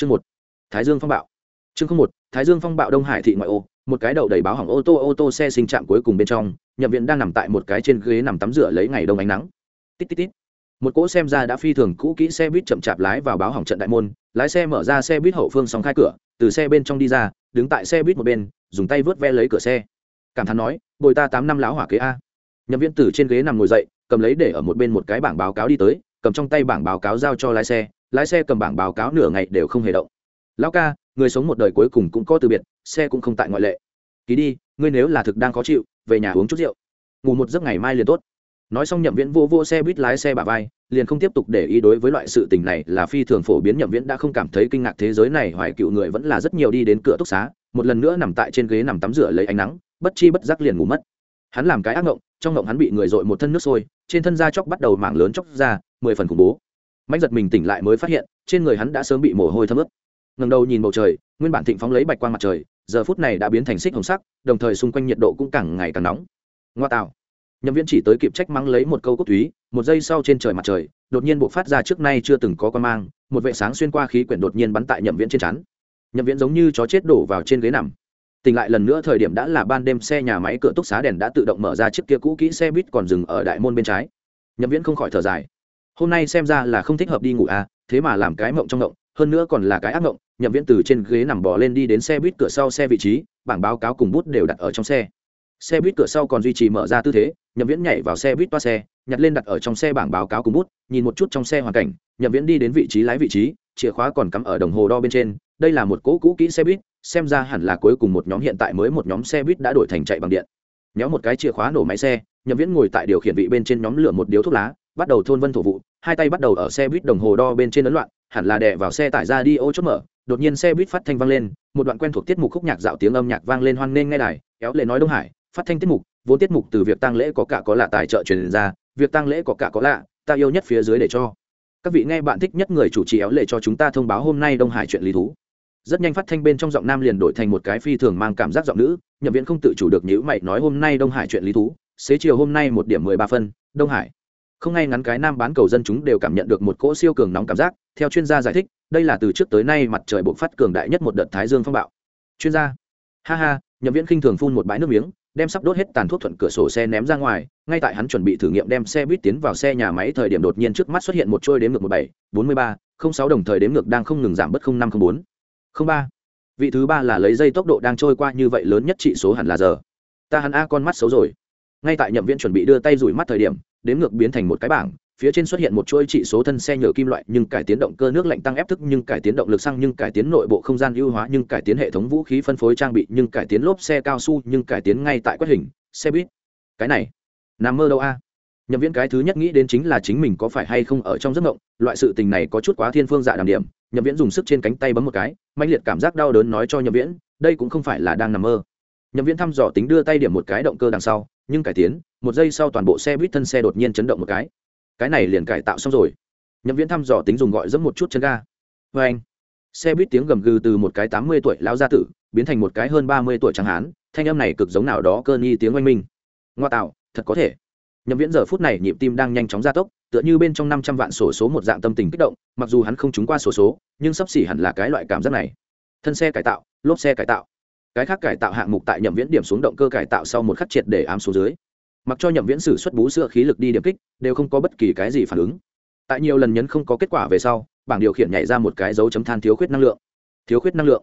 chương một, thái dương phong bạo. Chương không một, thái dương phong bạo đông hải thị ngoại ô, một cái đậu đầy báo hỏng ô tô ô tô xe sinh trạm cuối cùng bên trong nhậm viện đang nằm tại một cái trên ghế nằm tắm rửa lấy ngày đông ánh nắng. Tít tít tít. Một cỗ xem ra đã phi thường cũ kỹ xe buýt chậm chạp lái vào báo hỏng trận đại môn, lái xe mở ra xe buýt hậu phương sóng khai cửa, từ xe bên trong đi ra, đứng tại xe buýt một bên, dùng tay vớt ve lấy cửa xe. Cảm thán nói, bồi ta tám năm láo hỏa kế a. Nhậm viện từ trên ghế nằm ngồi dậy, cầm lấy để ở một bên một cái bảng báo cáo đi tới, cầm trong tay bảng báo cáo giao cho lái xe lái xe cầm bảng báo cáo nửa ngày đều không hề động. Lão ca, người sống một đời cuối cùng cũng có từ biệt, xe cũng không tại ngoại lệ. Ký đi, ngươi nếu là thực đang khó chịu, về nhà uống chút rượu. Ngủ một giấc ngày mai liền tốt. Nói xong nhậm viễn vô vô xe buýt lái xe bà vai, liền không tiếp tục để ý đối với loại sự tình này là phi thường phổ biến. Nhậm viễn đã không cảm thấy kinh ngạc thế giới này, hoài cựu người vẫn là rất nhiều đi đến cửa túc xá, một lần nữa nằm tại trên ghế nằm tắm rửa lấy ánh nắng, bất chi bất giác liền ngủ mất. Hắn làm cái ác ngộng, trong ngộng hắn bị người dội một thân nước sôi, trên thân da chóc bắt đầu mảng lớn chóc ra, mười phần khủng bố mạnh giật mình tỉnh lại mới phát hiện, trên người hắn đã sớm bị mồ hôi thấm ướt. Ngầm đầu nhìn bầu trời, nguyên bản thịnh phóng lấy bạch quang mặt trời, giờ phút này đã biến thành xích hồng sắc, đồng thời xung quanh nhiệt độ cũng càng ngày càng nóng. Ngoa tạo. Nhậm viễn chỉ tới kịp trách mắng lấy một câu cốt thúy, một giây sau trên trời mặt trời, đột nhiên buộc phát ra trước nay chưa từng có con mang, một vệ sáng xuyên qua khí quyển đột nhiên bắn tại nhậm viễn trên chắn nhậm viễn giống như chó chết đổ vào trên ghế nằm. Tỉnh lại lần nữa thời điểm đã là ban đêm, xe nhà máy cửa túc xá đèn đã tự động mở ra chiếc kia cũ kỹ xe buýt còn dừng ở đại môn bên trái. Nhậm viễn không khỏi thở dài hôm nay xem ra là không thích hợp đi ngủ à thế mà làm cái mộng trong mộng, hơn nữa còn là cái ác mộng, nhậm viễn từ trên ghế nằm bò lên đi đến xe buýt cửa sau xe vị trí, bảng báo cáo cùng bút đều đặt ở trong xe. Xe buýt cửa sau còn duy trì mở ra tư thế, nhậm viễn nhảy vào xe buýt toa xe, nhặt lên đặt ở trong xe bảng báo cáo cùng bút, nhìn một chút trong xe hoàn cảnh, nhậm viễn đi đến vị trí lái vị trí, chìa khóa còn cắm ở đồng hồ đo bên trên, đây là một cỗ cũ kỹ xe buýt, xem ra hẳn là cuối cùng một nhóm hiện tại mới một nhóm xe buýt đã đổi thành chạy bằng điện. Nhóm một cái chìa khóa nổ máy xe, nhậm viễn ngồi tại điều khiển vị bên trên nhóm lửa một điếu thuốc lá bắt đầu thôn vân thổ vụ, hai tay bắt đầu ở xe buýt đồng hồ đo bên trên ấn loạn, hẳn là đè vào xe tải ra đi ô chốt mở, đột nhiên xe buýt phát thanh vang lên, một đoạn quen thuộc tiết mục khúc nhạc dạo tiếng âm nhạc vang lên hoan nghênh nghe đài, kéo lệ nói đông hải, phát thanh tiết mục, vốn tiết mục từ việc tăng lễ có cả có lạ tài trợ truyền ra, việc tăng lễ có cả có lạ, ta yêu nhất phía dưới để cho. Các vị nghe bạn thích nhất người chủ trì éo lệ cho chúng ta thông báo hôm nay đông hải chuyện lý thú. Rất nhanh phát thanh bên trong giọng nam liền đổi thành một cái phi thường mang cảm giác giọng nữ nhậm viễn không tự chủ được nhữ mày nói hôm nay đông hải chuyện lý thú, xế chiều hôm nay một điểm mười ba phân, đông hải không ngay ngắn cái nam bán cầu dân chúng đều cảm nhận được một cỗ siêu cường nóng cảm giác, theo chuyên gia giải thích, đây là từ trước tới nay mặt trời bộc phát cường đại nhất một đợt thái dương phong bạo. Chuyên gia. Ha ha, nhậm viễn khinh thường phun một bãi nước miếng, đem sắp đốt hết tàn thuốc thuận cửa sổ xe ném ra ngoài, ngay tại hắn chuẩn bị thử nghiệm đem xe buýt tiến vào xe nhà máy thời điểm đột nhiên trước mắt xuất hiện một trôi đếm ngược một bảy, bốn mươi ba, không sáu đồng thời đếm ngược đang không ngừng giảm bất không năm không bốn. Không ba. Vị thứ ba là lấy dây tốc độ đang trôi qua như vậy lớn nhất trị số hẳn là giờ. Ta hắn a con mắt xấu rồi. Ngay tại nhậm viễn chuẩn bị đưa tay rủi mắt thời điểm đếm ngược biến thành một cái bảng, phía trên xuất hiện một chuỗi trị số thân xe nhựa kim loại, nhưng cải tiến động cơ nước lạnh tăng ép thức, nhưng cải tiến động lực xăng, nhưng cải tiến nội bộ không gian ưu hóa, nhưng cải tiến hệ thống vũ khí phân phối trang bị, nhưng cải tiến lốp xe cao su, nhưng cải tiến ngay tại quét hình, xe buýt. Cái này, nằm mơ đâu a? Nhậm viễn cái thứ nhất nghĩ đến chính là chính mình có phải hay không ở trong giấc mộng, loại sự tình này có chút quá thiên phương dạ đàm điểm, nhậm viễn dùng sức trên cánh tay bấm một cái mạnh liệt cảm giác đau đớn nói cho nhậm viễn, đây cũng không phải là đang nằm mơ. Nhậm viễn thăm dò tính đưa tay điểm một cái động cơ đằng sau nhưng cải tiến, một giây sau toàn bộ xe buýt thân xe đột nhiên chấn động một cái. Cái này liền cải tạo xong rồi. Nhậm viễn thăm dò tính dùng gọi dẫm một chút chân ga. Vê anh, xe buýt tiếng gầm gừ từ một cái tám mươi tuổi lão gia tử biến thành một cái hơn ba mươi tuổi chẳng hán, thanh âm này cực giống nào đó cơ nghi tiếng oanh minh. Ngoa tạo, thật có thể. Nhậm viễn giờ phút này nhịp tim đang nhanh chóng gia tốc, tựa như bên trong năm trăm vạn sổ số một dạng tâm tình kích động, mặc dù hắn không trúng qua sổ số, nhưng sắp xỉ hẳn là cái loại cảm giác này. Thân xe cải tạo, lốp xe cải tạo cái khác cải tạo hạng mục tại nhậm viễn điểm xuống động cơ cải tạo sau một khắc triệt để ám xuống dưới. Mặc cho nhậm viễn sử xuất bú sữa khí lực đi điểm kích, đều không có bất kỳ cái gì phản ứng. Tại nhiều lần nhấn không có kết quả về sau, bảng điều khiển nhảy ra một cái dấu chấm than thiếu khuyết năng lượng. Thiếu khuyết năng lượng.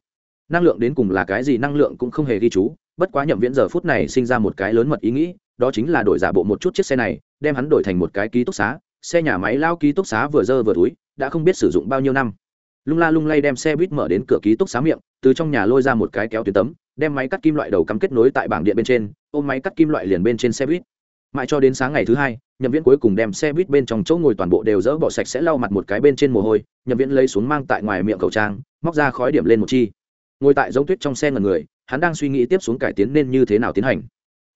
Năng lượng đến cùng là cái gì năng lượng cũng không hề ghi chú, bất quá nhậm viễn giờ phút này sinh ra một cái lớn mật ý nghĩ, đó chính là đổi giả bộ một chút chiếc xe này, đem hắn đổi thành một cái ký túc xá, xe nhà máy lao ký túc xá vừa dơ vừa túi, đã không biết sử dụng bao nhiêu năm lung la lung lay đem xe buýt mở đến cửa ký túc xá miệng, từ trong nhà lôi ra một cái kéo tuyến tấm, đem máy cắt kim loại đầu cắm kết nối tại bảng điện bên trên, ôm máy cắt kim loại liền bên trên xe buýt. Mãi cho đến sáng ngày thứ hai, nhậm viễn cuối cùng đem xe buýt bên trong chỗ ngồi toàn bộ đều dỡ bỏ sạch sẽ lau mặt một cái bên trên mồ hôi, nhậm viễn lấy xuống mang tại ngoài miệng khẩu trang, móc ra khói điểm lên một chi. Ngồi tại giống tuyết trong xe ngần người, hắn đang suy nghĩ tiếp xuống cải tiến nên như thế nào tiến hành.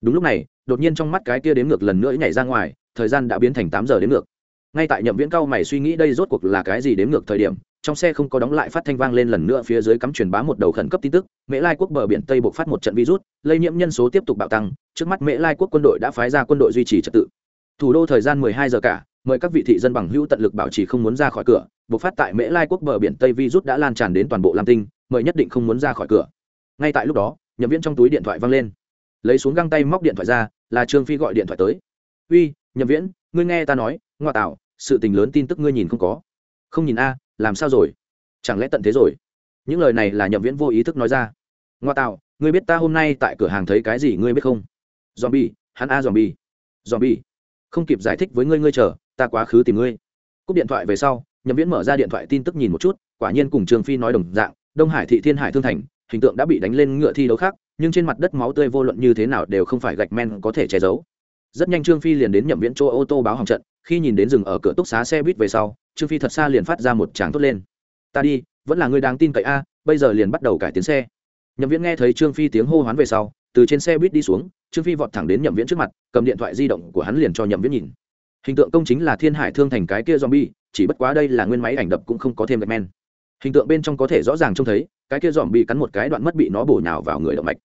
Đúng lúc này, đột nhiên trong mắt cái kia đếm ngược lần nữa nhảy ra ngoài, thời gian đã biến thành tám giờ đếm ngược. Ngay tại nhậm viễn cao mày suy nghĩ đây rốt cuộc là cái gì đếm ngược thời điểm trong xe không có đóng lại phát thanh vang lên lần nữa, phía dưới cắm truyền bá một đầu khẩn cấp tin tức. Mễ lai quốc bờ biển tây buộc phát một trận virus, lây nhiễm nhân số tiếp tục bạo tăng. Trước mắt mễ lai quốc quân đội đã phái ra quân đội duy trì trật tự. Thủ đô thời gian 12 giờ cả, mời các vị thị dân bằng hữu tận lực bảo trì không muốn ra khỏi cửa. Bộc phát tại mễ lai quốc bờ biển tây virus đã lan tràn đến toàn bộ lam tinh, mời nhất định không muốn ra khỏi cửa. Ngay tại lúc đó nhậm viễn trong túi điện thoại văng lên. Lấy xuống găng tay móc điện thoại ra, là trương phi gọi điện thoại tới. Uy nhậm viễn ngươi nghe ta nói ngoa tạo sự tình lớn tin tức ngươi nhìn không có. Không nhìn a làm sao rồi? Chẳng lẽ tận thế rồi? Những lời này là nhậm viễn vô ý thức nói ra. Ngoa tạo, ngươi biết ta hôm nay tại cửa hàng thấy cái gì ngươi biết không? Dòm bi hắn a dòm bi dòm bi không kịp giải thích với ngươi ngươi chờ, ta quá khứ tìm ngươi. Cúp điện thoại về sau, nhậm viễn mở ra điện thoại tin tức nhìn một chút, quả nhiên cùng trường phi nói đồng dạng, đông hải thị thiên hải thương thành, hình tượng đã bị đánh lên ngựa thi đấu khác, nhưng trên mặt đất máu tươi vô luận như thế nào đều không phải gạch men có thể che giấu. Rất nhanh trương phi liền đến nhậm viễn chỗ ô tô báo hỏng trận, khi nhìn đến rừng ở cửa túc xá xe buýt về sau trương phi thật xa liền phát ra một tràng thốt lên. Ta đi, vẫn là người đáng tin cậy a, bây giờ liền bắt đầu cải tiến xe. Nhậm viễn nghe thấy trương phi tiếng hô hoán về sau, từ trên xe buýt đi xuống, trương phi vọt thẳng đến nhậm viễn trước mặt, cầm điện thoại di động của hắn liền cho nhậm viễn nhìn. Hình tượng công chính là thiên hải thương thành cái kia zombie, chỉ bất quá đây là nguyên máy ảnh đập cũng không có thêm gạch men. Hình tượng bên trong có thể rõ ràng trông thấy, cái kia dòm bị cắn một cái đoạn mất bị nó bổ nhào vào người động mạch.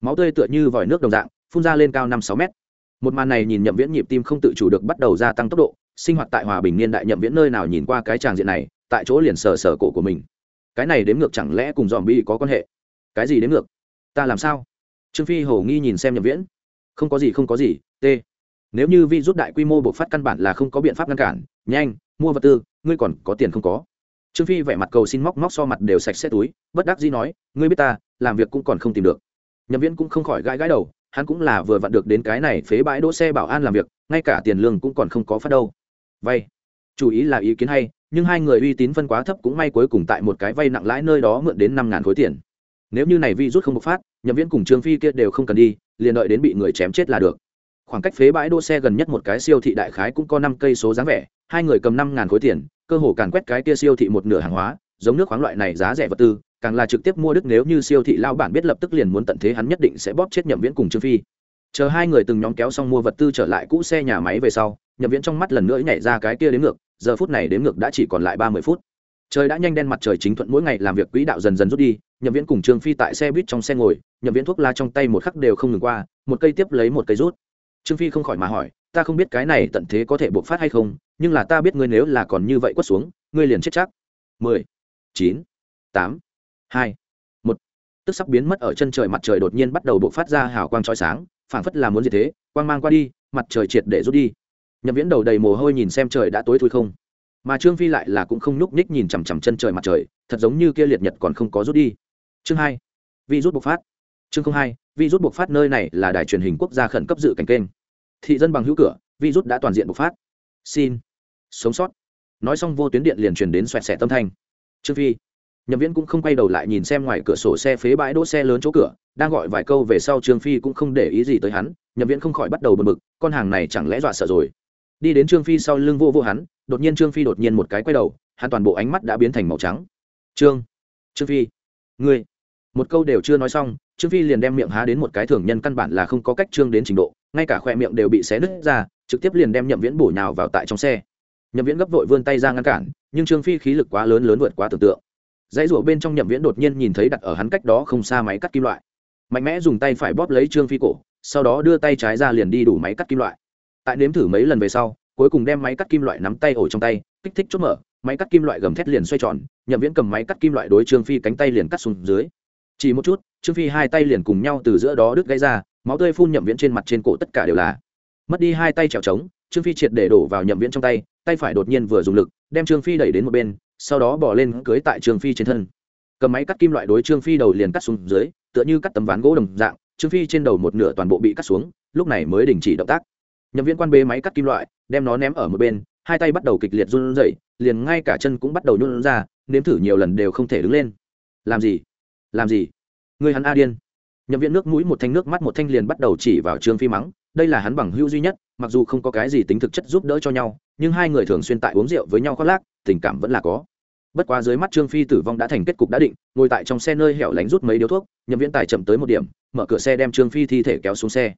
Máu tươi tựa như vòi nước đồng dạng, phun ra lên cao năm sáu mét. Một màn này nhìn nhậm viễn nhịp tim không tự chủ được bắt đầu gia tăng tốc độ sinh hoạt tại hòa bình niên đại nhậm viễn nơi nào nhìn qua cái tràng diện này, tại chỗ liền sờ sờ cổ của mình. Cái này đếm ngược chẳng lẽ cùng dòm bi có quan hệ? Cái gì đếm ngược? Ta làm sao? Trương phi hầu nghi nhìn xem nhậm viễn. Không có gì, không có gì, t. Nếu như vi rút đại quy mô buộc phát căn bản là không có biện pháp ngăn cản, nhanh, mua vật tư, ngươi còn có tiền không có. Trương phi vẻ mặt cầu xin móc móc so mặt đều sạch sẽ túi, bất đắc dĩ nói, ngươi biết ta, làm việc cũng còn không tìm được. Nhậm viễn cũng không khỏi gãi gãi đầu, hắn cũng là vừa vặn được đến cái này phế bãi đỗ xe bảo an làm việc, ngay cả tiền lương cũng còn không có phát đâu vay. Chủ ý là ý kiến hay, nhưng hai người uy tín phân quá thấp cũng may cuối cùng tại một cái vay nặng lãi nơi đó mượn đến năm ngàn khối tiền. Nếu như này vi rút không bộc phát, nhậm viễn cùng trương phi kia đều không cần đi, liền đợi đến bị người chém chết là được. Khoảng cách phế bãi đỗ xe gần nhất một cái siêu thị đại khái cũng có năm cây số dáng vẻ, hai người cầm năm ngàn khối tiền, cơ hồ càn quét cái kia siêu thị một nửa hàng hóa, giống nước khoáng loại này giá rẻ vật tư, càng là trực tiếp mua đức nếu như siêu thị lao bản biết lập tức liền muốn tận thế hắn nhất định sẽ bóp chết nhậm viễn cùng trương phi. Chờ hai người từng nhóm kéo xong mua vật tư trở lại cũ xe nhà máy về sau nhậm viễn trong mắt lần nữa nhảy ra cái kia đến ngược, giờ phút này đến ngược đã chỉ còn lại ba mươi phút. Trời đã nhanh đen mặt trời chính thuận mỗi ngày làm việc quỹ đạo dần dần rút đi, nhậm viễn cùng trương phi tại xe buýt trong xe ngồi, nhậm viễn thuốc la trong tay một khắc đều không ngừng qua, một cây tiếp lấy một cây rút. Trương phi không khỏi mà hỏi, ta không biết cái này tận thế có thể bộc phát hay không, nhưng là ta biết ngươi nếu là còn như vậy quất xuống, ngươi liền chết chắc. Mười, chín, tám, hai, một. Tức sắp biến mất ở chân trời mặt trời đột nhiên bắt đầu bộc phát ra hào quang trói sáng, phảng phất là muốn gì thế, quang mang qua đi, mặt trời triệt để rút đi nhậm viễn đầu đầy mồ hôi nhìn xem trời đã tối thui không. Mà trương phi lại là cũng không nhúc nhích nhìn chằm chằm chân trời mặt trời, thật giống như kia liệt nhật còn không có rút đi. Chương hai vi rút bộc phát. Chương không hai vi rút bộc phát nơi này là đài truyền hình quốc gia khẩn cấp dự cảnh kênh. Thị dân bằng hữu cửa vi rút đã toàn diện bộc phát. Xin. Sống sót. Nói xong vô tuyến điện liền truyền đến xoẹt xẻ tâm thanh. Trương phi. Nhậm viễn cũng không quay đầu lại nhìn xem ngoài cửa sổ xe phế bãi đỗ xe lớn chỗ cửa, đang gọi vài câu về sau trương phi cũng không để ý gì tới hắn. Nhậm viễn không khỏi bắt đầu bật mực con hàng này chẳng lẽ dọa sợ rồi? Đi đến trương phi sau lưng vô vô hắn, đột nhiên trương phi đột nhiên một cái quay đầu, hắn toàn bộ ánh mắt đã biến thành màu trắng. Trương trương phi, ngươi. Một câu đều chưa nói xong, trương phi liền đem miệng há đến một cái thường nhân căn bản là không có cách trương đến trình độ, ngay cả khoe miệng đều bị xé nứt ra, trực tiếp liền đem nhậm viễn bổ nhào vào tại trong xe. Nhậm viễn gấp vội vươn tay ra ngăn cản, nhưng trương phi khí lực quá lớn lớn vượt quá tưởng tượng. Dãy rủa bên trong nhậm viễn đột nhiên nhìn thấy đặt ở hắn cách đó không xa máy cắt kim loại. Mạnh mẽ dùng tay phải bóp lấy trương phi cổ, sau đó đưa tay trái ra liền đi đủ máy cắt kim loại. Tại nếm thử mấy lần về sau cuối cùng đem máy cắt kim loại nắm tay ổ trong tay, kích thích chốt mở, máy cắt kim loại gầm thét liền xoay tròn, nhậm viễn cầm máy cắt kim loại đối trương phi cánh tay liền cắt xuống dưới. Chỉ một chút, trương phi hai tay liền cùng nhau từ giữa đó đứt gãy ra, máu tươi phun nhậm viễn trên mặt trên cổ tất cả đều là. Mất đi hai tay trèo trống trương phi triệt để đổ vào nhậm viễn trong tay tay phải đột nhiên vừa dùng lực, đem trương phi đẩy đến một bên, sau đó bỏ lên cưới tại trương phi trên thân. Cầm máy cắt kim loại đối trương phi đầu liền cắt xuống dưới, tựa như cắt tấm ván gỗ đồng dạng, trương phi trên đầu một nửa toàn bộ bị cắt xuống, lúc này mới đình chỉ động tác nhậm viễn quan bê máy cắt kim loại, đem nó ném ở một bên, hai tay bắt đầu kịch liệt run rẩy, liền ngay cả chân cũng bắt đầu nhún ra, nếm thử nhiều lần đều không thể đứng lên. Làm gì? Làm gì? Người hắn a điên. Nhậm viễn nước mũi một thanh nước mắt một thanh liền bắt đầu chỉ vào trương phi mắng, đây là hắn bằng hữu duy nhất, mặc dù không có cái gì tính thực chất giúp đỡ cho nhau, nhưng hai người thường xuyên tại uống rượu với nhau khoác lác, tình cảm vẫn là có. Bất quá dưới mắt trương phi tử vong đã thành kết cục đã định, ngồi tại trong xe nơi hẻo lánh rút mấy điếu thuốc, nhậm viễn tài chậm tới một điểm, mở cửa xe đem trương phi thi thể kéo xuống xe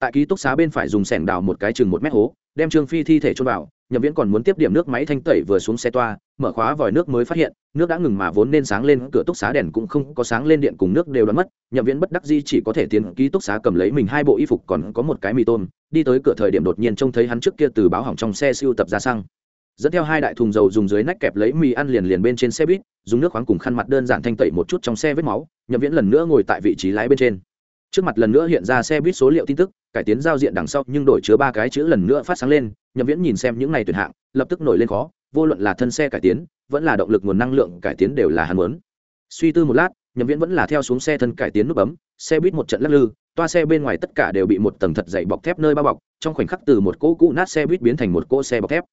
tại ký túc xá bên phải dùng sẻng đào một cái chừng một mét hố, đem trương phi thi thể trôn vào, nhậm viễn còn muốn tiếp điểm nước máy thanh tẩy vừa xuống xe toa, mở khóa vòi nước mới phát hiện, nước đã ngừng mà vốn nên sáng lên, cửa túc xá đèn cũng không có sáng lên, điện cùng nước đều đoán mất, nhậm viễn bất đắc di chỉ có thể tiến ký túc xá cầm lấy mình hai bộ y phục còn có một cái mì tôm, đi tới cửa thời điểm đột nhiên trông thấy hắn trước kia từ báo hỏng trong xe siêu tập ra xăng. Dẫn theo hai đại thùng dầu dùng dưới nách kẹp lấy mì ăn liền liền bên trên xe buýt, dùng nước khoáng cùng khăn mặt đơn giản thanh tẩy một chút trong xe vết máu, nhậm viễn lần nữa ngồi tại vị trí lái bên trên trước mặt lần nữa hiện ra xe buýt số liệu tin tức, cải tiến giao diện đằng sau nhưng đổi chứa ba cái chữ lần nữa phát sáng lên, nhậm viễn nhìn xem những này tuyển hạng, lập tức nổi lên khó, vô luận là thân xe cải tiến, vẫn là động lực nguồn năng lượng cải tiến đều là hắn muốn. Suy tư một lát, nhậm viễn vẫn là theo xuống xe thân cải tiến nút bấm, xe buýt một trận lắc lư, toa xe bên ngoài tất cả đều bị một tầng thật dày bọc thép nơi bao bọc, trong khoảnh khắc từ một cỗ cũ nát xe buýt biến thành một cỗ xe bọc thép.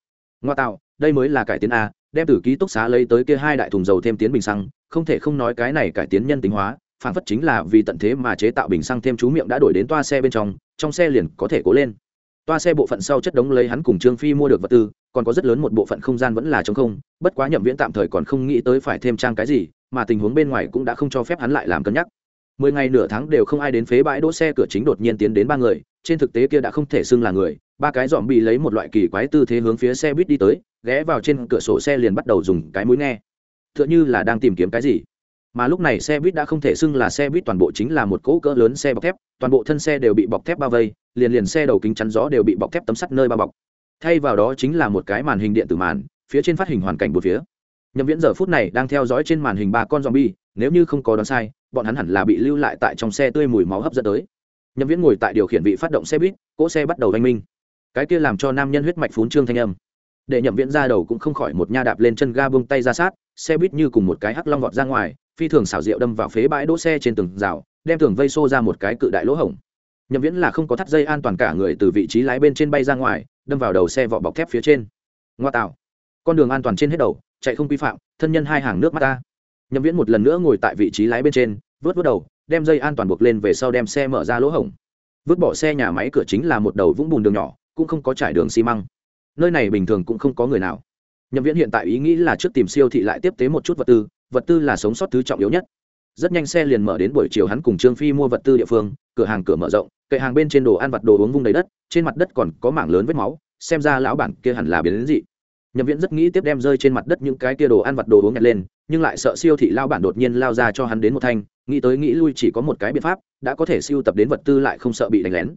Ngoa tạo, đây mới là cải tiến a, đem từ ký túc xá lấy tới kia hai đại thùng dầu thêm tiến bình xăng, không thể không nói cái này cải tiến nhân tính hóa phản phất chính là vì tận thế mà chế tạo bình xăng thêm chú miệng đã đổi đến toa xe bên trong trong xe liền có thể cố lên. Toa xe bộ phận sau chất đống lấy hắn cùng trương phi mua được vật tư, còn có rất lớn một bộ phận không gian vẫn là trống không, bất quá nhậm viễn tạm thời còn không nghĩ tới phải thêm trang cái gì, mà tình huống bên ngoài cũng đã không cho phép hắn lại làm cân nhắc. Mười ngày nửa tháng đều không ai đến phế bãi đỗ xe, cửa chính đột nhiên tiến đến ba người, trên thực tế kia đã không thể xưng là người, ba cái dòm bị lấy một loại kỳ quái tư thế hướng phía xe buýt đi tới, ghé vào trên cửa sổ xe liền bắt đầu dùng cái mũi nghe. T h ư ợ n h ư là đang tìm kiếm cái gì mà lúc này xe buýt đã không thể xưng là xe buýt toàn bộ chính là một cỗ cỡ lớn xe bọc thép, toàn bộ thân xe đều bị bọc thép bao vây, liền liền xe đầu kính chắn gió đều bị bọc thép tấm sắt nơi bao bọc. Thay vào đó chính là một cái màn hình điện tử màn, phía trên phát hình hoàn cảnh một phía. Nhậm viễn giờ phút này đang theo dõi trên màn hình ba con zombie, nếu như không có đoán sai, bọn hắn hẳn là bị lưu lại tại trong xe tươi mùi máu hấp dẫn tới. Nhậm viễn ngồi tại điều khiển vị phát động xe buýt, cỗ xe bắt đầu oanh minh. Cái kia làm cho nam nhân huyết mạch phún trương thanh âm. Để nhậm viễn ra đầu cũng không khỏi một nha đạp lên chân ga bông tay ra sát, xe buýt như cùng một cái hắc long vọt ra ngoài phi thường xảo diệu đâm vào phế bãi đỗ xe trên tường rào, đem tường vây xô ra một cái cự đại lỗ hổng. Nhậm viễn là không có thắt dây an toàn cả người từ vị trí lái bên trên bay ra ngoài, đâm vào đầu xe vỏ bọc thép phía trên. Ngoa tạo. Con đường an toàn trên hết đầu, chạy không vi phạm, thân nhân hai hàng nước mắt ta. Nhậm viễn một lần nữa ngồi tại vị trí lái bên trên, vớt vớt đầu, đem dây an toàn buộc lên về sau đem xe mở ra lỗ hổng. Vứt bỏ xe nhà máy cửa chính là một đầu vũng bùn đường nhỏ, cũng không có trải đường xi măng. Nơi này bình thường cũng không có người nào. Nhậm viễn hiện tại ý nghĩ là trước tìm siêu thị lại tiếp tế một chút vật tư vật tư là sống sót thứ trọng yếu nhất. Rất nhanh xe liền mở đến buổi chiều hắn cùng trương phi mua vật tư địa phương, cửa hàng cửa mở rộng cậy hàng bên trên đồ ăn vặt đồ uống vung đầy đất, trên mặt đất còn có mảng lớn vết máu, xem ra lão bản kia hẳn là biến đến dị. Nhậm viễn rất nghĩ tiếp đem rơi trên mặt đất những cái kia đồ ăn vặt đồ uống nhặt lên, nhưng lại sợ siêu thị lao bản đột nhiên lao ra cho hắn đến một thanh, nghĩ tới nghĩ lui chỉ có một cái biện pháp, đã có thể siêu tập đến vật tư lại không sợ bị đánh lén.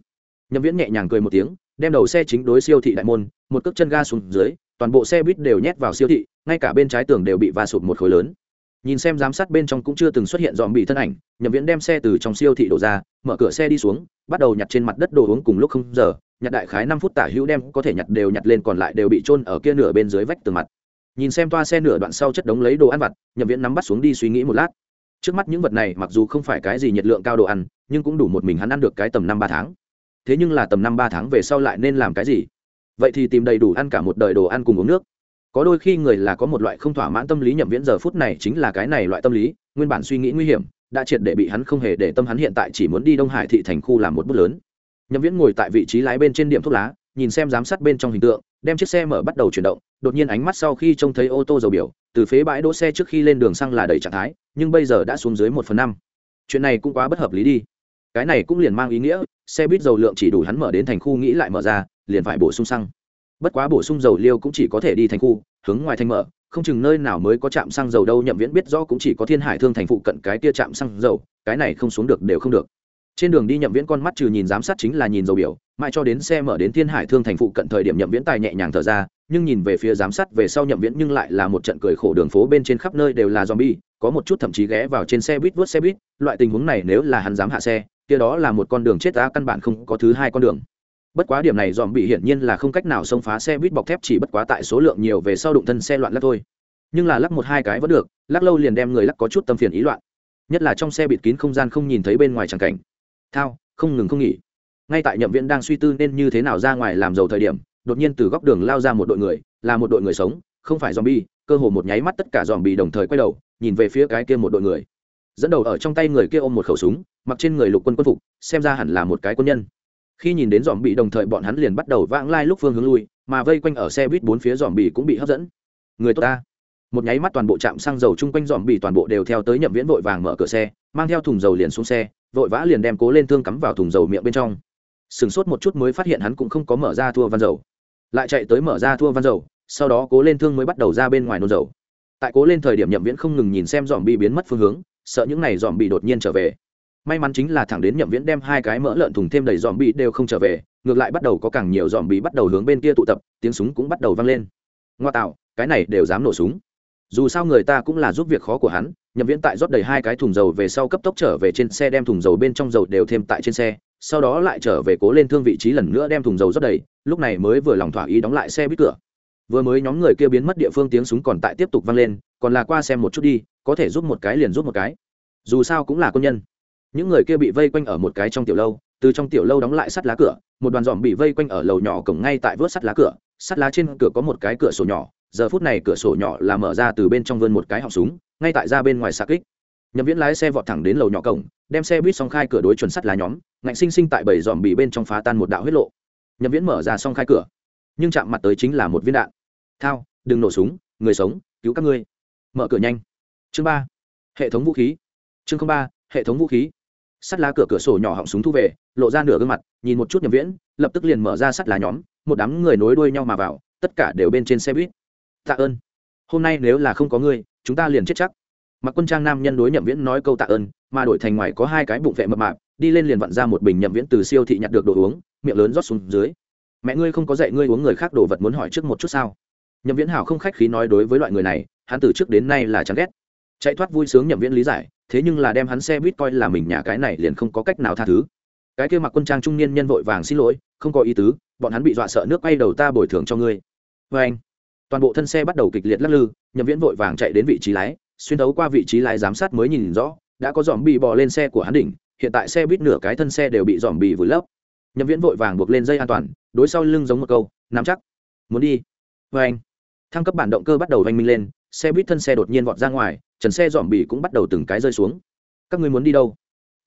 Nhậm viễn nhẹ nhàng cười một tiếng, đem đầu xe chính đối siêu thị đại môn, một cước chân ga xuống dưới, toàn bộ xe buýt đều nhét vào siêu thị, ngay cả bên trái tường đều bị va sụp một khối lớn nhìn xem giám sát bên trong cũng chưa từng xuất hiện dòm bị thân ảnh, nhậm viễn đem xe từ trong siêu thị đổ ra, mở cửa xe đi xuống, bắt đầu nhặt trên mặt đất đồ uống cùng lúc không giờ, nhặt đại khái năm phút tả hữu đem có thể nhặt đều nhặt lên còn lại đều bị trôn ở kia nửa bên dưới vách tường mặt. Nhìn xem toa xe nửa đoạn sau chất đống lấy đồ ăn vặt, nhậm viễn nắm bắt xuống đi suy nghĩ một lát. Trước mắt những vật này mặc dù không phải cái gì nhiệt lượng cao đồ ăn, nhưng cũng đủ một mình hắn ăn được cái tầm năm ba tháng. Thế nhưng là tầm năm ba tháng về sau lại nên làm cái gì? Vậy thì tìm đầy đủ ăn cả một đời đồ ăn cùng uống nước có đôi khi người là có một loại không thỏa mãn tâm lý nhậm viễn giờ phút này chính là cái này loại tâm lý, nguyên bản suy nghĩ nguy hiểm, đã triệt để bị hắn không hề để tâm hắn hiện tại chỉ muốn đi đông hải thị thành khu làm một bước lớn. Nhậm viễn ngồi tại vị trí lái bên trên điểm thuốc lá, nhìn xem giám sát bên trong hình tượng, đem chiếc xe mở bắt đầu chuyển động, đột nhiên ánh mắt sau khi trông thấy ô tô dầu biểu, từ phế bãi đỗ xe trước khi lên đường xăng là đầy trạng thái, nhưng bây giờ đã xuống dưới một phần năm. Chuyện này cũng quá bất hợp lý đi. Cái này cũng liền mang ý nghĩa, xe buýt dầu lượng chỉ đủ hắn mở đến thành khu nghĩ lại mở ra, liền phải bổ sung xăng bất quá bổ sung dầu liêu cũng chỉ có thể đi thành khu, hướng ngoài thành mở, không chừng nơi nào mới có trạm xăng dầu đâu, nhậm viễn biết rõ cũng chỉ có thiên hải thương thành phụ cận cái tia trạm xăng dầu, cái này không xuống được đều không được. Trên đường đi nhậm viễn con mắt trừ nhìn giám sát chính là nhìn dầu biểu, mãi cho đến xe mở đến thiên hải thương thành phụ cận thời điểm nhậm viễn tài nhẹ nhàng thở ra, nhưng nhìn về phía giám sát về sau nhậm viễn nhưng lại là một trận cười khổ đường phố bên trên khắp nơi đều là zombie, có một chút thậm chí ghé vào trên xe buýt vớt xe buýt, loại tình huống này nếu là hắn dám hạ xe, kia đó là một con đường chết ta căn bản không có thứ hai con đường bất quá điểm này dòm bị hiển nhiên là không cách nào xông phá xe buýt bọc thép chỉ bất quá tại số lượng nhiều về sau đụng thân xe loạn lắc thôi. Nhưng là lắc một hai cái vẫn được, lắc lâu liền đem người lắc có chút tâm phiền ý loạn. Nhất là trong xe bịt kín không gian không nhìn thấy bên ngoài tràng cảnh. Thao, không ngừng không nghỉ. Ngay tại nhậm viễn đang suy tư nên như thế nào ra ngoài làm giàu thời điểm, đột nhiên từ góc đường lao ra một đội người, là một đội người sống, không phải zombie, cơ hồ một nháy mắt tất cả zombie đồng thời quay đầu, nhìn về phía cái kia một đội người. Dẫn đầu ở trong tay người kia ôm một khẩu súng, mặc trên người lục quân quân phục, xem ra hẳn là một cái quân nhân khi nhìn đến dòm bị đồng thời bọn hắn liền bắt đầu vãng lai lúc phương hướng lui, mà vây quanh ở xe buýt bốn phía dòm bị cũng bị hấp dẫn. Người tốt ta. Một nháy mắt toàn bộ trạm xăng dầu chung quanh dòm bị toàn bộ đều theo tới nhậm viễn vội vàng mở cửa xe, mang theo thùng dầu liền xuống xe, vội vã liền đem cố lên thương cắm vào thùng dầu miệng bên trong. Sửng sốt một chút mới phát hiện hắn cũng không có mở ra thua văn dầu. Lại chạy tới mở ra thua văn dầu, sau đó cố lên thương mới bắt đầu ra bên ngoài nôn dầu. Tại cố lên thời điểm nhậm viễn không ngừng nhìn xem dòm bị biến mất phương hướng, sợ những này dòm bị đột nhiên trở về may mắn chính là thẳng đến nhậm viễn đem hai cái mỡ lợn thùng thêm đầy dòm bị đều không trở về, ngược lại bắt đầu có càng nhiều dòm bị bắt đầu hướng bên kia tụ tập, tiếng súng cũng bắt đầu vang lên. Ngoa tạo, cái này đều dám nổ súng. Dù sao người ta cũng là giúp việc khó của hắn, nhậm viễn tại rót đầy hai cái thùng dầu về sau cấp tốc trở về trên xe đem thùng dầu bên trong dầu đều thêm tại trên xe, sau đó lại trở về cố lên thương vị trí lần nữa đem thùng dầu rót đầy, lúc này mới vừa lòng thỏa ý đóng lại xe bít cửa. Vừa mới nhóm người kia biến mất địa phương tiếng súng còn tại tiếp tục vang lên, còn là qua xem một chút đi, có thể giúp một cái liền giúp một cái. Dù sao cũng là quân nhân những người kia bị vây quanh ở một cái trong tiểu lâu, từ trong tiểu lâu đóng lại sắt lá cửa, một đoàn dòm bị vây quanh ở lầu nhỏ cổng ngay tại vớt sắt lá cửa, sắt lá trên cửa có một cái cửa sổ nhỏ, giờ phút này cửa sổ nhỏ là mở ra từ bên trong vươn một cái họng súng, ngay tại ra bên ngoài xa kích. Nhậm viễn lái xe vọt thẳng đến lầu nhỏ cổng, đem xe buýt xong khai cửa đối chuẩn sắt lá nhóm, ngạnh sinh sinh tại bảy dòm bị bên trong phá tan một đạo huyết lộ. Nhậm viễn mở ra xong khai cửa. Nhưng chạm mặt tới chính là một viên đạn. Thao, đừng nổ súng, người sống, cứu các ngươi. Mở cửa nhanh. Chương ba. Hệ thống vũ khí. Chương ba, hệ thống vũ khí sắt lá cửa cửa sổ nhỏ họng súng thu về, lộ ra nửa gương mặt, nhìn một chút nhậm viễn, lập tức liền mở ra sắt lá nhóm, một đám người nối đuôi nhau mà vào, tất cả đều bên trên xe buýt. Tạ ơn. Hôm nay nếu là không có ngươi, chúng ta liền chết chắc. Mặc quân trang nam nhân đối nhậm viễn nói câu tạ ơn, mà đổi thành ngoài có hai cái bụng vệ mập mạp, đi lên liền vặn ra một bình nhậm viễn từ siêu thị nhặt được đồ uống, miệng lớn rót xuống dưới. Mẹ ngươi không có dạy ngươi uống người khác đồ vật muốn hỏi trước một chút sao? Nhậm viễn hảo không khách khí nói đối với loại người này, hắn từ trước đến nay là chán ghét. Chạy thoát vui sướng nhậm viễn lý giải thế nhưng là đem hắn xe buýt coi là mình nhà cái này liền không có cách nào tha thứ. Cái kia mặc quân trang trung niên nhân vội vàng xin lỗi, không có ý tứ, bọn hắn bị dọa sợ nước quay đầu ta bồi thường cho ngươi. Vê anh, toàn bộ thân xe bắt đầu kịch liệt lắc lư, nhậm viễn vội vàng chạy đến vị trí lái, xuyên thấu qua vị trí lái giám sát mới nhìn rõ, đã có dòm bị bò lên xe của hắn đỉnh, hiện tại xe buýt nửa cái thân xe đều bị dòm bị vùi lấp. Nhậm viễn vội vàng buộc lên dây an toàn, đối sau lưng giống một câu, nắm chắc. Muốn đi. Vê anh, thăng cấp bản động cơ bắt đầu vanh minh lên, xe buýt thân xe đột nhiên vọt ra ngoài trần xe dòm bì cũng bắt đầu từng cái rơi xuống. Các ngươi muốn đi đâu?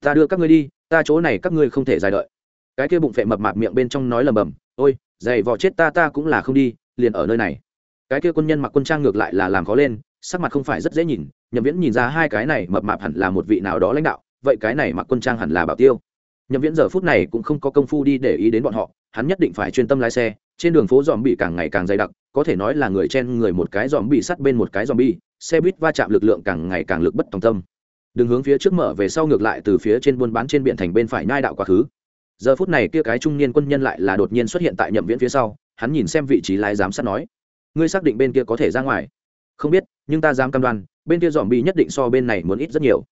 Ta đưa các ngươi đi, ta chỗ này các ngươi không thể dài đợi. Cái kia bụng phệ mập mạp miệng bên trong nói lầm bầm, ôi, giày vò chết ta ta cũng là không đi, liền ở nơi này. Cái kia quân nhân mặc quân trang ngược lại là làm khó lên, sắc mặt không phải rất dễ nhìn, nhậm viễn nhìn ra hai cái này mập mạp hẳn là một vị nào đó lãnh đạo, vậy cái này mặc quân trang hẳn là bảo tiêu. Nhậm viễn giờ phút này cũng không có công phu đi để ý đến bọn họ, hắn nhất định phải chuyên tâm lái xe, trên đường phố dòm bị càng ngày càng dày đặc, có thể nói là người chen người một cái dòm bị sắt bên một cái dòm bị xe buýt va chạm lực lượng càng ngày càng lực bất tòng tâm. Đường hướng phía trước mở về sau ngược lại từ phía trên buôn bán trên biển thành bên phải nhai đạo quá khứ. Giờ phút này kia cái trung niên quân nhân lại là đột nhiên xuất hiện tại nhậm viễn phía sau, hắn nhìn xem vị trí lái giám sát nói, ngươi xác định bên kia có thể ra ngoài? Không biết, nhưng ta dám cam đoan, bên kia dòm bi nhất định so bên này muốn ít rất nhiều.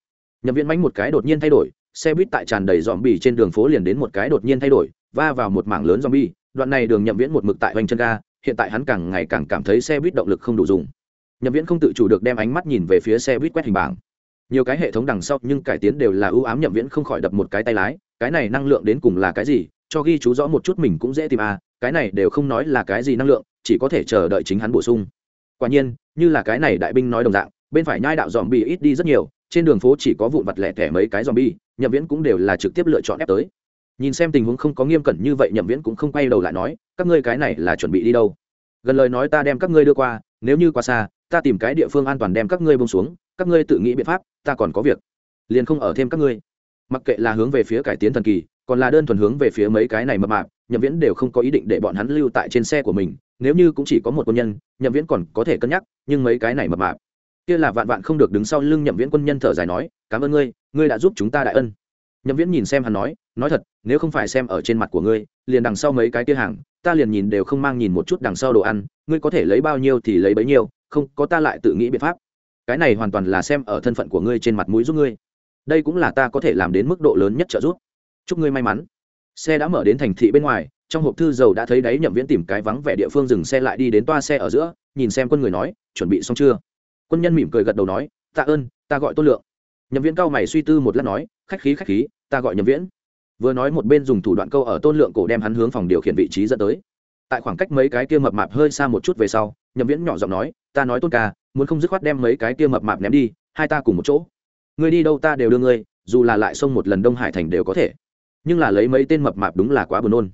Nhậm viễn mánh một cái đột nhiên thay đổi, xe buýt tại tràn đầy dòm bi trên đường phố liền đến một cái đột nhiên thay đổi, va vào một mảng lớn dòm bi đoạn này đường nhậm viễn một mực tại hoành chân ga, hiện tại hắn càng ngày càng cảm thấy xe buýt động lực không đủ dùng nhậm viễn không tự chủ được đem ánh mắt nhìn về phía xe buýt quét hình bảng. Nhiều cái hệ thống đằng sau, nhưng cải tiến đều là ưu ám, nhậm viễn không khỏi đập một cái tay lái. Cái này năng lượng đến cùng là cái gì? Cho ghi chú rõ một chút mình cũng dễ tìm à cái này đều không nói là cái gì năng lượng, chỉ có thể chờ đợi chính hắn bổ sung. Quả nhiên, như là cái này đại binh nói đồng dạng, bên phải nhai đạo dòm bi ít đi rất nhiều, trên đường phố chỉ có vụn vặt lẻ thẻ mấy cái dòm bi nhậm viễn cũng đều là trực tiếp lựa chọn ép tới. Nhìn xem tình huống không có nghiêm cẩn như vậy, nhậm viễn cũng không quay đầu lại nói, các ngươi cái này là chuẩn bị đi đâu? Gần lời nói ta đem các ngươi đưa qua, nếu như qua xa ta tìm cái địa phương an toàn đem các ngươi bông xuống, các ngươi tự nghĩ biện pháp, ta còn có việc. Liền không ở thêm các ngươi. Mặc kệ là hướng về phía cải tiến thần kỳ, còn là đơn thuần hướng về phía mấy cái này mập mạp, nhậm viễn đều không có ý định để bọn hắn lưu tại trên xe của mình, nếu như cũng chỉ có một quân nhân, nhậm viễn còn có thể cân nhắc, nhưng mấy cái này mập mạp. Kia là vạn vạn không được đứng sau lưng nhậm viễn quân nhân thở dài nói, cảm ơn ngươi ngươi đã giúp chúng ta đại ân. Nhậm viễn nhìn xem hắn nói nói thật, nếu không phải xem ở trên mặt của ngươi, liền đằng sau mấy cái kia hàng, ta liền nhìn đều không mang nhìn một chút đằng sau đồ ăn, ngươi có thể lấy bao nhiêu thì lấy bấy nhiêu không, có ta lại tự nghĩ biện pháp. Cái này hoàn toàn là xem ở thân phận của ngươi trên mặt mũi giúp ngươi. Đây cũng là ta có thể làm đến mức độ lớn nhất trợ giúp. Chúc ngươi may mắn. Xe đã mở đến thành thị bên ngoài, trong hộp thư dầu đã thấy đáy nhậm viễn tìm cái vắng vẻ địa phương dừng xe lại đi đến toa xe ở giữa, nhìn xem quân người nói, chuẩn bị xong chưa? Quân nhân mỉm cười gật đầu nói, tạ ơn, ta gọi tôn lượng. Nhậm viễn cao mày suy tư một lát nói, khách khí khách khí, ta gọi nhậm viễn. Vừa nói một bên dùng thủ đoạn câu ở tôn lượng cổ đem hắn hướng phòng điều khiển vị trí dẫn tới tại khoảng cách mấy cái kia mập mạp hơi xa một chút về sau, nhậm viễn nhỏ giọng nói, ta nói tôn ca, muốn không dứt khoát đem mấy cái kia mập mạp ném đi, hai ta cùng một chỗ. Ngươi đi đâu ta đều đưa ngươi, dù là lại xông một lần đông hải thành đều có thể. Nhưng là lấy mấy tên mập mạp đúng là quá buồn nôn.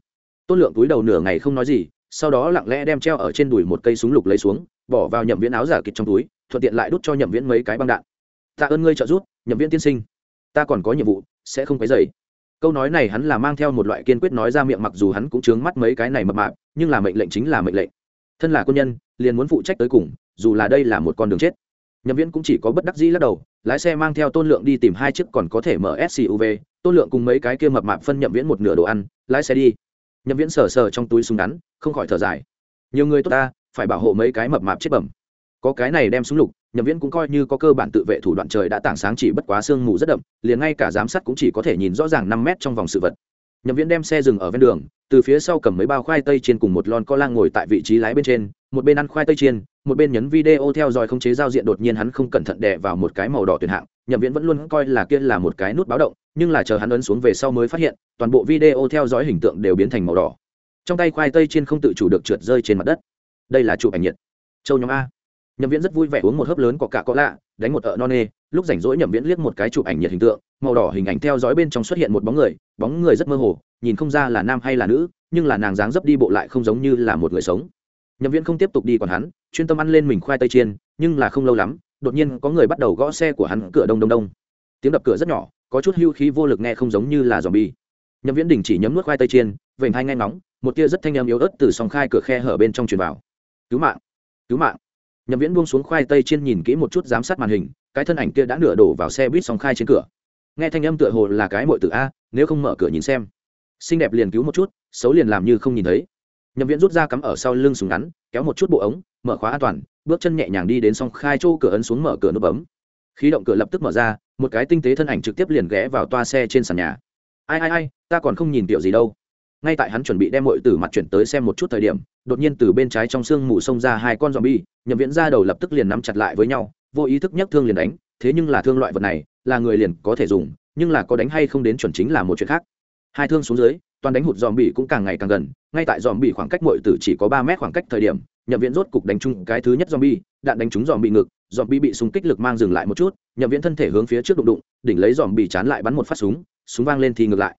Tôn lượng túi đầu nửa ngày không nói gì, sau đó lặng lẽ đem treo ở trên đùi một cây súng lục lấy xuống, bỏ vào nhậm viễn áo giả kịch trong túi, thuận tiện lại đút cho nhậm viễn mấy cái băng đạn. Tạ ơn ngươi trợ giúp, nhậm viễn tiên sinh. Ta còn có nhiệm vụ, sẽ không cái dày câu nói này hắn là mang theo một loại kiên quyết nói ra miệng mặc dù hắn cũng chướng mắt mấy cái này mập mạp, nhưng là mệnh lệnh chính là mệnh lệnh. Thân là quân nhân, liền muốn phụ trách tới cùng, dù là đây là một con đường chết. Nhậm viễn cũng chỉ có bất đắc dĩ lắc đầu, lái xe mang theo tôn lượng đi tìm hai chiếc còn có thể mở suv tôn lượng cùng mấy cái kia mập mạp phân nhậm viễn một nửa đồ ăn, lái xe đi. Nhậm viễn sờ sờ trong túi súng ngắn, không khỏi thở dài. Nhiều người tốt ta, phải bảo hộ mấy cái mập mạp chết bẩm. Có cái này đem súng lục nhậm viễn cũng coi như có cơ bản tự vệ thủ đoạn trời đã tảng sáng chỉ bất quá sương mù rất đậm, liền ngay cả giám sát cũng chỉ có thể nhìn rõ ràng năm mét trong vòng sự vật. Nhậm viễn đem xe dừng ở ven đường, từ phía sau cầm mấy bao khoai tây chiên cùng một lon co lang ngồi tại vị trí lái bên trên, một bên ăn khoai tây chiên, một bên nhấn video theo dõi không chế giao diện đột nhiên hắn không cẩn thận đè vào một cái màu đỏ tuyển hạng. Nhậm viễn vẫn luôn coi là kia là một cái nút báo động, nhưng là chờ hắn ấn xuống về sau mới phát hiện, toàn bộ video theo dõi hình tượng đều biến thành màu đỏ. Trong tay khoai tây chiên không tự chủ được trượt rơi trên mặt đất. Đây là chụp ảnh nhiệt. Châu nhóm a nhậm viễn rất vui vẻ uống một hớp lớn có cả có lạ đánh một ợ non nê, lúc rảnh rỗi nhậm viễn liếc một cái chụp ảnh nhiệt hình tượng, màu đỏ hình ảnh theo dõi bên trong xuất hiện một bóng người bóng người rất mơ hồ, nhìn không ra là nam hay là nữ, nhưng là nàng dáng dấp đi bộ lại không giống như là một người sống. Nhậm viễn không tiếp tục đi còn hắn, chuyên tâm ăn lên mình khoai tây chiên, nhưng là không lâu lắm, đột nhiên có người bắt đầu gõ xe của hắn cửa đông đông đông. Tiếng đập cửa rất nhỏ, có chút hưu khí vô lực nghe không giống như là dòm bi nhậm viễn đình chỉ nhấm nuốt khoai tây chiên, vểnh hai ngay ngóng, một tia rất thanh em yếu ớt từ sòng khai cửa khe hở bên trong truyền vào. Cứu mạng cứu mạng nhậm viễn buông xuống khoai tây chiên nhìn kỹ một chút giám sát màn hình, cái thân ảnh kia đã nửa đổ vào xe buýt song khai trên cửa. Nghe thanh âm tựa hồ là cái mội tử a, nếu không mở cửa nhìn xem. Xinh đẹp liền cứu một chút, xấu liền làm như không nhìn thấy. Nhậm viễn rút ra cắm ở sau lưng súng ngắn, kéo một chút bộ ống, mở khóa an toàn, bước chân nhẹ nhàng đi đến song khai chỗ cửa ấn xuống mở cửa nút bấm. Khí động cửa lập tức mở ra, một cái tinh tế thân ảnh trực tiếp liền ghé vào toa xe trên sàn nhà. Ai ai ai, ta còn không nhìn tiểu gì đâu. Ngay tại hắn chuẩn bị đem mọi tử mặt chuyển tới xem một chút thời điểm đột nhiên từ bên trái trong xương mù xông ra hai con dòm bi nhậm viễn ra đầu lập tức liền nắm chặt lại với nhau, vô ý thức nhấc thương liền đánh, thế nhưng là thương loại vật này, là người liền có thể dùng, nhưng là có đánh hay không đến chuẩn chính là một chuyện khác. Hai thương xuống dưới, toàn đánh hụt dòm bị cũng càng ngày càng gần, ngay tại dòm bị khoảng cách mọi tử chỉ có ba mét khoảng cách thời điểm, nhậm viễn rốt cục đánh trúng cái thứ nhất dòm bi đạn đánh trúng dòm bị ngực dòm bi bị súng kích lực mang dừng lại một chút, nhậm viễn thân thể hướng phía trước đụng đụng, đỉnh lấy dòm bị chán lại bắn một phát súng súng vang lên thì ngược lại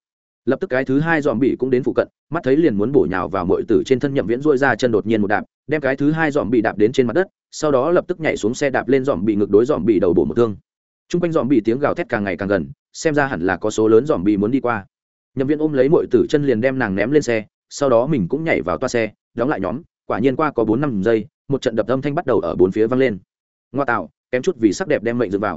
lập tức cái thứ hai dòm bị cũng đến phụ cận, mắt thấy liền muốn bổ nhào vào mọi tử trên thân nhậm viễn dôi ra chân đột nhiên một đạp, đem cái thứ hai dòm bị đạp đến trên mặt đất, sau đó lập tức nhảy xuống xe đạp lên dòm bị ngược đối dòm bị đầu bổ một thương. T r u n g quanh dòm bị tiếng gào thét càng ngày càng gần, xem ra hẳn là có số lớn dòm bị muốn đi qua. Nhậm viễn ôm lấy mọi tử chân liền đem nàng ném lên xe, sau đó mình cũng nhảy vào toa xe, đóng lại nhóm, quả nhiên qua có bốn năm giây, một trận đập âm thanh bắt đầu ở bốn phía văng lên. Ngoa tạo, kém chút vì sắc đẹp đem mệnh dựng vào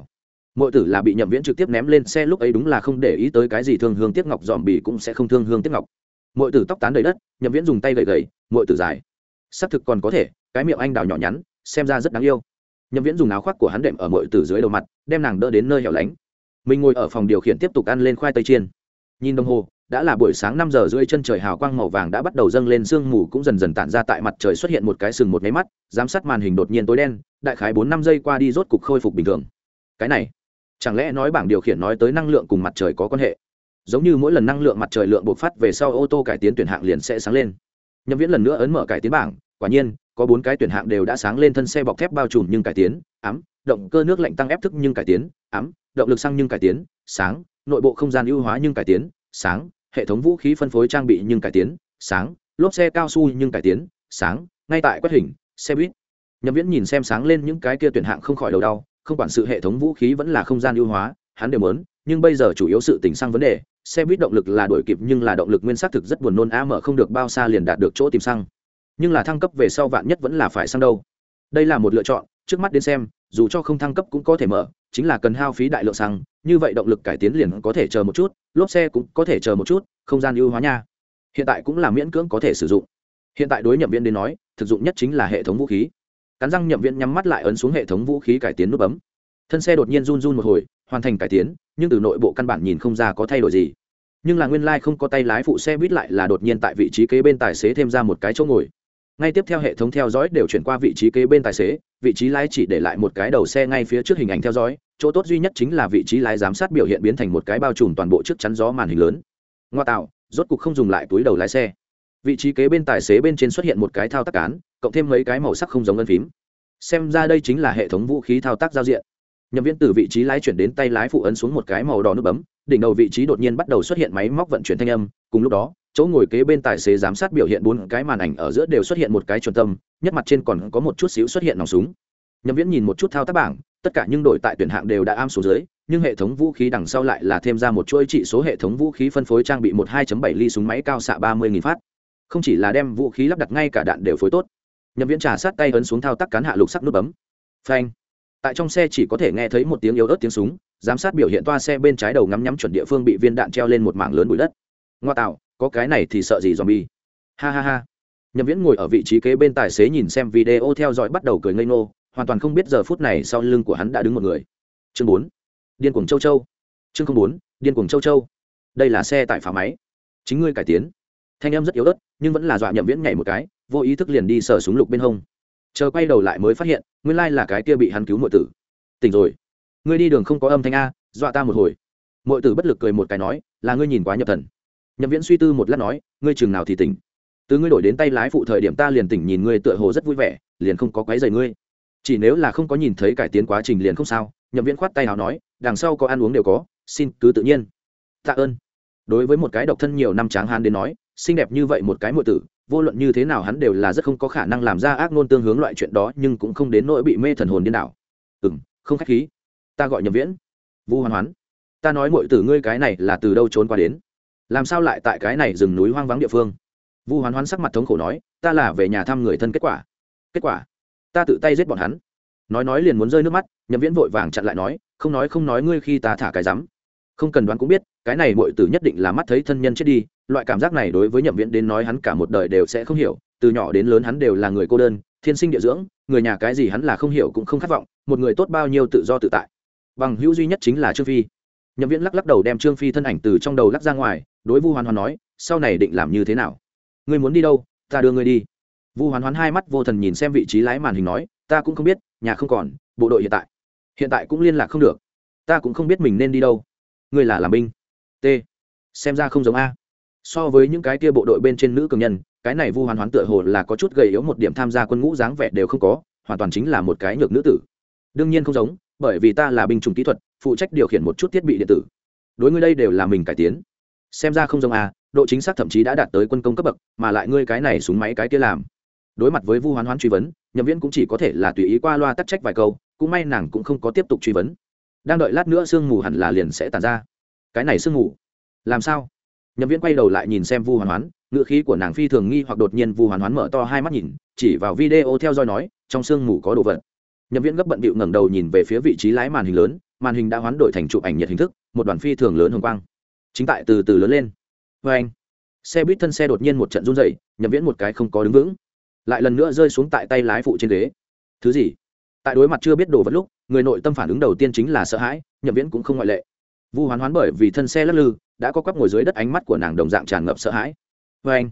mọi tử là bị nhậm viễn trực tiếp ném lên xe lúc ấy đúng là không để ý tới cái gì thương hương tiếc ngọc dòm bì cũng sẽ không thương hương tiếc ngọc. Mọi tử tóc tán đầy đất, nhậm viễn dùng tay gậy gậy mọi tử dài xác thực còn có thể, cái miệng anh đào nhỏ nhắn, xem ra rất đáng yêu. Nhậm viễn dùng áo khoác của hắn đệm ở mọi tử dưới đầu mặt, đem nàng đỡ đến nơi hẻo lánh. Mình ngồi ở phòng điều khiển tiếp tục ăn lên khoai tây chiên. Nhìn đồng hồ, đã là buổi sáng năm giờ rưỡi, chân trời hào quang màu vàng đã bắt đầu dâng lên, sương mù cũng dần dần tản ra tại mặt trời xuất hiện một cái sừng một máy mắt, giám sát màn hình đột nhiên tối đen, đại khái bốn năm giây qua đi rốt cục khôi phục bình thường. Cái này chẳng lẽ nói bảng điều khiển nói tới năng lượng cùng mặt trời có quan hệ? Giống như mỗi lần năng lượng mặt trời lượng bộc phát về sau ô tô cải tiến tuyển hạng liền sẽ sáng lên. Nhậm viễn lần nữa ấn mở cải tiến bảng, quả nhiên, có bốn cái tuyển hạng đều đã sáng lên thân xe bọc thép bao trùm nhưng cải tiến, ám, động cơ nước lạnh tăng ép thức nhưng cải tiến, ám, động lực xăng nhưng cải tiến, sáng, nội bộ không gian ưu hóa nhưng cải tiến, sáng, hệ thống vũ khí phân phối trang bị nhưng cải tiến, sáng, lốp xe cao su nhưng cải tiến, sáng, ngay tại quét hình, xe buýt. Nhậm viễn nhìn xem sáng lên những cái kia tuyển hạng không khỏi đầu đau không quản sự hệ thống vũ khí vẫn là không gian ưu hóa, hắn đều muốn, nhưng bây giờ chủ yếu sự tình sang vấn đề, xe buýt động lực là đổi kịp nhưng là động lực nguyên xác thực rất buồn nôn a mở không được bao xa liền đạt được chỗ tìm xăng. Nhưng là thăng cấp về sau vạn nhất vẫn là phải xăng đâu. Đây là một lựa chọn, trước mắt đến xem, dù cho không thăng cấp cũng có thể mở, chính là cần hao phí đại lượng xăng, như vậy động lực cải tiến liền có thể chờ một chút, lốp xe cũng có thể chờ một chút, không gian ưu hóa nha. Hiện tại cũng là miễn cưỡng có thể sử dụng. Hiện tại đối nhậm viên đến nói, thực dụng nhất chính là hệ thống vũ khí cắn răng nhậm viện nhắm mắt lại ấn xuống hệ thống vũ khí cải tiến nút bấm. Thân xe đột nhiên run run một hồi, hoàn thành cải tiến, nhưng từ nội bộ căn bản nhìn không ra có thay đổi gì. Nhưng là nguyên lai、like、không có tay lái phụ xe buýt lại là đột nhiên tại vị trí kế bên tài xế thêm ra một cái chỗ ngồi. Ngay tiếp theo hệ thống theo dõi đều chuyển qua vị trí kế bên tài xế, vị trí lái chỉ để lại một cái đầu xe ngay phía trước hình ảnh theo dõi, chỗ tốt duy nhất chính là vị trí lái giám sát biểu hiện biến thành một cái bao trùm toàn bộ trước chắn gió màn hình lớn. Ngoa tạo, rốt cục không dùng lại túi đầu lái xe. Vị trí kế bên tài xế bên trên xuất hiện một cái thao tác cán cộng thêm mấy cái màu sắc không giống ân phím. Xem ra đây chính là hệ thống vũ khí thao tác giao diện. Nhậm viên từ vị trí lái chuyển đến tay lái phụ ấn xuống một cái màu đỏ nút bấm, đỉnh đầu vị trí đột nhiên bắt đầu xuất hiện máy móc vận chuyển thanh âm. Cùng lúc đó, chỗ ngồi kế bên tài xế giám sát biểu hiện bốn cái màn ảnh ở giữa đều xuất hiện một cái chuẩn tâm, nhất mặt trên còn có một chút xíu xuất hiện nòng súng. Nhậm viễn nhìn một chút thao tác bảng, tất cả những đổi tại tuyển hạng đều đã am số dưới, nhưng hệ thống vũ khí đằng sau lại là thêm ra một chuỗi trị số hệ thống vũ khí phân phối trang bị một 2 bảy ly súng máy cao xạ ba mươi nghìn phát. Không chỉ là đem vũ khí lắp đặt ngay cả đạn đều phối tốt nhậm viễn trà sát tay ấn xuống thao tác cán hạ lục sắc nút bấm. Phanh. Tại trong xe chỉ có thể nghe thấy một tiếng yếu ớt tiếng súng, giám sát biểu hiện toa xe bên trái đầu ngắm nhắm chuẩn địa phương bị viên đạn treo lên một mảng lớn bụi đất. Ngoa tạo, có cái này thì sợ gì dòm bi ha ha ha. Nhậm viễn ngồi ở vị trí kế bên tài xế nhìn xem video theo dõi bắt đầu cười ngây ngô, hoàn toàn không biết giờ phút này sau lưng của hắn đã đứng một người. Chương bốn. Điên cuồng châu châu. Chương không bốn, điên cuồng châu châu. Đây là xe tải phá máy. Chính ngươi cải tiến. Thanh em rất yếu ớt, nhưng vẫn là dọa nhậm viễn nhảy một cái vô ý thức liền đi sờ súng lục bên hông. Chờ quay đầu lại mới phát hiện, nguyên lai là cái kia bị hắn cứu mọi tử. Tỉnh rồi. Ngươi đi đường không có âm thanh a, dọa ta một hồi. Mọi tử bất lực cười một cái nói, là ngươi nhìn quá nhập thần. Nhậm viễn suy tư một lát nói, ngươi chừng nào thì tỉnh. Từ ngươi đổi đến tay lái phụ thời điểm ta liền tỉnh nhìn ngươi tựa hồ rất vui vẻ, liền không có quấy dày ngươi. Chỉ nếu là không có nhìn thấy cải tiến quá trình liền không sao, nhậm viễn khoát tay nào nói, đằng sau có ăn uống đều có, xin cứ tự nhiên. Tạ ơn. Đối với một cái độc thân nhiều năm tráng hán đến nói, xinh đẹp như vậy một cái mọi tử vô luận như thế nào hắn đều là rất không có khả năng làm ra ác ngôn tương hướng loại chuyện đó, nhưng cũng không đến nỗi bị mê thần hồn điên đảo. Ừ m không k h á c h khí. Ta gọi nhậm viễn. Vu hoàn hoán. Ta nói muội tử ngươi cái này là từ đâu trốn qua đến? Làm sao lại tại cái này rừng núi hoang vắng địa phương? Vu hoán hoán sắc mặt thống khổ nói, ta là về nhà thăm người thân kết quả. Kết quả? Ta tự tay giết bọn hắn. Nói nói liền muốn rơi nước mắt, nhậm viễn vội vàng chặn lại nói, không nói không nói ngươi khi ta thả cái rắm. Không cần đoán cũng biết, cái này mọi tử nhất định là mắt thấy thân nhân chết đi loại cảm giác này đối với nhậm viễn đến nói hắn cả một đời đều sẽ không hiểu, từ nhỏ đến lớn hắn đều là người cô đơn, thiên sinh địa dưỡng, người nhà cái gì hắn là không hiểu cũng không khát vọng, một người tốt bao nhiêu tự do tự tại. Bằng hữu duy nhất chính là trương phi. Nhậm viễn lắc lắc đầu đem trương phi thân ảnh từ trong đầu lắc ra ngoài, đối vu hoàn hoàn nói, sau này định làm như thế nào? Ngươi muốn đi đâu? Ta đưa ngươi đi. Vu hoàn hoàn hai mắt vô thần nhìn xem vị trí lái màn hình nói, ta cũng không biết, nhà không còn, bộ đội hiện tại hiện tại cũng liên lạc không được. Ta cũng không biết mình nên đi đâu. Ngươi là làm binh. T. Xem ra không giống a so với những cái kia bộ đội bên trên nữ cường nhân, cái này vu hoàn hoán tựa hồ là có chút gầy yếu một điểm tham gia quân ngũ dáng vẻ đều không có, hoàn toàn chính là một cái nhược nữ tử. Đương nhiên không giống, bởi vì ta là binh chủng kỹ thuật, phụ trách điều khiển một chút thiết bị điện tử. Đối ngươi đây đều là mình cải tiến. Xem ra không giống à? độ chính xác thậm chí đã đạt tới quân công cấp bậc, mà lại ngươi cái này súng máy cái kia làm. Đối mặt với vu hoán hoán truy vấn, nhậm viễn cũng chỉ có thể là tùy ý qua loa tắc trách vài câu, cũng may nàng cũng không có tiếp tục truy vấn. Đang đợi lát nữa sương mù hẳn là liền sẽ tàn ra. Cái này sương mù, làm sao? Nhậm viễn quay đầu lại nhìn xem vu hoàn hoán ngựa khí của nàng phi thường nghi hoặc đột nhiên vu hoàn hoán mở to hai mắt nhìn, chỉ vào video theo dõi nói, trong sương mù có đồ vật. Nhậm viễn gấp bận bịu ngẩng đầu nhìn về phía vị trí lái màn hình lớn, màn hình đã hoán đổi thành chụp ảnh nhiệt hình thức, một đoàn phi thường lớn hồng quang. Chính tại từ từ lớn lên. Vê anh, xe buýt thân xe đột nhiên một trận run dậy nhậm viễn một cái không có đứng vững. Lại lần nữa rơi xuống tại tay lái phụ trên ghế. Thứ gì? Tại đối mặt chưa biết đồ vật lúc, người nội tâm phản ứng đầu tiên chính là sợ hãi, nhậm viễn cũng không ngoại lệ vu hoán hoán bởi vì thân xe lắc lư, đã có quắp ngồi dưới đất ánh mắt của nàng đồng dạng tràn ngập sợ hãi. Vê anh,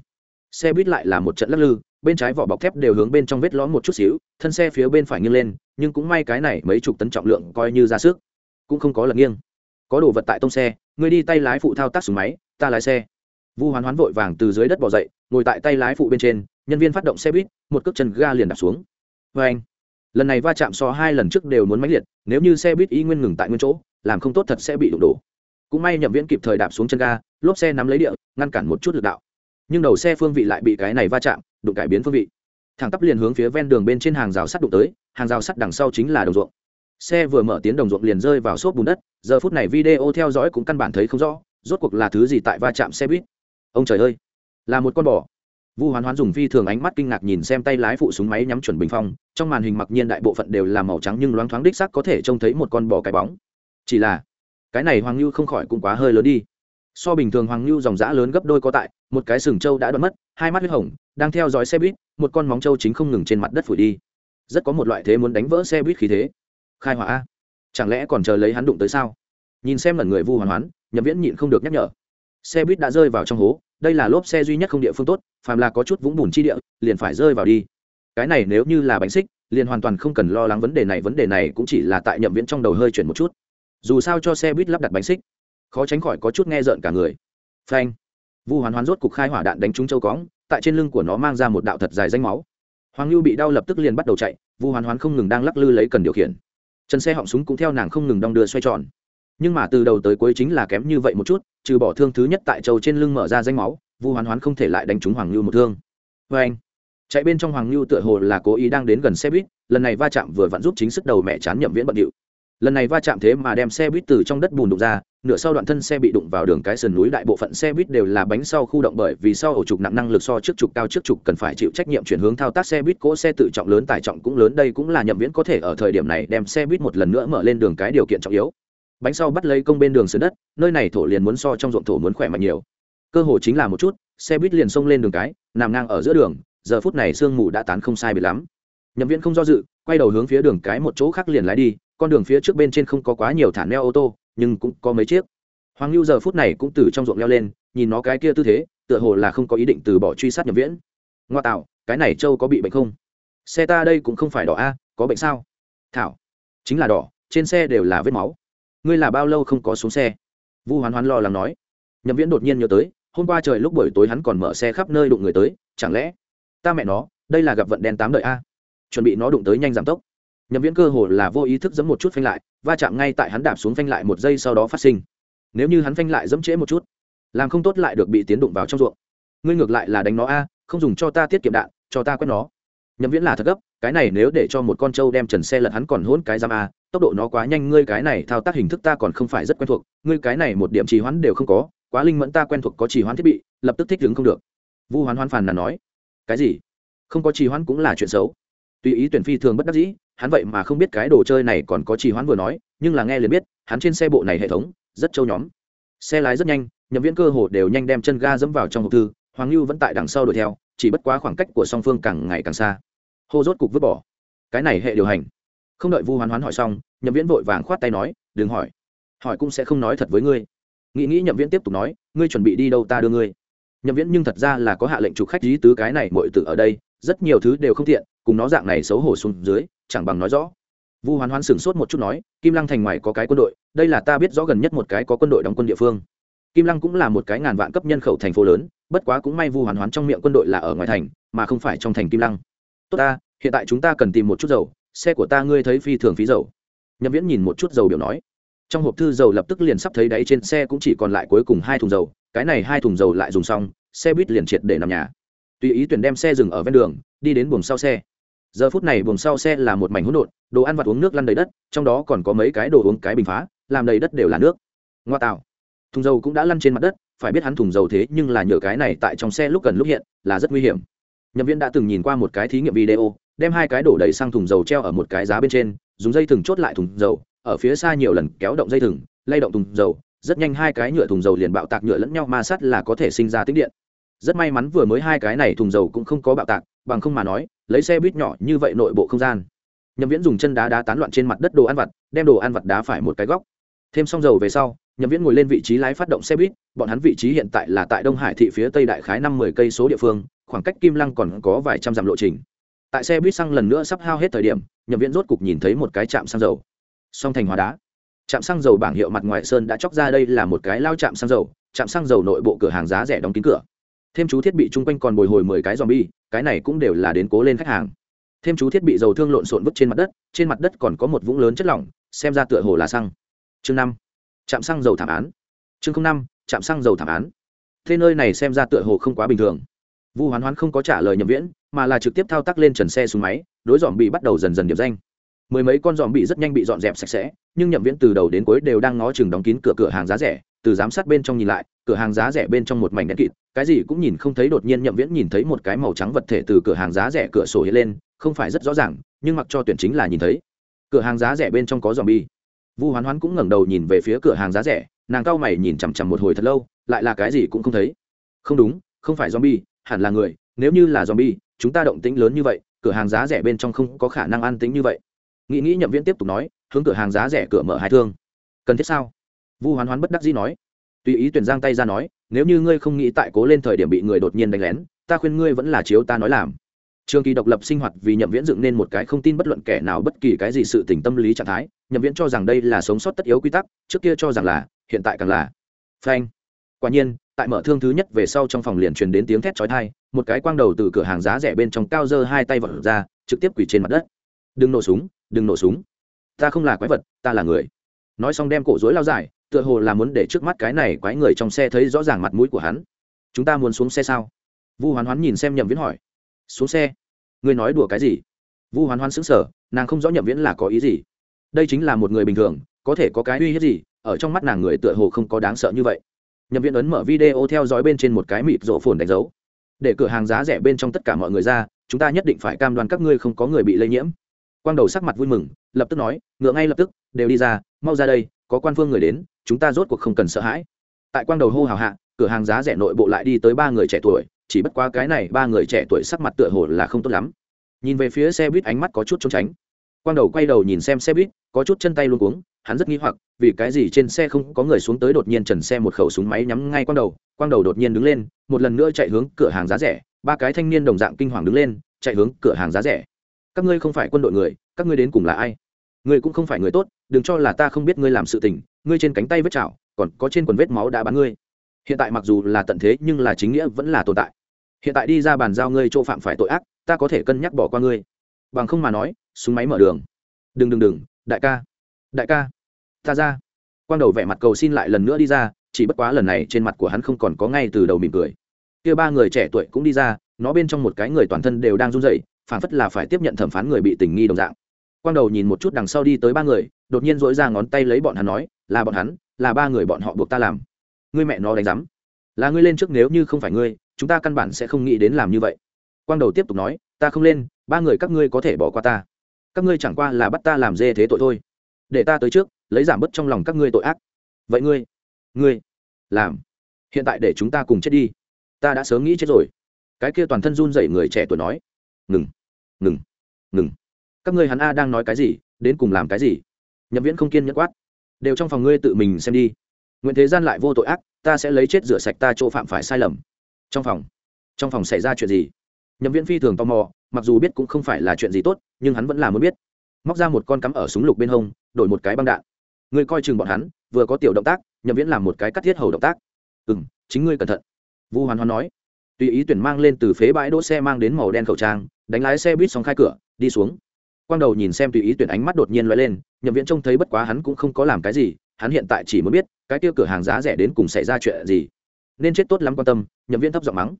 xe buýt lại là một trận lắc lư, bên trái vỏ bọc thép đều hướng bên trong vết lõm một chút xíu, thân xe phía bên phải nghiêng lên, nhưng cũng may cái này mấy chục tấn trọng lượng coi như ra sức. Cũng không có lật nghiêng. Có đồ vật tại tông xe, người đi tay lái phụ thao tác súng máy, ta lái xe. Vu hoán hoán vội vàng từ dưới đất bỏ dậy, ngồi tại tay lái phụ bên trên, nhân viên phát động xe buýt, một cước chân ga liền đạp xuống. Vê anh, lần này va chạm so hai lần trước đều muốn mãnh liệt, nếu như xe buýt y nguyên ngừng tại nguyên chỗ làm không tốt thật sẽ bị đụng đổ. Cũng may nhậm viễn kịp thời đạp xuống chân ga, lốp xe nắm lấy địa, ngăn cản một chút lực đạo. Nhưng đầu xe phương vị lại bị cái này va chạm, đụng cải biến phương vị. Thẳng tắp liền hướng phía ven đường bên trên hàng rào sắt đụng tới, hàng rào sắt đằng sau chính là đồng ruộng. Xe vừa mở tiến đồng ruộng liền rơi vào xốp bùn đất, giờ phút này video theo dõi cũng căn bản thấy không rõ, rốt cuộc là thứ gì tại va chạm xe buýt. Ông trời ơi! Là một con bò. Vu hoán hoán dùng phi thường ánh mắt kinh ngạc nhìn xem tay lái phụ súng máy nhắm chuẩn bình phong, trong màn hình mặc nhiên đại bộ phận đều là màu trắng nhưng loáng thoáng đích sắc có thể trông thấy một con bò cái bóng chỉ là, cái này hoàng lưu không khỏi cũng quá hơi lớn đi. So bình thường hoàng lưu dòng giã lớn gấp đôi có tại, một cái sừng trâu đã đoán mất, hai mắt huyết hồng, đang theo dõi xe buýt, một con móng trâu chính không ngừng trên mặt đất phủi đi. Rất có một loại thế muốn đánh vỡ xe buýt khí thế. Khai hỏa chẳng lẽ còn chờ lấy hắn đụng tới sao? Nhìn xem lần người vu hoàn hoán, nhậm viễn nhịn không được nhắc nhở. Xe buýt đã rơi vào trong hố, đây là lốp xe duy nhất không địa phương tốt, phàm là có chút vũng bùn chi địa, liền phải rơi vào đi. Cái này nếu như là bánh xích, liền hoàn toàn không cần lo lắng vấn đề này, vấn đề này cũng chỉ là tại nhậm viễn trong đầu hơi chuyển một chút dù sao cho xe buýt lắp đặt bánh xích, khó tránh khỏi có chút nghe rợn cả người. Phanh. Vu hoàn hoán rốt cục khai hỏa đạn đánh trúng châu cóng tại trên lưng của nó mang ra một đạo thật dài danh máu. Hoàng lưu bị đau lập tức liền bắt đầu chạy, vu hoàn hoán không ngừng đang lắc lư lấy cần điều khiển. Chân xe họng súng cũng theo nàng không ngừng đong đưa xoay tròn. Nhưng mà từ đầu tới cuối chính là kém như vậy một chút, trừ bỏ thương thứ nhất tại châu trên lưng mở ra danh máu, vu hoán hoán không thể lại đánh trúng hoàng lưu một thương. Vê anh chạy bên trong hoàng lưu tựa hồ là cố ý đang đến gần xe buýt, lần này va chạm vừa vặn giúp chính sức đầu mẹ chán nhậm viễn bận điệu lần này va chạm thế mà đem xe buýt từ trong đất bùn đụng ra, nửa sau đoạn thân xe bị đụng vào đường cái sườn núi, đại bộ phận xe buýt đều là bánh sau khu động bởi vì sau ổ trục nặng năng lực so trước trục cao trước trục cần phải chịu trách nhiệm chuyển hướng thao tác xe buýt, cỗ xe tự trọng lớn, tải trọng cũng lớn, đây cũng là nhậm viễn có thể ở thời điểm này đem xe buýt một lần nữa mở lên đường cái điều kiện trọng yếu. Bánh sau bắt lấy công bên đường sườn đất, nơi này thổ liền muốn so trong ruộng thổ muốn khỏe mạnh nhiều. Cơ hồ chính là một chút, xe buýt liền xông lên đường cái, nằm ngang ở giữa đường, giờ phút này sương mù đã tán không sai biệt lắm nhậm viễn không do dự, quay đầu hướng phía đường cái một chỗ khác liền lái đi, con đường phía trước bên trên không có quá nhiều thả neo ô tô, nhưng cũng có mấy chiếc. Hoàng lưu giờ phút này cũng từ trong ruộng leo lên, nhìn nó cái kia tư thế, tựa hồ là không có ý định từ bỏ truy sát nhậm viễn. Ngoa tạo, cái này châu có bị bệnh không? Xe ta đây cũng không phải đỏ a, có bệnh sao? Thảo, chính là đỏ, trên xe đều là vết máu. Ngươi là bao lâu không có xuống xe? Vu hoán hoán lo lắng nói. Nhậm viễn đột nhiên nhớ tới, hôm qua trời lúc buổi tối hắn còn mở xe khắp nơi đụng người tới, chẳng lẽ ta mẹ nó, đây là gặp vận đen tám đợi a? Chuẩn bị nó đụng tới nhanh giảm tốc. Nhậm viễn cơ hồ là vô ý thức giẫm một chút phanh lại, va chạm ngay tại hắn đạp xuống phanh lại một giây sau đó phát sinh. Nếu như hắn phanh lại giấm trễ một chút, làm không tốt lại được bị tiến đụng vào trong ruộng. Ngươi ngược lại là đánh nó a, không dùng cho ta tiết kiệm đạn, cho ta quét nó. Nhậm viễn là thật gấp, cái này nếu để cho một con trâu đem trần xe lật hắn còn hôn cái giam a, tốc độ nó quá nhanh, ngươi cái này thao tác hình thức ta còn không phải rất quen thuộc, ngươi cái này một điểm trì hoãn đều không có, quá linh mẫn ta quen thuộc có trì hoãn thiết bị, lập tức thích đứng không được. Vu hoán hoán phàn là nói, cái gì? Không có trì hoãn cũng là chuyện xấu tùy ý tuyển phi thường bất đắc dĩ, hắn vậy mà không biết cái đồ chơi này còn có trì hoãn vừa nói, nhưng là nghe liền biết, hắn trên xe bộ này hệ thống, rất trâu nhóm. Xe lái rất nhanh nhậm viễn cơ hồ đều nhanh đem chân ga dẫm vào trong hộp thư, hoàng lưu vẫn tại đằng sau đuổi theo, chỉ bất quá khoảng cách của song phương càng ngày càng xa. Hô rốt cục vứt bỏ. Cái này hệ điều hành. Không đợi vu hoán hoán hỏi xong nhậm viễn vội vàng khoát tay nói, đừng hỏi. Hỏi cũng sẽ không nói thật với ngươi. Nghĩ nghĩ nhậm viễn tiếp tục nói, ngươi chuẩn bị đi đâu ta đưa ngươi. Nhậm viễn nhưng thật ra là có hạ lệnh trục khách dí tứ cái này mọi tử ở đây rất nhiều thứ đều không tiện, cùng nó dạng này xấu hổ xuống dưới, chẳng bằng nói rõ. Vu hoán hoán sửng sốt một chút nói, kim lăng thành ngoài có cái quân đội, đây là ta biết rõ gần nhất một cái có quân đội đóng quân địa phương. Kim lăng cũng là một cái ngàn vạn cấp nhân khẩu thành phố lớn, bất quá cũng may vu hoán hoán trong miệng quân đội là ở ngoài thành, mà không phải trong thành kim lăng. Tốt ta, hiện tại chúng ta cần tìm một chút dầu, xe của ta ngươi thấy phi thường phí dầu. Nhậm viễn nhìn một chút dầu biểu nói. Trong hộp thư dầu lập tức liền sắp thấy đáy trên xe cũng chỉ còn lại cuối cùng hai thùng dầu, cái này hai thùng dầu lại dùng xong, xe buýt liền triệt để nằm nhà tùy ý tuyển đem xe dừng ở ven đường, đi đến buồng sau xe. Giờ phút này buồng sau xe là một mảnh hỗn độn, đồ ăn vặt uống nước lăn đầy đất, trong đó còn có mấy cái đồ uống cái bình phá, làm đầy đất đều là nước. Ngoa tạo. Thùng dầu cũng đã lăn trên mặt đất, phải biết hắn thùng dầu thế nhưng là nhờ cái này tại trong xe lúc gần lúc hiện, là rất nguy hiểm. Nhậm viên đã từng nhìn qua một cái thí nghiệm video, đem hai cái đổ đầy sang thùng dầu treo ở một cái giá bên trên, dùng dây thừng chốt lại thùng dầu, ở phía xa nhiều lần kéo động dây thừng, lay động thùng dầu, rất nhanh hai cái nhựa thùng dầu liền bạo tạc nhựa lẫn nhau ma sát là có thể sinh ra tính điện rất may mắn vừa mới hai cái này thùng dầu cũng không có bạo tạc, bằng không mà nói, lấy xe buýt nhỏ như vậy nội bộ không gian. Nhậm viễn dùng chân đá đá tán loạn trên mặt đất đồ ăn vặt, đem đồ ăn vặt đá phải một cái góc. Thêm xong dầu về sau, nhậm viễn ngồi lên vị trí lái phát động xe buýt, bọn hắn vị trí hiện tại là tại đông hải thị phía tây đại khái năm mươi cây số địa phương, khoảng cách kim lăng còn có vài trăm dặm lộ trình. Tại xe buýt xăng lần nữa sắp hao hết thời điểm, nhậm viễn rốt cục nhìn thấy một cái trạm xăng dầu. Song thành hóa đá. Trạm xăng dầu bảng hiệu mặt ngoài sơn đã chóc ra đây là một cái lao trạm xăng dầu, trạm xăng dầu nội bộ cửa hàng giá rẻ đóng kín cửa thêm chú thiết bị chung quanh còn bồi hồi mười cái dòm bi cái này cũng đều là đến cố lên khách hàng. Thêm chú thiết bị dầu thương lộn xộn vứt trên mặt đất, trên mặt đất còn có một vũng lớn chất lỏng, xem ra tựa hồ là xăng. Chương năm, trạm xăng dầu thảm án. Chương năm, trạm xăng dầu thảm án. Thế nơi này xem ra tựa hồ không quá bình thường. Vu hoán hoán không có trả lời nhậm viễn, mà là trực tiếp thao tác lên trần xe xuống máy, đối dòm bị bắt đầu dần dần điểm danh. Mười mấy con dòm bị rất nhanh bị dọn dẹp sạch sẽ, nhưng nhậm viễn từ đầu đến cuối đều đang ngó chừng đóng kín cửa cửa hàng giá rẻ, từ giám sát bên trong nhìn lại cửa hàng giá rẻ bên trong một mảnh đen kịt, cái gì cũng nhìn không thấy, đột nhiên nhậm viễn nhìn thấy một cái màu trắng vật thể từ cửa hàng giá rẻ cửa sổ hiện lên, không phải rất rõ ràng, nhưng mặc cho tuyển chính là nhìn thấy. Cửa hàng giá rẻ bên trong có dòm bi vu hoán hoán cũng ngẩng đầu nhìn về phía cửa hàng giá rẻ, nàng cao mày nhìn chằm chằm một hồi thật lâu, lại là cái gì cũng không thấy. Không đúng, không phải zombie, hẳn là người, nếu như là zombie, chúng ta động tĩnh lớn như vậy, cửa hàng giá rẻ bên trong không có khả năng an tĩnh như vậy. Nghĩ nghĩ nhậm viễn tiếp tục nói, hướng cửa hàng giá rẻ cửa mở hai thương. Cần thiết sao? Vu hoán hoán bất đắc dĩ nói tùy ý tuyển giang tay ra nói, nếu như ngươi không nghĩ tại cố lên thời điểm bị người đột nhiên đánh lén, ta khuyên ngươi vẫn là chiếu ta nói làm. Trường kỳ độc lập sinh hoạt vì nhậm viễn dựng nên một cái không tin bất luận kẻ nào bất kỳ cái gì sự tình tâm lý trạng thái, nhậm viễn cho rằng đây là sống sót tất yếu quy tắc, trước kia cho rằng là, hiện tại càng là. Phanh. Quả nhiên, tại mở thương thứ nhất về sau trong phòng liền truyền đến tiếng thét chói tai, một cái quang đầu từ cửa hàng giá rẻ bên trong cao dơ hai tay vật ra, trực tiếp quỳ trên mặt đất. Đừng nổ súng, đừng nổ súng. Ta không là quái vật, ta là người. Nói xong đem cổ rối lao dài tựa hồ là muốn để trước mắt cái này quái người trong xe thấy rõ ràng mặt mũi của hắn. Chúng ta muốn xuống xe sao? Vu hoán hoán nhìn xem nhậm viễn hỏi. Xuống xe? Ngươi nói đùa cái gì? Vu hoán hoán xứng sở nàng không rõ nhậm viễn là có ý gì. Đây chính là một người bình thường, có thể có cái uy hiếp gì, ở trong mắt nàng người tựa hồ không có đáng sợ như vậy. Nhậm viễn ấn mở video theo dõi bên trên một cái mịt rộ phồn đánh dấu. Để cửa hàng giá rẻ bên trong tất cả mọi người ra, chúng ta nhất định phải cam đoan các ngươi không có người bị lây nhiễm. Quang đầu sắc mặt vui mừng, lập tức nói, ngựa ngay lập tức, đều đi ra, mau ra đây, có quan phương người đến chúng ta rốt cuộc không cần sợ hãi. Tại quang đầu hô hào hạ, cửa hàng giá rẻ nội bộ lại đi tới ba người trẻ tuổi, chỉ bất quá cái này ba người trẻ tuổi sắc mặt tựa hồ là không tốt lắm. Nhìn về phía xe buýt ánh mắt có chút trốn tránh. Quang đầu quay đầu nhìn xem xe buýt, có chút chân tay luôn cuống, hắn rất nghi hoặc, vì cái gì trên xe không có người xuống tới đột nhiên trần xe một khẩu súng máy nhắm ngay quang đầu quang đầu đột nhiên đứng lên, một lần nữa chạy hướng cửa hàng giá rẻ, ba cái thanh niên đồng dạng kinh hoàng đứng lên, chạy hướng cửa hàng giá rẻ. Các ngươi không phải quân đội người, các ngươi đến cùng là ai? Ngươi cũng không phải người tốt, đừng cho là ta không biết ngươi làm sự tình, ngươi trên cánh tay vết chảo, còn có trên quần vết máu đã bắn ngươi. Hiện tại mặc dù là tận thế, nhưng là chính nghĩa vẫn là tồn tại. Hiện tại đi ra bàn giao ngươi chỗ phạm phải tội ác, ta có thể cân nhắc bỏ qua ngươi. Bằng không mà nói, súng máy mở đường. Đừng đừng đừng, đại ca. Đại ca. Ta ra. Quang đầu vẻ mặt cầu xin lại lần nữa đi ra, chỉ bất quá lần này trên mặt của hắn không còn có ngay từ đầu mỉm cười. Kia ba người trẻ tuổi cũng đi ra, nó bên trong một cái người toàn thân đều đang run rẩy phản phất là phải tiếp nhận thẩm phán người bị tình nghi đồng dạng quang đầu nhìn một chút đằng sau đi tới ba người, đột nhiên dỗi ra ngón tay lấy bọn hắn nói, là bọn hắn, là ba người bọn họ buộc ta làm. Ngươi mẹ nó đánh rắm là ngươi lên trước nếu như không phải ngươi, chúng ta căn bản sẽ không nghĩ đến làm như vậy. Quang đầu tiếp tục nói, ta không lên, ba người các ngươi có thể bỏ qua ta. Các ngươi chẳng qua là bắt ta làm dê thế tội thôi. Để ta tới trước, lấy giảm bớt trong lòng các ngươi tội ác. Vậy ngươi ngươi làm. Hiện tại để chúng ta cùng chết đi. Ta đã sớm nghĩ chết rồi. Cái kia toàn thân run rẩy người trẻ tuổi nói, ngừng ngừng ngừng các ngươi hắn a đang nói cái gì, đến cùng làm cái gì? Nhậm viễn không kiên nhẫn quát. Đều trong phòng ngươi tự mình xem đi. Nguyện thế gian lại vô tội ác, ta sẽ lấy chết rửa sạch ta chỗ phạm phải sai lầm. Trong phòng trong phòng xảy ra chuyện gì? Nhậm viễn phi thường tò mò, mặc dù biết cũng không phải là chuyện gì tốt, nhưng hắn vẫn là muốn biết. Móc ra một con cắm ở súng lục bên hông, đổi một cái băng đạn. Ngươi coi chừng bọn hắn, vừa có tiểu động tác, nhậm viễn làm một cái cắt thiết hầu động tác. Ừ m chính ngươi cẩn thận. Vu hoàn hoàn nói. Tùy ý tuyển mang lên từ phế bãi đỗ xe mang đến màu đen khẩu trang, đánh lái xe buýt xong khai cửa, đi xuống quang đầu nhìn xem tùy ý tuyển ánh mắt đột nhiên lóe lên, nhậm viễn trông thấy bất quá hắn cũng không có làm cái gì, hắn hiện tại chỉ muốn biết, cái tiêu cửa hàng giá rẻ đến cùng xảy ra chuyện gì. Nên chết tốt lắm quan tâm, nhậm viễn thấp giọng mắng.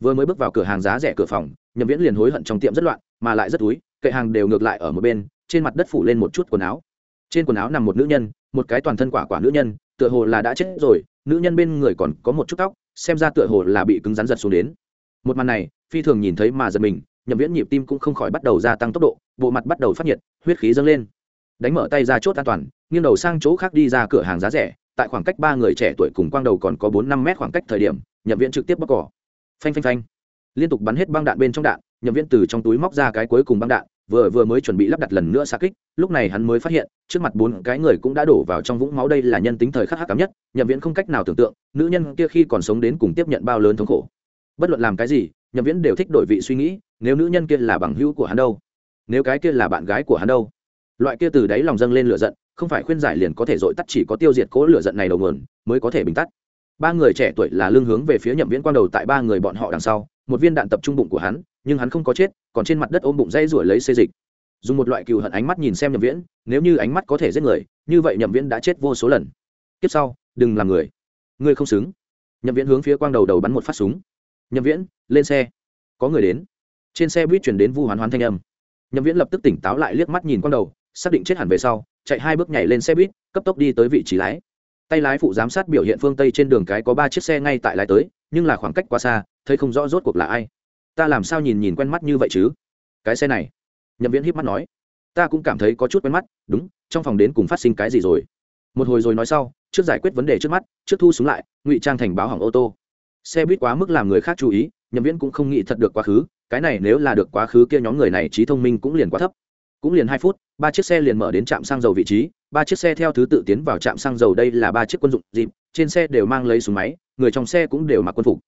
Vừa mới bước vào cửa hàng giá rẻ cửa phòng, nhậm viễn liền hối hận trong tiệm rất loạn, mà lại rất túi, kệ hàng đều ngược lại ở một bên, trên mặt đất phủ lên một chút quần áo. Trên quần áo nằm một nữ nhân, một cái toàn thân quả quả nữ nhân, tựa hồ là đã chết rồi, nữ nhân bên người còn có một chút tóc, xem ra tựa hồ là bị cứng rắn giật xuống đến. Một màn này, phi thường nhìn thấy mà giật mình nhậm viễn nhịp tim cũng không khỏi bắt đầu gia tăng tốc độ, bộ mặt bắt đầu phát nhiệt, huyết khí dâng lên. Đánh mở tay ra chốt an toàn, nghiêng đầu sang chỗ khác đi ra cửa hàng giá rẻ, tại khoảng cách ba người trẻ tuổi cùng quang đầu còn có bốn năm mét khoảng cách thời điểm, nhậm viễn trực tiếp bóc cỏ. Phanh phanh phanh. Liên tục bắn hết băng đạn bên trong đạn, nhậm viễn từ trong túi móc ra cái cuối cùng băng đạn, vừa vừa mới chuẩn bị lắp đặt lần nữa xa kích, lúc này hắn mới phát hiện, trước mặt bốn cái người cũng đã đổ vào trong vũng máu đây là nhân tính thời khắc hắc cám nhất, nhậm viễn không cách nào tưởng tượng, nữ nhân kia khi còn sống đến cùng tiếp nhận bao lớn thống khổ. Bất luận làm cái gì nhậm viễn đều thích đổi vị suy nghĩ, nếu nữ nhân kia là bằng hữu của hắn đâu? Nếu cái kia là bạn gái của hắn đâu? Loại kia từ đáy lòng dâng lên lửa giận, không phải khuyên giải liền có thể dội tắt chỉ có tiêu diệt cố lửa giận này đầu nguồn, mới có thể bình tắt. Ba người trẻ tuổi là lương hướng về phía nhậm viễn quang đầu tại ba người bọn họ đằng sau, một viên đạn tập trung bụng của hắn, nhưng hắn không có chết, còn trên mặt đất ôm bụng dây rủi lấy xê dịch. Dùng một loại cừu hận ánh mắt nhìn xem nhậm viễn, nếu như ánh mắt có thể giết người, như vậy nhậm viễn đã chết vô số lần. Tiếp sau, đừng làm người. Ngươi không xứng. Nhậm viễn hướng phía quang đầu đầu bắn một phát súng nhậm viễn, lên xe. Có người đến. Trên xe buýt chuyển đến vu hoán hoán thanh âm. Nhậm viễn lập tức tỉnh táo lại liếc mắt nhìn quang đầu, xác định chết hẳn về sau, chạy hai bước nhảy lên xe buýt, cấp tốc đi tới vị trí lái. Tay lái phụ giám sát biểu hiện phương tây trên đường cái có ba chiếc xe ngay tại lái tới, nhưng là khoảng cách quá xa, thấy không rõ rốt cuộc là ai. Ta làm sao nhìn nhìn quen mắt như vậy chứ? Cái xe này. Nhậm viễn híp mắt nói. Ta cũng cảm thấy có chút quen mắt, đúng, trong phòng đến cùng phát sinh cái gì rồi? Một hồi rồi nói sau, trước giải quyết vấn đề trước mắt, trước thu súng lại, ngụy trang thành báo hỏng ô tô xe buýt quá mức làm người khác chú ý, nhậm viễn cũng không nghĩ thật được quá khứ, cái này nếu là được quá khứ kia nhóm người này trí thông minh cũng liền quá thấp. Cũng liền hai phút, ba chiếc xe liền mở đến trạm xăng dầu vị trí, ba chiếc xe theo thứ tự tiến vào trạm xăng dầu đây là ba chiếc quân dụng, dịp, trên xe đều mang lấy súng máy, người trong xe cũng đều mặc quân phục.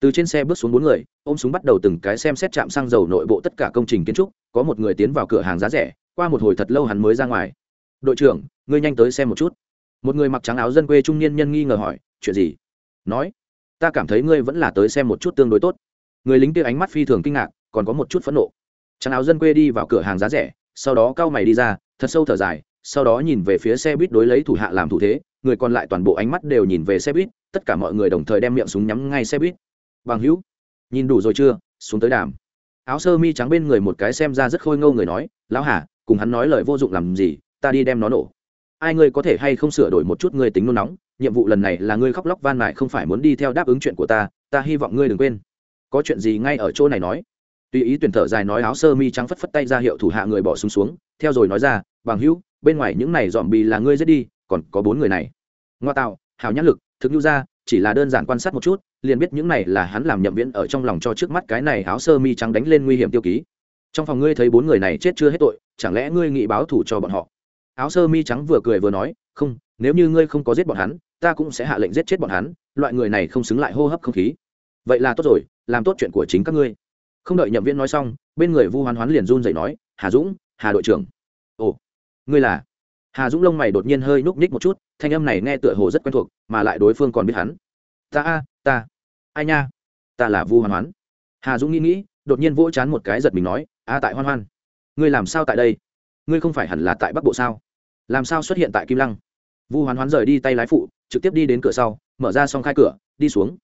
Từ trên xe bước xuống bốn người, ôm súng bắt đầu từng cái xem xét trạm xăng dầu nội bộ tất cả công trình kiến trúc, có một người tiến vào cửa hàng giá rẻ, qua một hồi thật lâu hắn mới ra ngoài. Đội trưởng, ngươi nhanh tới xem một chút. Một người mặc trắng áo dân quê trung niên nhân nghi ngờ hỏi, chuyện gì? Nói ta cảm thấy ngươi vẫn là tới xem một chút tương đối tốt. Người lính kia ánh mắt phi thường kinh ngạc, còn có một chút phẫn nộ. Trắng áo dân quê đi vào cửa hàng giá rẻ, sau đó cao mày đi ra, thật sâu thở dài, sau đó nhìn về phía xe buýt đối lấy thủ hạ làm thủ thế, người còn lại toàn bộ ánh mắt đều nhìn về xe buýt, tất cả mọi người đồng thời đem miệng súng nhắm ngay xe buýt. Bằng hữu, nhìn đủ rồi chưa? Xuống tới đàm. Áo sơ mi trắng bên người một cái xem ra rất khôi ngâu người nói, lão hà, cùng hắn nói lời vô dụng làm gì, ta đi đem nó nổ ai ngươi có thể hay không sửa đổi một chút ngươi tính nôn nóng nhiệm vụ lần này là ngươi khóc lóc van mại không phải muốn đi theo đáp ứng chuyện của ta ta hy vọng ngươi đừng quên. Có chuyện gì ngay ở chỗ này nói. Tùy ý tuyển thở dài nói áo sơ mi trắng phất phất tay ra hiệu thủ hạ người bỏ súng xuống, xuống theo rồi nói ra bằng hữu bên ngoài những này dòm bì là ngươi giết đi còn có bốn người này. Ngoa tạo hào nhãn lực thực nhu ra chỉ là đơn giản quan sát một chút liền biết những này là hắn làm nhậm viễn ở trong lòng cho trước mắt cái này áo sơ mi trắng đánh lên nguy hiểm tiêu ký. Trong phòng ngươi thấy bốn người này chết chưa hết tội chẳng lẽ ngươi nghĩ báo thủ cho bọn họ? Áo sơ mi trắng vừa cười vừa nói, không, nếu như ngươi không có giết bọn hắn, ta cũng sẽ hạ lệnh giết chết bọn hắn, loại người này không xứng lại hô hấp không khí. Vậy là tốt rồi, làm tốt chuyện của chính các ngươi. Không đợi nhậm viễn nói xong, bên người vu hoán hoán liền run dậy nói, hà dũng, hà đội trưởng. Ồ, ngươi là? Hà dũng lông mày đột nhiên hơi núp ních một chút, thanh âm này nghe tựa hồ rất quen thuộc, mà lại đối phương còn biết hắn. Ta a, ta. Ai nha? Ta là vu hoán hoán. Hà dũng nghĩ nghĩ, đột nhiên vỗ chán một cái giật mình nói, a tại hoan hoan. Ngươi làm sao tại đây? Ngươi không phải hẳn là tại bắc bộ sao? Làm sao xuất hiện tại kim lăng? Vu hoán hoán rời đi tay lái phụ, trực tiếp đi đến cửa sau, mở ra xong khai cửa, đi xuống.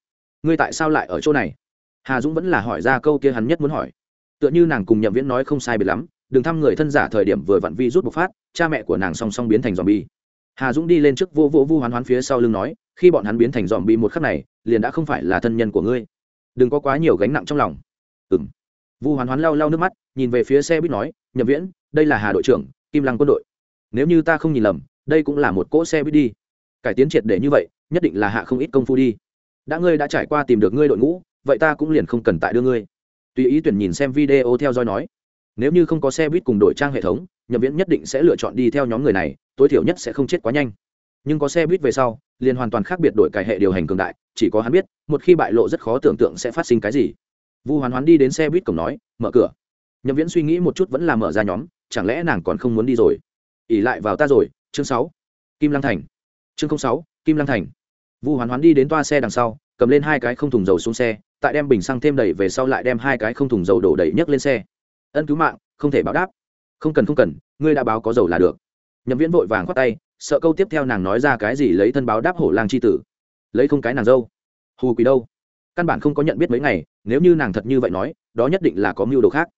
Ngươi tại sao lại ở chỗ này? Hà dũng vẫn là hỏi ra câu kia hắn nhất muốn hỏi. Tựa như nàng cùng nhậm viễn nói không sai biệt lắm, đừng thăm người thân giả thời điểm vừa vặn vi rút bộc phát, cha mẹ của nàng song song biến thành dòm bi hà dũng đi lên trước vô vô vu hoán hoán phía sau lưng nói, khi bọn hắn biến thành dòm bi một khắc này, liền đã không phải là thân nhân của ngươi. Đừng có quá nhiều gánh nặng trong lòng. Ừng vu hoán hoán lau lau nước mắt, nhìn về phía xe buýt nói, nhậm viễn, đây là hà đội trưởng, kim lăng quân đội. Nếu như ta không nhìn lầm, đây cũng là một cỗ xe buýt đi. Cải tiến triệt để như vậy, nhất định là hạ không ít công phu đi. Đã ngươi đã trải qua tìm được ngươi đội ngũ, vậy ta cũng liền không cần tại đưa ngươi. Tùy ý tuyển nhìn xem video theo dõi nói, nếu như không có xe buýt cùng đổi trang hệ thống, nhậm viễn nhất định sẽ lựa chọn đi theo nhóm người này, tối thiểu nhất sẽ không chết quá nhanh. Nhưng có xe buýt về sau, liền hoàn toàn khác biệt đổi cải hệ điều hành cường đại, chỉ có hắn biết, một khi bại lộ rất khó tưởng tượng sẽ phát sinh cái gì vu hoán hoán đi đến xe buýt cổng nói, mở cửa. Nhậm viễn suy nghĩ một chút vẫn là mở ra nhóm, chẳng lẽ nàng còn không muốn đi rồi? Ỉ lại vào ta rồi, chương sáu. Kim lăng thành. Chương sáu, kim lăng thành. Vu hoán hoán đi đến toa xe đằng sau, cầm lên hai cái không thùng dầu xuống xe, tại đem bình xăng thêm đầy về sau lại đem hai cái không thùng dầu đổ đầy nhấc lên xe. Ân cứu mạng, không thể báo đáp. Không cần không cần, ngươi đã báo có dầu là được. Nhậm viễn vội vàng khoát tay, sợ câu tiếp theo nàng nói ra cái gì lấy thân báo đáp hổ lang c h i tử. Lấy không cái nàng dâu. Hù quỳ đâu? Căn bản không có nhận biết mấy ngày, nếu như nàng thật như vậy nói, đó nhất định là có mưu đồ khác.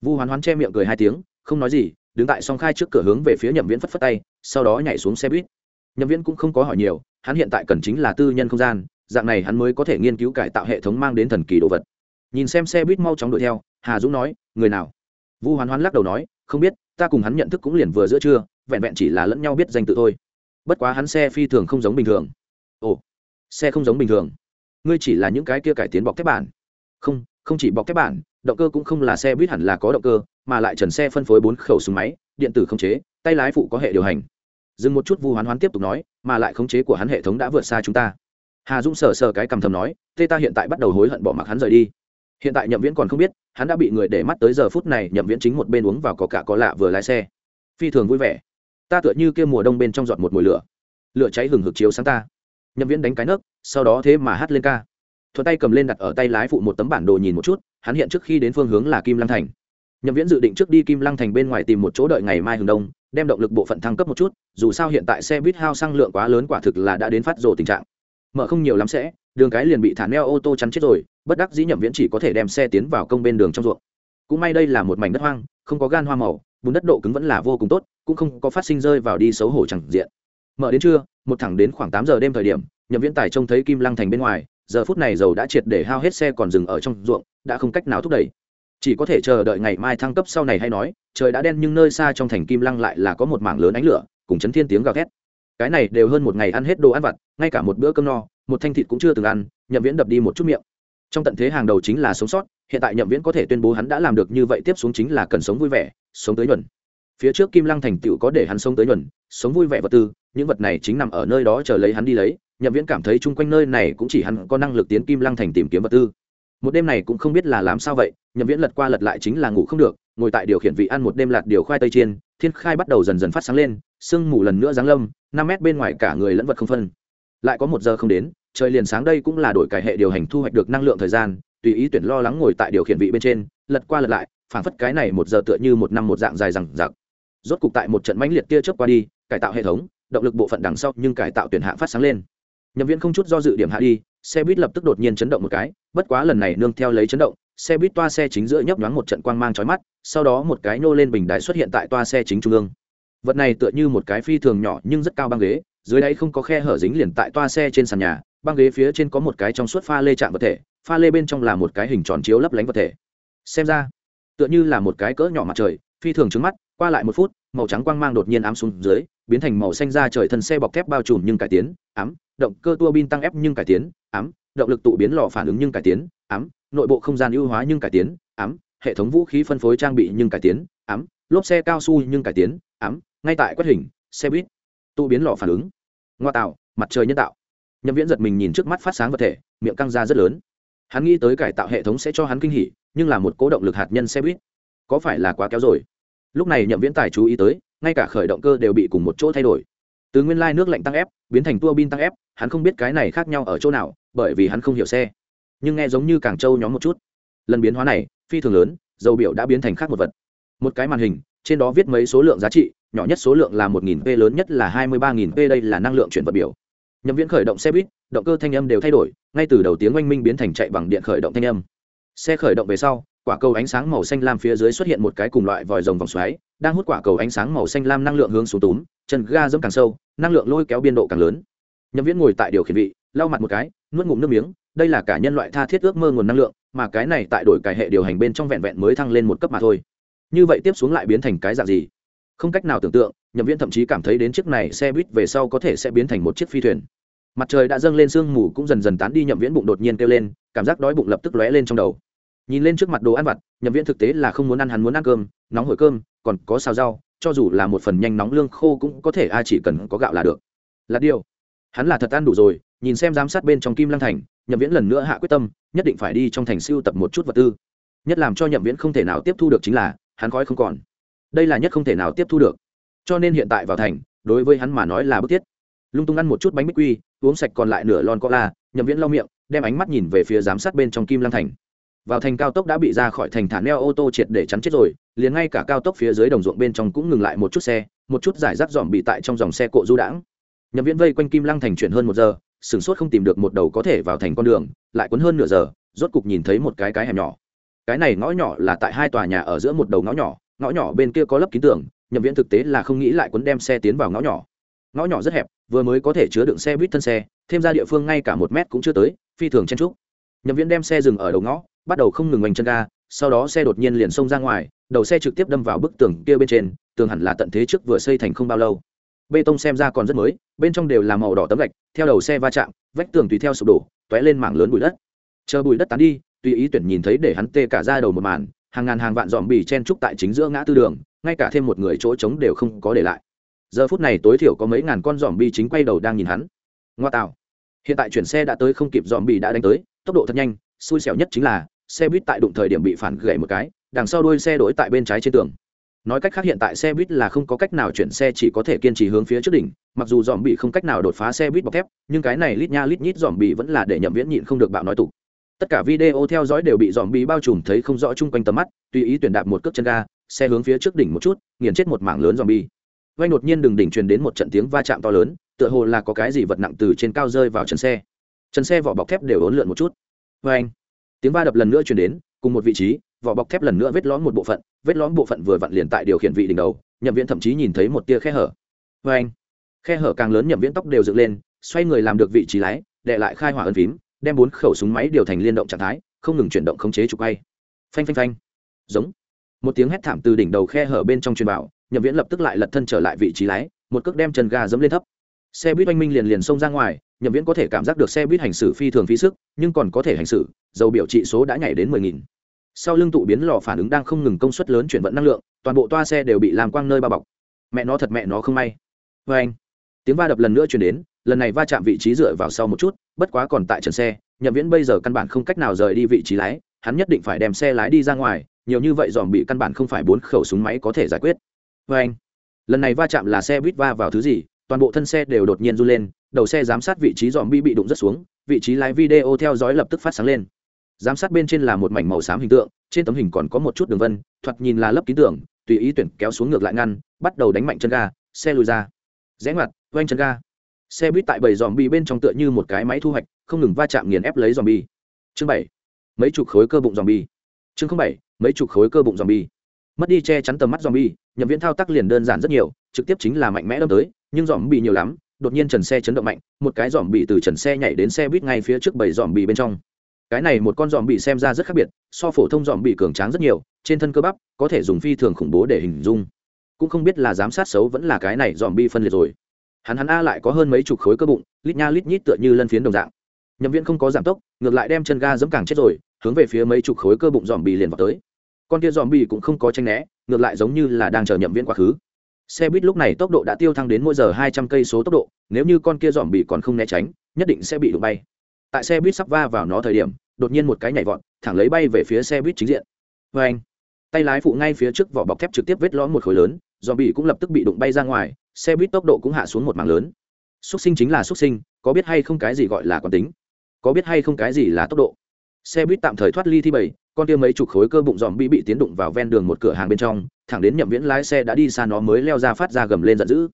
Vu hoán hoán che miệng cười hai tiếng, không nói gì, đứng tại song khai trước cửa hướng về phía nhậm viễn phất phất tay, sau đó nhảy xuống xe buýt. Nhậm viễn cũng không có hỏi nhiều, hắn hiện tại cần chính là tư nhân không gian, dạng này hắn mới có thể nghiên cứu cải tạo hệ thống mang đến thần kỳ đồ vật. Nhìn xem xe buýt mau chóng đuổi theo, hà dũng nói, người nào? Vu hoán hoán lắc đầu nói, không biết, ta cùng hắn nhận thức cũng liền vừa giữa trưa, vẹn vẹn chỉ là lẫn nhau biết danh tự thôi. Bất quá hắn xe phi thường không giống bình thường. Ồ, xe không giống bình thường ngươi chỉ là những cái kia cải tiến bọc thép bản. Không không chỉ bọc thép bản, động cơ cũng không là xe buýt hẳn là có động cơ, mà lại trần xe phân phối bốn khẩu súng máy, điện tử không chế, tay lái phụ có hệ điều hành. Dừng một chút vu hoán hoán tiếp tục nói, mà lại khống chế của hắn hệ thống đã vượt xa chúng ta. Hà dũng sờ sờ cái cầm thầm nói, tê ta hiện tại bắt đầu hối hận bỏ mặc hắn rời đi. Hiện tại nhậm viễn còn không biết, hắn đã bị người để mắt tới giờ phút này nhậm viễn chính một bên uống vào có cả có lạ vừa lái xe. Phi thường vui vẻ. Ta tựa như kia mùa đông bên trong giọt một mùi lửa. Lửa cháy hừng hực chiếu sáng ta nhậm viễn đánh cái nước sau đó thế mà hát lên ca. Thuận tay cầm lên đặt ở tay lái phụ một tấm bản đồ nhìn một chút, hắn hiện trước khi đến phương hướng là kim lăng thành. Nhậm viễn dự định trước đi kim lăng thành bên ngoài tìm một chỗ đợi ngày mai hừng đông, đem động lực bộ phận thăng cấp một chút, dù sao hiện tại xe buýt hao xăng lượng quá lớn quả thực là đã đến phát rồ tình trạng. Mở không nhiều lắm sẽ, đường cái liền bị thả neo ô tô chắn chết rồi, bất đắc dĩ nhậm viễn chỉ có thể đem xe tiến vào công bên đường trong ruộng. Cũng may đây là một mảnh đất hoang, không có gan hoa màu, bùn đất độ cứng vẫn là vô cùng tốt, cũng không có phát sinh rơi vào đi xấu hổ chẳng diện. Mở đến trưa một thẳng đến khoảng tám giờ đêm thời điểm, nhậm viễn tài trông thấy kim lăng thành bên ngoài, giờ phút này dầu đã triệt để hao hết xe còn dừng ở trong ruộng, đã không cách nào thúc đẩy. Chỉ có thể chờ đợi ngày mai thăng cấp sau này hay nói, trời đã đen nhưng nơi xa trong thành kim lăng lại là có một mảng lớn ánh lửa, cùng chấn thiên tiếng gào thét. Cái này đều hơn một ngày ăn hết đồ ăn vặt, ngay cả một bữa cơm no, một thanh thịt cũng chưa từng ăn, nhậm viễn đập đi một chút miệng. Trong tận thế hàng đầu chính là sống sót, hiện tại nhậm viễn có thể tuyên bố hắn đã làm được như vậy tiếp xuống chính là cần sống vui vẻ, sống tới nhuần. Phía trước kim lăng thành tựu có để hắn sống tới nhuần, sống vui vẻ vật tư những vật này chính nằm ở nơi đó chờ lấy hắn đi lấy, nhậm viễn cảm thấy chung quanh nơi này cũng chỉ hắn có năng lực tiến kim lăng thành tìm kiếm vật tư. Một đêm này cũng không biết là làm sao vậy, nhậm viễn lật qua lật lại chính là ngủ không được, ngồi tại điều khiển vị ăn một đêm lạt điều khoai tây chiên, thiên khai bắt đầu dần dần phát sáng lên, sương mù lần nữa giáng lâm, năm mét bên ngoài cả người lẫn vật không phân. Lại có một giờ không đến, trời liền sáng đây cũng là đổi cải hệ điều hành thu hoạch được năng lượng thời gian, tùy ý tuyển lo lắng ngồi tại điều khiển vị bên trên, lật qua lật lại, phảng phất cái này một giờ tựa như một năm một dạng dài rằng giặc rốt cục tại một trận mãnh liệt tia chớp qua đi, cải tạo hệ thống động lực bộ phận đằng sau nhưng cải tạo tuyển hạng phát sáng lên. Nhậm viễn không chút do dự điểm hạ đi, xe buýt lập tức đột nhiên chấn động một cái, bất quá lần này nương theo lấy chấn động, xe buýt toa xe chính giữa nhấp nhoáng một trận quang mang chói mắt, sau đó một cái nô lên bình đài xuất hiện tại toa xe chính trung ương. Vật này tựa như một cái phi thường nhỏ nhưng rất cao băng ghế, dưới đáy không có khe hở dính liền tại toa xe trên sàn nhà, băng ghế phía trên có một cái trong suốt pha lê chạm vật thể, pha lê bên trong là một cái hình tròn chiếu lấp lánh vật thể. Xem ra, tựa như là một cái cỡ nhỏ mặt trời, phi thường trứng mắt, qua lại một phút màu trắng quang mang đột nhiên ám xuống dưới, biến thành màu xanh ra trời thân xe bọc thép bao trùm nhưng cải tiến, ám, động cơ tua bin tăng ép nhưng cải tiến, ám, động lực tụ biến lò phản ứng nhưng cải tiến, ám, nội bộ không gian ưu hóa nhưng cải tiến, ám, hệ thống vũ khí phân phối trang bị nhưng cải tiến, ám, lốp xe cao su nhưng cải tiến, ám, ngay tại quét hình, xe buýt, tụ biến lò phản ứng. Ngoa tạo, mặt trời nhân tạo. Nhậm viễn giật mình nhìn trước mắt phát sáng vật thể, miệng căng ra rất lớn. Hắn nghĩ tới cải tạo hệ thống sẽ cho hắn kinh hỉ, nhưng là một cố động lực hạt nhân xe buýt. Có phải là quá kéo rồi? Lúc này nhậm viễn tài chú ý tới, ngay cả khởi động cơ đều bị cùng một chỗ thay đổi. Từ nguyên lai nước lạnh tăng ép, biến thành tua bin tăng ép, hắn không biết cái này khác nhau ở chỗ nào, bởi vì hắn không hiểu xe. Nhưng nghe giống như càng trâu nhóm một chút. Lần biến hóa này, phi thường lớn, dầu biểu đã biến thành khác một vật. Một cái màn hình, trên đó viết mấy số lượng giá trị, nhỏ nhất số lượng là một nghìn p, lớn nhất là hai mươi ba nghìn p, đây là năng lượng chuyển vật biểu. Nhậm viễn khởi động xe buýt, động cơ thanh âm đều thay đổi, ngay từ đầu tiếng oanh minh biến thành chạy bằng điện khởi động thanh âm. Xe khởi động về sau quả cầu ánh sáng màu xanh lam phía dưới xuất hiện một cái cùng loại vòi rồng vòng xoáy, đang hút quả cầu ánh sáng màu xanh lam năng lượng hướng xuống túm, chân ga dẫm càng sâu, năng lượng lôi kéo biên độ càng lớn. Nhậm viễn ngồi tại điều khiển vị, lau mặt một cái, nuốt ngụm nước miếng, đây là cả nhân loại tha thiết ước mơ nguồn năng lượng, mà cái này tại đổi cải hệ điều hành bên trong vẹn vẹn mới thăng lên một cấp mà thôi. Như vậy tiếp xuống lại biến thành cái dạng gì? Không cách nào tưởng tượng, nhậm viễn thậm chí cảm thấy đến chiếc này xe buýt về sau có thể sẽ biến thành một chiếc phi thuyền. Mặt trời đã dâng lên, sương mù cũng dần dần tán đi, nhậm viễn bụng đột nhiên kêu lên, cảm giác đói bụng lập tức lóe lên trong đầu nhìn lên trước mặt đồ ăn vặt, nhậm viễn thực tế là không muốn ăn hắn muốn ăn cơm, nóng hổi cơm, còn có xào rau, cho dù là một phần nhanh nóng lương khô cũng có thể ai chỉ cần có gạo là được. Là điều. Hắn là thật ăn đủ rồi, nhìn xem giám sát bên trong kim lăng thành, nhậm viễn lần nữa hạ quyết tâm, nhất định phải đi trong thành siêu tập một chút vật tư. Nhất làm cho nhậm viễn không thể nào tiếp thu được chính là, hắn khói không còn. Đây là nhất không thể nào tiếp thu được. Cho nên hiện tại vào thành, đối với hắn mà nói là bức thiết. Lung tung ăn một chút bánh bích quy, uống sạch còn lại nửa lon cola, nhậm viễn lau miệng, đem ánh mắt nhìn về phía giám sát bên trong kim lăng thành vào thành cao tốc đã bị ra khỏi thành thả neo ô tô triệt để chắn chết rồi, liền ngay cả cao tốc phía dưới đồng ruộng bên trong cũng ngừng lại một chút xe, một chút giải rác dòm bị tại trong dòng xe cộ du đãng. Nhậm viễn vây quanh kim lăng thành chuyển hơn một giờ, sửng sốt không tìm được một đầu có thể vào thành con đường, lại cuốn hơn nửa giờ, rốt cục nhìn thấy một cái cái hẻm nhỏ. Cái này ngõ nhỏ là tại hai tòa nhà ở giữa một đầu ngõ nhỏ ngõ nhỏ bên kia có lấp kín tường, nhậm viễn thực tế là không nghĩ lại cuốn đem xe tiến vào ngõ nhỏ. Ngõ nhỏ rất hẹp, vừa mới có thể chứa đựng xe buýt thân xe, thêm ra địa phương ngay cả một mét cũng chưa tới, phi thường chen trúc nhậm viễn đem xe dừng ở đầu ngõ, bắt đầu không ngừng oanh chân ga, sau đó xe đột nhiên liền xông ra ngoài, đầu xe trực tiếp đâm vào bức tường kia bên trên, tường hẳn là tận thế trước vừa xây thành không bao lâu. Bê tông xem ra còn rất mới, bên trong đều là màu đỏ tấm gạch, theo đầu xe va chạm, vách tường tùy theo sụp đổ t ó é lên mảng lớn bụi đất. Chờ bụi đất tán đi, tùy ý tuyển nhìn thấy để hắn tê cả ra đầu một màn, hàng ngàn hàng vạn dòm bì chen trúc tại chính giữa ngã tư đường, ngay cả thêm một người chỗ trống đều không có để lại. Giờ phút này tối thiểu có mấy ngàn con dòm bì chính quay đầu đang nhìn hắn. Ngoa tạo. Hiện tại chuyển xe đã tới không kịp dòm bì đã đánh tới tốc độ thật nhanh, xui xẻo nhất chính là, xe buýt tại đụng thời điểm bị phản gậy một cái, đằng sau đuôi xe đổi tại bên trái trên tường. Nói cách khác hiện tại xe buýt là không có cách nào chuyển xe, chỉ có thể kiên trì hướng phía trước đỉnh, mặc dù dòm bị không cách nào đột phá xe buýt bọc thép, nhưng cái này lít nha lít nhít dòm bị vẫn là để nhậm viễn nhịn không được bạo nói tục. Tất cả video theo dõi đều bị dòm bị bao trùm thấy không rõ chung quanh tầm mắt, tùy ý tuyển đạp một cước chân ga, xe hướng phía trước đỉnh một chút, nghiền chết một mảng lớn dòm bi vay đột nhiên đường đỉnh truyền đến một trận tiếng va chạm to lớn, tựa hồ là có cái gì vật nặng từ trên cao rơi vào chân xe chân xe vỏ bọc thép đều ốn lượn một chút. Vê anh, tiếng va đập lần nữa truyền đến, cùng một vị trí, vỏ bọc thép lần nữa vết lõm một bộ phận, vết lõm bộ phận vừa vặn liền tại điều khiển vị đỉnh đầu, nhậm viễn thậm chí nhìn thấy một tia khe hở. Vê anh, khe hở càng lớn nhậm viễn tóc đều dựng lên, xoay người làm được vị trí lái đệ lại khai hỏa ân phím, đem bốn khẩu súng máy điều thành liên động trạng thái, không ngừng chuyển động khống chế trục bay. Phanh phanh phanh. Giống. Một tiếng hét thảm từ đỉnh đầu khe hở bên trong truyền bảo nhậm viễn lập tức lại lật thân trở lại vị trí lái, một cước đem chân ga dẫm lên thấp xe buýt oanh minh liền liền xông ra ngoài, nhậm viễn có thể cảm giác được xe buýt hành xử phi thường phí sức, nhưng còn có thể hành xử, dầu biểu trị số đã nhảy đến mười nghìn. Sau lưng tụ biến lò phản ứng đang không ngừng công suất lớn chuyển vận năng lượng, toàn bộ toa xe đều bị làm quang nơi bao bọc. Mẹ nó thật mẹ nó không may. Vê anh, tiếng va đập lần nữa chuyển đến, lần này va chạm vị trí dựa vào sau một chút, bất quá còn tại trần xe, nhậm viễn bây giờ căn bản không cách nào rời đi vị trí lái, hắn nhất định phải đem xe lái đi ra ngoài, nhiều như vậy dòm bị căn bản không phải bốn khẩu súng máy có thể giải quyết. Vê anh, lần này va chạm là xe buýt va vào thứ gì toàn bộ thân xe đều đột nhiên run lên, đầu xe giám sát vị trí dòm bi bị đụng rất xuống, vị trí lái video theo dõi lập tức phát sáng lên. Giám sát bên trên là một mảnh màu xám hình tượng, trên tấm hình còn có một chút đường vân, thoạt nhìn là lấp ký tưởng tùy ý tuyển kéo xuống ngược lại ngăn, bắt đầu đánh mạnh chân ga, xe lùi ra. Rẽ ngoặt, oanh chân ga. Xe buýt tại bảy dòm bi bên trong tựa như một cái máy thu hoạch, không ngừng va chạm nghiền ép lấy dòm bi. Chương bảy, mấy chục khối cơ bụng dòm bi. Chương bảy, mấy chục khối cơ bụng dòm bi. Mất đi che chắn tầm mắt dòm bi, nhậm viễn thao tác liền đơn giản rất nhiều, trực tiếp chính là mạnh mẽ đâm tới nhưng dòm bị nhiều lắm, đột nhiên trần xe chấn động mạnh, một cái dòm bị từ trần xe nhảy đến xe buýt ngay phía trước bảy dòm bị bên trong. Cái này một con dòm bị xem ra rất khác biệt, so phổ thông dòm bị cường tráng rất nhiều, trên thân cơ bắp có thể dùng phi thường khủng bố để hình dung. Cũng không biết là giám sát xấu vẫn là cái này dòm bị phân liệt rồi. Hắn hắn a lại có hơn mấy chục khối cơ bụng, lít nha lít nhít tựa như lân phiến đồng dạng. Nhậm viễn không có giảm tốc, ngược lại đem chân ga dẫm càng chết rồi, hướng về phía mấy chục khối cơ bụng dòm bị liền vào tới. Con kia dòm bị cũng không có tranh né, ngược lại giống như là đang chờ nhậm viễn quá khứ xe buýt lúc này tốc độ đã tiêu thăng đến mỗi giờ hai trăm cây số tốc độ, nếu như con kia dòm bị còn không né tránh, nhất định sẽ bị đụng bay. Tại xe buýt sắp va vào nó thời điểm, đột nhiên một cái nhảy vọt, thẳng lấy bay về phía xe buýt chính diện. Vê anh, tay lái phụ ngay phía trước vỏ bọc thép trực tiếp vết lõm một khối lớn, dòm bì cũng lập tức bị đụng bay ra ngoài, xe buýt tốc độ cũng hạ xuống một mảng lớn. Xúc sinh chính là xúc sinh, có biết hay không cái gì gọi là quán tính? Có biết hay không cái gì là tốc độ? Xe buýt tạm thời thoát ly thi bảy con kia mấy chục khối cơ bụng dòm bị bị tiến đụng vào ven đường một cửa hàng bên trong, thẳng đến nhậm viễn lái xe đã đi xa nó mới leo ra phát ra gầm lên giận dữ.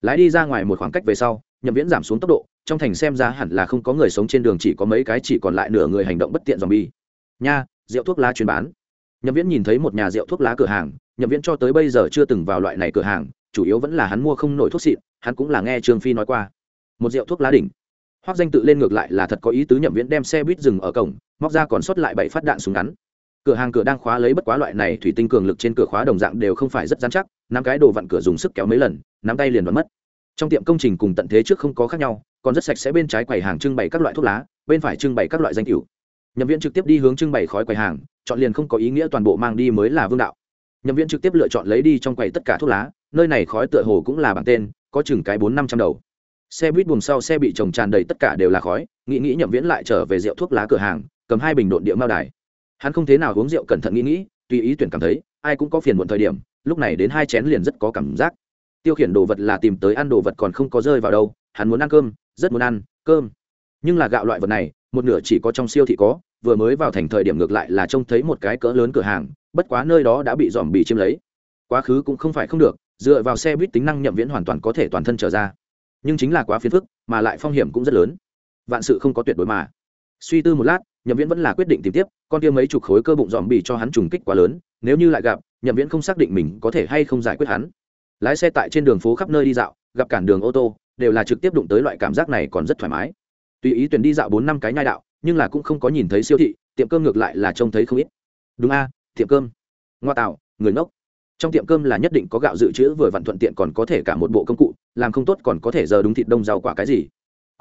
Lái đi ra ngoài một khoảng cách về sau, nhậm viễn giảm xuống tốc độ, trong thành xem ra hẳn là không có người sống trên đường chỉ có mấy cái chỉ còn lại nửa người hành động bất tiện dòm bi. Nha, rượu thuốc lá chuyên bán. Nhậm viễn nhìn thấy một nhà rượu thuốc lá cửa hàng, nhậm viễn cho tới bây giờ chưa từng vào loại này cửa hàng, chủ yếu vẫn là hắn mua không nổi thuốc xịn, hắn cũng là nghe trương phi nói qua. Một rượu thuốc lá đỉnh. Hoác danh tự lên ngược lại là thật có ý tứ nhậm viễn đem xe buýt dừng ở cổng móc ra còn sót lại bảy phát đạn súng ngắn. Cửa hàng cửa đang khóa lấy bất quá loại này thủy tinh cường lực trên cửa khóa đồng dạng đều không phải rất dán chắc, năm cái đồ vặn cửa dùng sức kéo mấy lần, nắm tay liền đoán mất. Trong tiệm công trình cùng tận thế trước không có khác nhau, còn rất sạch sẽ bên trái quầy hàng trưng bày các loại thuốc lá, bên phải trưng bày các loại danh cửu. Nhậm viện trực tiếp đi hướng trưng bày khói quầy hàng, chọn liền không có ý nghĩa toàn bộ mang đi mới là vương đạo. Nhậm viện trực tiếp lựa chọn lấy đi trong quầy tất cả thuốc lá, nơi này khói tựa hồ cũng là bảng tên, có chừng cái bốn năm trăm đầu. Xe buýt buồng sau xe bị trồng tràn đầy tất cả đều là khói, nghĩ nghĩ nhậm viễn lại trở về rượu thuốc lá cửa hàng cầm hai bình độn địa mao đài. Hắn không thế nào uống rượu cẩn thận nghĩ nghĩ, tùy ý tuyển cảm thấy, ai cũng có phiền muộn thời điểm, lúc này đến hai chén liền rất có cảm giác. Tiêu khiển đồ vật là tìm tới ăn đồ vật còn không có rơi vào đâu, hắn muốn ăn cơm, rất muốn ăn, cơm. Nhưng là gạo loại vật này, một nửa chỉ có trong siêu thị có, vừa mới vào thành thời điểm ngược lại là trông thấy một cái cỡ lớn cửa hàng, bất quá nơi đó đã bị dòm bị chiếm lấy. Quá khứ cũng không phải không được, dựa vào xe buýt tính năng nhậm viễn hoàn toàn có thể toàn thân trở ra. Nhưng chính là quá phiền phức, mà lại phong hiểm cũng rất lớn. Vạn sự không có tuyệt đối mà. Suy tư một lát nhậm viễn vẫn là quyết định tìm tiếp, con kia mấy chục khối cơ bụng dòm bị cho hắn trùng kích quá lớn, nếu như lại gặp, nhậm viễn không xác định mình có thể hay không giải quyết hắn. Lái xe tại trên đường phố khắp nơi đi dạo, gặp cản đường ô tô, đều là trực tiếp đụng tới loại cảm giác này còn rất thoải mái. Tùy ý tuyển đi dạo bốn năm cái nhai đạo, nhưng là cũng không có nhìn thấy siêu thị, tiệm cơm ngược lại là trông thấy không ít. Đúng a, tiệm cơm. Ngoa tạo, người ngốc. Trong tiệm cơm là nhất định có gạo dự trữ vừa vặn thuận tiện còn có thể cả một bộ công cụ, làm không tốt còn có thể giờ đúng thịt đông rau quả cái gì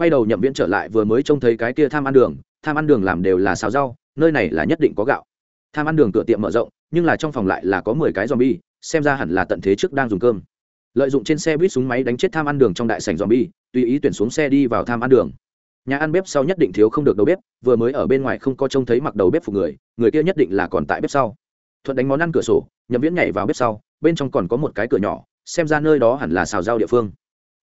quay đầu nhậm viễn trở lại vừa mới trông thấy cái kia tham ăn đường, tham ăn đường làm đều là xào rau, nơi này là nhất định có gạo. Tham ăn đường cửa tiệm mở rộng, nhưng là trong phòng lại là có mười cái zombie, xem ra hẳn là tận thế trước đang dùng cơm. Lợi dụng trên xe buýt súng máy đánh chết tham ăn đường trong đại sảnh zombie, tùy ý tuyển xuống xe đi vào tham ăn đường. Nhà ăn bếp sau nhất định thiếu không được đầu bếp, vừa mới ở bên ngoài không có trông thấy mặc đầu bếp phục người người kia nhất định là còn tại bếp sau. Thuận đánh món ăn cửa sổ, nhậm viễn nhảy vào bếp sau, bên trong còn có một cái cửa nhỏ, xem ra nơi đó hẳn là xào rau địa phương.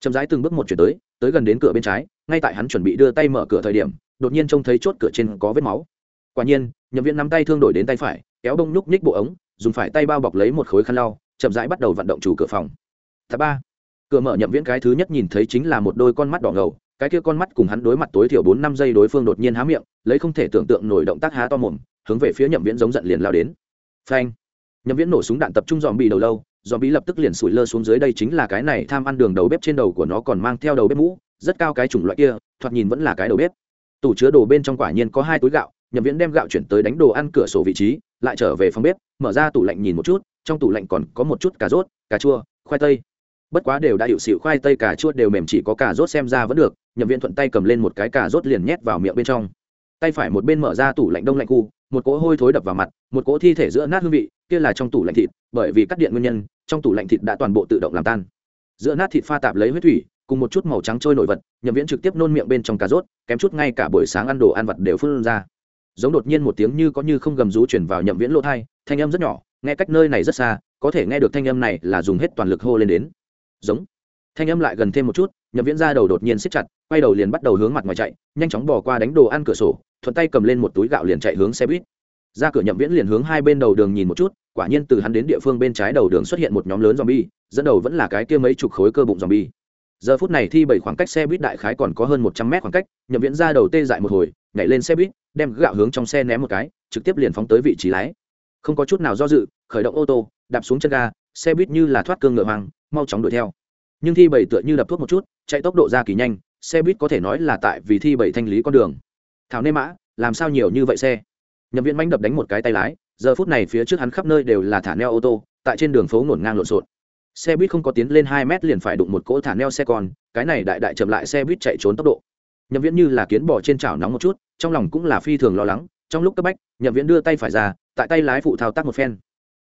Chậm rãi từng bước một chuyển tới tới gần đến cửa bên trái ngay tại hắn chuẩn bị đưa tay mở cửa thời điểm, đột nhiên trông thấy chốt cửa trên có vết máu. Quả nhiên nhậm viễn nắm tay thương đổi đến tay phải, kéo đông nhúc nhích bộ ống, dùng phải tay bao bọc lấy một khối khăn lau, chậm rãi bắt đầu vận động chủ cửa phòng. Thứ ba, cửa mở nhậm viễn cái thứ nhất nhìn thấy chính là một đôi con mắt đỏ ngầu, cái kia con mắt cùng hắn đối mặt tối thiểu bốn năm giây đối phương đột nhiên há miệng, lấy không thể tưởng tượng nổi động tác há to mồm, hướng về phía nhậm viễn giống giận liền lao đến. Phanh! Nhậm viễn nổ súng đạn tập trung dòm bị đầu lâu dòm bị lập tức liền sủi lơ xuống dưới, đây chính là cái này tham ăn đường đầu bếp trên đầu của nó còn mang theo đầu bếp mũ rất cao cái chủng loại kia, thoạt nhìn vẫn là cái đầu bếp. Tủ chứa đồ bên trong quả nhiên có hai túi gạo, nhậm viễn đem gạo chuyển tới đánh đồ ăn cửa sổ vị trí, lại trở về phòng bếp, mở ra tủ lạnh nhìn một chút, trong tủ lạnh còn có một chút cà rốt, cà chua, khoai tây. Bất quá đều đã hiệu xịu khoai tây, cà chua đều mềm chỉ có cà rốt xem ra vẫn được, nhậm viễn thuận tay cầm lên một cái cà rốt liền nhét vào miệng bên trong. Tay phải một bên mở ra tủ lạnh đông lạnh khu, một cỗ hôi thối đập vào mặt, một cỗ thi thể giữa nát hương vị, kia là trong tủ lạnh thịt, bởi vì cắt điện nguyên nhân, trong tủ lạnh thịt đã toàn bộ tự động làm tan. Giữa nát thịt pha tạp lấy huyết thủy cùng một chút màu trắng trôi nổi vật, nhậm viễn trực tiếp nôn miệng bên trong cà rốt, kém chút ngay cả buổi sáng ăn đồ ăn vật đều phun ra. Giống đột nhiên một tiếng như có như không gầm rú chuyển vào nhậm viễn lỗ thai, thanh âm rất nhỏ, nghe cách nơi này rất xa, có thể nghe được thanh âm này là dùng hết toàn lực hô lên đến. Giống. Thanh âm lại gần thêm một chút, nhậm viễn ra đầu đột nhiên siết chặt, quay đầu liền bắt đầu hướng mặt ngoài chạy, nhanh chóng bỏ qua đánh đồ ăn cửa sổ, thuận tay cầm lên một túi gạo liền chạy hướng xe buýt. Ra cửa nhậm viễn liền hướng hai bên đầu đường nhìn một chút, quả nhiên từ hắn đến địa phương bên trái đầu đường xuất hiện một nhóm lớn zombie, dẫn đầu vẫn là cái kia mấy chục khối cơ bụng zombie giờ phút này thi bảy khoảng cách xe buýt đại khái còn có hơn một trăm mét khoảng cách, nhậm viễn ra đầu tê dại một hồi, nhảy lên xe buýt, đem gạo hướng trong xe ném một cái, trực tiếp liền phóng tới vị trí lái. Không có chút nào do dự, khởi động ô tô, đạp xuống chân ga, xe buýt như là thoát cương ngựa hoang, mau chóng đuổi theo. Nhưng thi bảy tựa như đập thuốc một chút, chạy tốc độ ra kỳ nhanh, xe buýt có thể nói là tại vì thi bảy thanh lý con đường. Thảo nê mã, làm sao nhiều như vậy xe? Nhậm viễn mánh đập đánh một cái tay lái, giờ phút này phía trước hắn khắp nơi đều là thả neo ô tô, tại trên đường phố ngổn ngang lộn xộn xe buýt không có tiến lên hai mét liền phải đụng một cỗ thả neo xe con, cái này đại đại chậm lại xe buýt chạy trốn tốc độ. Nhậm viễn như là kiến bò trên chảo nóng một chút, trong lòng cũng là phi thường lo lắng, trong lúc cấp bách, nhậm viễn đưa tay phải ra, tại tay lái phụ thao tác một phen.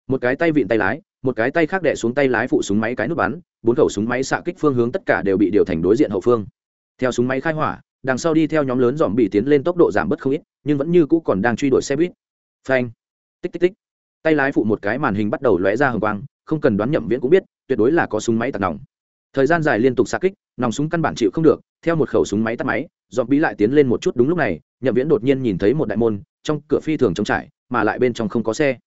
Một cái tay vịn tay lái, một cái tay khác đẻ xuống tay lái phụ súng máy cái nút bắn, bốn khẩu súng máy xạ kích phương hướng tất cả đều bị điều thành đối diện hậu phương. Theo súng máy khai hỏa, đằng sau đi theo nhóm lớn dòm bị tiến lên tốc độ giảm bớt không ít, nhưng vẫn như cũ còn đang truy đuổi xe buýt. Phanh, tích tích tích. Tay lái phụ một cái màn hình bắt đầu lóe ra hồng quang, không cần đoán nhậm viễn cũng biết tuyệt đối là có súng máy tạt nòng. Thời gian dài liên tục xa kích, nòng súng căn bản chịu không được, theo một khẩu súng máy tắt máy dọn bí lại tiến lên một chút đúng lúc này, nhậm viễn đột nhiên nhìn thấy một đại môn, trong cửa phi thường trống trải, mà lại bên trong không có xe.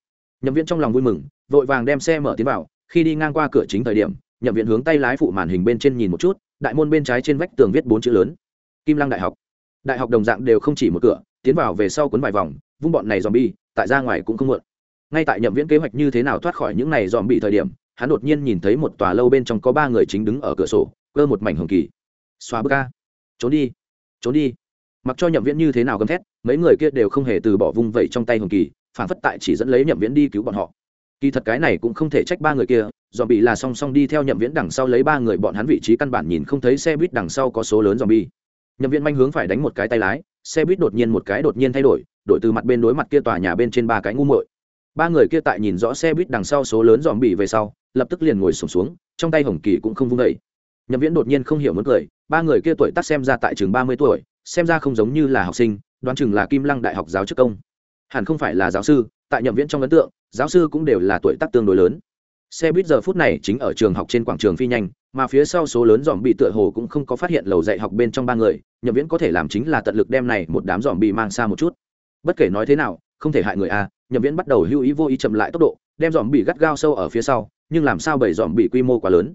Nhậm viễn trong lòng vui mừng, vội vàng đem xe mở tiến vào, khi đi ngang qua cửa chính thời điểm, nhậm viễn hướng tay lái phụ màn hình bên trên nhìn một chút, đại môn bên trái trên vách tường viết bốn chữ lớn, kim lăng đại học. Đại học đồng dạng đều không chỉ một cửa, tiến vào về sau cuốn vài vòng, vung bọn này dòm bi tại ra ngoài cũng không muộn. Ngay tại nhậm viễn kế hoạch như thế nào thoát khỏi những này dòm bị thời điểm hắn đột nhiên nhìn thấy một tòa lâu bên trong có ba người chính đứng ở cửa sổ, cơ một mảnh hồng kỳ. Xóa bức ca trốn đi. Trốn đi. Mặc cho nhậm viễn như thế nào gầm thét, mấy người kia đều không hề từ bỏ vung vẩy trong tay hồng kỳ, phản phất tại chỉ dẫn lấy nhậm viễn đi cứu bọn họ. Kỳ thật cái này cũng không thể trách ba người kia dòm bị là song song đi theo nhậm viễn đằng sau lấy ba người bọn hắn vị trí căn bản nhìn không thấy xe buýt đằng sau có số lớn dòm bi nhậm viễn manh hướng phải đánh một cái tay lái, xe buýt đột nhiên một cái đột nhiên thay đổi đổi từ mặt bên đối mặt kia tòa nhà bên trên ba cái ngu muội ba người kia tại nhìn rõ xe buýt đằng sau số lớn dòm bị về sau lập tức liền ngồi sùng xuống, xuống trong tay hồng kỳ cũng không vung đầy nhậm viễn đột nhiên không hiểu muốn cười ba người kia tuổi tác xem ra tại trường ba mươi tuổi xem ra không giống như là học sinh đoán chừng là kim lăng đại học giáo chức công. Hẳn không phải là giáo sư tại nhậm viễn trong ấn tượng giáo sư cũng đều là tuổi tác tương đối lớn. Xe buýt giờ phút này chính ở trường học trên quảng trường phi nhanh mà phía sau số lớn dòm bị tựa hồ cũng không có phát hiện lầu dạy học bên trong ba người nhậm viễn có thể làm chính là tận lực đem này một đám dòm bị mang xa một chút. Bất kể nói thế nào không thể hại người a nhậm viễn bắt đầu hưu ý vô ý chậm lại tốc độ, đem dòm bị gắt gao sâu ở phía sau, nhưng làm sao bảy dòm bị quy mô quá lớn?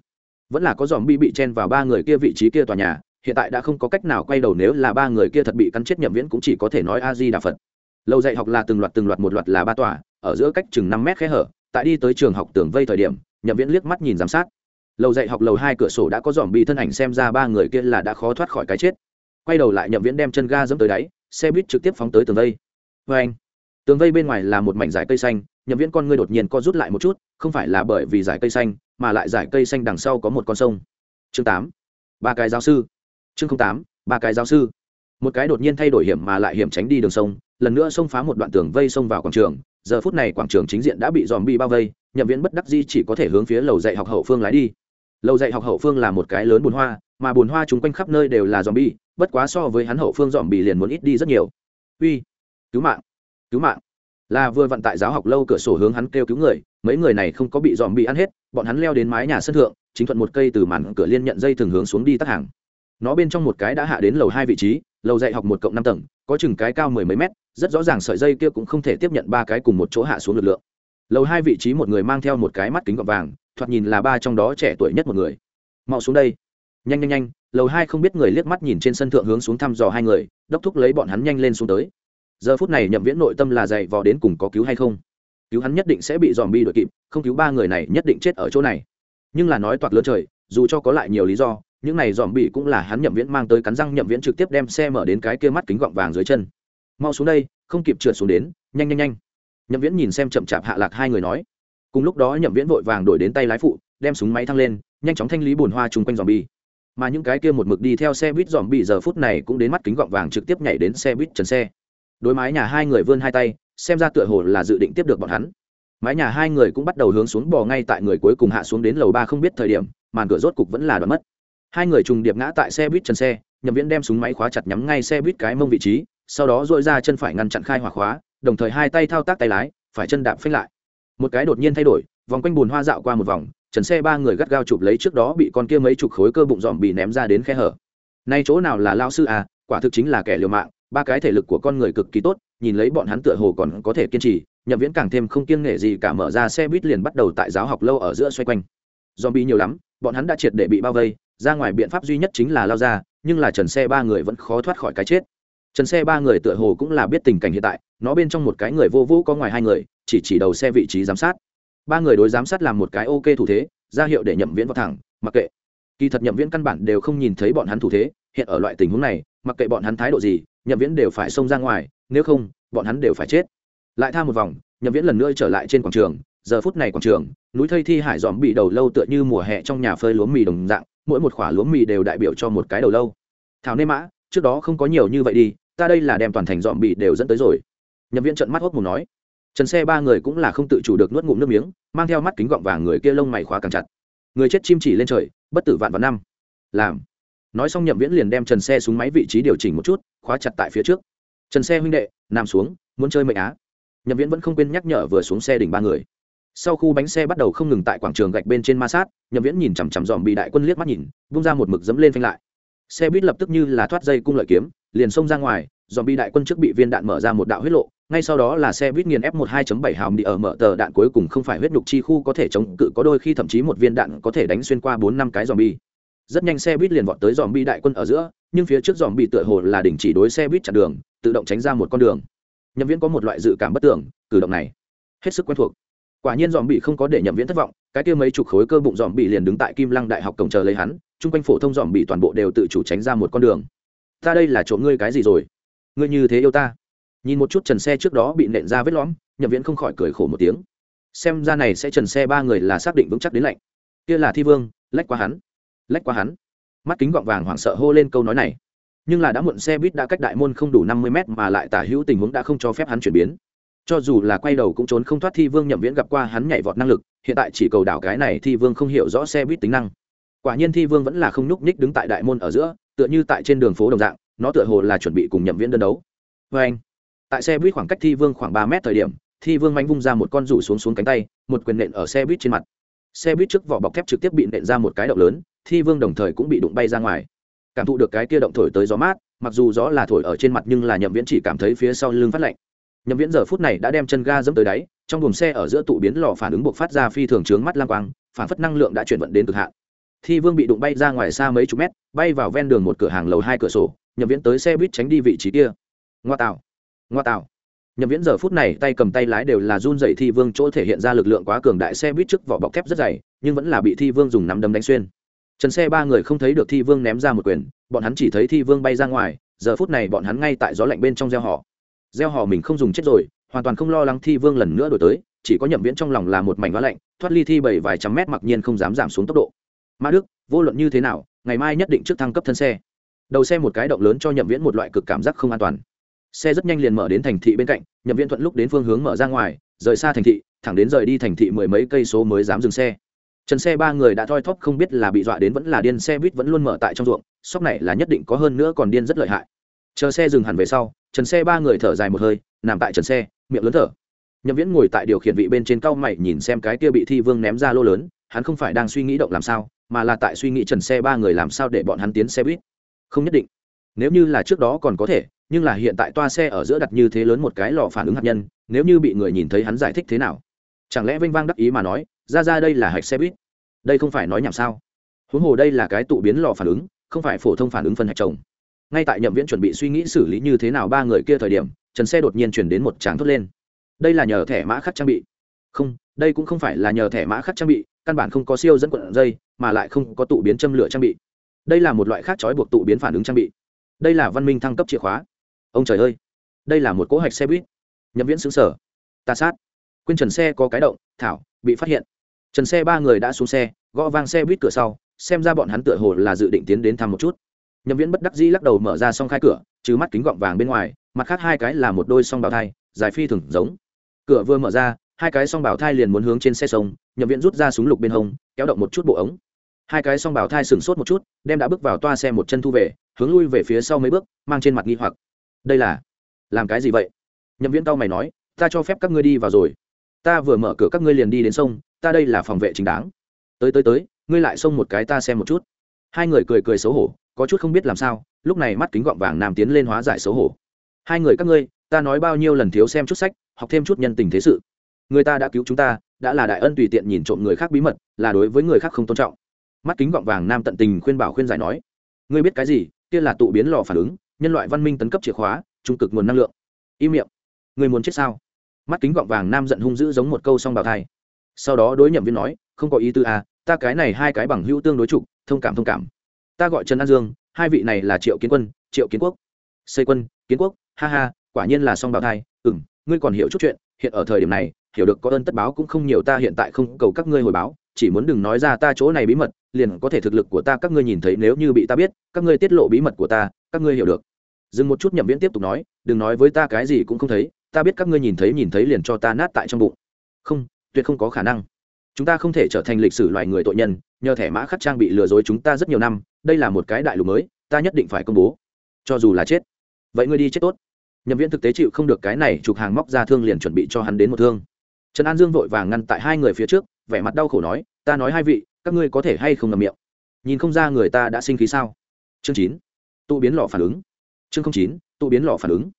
Vẫn là có dòm bị bị chen vào ba người kia vị trí kia tòa nhà, hiện tại đã không có cách nào quay đầu nếu là ba người kia thật bị cắn chết nhậm viễn cũng chỉ có thể nói a di đà phật. Lâu dạy học là từng loạt từng loạt một loạt là ba tòa, ở giữa cách chừng năm mét khe hở, tại đi tới trường học tường vây thời điểm, nhậm viễn liếc mắt nhìn giám sát. Lầu dạy học lầu hai cửa sổ đã có dòm bị thân ảnh xem ra ba người kia là đã khó thoát khỏi cái chết. Quay đầu lại nhậm viễn đem chân ga dẫm tới đáy, xe buýt trực tiếp phóng tới tường vây. Vê anh tường vây bên ngoài là một mảnh dải cây xanh, nhậm viễn con ngươi đột nhiên co rút lại một chút, không phải là bởi vì dải cây xanh, mà lại dải cây xanh đằng sau có một con sông. Chương tám, ba cái giáo sư. Chương tám, ba cái giáo sư. Một cái đột nhiên thay đổi hiểm mà lại hiểm tránh đi đường sông, lần nữa xông phá một đoạn tường vây xông vào quảng trường. Giờ phút này quảng trường chính diện đã bị dòm bi bao vây, nhậm viễn bất đắc di chỉ có thể hướng phía lầu dạy học hậu phương lái đi. Lầu dạy học hậu phương là một cái lớn bùn hoa, mà bùn hoa chung quanh khắp nơi đều là dòm bi bất quá so với hắn hậu phương dòm bi liền muốn ít đi rất nhiều. Uy, cứu mạng cứu mạng. Là vừa vận tại giáo học lâu cửa sổ hướng hắn kêu cứu người, mấy người này không có bị dòm bị ăn hết, bọn hắn leo đến mái nhà sân thượng, chính thuận một cây từ màn cửa liên nhận dây thường hướng xuống đi tắt hàng. Nó bên trong một cái đã hạ đến lầu hai vị trí, lầu dạy học một cộng năm tầng, có chừng cái cao mười mấy mét, rất rõ ràng sợi dây kia cũng không thể tiếp nhận ba cái cùng một chỗ hạ xuống lực lượng. Lầu hai vị trí một người mang theo một cái mắt kính gọt vàng, thoạt nhìn là ba trong đó trẻ tuổi nhất một người. Mau xuống đây. Nhanh nhanh nhanh. Lầu hai không biết người liếc mắt nhìn trên sân thượng hướng xuống thăm dò hai người, đốc thúc lấy bọn hắn nhanh lên xuống tới giờ phút này nhậm viễn nội tâm là dày vò đến cùng có cứu hay không? Cứu hắn nhất định sẽ bị dòm bi đội kịp, không cứu ba người này nhất định chết ở chỗ này. Nhưng là nói toạc lớn trời, dù cho có lại nhiều lý do, những này dòm bị cũng là hắn nhậm viễn mang tới cắn răng nhậm viễn trực tiếp đem xe mở đến cái kia mắt kính gọng vàng dưới chân. Mau xuống đây, không kịp trượt xuống đến, nhanh nhanh nhanh. Nhậm viễn nhìn xem chậm chạp hạ lạc hai người nói. Cùng lúc đó nhậm viễn vội vàng đổi đến tay lái phụ, đem súng máy thăng lên, nhanh chóng thanh lý bùn hoa chung quanh dòm bi. Mà những cái kia một mực đi theo xe buýt dòm bị giờ phút này cũng đến mắt kính gọng vàng trực tiếp nhảy đến xe buýt trần xe đối mái nhà hai người vươn hai tay, xem ra tựa hồ là dự định tiếp được bọn hắn. Mái nhà hai người cũng bắt đầu hướng xuống bò ngay tại người cuối cùng hạ xuống đến lầu ba không biết thời điểm, màn cửa rốt cục vẫn là đoạn mất. Hai người trùng điệp ngã tại xe buýt chân xe, nhậm viễn đem súng máy khóa chặt nhắm ngay xe buýt cái mông vị trí, sau đó dội ra chân phải ngăn chặn khai hỏa khóa, đồng thời hai tay thao tác tay lái, phải chân đạp phanh lại. Một cái đột nhiên thay đổi, vòng quanh bùn hoa dạo qua một vòng trần xe ba người gắt gao chụp lấy trước đó bị con kia mấy chục khối cơ bụng dòm bị ném ra đến khe hở. Nay chỗ nào là lao sư à quả thực chính là kẻ liều mạng ba cái thể lực của con người cực kỳ tốt, nhìn lấy bọn hắn tựa hồ còn có thể kiên trì, nhậm viễn càng thêm không kiêng nghệ gì cả mở ra xe buýt liền bắt đầu tại giáo học lâu ở giữa xoay quanh. Do bị nhiều lắm, bọn hắn đã triệt để bị bao vây, ra ngoài biện pháp duy nhất chính là lao ra, nhưng là trần xe ba người vẫn khó thoát khỏi cái chết. Trần xe ba người tựa hồ cũng là biết tình cảnh hiện tại, nó bên trong một cái người vô vũ có ngoài hai người, chỉ chỉ đầu xe vị trí giám sát. Ba người đối giám sát làm một cái ok thủ thế, ra hiệu để nhậm viễn vào thẳng, mặc kệ. Kỳ thật nhậm viễn căn bản đều không nhìn thấy bọn hắn thủ thế, hiện ở loại tình huống này, mặc kệ bọn hắn thái độ gì nhậm viễn đều phải xông ra ngoài, nếu không, bọn hắn đều phải chết. Lại tha một vòng, nhậm viễn lần nữa trở lại trên quảng trường. Giờ phút này quảng trường, núi thây thi hải dòm bị đầu lâu tựa như mùa hè trong nhà phơi lúa mì đồng dạng, mỗi một khoả lúa mì đều đại biểu cho một cái đầu lâu. Thảo nê mã, trước đó không có nhiều như vậy đi, ta đây là đem toàn thành dòm bị đều dẫn tới rồi. Nhậm Viễn trận mắt hốc mù nói. Trần xe ba người cũng là không tự chủ được nuốt ngụm nước miếng, mang theo mắt kính gọng vàng người kia lông mày khóa càng chặt. Người chết chim chỉ lên trời, bất tử vạn vạn năm. Làm. Nói xong nhậm viễn liền đem trần xe xuống máy vị trí điều chỉnh một chút khóa chặt tại phía trước. Trần xe huynh đệ, nằm xuống, muốn chơi mệnh á. Nhậm viễn vẫn không quên nhắc nhở vừa xuống xe đỉnh ba người. Sau khu bánh xe bắt đầu không ngừng tại quảng trường gạch bên trên ma sát, nhậm viễn nhìn chằm chằm dòm bị đại quân liếc mắt nhìn bung ra một mực dẫm lên phanh lại. Xe buýt lập tức như là thoát dây cung lợi kiếm, liền xông ra ngoài, dòm bị đại quân trước bị viên đạn mở ra một đạo huyết lộ, ngay sau đó là xe buýt nghiền f 1 2 7 hào đi ở mở tờ đạn cuối cùng không phải huyết nhục chi khu có thể chống cự, có đôi khi thậm chí một viên đạn có thể đánh xuyên qua bốn năm cái dòm bi rất nhanh xe buýt liền vọt tới dòm bi đại quân ở giữa, nhưng phía trước dòm bị tựa hồ là đình chỉ đối xe buýt chặn đường, tự động tránh ra một con đường. Nhậm viễn có một loại dự cảm bất tưởng, cử động này hết sức quen thuộc. Quả nhiên dòm bị không có để nhậm viễn thất vọng, cái kia mấy chục khối cơ bụng dòm bị liền đứng tại kim lăng đại học cổng chờ lấy hắn, chung quanh phổ thông dòm bị toàn bộ đều tự chủ tránh ra một con đường. Ta đây là trộm ngươi cái gì rồi? Ngươi như thế yêu ta? Nhìn một chút trần xe trước đó bị nện ra vết lõm, nhậm viễn không khỏi cười khổ một tiếng. Xem ra này sẽ trần xe ba người là xác định vững chắc đến lạnh. Kia là thi vương, lách qua hắn lách qua hắn. Mắt kính gọng vàng hoảng sợ hô lên câu nói này. Nhưng là đã muộn xe buýt đã cách đại môn không đủ năm mươi mét mà lại tả hữu tình huống đã không cho phép hắn chuyển biến. Cho dù là quay đầu cũng trốn không thoát thi vương nhậm viễn gặp qua hắn nhảy vọt năng lực, hiện tại chỉ cầu đảo cái này thi vương không hiểu rõ xe buýt tính năng. Quả nhiên thi vương vẫn là không nhúc nhích đứng tại đại môn ở giữa, tựa như tại trên đường phố đồng dạng, nó tựa hồ là chuẩn bị cùng nhậm viễn đơn đấu. Vê anh, tại xe buýt khoảng cách thi vương khoảng ba mét thời điểm, thi vương manh vung ra một con rủ xuống xuống cánh tay, một quyền nện ở xe buýt trên mặt. Xe buýt trước vỏ bọc thép trực tiếp bị nện ra một cái động lớn thi vương đồng thời cũng bị đụng bay ra ngoài. Cảm thụ được cái kia động thổi tới gió mát, mặc dù gió là thổi ở trên mặt nhưng là nhậm viễn chỉ cảm thấy phía sau lưng phát lạnh. Nhậm viễn giờ phút này đã đem chân ga dẫm tới đáy, trong buồng xe ở giữa tụ biến lò phản ứng buộc phát ra phi thường trướng mắt lang quang, phản phất năng lượng đã chuyển vận đến cực hạn. Thi vương bị đụng bay ra ngoài xa mấy chục mét, bay vào ven đường một cửa hàng lầu hai cửa sổ, nhậm viễn tới xe buýt tránh đi vị trí kia. Ngoa tạo ngoa tạo. Nhậm viễn giờ phút này tay cầm tay lái đều là run dậy thi vương chỗ thể hiện ra lực lượng quá cường đại, xe buýt trước vỏ bọc thép rất dày, nhưng vẫn là bị thi vương dùng nắm đấm đánh xuyên trần xe ba người không thấy được thi vương ném ra một quyền, bọn hắn chỉ thấy thi vương bay ra ngoài, giờ phút này bọn hắn ngay tại gió lạnh bên trong gieo họ. Gieo họ mình không dùng chết rồi, hoàn toàn không lo lắng thi vương lần nữa đổi tới, chỉ có nhậm viễn trong lòng là một mảnh hóa lạnh, thoát ly thi bảy vài trăm mét mặc nhiên không dám giảm xuống tốc độ. Ma đức, vô luận như thế nào, ngày mai nhất định trước thăng cấp thân xe. Đầu xe một cái động lớn cho nhậm viễn một loại cực cảm giác không an toàn. Xe rất nhanh liền mở đến thành thị bên cạnh, nhậm viễn thuận lúc đến phương hướng mở ra ngoài, rời xa thành thị, thẳng đến rời đi thành thị mười mấy cây số mới dám dừng xe trần xe ba người đã thoi thóp không biết là bị dọa đến vẫn là điên, xe buýt vẫn luôn mở tại trong ruộng, sóc này là nhất định có hơn nữa còn điên rất lợi hại. Chờ xe dừng hẳn về sau, trần xe ba người thở dài một hơi, nằm tại trần xe, miệng lớn thở. Nhậm viễn ngồi tại điều khiển vị bên trên cao mày nhìn xem cái kia bị thi vương ném ra lô lớn, hắn không phải đang suy nghĩ động làm sao, mà là tại suy nghĩ trần xe ba người làm sao để bọn hắn tiến xe buýt. Không nhất định. Nếu như là trước đó còn có thể, nhưng là hiện tại toa xe ở giữa đặt như thế lớn một cái lò phản ứng hạt nhân, nếu như bị người nhìn thấy hắn giải thích thế nào? Chẳng lẽ vênh vang đắc ý mà nói ra ra đây là hạch xe buýt. Đây không phải nói nhảm sao? Huống hồ đây là cái tụ biến lò phản ứng, không phải phổ thông phản ứng phân hạch trồng ngay tại nhậm viễn chuẩn bị suy nghĩ xử lý như thế nào ba người kia thời điểm, trần xe đột nhiên chuyển đến một tràng thốt lên. Đây là nhờ thẻ mã khắc trang bị. Không, đây cũng không phải là nhờ thẻ mã khắc trang bị, căn bản không có siêu dẫn quận dây, mà lại không có tụ biến châm lửa trang bị. Đây là một loại khác trói buộc tụ biến phản ứng trang bị. Đây là văn minh thăng cấp chìa khóa. Ông trời ơi! Đây là một cỗ hạch xe buýt. Nhậm viễn xứng sở ta sát. Quên trần xe có cái động, thảo, bị phát hiện trần xe ba người đã xuống xe, gõ vang xe buýt cửa sau, xem ra bọn hắn tựa hồ là dự định tiến đến thăm một chút. Nhậm viễn bất đắc dĩ lắc đầu mở ra xong khai cửa chứ mắt kính gọng vàng bên ngoài, mặt khác hai cái là một đôi song bào thai, dài phi thường giống. Cửa vừa mở ra, hai cái song bảo thai liền muốn hướng trên xe sông, nhậm viễn rút ra súng lục bên hông, kéo động một chút bộ ống. Hai cái song bảo thai sửng sốt một chút, đem đã bước vào toa xe một chân thu về, hướng lui về phía sau mấy bước, mang trên mặt nghi hoặc. Đây là, làm cái gì vậy? Nhậm viễn tao mày nói, ta cho phép các ngươi đi vào rồi. Ta vừa mở cửa các ngươi liền đi đến sông ta đây là phòng vệ chính đáng. Tới tới tới, ngươi lại xông một cái ta xem một chút. Hai người cười cười xấu hổ, có chút không biết làm sao, lúc này mắt kính gọng vàng nam tiến lên hóa giải xấu hổ. Hai người các ngươi, ta nói bao nhiêu lần thiếu xem chút sách, học thêm chút nhân tình thế sự. Người ta đã cứu chúng ta, đã là đại ân tùy tiện nhìn trộm người khác bí mật, là đối với người khác không tôn trọng. Mắt kính gọng vàng nam tận tình khuyên bảo khuyên giải nói, ngươi biết cái gì? Kia là tụ biến lò phản ứng, nhân loại văn minh tấn cấp chìa khóa, trung cực nguồn năng lượng. Im miệng. Người muốn chết sao? Mắt kính gọng vàng nam giận hung dữ giống một câu song bào thai sau đó đối nhậm viên nói, không có ý tư à ta cái này hai cái bằng hữu tương đối trục, thông cảm thông cảm. Ta gọi trần an dương, hai vị này là triệu kiến quân, triệu kiến quốc. Xây quân, kiến quốc, ha ha, quả nhiên là song bào thai ừ m ngươi còn hiểu chút chuyện, hiện ở thời điểm này, hiểu được có ơn tất báo cũng không nhiều ta hiện tại không cầu các ngươi hồi báo, chỉ muốn đừng nói ra ta chỗ này bí mật, liền có thể thực lực của ta các ngươi nhìn thấy nếu như bị ta biết, các ngươi tiết lộ bí mật của ta, các ngươi hiểu được. Dừng một chút nhậm viễn tiếp tục nói, đừng nói với ta cái gì cũng không thấy, ta biết các ngươi nhìn thấy nhìn thấy liền cho ta nát tại trong bụng. Không tuyệt không có khả năng. Chúng ta không thể trở thành lịch sử loài người tội nhân, nhờ thẻ mã khắc trang bị lừa dối chúng ta rất nhiều năm, đây là một cái đại lục mới, ta nhất định phải công bố. Cho dù là chết. Vậy ngươi đi chết tốt. Nhậm viễn thực tế chịu không được cái này, chụp hàng móc ra thương liền chuẩn bị cho hắn đến một thương. Trần an dương vội vàng ngăn tại hai người phía trước, vẻ mặt đau khổ nói, ta nói hai vị, các ngươi có thể hay không ngầm miệng? Nhìn không ra người ta đã sinh khí sao? Chương chín. Tụ biến lò phản ứng. Chương chín, tụ biến lò phản ứng.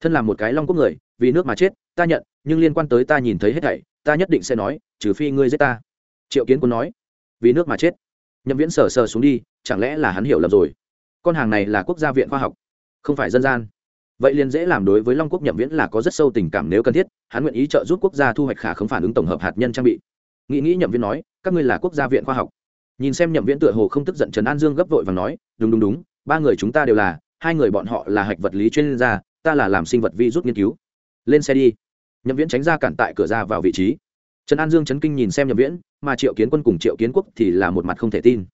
Thân làm một cái long quốc người, vì nước mà chết, ta nhận, nhưng liên quan tới ta nhìn thấy hết thảy ta nhất định sẽ nói, trừ phi ngươi giết ta. Triệu kiến quân nói. Vì nước mà chết. Nhậm viễn sờ sờ xuống đi, chẳng lẽ là hắn hiểu lầm rồi? Con hàng này là quốc gia viện khoa học, không phải dân gian. Vậy liền dễ làm đối với long quốc nhậm viễn là có rất sâu tình cảm nếu cần thiết, hắn nguyện ý trợ giúp quốc gia thu hoạch khả không phản ứng tổng hợp hạt nhân trang bị. Nghĩ nghĩ nhậm viễn nói, các ngươi là quốc gia viện khoa học. Nhìn xem nhậm viễn tựa hồ không tức giận trần an dương gấp vội và nói, đúng đúng đúng, ba người chúng ta đều là, hai người bọn họ là hạch vật lý chuyên gia, ta là làm sinh vật vi rút nghiên cứu. Lên xe đi nhậm viễn tránh ra cản tại cửa ra vào vị trí. Trần an dương chấn kinh nhìn xem nhậm viễn, mà triệu kiến quân cùng triệu kiến quốc thì là một mặt không thể tin.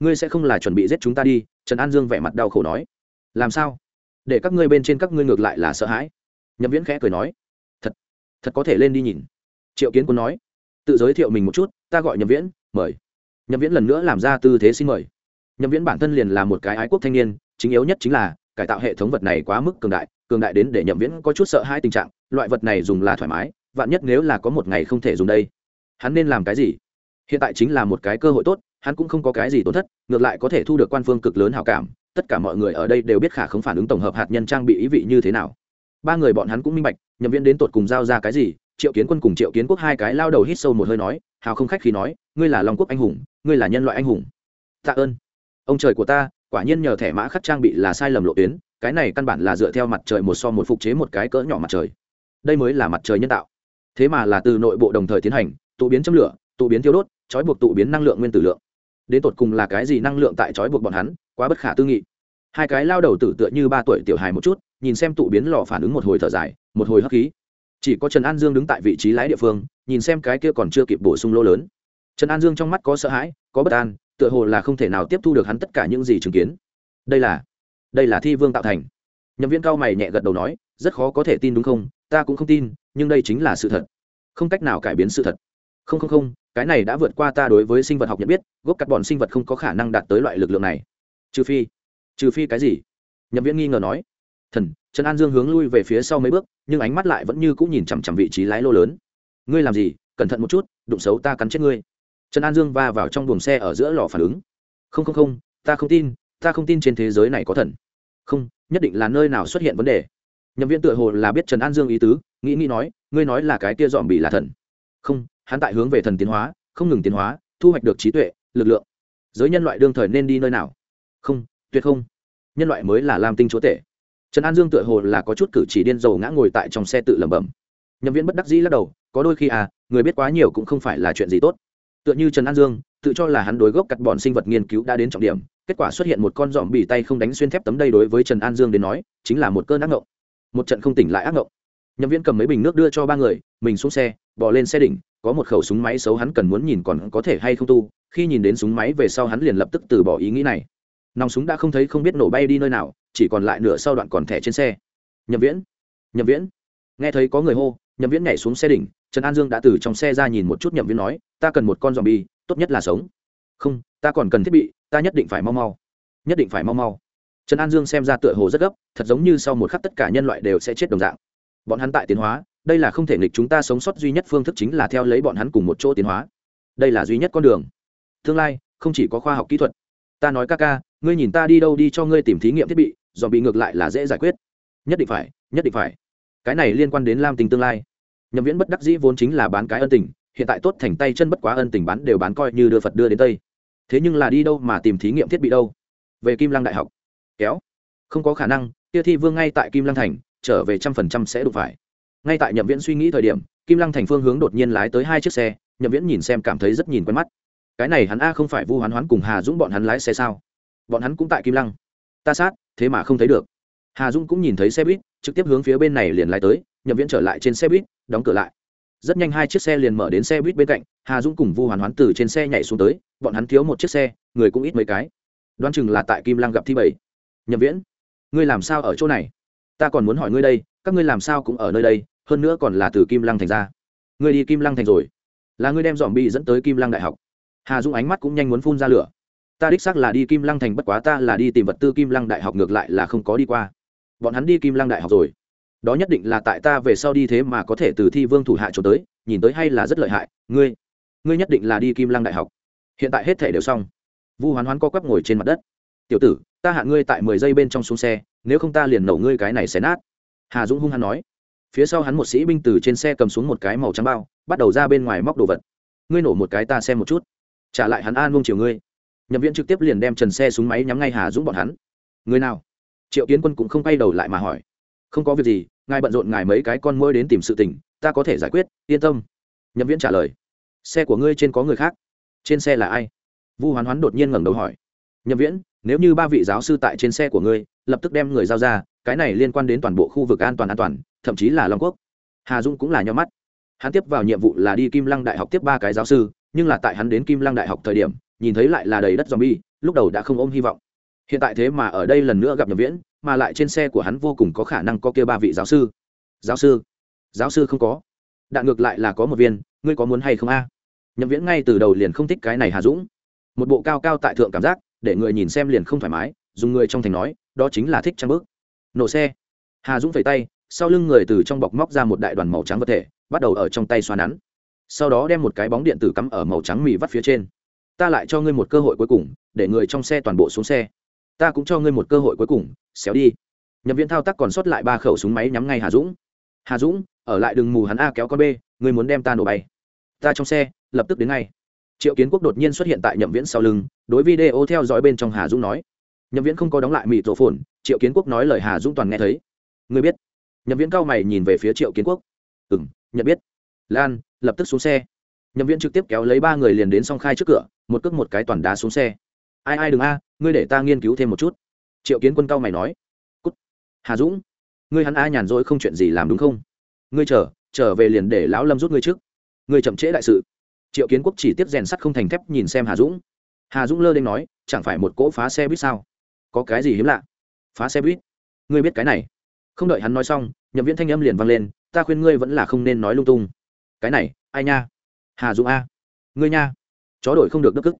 Ngươi sẽ không là chuẩn bị giết chúng ta đi? Trần an dương vẻ mặt đau khổ nói. Làm sao? Để các ngươi bên trên các ngươi ngược lại là sợ hãi. Nhậm viễn khẽ cười nói. Thật thật có thể lên đi nhìn. Triệu kiến quân nói. Tự giới thiệu mình một chút, ta gọi nhậm viễn, mời. Nhậm viễn lần nữa làm ra tư thế xin mời. Nhậm viễn bản thân liền là một cái ái quốc thanh niên, chính yếu nhất chính là cải tạo hệ thống vật này quá mức cường đại cường đại đến để nhậm viễn có chút sợ hai tình trạng loại vật này dùng là thoải mái, vạn nhất nếu là có một ngày không thể dùng đây, hắn nên làm cái gì? Hiện tại chính là một cái cơ hội tốt, hắn cũng không có cái gì tổn thất, ngược lại có thể thu được quan phương cực lớn hào cảm, tất cả mọi người ở đây đều biết khả không phản ứng tổng hợp hạt nhân trang bị ý vị như thế nào. Ba người bọn hắn cũng minh bạch, nhậm viễn đến tột cùng giao ra cái gì, triệu kiến quân cùng triệu kiến quốc hai cái lao đầu hít sâu một hơi nói, hào không khách khi nói, ngươi là long quốc anh hùng, ngươi là nhân loại anh hùng. Tạ ơn. Ông trời của ta, quả nhiên nhờ thẻ mã khắc trang bị là sai lầm lộ tuyến, cái này căn bản là dựa theo mặt trời một so một phục chế một cái cỡ nhỏ mặt trời đây mới là mặt trời nhân tạo. Thế mà là từ nội bộ đồng thời tiến hành, tụ biến châm lửa, tụ biến thiêu đốt, trói buộc tụ biến năng lượng nguyên tử lượng. Đến tột cùng là cái gì năng lượng tại trói buộc bọn hắn, quá bất khả tư nghị. Hai cái lao đầu tử tựa như ba tuổi tiểu hài một chút, nhìn xem tụ biến lò phản ứng một hồi thở dài, một hồi hấp khí. Chỉ có trần an dương đứng tại vị trí lái địa phương, nhìn xem cái kia còn chưa kịp bổ sung lô lớn. Trần an dương trong mắt có sợ hãi, có bất an, tựa hồ là không thể nào tiếp thu được hắn tất cả những gì chứng kiến. Đây là đây là thi vương tạo thành. Nhậm viên cao mày nhẹ gật đầu nói, rất khó có thể tin đúng không? Ta cũng không tin, nhưng đây chính là sự thật. Không cách nào cải biến sự thật. Không không không, cái này đã vượt qua ta đối với sinh vật học nhận biết, gốc cắt bọn sinh vật không có khả năng đạt tới loại lực lượng này. Trừ phi trừ phi cái gì? Nhậm viễn nghi ngờ nói. Thần, trần an dương hướng lui về phía sau mấy bước, nhưng ánh mắt lại vẫn như cũng nhìn chằm chằm vị trí lái lô lớn. Ngươi làm gì? Cẩn thận một chút, đụng xấu ta cắn chết ngươi. Trần an dương va vào trong buồng xe ở giữa lò phản ứng. Không không không, ta không tin, ta không tin trên thế giới này có thần. Không, nhất định là nơi nào xuất hiện vấn đề nhậm viên tựa hồ là biết trần an dương ý tứ, nghĩ nghĩ nói, ngươi nói là cái kia dòm bị là thần. Không, hắn tại hướng về thần tiến hóa, không ngừng tiến hóa, thu hoạch được trí tuệ, lực lượng. Giới nhân loại đương thời nên đi nơi nào? Không, tuyệt không. Nhân loại mới là lam tinh chúa tể. Trần an dương tựa hồ là có chút cử chỉ điên dầu ngã ngồi tại trong xe tự lẩm bẩm. Nhậm viên bất đắc dĩ lắc đầu, có đôi khi à người biết quá nhiều cũng không phải là chuyện gì tốt. Tựa như trần an dương, tự cho là hắn đối gốc cắt bọn sinh vật nghiên cứu đã đến trọng điểm, kết quả xuất hiện một con dòm bị tay không đánh xuyên thép tấm đây đối với trần an dương đến nói, chính là một cơn ác ngộng một trận không tỉnh lại ác ngộng. Nhậm Viễn cầm mấy bình nước đưa cho ba người, mình xuống xe bỏ lên xe đỉnh, có một khẩu súng máy xấu hắn cần muốn nhìn còn có thể hay không tu, khi nhìn đến súng máy về sau hắn liền lập tức từ bỏ ý nghĩ này. Nòng súng đã không thấy không biết nổ bay đi nơi nào, chỉ còn lại nửa sau đoạn còn thẻ trên xe. Nhậm viễn nhậm viễn. Nghe thấy có người hô, nhậm viễn nhảy xuống xe đỉnh, trần an dương đã từ trong xe ra nhìn một chút nhậm viễn nói, ta cần một con dòm bi tốt nhất là sống. Không, ta còn cần thiết bị, ta nhất định phải mau mau. Nhất định phải mau mau trần an dương xem ra tựa hồ rất gấp, thật giống như sau một khắc tất cả nhân loại đều sẽ chết đồng dạng. Bọn hắn tại tiến hóa, đây là không thể nghịch chúng ta sống sót duy nhất phương thức chính là theo lấy bọn hắn cùng một chỗ tiến hóa. Đây là duy nhất con đường. Tương lai, không chỉ có khoa học kỹ thuật. Ta nói ca ca, ngươi nhìn ta đi đâu đi cho ngươi tìm thí nghiệm thiết bị dòm bị ngược lại là dễ giải quyết. Nhất định phải, nhất định phải. Cái này liên quan đến lam tình tương lai. Nhậm viễn bất đắc dĩ vốn chính là bán cái ân tình, hiện tại tốt thành tay chân bất quá ân tình bán đều bán coi như đưa phật đưa đến tây. Thế nhưng là đi đâu mà tìm thí nghiệm thiết bị đâu? Về kim lăng đại học kéo. Không có khả năng, kia thi vương ngay tại kim lăng thành, trở về trăm phần trăm sẽ đủ phải. Ngay tại nhậm viễn suy nghĩ thời điểm, kim lăng thành phương hướng đột nhiên lái tới hai chiếc xe, nhậm viễn nhìn xem cảm thấy rất nhìn quen mắt. Cái này hắn a không phải vu hoán hoán cùng hà dũng bọn hắn lái xe sao? Bọn hắn cũng tại kim lăng. Ta sát, thế mà không thấy được. Hà dũng cũng nhìn thấy xe buýt, trực tiếp hướng phía bên này liền lái tới, nhậm viễn trở lại trên xe buýt, đóng cửa lại. Rất nhanh hai chiếc xe liền mở đến xe buýt bên cạnh, hà dũng cùng vu hoàn hoán từ trên xe nhảy xuống tới, bọn hắn thiếu một chiếc xe, người cũng ít mấy cái. Đoán chừng là tại kim lăng gặp thi bảy nhậm viễn, ngươi làm sao ở chỗ này? Ta còn muốn hỏi ngươi đây, các ngươi làm sao cũng ở nơi đây, hơn nữa còn là từ kim lăng thành ra. Ngươi đi kim lăng thành rồi. Là ngươi đem dòm bi dẫn tới kim lăng đại học. Hà dũng ánh mắt cũng nhanh muốn phun ra lửa. Ta đích xác là đi kim lăng thành, bất quá ta là đi tìm vật tư kim lăng đại học, ngược lại là không có đi qua. Bọn hắn đi kim lăng đại học rồi. Đó nhất định là tại ta về sau đi thế mà có thể từ thi vương thủ hạ trốn tới, nhìn tới hay là rất lợi hại. Ngươi ngươi nhất định là đi kim lăng đại học. Hiện tại hết thể đều xong. Vu hoán hoán co quắp ngồi trên mặt đất tiểu tử, ta hạ ngươi tại mười giây bên trong xuống xe, nếu không ta liền nổ ngươi cái này xé nát. Hà dũng hung hăng nói. Phía sau hắn một sĩ binh từ trên xe cầm xuống một cái màu trắng bao, bắt đầu ra bên ngoài móc đồ vật. Ngươi nổ một cái ta xem một chút. Trả lại hắn an vung chiều ngươi. Nhập viện trực tiếp liền đem trần xe súng máy nhắm ngay hà dũng bọn hắn. Người nào? Triệu kiến quân cũng không quay đầu lại mà hỏi. Không có việc gì, ngài bận rộn ngài mấy cái con môi đến tìm sự tình, ta có thể giải quyết, yên tâm. Nhậm viễn trả lời. Xe của ngươi trên có người khác. Trên xe là ai? Vu hoán hoán đột nhiên ngẩng đầu hỏi. Nhậm viễn nếu như ba vị giáo sư tại trên xe của ngươi, lập tức đem người giao ra, cái này liên quan đến toàn bộ khu vực an toàn an toàn, thậm chí là long quốc. Hà dung cũng là nhau mắt. Hắn tiếp vào nhiệm vụ là đi kim lăng đại học tiếp ba cái giáo sư, nhưng là tại hắn đến kim lăng đại học thời điểm, nhìn thấy lại là đầy đất zombie, lúc đầu đã không ôm hy vọng. Hiện tại thế mà ở đây lần nữa gặp nhập viễn, mà lại trên xe của hắn vô cùng có khả năng có kia ba vị giáo sư. Giáo sư? Giáo sư không có. Đạn ngược lại là có một viên, ngươi có muốn hay không a? À? nhậm viễn ngay từ đầu liền không thích cái này hà dũng. Một bộ cao cao tại thượng cảm giác để người nhìn xem liền không thoải mái, dùng người trong thành nói, đó chính là thích trang bước. Nổ xe. Hà dũng phẩy tay, sau lưng người từ trong bọc móc ra một đại đoàn màu trắng vật thể, bắt đầu ở trong tay xoa nắn. Sau đó đem một cái bóng điện tử cắm ở màu trắng mì vắt phía trên. Ta lại cho ngươi một cơ hội cuối cùng, để người trong xe toàn bộ xuống xe. Ta cũng cho ngươi một cơ hội cuối cùng, xéo đi. Nhậm viên thao tác còn sót lại ba khẩu súng máy nhắm ngay hà dũng. Hà dũng, ở lại đừng mù hắn a kéo con b, ngươi muốn đem ta nổ bay. Ta trong xe, lập tức đến ngay triệu kiến quốc đột nhiên xuất hiện tại nhậm viễn sau lưng đối video theo dõi bên trong hà dũng nói nhậm viễn không có đóng lại mịt rổ phồn triệu kiến quốc nói lời hà dũng toàn nghe thấy ngươi biết nhậm viễn cao mày nhìn về phía triệu kiến quốc ừ m nhận biết. lan, lập tức xuống xe. nhậm viễn trực tiếp kéo lấy ba người liền đến song khai trước cửa, một cước một cái toàn đá xuống xe. ai ai đừng a, ngươi để ta nghiên cứu thêm một chút. triệu kiến quân cao mày nói. Cút. Hà dũng, ngươi hắn a nhàn rỗi không chuyện gì làm đúng không? Ngươi chờ, trở về liền để lão lâm rút ngươi trước. Ngươi chậm trễ đại sự triệu kiến quốc chỉ tiếp rèn sắt không thành thép nhìn xem hà dũng. Hà dũng lơ đ ê n nói, chẳng phải một cỗ phá xe buýt sao? Có cái gì hiếm lạ? Phá xe buýt? Ngươi biết cái này? Không đợi hắn nói xong, nhậm viễn thanh âm liền vang lên, ta khuyên ngươi vẫn là không nên nói lung tung. Cái này, ai nha? Hà dũng a. Ngươi nha. Chó đổi không được đức ức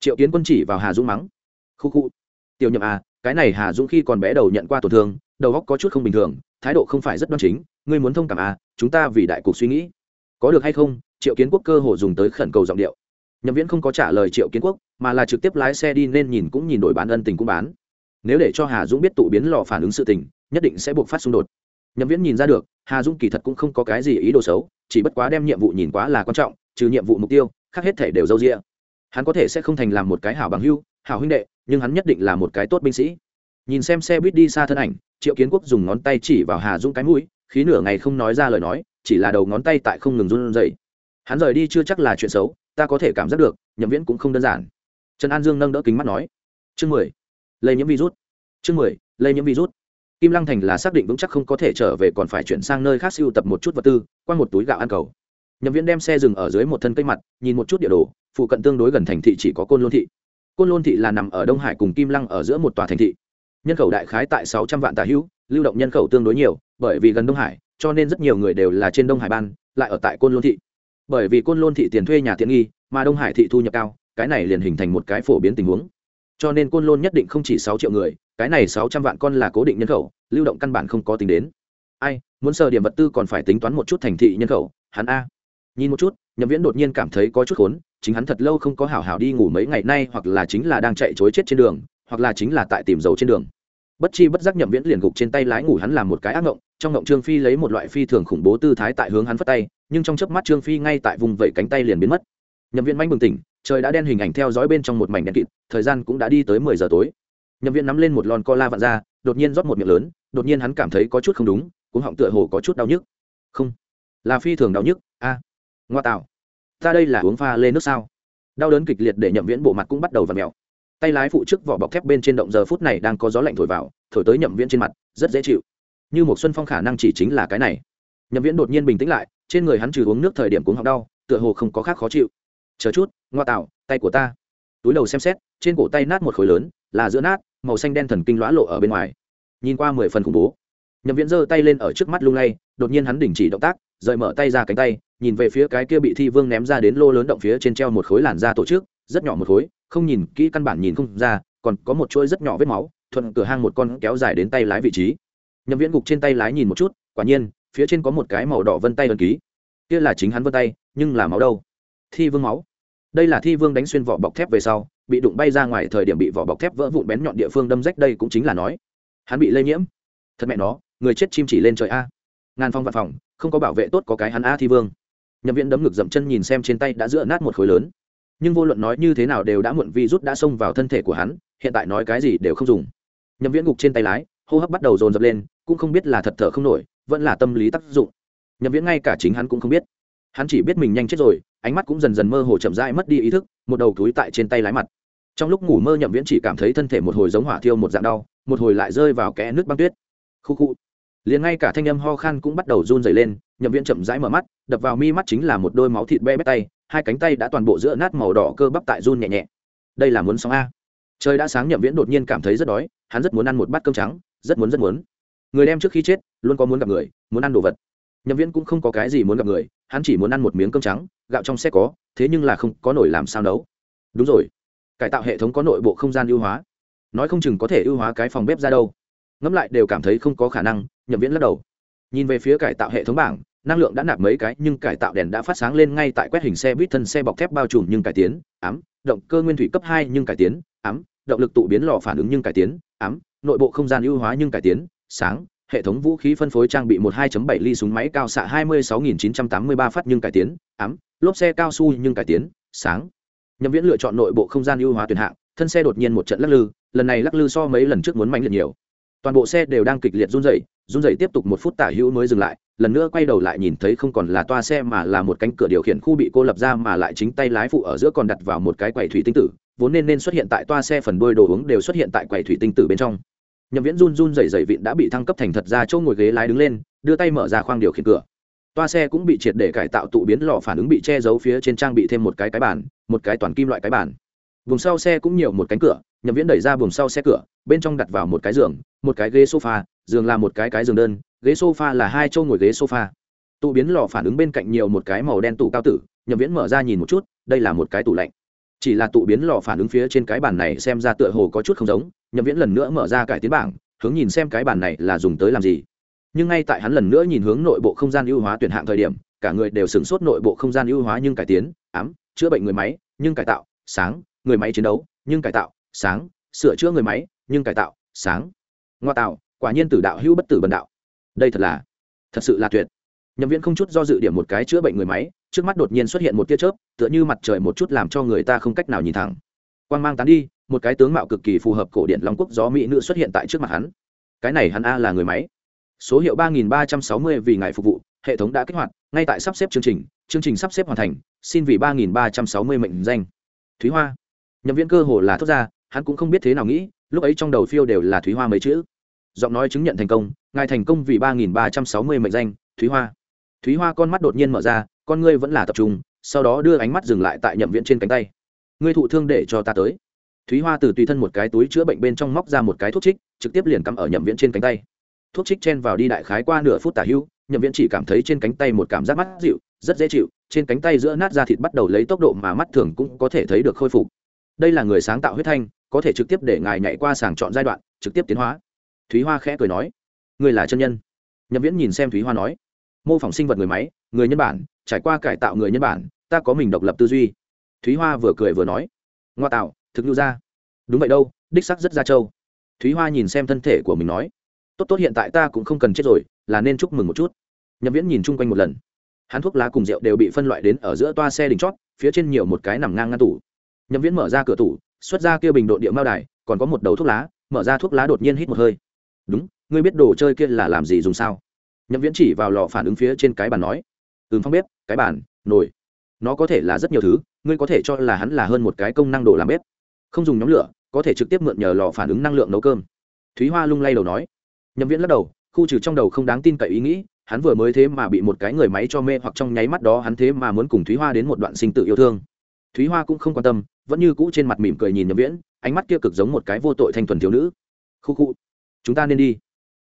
triệu kiến quân chỉ vào hà dũng mắng, khu khu, tiểu nhậm à cái này hà dũng khi còn bé đầu nhận qua tổn thương, đầu óc có chút không bình thường, thái độ không phải rất đoan chính, ngươi muốn thông cảm à chúng ta vì đại cục suy nghĩ có được hay không, triệu kiến quốc cơ hồ dùng tới khẩn cầu giọng điệu. Nhậm viễn không có trả lời triệu kiến quốc, mà là trực tiếp lái xe đi nên nhìn cũng nhìn đổi bán ân tình cũng bán. Nếu để cho hà dũng biết tụ biến lò phản ứng sự tình, nhất định sẽ buộc phát xung đột. Nhậm viễn nhìn ra được, hà dũng kỳ thật cũng không có cái gì ý đồ xấu, chỉ bất quá đem nhiệm vụ nhìn quá là quan trọng, trừ nhiệm vụ mục tiêu, khác hết thể đều dâu rĩa hắn có thể sẽ không thành làm một cái hảo bằng hưu, hảo huynh đệ, nhưng hắn nhất định là một cái tốt binh sĩ. Nhìn xem xe buýt đi xa thân ảnh, triệu kiến quốc dùng ngón tay chỉ vào hà dũng cái mũi khí nửa ngày không nói ra lời nói, chỉ là đầu ngón tay tại không ngừng run rẩy. Hắn rời đi chưa chắc là chuyện xấu, ta có thể cảm giác được, nhậm viễn cũng không đơn giản. Trần an dương nâng đỡ kính mắt nói, chương mười, lây nhiễm virus. Chương mười, lây nhiễm virus. Kim lăng thành là xác định vững chắc không có thể trở về còn phải chuyển sang nơi khác siêu tập một chút vật tư qua một túi gạo ăn cầu. Nhậm viễn đem xe dừng ở dưới một thân cây mặt, nhìn một chút địa đồ, phụ cận tương đối gần thành thị chỉ có côn lôn thị. Côn lôn thị là nằm ở đông hải cùng kim lăng ở giữa một tòa thành thị. Nhân khẩu đại khái tại sáu trăm vạn tà hữu lưu động nhân khẩu tương đối nhiều, bởi vì gần đông hải, cho nên rất nhiều người đều là trên đông hải ban, lại ở tại côn lôn thị. Bởi vì côn lôn thị tiền thuê nhà tiện nghi, mà đông hải thị thu nhập cao, cái này liền hình thành một cái phổ biến tình huống. Cho nên côn lôn nhất định không chỉ sáu triệu người, cái này sáu trăm vạn con là cố định nhân khẩu, lưu động căn bản không có tính đến. Ai, muốn sờ điểm vật tư còn phải tính toán một chút thành thị nhân khẩu, hắn a. Nhìn một chút, nhậm viễn đột nhiên cảm thấy có chút khốn, chính hắn thật lâu không có hảo hảo đi ngủ mấy ngày nay hoặc là chính là đang chạy chối chết trên đường, hoặc là chính là tại tìm dầu trên đường bất chi bất giác nhậm viễn liền gục trên tay lái ngủ hắn làm một cái ác ngộng, trong ngộng trương phi lấy một loại phi thường khủng bố tư thái tại hướng hắn phất tay, nhưng trong chớp mắt trương phi ngay tại vùng vẫy cánh tay liền biến mất. Nhậm viễn manh bừng tỉnh, trời đã đen hình ảnh theo dõi bên trong một mảnh đèn kịt, thời gian cũng đã đi tới mười giờ tối. Nhậm viễn nắm lên một lon co la vặn ra, đột nhiên rót một miệng lớn, đột nhiên hắn cảm thấy có chút không đúng cũng họng tựa hồ có chút đau nhức. Không, là phi thường đau nhức, a à, ngoa tạo. Ta đây là uống pha lên nước sao? Đau đớn kịch liệt để nhậm viễn bộ mặt cũng bắt đầu v ặ mèo tay lái phụ trước vỏ bọc thép bên trên động giờ phút này đang có gió lạnh thổi vào, thổi tới nhậm viễn trên mặt, rất dễ chịu. Như một xuân phong khả năng chỉ chính là cái này. Nhậm viễn đột nhiên bình tĩnh lại, trên người hắn trừ uống nước thời điểm cuống họng đau, tựa hồ không có khác khó chịu. Chờ chút, ngoa tạo, tay của ta. Túi đầu xem xét, trên cổ tay nát một khối lớn, là giữa nát, màu xanh đen thần kinh lõa lộ ở bên ngoài. Nhìn qua mười phần khủng bố. Nhậm viễn giơ tay lên ở trước mắt lung lay, đột nhiên hắn đình chỉ động tác, rời mở tay ra cánh tay, nhìn về phía cái kia bị thi vương ném ra đến lô lớn động phía trên treo một khối làn da tổ chức, rất nhỏ một khối không nhìn kỹ căn bản nhìn không ra, còn có một chuỗi rất nhỏ vết máu, thuận cửa hang một con kéo dài đến tay lái vị trí. Nhậm viễn gục trên tay lái nhìn một chút, quả nhiên, phía trên có một cái màu đỏ vân tay ấn ký. Kia là chính hắn vân tay, nhưng là máu đâu? Thi vương máu. Đây là thi vương đánh xuyên vỏ bọc thép về sau, bị đụng bay ra ngoài thời điểm bị vỏ bọc thép vỡ vụn bén nhọn địa phương đâm rách đây cũng chính là nói. Hắn bị lây nhiễm. Thật mẹ nó, người chết chim chỉ lên trời a. Ngàn phong văn phòng, không có bảo vệ tốt có cái hắn a thi vương. Nhậm viễn đấm ngực dậm chân nhìn xem trên tay đã giữa nát một khối lớn nhưng vô luận nói như thế nào đều đã muộn vi rút đã xông vào thân thể của hắn, hiện tại nói cái gì đều không dùng. Nhậm viễn gục trên tay lái, hô hấp bắt đầu dồn dập lên, cũng không biết là thật thở không nổi, vẫn là tâm lý tác dụng. Nhậm viễn ngay cả chính hắn cũng không biết. Hắn chỉ biết mình nhanh chết rồi, ánh mắt cũng dần dần mơ hồ chậm rãi mất đi ý thức, một đầu túi tại trên tay lái mặt. Trong lúc ngủ mơ nhậm viễn chỉ cảm thấy thân thể một hồi giống hỏa thiêu một dạng đau, một hồi lại rơi vào kẽ nước băng tuyết. Khu khu. Liền ngay cả thanh âm ho khan cũng bắt đầu run dày lên nhậm viễn chậm rãi mở mắt, đập vào mi mắt chính là một đôi máu thịt be bét tay hai cánh tay đã toàn bộ giữa nát màu đỏ cơ bắp tại run nhẹ nhẹ. Đây là muốn sống a. Trời đã sáng, nhậm viễn đột nhiên cảm thấy rất đói, hắn rất muốn ăn một bát cơm trắng, rất muốn rất muốn. Người đem trước khi chết, luôn có muốn gặp người, muốn ăn đồ vật. Nhậm viễn cũng không có cái gì muốn gặp người, hắn chỉ muốn ăn một miếng cơm trắng, gạo trong xe có, thế nhưng là không có nổi làm sao nấu. Đúng rồi. Cải tạo hệ thống có nội bộ không gian ưu hóa. Nói không chừng có thể ưu hóa cái phòng bếp ra đâu. Ngẫm lại đều cảm thấy không có khả năng, nhậm viễn lắc đầu. Nhìn về phía cải tạo hệ thống bảng năng lượng đã nạp mấy cái, nhưng cải tạo đèn đã phát sáng lên ngay tại quét hình xe buýt thân xe bọc thép bao trùm nhưng cải tiến, ám, động cơ nguyên thủy cấp hai nhưng cải tiến, ám, động lực tụ biến lò phản ứng nhưng cải tiến, ám, nội bộ không gian ưu hóa nhưng cải tiến, sáng, hệ thống vũ khí phân phối trang bị một 2 bảy ly súng máy cao xạ hai mươi sáu nghìn chín trăm tám mươi ba phát nhưng cải tiến, ám, lốp xe cao su nhưng cải tiến, sáng. Nhậm viễn lựa chọn nội bộ không gian ưu hóa tuyển hạng, thân xe đột nhiên một trận lắc lư, lần này lắc lư so mấy lần trước muốn mạnh liệt nhiều. Toàn bộ xe đều đang kịch liệt run rẩy run rẩy tiếp tục một phút tả hữu mới dừng lại lần nữa quay đầu lại nhìn thấy không còn là toa xe mà là một cánh cửa điều khiển khu bị cô lập ra mà lại chính tay lái phụ ở giữa còn đặt vào một cái quầy thủy tinh tử, vốn nên nên xuất hiện tại toa xe phần đôi đồ uống đều xuất hiện tại quầy thủy tinh tử bên trong. Nhậm viễn run run rẩy rẩy vịn đã bị thăng cấp thành thật ra chỗ ngồi ghế lái đứng lên, đưa tay mở ra khoang điều khiển cửa. Toa xe cũng bị triệt để cải tạo tụ biến lò phản ứng bị che giấu phía trên trang bị thêm một cái cái bàn, một cái toàn kim loại cái bàn. Vùng sau xe cũng nhiều một cánh cửa, nhậm viễn đẩy ra vùng sau xe cửa, bên trong đặt vào một cái giường, một cái ghế sofa, giường là một cái cái giường đơn ghế sofa là hai chỗ ngồi ghế sofa. Tụ biến lò phản ứng bên cạnh nhiều một cái màu đen tủ cao tử, nhậm viễn mở ra nhìn một chút, đây là một cái tủ lạnh. Chỉ là tụ biến lò phản ứng phía trên cái bàn này xem ra tựa hồ có chút không giống, nhậm viễn lần nữa mở ra cải tiến bảng, hướng nhìn xem cái bàn này là dùng tới làm gì. Nhưng ngay tại hắn lần nữa nhìn hướng nội bộ không gian ưu hóa tuyển hạng thời điểm, cả người đều sửng sốt nội bộ không gian ưu hóa nhưng cải tiến, ám, chữa bệnh người máy, nhưng cải tạo, sáng, người máy chiến đấu, nhưng cải tạo, sáng, sửa chữa người máy, nhưng cải tạo, sáng. Ngoa tạo, quả nhiên tử đạo hữu bất tử bần đạo đây thật là, thật sự là tuyệt. Nhậm viễn không chút do dự điểm một cái chữa bệnh người máy, trước mắt đột nhiên xuất hiện một tia chớp, tựa như mặt trời một chút làm cho người ta không cách nào nhìn thẳng. Quan g mang tán đi, một cái tướng mạo cực kỳ phù hợp cổ điện long quốc gió mỹ nữ xuất hiện tại trước mặt hắn. Cái này hắn a là người máy. Số hiệu ba nghìn ba trăm sáu mươi vì ngài phục vụ, hệ thống đã kích hoạt, ngay tại sắp xếp chương trình chương trình sắp xếp hoàn thành, xin vì ba nghìn ba trăm sáu mươi mệnh danh. Thúy hoa. Nhậm viễn cơ hồ là thốt ra, hắn cũng không biết thế nào nghĩ, lúc ấy trong đầu phiêu đều là thúy hoa mấy chữ giọng nói chứng nhận thành công, ngài thành công vì ba nghìn ba trăm sáu mươi mệnh danh, thúy hoa. Thúy hoa con mắt đột nhiên mở ra, con ngươi vẫn là tập trung, sau đó đưa ánh mắt dừng lại tại nhậm viện trên cánh tay. Ngươi thụ thương để cho ta tới. Thúy hoa từ tùy thân một cái túi chữa bệnh bên trong móc ra một cái thuốc trích, trực tiếp liền cắm ở nhậm viện trên cánh tay. Thuốc trích chen vào đi đại khái qua nửa phút tả hưu, nhậm viện chỉ cảm thấy trên cánh tay một cảm giác mắt dịu, rất dễ chịu, trên cánh tay giữa nát da thịt bắt đầu lấy tốc độ mà mắt thường cũng có thể thấy được khôi phục. Đây là người sáng tạo huyết thanh, có thể trực tiếp để ngài nhảy qua sàng chọn giai đoạn, trực tiếp tiến hóa thúy hoa khẽ cười nói người là chân nhân. Nhậm viễn nhìn xem thúy hoa nói, mô phỏng sinh vật người máy, người nhân bản, trải qua cải tạo người nhân bản, ta có mình độc lập tư duy. Thúy hoa vừa cười vừa nói, ngoa tạo, thực lưu ra đúng vậy đâu, đích sắc rất ra châu. Thúy hoa nhìn xem thân thể của mình nói, tốt tốt, hiện tại ta cũng không cần chết rồi, là nên chúc mừng một chút. Nhậm viễn nhìn chung quanh một lần, hắn thuốc lá cùng rượu đều bị phân loại đến ở giữa toa xe đỉnh chót, phía trên nhiều một cái nằm ngang ngăn tủ. Nhậm viễn mở ra cửa tủ, xuất ra kia bình độ địa mao đài, còn có một đầu thuốc lá, mở ra thuốc lá đột nhiên hít một hơi đúng, ngươi biết đồ chơi kia là làm gì dùng sao? Nhậm viễn chỉ vào lò phản ứng phía trên cái bàn nói, ừm, phong bếp, cái bàn, nồi. Nó có thể là rất nhiều thứ, ngươi có thể cho là hắn là hơn một cái công năng đồ làm bếp. Không dùng nhóm lửa, có thể trực tiếp mượn nhờ lò phản ứng năng lượng nấu cơm. Thúy hoa lung lay đầu nói. Nhậm viễn lắc đầu, khu trừ trong đầu không đáng tin cậy ý nghĩ, hắn vừa mới thế mà bị một cái người máy cho mê hoặc trong nháy mắt đó hắn thế mà muốn cùng thúy hoa đến một đoạn sinh tự yêu thương. Thúy hoa cũng không quan tâm, vẫn như cũ trên mặt mỉm cười nhìn nhậm viễn, ánh mắt kia cực giống một cái vô tội thanh thuần thiếu nữ. Khu khu chúng ta nên đi.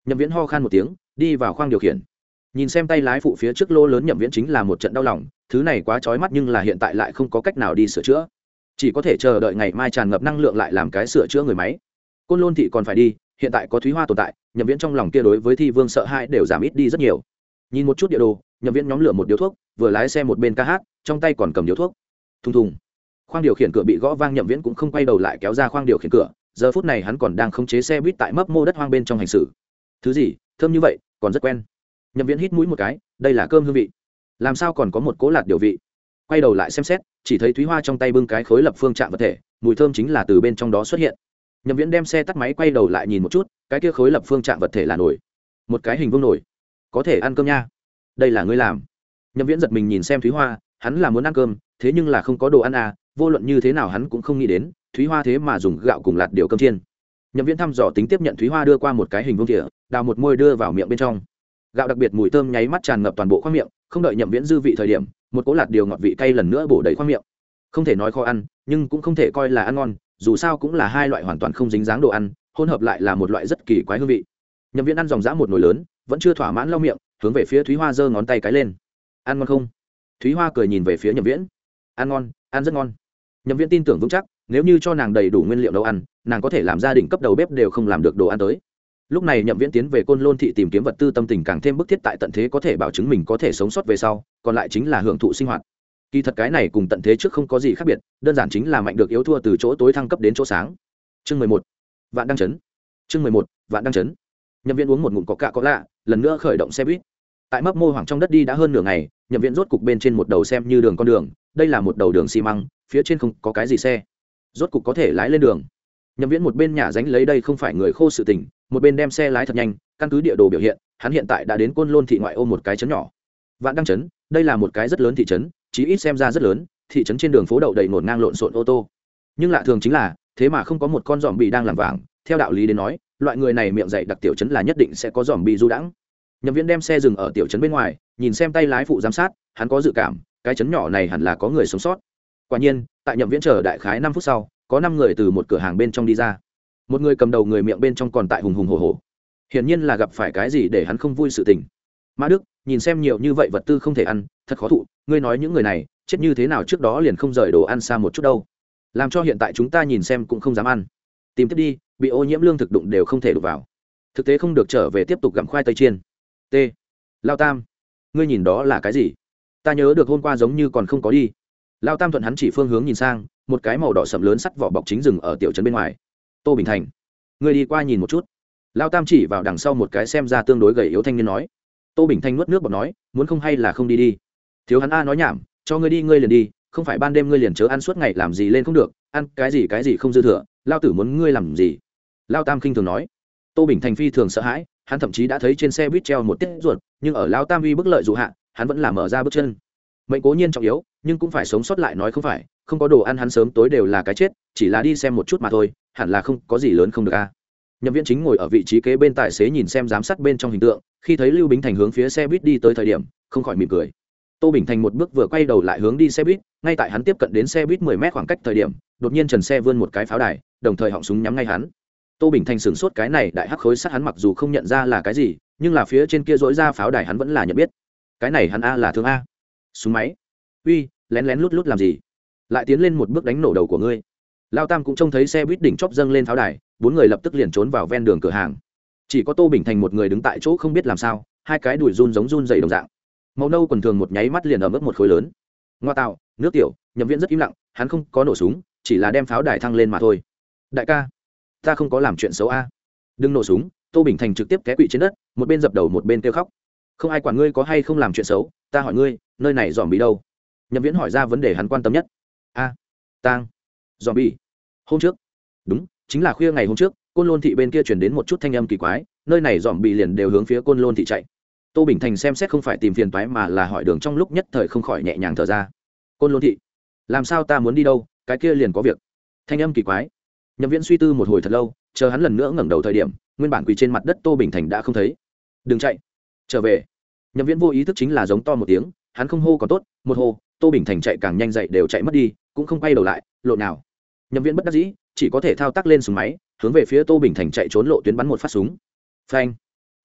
Nhậm viễn ho khan một tiếng, đi vào khoang điều khiển. Nhìn xem tay lái phụ phía trước lô lớn nhậm viễn chính là một trận đau lòng, thứ này quá trói mắt nhưng là hiện tại lại không có cách nào đi sửa chữa. Chỉ có thể chờ đợi ngày mai tràn ngập năng lượng lại làm cái sửa chữa người máy. Côn lôn thị còn phải đi, hiện tại có thúy hoa tồn tại, nhậm viễn trong lòng kia đối với thi vương sợ hãi đều giảm ít đi rất nhiều. Nhìn một chút địa đồ, nhậm viễn nhóm lửa một điếu thuốc, vừa lái xe một bên ca hát, trong tay còn cầm điếu thuốc. Thùng thùng. Khoang điều khiển cửa bị gõ vang, nhậm viễn cũng không quay đầu lại kéo ra khoang điều khiển cửa giờ phút này hắn còn đang khống chế xe buýt tại mấp mô đất hoang bên trong hành xử. Thứ gì, thơm như vậy, còn rất quen. Nhậm viễn hít mũi một cái, đây là cơm hương vị. Làm sao còn có một cố lạt điều vị? Quay đầu lại xem xét, chỉ thấy thúy hoa trong tay bưng cái khối lập phương chạm vật thể, mùi thơm chính là từ bên trong đó xuất hiện. Nhậm viễn đem xe tắt máy quay đầu lại nhìn một chút, cái kia khối lập phương chạm vật thể là nổi một cái hình vương nổi có thể ăn cơm nha. Đây là ngươi làm. Nhậm viễn giật mình nhìn xem thúy hoa, hắn là muốn ăn cơm, thế nhưng là không có đồ ăn à vô luận như thế nào hắn cũng không nghĩ đến thúy hoa thế mà dùng gạo cùng lạt điều cơm chiên. Nhậm viễn thăm dò tính tiếp nhận thúy hoa đưa qua một cái hình vương tỉa đào một môi đưa vào miệng bên trong. Gạo đặc biệt mùi thơm nháy mắt tràn ngập toàn bộ khoang miệng, không đợi nhậm viễn dư vị thời điểm, một cỗ lạt điều ngọt vị cay lần nữa bổ đầy khoang miệng. Không thể nói khó ăn, nhưng cũng không thể coi là ăn ngon, dù sao cũng là hai loại hoàn toàn không dính dáng đồ ăn, hỗn hợp lại là một loại rất kỳ quái hương vị. Nhậm viễn ăn dòng dã một nồi lớn, vẫn chưa thỏa mãn lau miệng, hướng về phía thúy hoa giơ ngón tay cái lên. Ăn ngon không? Thúy hoa cười nhìn về phía nhậm viễn. Ăn ngon, ăn rất ngon. Nhậm viễn tin tưởng vững chắc nếu như cho nàng đầy đủ nguyên liệu nấu ăn, nàng có thể làm gia đình cấp đầu bếp đều không làm được đồ ăn tới. Lúc này nhậm viễn tiến về côn lôn thị tìm kiếm vật tư tâm tình càng thêm bức thiết tại tận thế có thể bảo chứng mình có thể sống sót về sau, còn lại chính là hưởng thụ sinh hoạt. Kỳ thật cái này cùng tận thế trước không có gì khác biệt, đơn giản chính là mạnh được yếu thua từ chỗ tối thăng cấp đến chỗ sáng. Chương mười một, vạn đăng chấn. Chương mười một, vạn đăng chấn. Nhậm viễn uống một ngụm có cạ có lạ lần nữa khởi động xe buýt. Tại mấp mô hoảng trong đất đi đã hơn nửa ngày, nhậm viễn rốt cục bên trên một đầu xem như đường con đường, đây là một đầu đường xi măng, phía trên không có cái gì xe rốt cục có thể lái lên đường. Nhậm viễn một bên nhà dánh lấy đây không phải người khô sự tình, một bên đem xe lái thật nhanh, căn cứ địa đồ biểu hiện, hắn hiện tại đã đến côn lôn thị ngoại ô một cái chấn nhỏ. Vạn đăng chấn đây là một cái rất lớn thị trấn, chí ít xem ra rất lớn, thị trấn trên đường phố đậu đầy ngổn ngang lộn xộn ô tô. Nhưng lạ thường chính là, thế mà không có một con giòm bị đang làm vàng, theo đạo lý đến nói, loại người này miệng dạy đặc tiểu trấn là nhất định sẽ có giòm bị du đãng. Nhậm viễn đem xe dừng ở tiểu trấn bên ngoài, nhìn xem tay lái phụ giám sát, hắn có dự cảm, cái trấn nhỏ này hẳn là có người sống sót quả nhiên, tại nhậm viễn chờ đại khái năm phút sau, có năm người từ một cửa hàng bên trong đi ra. Một người cầm đầu người miệng bên trong còn tại hùng hùng hồ hồ hiển nhiên là gặp phải cái gì để hắn không vui sự tình. Mã đức, nhìn xem nhiều như vậy vật tư không thể ăn, thật khó thụ, ngươi nói những người này, chết như thế nào trước đó liền không rời đồ ăn xa một chút đâu. Làm cho hiện tại chúng ta nhìn xem cũng không dám ăn. Tìm tiếp đi, bị ô nhiễm lương thực đụng đều không thể đụng vào. Thực tế không được trở về tiếp tục gặm khoai tây chiên. T. Lao tam, ngươi nhìn đó là cái gì? Ta nhớ được hôm qua giống như còn không có đi lao tam thuận hắn chỉ phương hướng nhìn sang, một cái màu đỏ sậm lớn sắt vỏ bọc chính rừng ở tiểu trấn bên ngoài. Tô bình thành, người đi qua nhìn một chút. Lao tam chỉ vào đằng sau một cái xem ra tương đối gầy yếu thanh niên nói. Tô bình thanh nuốt nước bọt nói, muốn không hay là không đi đi. Thiếu hắn a nói nhảm, cho ngươi đi ngươi liền đi, không phải ban đêm ngươi liền chớ ăn suốt ngày làm gì lên không được, ăn cái gì cái gì không dư thừa, lao tử muốn ngươi làm gì? Lao tam khinh thường nói. Tô bình thành phi thường sợ hãi, hắn thậm chí đã thấy trên xe buýt treo một tiết ruột, nhưng ở lao tam uy bức lợi dụ hạ, hắn vẫn làm mở ra bước chân mệnh cố nhiên trọng yếu, nhưng cũng phải sống sót lại nói không phải, không có đồ ăn hắn sớm tối đều là cái chết, chỉ là đi xem một chút mà thôi, hẳn là không có gì lớn không được a. Nhậm viễn chính ngồi ở vị trí kế bên tài xế nhìn xem giám sát bên trong hình tượng, khi thấy lưu bính thành hướng phía xe buýt đi tới thời điểm, không khỏi mỉm cười. Tô bình thành một bước vừa quay đầu lại hướng đi xe buýt, ngay tại hắn tiếp cận đến xe buýt mười mét khoảng cách thời điểm, đột nhiên trần xe vươn một cái pháo đài, đồng thời họng súng nhắm ngay hắn. Tô bình thành sửng sốt cái này, đại hắc khối sát hắn mặc dù không nhận ra là cái gì, nhưng là phía trên kia dỗi ra pháo đài hắn vẫn là nhận biết. Cái này hắn a là thương a súng máy. Uy, lén lén lút lút làm gì? Lại tiến lên một bước đánh nổ đầu của ngươi. Lao tam cũng trông thấy xe buýt đỉnh chóp dâng lên pháo đài, bốn người lập tức liền trốn vào ven đường cửa hàng. Chỉ có tô bình thành một người đứng tại chỗ không biết làm sao, hai cái đùi run giống run dày đồng dạng. Màu nâu còn thường một nháy mắt liền ở mức một khối lớn. Ngoa tạo, nước tiểu, nhậm viễn rất im lặng, hắn không có nổ súng, chỉ là đem pháo đài thăng lên mà thôi. Đại ca, ta không có làm chuyện xấu a. Đừng nổ súng, tô bình thành trực tiếp té quỵ trên đất, một bên dập đầu một bên kêu khóc không ai quản ngươi có hay không làm chuyện xấu, ta hỏi ngươi, nơi này dòm bị đâu? Nhậm viễn hỏi ra vấn đề hắn quan tâm nhất. A, tang dòm bị hôm trước. Đúng, chính là khuya ngày hôm trước, côn lôn thị bên kia chuyển đến một chút thanh âm kỳ quái, nơi này dòm bị liền đều hướng phía côn lôn thị chạy. Tô bình thành xem xét không phải tìm phiền toái mà là hỏi đường trong lúc nhất thời không khỏi nhẹ nhàng thở ra. Côn lôn thị, làm sao ta muốn đi đâu? Cái kia liền có việc. Thanh âm kỳ quái. Nhậm viễn suy tư một hồi thật lâu, chờ hắn lần nữa ngẩng đầu thời điểm, nguyên bản quỳ trên mặt đất tô bình thành đã không thấy. Đừng chạy trở về. Nhậm viễn vô ý thức chính là giống to một tiếng, hắn không hô còn tốt, một hô, tô bình thành chạy càng nhanh dậy đều chạy mất đi, cũng không quay đầu lại lộ nào. Nhậm viễn bất đắc dĩ, chỉ có thể thao tác lên súng máy, hướng về phía tô bình thành chạy trốn lộ tuyến bắn một phát súng. Phanh.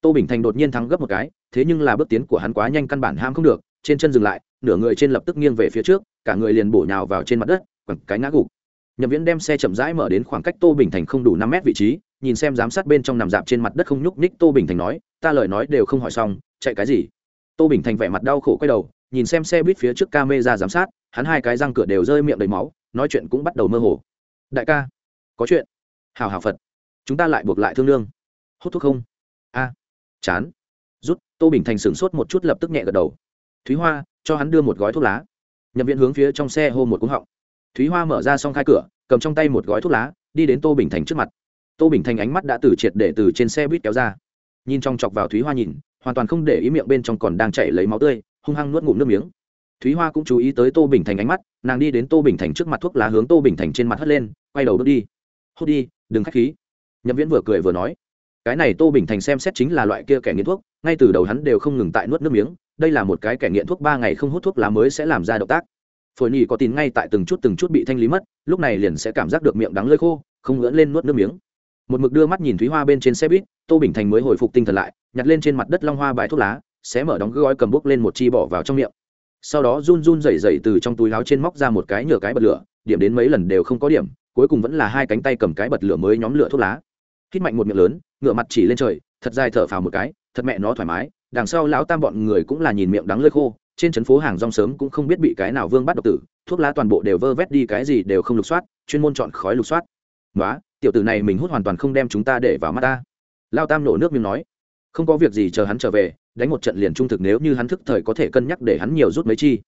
Tô bình thành đột nhiên thắng gấp một cái, thế nhưng là bước tiến của hắn quá nhanh căn bản ham không được, trên chân dừng lại, nửa người trên lập tức nghiêng về phía trước, cả người liền bổ nhào vào trên mặt đất, quẳng cái ngã gục nhậm viễn đem xe chậm rãi mở đến khoảng cách tô bình thành không đủ năm mét vị trí, nhìn xem giám sát bên trong nằm dạp trên mặt đất không nhúc nhích. tô bình thành nói, ta lời nói đều không hỏi xong, chạy cái gì? Tô bình thành vẻ mặt đau khổ quay đầu, nhìn xem xe buýt phía trước ca mê ra giám sát, hắn hai cái răng cửa đều rơi miệng đầy máu, nói chuyện cũng bắt đầu mơ hồ. Đại ca, có chuyện. Hào hào phật, chúng ta lại buộc lại thương lương hút thuốc không? A, chán. Rút, tô bình thành sửng sốt một chút lập tức nhẹ gật đầu. Thúy hoa, cho hắn đưa một gói thuốc lá. Nhập viện hướng phía trong xe hô một cúng họng thúy hoa mở ra xong khai cửa, cầm trong tay một gói thuốc lá, đi đến tô bình thành trước mặt. Tô bình thành ánh mắt đã từ triệt để từ trên xe buýt kéo ra. Nhìn trong chọc vào thúy hoa nhìn, hoàn toàn không để ý miệng bên trong còn đang chảy lấy máu tươi, hung hăng nuốt ngụm nước miếng. Thúy hoa cũng chú ý tới tô bình thành ánh mắt, nàng đi đến tô bình thành trước mặt thuốc lá hướng tô bình thành trên mặt hất lên, quay đầu bước đi. Hốt đi, đừng k h á c h khí. Nhậm viễn vừa cười vừa nói. Cái này tô bình thành xem xét chính là loại kia kẻ nghiện thuốc, ngay từ đầu hắn đều không ngừng tại nuốt nước miếng, đây là một cái kẻ nghiện thuốc ba ngày không hút thuốc lá mới sẽ làm ra động tác phổi nhì có tin ngay tại từng chút từng chút bị thanh lý mất, lúc này liền sẽ cảm giác được miệng đắng lơi khô, không ngưỡng lên nuốt nước miếng. Một mực đưa mắt nhìn thúy hoa bên trên xe buýt, tô bình thành mới hồi phục tinh thần lại, nhặt lên trên mặt đất long hoa bài thuốc lá, xé mở đóng gói cầm bốc lên một chi bỏ vào trong miệng. Sau đó run run rẩy rẩy từ trong túi láo trên móc ra một cái nhựa cái bật lửa, điểm đến mấy lần đều không có điểm, cuối cùng vẫn là hai cánh tay cầm cái bật lửa mới nhóm lửa thuốc lá. Hít mạnh một miệng lớn ngựa mặt chỉ lên trời, thật dài thở phào một cái, thật mẹ nó thoải mái, đằng sau lão tam bọn người cũng là nhìn miệng đắng lơi khô trên trấn phố hàng rong sớm cũng không biết bị cái nào vương bắt độc tử, thuốc lá toàn bộ đều vơ vét đi cái gì đều không lục soát, chuyên môn chọn khói lục soát. Nói tiểu tử này mình hút hoàn toàn không đem chúng ta để vào mắt ta. Lao tam nổ nước miếng nói. Không có việc gì chờ hắn trở về, đánh một trận liền trung thực nếu như hắn thức thời có thể cân nhắc để hắn nhiều rút mấy chi.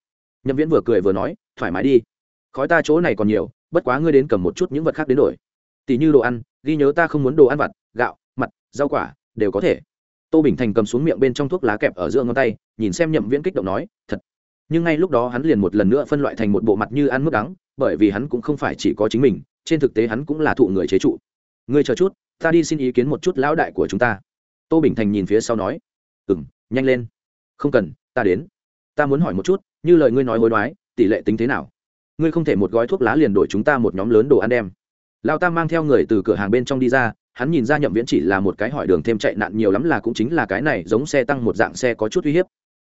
Nhậm viễn vừa cười vừa nói, thoải mái đi. Khói ta chỗ này còn nhiều, bất quá ngươi đến cầm một chút những vật khác đến đổi. Tỷ như đồ ăn, ghi nhớ ta không muốn đồ ăn vặt, gạo mặt rau quả, đều có thể tô bình thành cầm xuống miệng bên trong thuốc lá kẹp ở giữa ngón tay, nhìn xem nhậm viễn kích động nói, thật. Nhưng ngay lúc đó hắn liền một lần nữa phân loại thành một bộ mặt như ăn mức đắng, bởi vì hắn cũng không phải chỉ có chính mình, trên thực tế hắn cũng là thụ người chế trụ. Ngươi chờ chút, ta đi xin ý kiến một chút lão đại của chúng ta. Tô bình thành nhìn phía sau nói ừ m nhanh lên. Không cần, ta đến. Ta muốn hỏi một chút, như lời ngươi nói hối đoái, tỷ lệ tính thế nào? Ngươi không thể một gói thuốc lá liền đổi chúng ta một nhóm lớn đồ ăn đem. Lao ta mang theo người từ cửa hàng bên trong đi ra hắn nhìn ra nhậm viễn chỉ là một cái hỏi đường thêm chạy nạn nhiều lắm là cũng chính là cái này giống xe tăng một dạng xe có chút uy hiếp.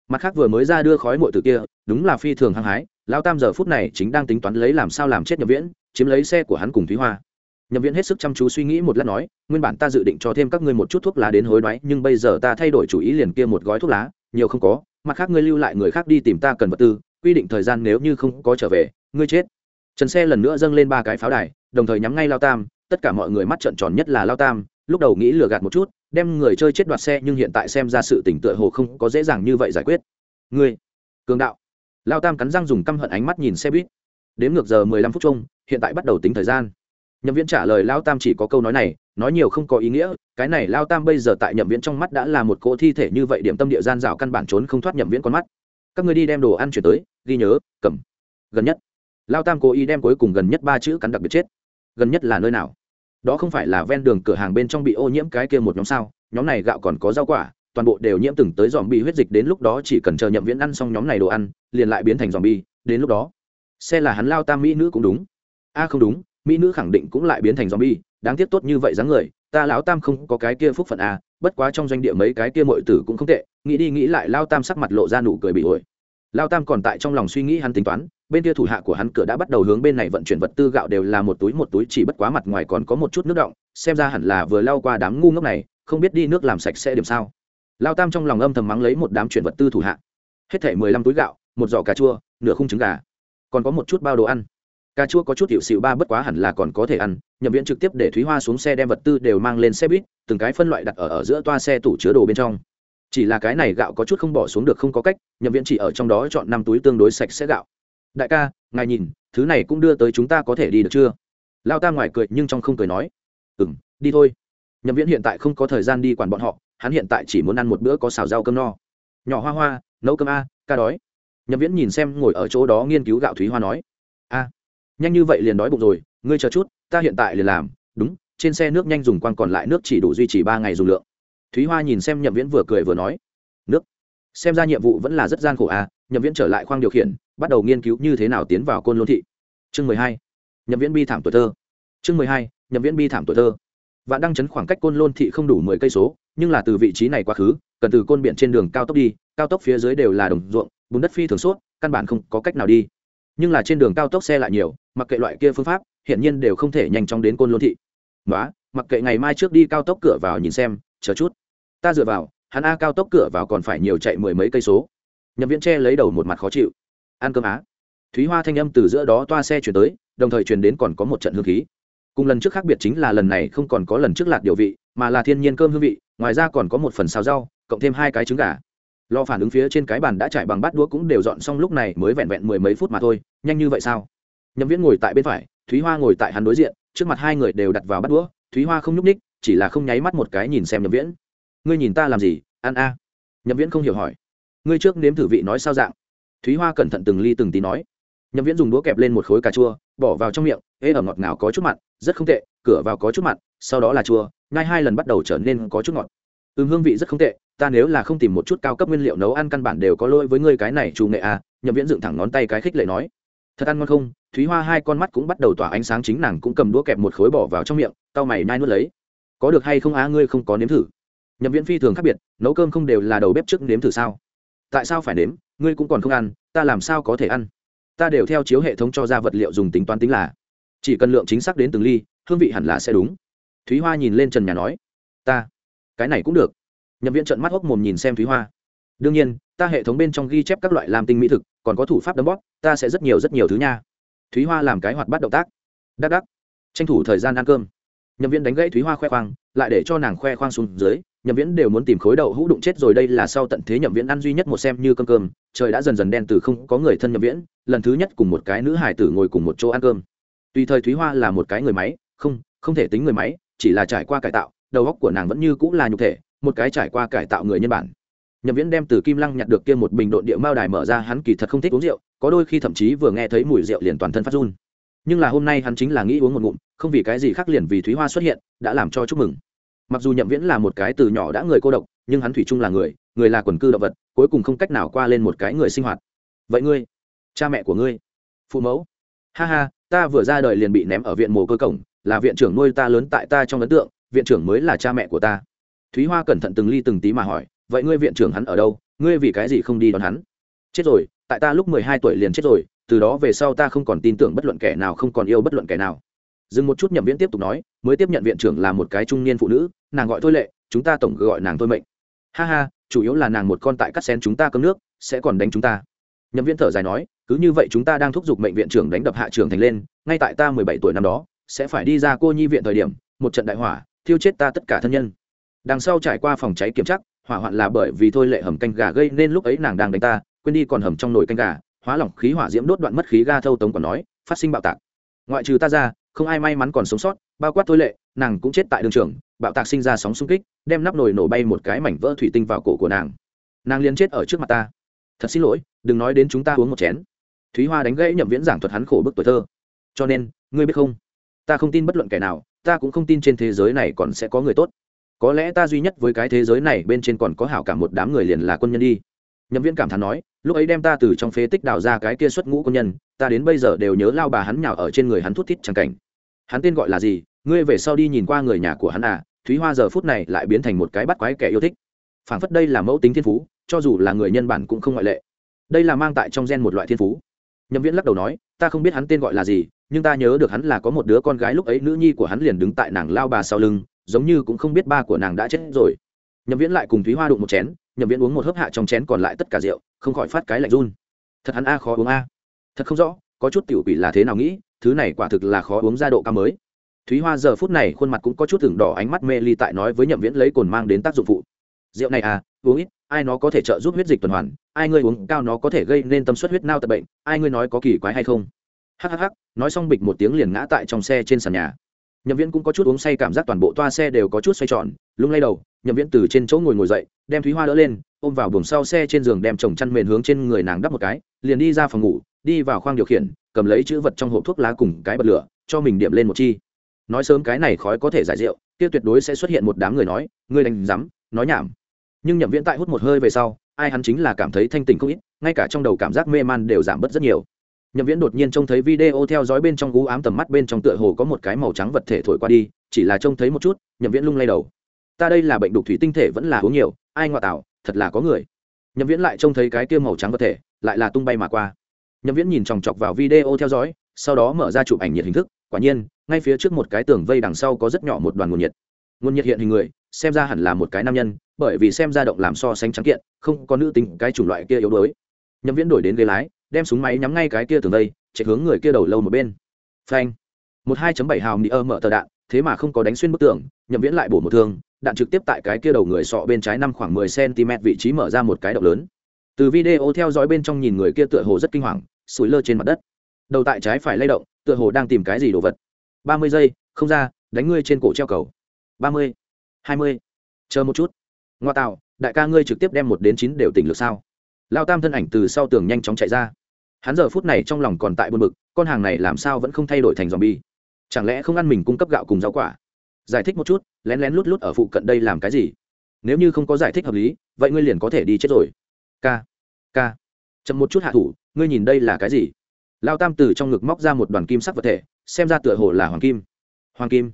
Mặt khác vừa mới ra đưa khói mội từ kia, đúng là phi thường hăng hái lao tam giờ phút này chính đang tính toán lấy làm sao làm chết nhậm viễn, chiếm lấy xe của hắn cùng thúy hoa. Nhậm viễn hết sức chăm chú suy nghĩ một lát nói, nguyên bản ta dự định cho thêm các ngươi một chút thuốc lá đến hối đoái, nhưng bây giờ ta thay đổi chủ ý liền kia một gói thuốc lá, nhiều không có, mặt khác ngươi lưu lại người khác đi tìm ta cần vật tư, quy định thời gian nếu như không có trở về, ngươi chết. Trần xe lần nữa dâng lên ba cái pháo đài, đồng thời nhắm ngay lao tam tất cả mọi người mắt trợn tròn nhất là lao tam lúc đầu nghĩ lừa gạt một chút đem người chơi chết đoạt xe nhưng hiện tại xem ra sự tỉnh tựa hồ không có dễ dàng như vậy giải quyết. Người, cường đạo. Lao tam cắn răng dùng căm hận ánh mắt nhìn xe buýt. Đếm ngược giờ mười lăm phút chung hiện tại bắt đầu tính thời gian. Nhậm viễn trả lời lao tam chỉ có câu nói này nói nhiều không có ý nghĩa cái này lao tam bây giờ tại nhậm viễn trong mắt đã là một cỗ thi thể như vậy điểm tâm địa gian rào căn bản trốn không thoát nhậm viễn con mắt. Các người đi đem đồ ăn chuyển tới ghi nhớ cầm. Gần nhất. Lao tam cố ý đem cuối cùng gần nhất ba chữ cắn đặc biệt chết gần nhất là nơi nào? Đó không phải là ven đường cửa hàng bên trong bị ô nhiễm cái kia một nhóm sao? Nhóm này gạo còn có rau quả toàn bộ đều nhiễm từng tới dòm bi huyết dịch đến lúc đó chỉ cần chờ nhậm viễn ăn xong nhóm này đồ ăn liền lại biến thành dòm bi đến lúc đó. Xe là hắn lao tam mỹ nữ cũng đúng. A không đúng mỹ nữ khẳng định cũng lại biến thành zombie, đáng tiếc tốt như vậy dáng người, ta lão tam không có cái kia phúc phận a, bất quá trong doanh địa mấy cái kia muội tử cũng không tệ, nghĩ đi nghĩ lại lao tam sắc mặt lộ ra nụ cười bị ổi. Lao tam còn tại trong lòng suy nghĩ hắn tính toán, bên kia thủ hạ của hắn cửa đã bắt đầu hướng bên này vận chuyển vật tư gạo đều là một túi một túi chỉ bất quá mặt ngoài còn có một chút nước động, xem ra hẳn là vừa lao qua đám ngu ngốc này, không biết đi nước làm sạch sẽ điểm sao. lao tam trong lòng âm thầm mắng lấy một đám chuyển vật tư thủ hạ. Hết thảy mười lăm túi gạo, một giỏ cà chua, nửa khung trứng gà, còn có một chút bao đồ ăn cà chua có chút hiệu xịu ba bất quá hẳn là còn có thể ăn nhậm viễn trực tiếp để thúy hoa xuống xe đem vật tư đều mang lên xe buýt từng cái phân loại đặt ở, ở giữa toa xe tủ chứa đồ bên trong chỉ là cái này gạo có chút không bỏ xuống được không có cách nhậm viễn chỉ ở trong đó chọn năm túi tương đối sạch sẽ gạo đại ca, ngài nhìn, thứ này cũng đưa tới chúng ta có thể đi được chưa? Lao ta ngoài cười nhưng trong không cười nói ừ m đi thôi. Nhậm viễn hiện tại không có thời gian đi quản bọn họ, hắn hiện tại chỉ muốn ăn một bữa có xào rau cơm no. Nhỏ hoa hoa, nấu cơm a, ca đói. Nhậm viễn nhìn xem ngồi ở chỗ đó nghiên cứu gạo thúy hoa nói, a, nhanh như vậy liền đói bụng rồi, ngươi chờ chút, ta hiện tại liền làm, đúng, trên xe nước nhanh dùng quang còn lại nước chỉ đủ duy trì ba ngày dùng lượng. Thúy hoa nhìn xem nhậm viễn vừa cười vừa nói, nước, xem ra nhiệm vụ vẫn là rất gian khổ à nhậm viễn trở lại khoang điều khiển, bắt đầu nghiên cứu như thế nào tiến vào côn lôn thị. Chương mười hai, nhậm viễn bi thảm tuổi thơ. Chương mười hai, nhậm viễn bi thảm tuổi thơ. Vạn đăng chấn khoảng cách côn lôn thị không đủ mười cây số, nhưng là từ vị trí này quá khứ, cần từ côn biển trên đường cao tốc đi, cao tốc phía dưới đều là đồng ruộng, bùn đất phi thường suốt căn bản không có cách nào đi. Nhưng là trên đường cao tốc xe lại nhiều, mặc kệ loại kia phương pháp hiện nhiên đều không thể nhanh chóng đến côn lôn thị. Nói mặc kệ ngày mai trước đi cao tốc cửa vào nhìn xem, chờ chút. Ta dựa vào, hắn a cao tốc cửa vào còn phải nhiều chạy mười mấy cây số nhậm viễn che lấy đầu một mặt khó chịu. Ăn cơm á. Thúy hoa thanh âm từ giữa đó toa xe chuyển tới, đồng thời truyền đến còn có một trận hương khí. Cùng lần trước khác biệt chính là lần này không còn có lần trước lạc điều vị, mà là thiên nhiên cơm hương vị, ngoài ra còn có một phần xào rau, cộng thêm hai cái trứng gà. Lo phản ứng phía trên cái bàn đã trải bằng bát đũa cũng đều dọn xong lúc này mới vẹn vẹn mười mấy phút mà thôi, nhanh như vậy sao? Nhậm viễn ngồi tại bên phải, thúy hoa ngồi tại hắn đối diện, trước mặt hai người đều đặt vào bát đũa, thúy hoa không nhúc ních chỉ là không nháy mắt một cái nhìn xem nhậm viễn. Ngươi nhìn ta làm gì? Ăn a? À. nhậm viễn không hiểu hỏi ngươi trước nếm thử vị nói sao dạng. Thúy hoa cẩn thận từng ly từng tí nói. Nhậm viễn dùng đũa kẹp lên một khối cà chua, bỏ vào trong miệng, ê ẩm ngọt ngào có chút mặn, rất không tệ, cửa vào có chút mặn, sau đó là chua ngay hai lần bắt đầu trở nên có chút ngọt. Ừm, hương vị rất không tệ, ta nếu là không tìm một chút cao cấp nguyên liệu nấu ăn căn bản đều có lỗi với ngươi cái này chủ nghệ à nhậm viễn dựng thẳng ngón tay cái khích lệ nói. Thật ăn ngon không? Thúy hoa hai con mắt cũng bắt đầu tỏa ánh sáng chính nàng cũng cầm đũa kẹp một khối bỏ vào trong miệng tao mày nhai nuốt lấy. Có được hay không á, ngươi không có nếm thử. Nhậm viễn phi thường khác biệt, nấu cơm không đều là đầu bếp trước nếm thử sao? Tại sao phải nếm, ngươi cũng còn không ăn, ta làm sao có thể ăn? Ta đều theo chiếu hệ thống cho ra vật liệu dùng tính toán tính là, chỉ cần lượng chính xác đến từng ly, hương vị hẳn là sẽ đúng. Thúy hoa nhìn lên trần nhà nói, ta, cái này cũng được. Nhập viện trận mắt hốc mồm nhìn xem thúy hoa. Đương nhiên, ta hệ thống bên trong ghi chép các loại làm tinh mỹ thực, còn có thủ pháp đấm bóp, ta sẽ rất nhiều rất nhiều thứ nha. Thúy hoa làm cái hoạt bắt động tác. Đắc đắc, tranh thủ thời gian ăn cơm. Nhậm viên đánh gãy thúy hoa khoe khoang, lại để cho nàng khoe khoang xuống dưới nhậm viễn đều muốn tìm khối đậu hũ đụng chết rồi, đây là sau tận thế nhậm viễn ăn duy nhất một xem như cơm cơm. Trời đã dần dần đen từ không có người thân nhậm viễn, lần thứ nhất cùng một cái nữ hải tử ngồi cùng một chỗ ăn cơm. Tùy thời thúy hoa là một cái người máy, không không thể tính người máy, chỉ là trải qua cải tạo, đầu óc của nàng vẫn như cũng là nhục thể, một cái trải qua cải tạo người nhân bản. Nhậm viễn đem từ kim lăng nhặt được kia một bình độn địa mao đài mở ra, hắn kỳ thật không thích uống rượu, có đôi khi thậm chí vừa nghe thấy mùi rượu liền toàn thân phát run. Nhưng là hôm nay hắn chính là nghĩ uống một ngụm, không vì cái gì khác liền vì thúy hoa xuất hiện, đã làm cho chúc mừng mặc dù nhậm viễn là một cái từ nhỏ đã người cô độc, nhưng hắn thủy chung là người người là quần cư động vật, cuối cùng không cách nào qua lên một cái người sinh hoạt. Vậy ngươi, cha mẹ của ngươi, phụ mẫu? Ha ha, ta vừa ra đời liền bị ném ở viện mồ cơ cổng, là viện trưởng nuôi ta lớn tại ta trong ấn tượng, viện trưởng mới là cha mẹ của ta. Thúy hoa cẩn thận từng ly từng tí mà hỏi, vậy ngươi viện trưởng hắn ở đâu, ngươi vì cái gì không đi đón hắn? Chết rồi, tại ta lúc mười hai tuổi liền chết rồi, từ đó về sau ta không còn tin tưởng bất luận kẻ nào, không còn yêu bất luận kẻ nào. Dừng một chút nhậm viễn tiếp tục nói, mới tiếp nhận viện trưởng là một cái trung niên phụ nữ nàng gọi thôi lệ, chúng ta tổng gọi nàng thôi mệnh. Ha ha, chủ yếu là nàng một con tại cắt xén chúng ta cấm nước, sẽ còn đánh chúng ta. Nhậm viễn thở dài nói, cứ như vậy chúng ta đang thúc giục mệnh viện trưởng đánh đập hạ trưởng thành lên, ngay tại ta mười bảy tuổi năm đó, sẽ phải đi ra cô nhi viện thời điểm, một trận đại hỏa, thiêu chết ta tất cả thân nhân. Đằng sau trải qua phòng cháy kiểm tra, hỏa hoạn là bởi vì thôi lệ hầm canh gà gây nên lúc ấy nàng đang đánh ta, quên đi còn hầm trong nồi canh gà, hóa lỏng khí hỏa diễm đốt đoạn mất khí ga thâu tống còn nói, phát sinh bạo tạc. Ngoại trừ ta ra, không ai may mắn còn sống sót, bao quát thôi lệ, nàng cũng chết tại đường trường bạo tạc sinh ra sóng xung kích, đem nắp nồi nổ bay một cái mảnh vỡ thủy tinh vào cổ của nàng. Nàng liền chết ở trước mặt ta. Thật xin lỗi, đừng nói đến chúng ta uống một chén. Thúy hoa đánh gãy nhậm viễn giảng thuật hắn khổ bức tuổi thơ. Cho nên, ngươi biết không? Ta không tin bất luận kẻ nào, ta cũng không tin trên thế giới này còn sẽ có người tốt. Có lẽ ta duy nhất với cái thế giới này bên trên còn có hảo cả một đám người liền là quân nhân đi. Nhậm viễn cảm thán nói, lúc ấy đem ta từ trong phế tích đào ra cái kia xuất ngũ quân nhân, ta đến bây giờ đều nhớ lao bà hắn nhào ở trên người hắn thút thít chẳng cảnh. Hắn tên gọi là gì? Ngươi về sau đi nhìn qua người nhà của hắn à? Thúy hoa giờ phút này lại biến thành một cái bắt quái kẻ yêu thích. Phảng phất đây là mẫu tính thiên phú, cho dù là người nhân bản cũng không ngoại lệ. Đây là mang tại trong gen một loại thiên phú. Nhậm viễn lắc đầu nói, ta không biết hắn tên gọi là gì, nhưng ta nhớ được hắn là có một đứa con gái lúc ấy nữ nhi của hắn liền đứng tại nàng lao bà sau lưng, giống như cũng không biết ba của nàng đã chết rồi. Nhậm viễn lại cùng thúy hoa đụng một chén, nhậm viễn uống một hớp hạ trong chén còn lại tất cả rượu, không khỏi phát cái lạnh run. Thật hắn a, khó uống a. Thật không rõ, có chút tiểu quỷ là thế nào nghĩ, thứ này quả thực là khó uống ra độ cao mới thúy hoa giờ phút này khuôn mặt cũng có chút thường đỏ, ánh mắt mê ly tại nói với nhậm viễn lấy cồn mang đến tác dụng phụ. Rượu này à uống ít, ai nó có thể trợ giúp huyết dịch tuần hoàn, ai ngươi uống cao nó có thể gây nên tâm suất huyết nao tật bệnh, ai ngươi nói có kỳ quái hay không? Hhh nói xong bịch một tiếng liền ngã tại trong xe trên sàn nhà. Nhậm viễn cũng có chút uống say cảm giác toàn bộ toa xe đều có chút xoay tròn, lung lay đầu, nhậm viễn từ trên chỗ ngồi ngồi dậy, đem thúy hoa đỡ lên, ôm vào buồng sau xe trên giường đem chồng chăn mền hướng trên người nàng đắp một cái, liền đi ra phòng ngủ, đi vào khoang điều khiển, cầm lấy chữ vật trong hộp thuốc lá cùng cái bật lửa, cho mình điểm lên một chi nói sớm cái này khói có thể giải rượu, kia tuyệt đối sẽ xuất hiện một đám người nói, ngươi đánh rắm nói nhảm. Nhưng nhậm viễn tại hút một hơi về sau, ai hắn chính là cảm thấy thanh tỉnh không ít, ngay cả trong đầu cảm giác mê man đều giảm bớt rất nhiều. Nhậm viễn đột nhiên trông thấy video theo dõi bên trong gú ám tầm mắt bên trong tựa hồ có một cái màu trắng vật thể thổi qua đi, chỉ là trông thấy một chút, nhậm viễn lung lay đầu. Ta đây là bệnh đục thủy tinh thể vẫn là uống nhiều, ai ngoại tạo thật là có người. Nhậm viễn lại trông thấy cái kia màu trắng vật thể, lại là tung bay mà qua. Nhậm viễn nhìn chòng chọc vào video theo dõi, sau đó mở ra chụp ảnh nhiệt hình thức, quả nhiên ngay phía trước một cái tường vây đằng sau có rất nhỏ một đoàn nguồn nhiệt. Nguồn nhiệt hiện hình người, xem ra hẳn là một cái nam nhân, bởi vì xem ra động làm so sánh trắng kiện, không có nữ tính cái chủng loại kia yếu đuối. Nhậm viễn đổi đến ghế lái, đem súng máy nhắm ngay cái kia tường vây, chạy hướng người kia đầu lâu một bên. Phanh. Một hai bảy hào nị ơ mở tờ đạn, thế mà không có đánh xuyên bức tường, nhậm viễn lại bổ một thương, đạn trực tiếp tại cái kia đầu người sọ bên trái năm khoảng mười cm vị trí mở ra một cái động lớn. Từ video theo dõi bên trong nhìn người kia tựa hồ rất kinh hoàng, sủi lơ trên mặt đất. Đầu tại trái phải lay động, tựa hồ đang tìm cái gì đồ vật ba mươi giây, không ra, đánh ngươi trên cổ treo cầu. Ba mươi, hai mươi, chờ một chút. Ngoa tạo, đại ca ngươi trực tiếp đem một đến chín đều tỉnh lược sao? Lao tam thân ảnh từ sau tường nhanh chóng chạy ra. Hắn giờ phút này trong lòng còn tại buồn bực, con hàng này làm sao vẫn không thay đổi thành dòm bi chẳng lẽ không ăn mình cung cấp gạo cùng rau quả? Giải thích một chút, lén lén lút lút ở phụ cận đây làm cái gì? Nếu như không có giải thích hợp lý, vậy ngươi liền có thể đi chết rồi. K k. Chậm một chút hạ thủ, ngươi nhìn đây là cái gì? Lao tam từ trong ngực móc ra một đoàn kim sắc vật thể xem ra tựa hồ là hoàng kim. Hoàng kim?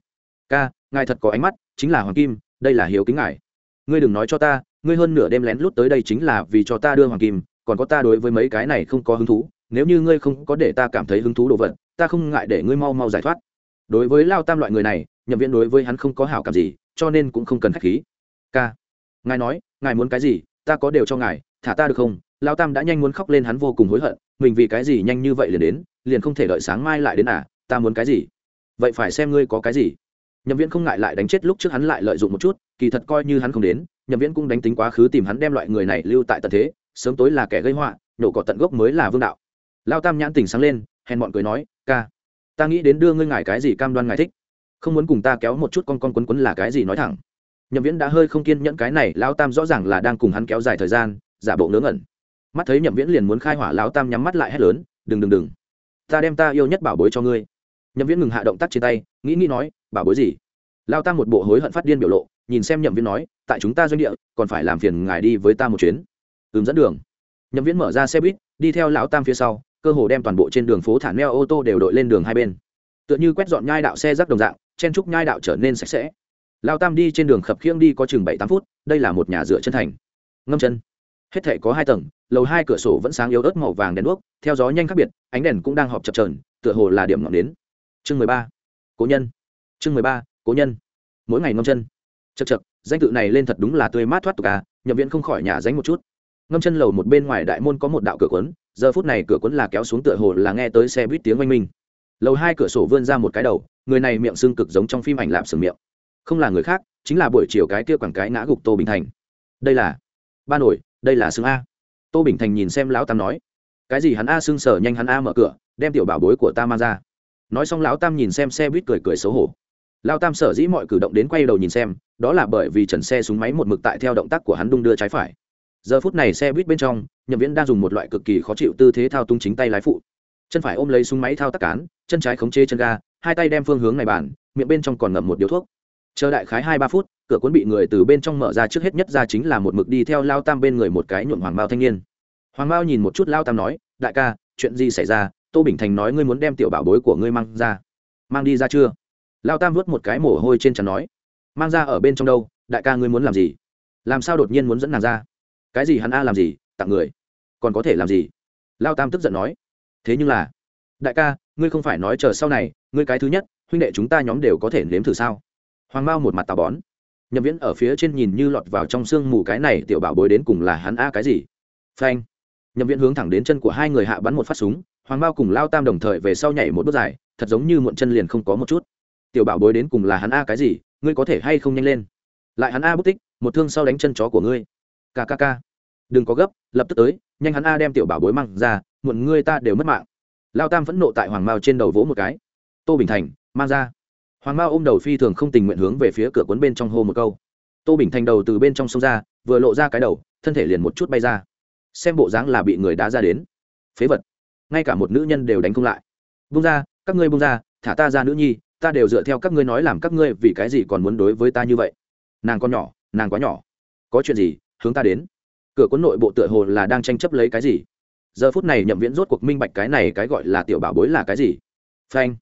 Ca, ngài thật có ánh mắt, chính là hoàng kim, đây là hiếu kính ngài. Ngươi đừng nói cho ta, ngươi hơn nửa đêm lén lút tới đây chính là vì cho ta đưa hoàng kim, còn có ta đối với mấy cái này không có hứng thú, nếu như ngươi không có để ta cảm thấy hứng thú đồ vật, ta không ngại để ngươi mau mau giải thoát. Đối với lao tam loại người này, nhậm viễn đối với hắn không có hảo cảm gì, cho nên cũng không cần k h á c h khí. K ngài nói, ngài muốn cái gì, ta có đều cho ngài, thả ta được không? Lao tam đã nhanh muốn khóc lên hắn vô cùng hối hận, mình vì cái gì nhanh như vậy liền đến, liền không thể đợi sáng mai lại đến à? Ta muốn cái gì? Vậy phải xem ngươi có cái gì. Nhậm viễn không ngại lại đánh chết lúc trước hắn lại lợi dụng một chút, kỳ thật coi như hắn không đến, nhậm viễn cũng đánh tính quá khứ tìm hắn đem loại người này lưu tại tận thế, sớm tối là kẻ gây họa nổ cỏ tận gốc mới là vương đạo. Lao tam nhãn tình sáng lên, hèn bọn cười nói, ca, ta nghĩ đến đưa ngươi ngài cái gì cam đoan ngài thích. Không muốn cùng ta kéo một chút con con quấn quấn là cái gì nói thẳng. Nhậm viễn đã hơi không kiên nhẫn cái này, lao tam rõ ràng là đang cùng hắn kéo dài thời gian, giả bộ ngớ ngẩn. Mắt thấy nhậm viễn liền muốn khai hỏa, lao tam nhắm mắt lại hét lớn, đừng đừng đừng. Ta đem ta yêu nhất bảo bối cho ngươi nhậm viễn ngừng hạ động tác trên tay, nghĩ nghĩ nói, bảo bối gì? Lao tam một bộ hối hận phát điên biểu lộ, nhìn xem nhậm viễn nói, tại chúng ta doanh địa, còn phải làm phiền ngài đi với ta một chuyến. Ừm, dẫn đường. Nhậm viễn mở ra xe buýt, đi theo lão tam phía sau, cơ hồ đem toàn bộ trên đường phố thả neo ô tô đều đội lên đường hai bên. Tựa như quét dọn nhai đạo xe rác đồng dạng, chen trúc nhai đạo trở nên sạch sẽ. Lao tam đi trên đường khập khiễng đi có chừng bảy tám phút, đây là một nhà dựa chân thành. Ngâm chân. Hết thể có hai tầng, lầu hai cửa sổ vẫn sáng yếu ớt màu vàng đèn đuốc, theo gió nhanh khác biệt, ánh đèn cũng đang họp chập trờn tựa hồ là điểm ngọn đến chương mười ba. Cố nhân. Chương mười ba, cố nhân. Mỗi ngày ngâm chân. Chật chật danh tự này lên thật đúng là tươi mát thoát tục à nhậm viện không khỏi nhà dánh một chút. Ngâm chân lầu một bên ngoài đại môn có một đạo cửa quấn giờ phút này cửa quấn là kéo xuống tựa hồ là nghe tới xe buýt tiếng oanh minh. Lầu hai cửa sổ vươn ra một cái đầu, người này miệng xương cực giống trong phim ảnh lạp sừng miệng. Không là người khác, chính là buổi chiều cái kia quảng cái ngã gục tô bình thành. Đây là ba nổi, đây là xương a. Tô bình thành nhìn xem lão tam nói, cái gì hắn a xương sở nhanh hắn a mở cửa, đem tiểu bảo bối của ta mang ra nói xong lão tam nhìn xem xe buýt cười cười xấu hổ. Lão tam sở dĩ mọi cử động đến quay đầu nhìn xem, đó là bởi vì trần xe súng máy một mực tại theo động tác của hắn đung đưa trái phải. Giờ phút này xe buýt bên trong, nhậm viễn đang dùng một loại cực kỳ khó chịu tư thế thao tung chính tay lái phụ. Chân phải ôm lấy súng máy thao tác cán, chân trái khống chế chân ga, hai tay đem phương hướng này bàn, miệng bên trong còn ngậm một điếu thuốc. Chờ đại khái hai ba phút, cửa cuốn bị người từ bên trong mở ra trước hết nhất ra chính là một mực đi theo lao tam bên người một cái nhuộm hoàng bao thanh niên. Hoàng bao nhìn một chút lao tam nói, đại ca, chuyện gì xảy ra? Tô bình thành nói, ngươi muốn đem tiểu bảo bối của ngươi mang ra, mang đi ra chưa? Lao tam vớt một cái mồ hôi trên trán nói, mang ra ở bên trong đâu, đại ca ngươi muốn làm gì? Làm sao đột nhiên muốn dẫn nàng ra? Cái gì hắn a làm gì, tặng người, còn có thể làm gì? Lao tam tức giận nói, thế nhưng là, đại ca, ngươi không phải nói chờ sau này, ngươi cái thứ nhất, huynh đệ chúng ta nhóm đều có thể nếm thử sao? Hoàng mao một mặt tà bón. Nhậm viễn ở phía trên nhìn như lọt vào trong sương mù cái này tiểu bảo bối đến cùng là hắn a cái gì? Phanh. Nhậm viễn hướng thẳng đến chân của hai người hạ bắn một phát súng hoàng mao cùng lao tam đồng thời về sau nhảy một bước dài, thật giống như muộn chân liền không có một chút. Tiểu bảo bối đến cùng là hắn a cái gì, ngươi có thể hay không nhanh lên? Lại hắn a bút tích, một thương sau đánh chân chó của ngươi. Kkk đừng có gấp, lập tức tới, nhanh hắn a đem tiểu bảo bối mang ra, muộn ngươi ta đều mất mạng. Lao tam phẫn nộ tại hoàng mao trên đầu vỗ một cái. Tô bình thành, mang ra. Hoàng mao ôm đầu phi thường không tình nguyện hướng về phía cửa cuốn bên trong hô một câu. Tô bình thành đầu từ bên trong sông ra, vừa lộ ra cái đầu, thân thể liền một chút bay ra. Xem bộ dáng là bị người đá ra đến. Phế vật ngay cả một nữ nhân đều đánh không lại. Bung ra, các ngươi bung ra, thả ta ra nữ nhi, ta đều dựa theo các ngươi nói làm các ngươi, vì cái gì còn muốn đối với ta như vậy? Nàng con nhỏ, nàng quá nhỏ. Có chuyện gì, hướng ta đến. Cửa cuốn nội bộ tựa hồ là đang tranh chấp lấy cái gì? Giờ phút này nhậm viễn rốt cuộc minh bạch cái này cái gọi là tiểu bảo bối là cái gì. Phanh.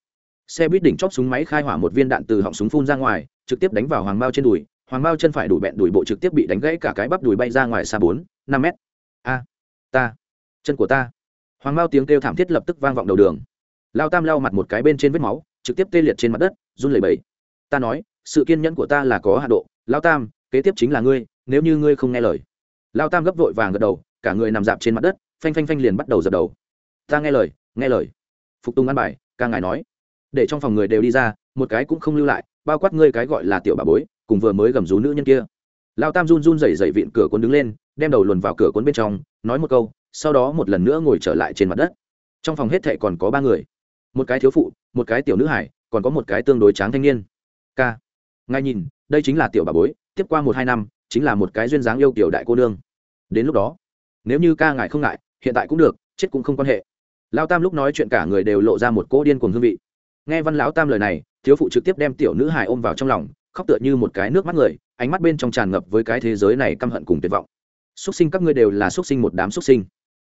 Xe buýt đỉnh chóp súng máy khai hỏa một viên đạn từ họng súng phun ra ngoài, trực tiếp đánh vào hoàng mao trên đùi. Hoàng mao chân phải đùi bẹn đùi bộ trực tiếp bị đánh gãy cả cái bắp đùi bay ra ngoài xa bốn, năm mét. A. Ta. Chân của ta hoàng mao tiếng kêu thảm thiết lập tức vang vọng đầu đường. Lao tam lao mặt một cái bên trên vết máu, trực tiếp tê liệt trên mặt đất, run lẩy bẩy. Ta nói, sự kiên nhẫn của ta là có hạ độ. Lao tam, kế tiếp chính là ngươi, nếu như ngươi không nghe lời. Lao tam gấp vội vàng gật đầu, cả người nằm dạp trên mặt đất, phanh phanh phanh liền bắt đầu dập đầu. Ta nghe lời nghe lời. Phục tùng ăn bài, ca ngài nói. Để trong phòng người đều đi ra, một cái cũng không lưu lại, bao quát ngươi cái gọi là tiểu bà bối, cùng vừa mới gầm rú nữ nhân kia. Lao tam run run rẩy rẩy vịn cửa cuốn đứng lên, đem đầu luồn vào cửa cuốn bên trong, nói một câu sau đó một lần nữa ngồi trở lại trên mặt đất. Trong phòng hết thệ còn có ba người. Một cái thiếu phụ, một cái tiểu nữ hải, còn có một cái tương đối tráng thanh niên. K. Ngay nhìn, đây chính là tiểu bà bối, tiếp qua một hai năm, chính là một cái duyên dáng yêu kiểu đại cô nương. Đến lúc đó, nếu như ca ngại không ngại, hiện tại cũng được, chết cũng không quan hệ. Lao tam lúc nói chuyện cả người đều lộ ra một cỗ điên cuồng hương vị. Nghe văn lão tam lời này, thiếu phụ trực tiếp đem tiểu nữ hài ôm vào trong lòng, khóc tựa như một cái nước mắt người, ánh mắt bên trong tràn ngập với cái thế giới này căm hận cùng tuyệt vọng. Xuất sinh các ngươi đều là xuất sinh một đám xuất sinh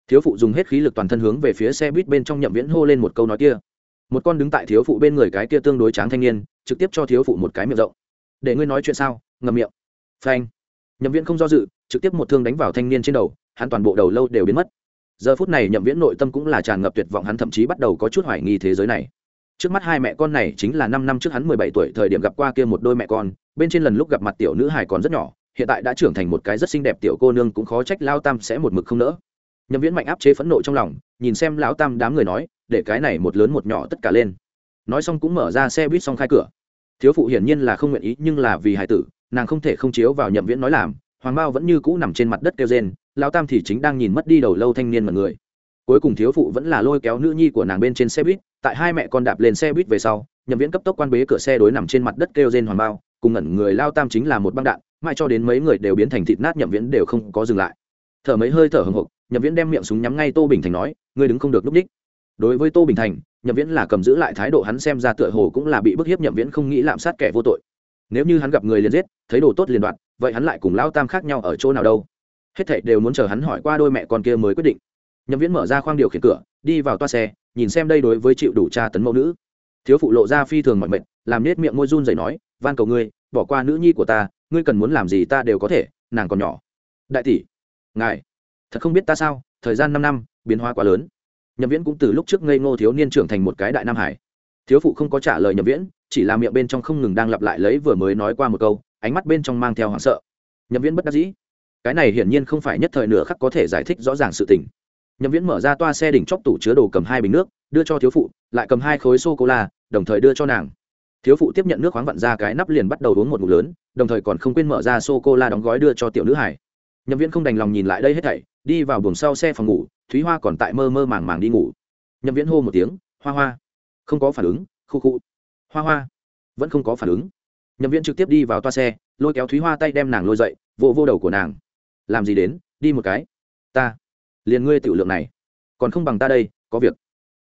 thiếu phụ dùng hết khí lực toàn thân hướng về phía xe buýt bên trong nhậm viễn hô lên một câu nói kia. Một con đứng tại thiếu phụ bên người cái kia tương đối tráng thanh niên, trực tiếp cho thiếu phụ một cái miệng rộng. Để ngươi nói chuyện sao? Ngầm miệng. Phanh. Nhậm viễn không do dự, trực tiếp một thương đánh vào thanh niên trên đầu, hắn toàn bộ đầu lâu đều biến mất. Giờ phút này nhậm viễn nội tâm cũng là tràn ngập tuyệt vọng, hắn thậm chí bắt đầu có chút hoài nghi thế giới này. Trước mắt hai mẹ con này chính là năm năm trước hắn mười bảy tuổi thời điểm gặp qua kia một đôi mẹ con, bên trên lần lúc gặp mặt tiểu nữ hài còn rất nhỏ, hiện tại đã trưởng thành một cái rất xinh đẹp tiểu cô nương cũng khó trách lao tam sẽ một mực không nỡ nhậm viễn mạnh áp chế phẫn nộ trong lòng, nhìn xem lão tam đám người nói, để cái này một lớn một nhỏ tất cả lên. Nói xong cũng mở ra xe buýt xong khai cửa. Thiếu phụ hiển nhiên là không nguyện ý, nhưng là vì hải tử, nàng không thể không chiếu vào nhậm viễn nói làm, hoàng bao vẫn như cũ nằm trên mặt đất kêu rên, Lão tam thì chính đang nhìn mất đi đầu lâu thanh niên mật người. Cuối cùng thiếu phụ vẫn là lôi kéo nữ nhi của nàng bên trên xe buýt, tại hai mẹ con đạp lên xe buýt về sau, nhậm viễn cấp tốc quan bế cửa xe đối nằm trên mặt đất kêu rên hoàng bao cùng ngẩn người lao tam chính là một băng đạn, mãi cho đến mấy người đều biến thành thịt nát nhậm viễn đều không có dừng lại. Thở mấy hơi thở hồng hộc nhậm viễn đem miệng súng nhắm ngay tô bình thành nói, ngươi đứng không được núp đích. Đối với tô bình thành, nhậm viễn là cầm giữ lại thái độ hắn xem ra tựa hồ cũng là bị bức hiếp, nhậm viễn không nghĩ lạm sát kẻ vô tội. Nếu như hắn gặp người liền giết, thấy đồ tốt liền đoạn vậy hắn lại cùng lao tam khác nhau ở chỗ nào đâu? Hết thảy đều muốn chờ hắn hỏi qua đôi mẹ con kia mới quyết định. Nhậm viễn mở ra khoang điều khiển cửa, đi vào toa xe, nhìn xem đây đối với chịu đủ tra tấn mẫu nữ. Thiếu phụ lộ ra phi thường mọi mệnh làm nết miệng môi run rẩy nói, van cầu ngươi, bỏ qua nữ nhi của ta, ngươi cần muốn làm gì ta đều có thể, nàng còn nhỏ. Đại tỷ, ngài thật không biết ta sao, thời gian năm năm, biến hóa quá lớn. Nhậm viễn cũng từ lúc trước ngây ngô thiếu niên trưởng thành một cái đại nam hải. Thiếu phụ không có trả lời nhậm viễn, chỉ là miệng bên trong không ngừng đang lặp lại lấy vừa mới nói qua một câu, ánh mắt bên trong mang theo hoảng sợ. Nhậm viễn bất đắc dĩ. Cái này hiển nhiên không phải nhất thời nửa khắc có thể giải thích rõ ràng sự tình. Nhậm viễn mở ra toa xe đỉnh chóp tủ chứa đồ cầm hai bình nước, đưa cho thiếu phụ, lại cầm hai khối sô cô la đồng thời đưa cho nàng. Thiếu phụ tiếp nhận nước khoáng vặn ra cái nắp liền bắt đầu uống một ngụm lớn, đồng thời còn không quên mở ra sô cô la đóng gói đưa cho tiểu nữ hải. Nhậm viễn không đành lòng nhìn lại đây hết thảy đi vào buồng sau xe phòng ngủ, thúy hoa còn tại mơ mơ màng màng đi ngủ. Nhậm viễn hô một tiếng, hoa hoa. Không có phản ứng, khu khu. Hoa hoa. Vẫn không có phản ứng. Nhậm viễn trực tiếp đi vào toa xe, lôi kéo thúy hoa tay đem nàng lôi dậy vô vô đầu của nàng. Làm gì đến, đi một cái. Ta, liền ngươi tiểu lượng này, còn không bằng ta đây, có việc.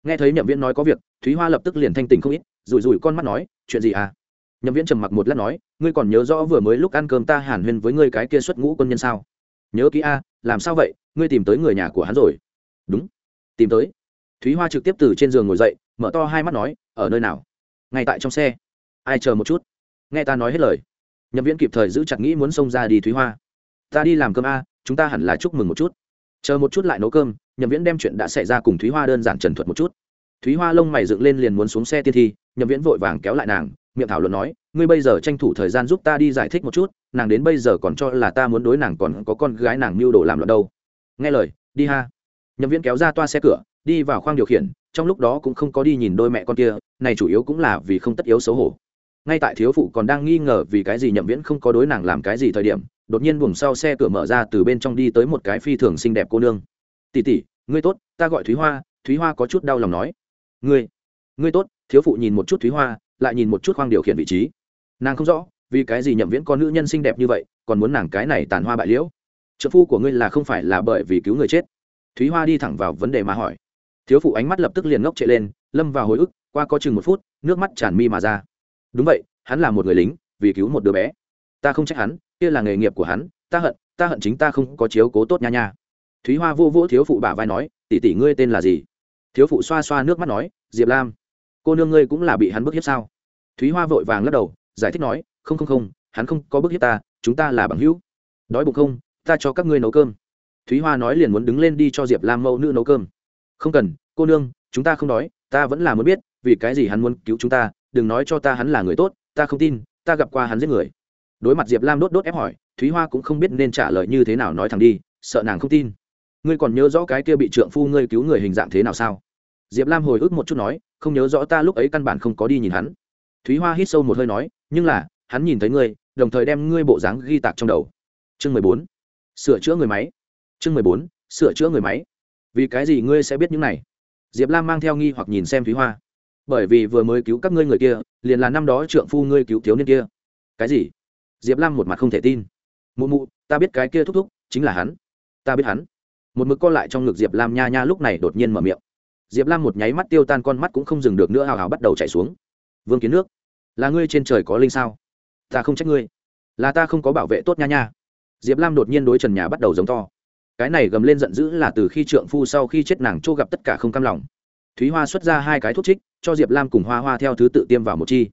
Nghe thấy nhậm viễn nói có việc, thúy hoa lập tức liền thanh tỉnh không ít, rủi rủi con mắt nói, chuyện gì à? Nhậm viễn trầm mặc một lát nói, ngươi còn nhớ rõ vừa mới lúc ăn cơm ta hàn huyên với ngươi cái kia xuất ngũ quân nhân sao? Nhớ kỹ a, làm sao vậy? Ngươi tìm tới người nhà của hắn rồi. Đúng. Tìm tới. Thúy hoa trực tiếp từ trên giường ngồi dậy, mở to hai mắt nói, ở nơi nào? Ngay tại trong xe. Ai chờ một chút? Nghe ta nói hết lời. Nhậm viễn kịp thời giữ chặt nghĩ muốn xông ra đi thúy hoa. Ta đi làm cơm a, chúng ta hẳn là chúc mừng một chút. Chờ một chút lại nấu cơm. Nhậm viễn đem chuyện đã xảy ra cùng thúy hoa đơn giản trần thuật một chút. Thúy hoa lông mày dựng lên liền muốn xuống xe tiên thi, nhậm viễn vội vàng kéo lại nàng, miệng thảo luận nói, ngươi bây giờ tranh thủ thời gian giúp ta đi giải thích một chút, nàng đến bây giờ còn cho là ta muốn đối nàng còn có con gái nàng mưu đồ làm loạn đâu nghe lời, đi ha. Nhậm viễn kéo ra toa xe cửa, đi vào khoang điều khiển, trong lúc đó cũng không có đi nhìn đôi mẹ con kia, này chủ yếu cũng là vì không tất yếu xấu hổ. Ngay tại thiếu phụ còn đang nghi ngờ vì cái gì nhậm viễn không có đối nàng làm cái gì thời điểm, đột nhiên buồng sau xe cửa mở ra từ bên trong đi tới một cái phi thường xinh đẹp cô nương. Tỉ tỉ ngươi tốt, ta gọi thúy hoa thúy hoa có chút đau lòng nói. Ngươi ngươi tốt. Thiếu phụ nhìn một chút thúy hoa, lại nhìn một chút khoang điều khiển vị trí. Nàng không rõ vì cái gì nhậm viễn con nữ nhân xinh đẹp như vậy, còn muốn nàng cái này tàn hoa bại liễu trợ phu của ngươi là không phải là bởi vì cứu người chết. Thúy hoa đi thẳng vào vấn đề mà hỏi. Thiếu phụ ánh mắt lập tức liền ngốc chạy lên, lâm vào hồi ức, qua có chừng một phút, nước mắt tràn mi mà ra. Đúng vậy, hắn là một người lính, vì cứu một đứa bé. Ta không trách hắn, kia là nghề nghiệp của hắn, ta hận ta hận chính ta không có chiếu cố tốt nha nha. Thúy hoa vô vô thiếu phụ bả vai nói, tỷ tỷ ngươi tên là gì? Thiếu phụ xoa xoa nước mắt nói, diệp lam. Cô nương ngươi cũng là bị hắn bức hiếp sao? Thúy hoa vội vàng lắc đầu, giải thích nói, không không không, hắn không có bức hiếp ta, chúng ta là bằng hữu. Đói bụng không ta cho các ngươi nấu cơm. Thúy hoa nói liền muốn đứng lên đi cho diệp lam mẫu nữ nấu cơm. Không cần, cô nương, chúng ta không đói, ta vẫn là muốn biết, vì cái gì hắn muốn cứu chúng ta, đừng nói cho ta hắn là người tốt, ta không tin, ta gặp qua hắn giết người. Đối mặt diệp lam đốt đốt ép hỏi, thúy hoa cũng không biết nên trả lời như thế nào nói thẳng đi, sợ nàng không tin. Ngươi còn nhớ rõ cái kia bị trượng phu ngươi cứu người hình dạng thế nào sao? Diệp lam hồi ức một chút nói, không nhớ rõ ta lúc ấy căn bản không có đi nhìn hắn. Thúy hoa hít sâu một hơi nói, nhưng là, hắn nhìn thấy ngươi, đồng thời đem ngươi bộ dáng ghi tạc trong đầu. Chương mười bốn sửa chữa người máy. Chương mười bốn, sửa chữa người máy. Vì cái gì ngươi sẽ biết những này? Diệp lam mang theo nghi hoặc nhìn xem thúy hoa. Bởi vì vừa mới cứu các ngươi người kia, liền là năm đó trượng phu ngươi cứu thiếu niên kia. Cái gì? Diệp lam một mặt không thể tin. Mụ mụ, ta biết cái kia thúc thúc, chính là hắn. Ta biết hắn. Một mực co lại trong ngực diệp lam nha nha lúc này đột nhiên mở miệng. Diệp lam một nháy mắt tiêu tan con mắt cũng không dừng được nữa, hào hào bắt đầu chạy xuống. Vương kiến nước, là ngươi trên trời có linh sao? Ta không trách ngươi. Là ta không có bảo vệ tốt nha nha diệp lam đột nhiên đối trần nhà bắt đầu giống to. Cái này gầm lên giận dữ là từ khi trượng phu sau khi chết nàng chỗ gặp tất cả không cam lòng. Thúy hoa xuất ra hai cái thuốc trích, cho diệp lam cùng hoa hoa theo thứ tự tiêm vào một chi.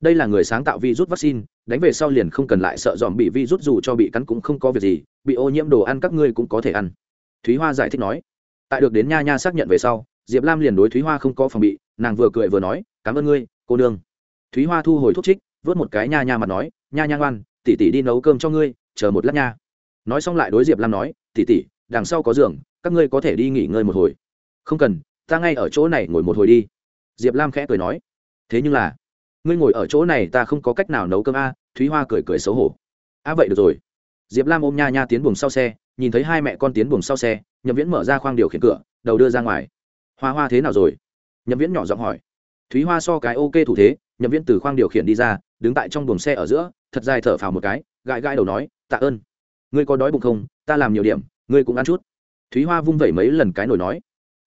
Đây là người sáng tạo virus vaccine, đánh về sau liền không cần lại sợ dòm bị virus dù cho bị cắn cũng không có việc gì, bị ô nhiễm đồ ăn các ngươi cũng có thể ăn. Thúy hoa giải thích nói. Tại được đến nha nha xác nhận về sau, diệp lam liền đối thúy hoa không có phòng bị, nàng vừa cười vừa nói, cảm ơn ngươi, cô nương. Thúy hoa thu hồi thuốc trích, vớt một cái nha nha mặt nói, nha nha ngoan tỉ tỉ đi nấu cơm cho ngươi chờ một lát nha. Nói xong lại đối diệp lam nói tỉ tỉ đằng sau có giường, các ngươi có thể đi nghỉ ngơi một hồi. Không cần, ta ngay ở chỗ này ngồi một hồi đi. Diệp lam khẽ cười nói. Thế nhưng là, ngươi ngồi ở chỗ này ta không có cách nào nấu cơm a. Thúy hoa cười cười xấu hổ. A, vậy được rồi. Diệp lam ôm nha nha tiến buồng sau xe, nhìn thấy hai mẹ con tiến buồng sau xe, nhậm viễn mở ra khoang điều khiển cửa, đầu đưa ra ngoài. Hoa hoa thế nào rồi? Nhậm viễn nhỏ giọng hỏi. Thúy hoa so cái ok thủ thế, nhậm viễn từ khoang điều khiển đi ra, đứng tại trong buồng xe ở giữa, thật dài thở phào một cái, gãi gãi đầu nói tạ ơn. Ngươi có đói bụng không? Ta làm nhiều điểm, ngươi cũng ăn chút. Thúy hoa vung vẩy mấy lần cái nổi nói.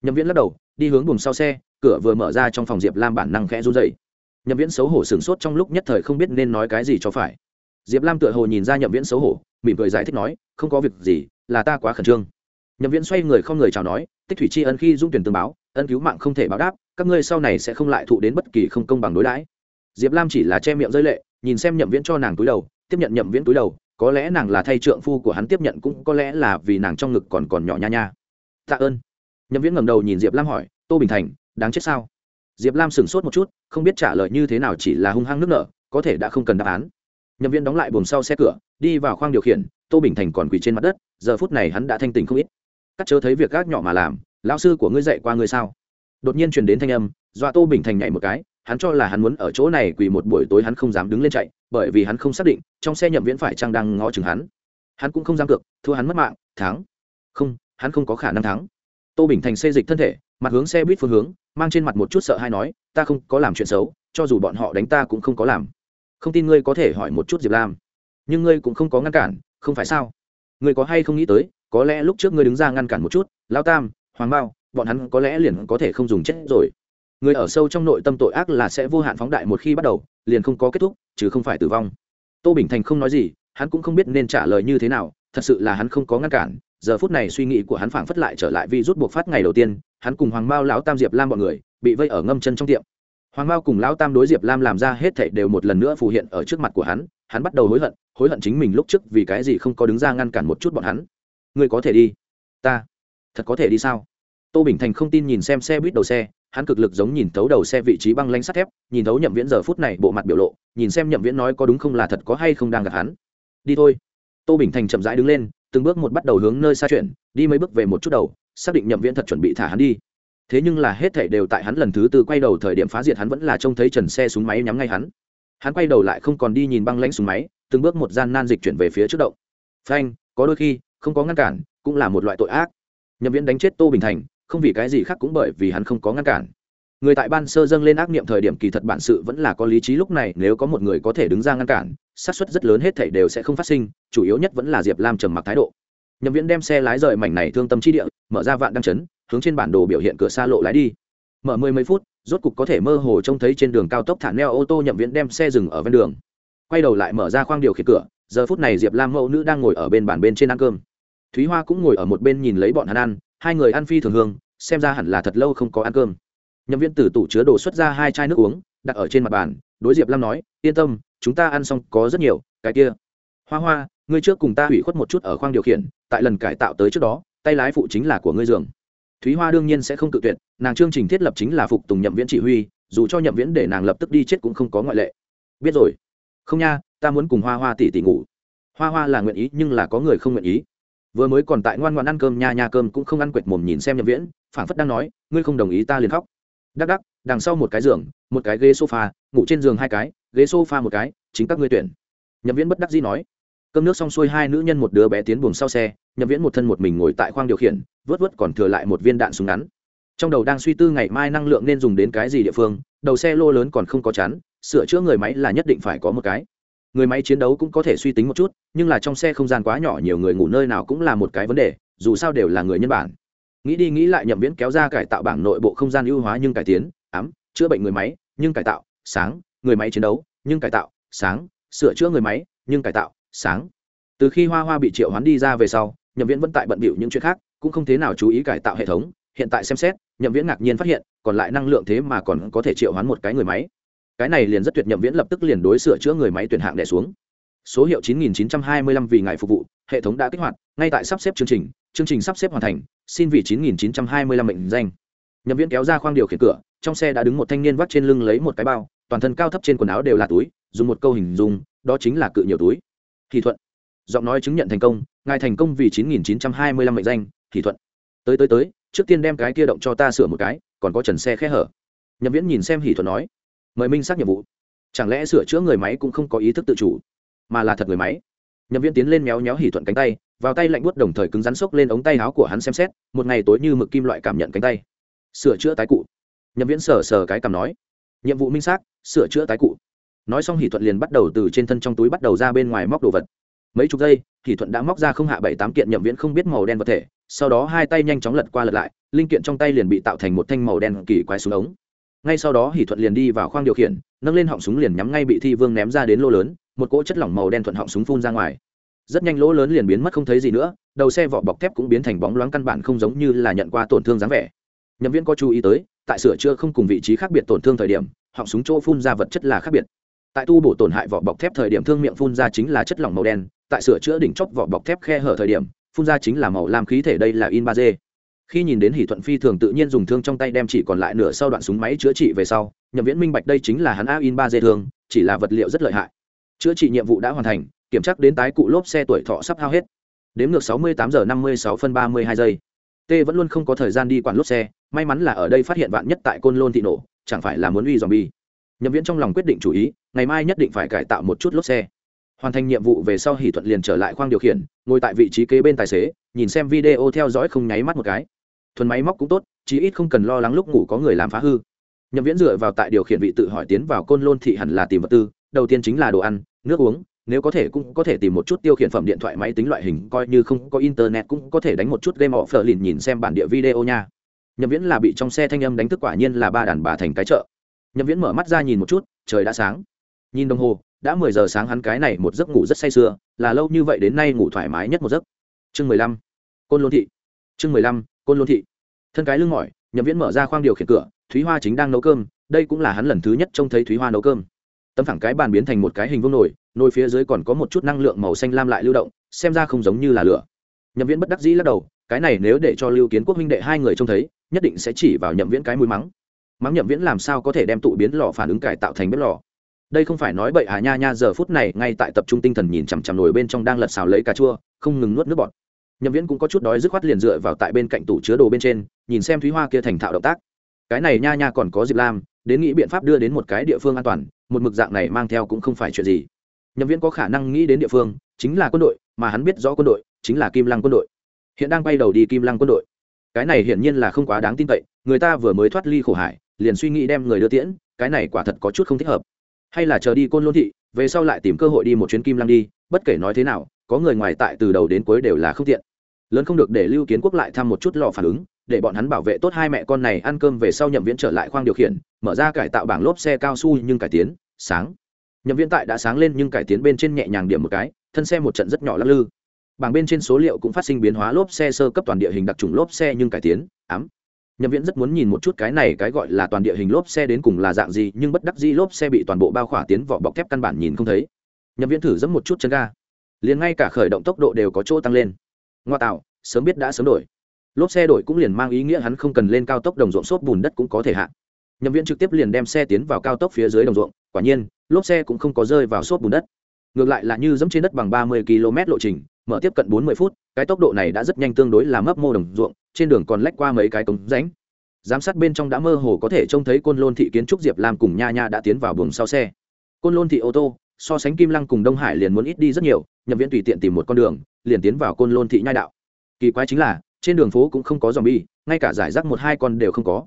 Nhậm viễn lắc đầu, đi hướng buồng sau xe, cửa vừa mở ra trong phòng diệp lam bản năng khẽ run dậy nhậm viễn xấu hổ sửng sốt trong lúc nhất thời không biết nên nói cái gì cho phải. Diệp lam tựa hồ nhìn ra nhậm viễn xấu hổ, mỉm cười giải thích nói, không có việc gì, là ta quá khẩn trương. Nhậm viễn xoay người không người chào nói, tích thủy tri ân khi dung tuyển tương báo, ân cứu mạng không thể báo đáp, các ngươi sau này sẽ không lại thụ đến bất kỳ không công bằng đối đãi. Diệp lam chỉ là che miệng rơi lệ, nhìn xem nhậm viễn cho nàng túi đầu, tiếp nhận nhậm viễn túi đầu có lẽ nàng là thay trượng phu của hắn tiếp nhận cũng có lẽ là vì nàng trong ngực còn còn nhỏ nha nha. Tạ ơn. Nhậm viễn ngẩng đầu nhìn diệp lam hỏi, tô bình thành, đáng chết sao? Diệp lam sửng sốt một chút, không biết trả lời như thế nào chỉ là hung hăng nước nở, có thể đã không cần đáp án. Nhậm viễn đóng lại buồng sau xe cửa, đi vào khoang điều khiển, tô bình thành còn quỳ trên mặt đất, giờ phút này hắn đã thanh tình không ít. Cắt chớ thấy việc gác nhỏ mà làm, lão sư của ngươi dạy qua ngươi sao? Đột nhiên truyền đến thanh âm, dọa tô bình thành nhảy một cái, hắn cho là hắn muốn ở chỗ này quỳ một buổi tối hắn không dám đứng lên chạy bởi vì hắn không xác định trong xe nhậm viễn phải chăng đang ngó chừng hắn. Hắn cũng không dám cược, thua hắn mất mạng, thắng. Không, hắn không có khả năng thắng. Tô bình thành xê dịch thân thể, mặt hướng xe buýt phương hướng, mang trên mặt một chút sợ hay nói, ta không có làm chuyện xấu, cho dù bọn họ đánh ta cũng không có làm. Không tin ngươi có thể hỏi một chút diệp lam. Nhưng ngươi cũng không có ngăn cản, không phải sao? Ngươi có hay không nghĩ tới, có lẽ lúc trước ngươi đứng ra ngăn cản một chút lao tam, hoàng bao bọn hắn có lẽ liền có thể không dùng chết rồi. Người ở sâu trong nội tâm tội ác là sẽ vô hạn phóng đại một khi bắt đầu, liền không có kết thúc chứ không phải tử vong. Tô bình thành không nói gì, hắn cũng không biết nên trả lời như thế nào, thật sự là hắn không có ngăn cản. Giờ phút này suy nghĩ của hắn phảng phất lại trở lại vì rút buộc phát ngày đầu tiên, hắn cùng hoàng mao, lão tam, diệp lam bọn người bị vây ở ngâm chân trong tiệm. Hoàng mao cùng lão tam đối diệp lam làm ra hết thảy đều một lần nữa phù hiện ở trước mặt của hắn hắn bắt đầu hối hận hối hận chính mình lúc trước vì cái gì không có đứng ra ngăn cản một chút bọn hắn. Ngươi có thể đi. Ta. Thật có thể đi sao? Tô bình thành không tin nhìn xem xe buýt đầu xe hắn cực lực giống nhìn thấu đầu xe vị trí băng lanh sắt thép, nhìn thấu nhậm viễn giờ phút này bộ mặt biểu lộ, nhìn xem nhậm viễn nói có đúng không là thật có hay không đang gặp hắn. Đi thôi. Tô bình thành chậm rãi đứng lên, từng bước một bắt đầu hướng nơi xa chuyển, đi mấy bước về một chút đầu, xác định nhậm viễn thật chuẩn bị thả hắn đi. Thế nhưng là hết thảy đều tại hắn lần thứ tư quay đầu thời điểm phá diệt hắn vẫn là trông thấy trần xe súng máy nhắm ngay hắn. Hắn quay đầu lại không còn đi nhìn băng lãnh súng máy, từng bước một gian nan dịch chuyển về phía trước động. Phanh, có đôi khi, không có ngăn cản, cũng là một loại tội ác. Nhậm viễn đánh chết tô bình thành không vì cái gì khác cũng bởi vì hắn không có ngăn cản. Người tại ban sơ dâng lên ác niệm thời điểm kỳ thật bản sự vẫn là có lý trí lúc này, nếu có một người có thể đứng ra ngăn cản, xác suất rất lớn hết thảy đều sẽ không phát sinh, chủ yếu nhất vẫn là diệp lam trầm mặc thái độ. Nhậm viễn đem xe lái rời mảnh này thương tâm chi địa, mở ra vạn đăng chấn, hướng trên bản đồ biểu hiện cửa xa lộ lái đi. Mở mười mấy phút, rốt cục có thể mơ hồ trông thấy trên đường cao tốc thả neo ô tô nhậm viễn đem xe dừng ở ven đường. Quay đầu lại mở ra khoang điều khiển cửa, giờ phút này diệp lam mẫu nữ đang ngồi ở bên bàn bên trên ăn cơm. Thúy hoa cũng ngồi ở một bên nhìn lấy bọn hắn ăn hai người ăn phi thường hương, xem ra hẳn là thật lâu không có ăn cơm. Nhậm viên từ tủ chứa đồ xuất ra hai chai nước uống, đặt ở trên mặt bàn, đối diệp lam nói, yên tâm, chúng ta ăn xong có rất nhiều, cái kia. Hoa hoa, ngươi trước cùng ta hủy khuất một chút ở khoang điều khiển, tại lần cải tạo tới trước đó, tay lái phụ chính là của ngươi giường. Thúy hoa đương nhiên sẽ không tự tuyệt, nàng chương trình thiết lập chính là phục tùng nhậm viễn chỉ huy, dù cho nhậm viễn để nàng lập tức đi chết cũng không có ngoại lệ. Biết rồi. Không nha, ta muốn cùng hoa hoa tỉ tỉ ngủ. Hoa hoa là nguyện ý nhưng là có người không nguyện ý vừa mới còn tại ngoan ngoan ăn cơm, nha nha cơm cũng không ăn quệt mồm nhìn xem nhậm viễn, phảng phất đang nói, ngươi không đồng ý ta liền khóc. Đắc đắc, đằng sau một cái giường, một cái ghế sofa, ngủ trên giường hai cái, ghế sofa một cái, chính các ngươi tuyển. Nhậm viễn bất đắc dĩ nói. Cơm nước xong xuôi, hai nữ nhân một đứa bé tiến buồng sau xe, nhậm viễn một thân một mình ngồi tại khoang điều khiển, vớt vớt còn thừa lại một viên đạn súng ngắn. Trong đầu đang suy tư ngày mai năng lượng nên dùng đến cái gì địa phương, đầu xe lô lớn còn không có chắn, sửa chữa người máy là nhất định phải có một cái người máy chiến đấu cũng có thể suy tính một chút, nhưng là trong xe không gian quá nhỏ nhiều người ngủ nơi nào cũng là một cái vấn đề, dù sao đều là người nhân bản. Nghĩ đi nghĩ lại nhậm viễn kéo ra cải tạo bảng nội bộ không gian ưu hóa nhưng cải tiến, ám, chữa bệnh người máy, nhưng cải tạo, sáng, người máy chiến đấu, nhưng cải tạo, sáng, sửa chữa người máy, nhưng cải tạo, sáng. Từ khi hoa hoa bị triệu hoán đi ra về sau, nhậm viễn vẫn tại bận bịu những chuyện khác, cũng không thế nào chú ý cải tạo hệ thống. Hiện tại xem xét, nhậm viễn ngạc nhiên phát hiện, còn lại năng lượng thế mà còn có thể triệu hoán một cái người máy cái này liền rất tuyệt nhậm viễn lập tức liền đối sửa chữa người máy tuyển hạng đẻ xuống. Số hiệu 9925 vì ngài phục vụ, hệ thống đã kích hoạt, ngay tại sắp xếp chương trình chương trình sắp xếp hoàn thành, xin vị 9925 mệnh danh. Nhậm viễn kéo ra khoang điều khiển cửa, trong xe đã đứng một thanh niên vắt trên lưng lấy một cái bao, toàn thân cao thấp trên quần áo đều là túi, dùng một câu hình dung, đó chính là cự nhiều túi. Thì thuận. Giọng nói chứng nhận thành công, ngài thành công vì 9925 mệnh danh thì thuận. Tới tới tới, trước tiên đem cái kia động cho ta sửa một cái, còn có trần xe khe hở. Nhậm viễn nhìn xem hỷ thuận nói mời minh xác nhiệm vụ. Chẳng lẽ sửa chữa người máy cũng không có ý thức tự chủ, mà là thật người máy? Nhậm viễn tiến lên méo méo hỉ thuận cánh tay, vào tay lạnh buốt đồng thời cứng rắn xốc lên ống tay áo của hắn xem xét, một ngày tối như mực kim loại cảm nhận cánh tay. Sửa chữa tái cụ. Nhậm viễn sờ sờ cái cằm nói, nhiệm vụ minh xác, sửa chữa tái cụ. Nói xong hỷ thuận liền bắt đầu từ trên thân trong túi bắt đầu ra bên ngoài móc đồ vật. Mấy chục giây hỷ thuận đã móc ra không hạ bảy tám kiện nhậm viễn không biết màu đen vật thể, sau đó hai tay nhanh chóng lật qua lật lại, linh kiện trong tay liền bị tạo thành một thanh màu đen kỳ quái xuống ống ngay sau đó hỷ thuận liền đi vào khoang điều khiển, nâng lên họng súng liền nhắm ngay bị thi vương ném ra đến lỗ lớn, một cỗ chất lỏng màu đen thuận họng súng phun ra ngoài. Rất nhanh lỗ lớn liền biến mất không thấy gì nữa, đầu xe vỏ bọc thép cũng biến thành bóng loáng căn bản không giống như là nhận qua tổn thương dáng vẻ. Nhậm viên có chú ý tới, tại sửa chữa không cùng vị trí khác biệt tổn thương thời điểm, họng súng chỗ phun ra vật chất là khác biệt. Tại tu bổ tổn hại vỏ bọc thép thời điểm thương miệng phun ra chính là chất lỏng màu đen, tại sửa chữa đỉnh chóp vỏ bọc thép khe hở thời điểm, phun ra chính là màu lam khí thể đây là in ba d khi nhìn đến hỷ thuận phi thường tự nhiên dùng thương trong tay đem chỉ còn lại nửa sau đoạn súng máy chữa trị về sau, nhậm viễn minh bạch đây chính là hắn a in ba dê thương, chỉ là vật liệu rất lợi hại. Chữa trị nhiệm vụ đã hoàn thành, kiểm tra đến tái cụ lốp xe tuổi thọ sắp hao hết. Đếm ngược sáu mươi tám giờ năm mươi sáu phân ba mươi hai giây. T vẫn luôn không có thời gian đi quản lốp xe, may mắn là ở đây phát hiện vạn nhất tại côn lôn thị nổ, chẳng phải là muốn uy dòm bi nhậm viễn trong lòng quyết định chủ ý, ngày mai nhất định phải cải tạo một chút lốp xe. Hoàn thành nhiệm vụ về sau hỷ thuận liền trở lại khoang điều khiển, ngồi tại vị trí kế bên tài xế, nhìn xem video theo dõi không nháy mắt một cái thuần máy móc cũng tốt, chí ít không cần lo lắng lúc ngủ có người làm phá hư. Nhậm viễn dựa vào tại điều khiển vị tự hỏi tiến vào côn lôn thị hẳn là tìm vật tư, đầu tiên chính là đồ ăn, nước uống, nếu có thể cũng có thể tìm một chút tiêu khiển phẩm điện thoại máy tính loại hình, coi như không có internet cũng có thể đánh một chút game phở lìn nhìn xem bản địa video nha. Nhậm viễn là bị trong xe thanh âm đánh thức quả nhiên là ba đàn bà thành cái chợ. Nhậm viễn mở mắt ra nhìn một chút, trời đã sáng. Nhìn đồng hồ, đã mười giờ sáng hắn cái này một giấc ngủ rất say sưa, là lâu như vậy đến nay ngủ thoải mái nhất một giấc. Chương mười lăm, côn lôn thị. Chương mười lăm côn lôn thị. Thân cái lưng mỏi, nhậm viễn mở ra khoang điều khiển cửa, thúy hoa chính đang nấu cơm, đây cũng là hắn lần thứ nhất trông thấy thúy hoa nấu cơm. Tấm phẳng cái bàn biến thành một cái hình vuông nồi nồi phía dưới còn có một chút năng lượng màu xanh lam lại lưu động, xem ra không giống như là lửa. Nhậm viễn bất đắc dĩ lắc đầu, cái này nếu để cho lưu kiến quốc minh đệ hai người trông thấy, nhất định sẽ chỉ vào nhậm viễn cái mũi mắng. Mắng nhậm viễn làm sao có thể đem tụ biến lò phản ứng cải tạo thành bếp lò? Đây không phải nói bậy à nha nha, giờ phút này ngay tại tập trung tinh thần nhìn chằm chằm nồi bên trong đang lật xào lấy cà chua, không ngừng nuốt nước bọt nhậm viễn cũng có chút đói dứt khoát liền dựa vào tại bên cạnh tủ chứa đồ bên trên, nhìn xem thúy hoa kia thành thạo động tác. Cái này nha nha còn có diệp lam đến nghĩ biện pháp đưa đến một cái địa phương an toàn, một mực dạng này mang theo cũng không phải chuyện gì. Nhậm viễn có khả năng nghĩ đến địa phương, chính là quân đội, mà hắn biết rõ quân đội, chính là kim lăng quân đội. Hiện đang bay đầu đi kim lăng quân đội. Cái này hiển nhiên là không quá đáng tin cậy, người ta vừa mới thoát ly khổ hải, liền suy nghĩ đem người đưa tiễn, cái này quả thật có chút không thích hợp. Hay là chờ đi côn lôn thị, về sau lại tìm cơ hội đi một chuyến kim lăng đi, bất kể nói thế nào có người ngoài tại từ đầu đến cuối đều là không tiện. Lớn không được để lưu kiến quốc lại thăm một chút lò phản ứng, để bọn hắn bảo vệ tốt hai mẹ con này ăn cơm về sau nhậm viễn trở lại khoang điều khiển, mở ra cải tạo bảng lốp xe cao su nhưng cải tiến, sáng. Nhậm viễn tại đã sáng lên nhưng cải tiến bên trên nhẹ nhàng điểm một cái, thân xe một trận rất nhỏ lắc lư. Bảng bên trên số liệu cũng phát sinh biến hóa lốp xe sơ cấp toàn địa hình đặc trùng lốp xe nhưng cải tiến, ám. Nhậm viễn rất muốn nhìn một chút cái này cái gọi là toàn địa hình lốp xe đến cùng là dạng gì, nhưng bất đắc dĩ lốp xe bị toàn bộ bao khỏa tiến vỏ bọc thép căn bản nhìn không thấy. Nhậm viễn thử dẫm một chút chân ga liền ngay cả khởi động tốc độ đều có chỗ tăng lên. Ngoa tạo, sớm biết đã sớm đổi. Lốp xe đổi cũng liền mang ý nghĩa hắn không cần lên cao tốc đồng ruộng xốp bùn đất cũng có thể hạ. Nhậm viễn trực tiếp liền đem xe tiến vào cao tốc phía dưới đồng ruộng, quả nhiên, lốp xe cũng không có rơi vào xốp bùn đất. Ngược lại là như dẫm trên đất bằng ba mươi km lộ trình, mở tiếp cận bốn mươi phút, cái tốc độ này đã rất nhanh tương đối là mấp mô đồng ruộng, trên đường còn lách qua mấy cái cống rãnh. Giám sát bên trong đã mơ hồ có thể trông thấy côn lôn thị kiến trúc diệp lam cùng nha nha đã tiến vào buồng sau xe. Côn lôn thị ô tô so sánh kim lăng cùng đông hải liền muốn ít đi rất nhiều, nhậm viễn tùy tiện tìm một con đường, liền tiến vào côn lôn thị nhai đạo. Kỳ quái chính là, trên đường phố cũng không có dòm bi ngay cả giải rác một hai con đều không có.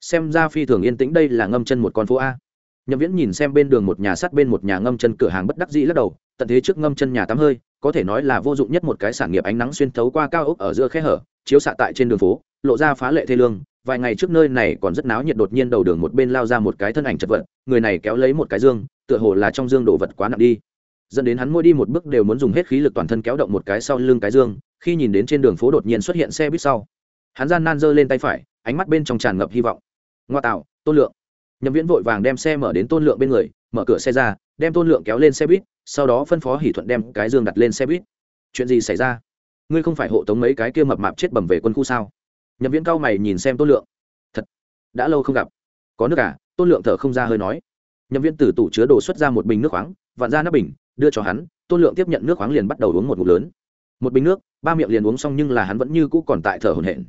Xem ra phi thường yên tĩnh đây là ngâm chân một con phố a. Nhậm viễn nhìn xem bên đường một nhà sắt bên một nhà ngâm chân cửa hàng bất đắc dĩ lắc đầu, tận thế trước ngâm chân nhà tắm hơi, có thể nói là vô dụng nhất một cái sản nghiệp ánh nắng xuyên thấu qua cao ốc ở giữa khe hở, chiếu xạ tại trên đường phố, lộ ra phá lệ thê lương vài ngày trước nơi này còn rất náo nhiệt, đột nhiên đầu đường một bên lao ra một cái thân ảnh chật vật, người này kéo lấy một cái dương, tựa hồ là trong dương đổ vật quá nặng đi. Dẫn đến hắn mỗi đi một bước đều muốn dùng hết khí lực toàn thân kéo động một cái sau lưng cái dương, khi nhìn đến trên đường phố đột nhiên xuất hiện xe buýt sau, hắn gian nan giơ lên tay phải, ánh mắt bên trong tràn ngập hy vọng. Ngoa tạo, tôn lượng. Nhậm viễn vội vàng đem xe mở đến tôn lượng bên người, mở cửa xe ra, đem tôn lượng kéo lên xe buýt, sau đó phân phó hỷ thuận đem cái dương đặt lên xe buýt. Chuyện gì xảy ra? Ngươi không phải hộ tống mấy cái kia mập mạp chết bầm về quân khu sao? Nhậm viễn cao mày nhìn xem tôn lượng. Thật? Đã lâu không gặp. Có nước à? Tôn lượng thở không ra hơi nói. Nhậm viễn từ tủ chứa đồ xuất ra một bình nước khoáng, vặn ra nắp bình, đưa cho hắn. Tôn lượng tiếp nhận nước khoáng liền bắt đầu uống một ngụm lớn. Một bình nước, ba miệng liền uống xong nhưng là hắn vẫn như cũ còn tại thở hổn hển.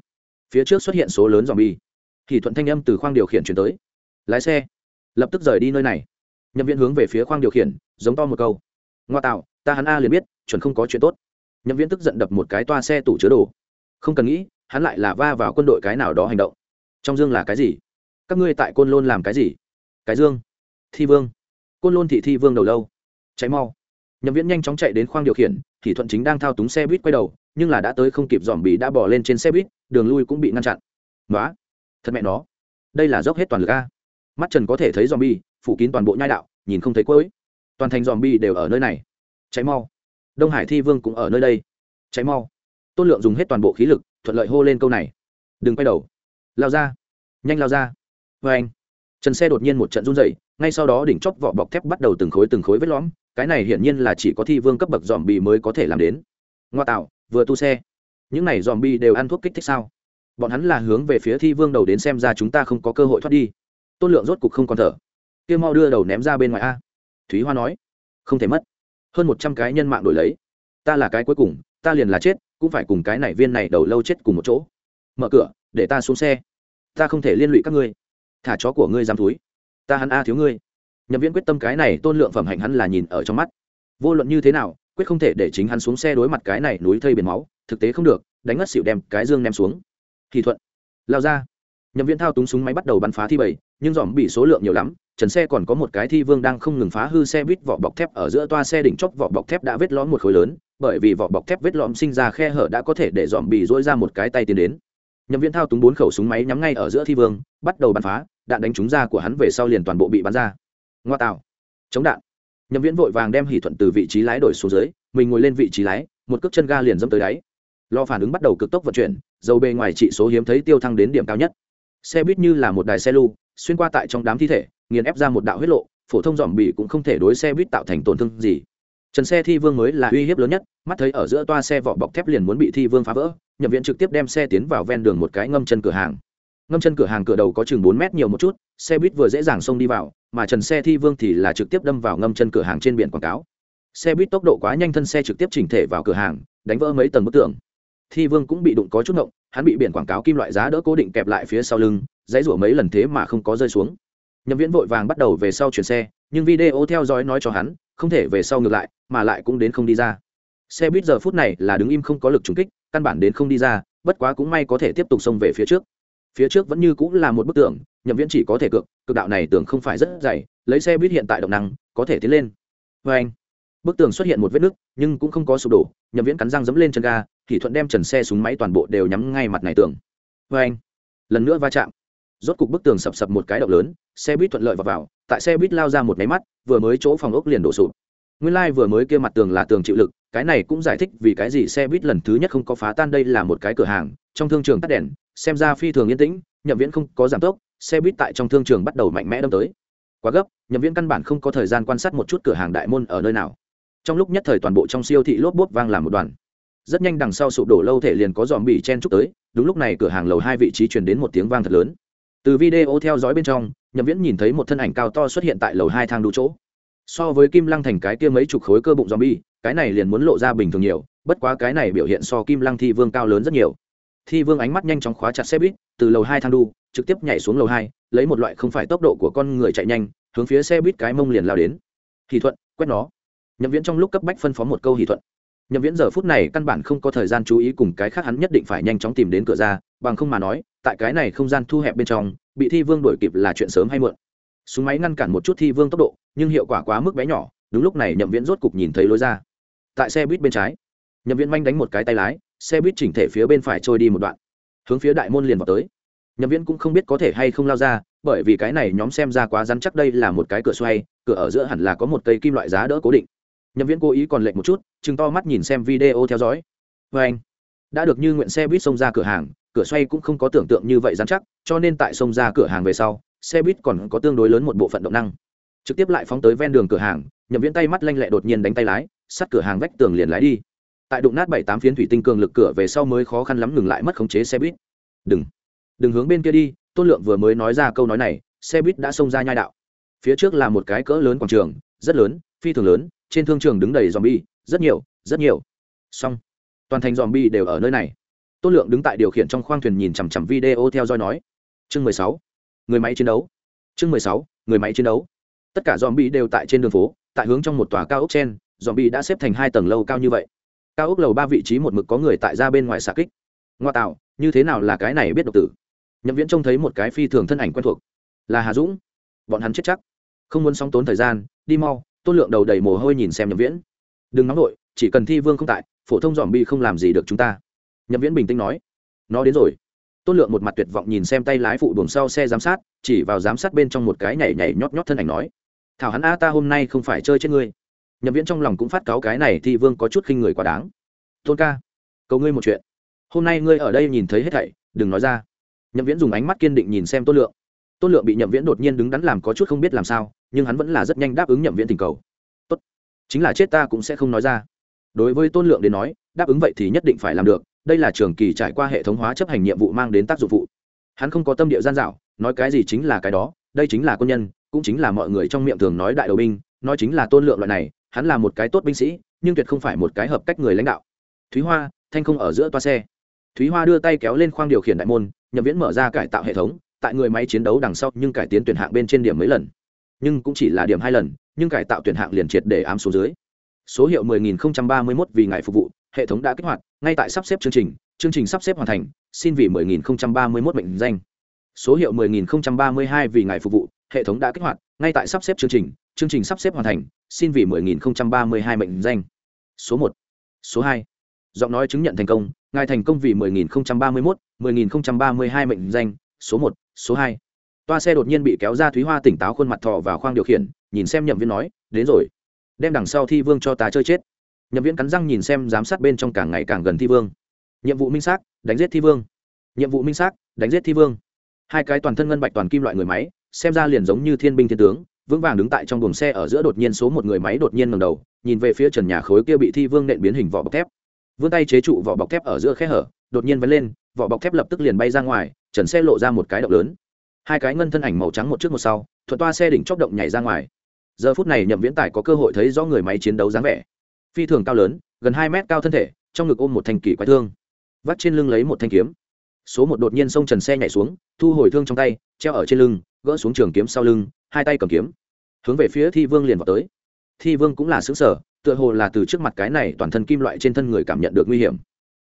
Phía trước xuất hiện số lớn dòm bi. Thì thuận thanh âm từ khoang điều khiển chuyển tới. Lái xe. Lập tức rời đi nơi này. Nhậm viễn hướng về phía khoang điều khiển, giống to một câu. Ngoa tạo, ta hắn a liền biết, chuẩn không có chuyện tốt. Nhậm viễn tức giận đập một cái toa xe tủ chứa đồ. Không cần nghĩ hắn lại là va vào quân đội cái nào đó hành động. Trong dương là cái gì? Các ngươi tại côn lôn làm cái gì? Cái dương? Thi vương. Côn lôn thị thi vương đầu lâu. Cháy mau. Nhậm viễn nhanh chóng chạy đến khoang điều khiển, thì thuận chính đang thao túng xe buýt quay đầu, nhưng là đã tới không kịp dòm bị đã bỏ lên trên xe buýt, đường lui cũng bị ngăn chặn. Nói thật mẹ nó. Đây là dốc hết toàn lực a. Mắt trần có thể thấy dòm bi phủ kín toàn bộ nhai đạo, nhìn không thấy cuối. Toàn thành dòm bi đều ở nơi này. Cháy mau. Đông hải thi vương cũng ở nơi đây. Cháy mau. Tôn lượng dùng hết toàn bộ khí lực thuận lợi hô lên câu này. Đừng quay đầu. Lao ra. Nhanh lao ra. Vê anh, trần xe đột nhiên một trận run dậy ngay sau đó đỉnh chóp vỏ bọc thép bắt đầu từng khối từng khối vết lõm. Cái này hiển nhiên là chỉ có thi vương cấp bậc dòm bi mới có thể làm đến. Ngoa tạo, vừa tu xe. Những này dòm bi đều ăn thuốc kích thích sao? Bọn hắn là hướng về phía thi vương đầu đến xem ra chúng ta không có cơ hội thoát đi. Tôn lượng rốt cục không còn thở. Kia mau đưa đầu ném ra bên ngoài a. Thúy hoa nói. Không thể mất. Hơn một trăm cái nhân mạng đổi lấy. Ta là cái cuối cùng, ta liền là chết cũng phải cùng cái này viên này đầu lâu chết cùng một chỗ. Mở cửa, để ta xuống xe. Ta không thể liên lụy các ngươi. Thả chó của ngươi dám túi ta hắn a thiếu ngươi. Nhậm viễn quyết tâm cái này tôn lượng phẩm hạnh hắn là nhìn ở trong mắt. Vô luận như thế nào, quyết không thể để chính hắn xuống xe đối mặt cái này núi thây biển máu, thực tế không được, đánh ngất xịu đem cái dương ném xuống. Thì thuận. Lao ra. Nhậm viễn thao túng súng máy bắt đầu bắn phá thi bảy nhưng dòm bị số lượng nhiều lắm, trần xe còn có một cái thi vương đang không ngừng phá hư xe buýt vỏ bọc thép ở giữa toa xe đỉnh chóp vỏ bọc thép đã vết lõm một khối lớn bởi vì vỏ bọc thép vết lõm sinh ra khe hở đã có thể để dòm bị dỗi ra một cái tay tiến đến. Nhậm viễn thao túng bốn khẩu súng máy nhắm ngay ở giữa thi vương, bắt đầu bắn phá, đạn đánh trúng ra của hắn về sau liền toàn bộ bị bắn ra. Ngoa tạo. Chống đạn. Nhậm viễn vội vàng đem hỷ thuận từ vị trí lái đổi xuống dưới, mình ngồi lên vị trí lái, một cước chân ga liền dâm tới đáy. Lo phản ứng bắt đầu cực tốc vận chuyển, dầu bề ngoài trị số hiếm thấy tiêu thăng đến điểm cao nhất. Xe buýt như là một đài xe lưu, xuyên qua tại trong đám thi thể, nghiền ép ra một đạo huyết lộ, phổ thông dòm bị cũng không thể đối xe buýt tạo thành tổn thương gì trần xe thi vương mới là uy hiếp lớn nhất, mắt thấy ở giữa toa xe vỏ bọc thép liền muốn bị thi vương phá vỡ, nhập viện trực tiếp đem xe tiến vào ven đường một cái ngâm chân cửa hàng. Ngâm chân cửa hàng cửa đầu có chừng bốn mét nhiều một chút, xe buýt vừa dễ dàng xông đi vào, mà trần xe thi vương thì là trực tiếp đâm vào ngâm chân cửa hàng trên biển quảng cáo. Xe buýt tốc độ quá nhanh thân xe trực tiếp chỉnh thể vào cửa hàng, đánh vỡ mấy tầng bức tường. Thi vương cũng bị đụng có chút ngộng, hắn bị biển quảng cáo kim loại giá đỡ cố định kẹp lại phía sau lưng, dãy rủa mấy lần thế mà không có rơi xuống. Nhậm viễn vội vàng bắt đầu về sau chuyển xe, nhưng video theo dõi nói cho hắn, không thể về sau ngược lại mà lại cũng đến không đi ra. Xe buýt giờ phút này là đứng im không có lực trùng kích căn bản đến không đi ra bất quá cũng may có thể tiếp tục xông về phía trước. Phía trước vẫn như cũng là một bức tường nhậm viễn chỉ có thể cược cực đạo này tưởng không phải rất dày lấy xe buýt hiện tại động năng có thể tiến lên. Vê anh bức tường xuất hiện một vết nứt nhưng cũng không có sụp đổ nhậm viễn cắn răng dẫm lên chân ga thì thuận đem trần xe súng máy toàn bộ đều nhắm ngay mặt này tường. Vê anh lần nữa va chạm. Rốt cục bức tường sập sập một cái động lớn xe buýt thuận lợi vào, vào tại xe buýt lao ra một máy mắt vừa mới chỗ phòng ốc liền đổ sụp nguyên lai、like、vừa mới kia mặt tường là tường chịu lực, cái này cũng giải thích vì cái gì xe buýt lần thứ nhất không có phá tan đây là một cái cửa hàng, trong thương trường tắt đèn, xem ra phi thường yên tĩnh, nhậm viễn không có giảm tốc, xe buýt tại trong thương trường bắt đầu mạnh mẽ đâm tới. Quá gấp, nhậm viễn căn bản không có thời gian quan sát một chút cửa hàng đại môn ở nơi nào. Trong lúc nhất thời toàn bộ trong siêu thị lốp bốp vang làm một đoàn. Rất nhanh đằng sau sụp đổ lâu thể liền có dòm bỉ chen chúc tới, đúng lúc này cửa hàng lầu hai vị trí truyền đến một tiếng vang thật lớn. Từ video theo dõi bên trong, nhậm viễn nhìn thấy một thân ảnh cao to xuất hiện tại lầu hai thang đủ chỗ so với kim lăng thành cái kia mấy chục khối cơ bụng dòm bi cái này liền muốn lộ ra bình thường nhiều, bất quá cái này biểu hiện so kim lăng thi vương cao lớn rất nhiều. Thi vương ánh mắt nhanh chóng khóa chặt xe buýt, từ lầu hai thang đu, trực tiếp nhảy xuống lầu hai, lấy một loại không phải tốc độ của con người chạy nhanh, hướng phía xe buýt cái mông liền lao đến. Hỷ thuận, quét nó. Nhậm viễn trong lúc cấp bách phân phó một câu hỷ thuận. Nhậm viễn giờ phút này căn bản không có thời gian chú ý cùng cái khác hắn nhất định phải nhanh chóng tìm đến cửa ra, bằng không mà nói, tại cái này không gian thu hẹp bên trong, bị thi vương đuổi kịp là chuyện sớm hay muộn súng máy ngăn cản một chút thi vương tốc độ, nhưng hiệu quả quá mức bé nhỏ, đúng lúc này nhậm viễn rốt cục nhìn thấy lối ra. Tại xe buýt bên trái, nhậm viễn manh đánh một cái tay lái, xe buýt chỉnh thể phía bên phải trôi đi một đoạn, hướng phía đại môn liền vào tới. Nhậm viễn cũng không biết có thể hay không lao ra, bởi vì cái này nhóm xem ra quá rắn chắc, đây là một cái cửa xoay, cửa ở giữa hẳn là có một cây kim loại giá đỡ cố định. Nhậm viễn cố ý còn lệnh một chút, chừng to mắt nhìn xem video theo dõi. Vê anh, đã được như nguyện xe buýt xông ra cửa hàng, cửa xoay cũng không có tưởng tượng như vậy rắn chắc, cho nên tại xông ra cửa hàng về sau xe buýt còn có tương đối lớn một bộ phận động năng. Trực tiếp lại phóng tới ven đường cửa hàng, nhậm viễn tay mắt lanh lẹ đột nhiên đánh tay lái, sắt cửa hàng vách tường liền lái đi. Tại đụng nát bảy tám phiến thủy tinh cường lực cửa về sau mới khó khăn lắm ngừng lại mất khống chế xe buýt. Đừng. Đừng hướng bên kia đi, tôn lượng vừa mới nói ra câu nói này, xe buýt đã xông ra nhai đạo. Phía trước là một cái cỡ lớn quảng trường, rất lớn, phi thường lớn, trên thương trường đứng đầy dòm bi rất nhiều rất nhiều. Xong. Toàn thành dòm bi đều ở nơi này. Tôn lượng đứng tại điều khiển trong khoang thuyền nhìn chằm chằm video theo dõi nói. Chương mười sáu người máy chiến đấu. Chương mười sáu, người máy chiến đấu. Tất cả dòm bi đều tại trên đường phố, tại hướng trong một tòa cao ốc trên dòm bi đã xếp thành hai tầng lâu cao như vậy. Cao ốc lầu ba vị trí một mực có người tại ra bên ngoài xà kích. Ngoa tạo, như thế nào là cái này biết độc tử? Nhậm viễn trông thấy một cái phi thường thân ảnh quen thuộc. Là hà dũng. Bọn hắn chết chắc. Không muốn sóng tốn thời gian, đi mau, tôn lượng đầu đầy mồ hôi nhìn xem nhậm viễn. Đừng nóng nổi chỉ cần thi vương không tại, phổ thông dòm bi không làm gì được chúng ta. Nhậm viễn bình tĩnh nói. Nó đến rồi tôn lượng một mặt tuyệt vọng nhìn xem tay lái phụ buồng sau xe giám sát, chỉ vào giám sát bên trong một cái nhảy nhảy nhót nhót thân ảnh nói, thảo hắn a, ta hôm nay không phải chơi chết ngươi. Nhậm viễn trong lòng cũng phát cáo cái này thì vương có chút khinh người quá đáng. Tôn ca, cầu ngươi một chuyện. Hôm nay ngươi ở đây nhìn thấy hết thảy, đừng nói ra. Nhậm viễn dùng ánh mắt kiên định nhìn xem tôn lượng. Tôn lượng bị nhậm viễn đột nhiên đứng đắn làm có chút không biết làm sao, nhưng hắn vẫn là rất nhanh đáp ứng nhậm viễn tình cầu. Tốt, chính là chết ta cũng sẽ không nói ra. Đối với tôn lượng đến nói, đáp ứng vậy thì nhất định phải làm được đây là trường kỳ trải qua hệ thống hóa chấp hành nhiệm vụ mang đến tác dụng phụ. Hắn không có tâm địa gian dạo nói cái gì chính là cái đó, đây chính là quân nhân, cũng chính là mọi người trong miệng thường nói đại đầu binh, nói chính là tôn lượng loại này, hắn là một cái tốt binh sĩ, nhưng tuyệt không phải một cái hợp cách người lãnh đạo. Thúy hoa, thanh không ở giữa toa xe. Thúy hoa đưa tay kéo lên khoang điều khiển đại môn, nhậm viễn mở ra cải tạo hệ thống, tại người máy chiến đấu đằng sau nhưng cải tiến tuyển hạng bên trên điểm mấy lần. Nhưng cũng chỉ là điểm hai lần, nhưng cải tạo tuyển hạng liền triệt để ám số dưới. Số hiệu 10031 vì ngài phục vụ hệ thống đã kích hoạt, ngay tại sắp xếp chương trình chương trình sắp xếp hoàn thành, xin vì 10.031 mệnh danh. Số hiệu 10.032 vì ngài phục vụ, hệ thống đã kích hoạt, ngay tại sắp xếp chương trình chương trình sắp xếp hoàn thành, xin vì 10.032 mệnh danh. Số một, số hai. Giọng nói chứng nhận thành công, ngài thành công vì 10.031 10.032 mệnh danh. Số một, số hai. Toa xe đột nhiên bị kéo ra thúy hoa tỉnh táo khuôn mặt thọ vào khoang điều khiển, nhìn xem nhậm viên nói, đến rồi. Đem đằng sau thi vương cho ta chơi chết nhậm viễn cắn răng nhìn xem giám sát bên trong càng ngày càng gần thi vương. Nhiệm vụ minh xác, đánh giết thi vương. Nhiệm vụ minh xác, đánh giết thi vương. Hai cái toàn thân ngân bạch toàn kim loại người máy, xem ra liền giống như thiên binh thiên tướng, vững vàng đứng tại trong buồng xe ở giữa đột nhiên số một người máy đột nhiên ngầm đầu, nhìn về phía trần nhà khối kia bị thi vương nện biến hình vỏ bọc thép. Vươn tay chế trụ vỏ bọc thép ở giữa khe hở, đột nhiên vấn lên, vỏ bọc thép lập tức liền bay ra ngoài, trần xe lộ ra một cái động lớn. Hai cái ngân thân ảnh màu trắng một trước một sau, thuận toa xe đỉnh chóc động nhảy ra ngoài. Giờ phút này nhậm viễn tài có cơ hội thấy rõ người máy chiến đấu dáng vẻ phi thường cao lớn, gần hai mét cao thân thể, trong ngực ôm một thanh kỳ quái thương. Vắt trên lưng lấy một thanh kiếm. Số một đột nhiên xông trần xe nhảy xuống, thu hồi thương trong tay, treo ở trên lưng, gỡ xuống trường kiếm sau lưng, hai tay cầm kiếm. Hướng về phía thi vương liền vào tới. Thi vương cũng là xứng sở tựa hồ là từ trước mặt cái này toàn thân kim loại trên thân người cảm nhận được nguy hiểm.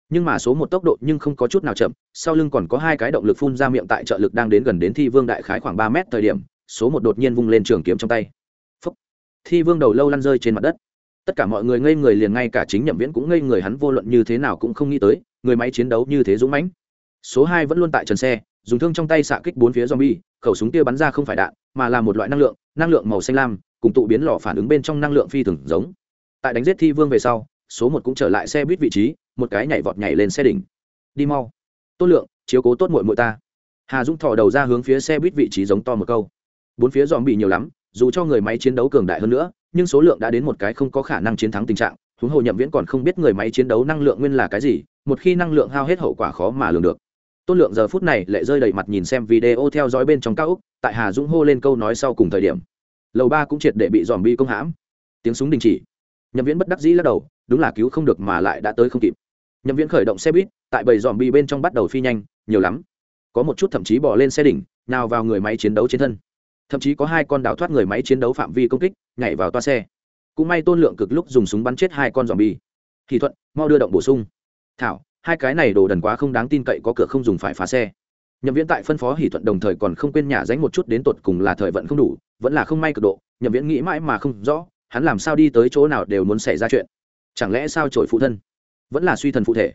Nhưng mà số một tốc độ nhưng không có chút nào chậm, sau lưng còn có hai cái động lực phun ra miệng tại trợ lực đang đến gần đến thi vương đại khái khoảng ba mét thời điểm, số một đột nhiên vung lên trường kiếm trong tay. Phúc. thi vương đầu lâu lăn rơi trên mặt đất tất cả mọi người ngây người liền ngay cả chính nhậm viễn cũng ngây người hắn vô luận như thế nào cũng không nghĩ tới, người máy chiến đấu như thế dũng mãnh. Số hai vẫn luôn tại trần xe, dùng thương trong tay xạ kích bốn phía zombie, khẩu súng kia bắn ra không phải đạn, mà là một loại năng lượng năng lượng màu xanh lam, cùng tụ biến lò phản ứng bên trong năng lượng phi thường giống. Tại đánh giết thi vương về sau, số một cũng trở lại xe buýt vị trí, một cái nhảy vọt nhảy lên xe đỉnh. Đi mau. Tốt lượng, chiếu cố tốt mội mội ta. Hà dũng thò đầu ra hướng phía xe buýt vị trí giống to một câu. Bốn phía dòm bị nhiều lắm, dù cho người máy chiến đấu cường đại hơn nữa nhưng số lượng đã đến một cái không có khả năng chiến thắng tình trạng, huống hồ nhậm viễn còn không biết người máy chiến đấu năng lượng nguyên là cái gì, một khi năng lượng hao hết hậu quả khó mà lường được. Tôn lượng giờ phút này lại rơi đầy mặt nhìn xem video theo dõi bên trong cao úc, tại hà dũng hô lên câu nói sau cùng thời điểm. Lầu ba cũng triệt để bị dòm bi công hãm. Tiếng súng đình chỉ. Nhậm viễn bất đắc dĩ lắc đầu, đúng là cứu không được mà lại đã tới không kịp. Nhậm viễn khởi động xe buýt, tại bầy dòm bi bên trong bắt đầu phi nhanh, nhiều lắm. Có một chút thậm chí bỏ lên xe đỉnh, nào vào người máy chiến đấu trên thân thậm chí có hai con đào thoát người máy chiến đấu phạm vi công kích, nhảy vào toa xe. Cũng may tôn lượng cực lúc dùng súng bắn chết hai con dòm bi thì thuận, mau đưa động bổ sung. Thảo, hai cái này đồ đần quá không đáng tin cậy có cửa không dùng phải phá xe. Nhậm viễn tại phân phó hỷ thuận đồng thời còn không quên nhà dánh một chút đến tột cùng là thời vận không đủ, vẫn là không may cực độ, nhậm viễn nghĩ mãi mà không rõ, hắn làm sao đi tới chỗ nào đều muốn xảy ra chuyện. Chẳng lẽ sao trội phụ thân? Vẫn là suy thần phụ thể.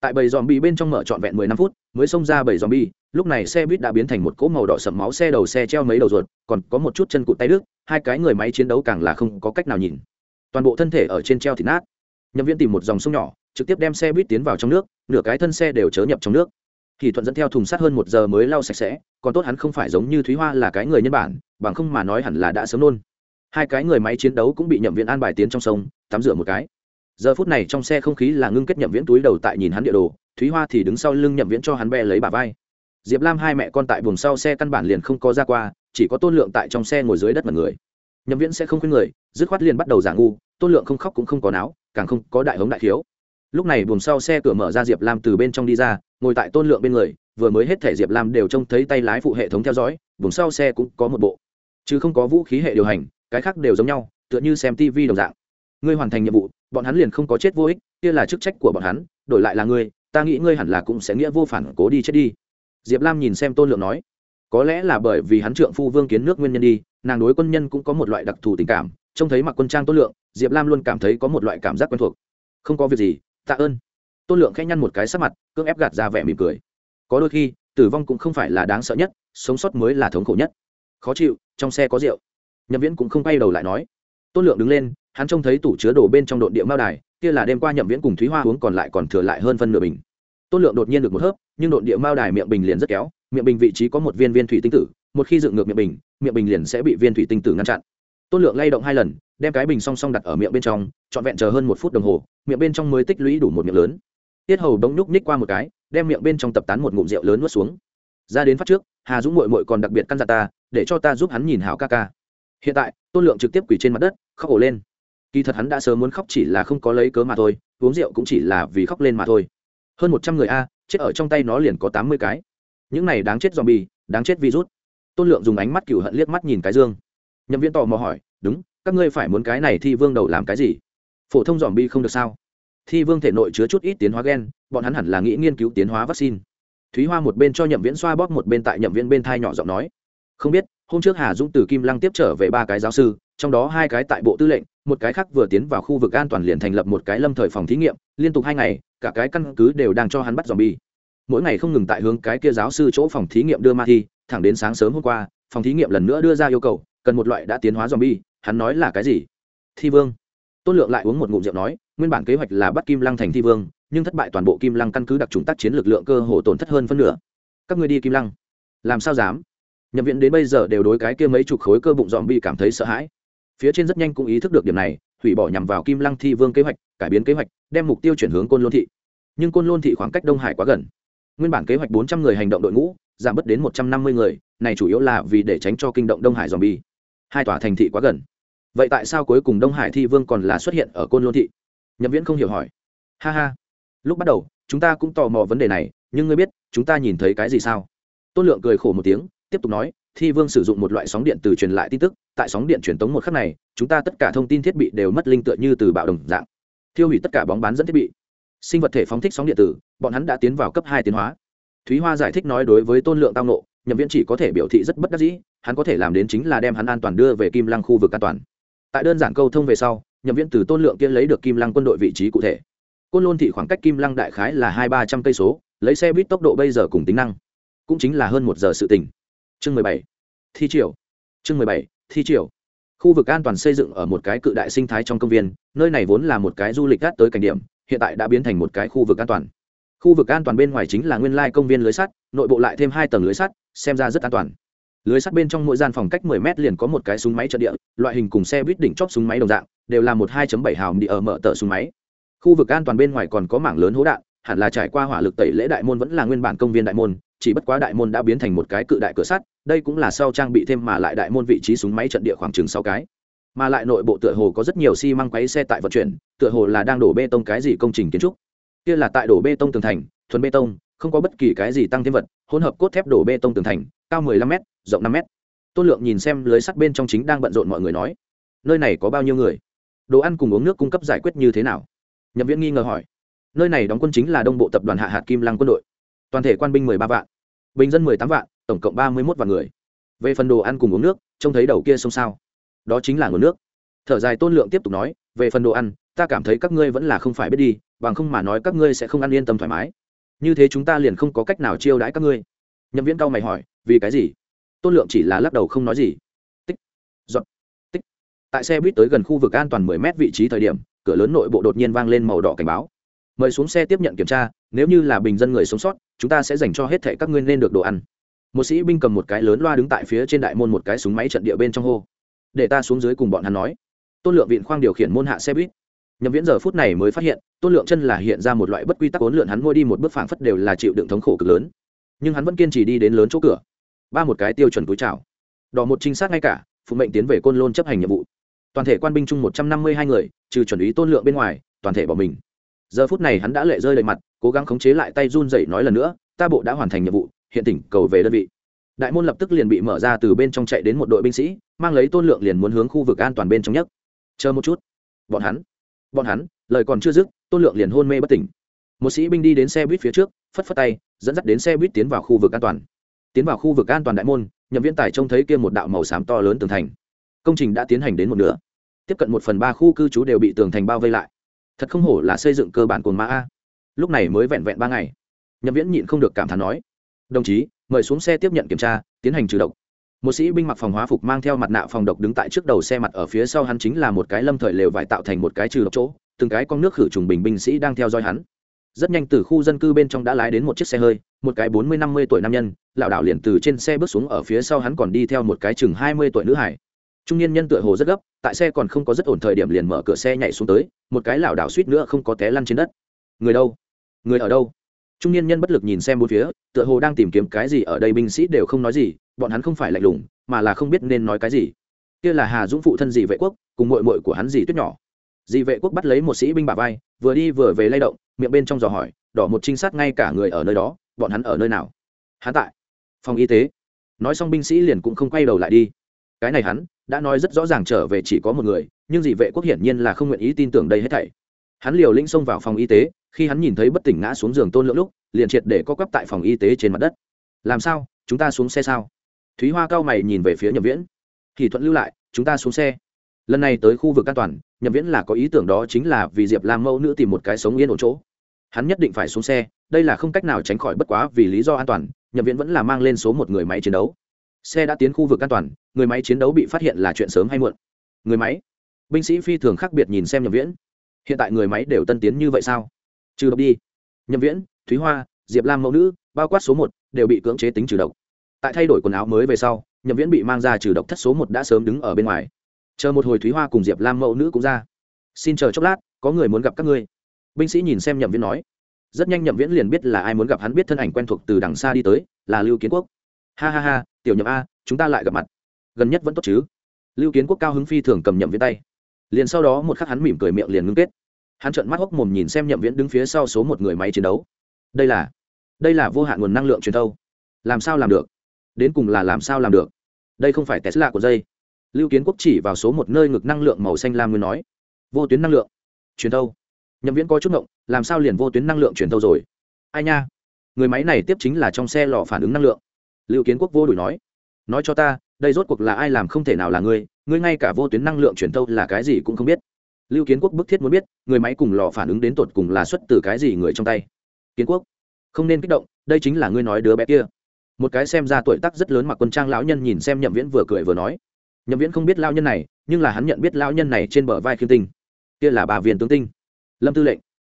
Tại bầy dòm bi bên trong mở trọn vẹn mười năm phút mới xông ra bảy dòm bi lúc này xe buýt đã biến thành một cỗ màu đỏ sậm máu xe đầu xe treo mấy đầu ruột còn có một chút chân cụt tay đứt, hai cái người máy chiến đấu càng là không có cách nào nhìn. Toàn bộ thân thể ở trên treo thịt nát. Nhân viên tìm một dòng sông nhỏ trực tiếp đem xe buýt tiến vào trong nước nửa cái thân xe đều chớ nhập trong nước. Thì thuận dẫn theo thùng sắt hơn một giờ mới lau sạch sẽ còn tốt hắn không phải giống như thúy hoa là cái người nhân bản bằng không mà nói hẳn là đã sớm nôn. Hai cái người máy chiến đấu cũng bị nhậm viện an bài tiến trong sông tắm rửa một cái. Giờ phút này trong xe không khí là ngưng kết nhậm viễn túi đầu tại nhìn hắn địa đồ thúy hoa thì đứng sau lưng nhậm viễn cho hắn bè lấy bà vai. Diệp lam hai mẹ con tại buồng sau xe căn bản liền không có ra qua, chỉ có tôn lượng tại trong xe ngồi dưới đất mật người. Nhậm viễn sẽ không khuyên người, dứt khoát liền bắt đầu giả ngu, tôn lượng không khóc cũng không có não càng không có đại hống đại thiếu. Lúc này buồng sau xe cửa mở ra diệp lam từ bên trong đi ra, ngồi tại tôn lượng bên người, vừa mới hết thể diệp lam đều trông thấy tay lái phụ hệ thống theo dõi, buồng sau xe cũng có một bộ. Chứ không có vũ khí hệ điều hành, cái khác đều giống nhau, tựa như xem tv đồng dạng. Ngươi hoàn thành nhiệm vụ, bọn hắn liền không có chết vô ích, kia là chức trách của bọn hắn, đổi lại là ngươi ta nghĩ ngươi hẳn là cũng sẽ nghĩa vô phản cố đi chết đi. Diệp lam nhìn xem tôn lượng nói, có lẽ là bởi vì hắn trượng phu vương kiến nước nguyên nhân đi, nàng đối quân nhân cũng có một loại đặc thù tình cảm, trông thấy mặc quân trang tôn lượng, diệp lam luôn cảm thấy có một loại cảm giác quen thuộc. Không có việc gì, tạ ơn. Tôn lượng khẽ nhăn một cái sắc mặt, cưỡng ép gạt ra vẻ mỉm cười. Có đôi khi, tử vong cũng không phải là đáng sợ nhất, sống sót mới là thống khổ nhất. Khó chịu, trong xe có rượu. Nhậm viễn cũng không quay đầu lại nói. Tôn lượng đứng lên hắn trông thấy tủ chứa đồ bên trong độn địa mao đài, kia là đêm qua nhậm viễn cùng thúy hoa uống còn lại còn thừa lại hơn phân nửa bình. Tôn lượng đột nhiên được một hớp, nhưng độn địa mao đài miệng bình liền rất kéo, miệng bình vị trí có một viên viên thủy tinh tử, một khi dựng ngược miệng bình miệng bình liền sẽ bị viên thủy tinh tử ngăn chặn. Tôn lượng lay động hai lần, đem cái bình song song đặt ở miệng bên trong, trọn vẹn chờ hơn một phút đồng hồ, miệng bên trong mới tích lũy đủ một miệng lớn. Tiết hầu bỗng nhúc nhích qua một cái, đem miệng bên trong tập tán một ngụm rượu lớn nuốt xuống. Ra đến phát trước, hà dũng mội mội còn đặc biệt căn dặn ta, để cho ta giúp hắn nhìn hảo ca ca. Hiện tại, tôn lượng trực tiếp quỳ trên mặt đất, khóc ổ lên kỳ thật hắn đã sớm muốn khóc chỉ là không có lấy cớ mà thôi, uống rượu cũng chỉ là vì khóc lên mà thôi. Hơn một trăm người a, chết ở trong tay nó liền có tám mươi cái. Những này đáng chết z o m bi e đáng chết virus. Tôn lượng dùng ánh mắt cựu hận liếc mắt nhìn cái dương. Nhậm viên tò mò hỏi, đúng, các ngươi phải muốn cái này thi vương đầu làm cái gì? Phổ thông dòm bi không được sao. Thi vương thể nội chứa chút ít tiến hóa g e n bọn hắn hẳn là nghĩ nghiên cứu tiến hóa vaccine. Thúy hoa một bên cho nhậm viễn xoa bóp, một bên tại nhậm viễn bên thai nhỏ giọng nói, không biết, hôm trước hà dũng từ kim lăng tiếp trở về ba cái giáo sư trong đó hai cái tại bộ tư lệnh, một cái khác vừa tiến vào khu vực an toàn liền thành lập một cái lâm thời phòng thí nghiệm, liên tục hai ngày, cả cái căn cứ đều đang cho hắn bắt dòm bi mỗi ngày không ngừng tại hướng cái kia giáo sư chỗ phòng thí nghiệm đưa ma thi, thẳng đến sáng sớm hôm qua, phòng thí nghiệm lần nữa đưa ra yêu cầu, cần một loại đã tiến hóa dòm bi hắn nói là cái gì? Thi vương. Tôn lượng lại uống một ngụm rượu nói, nguyên bản kế hoạch là bắt kim lăng thành thi vương, nhưng thất bại toàn bộ kim lăng căn cứ đặc trùng tác chiến lực lượng cơ hồ tổn thất hơn phân nửa. Các người đi kim lăng. Làm sao dám? Nhập viện đến bây giờ đều đối cái kia mấy chục khối cơ bụng dòm bi cảm thấy sợ hãi phía trên rất nhanh cũng ý thức được điểm này, hủy bỏ nhằm vào kim lăng thi vương kế hoạch, cải biến kế hoạch, đem mục tiêu chuyển hướng côn lôn thị. Nhưng côn lôn thị khoảng cách đông hải quá gần. Nguyên bản kế hoạch bốn trăm người hành động đội ngũ, giảm bớt đến một trăm năm mươi người, này chủ yếu là vì để tránh cho kinh động đông hải dòm bi hai tòa thành thị quá gần. Vậy tại sao cuối cùng đông hải thi vương còn là xuất hiện ở côn lôn thị? Nhậm viễn không hiểu hỏi. Ha ha. Lúc bắt đầu, chúng ta cũng tò mò vấn đề này, nhưng ngươi biết, chúng ta nhìn thấy cái gì sao? Tôn lượng cười khổ một tiếng, tiếp tục nói, thi vương sử dụng một loại sóng điện từ truyền lại tin tức tại sóng điện truyền tống một khắc này, chúng ta tất cả thông tin thiết bị đều mất linh tựa như từ bạo đồng dạng. Thiêu hủy tất cả bóng bán dẫn thiết bị. Sinh vật thể phóng thích sóng điện tử, bọn hắn đã tiến vào cấp hai tiến hóa. Thúy hoa giải thích nói đối với tôn lượng tao nộ nhậm viễn chỉ có thể biểu thị rất bất đắc dĩ, hắn có thể làm đến chính là đem hắn an toàn đưa về kim lăng khu vực an toàn. Tại đơn giản câu thông về sau, nhậm viễn từ tôn lượng kia lấy được kim lăng quân đội vị trí cụ thể. Côn lôn thị khoảng cách kim lăng đại khái là hai ba trăm cây số, lấy xe buýt tốc độ bây giờ cùng tính năng, cũng chính là hơn một giờ sự tỉnh chương mười bảy. Thi triều. Chương mười bảy thi triều. Khu vực an toàn xây dựng ở một cái cự đại sinh thái trong công viên, nơi này vốn là một cái du lịch gắt tới cảnh điểm, hiện tại đã biến thành một cái khu vực an toàn. Khu vực an toàn bên ngoài chính là nguyên lai công viên lưới sắt, nội bộ lại thêm hai tầng lưới sắt, xem ra rất an toàn. Lưới sắt bên trong mỗi gian phòng cách 10 mét liền có một cái súng máy trận địa, loại hình cùng xe buýt đỉnh chóp súng máy đồng dạng, đều là một 2.7 hào đi ở mở tờ súng máy. Khu vực an toàn bên ngoài còn có mảng lớn hố đạn, hẳn là trải qua hỏa lực tẩy lễ đại môn vẫn là nguyên bản công viên đại môn chỉ bất quá đại môn đã biến thành một cái cự đại cửa sắt, đây cũng là sau trang bị thêm mà lại đại môn vị trí súng máy trận địa khoảng chừng sáu cái. Mà lại nội bộ tựa hồ có rất nhiều xi măng quấy xe tại vận chuyển, tựa hồ là đang đổ bê tông cái gì công trình kiến trúc. Kia là tại đổ bê tông tường thành, thuần bê tông, không có bất kỳ cái gì tăng thêm vật, hỗn hợp cốt thép đổ bê tông tường thành, cao 15 m rộng 5 m tôn lượng nhìn xem lưới sắt bên trong chính đang bận rộn mọi người nói, nơi này có bao nhiêu người? Đồ ăn cùng uống nước cung cấp giải quyết như thế nào? Nhậm viễn nghi ngờ hỏi, nơi này đóng quân chính là đông bộ tập đoàn hạ hạt kim lăng quân đội toàn thể quan binh mười ba vạn, bình dân mười tám vạn, tổng cộng ba mươi một vạn người. Về phần đồ ăn cùng uống nước, trông thấy đầu kia sông sao. Đó chính là nguồn nước. Thở dài tôn lượng tiếp tục nói, về phần đồ ăn, ta cảm thấy các ngươi vẫn là không phải biết đi, bằng không mà nói các ngươi sẽ không ăn yên tâm thoải mái. Như thế chúng ta liền không có cách nào chiêu đãi các ngươi. Nhậm viễn cao mày hỏi, vì cái gì? Tôn lượng chỉ là lắc đầu không nói gì. Tích, dọn, tích. Tại xe buýt tới gần khu vực an toàn mười mét vị trí thời điểm, cửa lớn nội bộ đột nhiên vang lên màu đỏ cảnh báo. Mời xuống xe tiếp nhận kiểm tra, nếu như là bình dân người sống sót chúng ta sẽ dành cho hết thệ các ngươi nên được đồ ăn. Một sĩ binh cầm một cái lớn loa đứng tại phía trên đại môn một cái súng máy trận địa bên trong hô. Để ta xuống dưới cùng bọn hắn nói. Tôn lượng viện khoang điều khiển môn hạ xe buýt. Nhậm viễn giờ phút này mới phát hiện, tôn lượng chân là hiện ra một loại bất quy tắc ốn lượn hắn ngôi đi một bước phảng phất đều là chịu đựng thống khổ cực lớn. Nhưng hắn vẫn kiên trì đi đến lớn chỗ cửa. Ba một cái tiêu chuẩn túi chào. Đỏ một trinh sát ngay cả, phụ mệnh tiến về côn lôn chấp hành nhiệm vụ. Toàn thể quan binh chung một trăm năm mươi hai người, trừ chuẩn ý tôn lượng bên ngoài, toàn thể bỏ mình giờ phút này hắn đã lệ rơi đầy mặt, cố gắng khống chế lại tay run dậy nói lần nữa, ta bộ đã hoàn thành nhiệm vụ, hiện tỉnh, cầu về đơn vị. Đại môn lập tức liền bị mở ra từ bên trong chạy đến một đội binh sĩ, mang lấy tôn lượng liền muốn hướng khu vực an toàn bên trong nhất. Chờ một chút. Bọn hắn bọn hắn, lời còn chưa dứt, tôn lượng liền hôn mê bất tỉnh. Một sĩ binh đi đến xe buýt phía trước, phất phất tay, dẫn dắt đến xe buýt tiến vào khu vực an toàn. Tiến vào khu vực an toàn đại môn, nhậm viễn tài trông thấy kia một đạo màu xám to lớn tường thành. Công trình đã tiến hành đến một nửa. Tiếp cận một phần ba khu cư trú đều bị tường thành bao vây lại thật không hổ là xây dựng cơ bản cồn ma a. Lúc này mới vẹn vẹn ba ngày. Nhậm viễn nhịn không được cảm thán nói, đồng chí, mời xuống xe tiếp nhận kiểm tra, tiến hành trừ độc. Một sĩ binh mặc phòng hóa phục mang theo mặt nạ phòng độc đứng tại trước đầu xe mặt ở phía sau hắn chính là một cái lâm thời lều vải tạo thành một cái trừ độc chỗ, từng cái con nước khử trùng bình binh sĩ đang theo dõi hắn. Rất nhanh từ khu dân cư bên trong đã lái đến một chiếc xe hơi, một cái bốn mươi năm mươi tuổi nam nhân, lảo đảo liền từ trên xe bước xuống ở phía sau hắn còn đi theo một cái chừng hai mươi tuổi nữ hải trung niên nhân tựa hồ rất gấp, tại xe còn không có rất ổn thời điểm liền mở cửa xe nhảy xuống tới, một cái lảo đảo suýt nữa không có té lăn trên đất. Người đâu? Người ở đâu? Trung niên nhân bất lực nhìn xem bốn phía, tựa hồ đang tìm kiếm cái gì ở đây binh sĩ đều không nói gì, bọn hắn không phải lạnh lùng, mà là không biết nên nói cái gì. Kia là hà dũng phụ thân dì vệ quốc, cùng mội mội của hắn dì tuyết nhỏ. Dì vệ quốc bắt lấy một sĩ binh bà vai, vừa đi vừa về lay động, miệng bên trong dò hỏi, đỏ một trinh sát ngay cả người ở nơi đó, bọn hắn ở nơi nào? Hắn tại phòng y tế. Nói xong binh sĩ liền cũng không quay đầu lại đi. Cái này hắn đã nói rất rõ ràng trở về chỉ có một người, nhưng dị vệ quốc hiển nhiên là không nguyện ý tin tưởng đây hết thảy. Hắn liều lĩnh xông vào phòng y tế, khi hắn nhìn thấy bất tỉnh ngã xuống giường tôn lượng lúc, liền triệt để co quắp tại phòng y tế trên mặt đất. Làm sao? Chúng ta xuống xe sao? Thúy hoa cao mày nhìn về phía nhậm viễn. Thì thuận lưu lại, chúng ta xuống xe. Lần này tới khu vực an toàn, nhậm viễn là có ý tưởng đó chính là vì diệp Lam mẫu nữ tìm một cái sống yên ổn chỗ. Hắn nhất định phải xuống xe, đây là không cách nào tránh khỏi bất quá vì lý do an toàn, nhậm viễn vẫn là mang lên số một người máy chiến đấu xe đã tiến khu vực an toàn, người máy chiến đấu bị phát hiện là chuyện sớm hay muộn? Người máy? Binh sĩ phi thường khác biệt nhìn xem nhậm viễn. Hiện tại người máy đều tân tiến như vậy sao? Trừ độc đi. Nhậm viễn, thúy hoa, diệp lam mẫu nữ, bao quát số một, đều bị cưỡng chế tính trừ độc. Tại thay đổi quần áo mới về sau, nhậm viễn bị mang ra trừ độc thất số một đã sớm đứng ở bên ngoài. Chờ một hồi thúy hoa cùng diệp lam mẫu nữ cũng ra. Xin chờ chốc lát, có người muốn gặp các ngươi. Binh sĩ nhìn xem nhậm viễn nói. Rất nhanh nhậm viễn liền biết là ai muốn gặp hắn biết thân ảnh quen thuộc từ đằng xa đi tới, là lưu kiến quốc. Ha ha ha tiểu nhậm a, chúng ta lại gặp mặt. Gần nhất vẫn tốt chứ? Lưu kiến quốc cao hứng phi thường cầm nhậm viễn tay. Liền sau đó một khắc hắn mỉm cười miệng liền ngưng kết. Hắn trợn mắt hốc mồm nhìn xem nhậm viễn đứng phía sau số một người máy chiến đấu. Đây là đây là vô hạn nguồn năng lượng truyền thâu. Làm sao làm được? Đến cùng là làm sao làm được? Đây không phải tesla của dây. Lưu kiến quốc chỉ vào số một nơi ngực năng lượng màu xanh lam nguyên nói. Vô tuyến năng lượng. Truyền thâu. Nhậm viễn có chút ngộng, làm sao liền vô tuyến năng lượng truyền thâu rồi? Ai nha? Người máy này tiếp chính là trong xe lò phản ứng năng lượng lưu kiến quốc vô đuổi nói nói cho ta, đây rốt cuộc là ai làm không thể nào là ngươi ngươi ngay cả vô tuyến năng lượng truyền thâu là cái gì cũng không biết. Lưu kiến quốc bức thiết muốn biết, người máy cùng lò phản ứng đến tột cùng là xuất từ cái gì người trong tay. Kiến quốc, không nên kích động, đây chính là ngươi nói đứa bé kia. Một cái xem ra tuổi tác rất lớn mặc quân trang lão nhân nhìn xem nhậm viễn vừa cười vừa nói, nhậm viễn không biết lao nhân này, nhưng là hắn nhận biết lao nhân này trên bờ vai khiêm tinh. Kia là bà viên tướng tinh. Lâm tư lệnh,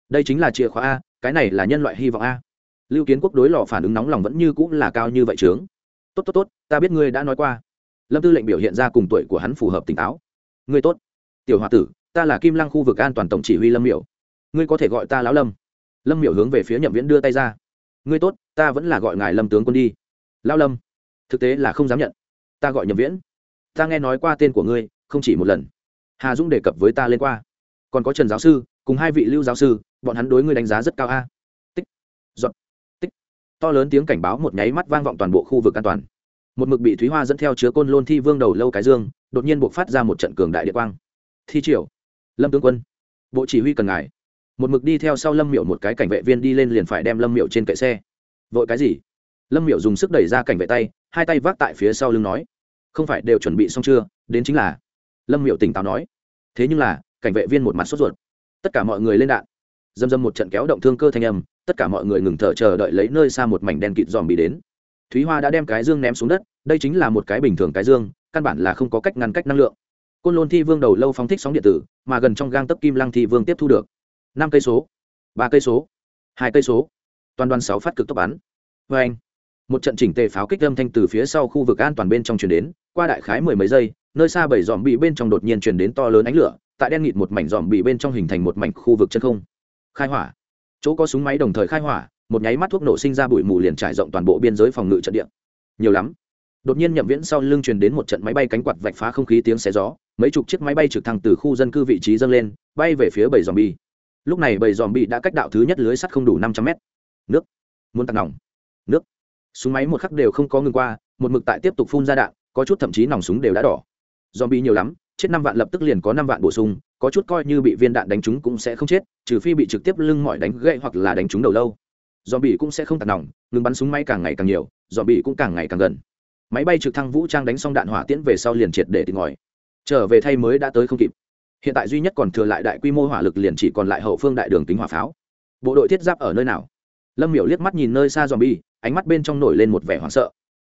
đây chính là chìa khóa a, cái này là nhân loại hy vọng a lưu kiến quốc đối lò phản ứng nóng lòng vẫn như cũng là cao như vậy trướng. Tốt tốt tốt, ta biết ngươi đã nói qua. Lâm tư lệnh biểu hiện ra cùng tuổi của hắn phù hợp tỉnh táo. Ngươi tốt. Tiểu h o a tử, ta là kim lăng khu vực an toàn tổng chỉ huy lâm miểu. Ngươi có thể gọi ta lão lâm. Lâm miểu hướng về phía nhậm viễn đưa tay ra. Ngươi tốt, ta vẫn là gọi ngài lâm tướng quân đi. Lão lâm. Thực tế là không dám nhận. Ta gọi nhậm viễn. Ta nghe nói qua tên của ngươi, không chỉ một lần. Hà dũng đề cập với ta lên qua. Còn có trần giáo sư, cùng hai vị lưu giáo sư, bọn hắn đối ngươi đánh giá rất cao a. Tích. Giọt to lớn tiếng cảnh báo một nháy mắt vang vọng toàn bộ khu vực an toàn. Một mực bị thúy hoa dẫn theo chứa côn lôn thi vương đầu lâu cái dương, đột nhiên buộc phát ra một trận cường đại địa quang. Thi triều, lâm tướng quân, bộ chỉ huy cần ngài. Một mực đi theo sau lâm miệu một cái cảnh vệ viên đi lên liền phải đem lâm miệu trên kệ xe. Vội cái gì? Lâm miệu dùng sức đẩy ra cảnh vệ tay, hai tay vác tại phía sau lưng nói, không phải đều chuẩn bị xong chưa? Đến chính là. Lâm miệu tỉnh táo nói, thế nhưng là, cảnh vệ viên một mặt sốt ruột. Tất cả mọi người lên đạn. Dâm dâm một trận kéo động thương cơ thanh âm tất cả mọi người ngừng thở chờ đợi lấy nơi xa một mảnh đen kịt dòm bị đến. Thúy hoa đã đem cái dương ném xuống đất, đây chính là một cái bình thường cái dương, căn bản là không có cách ngăn cách năng lượng. Côn lôn thi vương đầu lâu phóng thích sóng điện tử, mà gần trong gang tấp kim lăng thi vương tiếp thu được. Năm cây số, ba cây số, hai cây số. Toàn đoàn sáu phát cực tốc bắn. Vê anh một trận chỉnh tề pháo kích âm thanh từ phía sau khu vực an toàn bên trong chuyển đến, qua đại khái mười mấy giây, nơi xa bảy dòm bị bên trong đột nhiên chuyển đến to lớn ánh lửa, tại đen nghịt một mảnh dòm bị bên trong hình thành một mảnh khu vực chân không. Khai hỏa chỗ có súng máy đồng thời khai hỏa, một nháy mắt thuốc nổ sinh ra bụi mù liền trải rộng toàn bộ biên giới phòng ngự trận địa. Nhiều lắm. Đột nhiên nhậm viễn sau lưng truyền đến một trận máy bay cánh quạt vạch phá không khí tiếng xé gió, mấy chục chiếc máy bay trực thăng từ khu dân cư vị trí dâng lên, bay về phía bảy dòm bi lúc này bảy dòm bi đã cách đạo thứ nhất lưới sắt không đủ năm trăm mét. Nước. Muốn tặng nòng. Nước. Súng máy một khắc đều không có ngừng qua, một mực tại tiếp tục phun ra đạn, có chút thậm chí nòng súng đều đã đỏ. Dòm bi nhiều lắm chết năm vạn lập tức liền có năm vạn bổ sung, có chút coi như bị viên đạn đánh trúng cũng sẽ không chết, trừ phi bị trực tiếp lưng mỏi đánh gậy hoặc là đánh trúng đầu lâu. Dòm bị cũng sẽ không tạt nòng, ngừng bắn súng máy càng ngày càng nhiều dòm bị cũng càng ngày càng gần. Máy bay trực thăng vũ trang đánh xong đạn hỏa tiễn về sau liền triệt để tìm ngòi trở về thay mới đã tới không kịp. Hiện tại duy nhất còn thừa lại đại quy mô hỏa lực liền chỉ còn lại hậu phương đại đường tính hỏa pháo. Bộ đội thiết giáp ở nơi nào? Lâm miểu liếc mắt nhìn nơi xa dòm bi ánh mắt bên trong nổi lên một vẻ hoảng sợ.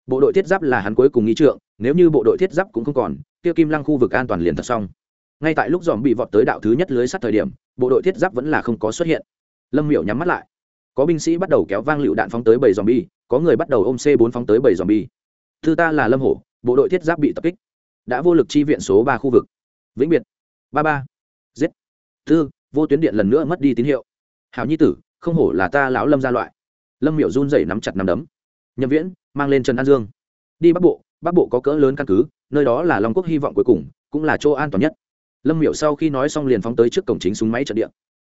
Bộ đội thiết giáp là hắn cuối cùng nghĩ trượng, nếu như bộ đội thiết giáp cũng không còn kia kim lăng khu vực an toàn liền thật xong. Ngay tại lúc dòm bị vọt tới đạo thứ nhất lưới sắt thời điểm, bộ đội thiết giáp vẫn là không có xuất hiện. Lâm miểu nhắm mắt lại. Có binh sĩ bắt đầu kéo vang lựu đạn phóng tới bảy dòm bi, có người bắt đầu ôm c 4 phóng tới bảy dòm bi. Thư ta là lâm hổ, bộ đội thiết giáp bị tập kích. Đã vô lực chi viện số ba khu vực. Vĩnh biệt. Ba ba. Giết. Thư, vô tuyến điện lần nữa mất đi tín hiệu. Hào nhi tử, không hổ là ta lão lâm gia loại. Lâm miểu run rẩy nắm chặt nắm đấm. Nhậm viễn, mang lên trần an dương. Đi bắc bộ bắc bộ có cỡ lớn căn cứ nơi đó là long quốc hy vọng cuối cùng, cũng là chỗ an toàn nhất. Lâm miểu sau khi nói xong liền phóng tới trước cổng chính súng máy trận địa.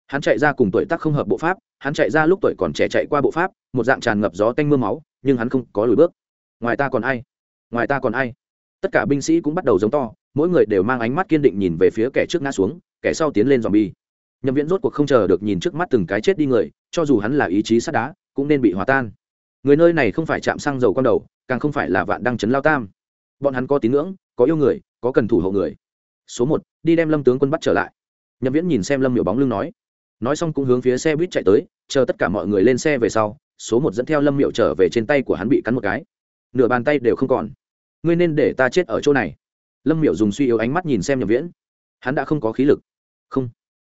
Hắn chạy ra cùng tuổi tác không hợp bộ pháp, hắn chạy ra lúc tuổi còn trẻ chạy qua bộ pháp, một dạng tràn ngập gió tanh m ư a máu, nhưng hắn không có lùi bước. Ngoài ta còn ai? Ngoài ta còn ai? Tất cả binh sĩ cũng bắt đầu giống to, mỗi người đều mang ánh mắt kiên định nhìn về phía kẻ trước ngã xuống, kẻ sau tiến lên dòm bi nhậm viễn rốt cuộc không chờ được nhìn trước mắt từng cái chết đi người, cho dù hắn là ý chí sắt đá, cũng nên bị hòa tan. Người nơi này không phải chạm xăng dầu con đầu, càng không phải là vạn đăng chấn lao tam bọn hắn có tín ngưỡng, có yêu người, có cần thủ hộ người. Số một, đi đem lâm tướng quân bắt trở lại. Nhậm viễn nhìn xem lâm miểu bóng lưng nói. Nói xong cũng hướng phía xe buýt chạy tới, chờ tất cả mọi người lên xe về sau, số một dẫn theo lâm miểu trở về trên tay của hắn bị cắn một cái. Nửa bàn tay đều không còn. Ngươi nên để ta chết ở chỗ này. Lâm miểu dùng suy yếu ánh mắt nhìn xem nhậm viễn. Hắn đã không có khí lực. Không.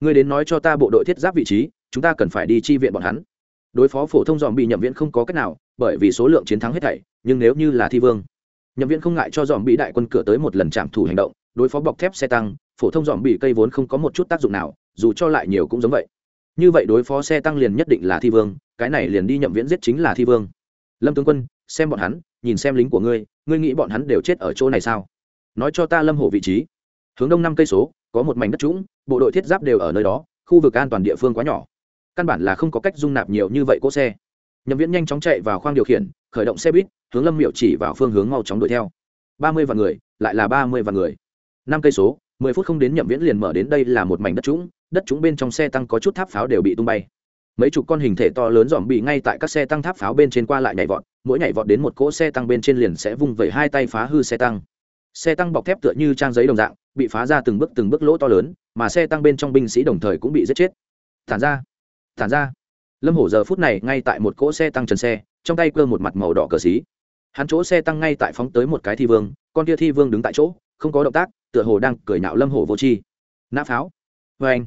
Ngươi đến nói cho ta bộ đội thiết giáp vị trí, chúng ta cần phải đi chi viện bọn hắn. Đối phó phổ thông dòm bị nhậm viễn không có cách nào, bởi vì số lượng chiến thắng hết thảy, nhưng nếu như là thi vương nhậm viễn không ngại cho dòm bị đại quân cửa tới một lần chạm thủ hành động, đối phó bọc thép xe tăng, phổ thông dòm bị cây vốn không có một chút tác dụng nào, dù cho lại nhiều cũng giống vậy. Như vậy đối phó xe tăng liền nhất định là thi vương, cái này liền đi nhậm viễn giết chính là thi vương. Lâm tướng quân, xem bọn hắn, nhìn xem lính của ngươi ngươi nghĩ bọn hắn đều chết ở chỗ này sao? Nói cho ta lâm hổ vị trí. Hướng đông năm cây số, có một mảnh đất trũng, bộ đội thiết giáp đều ở nơi đó, khu vực an toàn địa phương quá nhỏ. Căn bản là không có cách dung nạp nhiều như vậy cỗ xe. Nhậm viễn nhanh chóng chạy vào khoang điều khiển khởi động xe buýt, hướng lâm miệu chỉ vào phương hướng mau chóng đuổi theo. Ba mươi vạn người, lại là ba mươi vạn người. Năm cây số, mười phút không đến nhậm viễn liền mở đến đây là một mảnh đất trũng đất trũng bên trong xe tăng có chút tháp pháo đều bị tung bay. Mấy chục con hình thể to lớn dòm bị ngay tại các xe tăng tháp pháo bên trên qua lại nhảy vọt, mỗi nhảy vọt đến một cỗ xe tăng bên trên liền sẽ vung vẩy hai tay phá hư xe tăng. Xe tăng bọc thép tựa như trang giấy đồng dạng, bị phá ra từng bước từng bước lỗ to lớn, mà xe tăng bên trong binh sĩ đồng thời cũng bị giết chết. Thản ra thản ra. Lâm hổ giờ phút này ngay tại một cỗ xe tăng trần xe trong tay cơ một mặt màu đỏ cờ xí. Hắn chỗ xe tăng ngay tại phóng tới một cái thi vương, con kia thi vương đứng tại chỗ, không có động tác, tựa hồ đang cười nhạo lâm hồ vô chi nã pháo. Vê anh.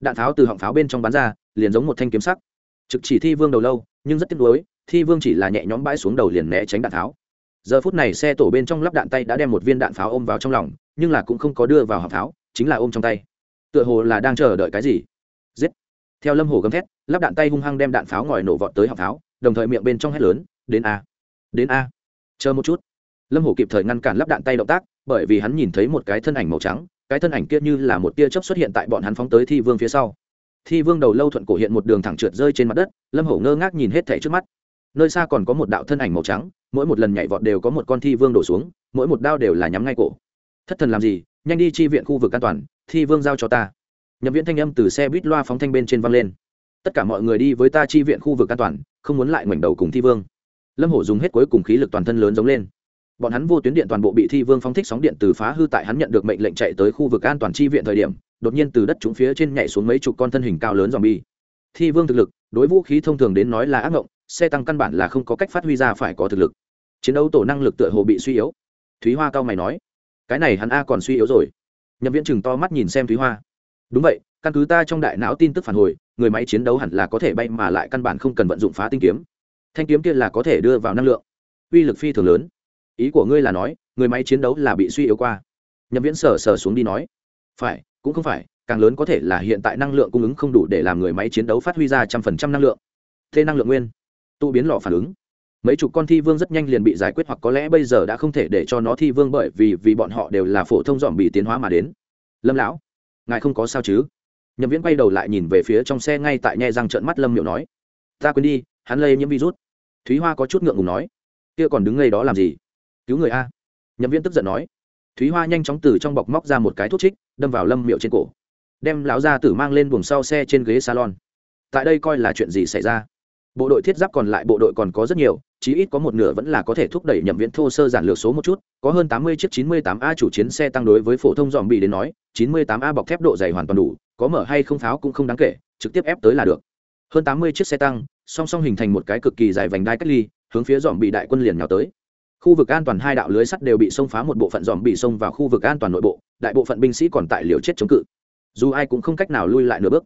Đạn pháo từ họng pháo bên trong bắn ra, liền giống một thanh kiếm sắc. Trực chỉ thi vương đầu lâu, nhưng rất tiếc nuối, thi vương chỉ là nhẹ nhõm bãi xuống đầu liền né tránh đạn pháo. Giờ phút này xe tổ bên trong lắp đạn tay đã đem một viên đạn pháo ôm vào trong lòng, nhưng là cũng không có đưa vào họng pháo, chính là ôm trong tay. Tựa hồ là đang chờ đợi cái gì. Giết. Theo lâm hồ gầm thét, lắp đạn tay hung hăng đem đạn pháo ngòi nổ vọt tới họng pháo đồng thời miệng bên trong hét lớn, đến a đến a, chờ một chút. Lâm hổ kịp thời ngăn cản lắp đạn tay động tác, bởi vì hắn nhìn thấy một cái thân ảnh màu trắng, cái thân ảnh kia như là một tia chớp xuất hiện tại bọn hắn phóng tới thi vương phía sau. Thi vương đầu lâu thuận cổ hiện một đường thẳng trượt rơi trên mặt đất, lâm hổ ngơ ngác nhìn hết thẻ trước mắt. Nơi xa còn có một đạo thân ảnh màu trắng, mỗi một lần nhảy vọt đều có một con thi vương đổ xuống, mỗi một đao đều là nhắm ngay cổ. Thất thần làm gì? Nhanh đi chi viện khu vực an toàn, thi vương giao cho ta. Nhậm viễn thanh âm từ xe buýt loa phóng thanh bên trên văng lên. Tất cả mọi người đi với ta chi viện khu vực an toàn không muốn lại ngoảnh đầu cùng thi vương. Lâm hổ dùng hết cuối cùng khí lực toàn thân lớn giống lên. Bọn hắn vô tuyến điện toàn bộ bị thi vương phóng thích sóng điện từ phá hư tại hắn nhận được mệnh lệnh chạy tới khu vực an toàn chi viện thời điểm, đột nhiên từ đất trúng phía trên nhảy xuống mấy chục con thân hình cao lớn dòm bi thi vương thực lực, đối vũ khí thông thường đến nói là ác ngộng, xe tăng căn bản là không có cách phát huy ra phải có thực lực. Chiến đấu tổ năng lực tựa hồ bị suy yếu. Thúy hoa cao mày nói, cái này hắn a còn suy yếu rồi. Nhậm viễn chừng to mắt nhìn xem thúy hoa. Đúng vậy căn cứ ta trong đại não tin tức phản hồi, người máy chiến đấu hẳn là có thể bay mà lại căn bản không cần vận dụng phá tinh kiếm. Thanh kiếm kia là có thể đưa vào năng lượng. Uy lực phi thường lớn. Ý của ngươi là nói, người máy chiến đấu là bị suy yếu qua. Nhậm viễn sờ sờ xuống đi nói, phải, cũng không phải, càng lớn có thể là hiện tại năng lượng cung ứng không đủ để làm người máy chiến đấu phát huy ra trăm phần trăm năng lượng. Thế năng lượng nguyên, tụ biến lò phản ứng. Mấy chục con thi vương rất nhanh liền bị giải quyết hoặc có lẽ bây giờ đã không thể để cho nó thi vương bởi vì vì bọn họ đều là phổ thông dòm bị tiến hóa mà đến. Lâm lão, ngài không có sao chứ? Nhậm viễn quay đầu lại nhìn về phía trong xe ngay tại nhe răng trợn mắt lâm miệu nói, ta quên đi, hắn lây nhiễm virus. Thúy hoa có chút ngượng ngùng nói, kia còn đứng ngay đó làm gì? Cứu người a. Nhậm viễn tức giận nói. Thúy hoa nhanh chóng từ trong bọc móc ra một cái thuốc trích, đâm vào lâm miệu trên cổ, đem lão gia tử mang lên buồng sau xe trên ghế salon. Tại đây coi là chuyện gì xảy ra? Bộ đội thiết giáp còn lại bộ đội còn có rất nhiều, chí ít có một nửa vẫn là có thể thúc đẩy nhậm viễn thô sơ giản lược số một chút, có hơn tám mươi chiếc chín mươi tám a chủ chiến xe tăng đối với phổ thông dòm bị đến nói, chín mươi tám a bọc thép độ dày hoàn toàn đủ, có mở hay không pháo cũng không đáng kể, trực tiếp ép tới là được. Hơn tám mươi chiếc xe tăng, song song hình thành một cái cực kỳ dài vành đai cách ly, hướng phía dòm bị đại quân liền nhào tới. Khu vực an toàn hai đạo lưới sắt đều bị xông phá một bộ phận dòm bị xông vào khu vực an toàn nội bộ, đại bộ phận binh sĩ còn tại liều chết chống cự. Dù ai cũng không cách nào lui lại nửa bước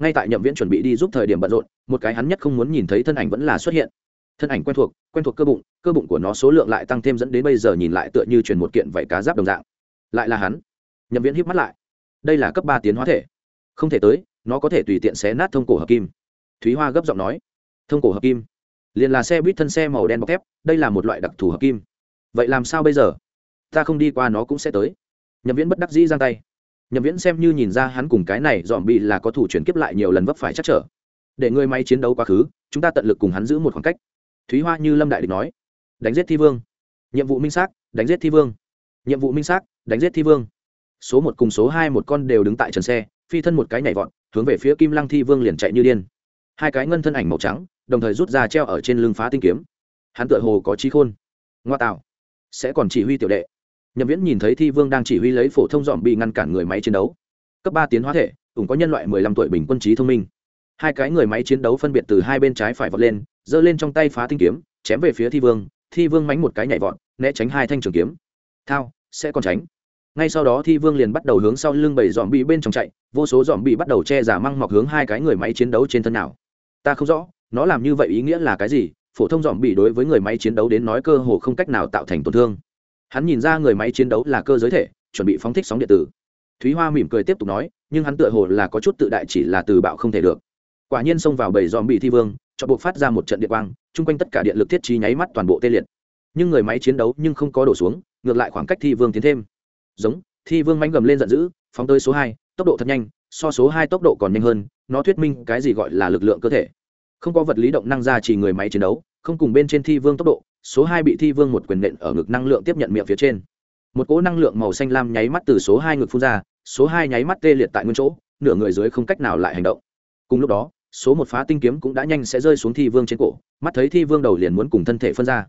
ngay tại nhậm viễn chuẩn bị đi giúp thời điểm bận rộn, một cái hắn nhất không muốn nhìn thấy thân ảnh vẫn là xuất hiện. Thân ảnh quen thuộc quen thuộc cơ bụng cơ bụng của nó số lượng lại tăng thêm dẫn đến bây giờ nhìn lại tựa như truyền một kiện vảy cá giáp đồng dạng. Lại là hắn. Nhậm viễn híp mắt lại. Đây là cấp ba tiến hóa thể. Không thể tới, nó có thể tùy tiện xé nát thông cổ hợp kim. Thúy hoa gấp giọng nói. Thông cổ hợp kim. Liền là xe buýt thân xe màu đen bọc thép, đây là một loại đặc thù hợp kim. Vậy làm sao bây giờ? Ta không đi qua nó cũng sẽ tới. Nhậm viễn bất đắc dĩ giang tay nhậm viễn xem như nhìn ra hắn cùng cái này dòm bị là có thủ chuyển kiếp lại nhiều lần vấp phải chắc trở. Để người máy chiến đấu quá khứ, chúng ta tận lực cùng hắn giữ một khoảng cách. Thúy hoa như lâm đại địch nói, đánh giết thi vương. Nhiệm vụ minh xác, đánh giết thi vương. Nhiệm vụ minh xác, đánh giết thi vương. Số một cùng số hai một con đều đứng tại trần xe, phi thân một cái nhảy vọt, hướng về phía kim lăng thi vương liền chạy như điên. Hai cái ngân thân ảnh màu trắng, đồng thời rút ra treo ở trên lưng phá tinh kiếm. Hắn tựa hồ có trí khôn. Ngoa tạo. Sẽ còn chỉ huy tiểu đệ nhậm viễn nhìn thấy thi vương đang chỉ huy lấy phổ thông dọn bị ngăn cản người máy chiến đấu. Cấp ba tiến hóa thể cũng có nhân loại mười lăm tuổi bình quân trí thông minh. Hai cái người máy chiến đấu phân biệt từ hai bên trái phải vọt lên, giơ lên trong tay phá tinh kiếm, chém về phía thi vương thi vương mánh một cái nhảy vọt, né tránh hai thanh trường kiếm. Thao, sẽ còn tránh. Ngay sau đó thi vương liền bắt đầu hướng sau lưng bảy dòm bị bên trong chạy, vô số dòm bị bắt đầu che giả măng mọc hướng hai cái người máy chiến đấu trên thân nào. Ta không rõ, nó làm như vậy ý nghĩa là cái gì, phổ thông dòm bị đối với người máy chiến đấu đến nói cơ hồ không cách nào tạo thành tổn thương hắn nhìn ra người máy chiến đấu là cơ giới thể, chuẩn bị phóng thích sóng điện tử. Thúy hoa mỉm cười tiếp tục nói, nhưng hắn tựa hồ là có chút tự đại chỉ là từ bạo không thể được. Quả nhiên xông vào bảy dòm bị thi vương, cho buộc phát ra một trận điện quang, chung quanh tất cả điện lực thiết trí nháy mắt toàn bộ tê liệt. Nhưng người máy chiến đấu nhưng không có đổ xuống, ngược lại khoảng cách thi vương tiến thêm. Giống, thi vương mánh gầm lên giận dữ, phóng tới số hai, tốc độ thật nhanh, so số hai tốc độ còn nhanh hơn, nó thuyết minh cái gì gọi là lực lượng cơ thể. Không có vật lý động năng ra chỉ người máy chiến đấu, không cùng bên trên thi vương tốc độ số hai bị thi vương một quyền nện ở ngực năng lượng tiếp nhận miệng phía trên. Một cỗ năng lượng màu xanh lam nháy mắt từ số hai ngực phun ra, số hai nháy mắt tê liệt tại nguyên chỗ, nửa người dưới không cách nào lại hành động. Cùng lúc đó, số một phá tinh kiếm cũng đã nhanh sẽ rơi xuống thi vương trên cổ, mắt thấy thi vương đầu liền muốn cùng thân thể phân ra.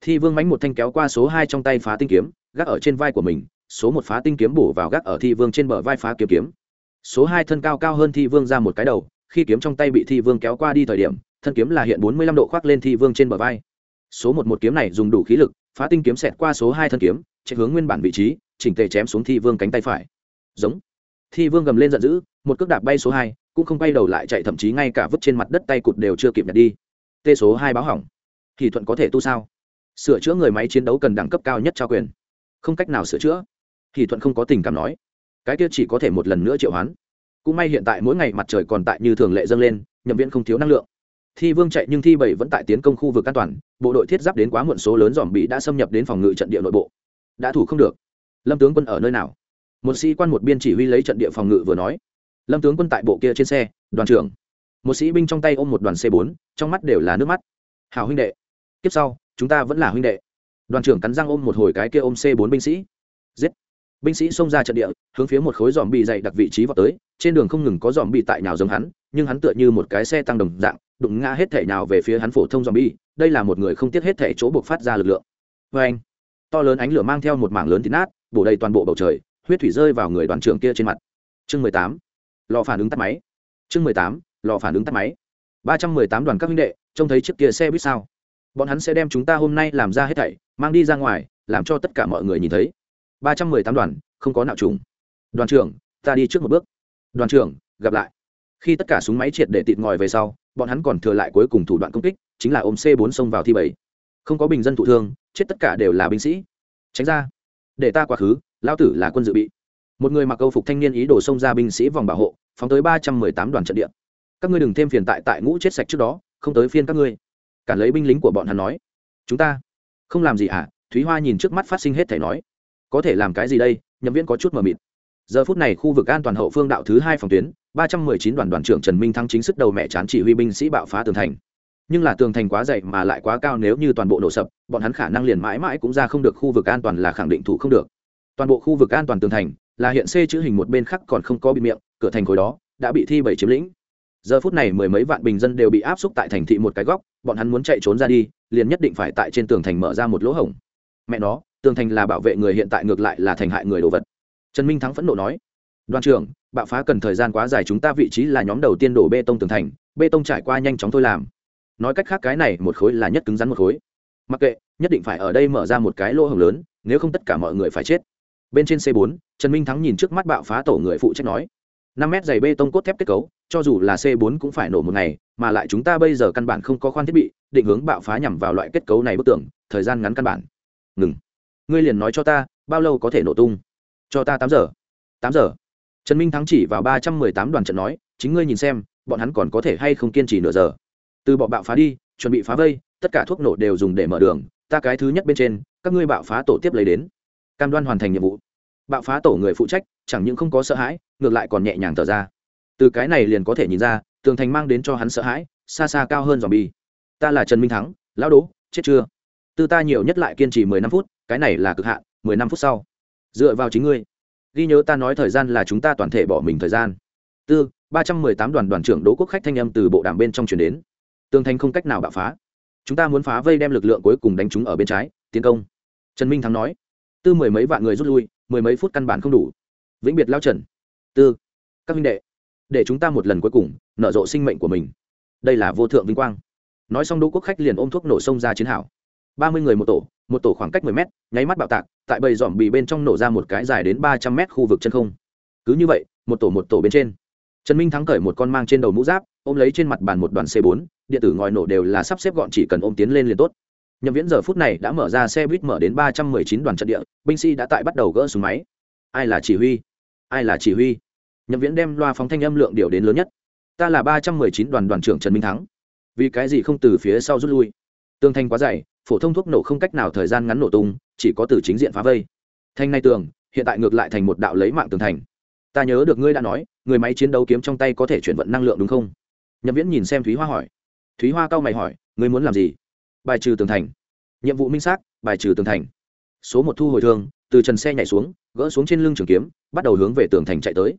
Thi vương mánh một thanh kéo qua số hai trong tay phá tinh kiếm, gác ở trên vai của mình, số một phá tinh kiếm bổ vào gác ở thi vương trên bờ vai phá kiếm kiếm. Số hai thân cao cao hơn thi vương ra một cái đầu, khi kiếm trong tay bị thi vương kéo qua đi thời điểm, thân kiếm là hiện bốn mươi lăm độ khoác lên thi vương trên bờ vai số một một kiếm này dùng đủ khí lực, phá tinh kiếm xẹt qua số hai thân kiếm, chạy hướng nguyên bản vị trí, chỉnh tề chém xuống thi vương cánh tay phải. Giống. Thi vương gầm lên giận dữ, một cước đạp bay số hai, cũng không bay đầu lại chạy thậm chí ngay cả vứt trên mặt đất tay cụt đều chưa kịp nhặt đi. Tê số hai báo hỏng. Thì thuận có thể tu sao? Sửa chữa người máy chiến đấu cần đẳng cấp cao nhất trao quyền. Không cách nào sửa chữa. Thì thuận không có tình cảm nói. Cái kia chỉ có thể một lần nữa triệu hoán. Cũng may hiện tại mỗi ngày mặt trời còn tại như thường lệ dâng lên, nhậm viễn không thiếu năng lượng thi vương chạy nhưng thi bảy vẫn tại tiến công khu vực an toàn, bộ đội thiết giáp đến quá muộn số lớn dòm bị đã xâm nhập đến phòng ngự trận địa nội bộ. Đã thủ không được. Lâm tướng quân ở nơi nào? Một sĩ quan một biên chỉ huy lấy trận địa phòng ngự vừa nói. Lâm tướng quân tại bộ kia trên xe, đoàn trưởng. Một sĩ binh trong tay ôm một đoàn c 4 trong mắt đều là nước mắt. Hào huynh đệ, kiếp sau, chúng ta vẫn là huynh đệ. Đoàn trưởng cắn răng ôm một hồi cái kia ôm c 4 binh sĩ. Giết. Binh sĩ xông ra trận địa, hướng phía một khối dòm bị dày đặc vị trí vào tới, trên đường không ngừng có dòm bị tại nào giống hắn, nhưng hắn tựa như một cái xe tăng đồng dạng đụng ngã hết thể nào về phía hắn phổ thông zombie, đây là một người không tiếc hết thể chỗ buộc phát ra lực lượng. Vê anh to lớn ánh lửa mang theo một mảng lớn thịt nát bổ đầy toàn bộ bầu trời huyết thủy rơi vào người đoàn trưởng kia trên mặt. Chương mười tám lò phản ứng tắt máy. Chương mười tám lò phản ứng tắt máy. Ba trăm mười tám đoàn các huynh đệ trông thấy chiếc kia xe buýt sao? Bọn hắn sẽ đem chúng ta hôm nay làm ra hết thảy mang đi ra ngoài làm cho tất cả mọi người nhìn thấy. Ba trăm mười tám đoàn không có nạo trùng. Đoàn trưởng ta đi trước một bước. Đoàn trưởng gặp lại. Khi tất cả súng máy triệt để tịt ngòi về sau bọn hắn còn thừa lại cuối cùng thủ đoạn công kích, chính là ôm c 4 xông vào thi bảy. Không có bình dân thụ thương, chết tất cả đều là binh sĩ. Tránh ra. Để ta quá khứ lao tử là quân dự bị. Một người mặc câu phục thanh niên ý đồ xông ra binh sĩ vòng bảo hộ, phóng tới ba trăm mười tám đoàn trận địa. Các ngươi đừng thêm phiền tại tại ngũ chết sạch trước đó, không tới phiên các ngươi. Cản lấy binh lính của bọn hắn nói. Chúng ta. Không làm gì à thúy hoa nhìn trước mắt phát sinh hết thể nói. Có thể làm cái gì đây? Nhậm Viễn có chút mờ mịt. Giờ phút này khu vực an toàn hậu phương đạo thứ hai phòng tuyến ba trăm mười chín đoàn đoàn trưởng trần minh thắng chính sức đầu mẹ chán chỉ huy binh sĩ bạo phá tường thành. Nhưng là tường thành quá dày mà lại quá cao nếu như toàn bộ nổ sập, bọn hắn khả năng liền mãi mãi cũng ra không được khu vực an toàn là khẳng định thủ không được. Toàn bộ khu vực an toàn tường thành là hiện c chữ hình một bên khác còn không có bị miệng, cửa thành khối đó đã bị thi bảy chiếm lĩnh. Giờ phút này mười mấy vạn bình dân đều bị áp xúc tại thành thị một cái góc, bọn hắn muốn chạy trốn ra đi, liền nhất định phải tại trên tường thành mở ra một lỗ hổng. Mẹ nó, tường thành là bảo vệ người hiện tại ngược lại là thành hại người đồ vật. Trần minh thắng phẫn nộ nói, đoàn trưởng bạo phá cần thời gian quá dài chúng ta vị trí là nhóm đầu tiên đổ bê tông tường thành, bê tông trải qua nhanh chóng thôi làm. Nói cách khác cái này một khối là nhất cứng rắn một khối. Mặc kệ, nhất định phải ở đây mở ra một cái lỗ hổng lớn, nếu không tất cả mọi người phải chết. Bên trên c 4 trần minh thắng nhìn trước mắt bạo phá tổ người phụ trách nói, năm mét dày bê tông cốt thép kết cấu, cho dù là c 4 cũng phải nổ một ngày, mà lại chúng ta bây giờ căn bản không có khoan thiết bị, định hướng bạo phá nhằm vào loại kết cấu này bức tưởng thời gian ngắn căn bản. Ngừng. Ngươi liền nói cho ta, bao lâu có thể nổ tung? Cho ta tám giờ. Tám giờ? Trần minh thắng chỉ vào ba trăm mười tám đoàn trận nói, chính ngươi nhìn xem, bọn hắn còn có thể hay không kiên trì nửa giờ? Từ bọn bạo phá đi, chuẩn bị phá vây, tất cả thuốc nổ đều dùng để mở đường, ta cái thứ nhất bên trên, các ngươi bạo phá tổ tiếp lấy đến. Cam đoan hoàn thành nhiệm vụ. Bạo phá tổ người phụ trách, chẳng những không có sợ hãi, ngược lại còn nhẹ nhàng thở ra. Từ cái này liền có thể nhìn ra, tường thành mang đến cho hắn sợ hãi, xa xa cao hơn dòm bi ta là trần minh thắng, lão đố, chết chưa? Tư ta nhiều nhất lại kiên trì mười năm phút, cái này là cực hạn, mười năm phút sau. Dựa vào chính ngươi ghi nhớ ta nói thời gian là chúng ta toàn thể bỏ mình thời gian. Tư, ba trăm mười tám đoàn đoàn trưởng đỗ quốc khách thanh âm từ bộ đàm bên trong chuyển đến. Tường thành không cách nào bạo phá. Chúng ta muốn phá vây đem lực lượng cuối cùng đánh chúng ở bên trái, tiến công. Trần minh thắng nói. Tư mười mấy vạn người rút lui, mười mấy phút căn bản không đủ. Vĩnh biệt lao trần. Tư, các minh đệ, để chúng ta một lần cuối cùng, nở rộ sinh mệnh của mình. Đây là vô thượng vinh quang. Nói xong đỗ quốc khách liền ôm thuốc nổ sông ra chiến hảo ba mươi người một tổ một tổ khoảng cách mười mét, nháy mắt bạo tạc tại bầy dòm bì bên trong nổ ra một cái dài đến ba trăm mét khu vực chân không. Cứ như vậy, một tổ một tổ bên trên. Trần minh thắng cởi một con mang trên đầu mũ giáp, ôm lấy trên mặt bàn một đoàn c 4 điện tử ngòi nổ đều là sắp xếp gọn chỉ cần ôm tiến lên liền tốt. Nhậm viễn giờ phút này đã mở ra xe buýt mở đến ba trăm mười chín đoàn trận địa, binh sĩ đã tại bắt đầu gỡ súng máy. Ai là chỉ huy? Ai là chỉ huy? Nhậm viễn đem loa phóng thanh âm lượng điều đến lớn nhất. Ta là ba trăm mười chín đoàn đoàn trưởng trần minh thắng. Vì cái gì không từ phía sau rút lui? Tương thanh quá dày, phổ thông thuốc nổ không cách nào thời gian ngắn nổ tung chỉ có từ chính diện phá vây. Thanh này tường, hiện tại ngược lại thành một đạo lấy mạng tường thành. Ta nhớ được ngươi đã nói, người máy chiến đấu kiếm trong tay có thể chuyển vận năng lượng đúng không? Nhậm viễn nhìn xem thúy hoa hỏi. Thúy hoa cao mày hỏi, ngươi muốn làm gì? Bài trừ tường thành. Nhiệm vụ minh xác, bài trừ tường thành. Số một thu hồi thương, từ trần xe nhảy xuống, gỡ xuống trên lưng trường kiếm, bắt đầu hướng về tường thành chạy tới.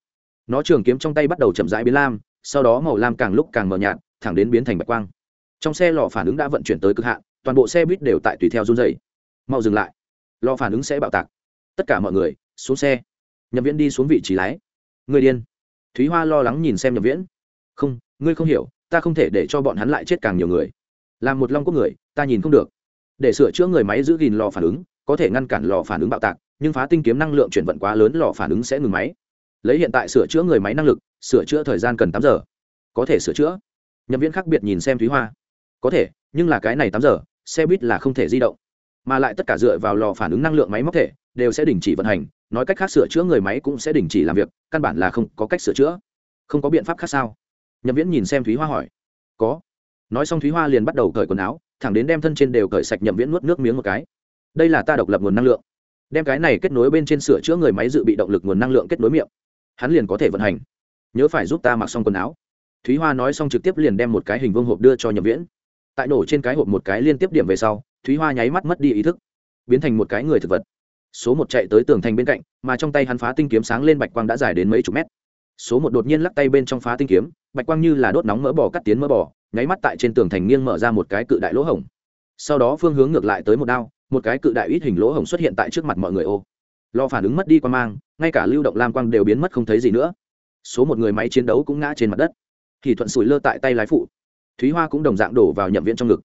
Nó trường kiếm trong tay bắt đầu chậm rãi biến lam, sau đó màu lam càng lúc càng mờ nhạt, thẳng đến biến thành bạch quang. Trong xe lò phản ứng đã vận chuyển tới cực hạn, toàn bộ xe buýt đều tại tùy theo run dày mau dừng lại lò phản ứng sẽ bạo tạc. Tất cả mọi người, xuống xe. Nhậm viễn đi xuống vị trí lái. Người điên. Thúy hoa lo lắng nhìn xem nhậm viễn. Không, ngươi không hiểu, ta không thể để cho bọn hắn lại chết càng nhiều người. Làm một long quốc người, ta nhìn không được. Để sửa chữa người máy giữ gìn lò phản ứng, có thể ngăn cản lò phản ứng bạo tạc, nhưng phá tinh kiếm năng lượng chuyển vận quá lớn lò phản ứng sẽ ngừng máy. Lấy hiện tại sửa chữa người máy năng lực, sửa chữa thời gian cần tám giờ. Có thể sửa chữa. Nhậm viễn khác biệt nhìn xem thúy hoa. Có thể, nhưng là cái này tám giờ, xe buýt là không thể di động mà lại tất cả dựa vào lò phản ứng năng lượng máy móc thể đều sẽ đình chỉ vận hành. Nói cách khác, sửa chữa người máy cũng sẽ đình chỉ làm việc, căn bản là không có cách sửa chữa. Không có biện pháp khác sao? Nhậm viễn nhìn xem thúy hoa hỏi. Có. Nói xong thúy hoa liền bắt đầu cởi quần áo, thẳng đến đem thân trên đều cởi sạch, nhậm viễn nuốt nước miếng một cái. Đây là ta độc lập nguồn năng lượng. Đem cái này kết nối bên trên sửa chữa người máy dự bị động lực nguồn năng lượng kết nối miệng. Hắn liền có thể vận hành. Nhớ phải giúp ta mặc xong quần áo. Thúy hoa nói xong trực tiếp liền đem một cái hình vương hộp đưa cho nhậm viễn. Tại nổ trên cái hộp một cái liên tiếp điểm về sau thúy hoa nháy mắt mất đi ý thức, biến thành một cái người thực vật. Số một chạy tới tường thành bên cạnh, mà trong tay hắn phá tinh kiếm sáng lên bạch quang đã dài đến mấy chục mét. Số một đột nhiên lắc tay bên trong phá tinh kiếm, bạch quang như là đốt nóng mỡ bò cắt tiến mỡ bò, nháy mắt tại trên tường thành nghiêng mở ra một cái cự đại lỗ hổng. Sau đó phương hướng ngược lại tới một đao, một cái cự đại ít hình lỗ hổng xuất hiện tại trước mặt mọi người ô. Lo phản ứng mất đi quan mang, ngay cả lưu động lam quang đều biến mất không thấy gì nữa. Số một người máy chiến đấu cũng ngã trên mặt đất. Thì thuận sủi lơ tại tay lái phụ. Thúy hoa cũng đồng dạng đổ vào nhậm viện trong ngực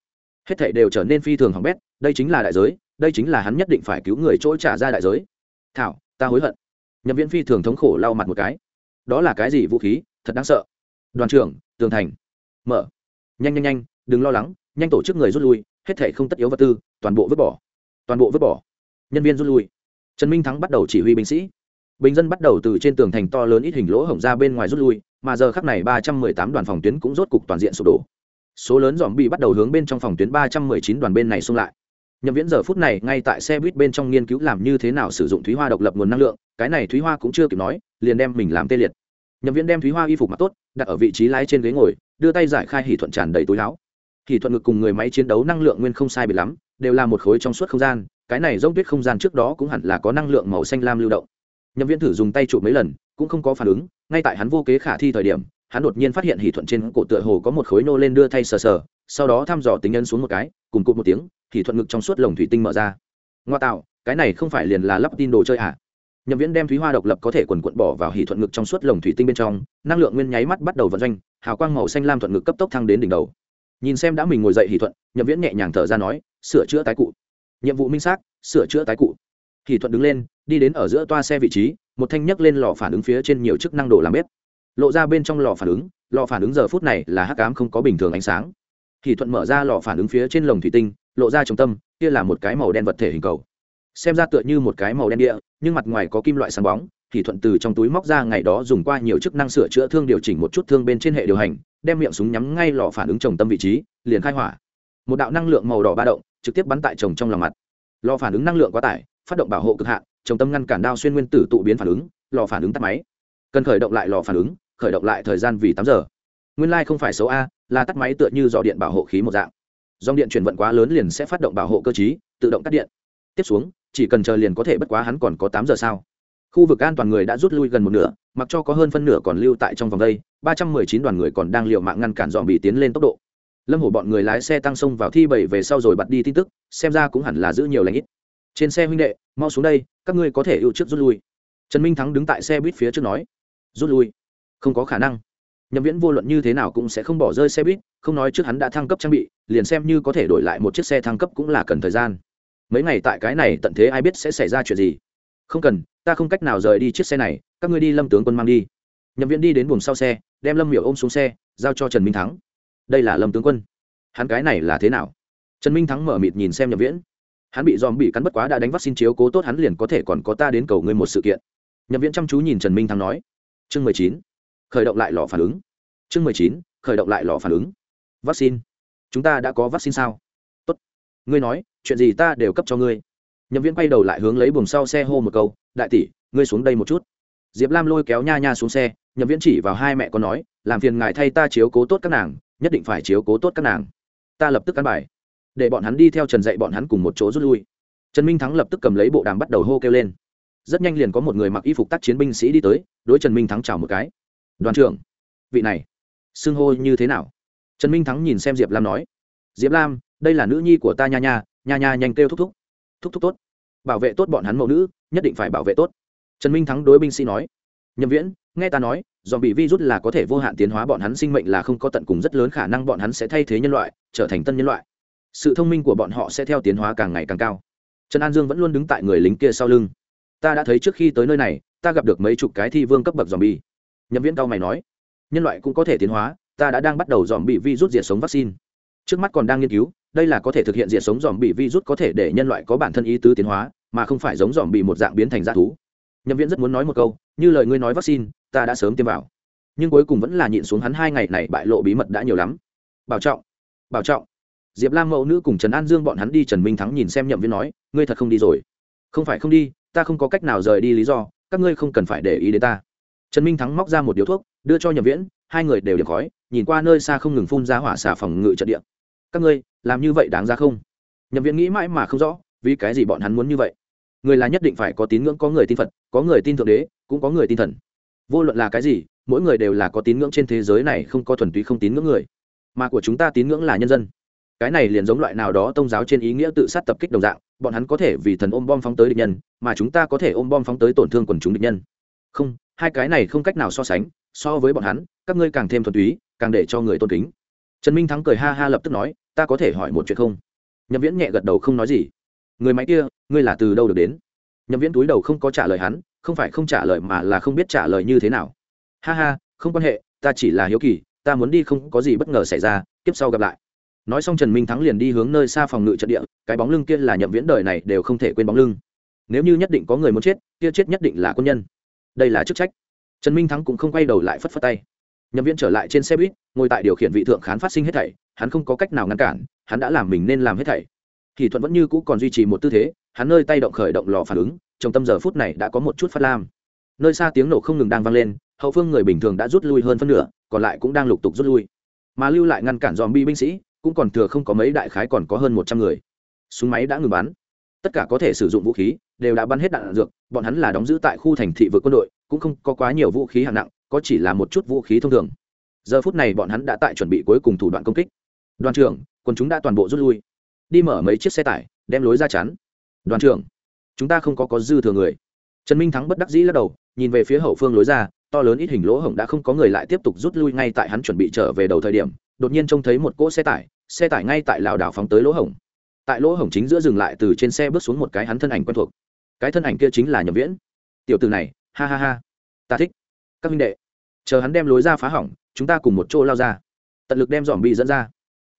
hết thảy đều trở nên phi thường hỏng bét, đây chính là đại giới, đây chính là hắn nhất định phải cứu người chỗ trả ra đại giới. Thảo, ta hối hận. Nhậm viễn phi thường thống khổ lau mặt một cái. Đó là cái gì vũ khí? Thật đáng sợ. Đoàn trưởng, tường thành. Mở. Nhanh nhanh nhanh, đừng lo lắng, nhanh tổ chức người rút lui, hết thảy không tất yếu vật tư, toàn bộ vứt bỏ. Toàn bộ vứt bỏ. Nhân viên rút lui. Trần minh thắng bắt đầu chỉ huy binh sĩ. Bình dân bắt đầu từ trên tường thành to lớn ít hình lỗ hổng ra bên ngoài rút lui, mà giờ khắc này ba trăm mười tám đoàn phòng tuyến cũng rốt cục toàn diện sụp đổ số lớn dòm bị bắt đầu hướng bên trong phòng tuyến ba trăm mười chín đoàn bên này xung lại. Nhậm viễn giờ phút này ngay tại xe buýt bên trong nghiên cứu làm như thế nào sử dụng thúy hoa độc lập nguồn năng lượng, cái này thúy hoa cũng chưa kịp nói, liền đem mình làm tê liệt. Nhậm viễn đem thúy hoa y phục mặc tốt, đặt ở vị trí lái trên ghế ngồi, đưa tay giải khai hỷ thuận tràn đầy túi áo. Hỷ thuận ngực cùng người máy chiến đấu năng lượng nguyên không sai bị lắm, đều là một khối trong suốt không gian, cái này giống tuyết không gian trước đó cũng hẳn là có năng lượng màu xanh lam lưu động. Nhậm viễn thử dùng tay chụp mấy lần, cũng không có phản ứng, ngay tại hắn vô kế khả thi thời điểm hắn đột nhiên phát hiện hỷ thuận trên cổ tựa hồ có một khối nô lên đưa thay sờ sờ, sau đó thăm dò tính nhân xuống một cái, cùng cụt một tiếng, hỷ thuận ngực trong suốt lồng thủy tinh mở ra. Ngoa tạo, cái này không phải liền là lắp tin đồ chơi à? Nhậm viễn đem thúy hoa độc lập có thể quần quận bỏ vào hỉ thuận ngực trong suốt lồng thủy tinh bên trong, năng lượng nguyên nháy mắt bắt đầu vận doanh, hào quang màu xanh lam thuận ngực cấp tốc thăng đến đỉnh đầu. Nhìn xem đã mình ngồi dậy hỉ thuận, nhậm viễn nhẹ nhàng thở ra nói, sửa chữa tái cụ. Nhiệm vụ minh xác, sửa chữa tái cụ. Hỉ thuận đứng lên, đi đến ở giữa toa xe vị trí, một thanh nhấc lên lò phản ứng phía trên nhiều chức năng đồ làm bếp lộ ra bên trong lò phản ứng, lò phản ứng giờ phút này là hắc ám không có bình thường ánh sáng. Hỷ thuận mở ra lò phản ứng phía trên lồng thủy tinh, lộ ra trung tâm, kia là một cái màu đen vật thể hình cầu. Xem ra tựa như một cái màu đen địa, nhưng mặt ngoài có kim loại sáng bóng thì thuận từ trong túi móc ra ngày đó dùng qua nhiều chức năng sửa chữa thương điều chỉnh một chút thương bên trên hệ điều hành, đem miệng súng nhắm ngay lò phản ứng trồng tâm vị trí, liền khai hỏa. Một đạo năng lượng màu đỏ ba động, trực tiếp bắn tại trồng trong lòng mặt. Lò phản ứng năng lượng quá tải, phát động bảo hộ cực hạn, trồng tâm ngăn cản đao xuyên nguyên tử tụ biến phản ứng, lò phản ứng tắt máy. Cần khởi động lại lò phản ứng khởi động lại thời gian vì tám giờ. Nguyên lai、like、không phải xấu a, là tắt máy tựa như dò điện bảo hộ khí một dạng. Dòng điện chuyển vận quá lớn liền sẽ phát động bảo hộ cơ chí tự động cắt điện. Tiếp xuống, chỉ cần chờ liền có thể bất quá hắn còn có tám giờ sao? Khu vực an toàn người đã rút lui gần một nửa, mặc cho có hơn phân nửa còn lưu tại trong vòng đây, ba trăm mười chín đoàn người còn đang l i ề u mạng ngăn cản dòm bị tiến lên tốc độ. Lâm hổ bọn người lái xe tăng sông vào thi bảy về sau rồi bật đi tin tức, xem ra cũng hẳn là giữ nhiều lãnh ít. Trên xe huynh đệ, mau xuống đây, các ngươi có thể ưu trước rút lui. Trần minh thắng đứng tại xe buýt phía trước nói. Rút lui không có khả năng. Nhậm viễn vô luận như thế nào cũng sẽ không bỏ rơi xe buýt, không nói trước hắn đã thăng cấp trang bị, liền xem như có thể đổi lại một chiếc xe thăng cấp cũng là cần thời gian. Mấy ngày tại cái này tận thế ai biết sẽ xảy ra chuyện gì. Không cần, ta không cách nào rời đi chiếc xe này, các ngươi đi lâm tướng quân mang đi. Nhậm viễn đi đến buồng sau xe, đem lâm miểu ôm xuống xe, giao cho trần minh thắng. Đây là lâm tướng quân. Hắn cái này là thế nào? Trần minh thắng mở mịt nhìn xem nhậm viễn. Hắn bị dòm bị cắn bất quá đã đánh vắc xin chiếu cố tốt, hắn liền có thể còn có ta đến cầu ngươi một sự kiện. Nhậm viễn chăm chú nhìn trần minh thắng nói. Chương mười chín khởi động lại lò phản ứng. Chương mười chín, khởi động lại lò phản ứng. Vaccine. Chúng ta đã có vaccine sao? Tốt. Ngươi nói, chuyện gì ta đều cấp cho ngươi. Nhậm viễn quay đầu lại hướng lấy buồng sau xe hô một câu, đại tỷ, ngươi xuống đây một chút. Diệp lam lôi kéo nha nha xuống xe, nhậm viễn chỉ vào hai mẹ con nói, làm phiền ngài thay ta chiếu cố tốt các nàng, nhất định phải chiếu cố tốt các nàng. Ta lập tức cắn bài. Để bọn hắn đi theo trần dạy bọn hắn cùng một chỗ rút lui. Trần minh thắng lập tức cầm lấy bộ đàm bắt đầu hô kêu lên. Rất nhanh liền có một người mặc y phục tác chiến binh sĩ đi tới, đối trần minh thắng chào một cái đoàn trưởng, vị này, xưng hô như thế nào? Trần minh thắng nhìn xem diệp lam nói, diệp lam, đây là nữ nhi của ta nha nha nha nha nhanh kêu thúc thúc thúc thúc tốt, bảo vệ tốt bọn hắn mẫu nữ, nhất định phải bảo vệ tốt. Trần minh thắng đối binh sĩ nói, nhậm viễn, nghe ta nói, dòm bị virus là có thể vô hạn tiến hóa bọn hắn sinh mệnh là không có tận cùng rất lớn khả năng bọn hắn sẽ thay thế nhân loại, trở thành tân nhân loại. Sự thông minh của bọn họ sẽ theo tiến hóa càng ngày càng cao. Trần an dương vẫn luôn đứng tại người lính kia sau lưng. Ta đã thấy trước khi tới nơi này, ta gặp được mấy chục cái thi vương cấp bậc dòm bi nhậm viễn cao mày nói, nhân loại cũng có thể tiến hóa, ta đã đang bắt đầu dòm bị virus diệt sống vaccine. Trước mắt còn đang nghiên cứu, đây là có thể thực hiện diệt sống dòm bị virus có thể để nhân loại có bản thân ý tứ tiến hóa, mà không phải giống dòm bị một dạng biến thành g thú. Nhậm viễn rất muốn nói một câu, như lời ngươi nói vaccine, ta đã sớm tiêm vào. Nhưng cuối cùng vẫn là nhịn xuống hắn hai ngày này bại lộ bí mật đã nhiều lắm. Bảo trọng bảo trọng. Diệp lam mẫu nữ cùng trần an dương bọn hắn đi trần minh thắng nhìn xem nhậm viễn nói, ngươi thật không đi rồi. Không phải không đi, ta không có cách nào rời đi lý do, các ngươi không cần phải để ý đến ta trần minh thắng móc ra một điếu thuốc, đưa cho nhậm viễn, hai người đều điểm khói, nhìn qua nơi xa không ngừng phun ra hỏa xả phòng ngự trận địa. Các ngươi, làm như vậy đáng ra không? Nhậm viễn nghĩ mãi mà không rõ, vì cái gì bọn hắn muốn như vậy? Người là nhất định phải có tín ngưỡng có người tin phật, có người tin thượng đế, cũng có người tin thần. Vô luận là cái gì, mỗi người đều là có tín ngưỡng trên thế giới này không có thuần túy không tín ngưỡng người. Mà của chúng ta tín ngưỡng là nhân dân. Cái này liền giống loại nào đó tôn giáo trên ý nghĩa tự sát tập kích đồng dạng, bọn hắn có thể vì thần ôm bom phóng tới địch nhân, mà chúng ta có thể ôm bom phóng tới tổn thương quần chúng địch nhân. Không hai cái này không cách nào so sánh, so với bọn hắn, các ngươi càng thêm thuần túy, càng để cho người tôn kính. Trần minh thắng cười ha ha lập tức nói, ta có thể hỏi một chuyện không? Nhậm viễn nhẹ gật đầu không nói gì. Người máy kia, ngươi là từ đâu được đến? Nhậm viễn túi đầu không có trả lời hắn, không phải không trả lời mà là không biết trả lời như thế nào. Ha ha, không quan hệ, ta chỉ là hiếu kỳ, ta muốn đi không có gì bất ngờ xảy ra tiếp sau gặp lại. Nói xong trần minh thắng liền đi hướng nơi xa phòng ngự trận địa, cái bóng lưng kia là nhậm viễn đời này đều không thể quên bóng lưng. Nếu như nhất định có người muốn chết, kia chết nhất định là quân nhân đây là chức trách. Trần minh thắng cũng không quay đầu lại phất phất tay. Nhậm viễn trở lại trên xe buýt, ngồi tại điều khiển vị thượng khán phát sinh hết thảy, hắn không có cách nào ngăn cản, hắn đã làm mình nên làm hết thảy. Kỳ thuận vẫn như cũ còn duy trì một tư thế, hắn nơi tay động khởi động lò phản ứng, trong tâm giờ phút này đã có một chút phát lam. Nơi xa tiếng nổ không ngừng đang vang lên, hậu phương người bình thường đã rút lui hơn phân nửa, còn lại cũng đang lục tục rút lui. Mà lưu lại ngăn cản dòm bi binh sĩ, cũng còn thừa không có mấy đại khái còn có hơn một trăm người. Súng máy đã ngừng bắn. Tất cả có thể sử dụng vũ khí đều đã bắn hết đạn dược, bọn hắn là đóng giữ tại khu thành thị vượt quân đội, cũng không có quá nhiều vũ khí hạng nặng, có chỉ là một chút vũ khí thông thường. Giờ phút này bọn hắn đã tại chuẩn bị cuối cùng thủ đoạn công kích. Đoàn trưởng, quân chúng đã toàn bộ rút lui. Đi mở mấy chiếc xe tải, đem lối ra chắn. Đoàn trưởng, chúng ta không có có dư thừa người. Trần minh thắng bất đắc dĩ lắc đầu, nhìn về phía hậu phương lối ra, to lớn ít hình lỗ hổng đã không có người lại tiếp tục rút lui ngay tại hắn chuẩn bị trở về đầu thời điểm, đột nhiên trông thấy một cỗ xe tải xe tải ngay tại lảo đảo phóng tới lỗ hổng. Tại lỗ hổng chính giữa dừng lại từ trên xe bước xuống một cái hắn thân ảnh quen thuộc cái thân ảnh kia chính là nhậm viễn. Tiểu từ này, ha ha ha. Ta thích. Các minh đệ, chờ hắn đem lối ra phá hỏng, chúng ta cùng một chỗ lao ra. Tận lực đem dòm bị dẫn ra.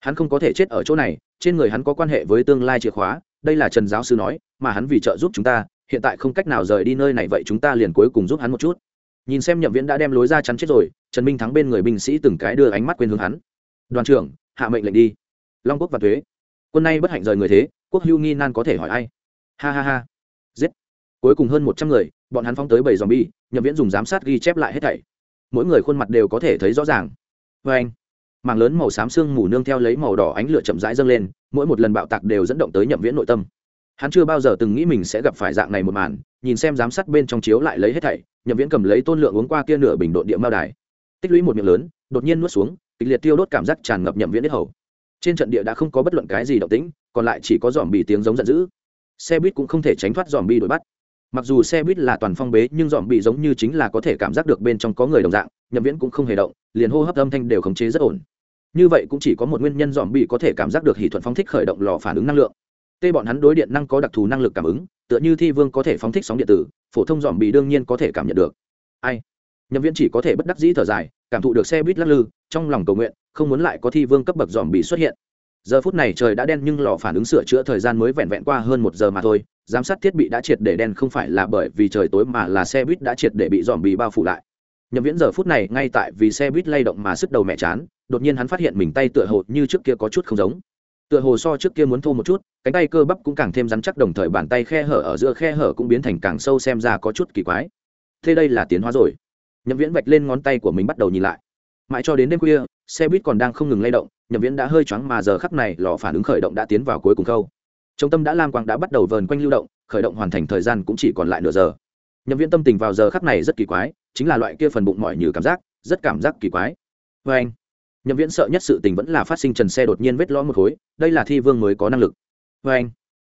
Hắn không có thể chết ở chỗ này, trên người hắn có quan hệ với tương lai chìa khóa, đây là trần giáo sư nói, mà hắn vì trợ giúp chúng ta, hiện tại không cách nào rời đi nơi này vậy chúng ta liền cuối cùng giúp hắn một chút. Nhìn xem nhậm viễn đã đem lối ra chắn chết rồi, trần minh thắng bên người binh sĩ từng cái đưa ánh mắt quên hướng hắn. Đoàn trưởng, hạ mệnh lệnh đi. Long quốc và thuế. Quân nay bất hạnh rời người thế, quốc hưu nghi nan có thể hỏi ai? Ha ha ha giết. Cuối cùng hơn một trăm người, bọn hắn phóng tới bảy dòm bi nhậm viễn dùng giám sát ghi chép lại hết thảy. Mỗi người khuôn mặt đều có thể thấy rõ ràng. Vê anh, mảng lớn màu xám xương mù nương theo lấy màu đỏ ánh lửa chậm rãi dâng lên, mỗi một lần bạo tạc đều dẫn động tới nhậm viễn nội tâm. Hắn chưa bao giờ từng nghĩ mình sẽ gặp phải dạng này một màn, nhìn xem giám sát bên trong chiếu lại lấy hết thảy, nhậm viễn cầm lấy tôn lượng uống qua kia nửa bình độn địa mao đài. Tích lũy một miệng lớn, đột nhiên nuốt xuống, kịch liệt tiêu đốt cảm giác tràn ngập nhậm viễn hết hầu. Trên trận địa đã không có bất luận cái gì động tĩnh, còn lại chỉ có dòm bị tiếng giống giận dữ xe buýt cũng không thể tránh thoát dòm bi đuổi bắt. Mặc dù xe buýt là toàn phong bế, nhưng dòm bị giống như chính là có thể cảm giác được bên trong có người đồng dạng nhậm viễn cũng không hề động, liền hô hấp âm thanh đều khống chế rất ổn. Như vậy cũng chỉ có một nguyên nhân dòm bị có thể cảm giác được hỷ thuận phóng thích khởi động lò phản ứng năng lượng. Tê bọn hắn đối điện năng có đặc thù năng lực cảm ứng, tựa như thi vương có thể phóng thích sóng điện tử, phổ thông dòm bị đương nhiên có thể cảm nhận được. Ai? Nhậm viễn chỉ có thể bất đắc dĩ thở dài, cảm thụ được xe buýt lắc lư, trong lòng cầu nguyện, không muốn lại có thi vương cấp bậc dòm bị xuất hiện giờ phút này trời đã đen nhưng lò phản ứng sửa chữa thời gian mới vẹn vẹn qua hơn một giờ mà thôi. Giám sát thiết bị đã triệt để đen không phải là bởi vì trời tối mà là xe buýt đã triệt để bị dòm bị bao phủ lại. Nhậm viễn giờ phút này ngay tại vì xe buýt lay động mà sức đầu mẹ chán, đột nhiên hắn phát hiện mình tay tựa hồ như trước kia có chút không giống. Tựa hồ so trước kia muốn thô một chút, cánh tay cơ bắp cũng càng thêm rắn chắc đồng thời bàn tay khe hở ở giữa khe hở cũng biến thành càng sâu xem ra có chút kỳ quái. Thế đây là tiến hóa rồi. Nhậm viễn vạch lên ngón tay của mình bắt đầu nhìn lại. Mãi cho đến đêm khuya xe buýt còn đang không ngừng lay động, nhậm viễn đã hơi choáng mà giờ khắc này lò phản ứng khởi động đã tiến vào cuối cùng khâu. Trong tâm đã lam quang đã bắt đầu vờn quanh lưu động, khởi động hoàn thành thời gian cũng chỉ còn lại nửa giờ. Nhậm viễn tâm tình vào giờ khắc này rất kỳ quái, chính là loại kia phần bụng mỏi như cảm giác, rất cảm giác kỳ quái. Vê anh, nhậm viễn sợ nhất sự tình vẫn là phát sinh trần xe đột nhiên vết lõm một khối, đây là thi vương mới có năng lực. Vê anh,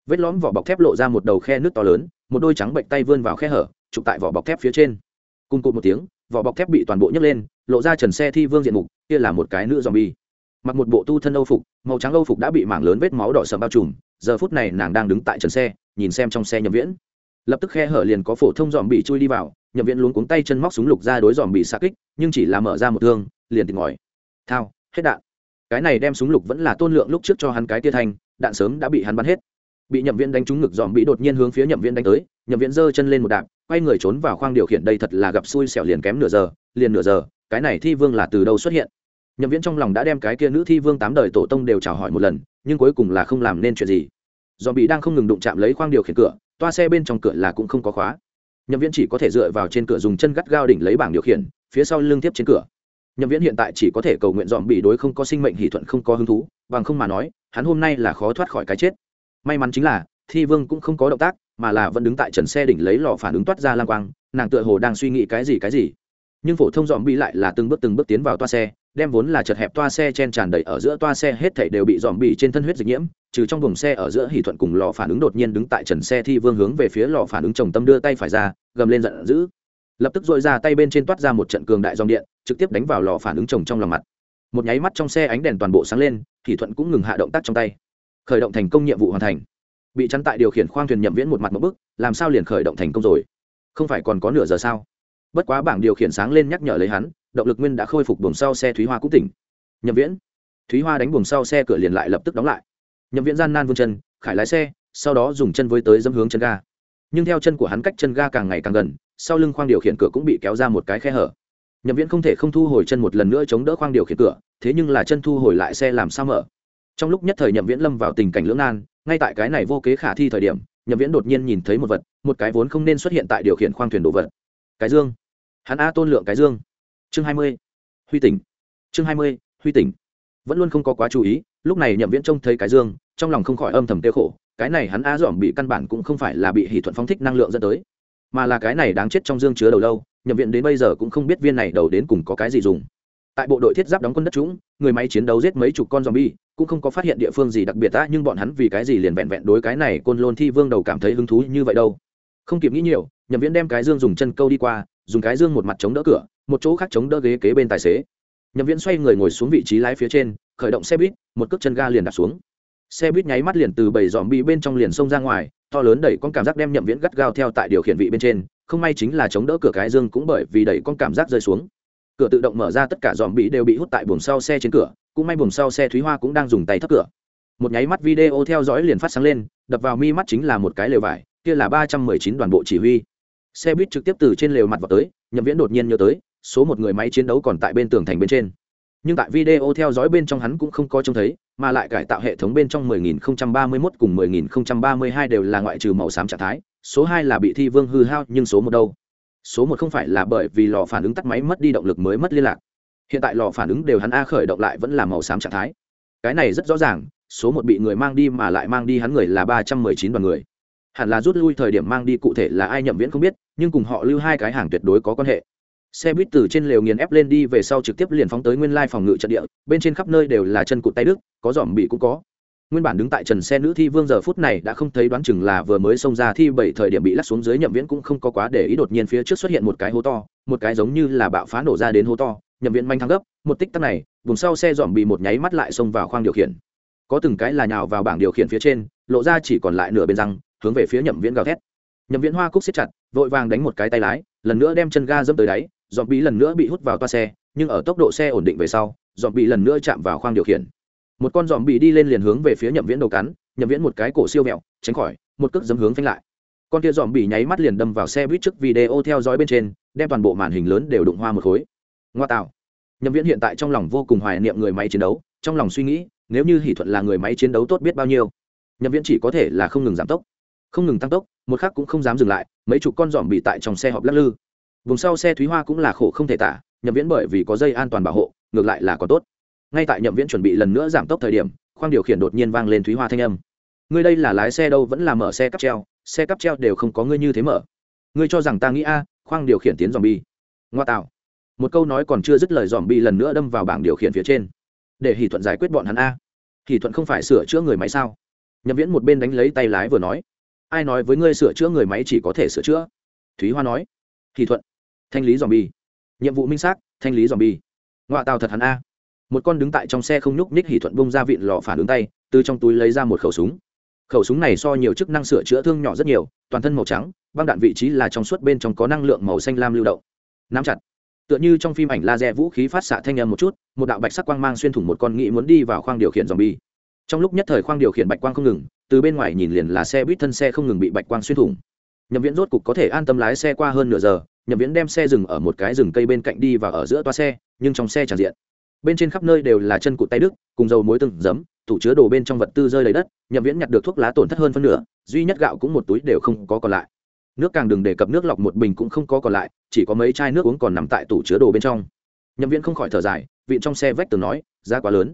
vết lõm vỏ bọc thép lộ ra một đầu khe nước to lớn, một đôi trắng bệnh tay vươn vào khe hở, chụp tại vỏ bọc thép phía trên. Cùng cụt một tiếng, vỏ bọc thép bị toàn bộ nhấc lên lộ ra trần xe thi vương diện mục, kia là một cái nữ dòm bi mặc một bộ tu thân âu phục, màu trắng âu phục đã bị mảng lớn vết máu đỏ sầm bao trùm, giờ phút này nàng đang đứng tại trần xe, nhìn xem trong xe nhậm viễn. Lập tức khe hở liền có phổ thông dòm bị chui đi vào, nhậm viễn luống cuống tay chân móc súng lục ra đối dòm bị xa kích, nhưng chỉ là mở ra một thương, liền tìm ngòi. Thao, hết đạn. Cái này đem súng lục vẫn là tôn lượng lúc trước cho hắn cái tia thanh đạn sớm đã bị hắn bắn hết. Bị nhậm viễn đánh trúng ngực dòm bị đột nhiên hướng phía nhậm viễn đánh tới, nhậm viễn giơ chân lên một đạp, quay người trốn vào khoang điều khiển, đây thật là gặp xui xẻo liền kém nửa giờ, liền nửa giờ cái này thi vương là từ đâu xuất hiện? Nhậm viễn trong lòng đã đem cái kia nữ thi vương tám đời tổ tông đều chào hỏi một lần, nhưng cuối cùng là không làm nên chuyện gì. Do bị đang không ngừng đụng chạm lấy khoang điều khiển cửa, toa xe bên trong cửa là cũng không có khóa. Nhậm viễn chỉ có thể dựa vào trên cửa dùng chân gắt gao đỉnh lấy bảng điều khiển, phía sau lưng tiếp trên cửa. Nhậm viễn hiện tại chỉ có thể cầu nguyện dòm bị đối không có sinh mệnh hỷ thuận không có hứng thú, bằng không mà nói, hắn hôm nay là khó thoát khỏi cái chết. May mắn chính là, thi vương cũng không có động tác, mà là vẫn đứng tại trần xe đỉnh lấy lò phản ứng toát ra lang quang, nàng tựa hồ đang suy nghĩ cái gì cái gì nhưng phổ thông dòm bị lại là từng bước từng bước tiến vào toa xe, đem vốn là chật hẹp toa xe chen tràn đầy ở giữa toa xe hết thảy đều bị dòm bị trên thân huyết dịch nhiễm, trừ trong buồng xe ở giữa hỷ thuận cùng lò phản ứng đột nhiên đứng tại trần xe thi vương hướng về phía lò phản ứng trồng tâm đưa tay phải ra, gầm lên giận dữ. Lập tức dội ra tay bên trên toát ra một trận cường đại dòng điện, trực tiếp đánh vào lò phản ứng trồng trong lòng mặt. Một nháy mắt trong xe ánh đèn toàn bộ sáng lên, hỷ thuận cũng ngừng hạ động tác trong tay. Khởi động thành công nhiệm vụ hoàn thành. Bị chắn tại điều khiển khoang thuyền nhậm viễn một mặt một bức, làm sao liền khởi động thành công rồi? Không phải còn có nửa giờ sao? Bất quá bảng điều khiển sáng lên nhắc nhở lấy hắn, động lực nguyên đã khôi phục buồng sau xe thúy hoa cũng tỉnh. Nhậm viễn. Thúy hoa đánh buồng sau xe cửa liền lại lập tức đóng lại. Nhậm viễn gian nan vươn chân, khải lái xe, sau đó dùng chân với tới dâm hướng chân ga. Nhưng theo chân của hắn cách chân ga càng ngày càng gần, sau lưng khoang điều khiển cửa cũng bị kéo ra một cái khe hở. Nhậm viễn không thể không thu hồi chân một lần nữa chống đỡ khoang điều khiển cửa, thế nhưng là chân thu hồi lại xe làm sao mở? Trong lúc nhất thời nhậm viễn lâm vào tình cảnh lưỡng nan, ngay tại cái này vô kế khả thi thời điểm, nhậm viễn đột nhiên nhìn thấy một vật, một cái vốn không nên xuất hiện tại điều khiển khoang thuyền đồ vật. Cái dương hắn a tôn lượng cái dương. Chương hai mươi. Huy tỉnh. Chương hai mươi, huy tỉnh. Vẫn luôn không có quá chú ý, lúc này nhậm viễn trông thấy cái dương, trong lòng không khỏi âm thầm tiêu khổ, cái này hắn a dỏm bị căn bản cũng không phải là bị hỷ thuận phóng thích năng lượng dẫn tới, mà là cái này đáng chết trong dương chứa đầu lâu, nhậm viện đến bây giờ cũng không biết viên này đầu đến cùng có cái gì dùng. Tại bộ đội thiết giáp đóng quân đất chúng, người máy chiến đấu giết mấy chục con zombie, cũng không có phát hiện địa phương gì đặc biệt ta nhưng bọn hắn vì cái gì liền vẹn vẹn đối cái này côn lôn thi vương đầu cảm thấy hứng thú như vậy đâu. Không kịp nghĩ nhiều, nhậm viễn đem cái dương dùng chân câu đi qua dùng cái dương một mặt chống đỡ cửa, một chỗ khác chống đỡ ghế kế bên tài xế. Nhậm viễn xoay người ngồi xuống vị trí lái phía trên, khởi động xe buýt, một cước chân ga liền đặt xuống. Xe buýt nháy mắt liền từ bảy dòm bị bên trong liền xông ra ngoài, to lớn đẩy con cảm giác đem nhậm viễn gắt gao theo tại điều khiển vị bên trên, không may chính là chống đỡ cửa cái dương cũng bởi vì đẩy con cảm giác rơi xuống. Cửa tự động mở ra tất cả dòm bị đều bị hút tại buồng sau xe trên cửa, cũng may buồng sau xe thúy hoa cũng đang dùng tay thấp cửa. Một nháy mắt video theo dõi liền phát sáng lên, đập vào mi mắt chính là một cái lều vải, kia là ba trăm mười chín đoàn bộ chỉ huy xe buýt trực tiếp từ trên lều mặt vào tới, nhậm viễn đột nhiên nhớ tới, số một người máy chiến đấu còn tại bên tường thành bên trên. Nhưng tại video theo dõi bên trong hắn cũng không có trông thấy, mà lại cải tạo hệ thống bên trong 10.031 cùng 10.032 đều là ngoại trừ màu xám trạng thái, số hai là bị thi vương hư hao, nhưng số một đâu? Số một không phải là bởi vì lò phản ứng tắt máy mất đi động lực mới mất liên lạc. Hiện tại lò phản ứng đều hắn a khởi động lại vẫn là màu xám trạng thái. Cái này rất rõ ràng, số một bị người mang đi mà lại mang đi hắn người là ba trăm mười chín đoàn người hẳn là rút lui thời điểm mang đi cụ thể là ai nhậm viễn không biết, nhưng cùng họ lưu hai cái hàng tuyệt đối có quan hệ. Xe buýt từ trên lều nghiền ép lên đi về sau trực tiếp liền phóng tới nguyên lai phòng ngự trận địa, bên trên khắp nơi đều là chân cụt tay đức có dòm bị cũng có. Nguyên bản đứng tại trần xe nữ thi vương giờ phút này đã không thấy đoán chừng là vừa mới xông ra thi bảy thời điểm bị lắc xuống dưới nhậm viễn cũng không có quá để ý đột nhiên phía trước xuất hiện một cái hố to, một cái giống như là bạo phá nổ ra đến hố to, nhậm viễn manh thắng gấp, một tích tắc này, vùng sau xe dòm bị một nháy mắt lại xông vào khoang điều khiển. Có từng cái là nhào vào bảng điều khiển phía trên, lộ ra chỉ còn lại nửa bên răng hướng về phía nhậm viễn gào thét. Nhậm viễn hoa cúc siết chặt, vội vàng đánh một cái tay lái, lần nữa đem chân ga dẫm tới đáy dòm bị lần nữa bị hút vào toa xe, nhưng ở tốc độ xe ổn định về sau dòm bị lần nữa chạm vào khoang điều khiển. Một con dòm bị đi lên liền hướng về phía nhậm viễn đầu cắn, nhậm viễn một cái cổ siêu mẹo, tránh khỏi, một cước dấm hướng phanh lại. Con kia dòm bị nháy mắt liền đâm vào xe buýt trước video theo dõi bên trên, đem toàn bộ màn hình lớn đều đụng hoa một khối. Ngoa tạo. Nhậm viễn hiện tại trong lòng vô cùng hoài niệm người máy chiến đấu, trong lòng suy nghĩ, nếu như hỷ thuận là người máy chiến đấu tốt biết bao nhiêu, nhậm viễn chỉ có thể là không ngừng giảm tốc không ngừng tăng tốc, một khắc cũng không dám dừng lại, mấy chục con dòm bị tại trong xe họp lắc lư. Vùng sau xe thúy hoa cũng là khổ không thể tả, nhậm viễn bởi vì có dây an toàn bảo hộ, ngược lại là có tốt. Ngay tại nhậm viễn chuẩn bị lần nữa giảm tốc thời điểm, khoang điều khiển đột nhiên vang lên thúy hoa thanh âm. Ngươi đây là lái xe đâu, vẫn là mở xe cắp treo, xe cắp treo đều không có ngươi như thế mở. Ngươi cho rằng ta nghĩ a, khoang điều khiển tiến dòm bi. Ngoa tạo. Một câu nói còn chưa dứt lời dòm bi lần nữa đâm vào bảng điều khiển phía trên. Để hỷ thuận giải quyết bọn hắn a. Hỷ thuận không phải sửa chữa người máy sao? Nhậm viễn một bên đánh lấy tay lái vừa nói ai nói với ngươi sửa chữa người máy chỉ có thể sửa chữa? Thúy hoa nói. Hỷ thuận. Thanh lý dòm bi nhiệm vụ minh xác, thanh lý dòm bi ngoại tàu thật hắn a. Một con đứng tại trong xe không nhúc nhích hỉ thuận bông ra vịn lò phản ứng tay, từ trong túi lấy ra một khẩu súng. Khẩu súng này so nhiều chức năng sửa chữa thương nhỏ rất nhiều, toàn thân màu trắng, băng đạn vị trí là trong suốt bên trong có năng lượng màu xanh lam lưu động. Nắm chặt. Tựa như trong phim ảnh laser vũ khí phát xạ thanh âm một chút, một đạo bạch sắc quang mang xuyên thủng một con nghĩ muốn đi vào khoang điều khiển dòm bi trong lúc nhất thời khoang điều khiển bạch quang không ngừng từ bên ngoài nhìn liền là xe buýt thân xe không ngừng bị bạch quang xuyên thủng. Nhậm viễn rốt cục có thể an tâm lái xe qua hơn nửa giờ, nhậm viễn đem xe dừng ở một cái rừng cây bên cạnh đi và ở giữa toa xe, nhưng trong xe tràn diện. Bên trên khắp nơi đều là chân cụt tay đức cùng dầu muối từng giấm, tủ chứa đồ bên trong vật tư rơi lấy đất, nhậm viễn nhặt được thuốc lá tổn thất hơn phân nửa, duy nhất gạo cũng một túi đều không có còn lại. Nước càng đừng đề cập nước lọc một bình cũng không có còn lại, chỉ có mấy chai nước uống còn nằm tại tủ chứa đồ bên trong. Nhậm viễn không khỏi thở dài vịn trong xe vách tường nói, giá quá lớn.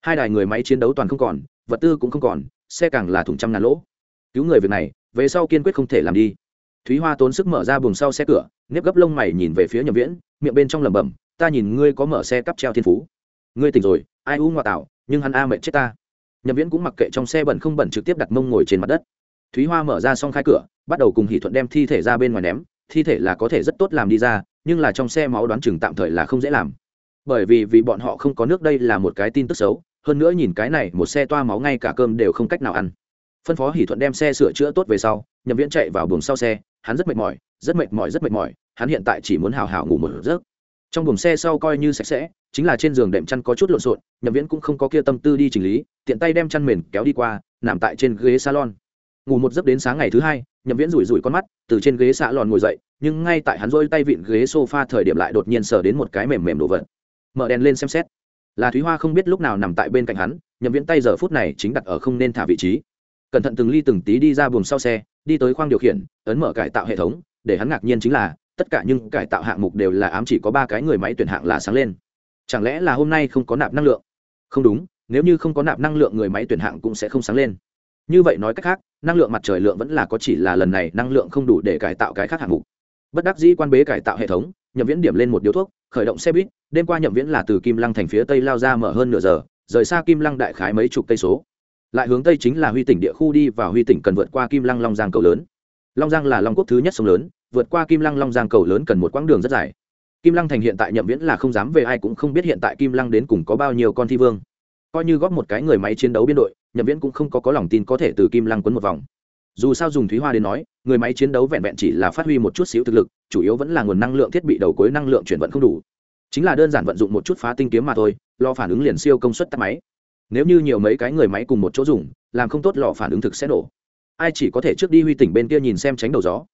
Hai đài người máy chiến đấu toàn không còn, vật tư cũng không còn xe càng là thủng trăm ngàn lỗ. Cứu người việc này, về sau kiên quyết không thể làm đi. Thúy hoa tốn sức mở ra buồng sau xe cửa, nếp gấp lông mày nhìn về phía nhậm viễn, miệng bên trong lẩm bẩm, ta nhìn ngươi có mở xe cắp treo thiên phú. Ngươi tỉnh rồi, ai u ngoại tạo nhưng hắn a mệt chết ta. Nhậm viễn cũng mặc kệ trong xe bẩn không bẩn trực tiếp đặt mông ngồi trên mặt đất. Thúy hoa mở ra xong khai cửa, bắt đầu cùng hỷ thuận đem thi thể ra bên ngoài ném, thi thể là có thể rất tốt làm đi ra, nhưng là trong xe máu đoán chừng tạm thời là không dễ làm. Bởi vì vì bọn họ không có nước đây là một cái tin tức xấu hơn nữa nhìn cái này, một xe toa máu ngay cả cơm đều không cách nào ăn. Phân phó hỷ thuận đem xe sửa chữa tốt về sau, nhậm viễn chạy vào buồng sau xe, hắn rất mệt mỏi, rất mệt mỏi, rất mệt mỏi, hắn hiện tại chỉ muốn hào hào ngủ một giấc. Trong buồng xe sau coi như sạch sẽ, chính là trên giường đệm chăn có chút lộn xộn, nhậm viễn cũng không có kia tâm tư đi chỉnh lý, tiện tay đem chăn mền kéo đi qua, nằm tại trên ghế salon. Ngủ một giấc đến sáng ngày thứ hai, nhậm viễn rủi rủi con mắt, từ trên ghế xạ lòn ngồi dậy, nhưng ngay tại hắn rôi tay vịn ghế s o f a thời điểm lại đột nhiên sờ đến một cái mềm mềm đồ vật. Mở đèn lên xem xét là thúy hoa không biết lúc nào nằm tại bên cạnh hắn nhậm viễn tay giờ phút này chính đặt ở không nên thả vị trí cẩn thận từng ly từng tí đi ra buồng sau xe đi tới khoang điều khiển ấn mở cải tạo hệ thống để hắn ngạc nhiên chính là tất cả những cải tạo hạng mục đều là ám chỉ có ba cái người máy tuyển hạng là sáng lên chẳng lẽ là hôm nay không có nạp năng lượng không đúng nếu như không có nạp năng lượng người máy tuyển hạng cũng sẽ không sáng lên như vậy nói cách khác năng lượng mặt trời lượng vẫn là có chỉ là lần này năng lượng không đủ để cải tạo cái khác hạng mục bất đắc dĩ quan bế cải tạo hệ thống nhậm viễn điểm lên một điếu thuốc khởi động xe buýt đêm qua nhậm viễn là từ kim lăng thành phía tây lao ra mở hơn nửa giờ rời xa kim lăng đại khái mấy chục cây số. Lại hướng tây chính là huy tỉnh địa khu đi và huy tỉnh cần vượt qua kim lăng long giang cầu lớn. Long giang là long quốc thứ nhất sông lớn vượt qua kim lăng long giang cầu lớn cần một quãng đường rất dài. Kim lăng thành hiện tại nhậm viễn là không dám về ai cũng không biết hiện tại kim lăng đến cùng có bao nhiêu con thi vương. Coi như góp một cái người máy chiến đấu biên đội nhậm viễn cũng không có, có lòng tin có thể từ kim lăng quấn một vòng dù sao dùng thúy hoa đến nói, người máy chiến đấu vẹn vẹn chỉ là phát huy một chút xíu thực lực, chủ yếu vẫn là nguồn năng lượng thiết bị đầu cuối năng lượng chuyển vận không đủ. Chính là đơn giản vận dụng một chút phá tinh kiếm mà thôi lo phản ứng liền siêu công suất tắt máy. Nếu như nhiều mấy cái người máy cùng một chỗ dùng, làm không tốt lò phản ứng thực sẽ nổ. Ai chỉ có thể trước đi huy tỉnh bên kia nhìn xem tránh đầu gió.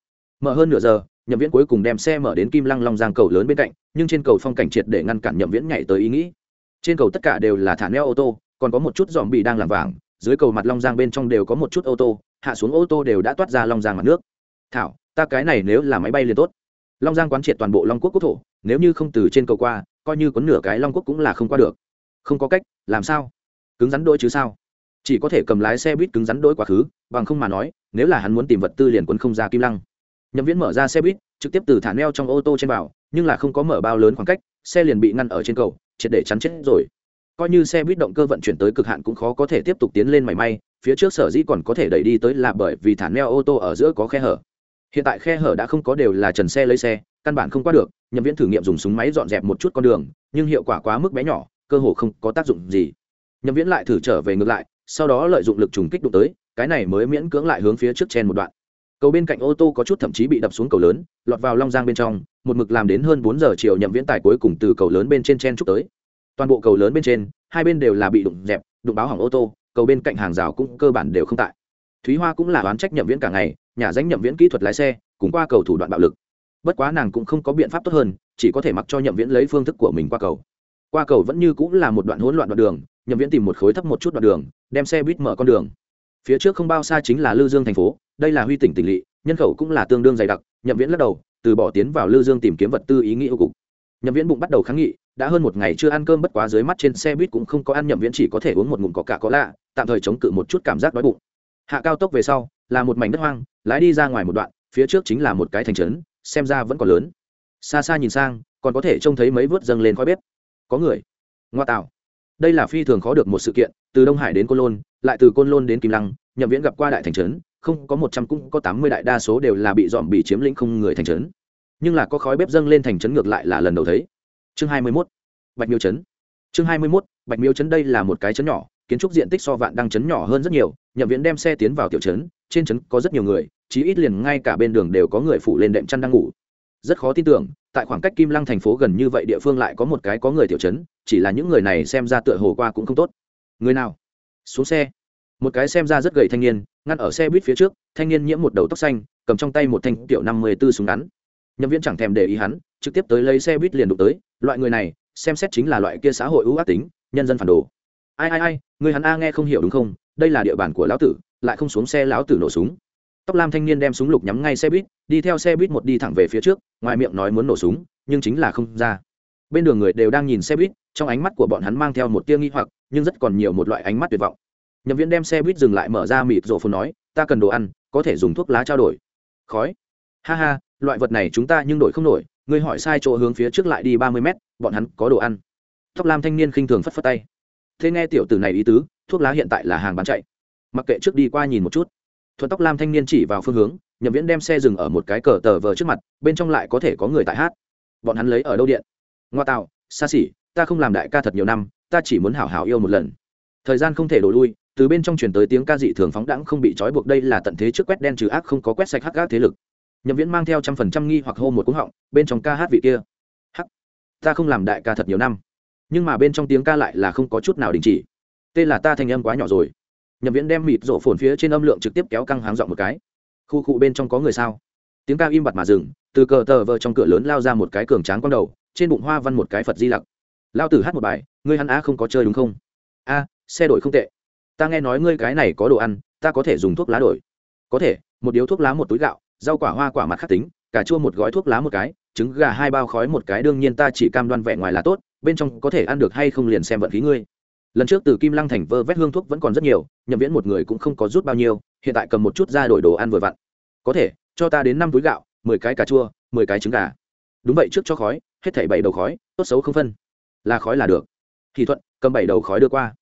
Mở hơn nửa giờ, nhậm viễn cuối cùng đem xe mở đến kim lăng long giang cầu lớn bên cạnh, nhưng trên cầu phong cảnh triệt để ngăn cản nhậm viễn nhảy tới ý nghĩ. Trên cầu tất cả đều là thả neo ô tô, còn có một chút dòm bị đang làm vàng, dưới cầu mặt long giang bên trong đều có một chút ô tô hạ xuống ô tô đều đã toát ra long giang mặt nước. Thảo, ta cái này nếu là máy bay liền tốt. Long giang quán triệt toàn bộ long quốc quốc thổ, nếu như không từ trên cầu qua, coi như có nửa cái long quốc cũng là không qua được. Không có cách, làm sao? Cứng rắn đôi chứ sao? Chỉ có thể cầm lái xe buýt cứng rắn đôi quá khứ, bằng không mà nói, nếu là hắn muốn tìm vật tư liền quấn không ra kim lăng. Nhậm viễn mở ra xe buýt, trực tiếp từ thả neo trong ô tô trên vào, nhưng là không có mở bao lớn khoảng cách, xe liền bị ngăn ở trên cầu, triệt để chắn chết rồi coi như xe buýt động cơ vận chuyển tới cực hạn cũng khó có thể tiếp tục tiến lên mảy may, phía trước sở dĩ còn có thể đẩy đi tới là bởi vì thản neo ô tô ở giữa có khe hở. Hiện tại khe hở đã không có đều là trần xe lấy xe, căn bản không qua được nhậm viễn thử nghiệm dùng súng máy dọn dẹp một chút con đường, nhưng hiệu quả quá mức bé nhỏ, cơ hồ không có tác dụng gì. Nhậm viễn lại thử trở về ngược lại, sau đó lợi dụng lực trùng kích đụng tới, cái này mới miễn cưỡng lại hướng phía trước chen một đoạn. Cầu bên cạnh ô tô có chút thậm chí bị đập xuống cầu lớn, lọt vào long giang bên trong, một mực làm đến hơn bốn giờ chiều nhậm viễn tài cuối cùng từ cầu lớn bên trên chen trúc tới toàn bộ cầu lớn bên trên, hai bên đều là bị đụng dẹp, đụng báo hỏng ô tô, cầu bên cạnh hàng rào cũng cơ bản đều không tại. Thúy hoa cũng là đoán trách nhậm viễn cả ngày, nhà danh nhậm viễn kỹ thuật lái xe, cùng qua cầu thủ đoạn bạo lực. Bất quá nàng cũng không có biện pháp tốt hơn, chỉ có thể mặc cho nhậm viễn lấy phương thức của mình qua cầu. Qua cầu vẫn như cũng là một đoạn hỗn loạn đoạn đường, nhậm viễn tìm một khối thấp một chút đoạn đường, đem xe buýt mở con đường. Phía trước không bao xa chính là lư dương thành phố, đây là huy tỉnh tỉnh lỵ, nhân khẩu cũng là tương đương dày đặc, nhậm viễn lắc đầu, từ bỏ tiến vào lư dương tìm kiếm vật tư ý nghĩa yêu cục. Nhậm viễn bụng bắt đầu kháng nghị đã hơn một ngày chưa ăn cơm bất quá dưới mắt trên xe buýt cũng không có ăn nhậm viễn chỉ có thể uống một ngụm có cả có lạ, tạm thời chống cự một chút cảm giác đói bụng. Hạ cao tốc về sau, là một mảnh đất hoang, lái đi ra ngoài một đoạn, phía trước chính là một cái thành trấn, xem ra vẫn còn lớn. Xa xa nhìn sang, còn có thể trông thấy mấy vớt dâng lên khói bếp. Có người. Ngoa tạo. Đây là phi thường khó được một sự kiện, từ đông hải đến côn lôn, lại từ côn lôn đến kim lăng, nhậm viễn gặp qua đại thành trấn, không có một trăm cũng có tám mươi đại đa số đều là bị dọn bị chiếm lĩnh không người thành trấn. Nhưng là có khói bếp dâng lên thành trấn ngược lại là lần đầu thấy chương hai mươi mốt, bạch miêu trấn. Chương hai mươi mốt, bạch miêu trấn đây là một cái trấn nhỏ, kiến trúc diện tích so vạn đăng chấn nhỏ hơn rất nhiều, nhậm viễn đem xe tiến vào tiểu trấn, trên trấn có rất nhiều người, chí ít liền ngay cả bên đường đều có người phủ lên đệm chăn đang ngủ. Rất khó tin tưởng, tại khoảng cách kim lăng thành phố gần như vậy địa phương lại có một cái có người tiểu trấn, chỉ là những người này xem ra tựa hồ qua cũng không tốt. Người nào? Xuống xe. Một cái xem ra rất gầy thanh niên, ngăn ở xe buýt phía trước, thanh niên nhiễm một đầu tóc xanh, cầm trong tay một thanh tiểu năm mươi b ố súng ngắn. Nhân viên chẳng thèm để ý hắn, trực tiếp tới lấy xe buýt liền đụng tới loại người này, xem xét chính là loại kia xã hội ưu ác tính, nhân dân phản đồ. Ai ai ai, người hắn a nghe không hiểu đúng không? Đây là địa bàn của lão tử, lại không xuống xe lão tử nổ súng. Tóc lam thanh niên đem súng lục nhắm ngay xe buýt, đi theo xe buýt một đi thẳng về phía trước, ngoài miệng nói muốn nổ súng, nhưng chính là không ra. Bên đường người đều đang nhìn xe buýt, trong ánh mắt của bọn hắn mang theo một tia nghi hoặc, nhưng rất còn nhiều một loại ánh mắt tuyệt vọng. Nhậm viên đem xe buýt dừng lại mở ra mịt rổ phồn nói, ta cần đồ ăn, có thể dùng thuốc lá trao đổi. Khói. Ha ha, loại vật này chúng ta nhưng đổi không nổi ngươi hỏi sai chỗ hướng phía trước lại đi ba mươi mét, bọn hắn có đồ ăn. Tóc lam thanh niên khinh thường phất phất tay. Thế nghe tiểu tử này ý tứ, thuốc lá hiện tại là hàng bán chạy. Mặc kệ trước đi qua nhìn một chút. Thuận tóc lam thanh niên chỉ vào phương hướng, nhậm viễn đem xe dừng ở một cái cờ tờ vờ trước mặt, bên trong lại có thể có người tại hát. Bọn hắn lấy ở đâu điện? Ngoa tạo, xa xỉ, ta không làm đại ca thật nhiều năm, ta chỉ muốn hảo hảo yêu một lần. Thời gian không thể đổ lui, từ bên trong truyền tới tiếng ca dị thường phóng đãng không bị trói buộc đây là tận thế trước quét đen trừ ác không có quét sạch hắc ác thế lực nhậm viễn mang theo trăm phần trăm nghi hoặc hô một cúng họng, bên trong ca hát vị kia. Hắc, ta không làm đại ca thật nhiều năm, nhưng mà bên trong tiếng ca lại là không có chút nào đình chỉ. Tên là ta thành âm quá nhỏ rồi. Nhậm viễn đem mịt rổ phồn phía trên âm lượng trực tiếp kéo căng háng dọn một cái. Khu cụ bên trong có người sao? Tiếng ca im bặt mà dừng, từ cờ tờ vợ trong cửa lớn lao ra một cái cường tráng con đầu, trên bụng hoa văn một cái phật di lặc. Lao tử hát một bài, ngươi hắn á không có chơi đúng không? A, xe đổi không tệ. Ta nghe nói ngươi cái này có đồ ăn, ta có thể dùng thuốc lá đổi. Có thể, một điếu thuốc lá một túi gạo rau quả hoa quả mặt khắc tính, cà chua một gói thuốc lá một cái, trứng gà hai bao khói một cái, đương nhiên ta chỉ cam đoan vẻ ngoài là tốt, bên trong có thể ăn được hay không liền xem vận khí ngươi. Lần trước từ kim lăng thành vơ vét hương thuốc vẫn còn rất nhiều, nhậm viễn một người cũng không có rút bao nhiêu, hiện tại cầm một chút ra đổi đồ ăn vừa vặn. Có thể, cho ta đến năm túi gạo, mười cái cà chua, mười cái trứng gà. Đúng vậy, trước cho khói, hết thảy bảy đầu khói, tốt xấu không phân. Là khói là được. Thì thuận, cầm bảy đầu khói đưa qua.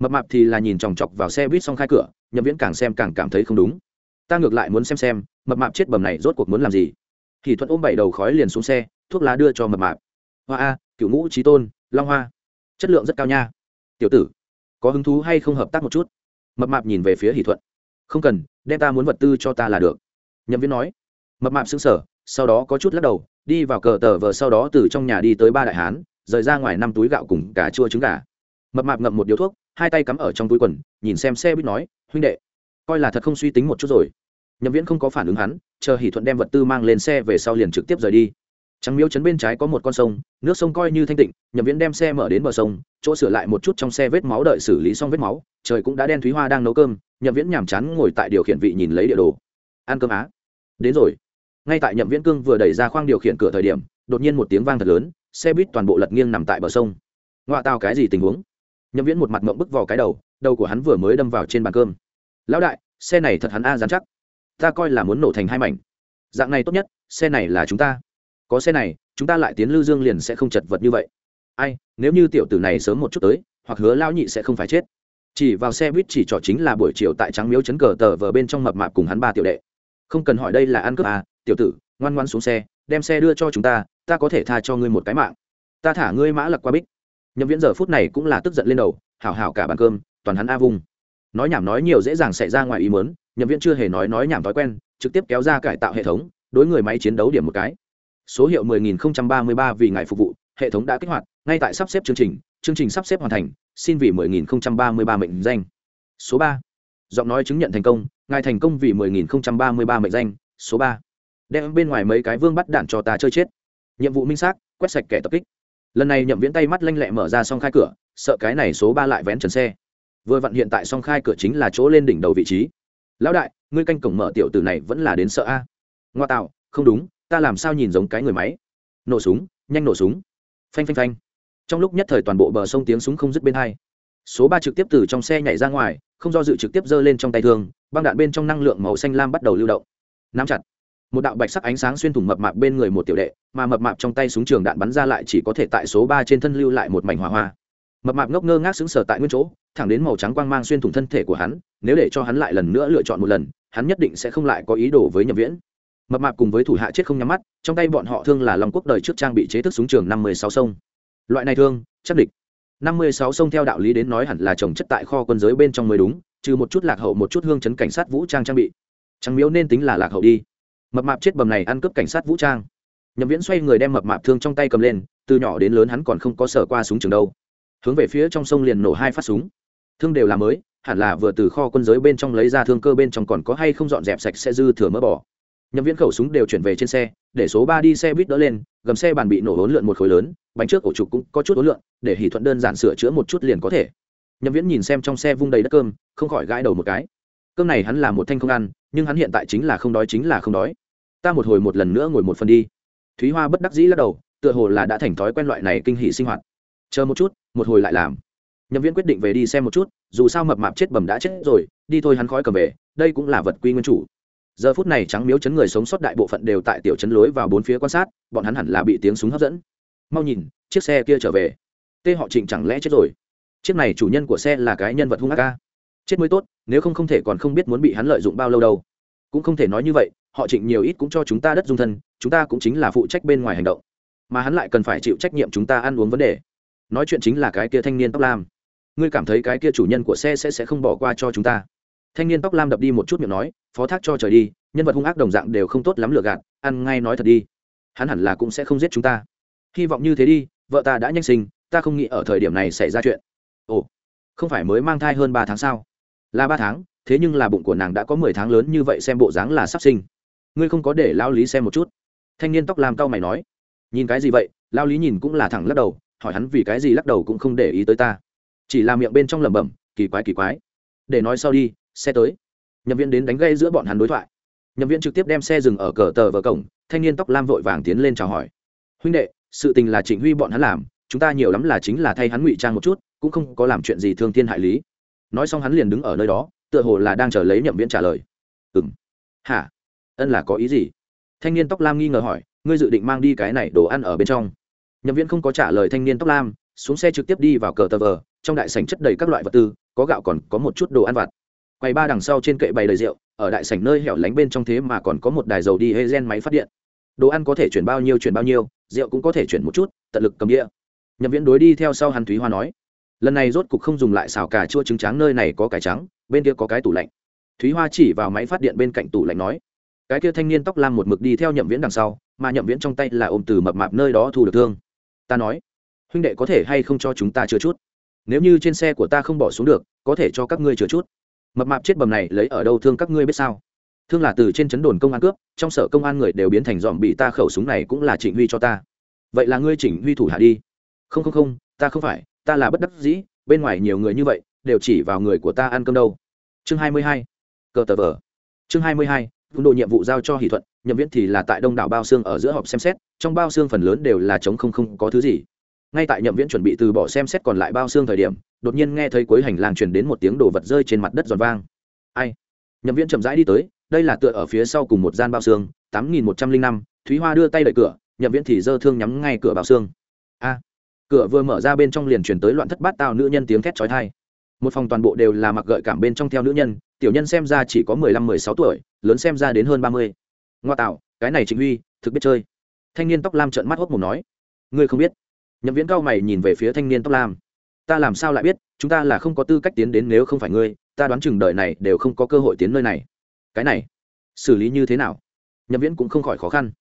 Mập mạp thì là nhìn chòng chọc vào xe buýt xong khai cửa, nhậm viễn càng xem càng cảm thấy không đúng. Ta ngược lại muốn xem xem mập mạp chết bầm này rốt cuộc muốn làm gì? Thì thuận ôm bảy đầu khói liền xuống xe, thuốc lá đưa cho mập mạp. Hoa a, cựu ngũ trí tôn, long hoa. Chất lượng rất cao nha. Tiểu tử, có hứng thú hay không hợp tác một chút? Mập mạp nhìn về phía hỷ thuận. Không cần, đem ta muốn vật tư cho ta là được. Nhậm viên nói. Mập mạp xứng sở sau đó có chút lắc đầu, đi vào cờ tờ vờ sau đó từ trong nhà đi tới ba đại hán, rời ra ngoài năm túi gạo cùng cả chua trứng gà. Mập mạp ngậm một điếu thuốc, hai tay cắm ở trong túi quần, nhìn xem xe buýt nói, huynh đệ, coi là thật không suy tính một chút rồi nhậm viễn không có phản ứng hắn, chờ hỷ thuận đem vật tư mang lên xe về sau liền trực tiếp rời đi. Trắng miếu chấn bên trái có một con sông, nước sông coi như thanh tịnh, nhậm viễn đem xe mở đến bờ sông, chỗ sửa lại một chút trong xe vết máu đợi xử lý xong vết máu, trời cũng đã đen thúy hoa đang nấu cơm, nhậm viễn nhàm chán ngồi tại điều khiển vị nhìn lấy địa đồ. Ăn cơm á? Đến rồi. Ngay tại nhậm viễn cương vừa đẩy ra khoang điều khiển cửa thời điểm, đột nhiên một tiếng vang thật lớn, xe buýt toàn bộ lật nghiêng nằm tại bờ sông. Ngoạ tao cái gì tình huống? Nhậm viễn một mặt mộng bức vào cái đầu đầu của hắn vừa mới đâm vào trên bàn cơm. Lão đại, xe này thật hắn a dán chắc ta coi là muốn nổ thành hai mảnh. Dạng này tốt nhất, xe này là chúng ta. Có xe này, chúng ta lại tiến lưu dương liền sẽ không chật vật như vậy. Ai, nếu như tiểu tử này sớm một chút tới, hoặc hứa lao nhị sẽ không phải chết. Chỉ vào xe buýt chỉ trỏ chính là buổi chiều tại trắng miếu chấn cờ tờ vờ bên trong mập mạp cùng hắn ba tiểu đệ. Không cần hỏi đây là ăn cướp à tiểu tử, ngoan ngoan xuống xe, đem xe đưa cho chúng ta ta có thể tha cho ngươi một cái mạng. Ta thả ngươi mã lặc qua bích. Nhậm viễn giờ phút này cũng là tức giận lên đầu, hảo hảo cả bàn cơm, toàn hắn a vung. Nói nhảm nói nhiều dễ dàng xảy ra ngoài ý mớn nhậm viễn chưa hề nói nói nhảm thói quen, trực tiếp kéo ra cải tạo hệ thống, đối người máy chiến đấu điểm một cái. Số hiệu 10.033 vì ngài phục vụ, hệ thống đã kích hoạt, ngay tại sắp xếp chương trình chương trình sắp xếp hoàn thành, xin vì 10.033 mệnh danh. Số ba. Giọng nói chứng nhận thành công, ngài thành công vì 10.033 mệnh danh, số ba. Đem bên ngoài mấy cái vương bắt đạn cho ta chơi chết. Nhiệm vụ minh xác, quét sạch kẻ tập kích. Lần này nhậm viễn tay mắt lanh lẹ mở ra xong khai cửa, sợ cái này số ba lại vén trần xe. Vừa vặn hiện tại xong khai cửa chính là chỗ lên đỉnh đầu vị trí lão đại, ngươi canh cổng mở tiểu tử này vẫn là đến sợ a. Ngoa tạo, không đúng, ta làm sao nhìn giống cái người máy? Nổ súng, nhanh nổ súng. Phanh phanh phanh. Trong lúc nhất thời toàn bộ bờ sông tiếng súng không dứt bên hai. Số ba trực tiếp từ trong xe nhảy ra ngoài, không do dự trực tiếp giơ lên trong tay thương, băng đạn bên trong năng lượng màu xanh lam bắt đầu lưu động. Nắm chặt. Một đạo bạch sắc ánh sáng xuyên thủng mập mạp bên người một tiểu đệ, mà mập mạp trong tay súng trường đạn bắn ra lại chỉ có thể tại số ba trên thân lưu lại một mảnh hỏa hoa. Mập mạp ngốc ngơ ngác xứng sở tại nguyên chỗ thẳng đến màu trắng quang mang xuyên thủng thân thể của hắn, nếu để cho hắn lại lần nữa lựa chọn một lần, hắn nhất định sẽ không lại có ý đồ với Nhậm viễn. Mập mạp cùng với thủ hạ chết không nhắm mắt, trong tay bọn họ thương là long quốc đời trước trang bị chế thức súng trường năm mươi sáu sông. Loại này thương, chắc địch. năm mươi sáu sông theo đạo lý đến nói hẳn là trồng chất tại kho quân giới bên trong mới đúng, trừ một chút lạc hậu một chút hương chấn cảnh sát vũ trang trang bị. Trắng miếu nên tính là lạc hậu đi. Mập mạp chết bầm này ăn cướp cảnh sát vũ trang. Nhậm viễn xoay người đem mập mạp thương trong tay cầm lên, từ nhỏ đến lớn hắn còn không có sở qua súng trường đâu. Hướng về phía trong sông liền nổ hai phát súng thương đều là mới, hẳn là vừa từ kho quân giới bên trong lấy ra thương cơ bên trong còn có hay không dọn dẹp sạch sẽ dư thừa mỡ bỏ. Nhậm viễn khẩu súng đều chuyển về trên xe, để số ba đi xe buýt đỡ lên, gầm xe bàn bị nổ hỗn lượn một khối lớn, bánh trước ổ trục cũng có chút hỗn lượn, để hỷ thuận đơn giản sửa chữa một chút liền có thể. Nhậm viễn nhìn xem trong xe vung đầy đất cơm, không khỏi gãi đầu một cái. Cơm này hắn là một thanh không ăn, nhưng hắn hiện tại chính là không đói chính là không đói. Ta một hồi một lần nữa ngồi một phần đi. Thúy hoa bất đắc dĩ lắc đầu, tựa hồ là đã thành thói quen loại này kinh hỷ sinh hoạt. Chờ một chút, một hồi lại làm nhậm viễn quyết định về đi xem một chút, dù sao mập mạp chết bầm đã chết rồi, đi thôi hắn khói cầm về, đây cũng là vật quy nguyên chủ. Giờ phút này trắng miếu chấn người sống sót đại bộ phận đều tại tiểu chấn lối vào bốn phía quan sát, bọn hắn hẳn là bị tiếng súng hấp dẫn. Mau nhìn, chiếc xe kia trở về. Tê họ trịnh chẳng lẽ chết rồi? Chiếc này chủ nhân của xe là cái nhân vật hung ác ca? Chết mới tốt, nếu không không thể còn không biết muốn bị hắn lợi dụng bao lâu đâu. Cũng không thể nói như vậy, họ trịnh nhiều ít cũng cho chúng ta đất dung thân, chúng ta cũng chính là phụ trách bên ngoài hành động. Mà hắn lại cần phải chịu trách nhiệm chúng ta ăn uống vấn đề. Nói chuyện chính là cái kia thanh niên tóc lam ngươi cảm thấy cái kia chủ nhân của xe sẽ sẽ không bỏ qua cho chúng ta. Thanh niên tóc lam đập đi một chút miệng nói, phó thác cho trời đi, nhân vật hung ác đồng dạng đều không tốt lắm lừa gạt, ăn ngay nói thật đi. Hắn hẳn là cũng sẽ không giết chúng ta. Hy vọng như thế đi, vợ ta đã nhanh sinh, ta không nghĩ ở thời điểm này xảy ra chuyện. Ồ, không phải mới mang thai hơn ba tháng sao? Là ba tháng, thế nhưng là bụng của nàng đã có mười tháng lớn như vậy xem bộ dáng là sắp sinh. Ngươi không có để lao lý xem một chút. Thanh niên tóc làm cau mày nói. Nhìn cái gì vậy? Lao lý nhìn cũng là thẳng lắc đầu, hỏi hắn vì cái gì lắc đầu cũng không để ý tới ta chỉ là miệng bên trong lẩm bẩm, kỳ quái kỳ quái. Để nói sau đi, xe tới. Nhậm viên đến đánh gây giữa bọn hắn đối thoại. Nhậm viên trực tiếp đem xe dừng ở cờ tờ vờ cổng, thanh niên tóc lam vội vàng tiến lên chào hỏi. Huynh đệ, sự tình là trịnh huy bọn hắn làm, chúng ta nhiều lắm là chính là thay hắn ngụy trang một chút, cũng không có làm chuyện gì thương thiên hại lý. Nói xong hắn liền đứng ở nơi đó, tựa hồ là đang chờ lấy nhậm viễn trả lời. Ừng hả? Ân là có ý gì? Thanh niên tóc lam nghi ngờ hỏi, ngươi dự định mang đi cái này đồ ăn ở bên trong? Nhậm viễn không có trả lời thanh niên tóc lam xuống xe trực tiếp đi vào cờ tờ vờ, trong đại sảnh chất đầy các loại vật tư, có gạo còn có một chút đồ ăn vặt. Quầy ba đằng sau trên kệ bày đầy rượu, ở đại sảnh nơi hẻo lánh bên trong thế mà còn có một đài dầu đi hê gen máy phát điện. Đồ ăn có thể chuyển bao nhiêu chuyển bao nhiêu, rượu cũng có thể chuyển một chút, tận lực cầm đĩa. Nhậm viễn đối đi theo sau hắn thúy hoa nói, lần này rốt cục không dùng lại xào cà chua trứng trắng nơi này có cải trắng, bên kia có cái tủ lạnh. Thúy hoa chỉ vào máy phát điện bên cạnh tủ lạnh nói, cái kia thanh niên tóc lam một mực đi theo nhậm viễn đằng sau, mà nhậm viễn trong tay là ôm từ mập mạp nơi đó thu được thương. Ta nói huynh đệ có thể hay không cho chúng ta chữa chút? Nếu như trên xe của ta không bỏ xuống được, có thể cho các ngươi chữa chút. Mập mạp chết bầm này lấy ở đâu thương các ngươi biết sao? Thương là từ trên chấn đồn công an cướp, trong sở công an người đều biến thành dòm bị ta khẩu súng này cũng là trịnh huy cho ta. Vậy là ngươi chỉnh huy thủ hạ đi. Không không không, ta không phải, ta là bất đắc dĩ, bên ngoài nhiều người như vậy, đều chỉ vào người của ta ăn cơm đâu. Chương hai mươi hai, cờ tờ vờ. Chương hai mươi hai phun độ nhiệm vụ giao cho hỷ thuận, nhậm viễn thì là tại đông đảo bao xương ở giữa họp xem xét, trong bao xương phần lớn đều là chống không không có thứ gì ngay tại nhậm viễn chuẩn bị từ bỏ xem xét còn lại bao xương thời điểm, đột nhiên nghe thấy cuối hành lang truyền đến một tiếng đồ vật rơi trên mặt đất giòn vang. Ai? Nhậm viễn chậm rãi đi tới, đây là tựa ở phía sau cùng một gian bao xương, tám nghìn một trăm linh năm, thúy hoa đưa tay đợi cửa, nhậm viễn thì dơ thương nhắm ngay cửa bao xương. A! Cửa vừa mở ra bên trong liền chuyển tới loạn thất bát tao nữ nhân tiếng thét trói thai một phòng toàn bộ đều là mặc gợi cảm bên trong theo nữ nhân, tiểu nhân xem ra chỉ có mười lăm mười sáu tuổi, lớn xem ra đến hơn ba mươi. Ngoa tạo, cái này trịnh huy, thực biết chơi. Thanh niên tóc lam trợn mắt hốc mồm nói. Ngươi không biết nhậm viễn cao mày nhìn về phía thanh niên tóc lam. Ta làm sao lại biết, chúng ta là không có tư cách tiến đến nếu không phải ngươi, ta đoán chừng đời này đều không có cơ hội tiến nơi này. Cái này, xử lý như thế nào? Nhậm viễn cũng không khỏi khó khăn.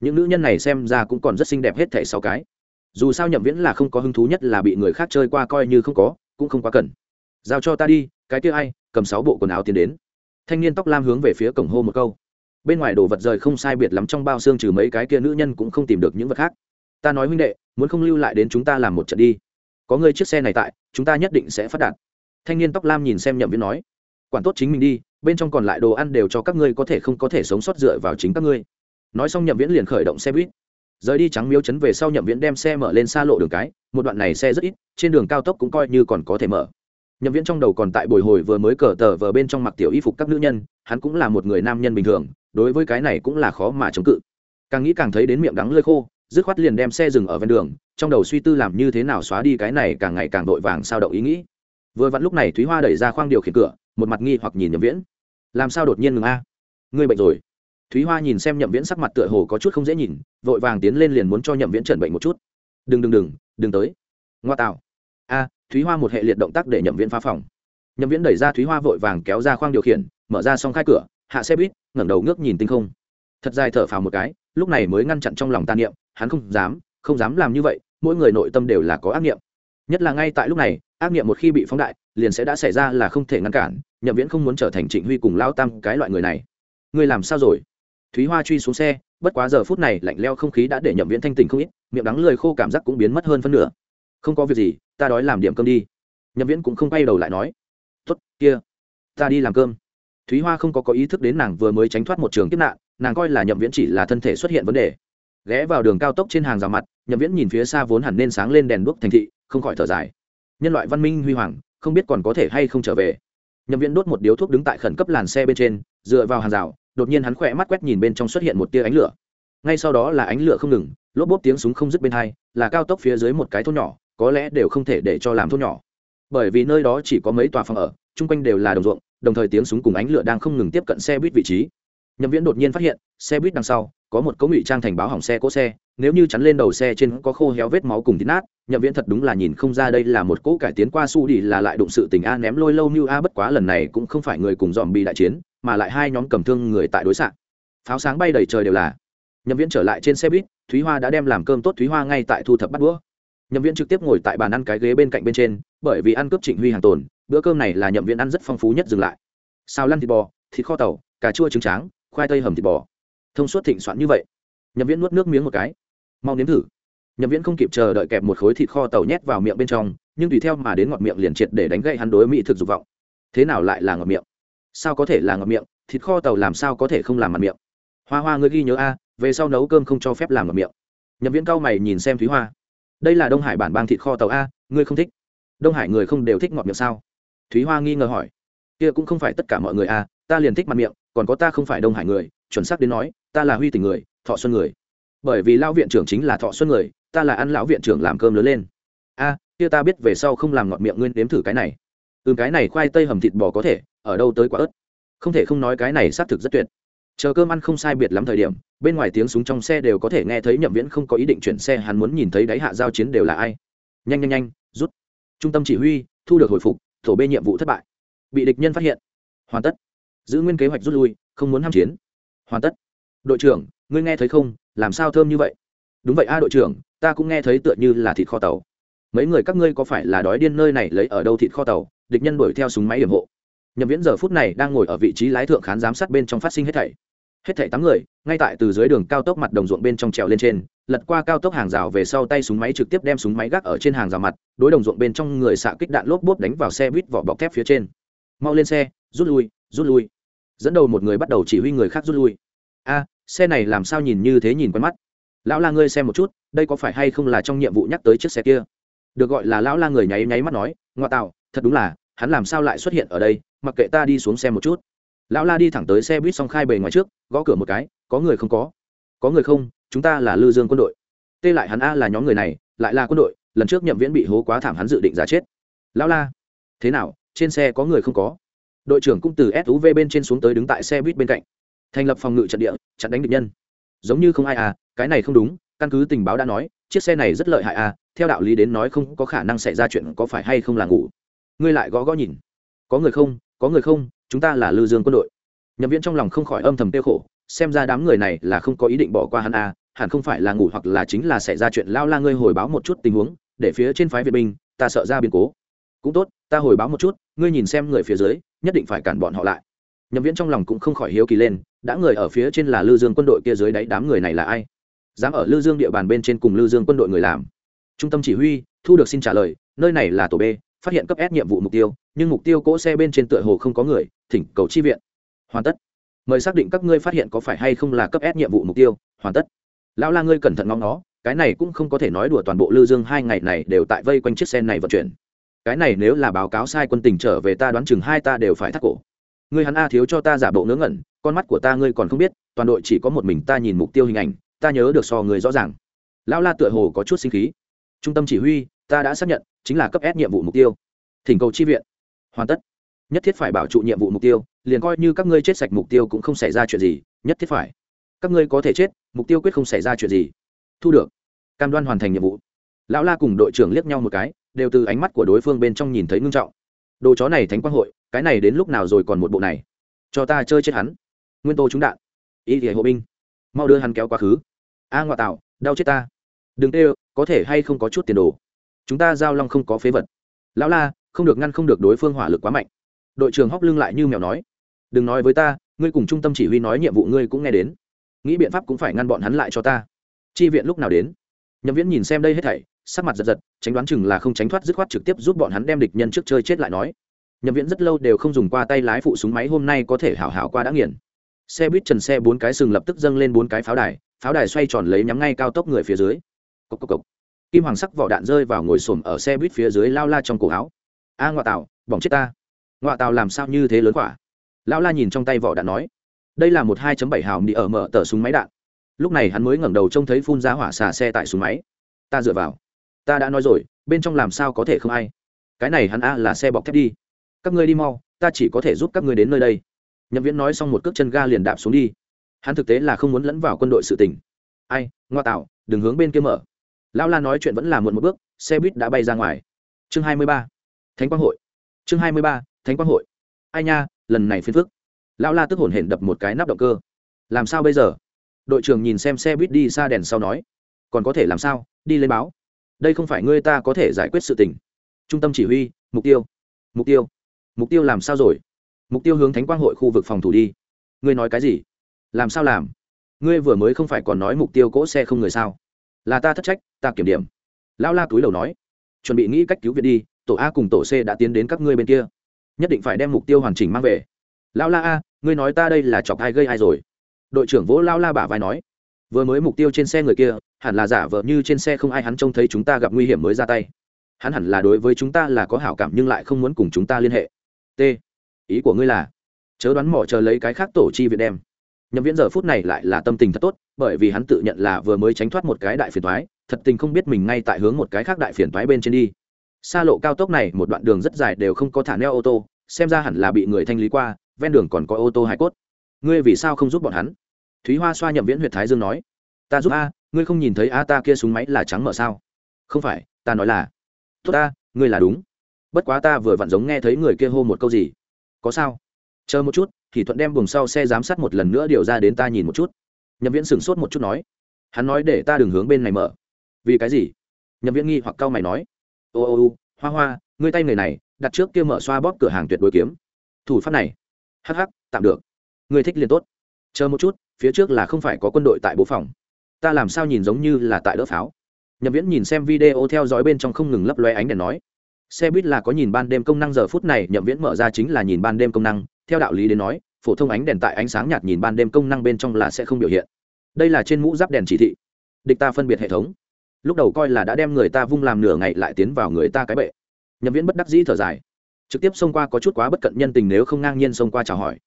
Những nữ nhân này xem ra cũng còn rất xinh đẹp hết thảy sáu cái. Dù sao nhậm viễn là không có hứng thú nhất là bị người khác chơi qua coi như không có, cũng không quá cần. Giao cho ta đi, cái kia ai, cầm sáu bộ quần áo tiến đến. Thanh niên tóc lam hướng về phía cổng hô một câu. Bên ngoài đồ vật rời không sai biệt lắm trong bao xương trừ mấy cái kia nữ nhân cũng không tìm được những vật khác ta nói huynh đệ, muốn không lưu lại đến chúng ta làm một trận đi. Có người chiếc xe này tại, chúng ta nhất định sẽ phát đạt. Thanh niên tóc lam nhìn xem nhậm viễn nói, quản tốt chính mình đi, bên trong còn lại đồ ăn đều cho các ngươi có thể không có thể sống sót dựa vào chính các ngươi. Nói xong nhậm viễn liền khởi động xe buýt. Rời đi trắng miếu chấn về sau nhậm viễn đem xe mở lên xa lộ đường cái, một đoạn này xe rất ít, trên đường cao tốc cũng coi như còn có thể mở. Nhậm viễn trong đầu còn tại bồi hồi vừa mới cờ tờ vờ bên trong mặc tiểu y phục các nữ nhân, hắn cũng là một người nam nhân bình thường, đối với cái này cũng là khó mà chống cự. Càng nghĩ càng thấy đến miệng đắng lơi khô dứt khoát liền đem xe dừng ở ven đường, trong đầu suy tư làm như thế nào xóa đi cái này càng ngày càng vội vàng sao động ý nghĩ. Vừa vặn lúc này thúy hoa đẩy ra khoang điều khiển cửa, một mặt nghi hoặc nhìn nhậm viễn. Làm sao đột nhiên ngừng a? Ngươi bệnh rồi. Thúy hoa nhìn xem nhậm viễn sắc mặt tựa hồ có chút không dễ nhìn, vội vàng tiến lên liền muốn cho nhậm viễn chẩn bệnh một chút. Đừng đừng đừng đừng tới. Ngoa tạo. A, thúy hoa một hệ liệt động tác để nhậm viễn phá phòng. Nhậm viễn đẩy ra thúy hoa vội vàng kéo ra khoang điều khiển, mở ra xong khai cửa, hạ xe buýt, ngẩng đầu ngước nhìn tinh không. Thật dài thở phào một cái lúc này mới ngăn chặn trong lòng tàn niệm, hắn không dám không dám làm như vậy, mỗi người nội tâm đều là có ác niệm. Nhất là ngay tại lúc này, ác niệm một khi bị phóng đại, liền sẽ đã xảy ra là không thể ngăn cản, nhậm viễn không muốn trở thành trịnh huy cùng lao tam cái loại người này. Ngươi làm sao rồi? Thúy hoa truy xuống xe, bất quá giờ phút này lạnh leo không khí đã để nhậm viễn thanh tình không ít, miệng đắng lười khô cảm giác cũng biến mất hơn phân nửa. Không có việc gì, ta đói làm điểm cơm đi. Nhậm viễn cũng không quay đầu lại nói. Tuất kia, ta đi làm cơm. Thúy hoa không có có ý thức đến nàng vừa mới tránh thoát một trường kiếp nạn nàng coi là nhậm viễn chỉ là thân thể xuất hiện vấn đề. Ghé vào đường cao tốc trên hàng rào mặt, nhậm viễn nhìn phía xa vốn hẳn nên sáng lên đèn đuốc thành thị, không khỏi thở dài. Nhân loại văn minh huy hoàng, không biết còn có thể hay không trở về. Nhậm viễn đốt một điếu thuốc đứng tại khẩn cấp làn xe bên trên, dựa vào hàng rào, đột nhiên hắn khỏe mắt quét nhìn bên trong xuất hiện một tia ánh lửa. Ngay sau đó là ánh lửa không ngừng, lốp bốp tiếng súng không dứt bên hai, là cao tốc phía dưới một cái thôn nhỏ, có lẽ đều không thể để cho làm thôn nhỏ. Bởi vì nơi đó chỉ có mấy tòa phòng ở, chung quanh đều là đồng ruộng, đồng thời tiếng súng cùng ánh lửa đang không ngừng tiếp cận xe buýt vị trí nhậm viễn đột nhiên phát hiện, xe buýt đằng sau, có một cấu ngụy trang thành báo hỏng xe cỗ xe, nếu như chắn lên đầu xe trên có khô héo vết máu cùng thịt nát, nhậm viễn thật đúng là nhìn không ra đây là một cỗ cải tiến qua su đi là lại đụng sự tình a ném lôi lâu như a bất quá lần này cũng không phải người cùng dòm bị đại chiến, mà lại hai nhóm cầm thương người tại đối xạ. Pháo sáng bay đầy trời đều là. Nhậm viễn trở lại trên xe buýt, thúy hoa đã đem làm cơm tốt thúy hoa ngay tại thu thập bắt đũa. Nhậm viễn trực tiếp ngồi tại bàn ăn cái ghế bên cạnh bên trên, bởi vì ăn cướp trịnh huy hàng tồn, bữa cơm này là nhậm viễn ăn rất phong phú nhất dừng lại. Xào lăn thịt bò, thịt kho tàu, cà chua trứng tráng khoai tây hầm thịt bò. Thông suốt thịnh soạn như vậy. Nhậm viễn nuốt nước miếng một cái. Mau nếm thử. Nhậm viễn không kịp chờ đợi kẹp một khối thịt kho tàu nhét vào miệng bên trong, nhưng tùy theo mà đến ngọt miệng liền triệt để đánh gậy hắn đối mỹ thực dục vọng. Thế nào lại là ngọt miệng? Sao có thể là ngọt miệng? Thịt kho tàu làm sao có thể không làm mặt miệng? Hoa hoa ngươi ghi nhớ a, về sau nấu cơm không cho phép làm ngọt miệng. Nhậm viễn cao mày nhìn xem thúy hoa. Đây là đông hải bản bang thịt kho tàu a, ngươi không thích. Đông hải người không đều thích ngọt miệng sao? Thúy hoa nghi ngờ hỏi. Kia cũng không phải tất cả mọi người a, ta liền thích mặt miệng còn có ta không phải đông hải người, chuẩn xác đến nói, ta là huy tình người, thọ xuân người. Bởi vì lão viện trưởng chính là thọ xuân người, ta là ăn lão viện trưởng làm cơm lớn lên. A, kia ta biết về sau không làm ngọt miệng nguyên đếm thử cái này. Ừ cái này khoai tây hầm thịt bò có thể, ở đâu tới quả ớt. Không thể không nói cái này xác thực rất tuyệt. Chờ cơm ăn không sai biệt lắm thời điểm, bên ngoài tiếng súng trong xe đều có thể nghe thấy nhậm viễn không có ý định chuyển xe, hắn muốn nhìn thấy đáy hạ giao chiến đều là ai. Nhanh nhanh nhanh, rút. Trung tâm chỉ huy, thu được hồi phục, thổ bê nhiệm vụ thất bại. Bị địch nhân phát hiện. Hoàn tất giữ nguyên kế hoạch rút lui, không muốn h a m chiến. Hoàn tất. Đội trưởng, ngươi nghe thấy không? Làm sao thơm như vậy? Đúng vậy a, đội trưởng, ta cũng nghe thấy tựa như là thịt kho tàu. Mấy người các ngươi có phải là đói điên nơi này lấy ở đâu thịt kho tàu? Địch nhân đuổi theo súng máy hiểm hộ. Nhậm viễn giờ phút này đang ngồi ở vị trí lái thượng khán giám sát bên trong phát sinh hết thảy. Hết thảy tám người, ngay tại từ dưới đường cao tốc mặt đồng ruộng bên trong trèo lên trên, lật qua cao tốc hàng rào về sau tay súng máy trực tiếp đem súng máy gác ở trên hàng rào mặt, đối đồng ruộng bên trong người xạ kích đạn lốp bốp đánh vào xe buýt vỏ bọc thép phía trên. Mau lên xe, rút lui rút lui dẫn đầu một người bắt đầu chỉ huy người khác rút lui. A, xe này làm sao nhìn như thế nhìn quen mắt? Lão la ngươi xem một chút, đây có phải hay không là trong nhiệm vụ nhắc tới chiếc xe kia? Được gọi là lão la người nháy nháy mắt nói, ngoa tạo, thật đúng là, hắn làm sao lại xuất hiện ở đây, mặc kệ ta đi xuống xe một chút. Lão la đi thẳng tới xe buýt xong khai bề ngoài trước, gõ cửa một cái, có người không có? Có người không, chúng ta là lư dương quân đội. Tê lại hắn a là nhóm người này, lại là quân đội, lần trước nhậm viễn bị hố quá thảm hắn dự định giả chết. Lão la, thế nào, trên xe có người không có? Đội trưởng cũng từ suv bên trên xuống tới đứng tại xe buýt bên cạnh. Thành lập phòng ngự trận địa, chặn đánh địch nhân. Giống như không ai à cái này không đúng, căn cứ tình báo đã nói, chiếc xe này rất lợi hại à theo đạo lý đến nói không có khả năng xảy ra chuyện có phải hay không là ngủ. Ngươi lại gõ gõ nhìn. Có người không, có người không, chúng ta là lư dương quân đội. Nhậm viễn trong lòng không khỏi âm thầm tiêu khổ, xem ra đám người này là không có ý định bỏ qua hắn à hẳn không phải là ngủ hoặc là chính là xảy ra chuyện lao la ngươi hồi báo một chút tình huống, để phía trên phái việt binh, ta sợ ra biến cố. Cũng tốt, ta hồi báo một chút, ngươi nhìn xem người phía dưới nhất định phải cản bọn họ lại. Nhậm viễn trong lòng cũng không khỏi hiếu kỳ lên, đã người ở phía trên là lư dương quân đội kia dưới đáy đám người này là ai? Dám ở lư dương địa bàn bên trên cùng lư dương quân đội người làm. Trung tâm chỉ huy, thu được xin trả lời, nơi này là tổ b, phát hiện cấp s nhiệm vụ mục tiêu, nhưng mục tiêu cỗ xe bên trên tựa hồ không có người, thỉnh cầu chi viện. Hoàn tất. Mời xác định các ngươi phát hiện có phải hay không là cấp s nhiệm vụ mục tiêu, hoàn tất. Lão la ngươi cẩn thận ngóng nó cái này cũng không có thể nói đùa toàn bộ lư dương hai ngày này đều tại vây quanh chiếc xe này vận chuyển cái này nếu là báo cáo sai quân tình trở về ta đoán chừng hai ta đều phải thắt cổ. Ngươi hắn a thiếu cho ta giả bộ ngớ ngẩn, con mắt của ta ngươi còn không biết, toàn đội chỉ có một mình ta nhìn mục tiêu hình ảnh, ta nhớ được so người rõ ràng. Lão la tựa hồ có chút sinh khí. Trung tâm chỉ huy, ta đã xác nhận, chính là cấp s nhiệm vụ mục tiêu. Thỉnh cầu chi viện. Hoàn tất. Nhất thiết phải bảo trụ nhiệm vụ mục tiêu, liền coi như các ngươi chết sạch mục tiêu cũng không xảy ra chuyện gì, nhất thiết phải. Các ngươi có thể chết, mục tiêu quyết không xảy ra chuyện gì. Thu được. Cam đoan hoàn thành nhiệm vụ. Lão la cùng đội trưởng liếc nhau một cái đều từ ánh mắt của đối phương bên trong nhìn thấy ngưng trọng. Đồ chó này thánh quang hội, cái này đến lúc nào rồi còn một bộ này? Cho ta chơi chết hắn. Nguyên tô trúng đạn. Ý thì hộ binh. Mau đưa hắn kéo quá khứ. A ngoại tạo, đau chết ta. Đừng tê có thể hay không có chút tiền đồ? Chúng ta giao long không có phế vật. Lão la, không được ngăn không được đối phương hỏa lực quá mạnh. Đội trưởng hóc lưng lại như mèo nói. Đừng nói với ta, ngươi cùng trung tâm chỉ huy nói nhiệm vụ ngươi cũng nghe đến. Nghĩ biện pháp cũng phải ngăn bọn hắn lại cho ta. Chi viện lúc nào đến? Nhậm viễn nhìn xem đây hết thảy, sắc mặt giật giật, tránh đoán chừng là không tránh thoát dứt khoát trực tiếp giúp bọn hắn đem địch nhân trước chơi chết lại nói. Nhậm viễn rất lâu đều không dùng qua tay lái phụ súng máy, hôm nay có thể hảo hảo qua đã nghiền. Xe buýt trần xe bốn cái sừng lập tức dâng lên bốn cái pháo đài pháo đài xoay tròn lấy nhắm ngay cao tốc người phía dưới. Cốc cốc cốc. kim hoàng sắc vỏ đạn rơi vào ngồi xổm ở xe buýt phía dưới lao la trong cổ áo. A ngoại tàu bỏng chết ta. Ngoại tàu làm sao như thế lớn quả? Lão la nhìn trong tay vỏ đạn nói. Đây là một hai bảy hào đi ở mở tờ súng máy đạn lúc này hắn mới ngẩng đầu trông thấy phun ra hỏa xà xe tại súng máy. Ta dựa vào. Ta đã nói rồi, bên trong làm sao có thể không ai? Cái này hắn a là xe bọc thép đi. Các ngươi đi mau, ta chỉ có thể giúp các ngươi đến nơi đây. Nhậm viễn nói xong một cước chân ga liền đạp xuống đi. Hắn thực tế là không muốn lẫn vào quân đội sự tình. ai, ngoa tạo, đừng hướng bên kia mở. Lão la nói chuyện vẫn là muộn một bước, xe buýt đã bay ra ngoài. Chương hai mươi ba. Thánh quang hội. Chương hai mươi ba, thánh quang hội. Ai nha, lần này phiền phức. Lão la tức hổn hển đập một cái nắp động cơ. Làm sao bây giờ? Đội trưởng nhìn xem xe buýt đi xa đèn sau nói, còn có thể làm sao? Đi lên báo. Đây không phải ngươi ta có thể giải quyết sự tình. Trung tâm chỉ huy, mục tiêu mục tiêu mục tiêu làm sao rồi? Mục tiêu hướng thánh quang hội khu vực phòng thủ đi. Ngươi nói cái gì? Làm sao làm? Ngươi vừa mới không phải còn nói mục tiêu cỗ xe không người sao? Là ta thất trách, ta kiểm điểm. Lão la túi đầu nói, chuẩn bị nghĩ cách cứu viện đi, tổ a cùng tổ c đã tiến đến các ngươi bên kia. Nhất định phải đem mục tiêu hoàn chỉnh mang về. Lão la a, ngươi nói ta đây là chọc ai gây ai rồi? Đội trưởng vỗ lao la bả vai nói, vừa mới mục tiêu trên xe người kia, hẳn là giả vờ như trên xe không ai, hắn trông thấy chúng ta gặp nguy hiểm mới ra tay. Hắn hẳn là đối với chúng ta là có hảo cảm nhưng lại không muốn cùng chúng ta liên hệ. T, ý của ngươi là, chớ đoán mỏ chờ lấy cái khác tổ chi viện đem. Nhậm viễn giờ phút này lại là tâm tình thật tốt, bởi vì hắn tự nhận là vừa mới tránh thoát một cái đại phiền thoái thật tình không biết mình ngay tại hướng một cái khác đại phiền thoái bên trên đi. Xa lộ cao tốc này, một đoạn đường rất dài đều không có thả neo ô tô, xem ra hẳn là bị người thanh lý qua, ven đường còn có ô tô hải cốt ngươi vì sao không giúp bọn hắn? Thúy hoa xoa nhậm viễn Huyệt thái dương nói, ta giúp a, ngươi không nhìn thấy a ta kia súng máy là trắng mở sao? Không phải, ta nói là, tốt ta, ngươi là đúng. Bất quá ta vừa vặn giống nghe thấy người kia hô một câu gì. Có sao? Chờ một chút, thì thuận đem buồng sau xe giám sát một lần nữa điều ra đến ta nhìn một chút. Nhậm viễn sửng sốt một chút nói, hắn nói để ta đừng hướng bên này mở. Vì cái gì? Nhậm viễn nghi hoặc cau mày nói, ô ô ô, hoa hoa, ngươi tay người này, đặt trước kia mở xoa bóp cửa hàng tuyệt đối kiếm. Thủ pháp này. Hắc hắc, tạm được ngươi thích liền tốt. Chờ một chút, phía trước là không phải có quân đội tại bố phòng. Ta làm sao nhìn giống như là tại đỡ pháo? Nhậm viễn nhìn xem video theo dõi bên trong không ngừng lấp loe ánh đèn nói, xe buýt là có nhìn ban đêm công năng, giờ phút này, nhậm viễn mở ra chính là nhìn ban đêm công năng. Theo đạo lý đến nói, phổ thông ánh đèn tại ánh sáng nhạt nhìn ban đêm công năng bên trong là sẽ không biểu hiện. Đây là trên mũ giáp đèn chỉ thị. Địch ta phân biệt hệ thống. Lúc đầu coi là đã đem người ta vung làm nửa ngày lại tiến vào người ta cái bệ. Nhậm viễn bất đắc dĩ thở dài. Trực tiếp xông qua có chút quá bất cận nhân tình nếu không ngang nhiên xông qua chào hỏi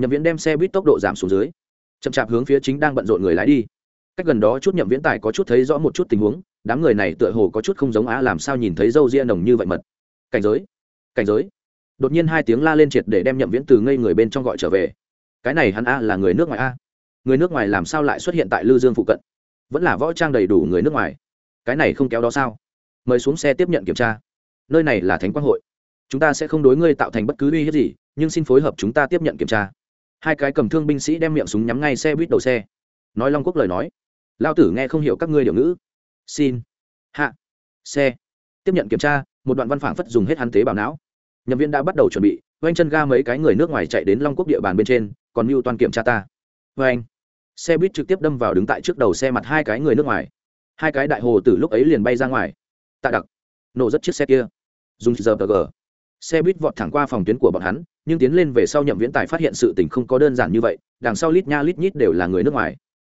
nhậm viễn đem xe buýt tốc độ giảm xuống dưới, chậm chạp hướng phía chính đang bận rộn người lái đi. Cách gần đó chút nhậm viễn tài có chút thấy rõ một chút tình huống, đám người này tựa hồ có chút không giống á, làm sao nhìn thấy râu ria nồng như vậy mật. Cảnh giới cảnh giới. Đột nhiên hai tiếng la lên triệt để đem nhậm viễn từ ngây người bên trong gọi trở về. Cái này hắn a là người nước ngoài a người nước ngoài làm sao lại xuất hiện tại lư dương phụ cận? Vẫn là võ trang đầy đủ người nước ngoài. Cái này không kéo đó sao? Mời xuống xe tiếp nhận kiểm tra. Nơi này là thánh quang hội. Chúng ta sẽ không đối ngươi tạo thành bất cứ uy hiếp gì, nhưng xin phối hợp chúng ta tiếp nhận kiểm tra hai cái cầm thương binh sĩ đem miệng súng nhắm ngay xe buýt đầu xe. Nói long quốc lời nói. Lao tử nghe không hiểu các ngươi điều ngữ. Xin. Hạ. Xe. Tiếp nhận kiểm tra, một đoạn văn phản phất dùng hết hắn tế bào não. Nhậm viên đã bắt đầu chuẩn bị oanh chân ga mấy cái người nước ngoài chạy đến long quốc địa bàn bên trên, còn mưu toàn kiểm tra ta. Oanh xe buýt trực tiếp đâm vào đứng tại trước đầu xe mặt hai cái người nước ngoài. Hai cái đại hồ từ lúc ấy liền bay ra ngoài. Tạ đặc. Nổ rất chiếc xe kia. Dùng giờ tờ gờ xe buýt vọt thẳng qua phòng tuyến của bọn hắn, nhưng tiến lên về sau nhậm viễn tài phát hiện sự tình không có đơn giản như vậy, đằng sau lít nha lít nhít đều là người nước ngoài.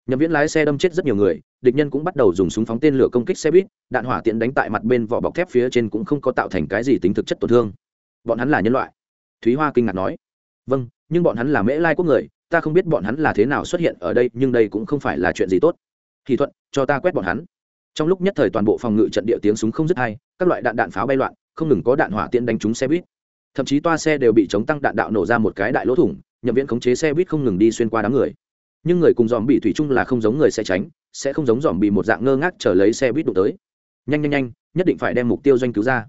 Nhậm viễn lái xe đâm chết rất nhiều người, địch nhân cũng bắt đầu dùng súng phóng tên lửa công kích xe buýt, đạn hỏa tiện đánh tại mặt bên vỏ bọc thép phía trên cũng không có tạo thành cái gì tính thực chất tổn thương. Bọn hắn là nhân loại. Thúy hoa kinh ngạc nói. Vâng nhưng bọn hắn là mễ lai quốc người, ta không biết bọn hắn là thế nào xuất hiện ở đây, nhưng đây cũng không phải là chuyện gì tốt. Thì thuận, cho ta quét bọn hắn. Trong lúc nhất thời toàn bộ phòng ngự trận địa tiếng súng không dứt hay các loại đạn đạn pháo bay loạn không ngừng có đạn hỏa tiễn đánh trúng xe buýt. Thậm chí toa xe đều bị chống tăng đạn đạo nổ ra một cái đại lỗ thủng nhậm viễn khống chế xe buýt không ngừng đi xuyên qua đám người. Nhưng người cùng dòm bị thủy chung là không giống người sẽ tránh, sẽ không giống dòm bị một dạng ngơ ngác trở lấy xe buýt đụng tới. Nhanh nhanh nhanh, nhất định phải đem mục tiêu doanh cứu ra.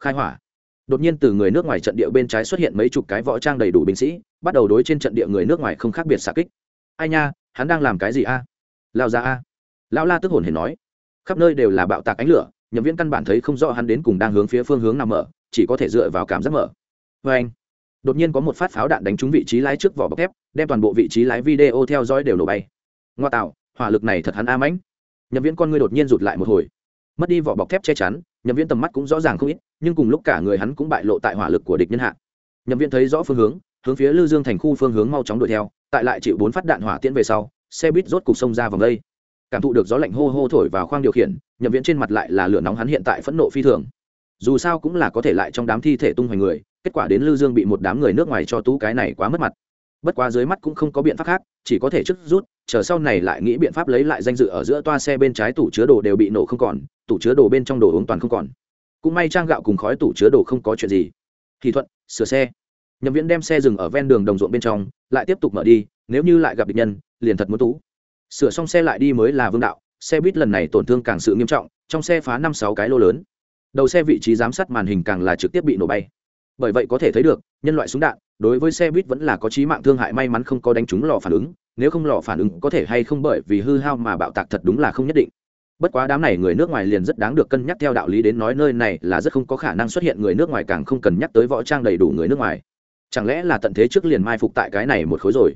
Khai hỏa. Đột nhiên từ người nước ngoài trận địa bên trái xuất hiện mấy chục cái võ trang đầy đủ binh sĩ, bắt đầu đối trên trận địa người nước ngoài không khác biệt xạ kích. Ai nha, hắn đang làm cái gì a? Lao ra a. Lão la tức hồn hề nói. Khắp nơi đều là bạo tạc ánh lửa nhậm Viễn căn bản thấy không rõ hắn đến cùng đang hướng phía phương hướng nào mở, chỉ có thể dựa vào cảm giác mở. Vê anh, đột nhiên có một phát pháo đạn đánh trúng vị trí lái trước vỏ bọc thép, đem toàn bộ vị trí lái video theo dõi đều nổ bay. Ngoa tạo, hỏa lực này thật hắn a mãnh. Nhậm Viễn con ngươi đột nhiên rụt lại một hồi. Mất đi vỏ bọc thép che chắn, nhậm Viễn tầm mắt cũng rõ ràng không ít, nhưng cùng lúc cả người hắn cũng bại lộ tại hỏa lực của địch nhân hạ. Nhậm Viễn thấy rõ phương hướng hướng phía lư dương thành khu phương hướng mau chóng đuổi theo, tại lại chịu bốn phát đạn hỏa tiễn về sau, xe buýt rốt cục sông ra vòng đây cảm thụ được gió lạnh hô hô thổi vào khoang điều khiển, nhậm viễn trên mặt lại là lửa nóng hắn hiện tại phẫn nộ phi thường. Dù sao cũng là có thể lại trong đám thi thể tung hoành người, kết quả đến lư dương bị một đám người nước ngoài cho tú cái này quá mất mặt. Bất quá dưới mắt cũng không có biện pháp khác, chỉ có thể chức rút, chờ sau này lại nghĩ biện pháp lấy lại danh dự ở giữa toa xe bên trái tủ chứa đồ đều bị nổ không còn, tủ chứa đồ bên trong đồ uống toàn không còn. Cũng may trang gạo cùng khói tủ chứa đồ không có chuyện gì. Thì thuận, sửa xe. Nhậm viễn đem xe dừng ở ven đường đồng ruộng bên trong, lại tiếp tục mở đi, nếu như lại gặp địch nhân, liền thật muốn tú sửa xong xe lại đi mới là vương đạo, xe buýt lần này tổn thương càng sự nghiêm trọng, trong xe phá năm sáu cái lô lớn. Đầu xe vị trí giám sát màn hình càng là trực tiếp bị nổ bay. Bởi vậy có thể thấy được, nhân loại súng đạn, đối với xe buýt vẫn là có trí mạng thương hại, may mắn không có đánh trúng lò phản ứng, nếu không lò phản ứng có thể hay không bởi vì hư hao mà bạo tạc thật đúng là không nhất định. Bất quá đám này người nước ngoài liền rất đáng được cân nhắc theo đạo lý đến nói nơi này là rất không có khả năng xuất hiện người nước ngoài càng không cần nhắc tới võ trang đầy đủ người nước ngoài. Chẳng lẽ là tận thế trước liền mai phục tại cái này một khối rồi?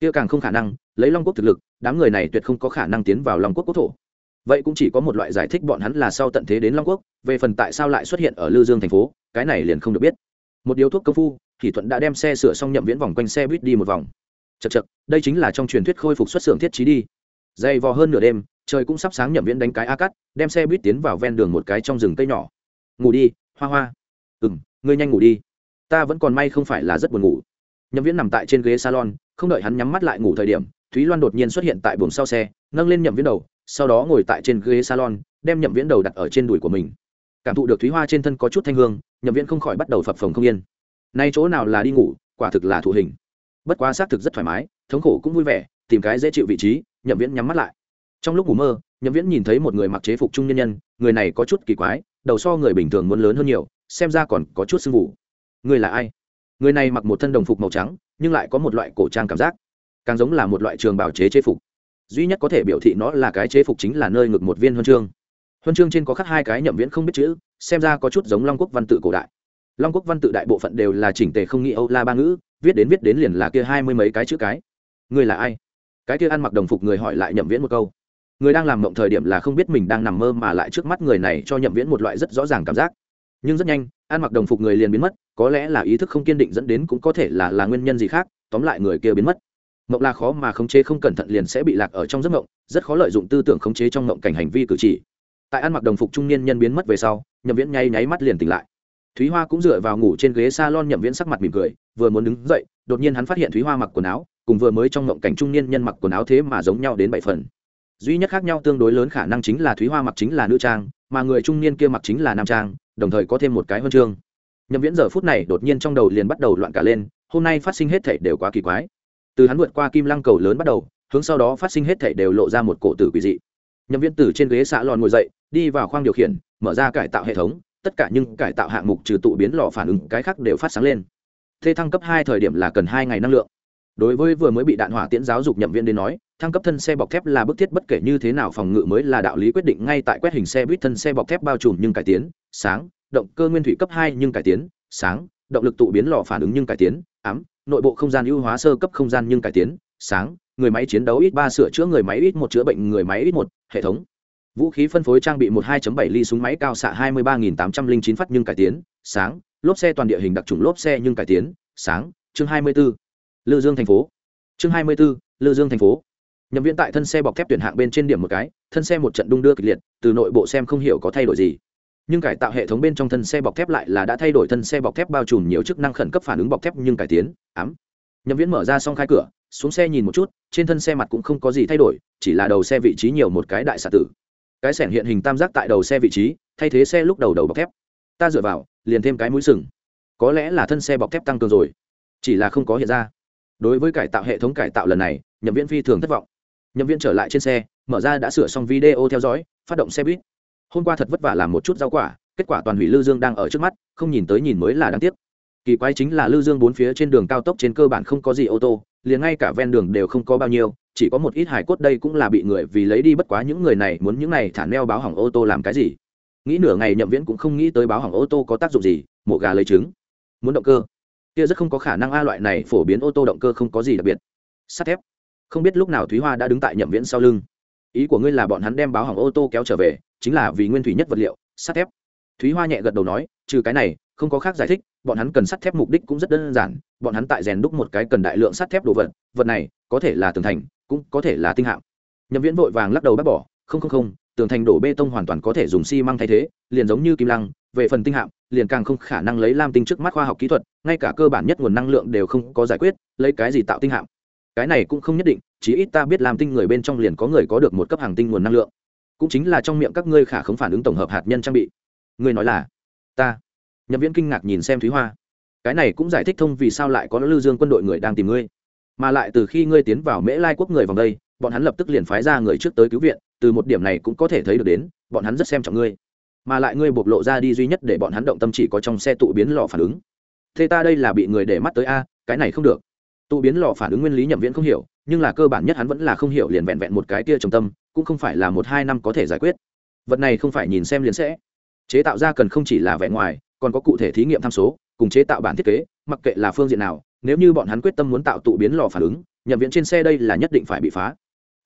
Kia càng không khả năng, lấy long quốc thực lực, đám người này tuyệt không có khả năng tiến vào long quốc quốc thổ. Vậy cũng chỉ có một loại giải thích bọn hắn là sau tận thế đến long quốc, về phần tại sao lại xuất hiện ở lư dương thành phố, cái này liền không được biết. Một điếu thuốc công phu thì thuận đã đem xe sửa xong nhậm viễn vòng quanh xe buýt đi một vòng. Chật chật đây chính là trong truyền thuyết khôi phục xuất xưởng thiết trí đi. Dày vò hơn nửa đêm, trời cũng sắp sáng nhậm viễn đánh cái a cắt, đem xe buýt tiến vào ven đường một cái trong rừng cây nhỏ. Ngủ đi, hoa hoa. Ừ m ngươi nhanh ngủ đi. Ta vẫn còn may không phải là rất buồn ngủ nhậm viễn nằm tại trên ghế salon, không đợi hắn nhắm mắt lại ngủ thời điểm, thúy loan đột nhiên xuất hiện tại buồng sau xe, nâng lên nhậm viễn đầu, sau đó ngồi tại trên ghế salon, đem nhậm viễn đầu đặt ở trên đùi của mình. Cảm thụ được thúy hoa trên thân có chút thanh hương, nhậm viễn không khỏi bắt đầu phập phồng không yên. Nay chỗ nào là đi ngủ, quả thực là thủ hình. Bất quá xác thực rất thoải mái, thống khổ cũng vui vẻ, tìm cái dễ chịu vị trí, nhậm viễn nhắm mắt lại. Trong lúc ngủ mơ, nhậm viễn nhìn thấy một người mặc chế phục trung nhân nhân, người này có chút kỳ quái, đầu so người bình thường muốn lớn hơn nhiều, xem ra còn có chút sưng vụ người là ai? Người này mặc một thân đồng phục màu trắng, nhưng lại có một loại cổ trang cảm giác. Càng giống là một loại trường bảo chế chế phục. Duy nhất có thể biểu thị nó là cái chế phục chính là nơi ngực một viên huân chương. Huân chương trên có khắc hai cái nhậm viễn không biết chữ, xem ra có chút giống long quốc văn tự cổ đại. Long quốc văn tự đại bộ phận đều là chỉnh tề không nghĩ âu la ba ngữ, viết đến viết đến liền là kia hai mươi mấy cái chữ cái. Người là ai? Cái kia ăn mặc đồng phục người hỏi lại nhậm viễn một câu. Người đang làm mộng thời điểm là không biết mình đang nằm mơ mà lại trước mắt người này cho nhậm viễn một loại rất rõ ràng cảm giác nhưng rất nhanh, ăn mặc đồng phục người liền biến mất, có lẽ là ý thức không kiên định dẫn đến cũng có thể là là nguyên nhân gì khác, tóm lại người kia biến mất. Mộng là khó mà khống chế không cẩn thận liền sẽ bị lạc ở trong giấc mộng, rất khó lợi dụng tư tưởng khống chế trong mộng cảnh hành vi cử chỉ. Tại ăn mặc đồng phục trung niên nhân biến mất về sau, nhậm viễn nháy nháy mắt liền tỉnh lại. Thúy hoa cũng dựa vào ngủ trên ghế s a lon nhậm viễn sắc mặt mỉm cười, vừa muốn đứng dậy, đột nhiên hắn phát hiện thúy hoa mặc quần áo, cùng vừa mới trong mộng cảnh trung niên nhân mặc quần áo thế mà giống nhau đến bảy phần. Duy nhất khác nhau tương đối lớn khả năng chính là thúy hoa mặc chính là nữ trang, mà người trung niên kia mặc chính là nam trang đồng thời có thêm một cái huân chương. Nhậm viễn giờ phút này đột nhiên trong đầu liền bắt đầu loạn cả lên, hôm nay phát sinh hết thảy đều quá kỳ quái. Từ hắn vượt qua kim lăng cầu lớn bắt đầu, hướng sau đó phát sinh hết thảy đều lộ ra một cổ tử quỷ dị. Nhậm viễn từ trên ghế xạ lòn ngồi dậy, đi vào khoang điều khiển, mở ra cải tạo hệ thống, tất cả những cải tạo hạng mục trừ tụ biến lò phản ứng cái khác đều phát sáng lên. Thế thăng cấp hai thời điểm là cần hai ngày năng lượng đối với vừa mới bị đạn hỏa tiễn giáo dục nhậm viên đến nói, thăng cấp thân xe bọc thép là bức thiết bất kể như thế nào phòng ngự mới là đạo lý quyết định ngay tại quét hình xe buýt thân xe bọc thép bao trùm nhưng cải tiến, sáng, động cơ nguyên thủy cấp hai nhưng cải tiến, sáng, động lực tụ biến lò phản ứng nhưng cải tiến, ám, nội bộ không gian ưu hóa sơ cấp không gian nhưng cải tiến, sáng, người máy chiến đấu ít ba sửa chữa người máy ít một chữa bệnh người máy ít một, hệ thống vũ khí phân phối trang bị một 2 bảy ly súng máy cao xạ hai mươi ba nghìn tám trăm linh chín phát nhưng cải tiến, sáng, lốp xe toàn địa hình đặc trùng lốp xe nhưng cải tiến, sáng, chương hai mươi 24 lư dương thành phố. Chương hai mươi 24. lư dương thành phố. Nhậm viên tại thân xe bọc thép tuyển hạng bên trên điểm một cái, thân xe một trận đung đưa kịch liệt, từ nội bộ xem không hiểu có thay đổi gì. Nhưng cải tạo hệ thống bên trong thân xe bọc thép lại là đã thay đổi thân xe bọc thép bao trùm nhiều chức năng khẩn cấp phản ứng bọc thép nhưng cải tiến, ám. Nhậm viễn mở ra xong khai cửa, xuống xe nhìn một chút, trên thân xe mặt cũng không có gì thay đổi, chỉ là đầu xe vị trí nhiều một cái đại xạ tử. Cái sẻn hiện hình tam giác tại đầu xe vị trí, thay thế xe lúc đầu đầu bọc thép. Ta dựa vào, liền thêm cái mũi sừng. Có lẽ là thân xe bọc thép tăng cường rồi, chỉ là không có hiện ra đối với cải tạo hệ thống cải tạo lần này, nhậm viễn phi thường thất vọng. Nhậm viễn trở lại trên xe, mở ra đã sửa xong video theo dõi, phát động xe buýt. Hôm qua thật vất vả làm một chút rau quả, kết quả toàn hủy lư dương đang ở trước mắt, không nhìn tới nhìn mới là đáng tiếc. Kỳ quái chính là lư dương bốn phía trên đường cao tốc trên cơ bản không có gì ô tô, liền ngay cả ven đường đều không có bao nhiêu, chỉ có một ít hải cốt đây cũng là bị người vì lấy đi bất quá những người này muốn những này thả neo báo hỏng ô tô làm cái gì. Nghĩ nửa ngày nhậm viễn cũng không nghĩ tới báo hỏng ô tô có tác dụng gì mổ gà lấy trứng. Muốn động cơ kia rất không có khả năng a loại này phổ biến ô tô động cơ không có gì đặc biệt. Sắt thép. Không biết lúc nào thúy hoa đã đứng tại nhậm viễn sau lưng. Ý của ngươi là bọn hắn đem báo hỏng ô tô kéo trở về, chính là vì nguyên thủy nhất vật liệu, sắt thép. Thúy hoa nhẹ gật đầu nói, trừ cái này, không có khác giải thích, bọn hắn cần sắt thép mục đích cũng rất đơn giản, bọn hắn tại rèn đúc một cái cần đại lượng sắt thép đồ vật vật này, có thể là tường thành, cũng có thể là tinh hạng nhậm viễn vội vàng lắc đầu bác bỏ, không không không, tường thành đổ bê tông hoàn toàn có thể dùng xi măng thay thế, liền giống như kim lăng về phần tinh hạm, liền càng không khả năng lấy lam tinh trước mắt khoa học kỹ thuật ngay cả cơ bản nhất nguồn năng lượng đều không có giải quyết lấy cái gì tạo tinh hạm? cái này cũng không nhất định chí ít ta biết lam tinh người bên trong liền có người có được một cấp hàng tinh nguồn năng lượng. Cũng chính là trong miệng các ngươi khả không phản ứng tổng hợp hạt nhân trang bị. Ngươi nói là? Ta. Nhậm viễn kinh ngạc nhìn xem thúy hoa. Cái này cũng giải thích thông vì sao lại có lưu dương quân đội người đang tìm ngươi. Mà lại từ khi ngươi tiến vào mễ lai quốc người vòng đây bọn hắn lập tức liền phái ra người trước tới cứu viện từ một điểm này cũng có thể thấy được đến bọn hắn rất xem trọng ngươi mà lại ngươi bộc lộ ra đi duy nhất để bọn hắn động tâm chỉ có trong xe tụ biến lò phản ứng. Thế ta đây là bị người để mắt tới a, cái này không được. Tụ biến lò phản ứng nguyên lý nhậm viễn không hiểu, nhưng là cơ bản nhất hắn vẫn là không hiểu liền vẹn vẹn một cái kia trong tâm, cũng không phải là một hai năm có thể giải quyết. Vật này không phải nhìn xem liền sẽ. Chế tạo ra cần không chỉ là vẻ ngoài, còn có cụ thể thí nghiệm tham số, cùng chế tạo bản thiết kế, mặc kệ là phương diện nào, nếu như bọn hắn quyết tâm muốn tạo tụ biến lò phản ứng, nhậm viện trên xe đây là nhất định phải bị phá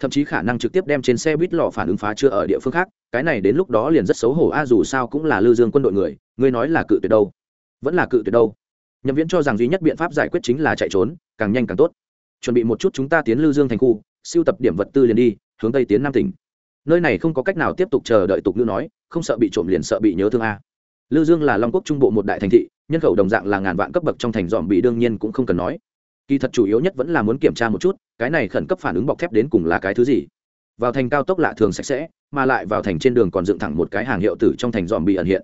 thậm chí khả năng trực tiếp đem trên xe buýt lò phản ứng phá chưa ở địa phương khác, cái này đến lúc đó liền rất xấu hổ a, dù sao cũng là lư dương quân đội người, ngươi nói là cự tuyệt đâu? Vẫn là cự tuyệt đâu? Nhậm viễn cho rằng duy nhất biện pháp giải quyết chính là chạy trốn, càng nhanh càng tốt. Chuẩn bị một chút chúng ta tiến lư dương thành khu, siêu tập điểm vật tư liền đi, hướng tây tiến nam tỉnh. Nơi này không có cách nào tiếp tục chờ đợi tục ngữ nói, không sợ bị trộm liền sợ bị nhớ thương a. Lư dương là long quốc trung bộ một đại thành thị, nhân khẩu đồng dạng là ngàn vạn cấp bậc trong thành dòm bị đương nhiên cũng không cần nói kỳ thật chủ yếu nhất vẫn là muốn kiểm tra một chút, cái này khẩn cấp phản ứng bọc thép đến cùng là cái thứ gì. Vào thành cao tốc lạ thường sạch sẽ, mà lại vào thành trên đường còn dựng thẳng một cái hàng hiệu tử trong thành dòm bị ẩn hiện.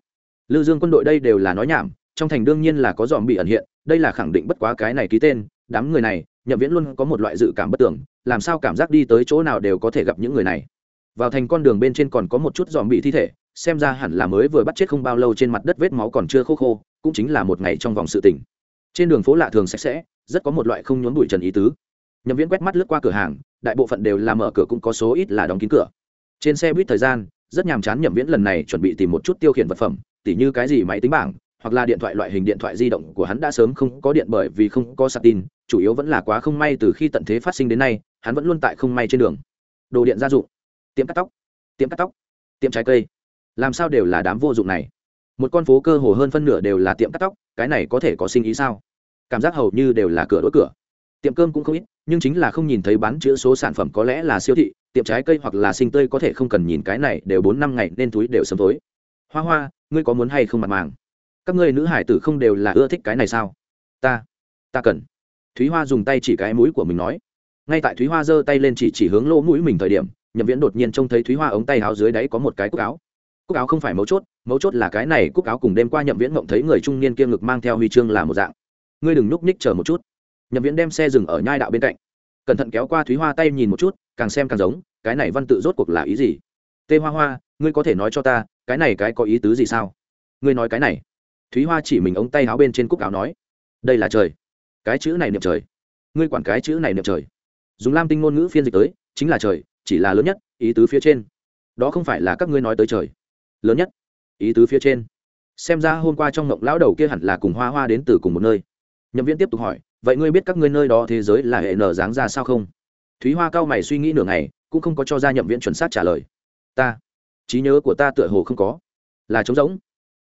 Lư dương quân đội đây đều là nói nhảm, trong thành đương nhiên là có dòm bị ẩn hiện, đây là khẳng định bất quá cái này ký tên, đám người này, nhậm viễn luôn có một loại dự cảm bất tưởng, làm sao cảm giác đi tới chỗ nào đều có thể gặp những người này. Vào thành con đường bên trên còn có một chút dòm bị thi thể, xem ra hẳn là mới vừa bắt chết không bao lâu trên mặt đất vết máu còn chưa khô khô, cũng chính là một ngày trong vòng sự tỉnh. Trên đường phố lạ thường sạch sẽ rất có một loại không nhốn bụi trần ý tứ. Nhậm viễn quét mắt lướt qua cửa hàng, đại bộ phận đều là mở cửa cũng có số ít là đóng kín cửa. Trên xe buýt thời gian, rất nhàm chán nhậm viễn lần này chuẩn bị tìm một chút tiêu khiển vật phẩm, tỉ như cái gì máy tính bảng, hoặc là điện thoại loại hình điện thoại di động của hắn đã sớm không có điện bởi vì không có sạc tin, chủ yếu vẫn là quá không may từ khi tận thế phát sinh đến nay, hắn vẫn luôn tại không may trên đường. Đồ điện gia dụng, tiệm cắt tóc, tiệm cắt tóc, tiệm trái cây. Làm sao đều là đám vô dụng này. Một con phố cơ hồ hơn phân nửa đều là tiệm cắt tóc, cái này có thể có sinh ý sao? Cảm giác hầu như đều là cửa đỗ cửa. Tiệm cơm cũng không ít, nhưng chính là không nhìn thấy bán chữ số sản phẩm có lẽ là siêu thị, tiệm trái cây hoặc là sinh tươi có thể không cần nhìn cái này, đều bốn năm ngày nên túi đều sớm tối. Hoa hoa, ngươi có muốn hay không mặt màng? Các ngươi nữ hải tử không đều là ưa thích cái này sao? Ta ta cần. Thúy hoa dùng tay chỉ cái mũi của mình nói. Ngay tại thúy hoa giơ tay lên chỉ chỉ hướng lỗ mũi mình thời điểm, nhậm viễn đột nhiên trông thấy thúy hoa ống tay áo dưới đáy có một cái cúc áo. Cúc áo không phải mấu chốt mấu chốt là cái này cúc áo cùng đêm qua nhậm viễn mộng thấy người trung niên kia ngực mang theo huy chương là một dạng ngươi đừng núp ních chờ một chút. Nhậm viễn đem xe dừng ở nhai đạo bên cạnh. Cẩn thận kéo qua thúy hoa tay nhìn một chút, càng xem càng giống, cái này văn tự rốt cuộc là ý gì? Tê hoa hoa, ngươi có thể nói cho ta, cái này cái có ý tứ gì sao? Ngươi nói cái này. Thúy hoa chỉ mình ống tay áo bên trên cúc áo nói, đây là trời. Cái chữ này niệm trời. Ngươi quản cái chữ này niệm trời. Dùng lam tinh ngôn ngữ phiên dịch tới, chính là trời, chỉ là lớn nhất, ý tứ phía trên. Đó không phải là các ngươi nói tới trời. Lớn nhất, ý tứ phía trên. Xem ra hôm qua trong ngộng lão đầu kia hẳn là cùng hoa hoa đến từ cùng một nơi nhậm viễn tiếp tục hỏi, vậy ngươi biết các ngươi nơi đó thế giới là hệ nở dáng ra sao không? Thúy hoa cao mày suy nghĩ nửa ngày, cũng không có cho ra nhậm viễn chuẩn xác trả lời. Ta, trí nhớ của ta tựa hồ không có, là trống rỗng.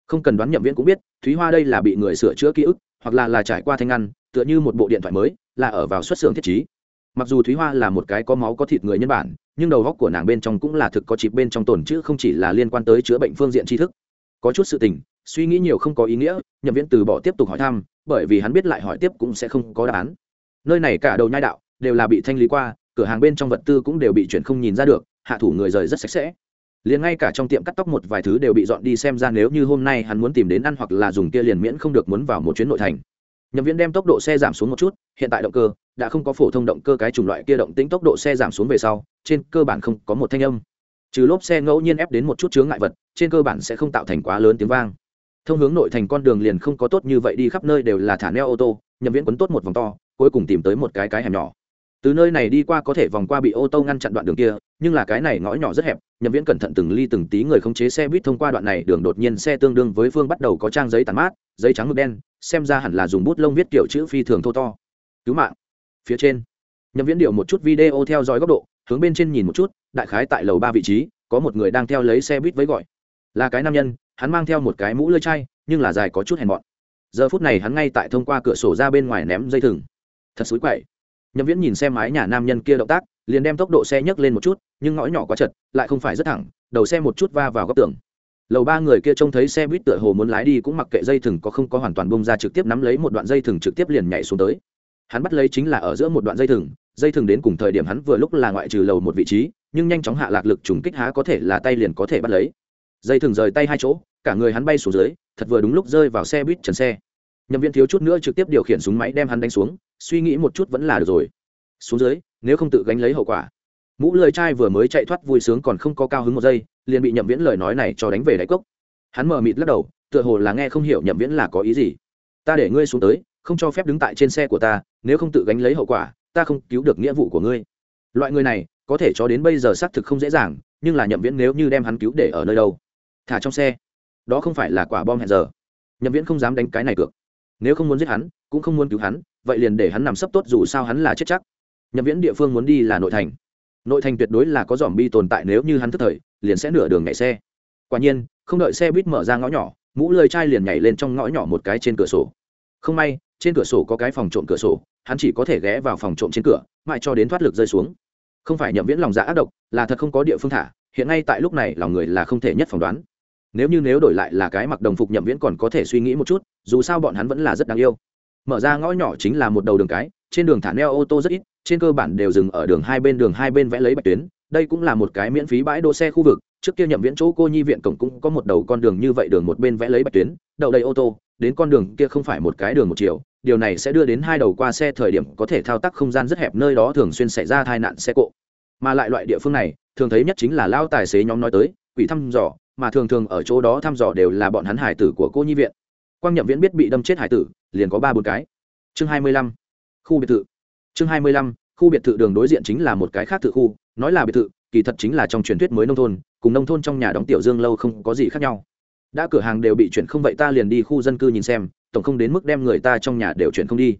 Không cần đoán nhậm viễn cũng biết, thúy hoa đây là bị người sửa chữa ký ức, hoặc là là trải qua thanh ngăn, tựa như một bộ điện thoại mới, là ở vào xuất xưởng thiết trí. Mặc dù thúy hoa là một cái có máu có thịt người nhân bản, nhưng đầu góc của nàng bên trong cũng là thực có chịp bên trong tồn chứ không chỉ là liên quan tới chữa bệnh phương diện tri thức. Có chút sự tình suy nghĩ nhiều không có ý nghĩa, nhậm viễn từ bỏ tiếp tục hỏi thăm, bởi vì hắn biết lại hỏi tiếp cũng sẽ không có đáp án. Nơi này cả đầu nhai đạo, đều là bị thanh lý qua, cửa hàng bên trong vật tư cũng đều bị chuyển không nhìn ra được, hạ thủ người rời rất sạch sẽ. Liền ngay cả trong tiệm cắt tóc một vài thứ đều bị dọn đi xem ra nếu như hôm nay hắn muốn tìm đến ăn hoặc là dùng kia liền miễn không được muốn vào một chuyến nội thành. Nhậm viễn đem tốc độ xe giảm xuống một chút, hiện tại động cơ, đã không có phổ thông động cơ cái chủng loại kia động tính tốc độ xe giảm xuống về sau, trên cơ bản không có một thanh âm. Trừ lốp xe ngẫu nhiên ép đến một chút chướng ngại vật, trên cơ bản sẽ không tạo thành quá lớn tiếng vang thông hướng nội thành con đường liền không có tốt như vậy đi khắp nơi đều là thả neo ô tô, nhậm viễn quấn tốt một vòng to, cuối cùng tìm tới một cái cái hẻm nhỏ. Từ nơi này đi qua có thể vòng qua bị ô tô ngăn chặn đoạn đường kia, nhưng là cái này ngõ nhỏ rất hẹp, nhậm viễn cẩn thận từng ly từng tí người khống chế xe buýt thông qua đoạn này, đường đột nhiên xe tương đương với phương bắt đầu có trang giấy tàn mát, giấy trắng mực đen, xem ra hẳn là dùng bút lông viết kiểu chữ phi thường thô to. Cứu mạng. Phía trên, nhậm viễn điều một chút video theo dõi góc độ, hướng bên trên nhìn một chút, đại khái tại lầu ba vị trí, có một người đang theo lấy xe buýt với gọi. Là cái nam nhân hắn mang theo một cái mũ lưỡi chai, nhưng là dài có chút hèn mọn. Giờ phút này hắn ngay tại thông qua cửa sổ ra bên ngoài ném dây thừng. Thật xúi quậy. Nhậm viễn nhìn xe mái nhà nam nhân kia động tác, liền đem tốc độ xe nhấc lên một chút, nhưng ngõ nhỏ quá chật, lại không phải rất thẳng, đầu xe một chút va vào góc tường. Lầu ba người kia trông thấy xe buýt tựa hồ muốn lái đi cũng mặc kệ dây thừng có không có hoàn toàn bông ra trực tiếp nắm lấy một đoạn dây thừng trực tiếp liền nhảy xuống tới. Hắn bắt lấy chính là ở giữa một đoạn dây thừng dây thừng đến cùng thời điểm hắn vừa lúc là ngoại trừ lầu một vị trí, nhưng nhanh chóng hạ lạc lực trùng kích há có thể là tay liền có thể bắt lấy dây thừng rời tay hai chỗ, cả người hắn bay xuống dưới, thật vừa đúng lúc rơi vào xe buýt trần xe. Nhậm viên thiếu chút nữa trực tiếp điều khiển súng máy đem hắn đánh xuống, suy nghĩ một chút vẫn là được rồi. Xuống dưới, nếu không tự gánh lấy hậu quả. Mũ lười trai vừa mới chạy thoát vui sướng còn không có cao hứng một giây, liền bị nhậm viễn lời nói này cho đánh về đáy cốc. Hắn mờ mịt lắc đầu, tựa hồ là nghe không hiểu nhậm viễn là có ý gì. Ta để ngươi xuống tới, không cho phép đứng tại trên xe của ta, nếu không tự gánh lấy hậu quả, ta không cứu được nghĩa vụ của ngươi. Loại người này, có thể cho đến bây giờ xác thực không dễ dàng, nhưng là nhậm viễn nếu như đem hắn cứu để ở nơi đâu? Thả trong xe. Đó không phải là quả bom hẹn giờ. Nhậm viễn không dám đánh cái này cược. Nếu không muốn giết hắn, cũng không muốn cứu hắn, vậy liền để hắn nằm sấp tốt dù sao hắn là chết chắc. Nhậm viễn địa phương muốn đi là nội thành. Nội thành tuyệt đối là có dòm bi tồn tại nếu như hắn thức thời, liền sẽ nửa đường nhảy xe. Quả nhiên, không đợi xe buýt mở ra ngõ nhỏ, mũ lơi chai liền nhảy lên trong ngõ nhỏ một cái trên cửa sổ. Không may, trên cửa sổ có cái phòng trộm cửa sổ, hắn chỉ có thể ghé vào phòng trộm trên cửa, mãi cho đến thoát lực rơi xuống. Không phải nhậm viễn lòng dạ ác độc, là thật không có địa phương thả, hiện ngay tại lúc này, lòng người là không thể nhất phỏng đoán nếu như nếu đổi lại là cái mặc đồng phục nhậm viễn còn có thể suy nghĩ một chút, dù sao bọn hắn vẫn là rất đáng yêu. Mở ra ngõ nhỏ chính là một đầu đường cái, trên đường thả neo ô tô rất ít, trên cơ bản đều dừng ở đường hai bên, đường hai bên vẽ lấy bạch tuyến. Đây cũng là một cái miễn phí bãi đỗ xe khu vực, trước kia nhậm viễn chỗ cô nhi viện cổng cũng có một đầu con đường như vậy, đường một bên vẽ lấy bạch tuyến, đậu đầy ô tô, đến con đường kia không phải một cái đường một chiều, điều này sẽ đưa đến hai đầu qua xe thời điểm có thể thao tác không gian rất hẹp, nơi đó thường xuyên xảy ra tai nạn xe cộ. Mà lại loại địa phương này, thường thấy nhất chính là lao tài xế nhóm nói tới, quỷ thăm dò mà thường thường ở chỗ đó thăm dò đều là bọn hắn hải tử của cô nhi viện. Quang nhậm viễn biết bị đâm chết hải tử, liền có ba bốn cái. Chương hai mươi lăm, khu biệt thự. Chương hai mươi lăm, khu biệt thự đường đối diện chính là một cái khác thự khu, nói là biệt thự, kỳ thật chính là trong truyền thuyết mới nông thôn, cùng nông thôn trong nhà đóng tiểu dương lâu không có gì khác nhau. Đã cửa hàng đều bị chuyển không vậy ta liền đi khu dân cư nhìn xem, tổng không đến mức đem người ta trong nhà đều chuyển không đi.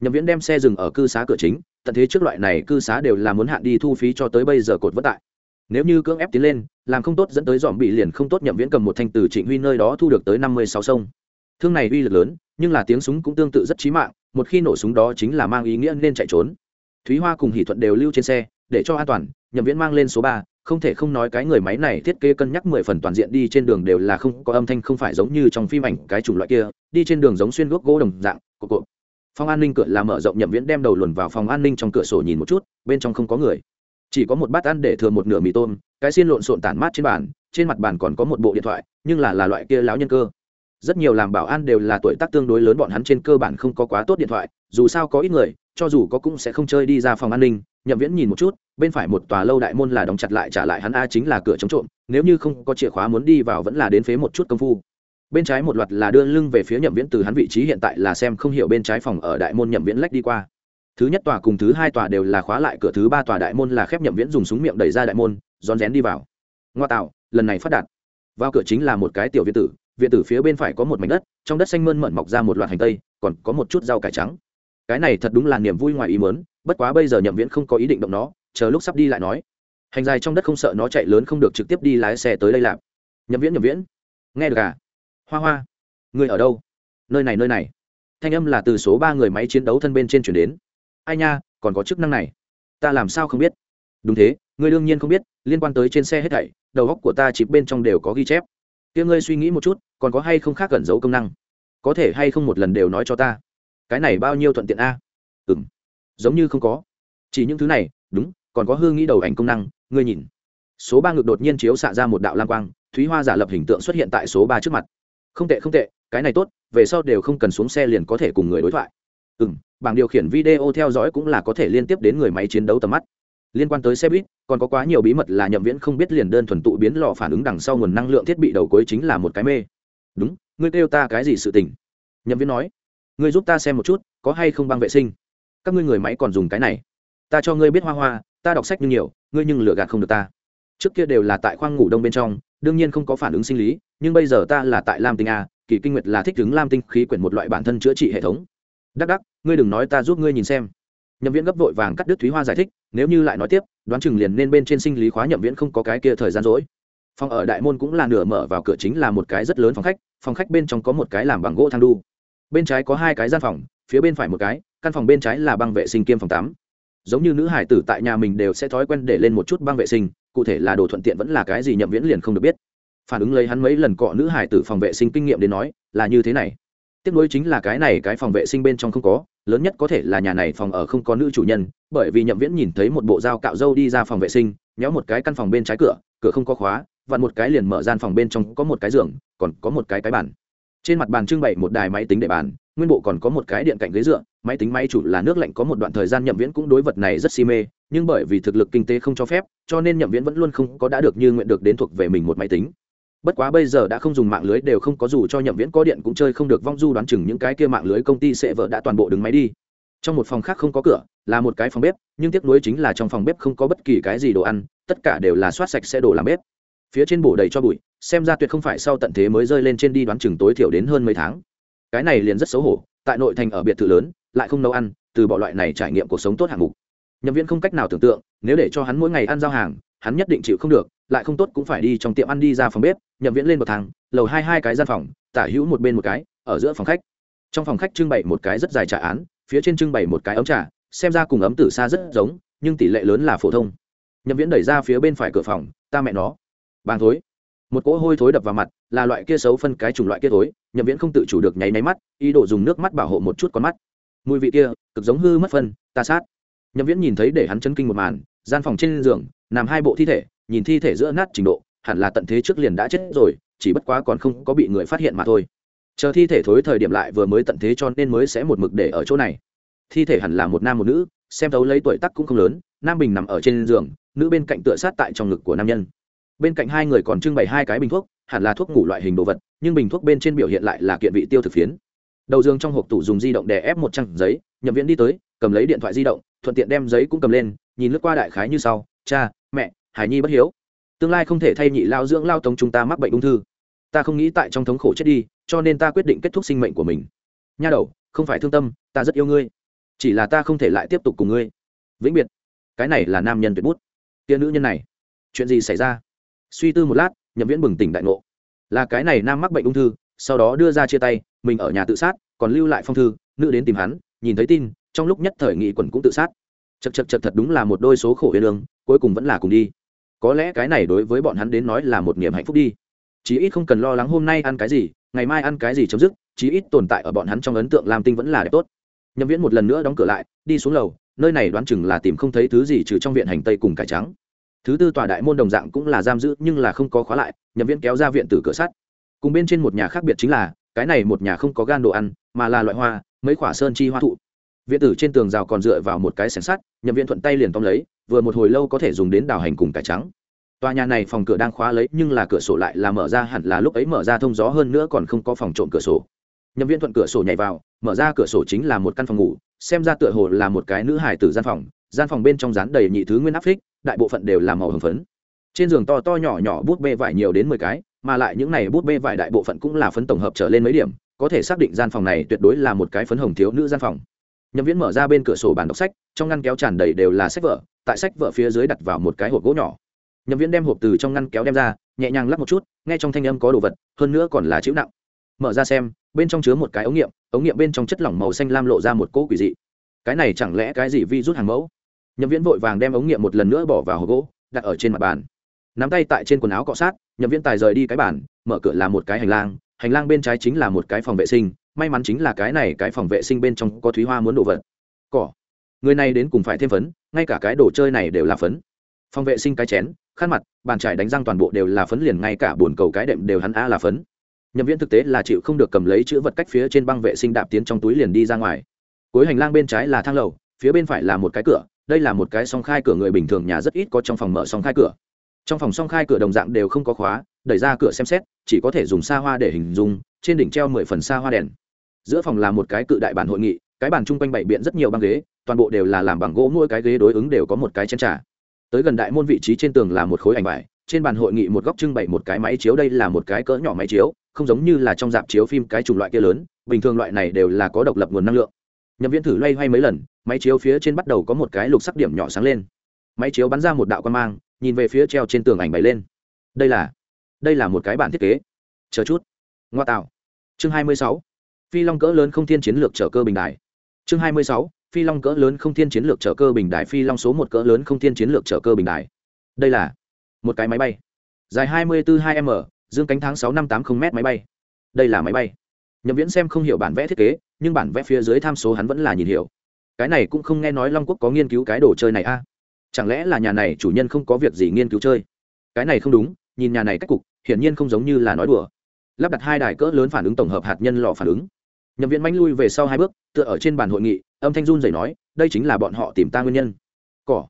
Nhậm viễn đem xe dừng ở cư xá cửa chính, tận thế trước loại này cư xá đều là muốn hạn đi thu phí cho tới bây giờ cột vất tại. Nếu như cưỡng ép tiến lên làm không tốt dẫn tới dòm bị liền không tốt nhậm viễn cầm một thanh từ trịnh huy nơi đó thu được tới năm mươi sáu sông. Thương này uy lực lớn, nhưng là tiếng súng cũng tương tự rất chí mạng, một khi nổ súng đó chính là mang ý nghĩa nên chạy trốn. Thúy hoa cùng hỷ thuận đều lưu trên xe, để cho an toàn, nhậm viễn mang lên số ba, không thể không nói cái người máy này thiết kế cân nhắc mười phần toàn diện đi trên đường đều là không có âm thanh không phải giống như trong phim ảnh cái chủng loại kia, đi trên đường giống xuyên gốc gỗ đồng dạng của cộp phòng an ninh cửa là mở rộng, nhậm viễn đem đầu luồn vào phòng an ninh trong cửa sổ nhìn một chút, bên trong không có người chỉ có một bát ăn để thừa một nửa mì tôm, cái xiên lộn xộn tản mát trên bàn, trên mặt bàn còn có một bộ điện thoại, nhưng là là loại kia láo nhân cơ. Rất nhiều làm bảo an đều là tuổi tác tương đối lớn bọn hắn trên cơ bản không có quá tốt điện thoại, dù sao có ít người, cho dù có cũng sẽ không chơi đi ra phòng an ninh. Nhậm viễn nhìn một chút, bên phải một tòa lâu đại môn là đóng chặt lại trả lại hắn a chính là cửa chống trộm, nếu như không có chìa khóa muốn đi vào vẫn là đến phế một chút công phu. Bên trái một loạt là đưa lưng về phía nhậm viễn từ hắn vị trí hiện tại là xem không hiểu bên trái phòng ở đại môn nhậm viễn lách đi qua thứ nhất tòa cùng thứ hai tòa đều là khóa lại cửa, thứ ba tòa đại môn là khép nhậm viễn dùng súng miệng đẩy ra đại môn, rón rén đi vào. Ngoa tạo, lần này phát đạt. Vào cửa chính là một cái tiểu viện tử viện tử phía bên phải có một mảnh đất, trong đất xanh mơn mận mọc ra một loạt hành tây, còn có một chút rau cải trắng. Cái này thật đúng là niềm vui ngoài ý mớn bất quá bây giờ nhậm viễn không có ý định động nó, chờ lúc sắp đi lại nói. Hành dài trong đất không sợ nó chạy lớn không được trực tiếp đi lái xe tới đây làm. Nhậm viễn nhậm viễn. Nghe được à? Hoa hoa. Người ở đâu? Nơi này nơi này. Thanh âm là từ số ba người máy chiến đấu thân bên trên chuyển đến ai nha, còn có chức năng này. Ta làm sao không biết? Đúng thế, ngươi đương nhiên không biết, liên quan tới trên xe hết thảy, đầu góc của ta chỉ bên trong đều có ghi chép. Tiếng ngươi suy nghĩ một chút, còn có hay không khác gần giấu công năng? Có thể hay không một lần đều nói cho ta? Cái này bao nhiêu thuận tiện a? Ừ m giống như không có. Chỉ những thứ này, đúng, còn có hương nghĩ đầu ảnh công năng, ngươi nhìn. Số ba ngực đột nhiên chiếu xạ ra một đạo lam quang, thúy hoa giả lập hình tượng xuất hiện tại số ba trước mặt. Không tệ không tệ, cái này tốt, về sau đều không cần xuống xe liền có thể cùng người đối thoại ừ m bảng điều khiển video theo dõi cũng là có thể liên tiếp đến người máy chiến đấu tầm mắt. Liên quan tới xe buýt, còn có quá nhiều bí mật là nhậm viễn không biết liền đơn thuần tụ biến lò phản ứng đằng sau nguồn năng lượng thiết bị đầu cuối chính là một cái mê. Đúng, ngươi kêu ta cái gì sự tình? Nhậm viễn nói. Ngươi giúp ta xem một chút, có hay không băng vệ sinh? Các ngươi người máy còn dùng cái này. Ta cho ngươi biết hoa hoa, ta đọc sách như nhiều, ngươi nhưng lựa gạt không được ta. Trước kia đều là tại khoang ngủ đông bên trong, đương nhiên không có phản ứng sinh lý, nhưng bây giờ ta là tại lam tinh a, kỳ kinh nguyệt là thích ứng lam tinh khí quyển một loại bản thân chữa trị hệ thống đắc đắc, ngươi đừng nói ta giúp ngươi nhìn xem. Nhậm viễn gấp vội vàng cắt đứt thúy hoa giải thích, nếu như lại nói tiếp, đoán chừng liền nên bên trên sinh lý khóa nhậm viễn không có cái kia thời gian rỗi. Phòng ở đại môn cũng là nửa mở vào cửa chính là một cái rất lớn phòng khách phòng khách bên trong có một cái làm bằng gỗ thang đu. Bên trái có hai cái gian phòng, phía bên phải một cái, căn phòng bên trái là băng vệ sinh kiêm phòng tắm. Giống như nữ hải tử tại nhà mình đều sẽ thói quen để lên một chút băng vệ sinh, cụ thể là đồ thuận tiện vẫn là cái gì nhậm viễn liền không được biết. Phản ứng lấy hắn mấy lần cọ nữ hải tử phòng vệ sinh kinh nghiệm đến nói, là như thế này tiếp nối chính là cái này cái phòng vệ sinh bên trong không có, lớn nhất có thể là nhà này phòng ở không có nữ chủ nhân, bởi vì nhậm viễn nhìn thấy một bộ dao cạo dâu đi ra phòng vệ sinh nhéo một cái căn phòng bên trái cửa cửa không có khóa và một cái liền mở gian phòng bên trong có một cái giường, còn có một cái cái bàn. Trên mặt bàn trưng bày một đài máy tính để bàn, nguyên bộ còn có một cái điện cạnh ghế dựa, máy tính máy chủ là nước lạnh có một đoạn thời gian nhậm viễn cũng đối vật này rất si mê, nhưng bởi vì thực lực kinh tế không cho phép, cho nên nhậm viễn vẫn luôn không có đã được như nguyện được đến thuộc về mình một máy tính bất quá bây giờ đã không dùng mạng lưới đều không có dù cho nhậm viễn có điện cũng chơi không được vong du đoán chừng những cái kia mạng lưới công ty sẽ vợ đã toàn bộ đứng máy đi. Trong một phòng khác không có cửa, là một cái phòng bếp, nhưng tiếc nuối chính là trong phòng bếp không có bất kỳ cái gì đồ ăn, tất cả đều là soát sạch sẽ đồ làm bếp. Phía trên bổ đầy cho bụi, xem ra tuyệt không phải sau tận thế mới rơi lên trên đi đoán chừng tối thiểu đến hơn mấy tháng. Cái này liền rất xấu hổ, tại nội thành ở biệt thự lớn, lại không nấu ăn, từ bỏ loại này trải nghiệm cuộc sống tốt hạng mục. Nhậm viên không cách nào tưởng tượng, nếu để cho hắn mỗi ngày ăn giao hàng, hắn nhất định chịu không được lại không tốt cũng phải đi trong tiệm ăn đi ra phòng bếp, nhậm viễn lên một thang, lầu hai hai cái gian phòng, tả hữu một bên một cái, ở giữa phòng khách. Trong phòng khách trưng bày một cái rất dài trả án, phía trên trưng bày một cái ấm trà, xem ra cùng ấm từ xa rất giống, nhưng tỷ lệ lớn là phổ thông. Nhậm viễn đẩy ra phía bên phải cửa phòng, ta mẹ nó. Bàng thối. Một cỗ hôi thối đập vào mặt, là loại kia xấu phân cái chủng loại kia thối, nhậm viễn không tự chủ được nháy náy mắt, ý đồ dùng nước mắt bảo hộ một chút con mắt. Mùi vị kia, cực giống hư mất phân, ta sát. Nhậm viễn nhìn thấy để hắn chấn kinh một màn, gian phòng trên giường, nằm hai bộ thi thể nhìn thi thể giữa nát trình độ, hẳn là tận thế trước liền đã chết rồi, chỉ bất quá còn không có bị người phát hiện mà thôi. Chờ thi thể thối thời điểm lại vừa mới tận thế cho nên mới sẽ một mực để ở chỗ này. Thi thể hẳn là một nam một nữ, xem thấu lấy tuổi tắc cũng không lớn, nam bình nằm ở trên giường, nữ bên cạnh tựa sát tại trong ngực của nam nhân. Bên cạnh hai người còn trưng bày hai cái bình thuốc, hẳn là thuốc ngủ loại hình đồ vật, nhưng bình thuốc bên trên biểu hiện lại là kiện vị tiêu thực phiến. Đầu giường trong hộp tủ dùng di động đè ép một trang giấy, nhậm viễn đi tới, cầm lấy điện thoại di động, thuận tiện đem giấy cũng cầm lên, nhìn lướt qua đại khái như sau, cha, mẹ hải nhi bất hiếu. Tương lai không thể thay nhị lao dưỡng lao tống chúng ta mắc bệnh ung thư. Ta không nghĩ tại trong thống khổ chết đi, cho nên ta quyết định kết thúc sinh mệnh của mình. Nha đầu, không phải thương tâm, ta rất yêu ngươi. Chỉ là ta không thể lại tiếp tục cùng ngươi. Vĩnh biệt. Cái này là nam nhân tuyệt bút. Tia nữ nhân này. Chuyện gì xảy ra? Suy tư một lát, nhậm viễn bừng tỉnh đại ngộ. Là cái này nam mắc bệnh ung thư, sau đó đưa ra chia tay, mình ở nhà tự sát, còn lưu lại phong thư, nữ đến tìm hắn, nhìn thấy tin, trong lúc nhất thời nghị quần cũng tự sát. Chật chật chật thật đúng là một đôi số khổ yên lương cuối cùng vẫn là cùng đi có lẽ cái này đối với bọn hắn đến nói là một niềm hạnh phúc đi. Chí ít không cần lo lắng hôm nay ăn cái gì, ngày mai ăn cái gì chấm dứt, chí ít tồn tại ở bọn hắn trong ấn tượng làm tinh vẫn là đẹp tốt. Nhậm viễn một lần nữa đóng cửa lại, đi xuống lầu, nơi này đoán chừng là tìm không thấy thứ gì trừ trong viện hành tây cùng cải trắng. Thứ tư tòa đại môn đồng dạng cũng là giam giữ, nhưng là không có khóa lại, nhậm viễn kéo ra viện từ cửa sắt. Cùng bên trên một nhà khác biệt chính là, cái này một nhà không có gan đồ ăn, mà là loại hoa, mấy quả sơn chi hoa thụ. Viện tử trên tường rào còn dựa vào một cái sẻng sắt, nhậm viễn thuận tay liền tóm lấy vừa một hồi lâu có thể dùng đến đào hành cùng cải trắng. Tòa nhà này phòng cửa đang khóa lấy, nhưng là cửa sổ lại là mở ra hẳn là lúc ấy mở ra thông gió hơn nữa còn không có phòng trộm cửa sổ. Nhậm viên thuận cửa sổ nhảy vào, mở ra cửa sổ chính là một căn phòng ngủ, xem ra tựa hồ là một cái nữ hải tử gian phòng gian phòng bên trong dán đầy nhị thứ nguyên áp phích, đại bộ phận đều là màu hồng phấn. Trên giường to to nhỏ nhỏ bút bê vải nhiều đến mười cái, mà lại những này bút bê vải đại bộ phận cũng là phấn tổng hợp trở lên mấy điểm, có thể xác định gian phòng này tuyệt đối là một cái phấn hồng thiếu nữ gian phòng nhậm viễn mở ra bên cửa sổ bàn đọc sách, trong ngăn kéo tràn đầy đều là sách vở, tại sách vở phía dưới đặt vào một cái hộp gỗ nhỏ. Nhậm viễn đem hộp từ trong ngăn kéo đem ra, nhẹ nhàng lắp một chút, nghe trong thanh âm có đồ vật, hơn nữa còn là chữ nặng. Mở ra xem, bên trong chứa một cái ống nghiệm ống nghiệm bên trong chất lỏng màu xanh lam lộ ra một cỗ quỷ dị. Cái này chẳng lẽ cái gì vi rút hàng mẫu? Nhậm viễn vội vàng đem ống nghiệm một lần nữa bỏ vào hộp gỗ, đặt ở trên mặt bàn. Nắm tay tại trên quần áo cọ sát, nhậm viễn tài rời đi cái bàn, mở cửa là một cái hành lang hành lang bên trái chính là một cái phòng vệ sinh may mắn chính là cái này cái phòng vệ sinh bên trong có thúy hoa muốn đổ vật. Cỏ. Người này đến cùng phải thêm phấn, ngay cả cái đồ chơi này đều là phấn. Phòng vệ sinh cái chén, khăn mặt, bàn trải đánh răng toàn bộ đều là phấn liền ngay cả bồn cầu cái đệm đều hắn a là phấn. Nhậm viễn thực tế là chịu không được cầm lấy chữ vật cách phía trên băng vệ sinh đạp tiến trong túi liền đi ra ngoài. Cuối hành lang bên trái là thang lầu, phía bên phải là một cái cửa, đây là một cái song khai cửa người bình thường nhà rất ít có trong phòng mở song khai cửa. Trong phòng song khai cửa đồng dạng đều không có khóa, đẩy ra cửa xem xét, chỉ có thể dùng xa hoa để hình dung, trên đỉnh treo mười phần xa hoa đèn giữa phòng là một cái cự đại bản hội nghị, cái bàn chung quanh bảy biện rất nhiều băng ghế, toàn bộ đều là làm bằng gỗ, mỗi cái ghế đối ứng đều có một cái chén trà. Tới gần đại môn vị trí trên tường là một khối ảnh vải, trên bàn hội nghị một góc trưng bày một cái máy chiếu, đây là một cái cỡ nhỏ máy chiếu, không giống như là trong dạp chiếu phim cái chủng loại kia lớn, bình thường loại này đều là có độc lập nguồn năng lượng. Nhậm viễn thử loay hoay mấy lần, máy chiếu phía trên bắt đầu có một cái lục sắc điểm nhỏ sáng lên. Máy chiếu bắn ra một đạo quan mang, nhìn về phía treo trên tường ảnh bày lên. Đây là đây là một cái bản thiết kế. Chờ chút. Ngoa tạo. Chương hai mươi sáu phi long cỡ lớn không thiên chiến lược trở cơ bình đại chương hai mươi sáu, phi long cỡ lớn không thiên chiến lược trở cơ bình đại phi long số một cỡ lớn không thiên chiến lược trở cơ bình đại đây là một cái máy bay. Dài hai mươi bốn hai m, dương cánh tháng sáu năm tám không m máy bay. Đây là máy bay. Nhậm viễn xem không hiểu bản vẽ thiết kế, nhưng bản vẽ phía dưới tham số hắn vẫn là nhìn hiểu. Cái này cũng không nghe nói long quốc có nghiên cứu cái đồ chơi này a. Chẳng lẽ là nhà này chủ nhân không có việc gì nghiên cứu chơi? Cái này không đúng, nhìn nhà này cách cục, hiển nhiên không giống như là nói đùa. Lắp đặt hai đài cỡ lớn phản ứng tổng hợp hạt nhân lò phản ứng nhậm Viễn manh lui về sau hai bước, tựa ở trên bàn hội nghị, âm thanh run dày nói, đây chính là bọn họ tìm ta nguyên nhân. Cỏ.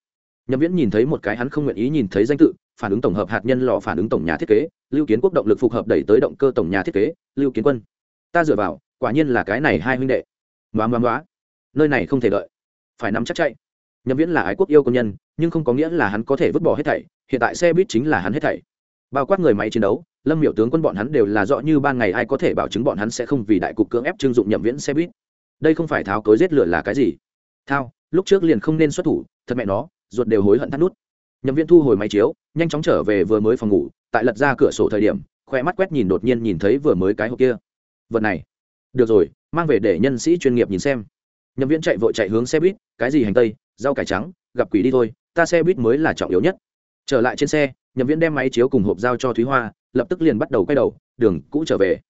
Nhậm viễn nhìn thấy một cái hắn không nguyện ý nhìn thấy danh tự, phản ứng tổng hợp hạt nhân lò phản ứng tổng nhà thiết kế, lưu kiến quốc động lực phục hợp đẩy tới động cơ tổng nhà thiết kế, lưu kiến quân, ta dựa vào, quả nhiên là cái này hai huynh đệ. Ngoá ngoá ngoá. Nơi này không thể đợi, phải nắm chắc chạy. Nhậm viễn là ái quốc yêu công nhân, nhưng không có nghĩa là hắn có thể vứt bỏ hết thảy, hiện tại xe buýt chính là hắn hết thảy. Bao quát người máy chiến đấu lâm miểu tướng quân bọn hắn đều là rõ như ban ngày ai có thể bảo chứng bọn hắn sẽ không vì đại cục cưỡng ép trưng dụng nhậm viễn xe buýt. Đây không phải tháo cối giết lửa là cái gì? Thao, lúc trước liền không nên xuất thủ, thật mẹ nó, ruột đều hối hận thắt nút. Nhậm viễn thu hồi máy chiếu, nhanh chóng trở về vừa mới phòng ngủ, tại lật ra cửa sổ thời điểm, khoe mắt quét nhìn đột nhiên nhìn thấy vừa mới cái hộp kia. Vật này. Được rồi, mang về để nhân sĩ chuyên nghiệp nhìn xem. Nhậm viễn chạy vội chạy hướng xe buýt, cái gì hành tây, rau cải trắng, gặp quỷ đi thôi, ta xe buýt mới là trọng yếu nhất. Trở lại trên xe, nhậm viễn đem máy chiếu cùng hộp giao cho thúy hoa lập tức liền bắt đầu quay đầu, đường cũ trở về.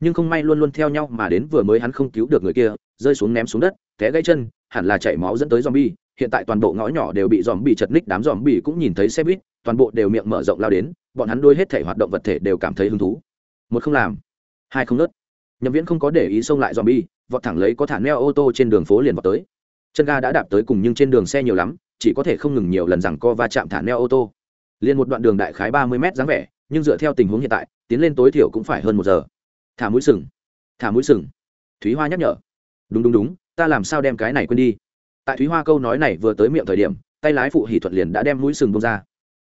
Nhưng không may luôn luôn theo nhau mà đến vừa mới hắn không cứu được người kia, rơi xuống ném xuống đất, té gãy chân, hẳn là chảy máu dẫn tới zombie. Hiện tại toàn bộ ngõ nhỏ đều bị zombie chật ních, đám zombie cũng nhìn thấy xe buýt, toàn bộ đều miệng mở rộng lao đến, bọn hắn đôi hết thể hoạt động vật thể đều cảm thấy hứng thú. Một không làm, hai không nớt. Nhậm viễn không có để ý xông lại zombie, vọt thẳng lấy có thả neo ô tô trên đường phố liền vọt tới. Chân ga đã đạp tới cùng nhưng trên đường xe nhiều lắm, chỉ có thể không ngừng nhiều lần rằng co va chạm thả neo ô tô. Liền một đoạn đường đại khái ba mươi m dáng vẻ nhưng dựa theo tình huống hiện tại, tiến lên tối thiểu cũng phải hơn một giờ. Thả mũi sừng. Thả mũi sừng. Thúy hoa nhắc nhở. Đúng đúng đúng, ta làm sao đem cái này quên đi? Tại thúy hoa câu nói này vừa tới miệng thời điểm, tay lái phụ hỷ thuận liền đã đem mũi sừng bông ra.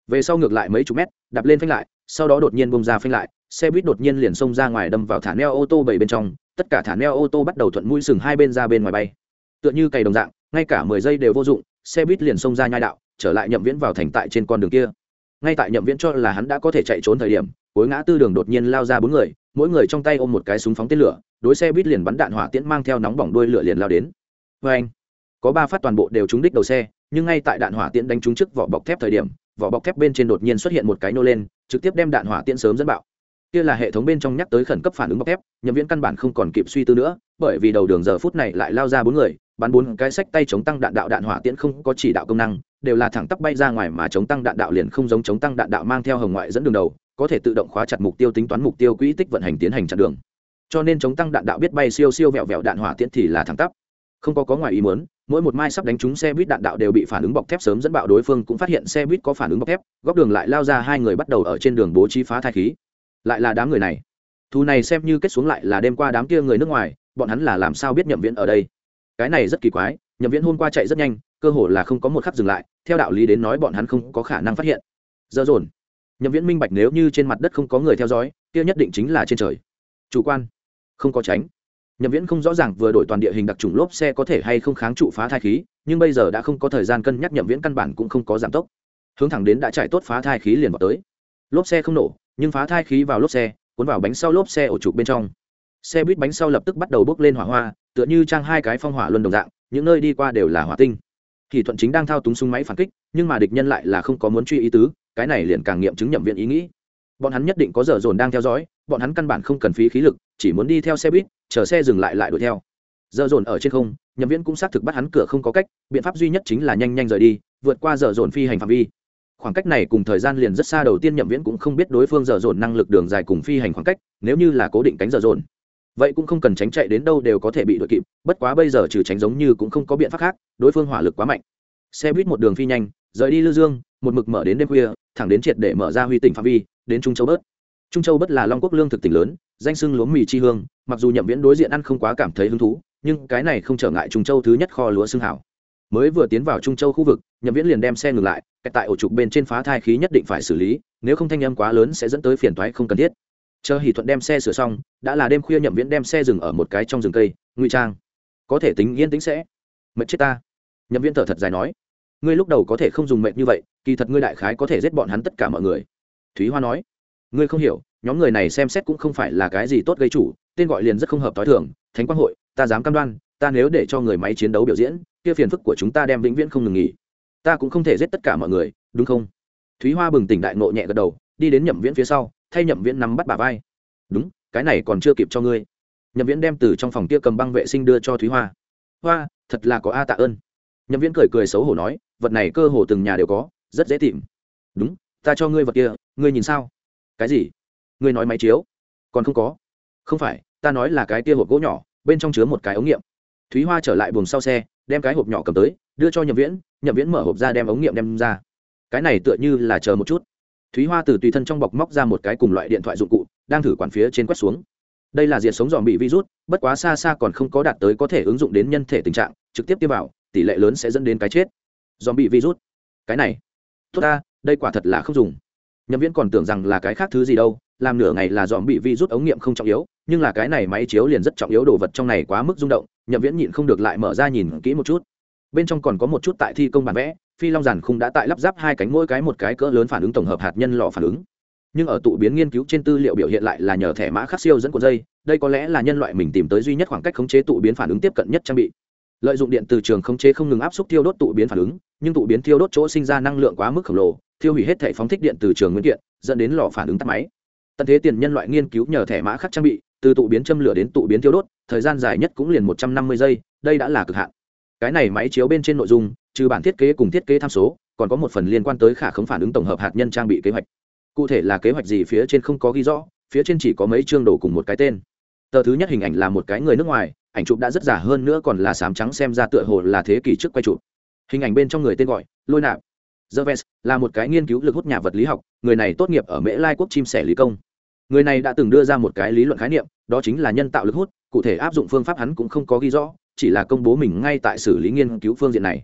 Về sau ngược lại mấy chục mét, đạp lên phanh lại, sau đó đột nhiên bông ra phanh lại, xe buýt đột nhiên liền xông ra ngoài đâm vào thả neo ô tô bảy bên trong, tất cả thả neo ô tô bắt đầu thuận mũi sừng hai bên ra bên ngoài bay. Tựa như cày đồng dạng, ngay cả mười giây đều vô dụng, xe buýt liền xông ra nhai đạo, trở lại nhậm viễn vào thành tại trên con đường kia ngay tại nhậm viễn cho là hắn đã có thể chạy trốn thời điểm, cuối ngã tư đường đột nhiên lao ra bốn người, mỗi người trong tay ôm một cái súng phóng tên lửa, đối xe buýt liền bắn đạn hỏa tiễn mang theo nóng bỏng đuôi lửa liền lao đến. Vê anh, có ba phát toàn bộ đều trúng đích đầu xe, nhưng ngay tại đạn hỏa tiễn đánh trúng trước vỏ bọc thép thời điểm, vỏ bọc thép bên trên đột nhiên xuất hiện một cái nô lên, trực tiếp đem đạn hỏa tiễn sớm dẫn bạo. Kia là hệ thống bên trong nhắc tới khẩn cấp phản ứng bọc thép, nhậm viễn căn bản không còn kịp suy tư nữa, bởi vì đầu đường giờ phút này lại lao ra bốn người, bắn bốn cái sách tay chống tăng đạn đạo, đạn hỏa tiễn không có chỉ đạo công năng đều là thẳng tắp bay ra ngoài mà chống tăng đạn đạo liền không giống chống tăng đạn đạo mang theo hồng ngoại dẫn đường đầu, có thể tự động khóa chặt mục tiêu tính toán mục tiêu quỹ tích vận hành tiến hành chặn đường. Cho nên chống tăng đạn đạo biết bay siêu siêu vẹo vẹo đạn hỏa tiễn thì là thẳng tắp. Không có có ngoài ý muốn, mỗi một mai sắp đánh trúng xe buýt đạn đạo đều bị phản ứng bọc thép sớm dẫn bạo đối phương cũng phát hiện xe buýt có phản ứng bọc thép, góc đường lại lao ra hai người bắt đầu ở trên đường bố trí phá thai khí. Lại là đám người này. Thu này xem như kết xuống lại là đêm qua đám kia người nước ngoài, bọn hắn là làm sao biết nhậm viễn ở đây? Cái này rất kỳ quái, nhậm viễn hôm qua chạy rất nhanh cơ hồ là không có một khắc dừng lại, theo đạo lý đến nói bọn hắn không có khả năng phát hiện. Dơ dồn, nhậm viễn minh bạch nếu như trên mặt đất không có người theo dõi, kia nhất định chính là trên trời. Chủ quan, không có tránh. Nhậm viễn không rõ ràng vừa đổi toàn địa hình đặc trùng lốp xe có thể hay không kháng trụ phá thai khí, nhưng bây giờ đã không có thời gian cân nhắc nhậm viễn căn bản cũng không có giảm tốc. Hướng thẳng đến đã chạy tốt phá thai khí liền vào tới. Lốp xe không nổ, nhưng phá thai khí vào lốp xe, cuốn vào bánh sau lốp xe ổ trục bên trong. Xe buýt bánh sau lập tức bắt đầu bốc lên hỏa hoa, tựa như trang hai cái phong hỏa luân đồng dạng, những nơi đi qua đều là hỏa tinh thì thuận chính đang thao túng súng máy phản kích, nhưng mà địch nhân lại là không có muốn truy ý tứ, cái này liền càng nghiệm chứng nhậm viện ý nghĩ. Bọn hắn nhất định có giờ dồn đang theo dõi, bọn hắn căn bản không cần phí khí lực, chỉ muốn đi theo xe buýt, chờ xe dừng lại lại đuổi theo. Giờ dồn ở trên không, nhậm viễn cũng xác thực bắt hắn cửa không có cách, biện pháp duy nhất chính là nhanh nhanh rời đi, vượt qua giờ dồn phi hành phạm vi. Khoảng cách này cùng thời gian liền rất xa, đầu tiên nhậm viễn cũng không biết đối phương giờ dồn năng lực đường dài cùng phi hành khoảng cách, nếu như là cố định cánh giờ dồn vậy cũng không cần tránh chạy đến đâu đều có thể bị đuổi kịp, bất quá bây giờ trừ tránh giống như cũng không có biện pháp khác, đối phương hỏa lực quá mạnh. Xe buýt một đường phi nhanh, rời đi lư dương, một mực mở đến đêm khuya, thẳng đến triệt để mở ra huy tỉnh phạm vi, đến trung châu bớt. Trung châu bớt là long quốc lương thực tỉnh lớn, danh sưng lúa mì chi hương, mặc dù nhậm viễn đối diện ăn không quá cảm thấy hứng thú, nhưng cái này không trở ngại trung châu thứ nhất kho lúa xương hảo. Mới vừa tiến vào trung châu khu vực, nhậm viễn liền đem xe ngừng lại tại ổ trục bên trên phá thai khí nhất định phải xử lý, nếu không thanh âm quá lớn sẽ dẫn tới phiền toái không cần thiết chờ hỷ thuận đem xe sửa xong, đã là đêm khuya nhậm viễn đem xe dừng ở một cái trong rừng cây, ngụy trang. Có thể tính yên tĩnh sẽ. Mệt chết ta. Nhậm viễn thở thật dài nói. Ngươi lúc đầu có thể không dùng mệt như vậy, kỳ thật ngươi đại khái có thể giết bọn hắn tất cả mọi người. Thúy hoa nói. Ngươi không hiểu, nhóm người này xem xét cũng không phải là cái gì tốt gây chủ, tên gọi liền rất không hợp t h o i thường, thánh quang hội, ta dám cam đoan, ta nếu để cho người máy chiến đấu biểu diễn, kia phiền phức của chúng ta đem vĩnh viễn không ngừng nghỉ. Ta cũng không thể giết tất cả mọi người, đúng không? Thúy hoa bừng tỉnh đại nộ nhẹ gật đầu đi đến nhậm viễn phía sau, thay nhậm viễn nắm bắt bà vai. Đúng, cái này còn chưa kịp cho ngươi. Nhậm viễn đem từ trong phòng kia cầm băng vệ sinh đưa cho thúy hoa. Hoa, thật là có a tạ ơn. Nhậm viễn cười cười xấu hổ nói, vật này cơ hồ từng nhà đều có, rất dễ tìm. Đúng, ta cho ngươi vật kia, ngươi nhìn sao? Cái gì? Ngươi nói máy chiếu. Còn không có. Không phải, ta nói là cái kia hộp gỗ nhỏ, bên trong chứa một cái ống nghiệm. Thúy hoa trở lại buồng sau xe, đem cái hộp nhỏ cầm tới, đưa cho nhậm viễn nhậm viễn mở hộp ra đem ống nghiệm đem ra. Cái này tựa như là chờ một chút thúy hoa từ tùy thân trong bọc móc ra một cái cùng loại điện thoại dụng cụ, đang thử quản phía trên quét xuống. Đây là diệt sống dòm bị virus, bất quá xa xa còn không có đạt tới có thể ứng dụng đến nhân thể tình trạng, trực tiếp tiêm vào, tỷ lệ lớn sẽ dẫn đến cái chết. Dòm bị virus. Cái này. Tốt ta, đây quả thật là không dùng. Nhậm viễn còn tưởng rằng là cái khác thứ gì đâu, làm nửa ngày là dòm bị virus ống nghiệm không trọng yếu, nhưng là cái này máy chiếu liền rất trọng yếu đồ vật trong này quá mức rung động, nhậm viễn nhịn không được lại mở ra nhìn kỹ một chút. Bên trong còn có một chút tại thi công bản vẽ phi long giản khung đã tại lắp ráp hai cánh mỗi cái một cái cỡ lớn phản ứng tổng hợp hạt nhân lò phản ứng. Nhưng ở tụ biến nghiên cứu trên tư liệu biểu hiện lại là nhờ thẻ mã khắc siêu dẫn cuộn dây, đây có lẽ là nhân loại mình tìm tới duy nhất khoảng cách khống chế tụ biến phản ứng tiếp cận nhất trang bị. Lợi dụng điện từ trường khống chế không ngừng áp suất tiêu đốt tụ biến phản ứng, nhưng tụ biến tiêu đốt chỗ sinh ra năng lượng quá mức khổng lồ tiêu hủy hết thể phóng thích điện từ trường nguyên kiện, dẫn đến lò phản ứng tắt máy. Tận thế tiền nhân loại nghiên cứu nhờ thẻ mã khắc trang bị, từ tụ biến châm lửa đến tụ biến tiêu đốt, thời gian dài nhất cũng liền một trăm năm mươi giây, đây đã là cực hạn. Cái này máy chiếu bên trên nội dung trừ bản thiết kế cùng thiết kế tham số còn có một phần liên quan tới khả khống phản ứng tổng hợp hạt nhân trang bị kế hoạch cụ thể là kế hoạch gì phía trên không có ghi rõ phía trên chỉ có mấy chương đồ cùng một cái tên tờ thứ nhất hình ảnh là một cái người nước ngoài ảnh chụp đã rất giả hơn nữa còn là sám trắng xem ra tựa hồ là thế kỷ trước quay chụp hình ảnh bên trong người tên gọi lôi nạp Jerves là một cái nghiên cứu lực hút nhà vật lý học, người này tốt nghiệp ở Mễ Lai quốc chim sẻ lý công. Người này đã từng đưa ra một cái lý luận khái niệm, đó chính là nhân tạo lực hút, cụ thể áp dụng phương pháp hắn cũng không có ghi rõ, chỉ là công bố mình ngay tại xử lý nghiên cứu phương diện này.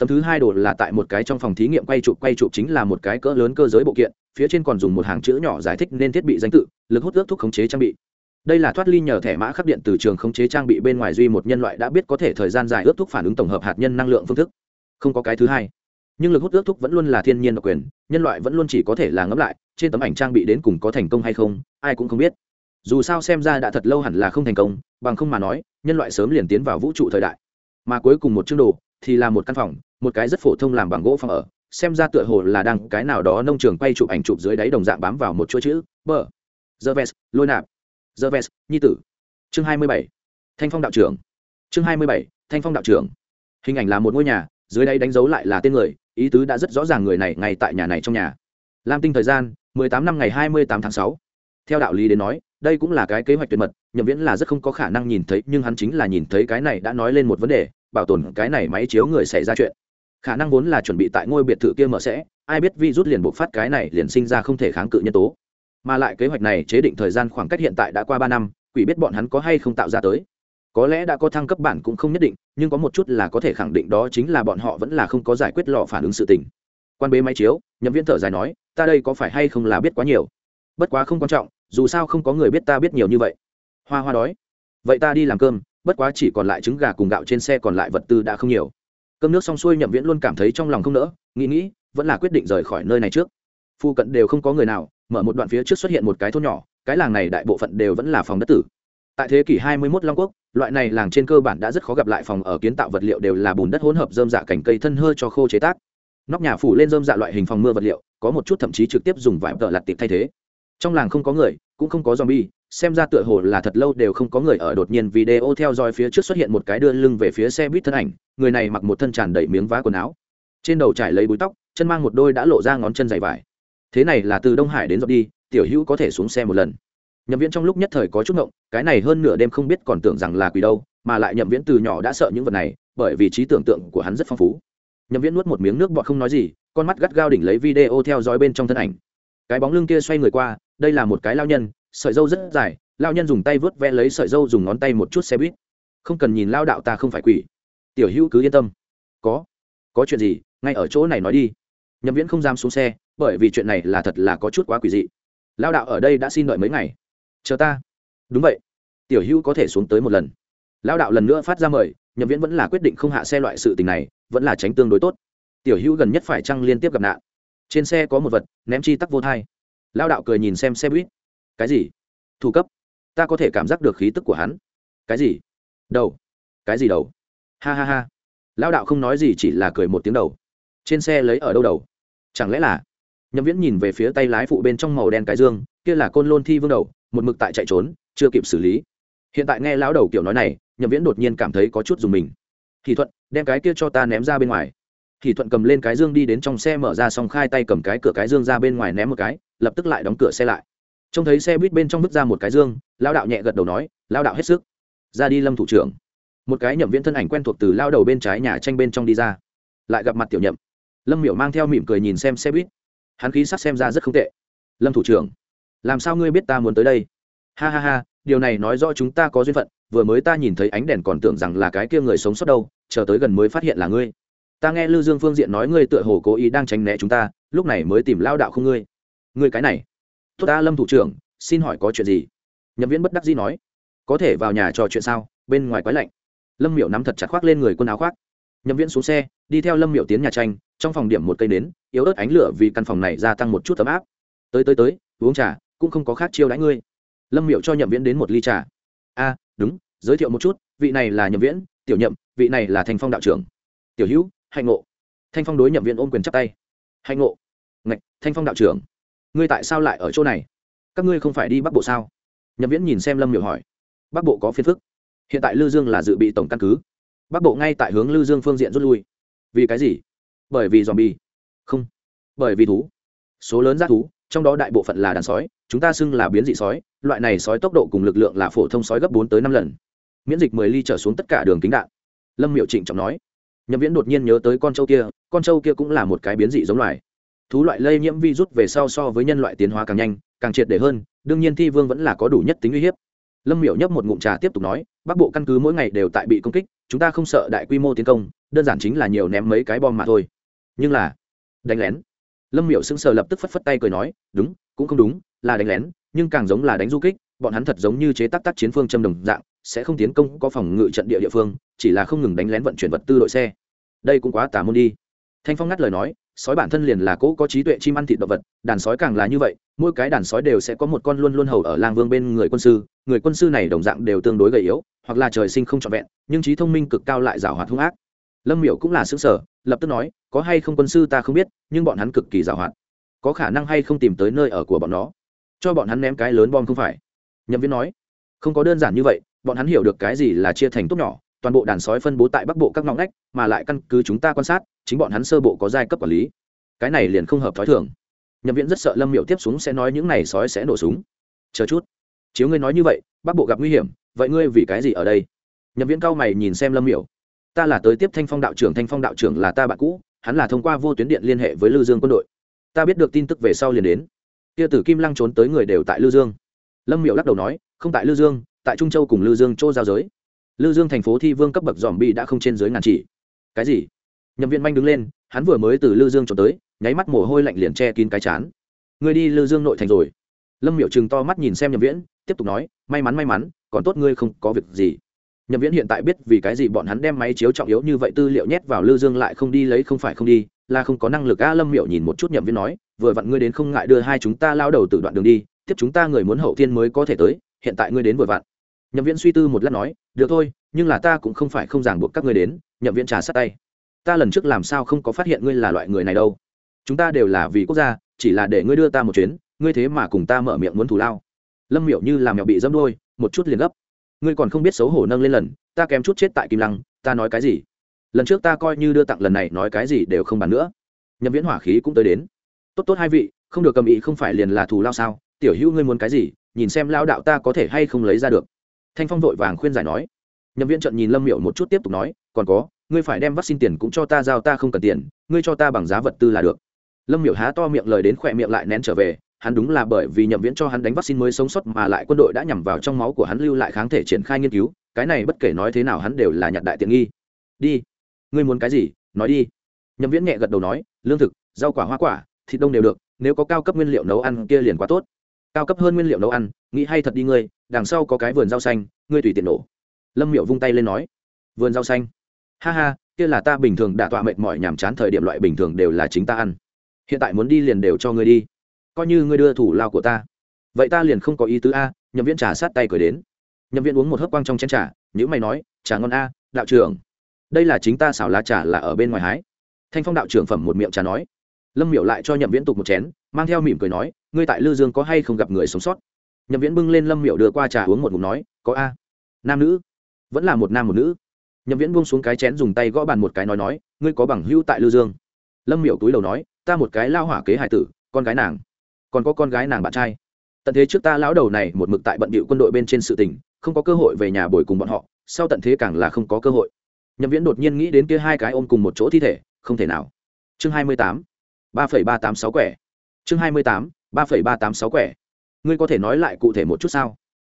Tấm thứ hai đồ là tại một cái trong phòng thí nghiệm quay chụp quay chụp chính là một cái cỡ lớn cơ giới bộ kiện, phía trên còn dùng một hàng chữ nhỏ giải thích nên thiết bị danh tự, lực hút ước thuốc khống chế trang bị. Đây là thoát ly nhờ thẻ mã khắc điện từ trường khống chế trang bị bên ngoài duy một nhân loại đã biết có thể thời gian dài ước thuốc phản ứng tổng hợp hạt nhân năng lượng phương thức. Không có cái thứ hai nhưng lực hút ước thuốc vẫn luôn là thiên nhiên độc quyền nhân loại vẫn luôn chỉ có thể là ngẫm lại trên tấm ảnh trang bị đến cùng có thành công hay không ai cũng không biết dù sao xem ra đã thật lâu hẳn là không thành công bằng không mà nói nhân loại sớm liền tiến vào vũ trụ thời đại mà cuối cùng một chương đồ thì là một căn phòng, một cái rất phổ thông làm bằng gỗ phòng ở, xem ra tựa hồ là đang cái nào đó nông trường quay chụp ảnh chụp dưới đáy đồng dạng bám vào một chuỗi chữ, bờ. Giờ vest, lôi nạp. Giờ vest, nhi tử. Chương hai mươi bảy, thanh phong đạo trưởng. Chương hai mươi bảy, thanh phong đạo trưởng. Hình ảnh là một ngôi nhà, dưới đây đánh dấu lại là tên người, ý tứ đã rất rõ ràng người này ngay tại nhà này trong nhà. Lam tinh thời gian 18 năm ngày 28 tháng sáu. theo đạo lý đến nói, đây cũng là cái kế hoạch tuyệt mật, nhậm viễn là rất không có khả năng nhìn thấy, nhưng hắn chính là nhìn thấy cái này đã nói lên một vấn đề bảo tồn cái này máy chiếu người xảy ra chuyện. Khả năng vốn là chuẩn bị tại ngôi biệt thự kia mở sẽ, ai biết vi rút liền buộc phát cái này liền sinh ra không thể kháng cự nhân tố. Mà lại kế hoạch này chế định thời gian khoảng cách hiện tại đã qua ba năm, quỷ biết bọn hắn có hay không tạo ra tới. Có lẽ đã có thăng cấp bản cũng không nhất định, nhưng có một chút là có thể khẳng định đó chính là bọn họ vẫn là không có giải quyết lò phản ứng sự tình. Quan bế máy chiếu, nhậm viên thở dài nói, ta đây có phải hay không là biết quá nhiều? Bất quá không quan trọng, dù sao không có người biết ta biết nhiều như vậy. Hoa hoa đói vậy ta đi làm cơm bất quá chỉ còn lại trứng gà cùng gạo trên xe còn lại vật tư đã không nhiều. Cơm nước xong xuôi nhậm viễn luôn cảm thấy trong lòng không nỡ, nghĩ nghĩ, vẫn là quyết định rời khỏi nơi này trước. Phu cận đều không có người nào, mở một đoạn phía trước xuất hiện một cái thôn nhỏ, cái làng này đại bộ phận đều vẫn là phòng đất tử. Tại thế kỷ 21 long quốc, loại này làng trên cơ bản đã rất khó gặp lại phòng ở kiến tạo vật liệu đều là bùn đất hỗn hợp dơm dạ cành cây thân hơi cho khô chế tác. Nóc nhà phủ lên dơm dạ loại hình phòng mưa vật liệu, có một chút thậm chí trực tiếp dùng vải tợ lặt tiệp thay thế. Trong làng không có người, cũng không có zombie xem ra tựa hồ là thật lâu đều không có người ở đột nhiên video theo dõi phía trước xuất hiện một cái đưa lưng về phía xe buýt thân ảnh, người này mặc một thân tràn đầy miếng vá quần áo. Trên đầu trải lấy búi tóc, chân mang một đôi đã lộ ra ngón chân dày vải. Thế này là từ đông hải đến dọc đi, tiểu hữu có thể xuống xe một lần. Nhậm viễn trong lúc nhất thời có chút ngộng, cái này hơn nửa đêm không biết còn tưởng rằng là quỷ đâu, mà lại nhậm viễn từ nhỏ đã sợ những vật này, bởi vì trí tưởng tượng của hắn rất phong phú. Nhậm viễn nuốt một miếng nước bọt không nói gì, con mắt gắt gao đỉnh lấy video theo dõi bên trong thân ảnh. Cái bóng lưng kia xoay người qua, đây là một cái lao nhân sợi dâu rất dài lao nhân dùng tay vớt ve lấy sợi dâu dùng ngón tay một chút xe buýt. Không cần nhìn lao đạo ta không phải quỷ. Tiểu hữu cứ yên tâm. Có. Có chuyện gì, ngay ở chỗ này nói đi. Nhậm viễn không dám xuống xe, bởi vì chuyện này là thật là có chút quá quỷ dị. Lao đạo ở đây đã xin đợi mấy ngày. Chờ ta. Đúng vậy. Tiểu hữu có thể xuống tới một lần. Lao đạo lần nữa phát ra mời, nhậm viễn vẫn là quyết định không hạ xe loại sự tình này, vẫn là tránh tương đối tốt. Tiểu hữu gần nhất phải chăng liên tiếp gặp nạn. Trên xe có một vật, ném chi tắc vô thai. Lao đạo cười nhìn xem xe buýt cái gì? Thủ cấp. Ta có thể cảm giác được khí tức của hắn. Cái gì? Đầu. Cái gì đầu? Ha ha ha. Lao đạo không nói gì chỉ là cười một tiếng đầu. Trên xe lấy ở đâu đầu? Chẳng lẽ là? Nhậm viễn nhìn về phía tay lái phụ bên trong màu đen cái dương, kia là côn lôn thi vương đầu, một mực tại chạy trốn, chưa kịp xử lý. Hiện tại nghe lão đầu kiểu nói này, nhậm viễn đột nhiên cảm thấy có chút dùng mình. Thì thuận, đem cái kia cho ta ném ra bên ngoài. Thì thuận cầm lên cái dương đi đến trong xe mở ra xong khai tay cầm cái cửa cái dương ra bên ngoài ném một cái, lập tức lại đóng cửa xe lại trông thấy xe buýt bên trong vứt ra một cái dương lao đạo nhẹ gật đầu nói lao đạo hết sức. Ra đi, lâm thủ trưởng. Một cái nhậm viễn thân ảnh quen thuộc từ lao đầu bên trái nhà tranh bên trong đi ra, lại gặp mặt tiểu nhậm. Lâm miểu mang theo mỉm cười nhìn xem xe buýt. Hắn khí sắc xem ra rất không tệ. Lâm thủ trưởng, làm sao ngươi biết ta muốn tới đây? Ha ha ha, điều này nói rõ chúng ta có duyên phận, vừa mới ta nhìn thấy ánh đèn còn tưởng rằng là cái kia người sống sót đâu, chờ tới gần mới phát hiện là ngươi. Ta nghe lư dương phương diện nói ngươi tựa hồ cố ý đang tránh né chúng ta, lúc này mới tìm lao đạo không ngươi. Ngươi cái này tốt ta, lâm thủ trưởng, xin hỏi có chuyện gì? Nhậm viễn bất đắc dĩ nói. Có thể vào nhà trò chuyện sao? Bên ngoài quái lạnh. Lâm miểu nắm thật chặt khoác lên người quân áo khoác. Nhậm viễn xuống xe, đi theo lâm miểu tiến nhà tranh, trong phòng điểm một cây nến, yếu ớt ánh lửa vì căn phòng này gia tăng một chút tấm áp. Tới tới tới, uống trà, cũng không có khác chiêu đãi ngươi. Lâm miểu cho nhậm viễn đến một ly trà. A, đúng, giới thiệu một chút, vị này là nhậm viễn, tiểu nhậm, vị này là thành phong đạo trưởng. Tiểu hữu, hạnh ngộ. Thanh phong đối nhậm viễn ôm quyền chắp tay. Hạnh ngộ. Ngạch, thanh phong đạo trưởng ngươi tại sao lại ở chỗ này? Các ngươi không phải đi bắc bộ sao? Nhậm viễn nhìn xem lâm miểu hỏi. Bắc bộ có phiền phức. Hiện tại lư dương là dự bị tổng căn cứ. Bắc bộ ngay tại hướng lư dương phương diện rút lui. Vì cái gì? Bởi vì dòm bi không. Bởi vì thú. Số lớn g thú, trong đó đại bộ phận là đàn sói, chúng ta xưng là biến dị sói. Loại này sói tốc độ cùng lực lượng là phổ thông sói gấp bốn tới năm lần. Miễn dịch mười ly trở xuống tất cả đường kính đạn. Lâm miệu trịnh trọng nói. Nhậm viễn đột nhiên nhớ tới con trâu kia, con trâu kia cũng là một cái biến dị giống loài thú loại lây nhiễm virus về sau so với nhân loại tiến hóa càng nhanh, càng triệt để hơn, đương nhiên thi vương vẫn là có đủ nhất tính uy hiếp. Lâm miểu nhấp một ngụm trà tiếp tục nói, bắc bộ căn cứ mỗi ngày đều tại bị công kích, chúng ta không sợ đại quy mô tiến công, đơn giản chính là nhiều ném mấy cái bom mà thôi. Nhưng là, đánh lén. Lâm miểu sững sờ lập tức phất phất tay cười nói, đúng, cũng không đúng, là đánh lén, nhưng càng giống là đánh du kích, bọn hắn thật giống như chế tác tác chiến phương châm đồng dạng, sẽ không tiến công, có phòng ngự trận địa địa phương, chỉ là không ngừng đánh lén vận chuyển vật tư đội xe. Đây cũng quá tả môn đi. Thanh phong ngắt lời nói sói bản thân liền là cỗ có trí tuệ chim ăn thịt động vật, đàn sói càng là như vậy, mỗi cái đàn sói đều sẽ có một con luôn luôn hầu ở lang vương bên người quân sư, người quân sư này đồng dạng đều tương đối gầy yếu, hoặc là trời sinh không trọn vẹn, nhưng trí thông minh cực cao lại giảo hoạt hung ác. Lâm miểu cũng là xứng sở, lập tức nói, có hay không quân sư ta không biết, nhưng bọn hắn cực kỳ giảo hoạt. Có khả năng hay không tìm tới nơi ở của bọn nó. Cho bọn hắn ném cái lớn bom không phải. Nhậm viên nói, không có đơn giản như vậy, bọn hắn hiểu được cái gì là chia thành tốt nhỏ toàn bộ đàn sói phân bố tại bắc bộ các ngõ ngách, mà lại căn cứ chúng ta quan sát, chính bọn hắn sơ bộ có giai cấp quản lý. Cái này liền không hợp thói thường. Nhậm viễn rất sợ lâm miệu tiếp xuống sẽ nói những này sói sẽ nổ súng. Chờ chút. Chiếu ngươi nói như vậy, bắc bộ gặp nguy hiểm, vậy ngươi vì cái gì ở đây? Nhậm viễn cao mày nhìn xem lâm miểu. Ta là tới tiếp thanh phong đạo trưởng, thanh phong đạo trưởng là ta bạn cũ, hắn là thông qua vô tuyến điện liên hệ với lư dương quân đội. Ta biết được tin tức về sau liền đến. Kia tử kim lăng trốn tới người đều tại lư dương. Lâm miểu lắc đầu nói, không tại lư dương, tại trung châu cùng lư dương chỗ giao giới lư dương thành phố thi vương cấp bậc dòm bi đã không trên dưới ngàn chỉ. Cái gì? Nhậm viên manh đứng lên, hắn vừa mới từ lư dương trốn tới, nháy mắt mồ hôi lạnh liền che kín cái chán. Ngươi đi lư dương nội thành rồi. Lâm miệu chừng to mắt nhìn xem nhậm viễn, tiếp tục nói, may mắn may mắn, còn tốt ngươi không có việc gì. Nhậm viễn hiện tại biết vì cái gì bọn hắn đem máy chiếu trọng yếu như vậy tư liệu nhét vào lư dương lại không đi lấy không phải không đi, là không có năng lực. A lâm miệu nhìn một chút nhậm viễn nói, vừa vặn ngươi đến không ngại đưa hai chúng ta lao đầu từ đoạn đường đi, tiếp chúng ta người muốn hậu thiên mới có thể tới, hiện tại ngươi đến vừa vặn nhậm viễn suy tư một lát nói, được thôi, nhưng là ta cũng không phải không ràng buộc các ngươi đến. Nhậm viễn trà sát tay, ta lần trước làm sao không có phát hiện ngươi là loại người này đâu. Chúng ta đều là vì quốc gia, chỉ là để ngươi đưa ta một chuyến, ngươi thế mà cùng ta mở miệng muốn thù lao. Lâm miểu như làm mẹo bị dâm đôi một chút liền gấp. Ngươi còn không biết xấu hổ nâng lên lần, ta kém chút chết tại kim lăng, ta nói cái gì? Lần trước ta coi như đưa tặng lần này nói cái gì đều không bàn nữa. Nhậm viễn hỏa khí cũng tới đến. Tốt tốt, hai vị, không được cầm ý không phải liền là thù lao sao? Tiểu hữu ngươi muốn cái gì, nhìn xem lao đạo ta có thể hay không lấy ra được thanh phong vội vàng khuyên giải nói. Nhậm viễn trận nhìn lâm Miệu một chút tiếp tục nói, còn có, ngươi phải đem vaccine tiền cũng cho ta giao, ta không cần tiền, ngươi cho ta bằng giá vật tư là được. Lâm Miệu há to miệng lời đến khỏe miệng lại nén trở về, hắn đúng là bởi vì nhậm viễn cho hắn đánh vaccine mới sống sót mà lại quân đội đã nhằm vào trong máu của hắn lưu lại kháng thể triển khai nghiên cứu, cái này bất kể nói thế nào hắn đều là nhặt đại tiện nghi. Đi, ngươi muốn cái gì, nói đi. Nhậm viễn nhẹ gật đầu nói, lương thực, rau quả, hoa quả, thịt đông đều được, nếu có cao cấp nguyên liệu nấu ăn kia liền quá tốt. Cao cấp hơn nguyên liệu nấu ăn nghĩ hay thật đi ngươi, đằng sau có cái vườn rau xanh, ngươi tùy tiện nổ. Lâm miệu vung tay lên nói. Vườn rau xanh? Ha ha, kia là ta bình thường đả tọa mệt mỏi nhàm chán thời điểm loại bình thường đều là chính ta ăn. Hiện tại muốn đi liền đều cho ngươi đi. Coi như ngươi đưa thủ lao của ta. Vậy ta liền không có ý tứ a, nhậm viễn trà sát tay cười đến. Nhậm viễn uống một hớp quang trong chén trà nhữ mày nói, trà ngon a, đạo trưởng. Đây là chính ta xảo lá trà là ở bên ngoài hái. Thanh phong đạo trưởng phẩm một miệng trà nói. Lâm miệu lại cho nhậm viễn tục một chén, mang theo mỉm cười nói, ngươi tại lư dương có hay không gặp người sống sót? Nhậm viễn bưng lên lâm miệu đưa qua trà uống một ngụm nói, có a, nam nữ. Vẫn là một nam một nữ. Nhậm viễn buông xuống cái chén dùng tay gõ bàn một cái nói nói, ngươi có bằng hữu tại lư dương? Lâm miệu túi đầu nói, ta một cái lao hỏa kế hải tử, con gái nàng. Còn có con gái nàng bạn trai. Tận thế trước ta lão đầu này một mực tại bận bịu quân đội bên trên sự tình, không có cơ hội về nhà bồi cùng bọn họ, sau tận thế càng là không có cơ hội. Nhậm viễn đột nhiên nghĩ đến kia hai cái ôm cùng một chỗ thi thể, không thể nào. Chương hai mươi tám, ba phẩy ba tám sáu quẻ. Chương hai mươi tám, ba phẩy ba tám sáu quẻ ngươi có thể nói lại cụ thể một chút sao?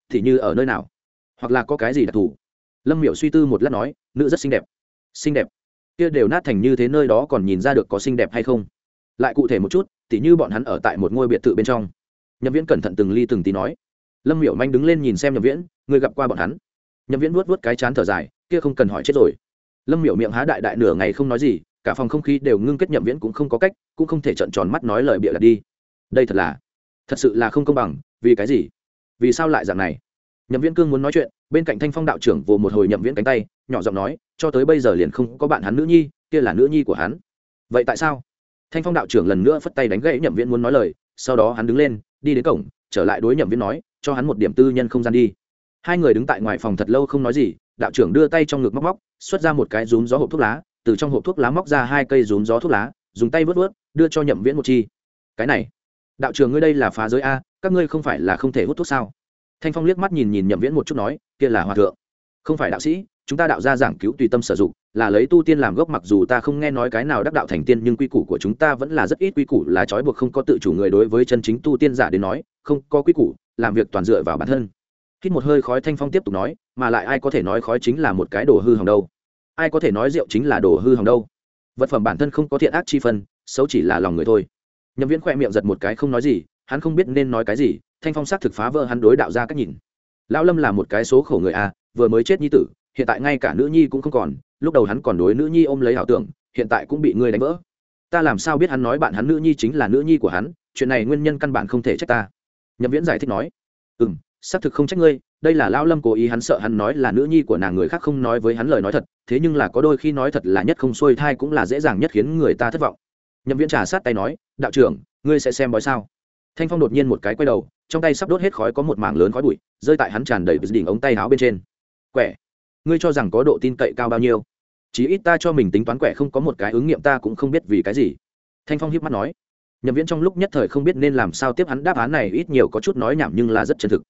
Thì như ở nơi nào? Hoặc là có cái gì đặc thù? Lâm miểu suy tư một lát nói, nữ rất xinh đẹp. Xinh đẹp? Kia đều nát thành như thế nơi đó còn nhìn ra được có xinh đẹp hay không? Lại cụ thể một chút, tỉ như bọn hắn ở tại một ngôi biệt thự bên trong. Nhậm viễn cẩn thận từng ly từng tí nói. Lâm miểu manh đứng lên nhìn xem nhậm viễn người gặp qua bọn hắn? Nhậm viễn vuốt vuốt cái chán thở dài, kia không cần hỏi chết rồi. Lâm miểu miệng há đại đại nửa ngày không nói gì, cả phòng không khí đều ngưng kết nhậm viễn cũng không có cách, cũng không thể trận tròn mắt nói lời bịa đặt đi. Đây thật là thật sự là không công bằng, vì cái gì? Vì sao lại dạng này? Nhậm viễn cương muốn nói chuyện, bên cạnh thanh phong đạo trưởng vồ một hồi nhậm viễn cánh tay, nhỏ giọng nói, cho tới bây giờ liền không có bạn hắn nữ nhi, kia là nữ nhi của hắn. Vậy tại sao? Thanh phong đạo trưởng lần nữa phất tay đánh gãy nhậm viễn muốn nói lời, sau đó hắn đứng lên, đi đến cổng, trở lại đối nhậm viễn nói, cho hắn một điểm tư nhân không gian đi. Hai người đứng tại ngoài phòng thật lâu không nói gì, đạo trưởng đưa tay trong ngực móc móc, xuất ra một cái rúm gió hộp thuốc lá, từ trong hộp thuốc lá móc ra hai cây rúm gió thuốc lá, dùng tay vớt vớt, đưa cho nhậm viễn một chi. Cái này đạo trường ngươi đây là phá giới a, các ngươi không phải là không thể hút thuốc sao? Thanh phong liếc mắt nhìn nhìn nhậm viễn một chút nói, kia là hòa thượng. Không phải đạo sĩ, chúng ta đạo ra giảng cứu tùy tâm sử dụng, là lấy tu tiên làm gốc, mặc dù ta không nghe nói cái nào đắc đạo thành tiên, nhưng quy củ của chúng ta vẫn là rất ít, quy củ là trói buộc không có tự chủ người đối với chân chính tu tiên giả đến nói, không có quy củ, làm việc toàn dựa vào bản thân. Hít một hơi khói, thanh phong tiếp tục nói, mà lại ai có thể nói khói chính là một cái đồ hư hỏng đâu? Ai có thể nói rượu chính là đồ hư hỏng đâu? Vật phẩm bản thân không có thiện ác chi phân, xấu chỉ là lòng người thôi nhậm viễn khoe miệng giật một cái không nói gì, hắn không biết nên nói cái gì, thanh phong xác thực phá vỡ hắn đối đạo ra cách nhìn. Lão lâm là một cái số khổ người a, vừa mới chết nhi tử, hiện tại ngay cả nữ nhi cũng không còn, lúc đầu hắn còn đối nữ nhi ôm lấy ảo tưởng, hiện tại cũng bị ngươi đánh vỡ. Ta làm sao biết hắn nói bạn hắn nữ nhi chính là nữ nhi của hắn, chuyện này nguyên nhân căn bản không thể trách ta. Nhậm viễn giải thích nói ừ m xác thực không trách ngươi, đây là lão lâm cố ý hắn sợ hắn nói là nữ nhi của nàng người khác không nói với hắn lời nói thật, thế nhưng là có đôi khi nói thật là nhất không xuôi thai cũng là dễ dàng nhất khiến người ta thất vọng nhậm viễn trà sát tay nói, đạo trưởng, ngươi sẽ xem bói sao? Thanh phong đột nhiên một cái quay đầu, trong tay sắp đốt hết khói có một mảng lớn khói bụi, rơi tại hắn tràn đầy đỉnh ống tay áo bên trên. Quẻ, ngươi cho rằng có độ tin cậy cao bao nhiêu? Chí ít ta cho mình tính toán quẻ không có một cái ứng nghiệm ta cũng không biết vì cái gì. Thanh phong hiếp mắt nói. Nhậm viễn trong lúc nhất thời không biết nên làm sao tiếp hắn đáp án này, ít nhiều có chút nói nhảm nhưng là rất chân thực.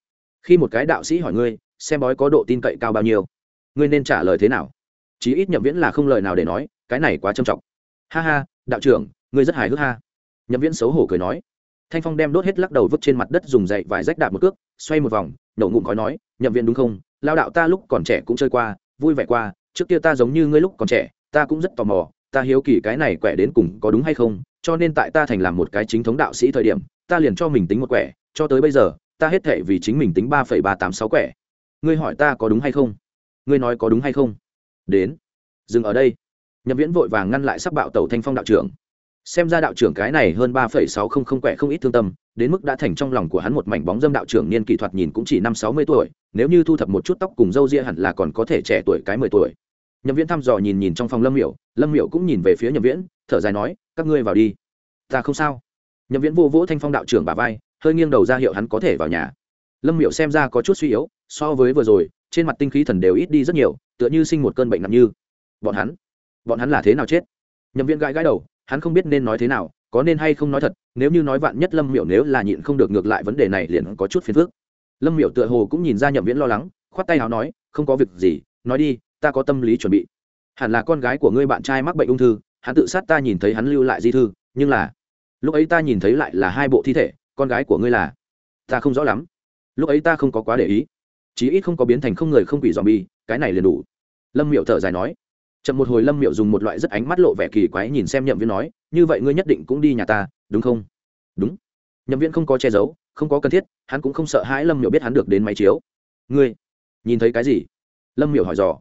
Khi một cái đạo sĩ hỏi ngươi, xem bói có độ tin cậy cao bao nhiêu, ngươi nên trả lời thế nào? Chí ít nhậm viễn là không lời nào để nói, cái này quá trầm trọng. Ha ha, đạo trưởng ngươi rất hài hước ha. Nhậm viễn xấu hổ cười nói. Thanh phong đem đốt hết lắc đầu vứt trên mặt đất dùng dậy vài rách đạp một cước, xoay một vòng, nổ ngụm khói nói, nhậm Viễn đúng không? Lao đạo ta lúc còn trẻ cũng chơi qua, vui vẻ qua, trước kia ta giống như ngươi lúc còn trẻ, ta cũng rất tò mò, ta hiếu kỳ cái này quẻ đến cùng có đúng hay không, cho nên tại ta thành làm một cái chính thống đạo sĩ thời điểm, ta liền cho mình tính một quẻ, cho tới bây giờ, ta hết thệ vì chính mình tính ba phẩy ba tám sáu quẻ. Ngươi hỏi ta có đúng hay không? Ngươi nói có đúng hay không? Đến, dừng ở đây. Nhậm viễn vội vàng ngăn lại sắp bạo tàu thanh phong đạo trưởng xem ra đạo trưởng cái này hơn ba phẩy sáu không không quẻ không ít thương tâm, đến mức đã thành trong lòng của hắn một mảnh bóng dâm đạo trưởng niên kỹ thuật nhìn cũng chỉ năm sáu mươi tuổi, nếu như thu thập một chút tóc cùng râu ria hẳn là còn có thể trẻ tuổi cái mười tuổi. Nhậm viễn thăm dò nhìn nhìn trong phòng lâm miểu lâm miểu cũng nhìn về phía nhậm viễn, thở dài nói, các ngươi vào đi. Ta không sao. Nhậm viễn vô vỗ thanh phong đạo trưởng bà vai, hơi nghiêng đầu ra hiệu hắn có thể vào nhà. Lâm miểu xem ra có chút suy yếu, so với vừa rồi, trên mặt tinh khí thần đều ít đi rất nhiều, tựa như sinh một cơn bệnh nặng như. Bọn hắn bọn hắn là thế nào chết? Nhậm viễn gãi gãi đầu hắn không biết nên nói thế nào, có nên hay không nói thật, nếu như nói vạn nhất lâm miểu nếu là nhịn không được ngược lại vấn đề này liền có chút phiền phức. Lâm miểu tựa hồ cũng nhìn ra nhậm viễn lo lắng, khoát tay áo nói, không có việc gì, nói đi, ta có tâm lý chuẩn bị. Hẳn là con gái của ngươi bạn trai mắc bệnh ung thư, hắn tự sát ta nhìn thấy hắn lưu lại di thư, nhưng là lúc ấy ta nhìn thấy lại là hai bộ thi thể, con gái của ngươi là ta không rõ lắm. Lúc ấy ta không có quá để ý, chí ít không có biến thành không người không quỷ dòm bi cái này liền đủ. Lâm Miểu thở dài nói chậm một hồi lâm miệu dùng một loại rất ánh mắt lộ vẻ kỳ quái nhìn xem nhậm viên nói, như vậy ngươi nhất định cũng đi nhà ta, đúng không? Đúng. Nhậm viên không có che giấu, không có cần thiết, hắn cũng không sợ hãi lâm miệu biết hắn được đến máy chiếu. Ngươi, nhìn thấy cái gì? Lâm miệu hỏi dò.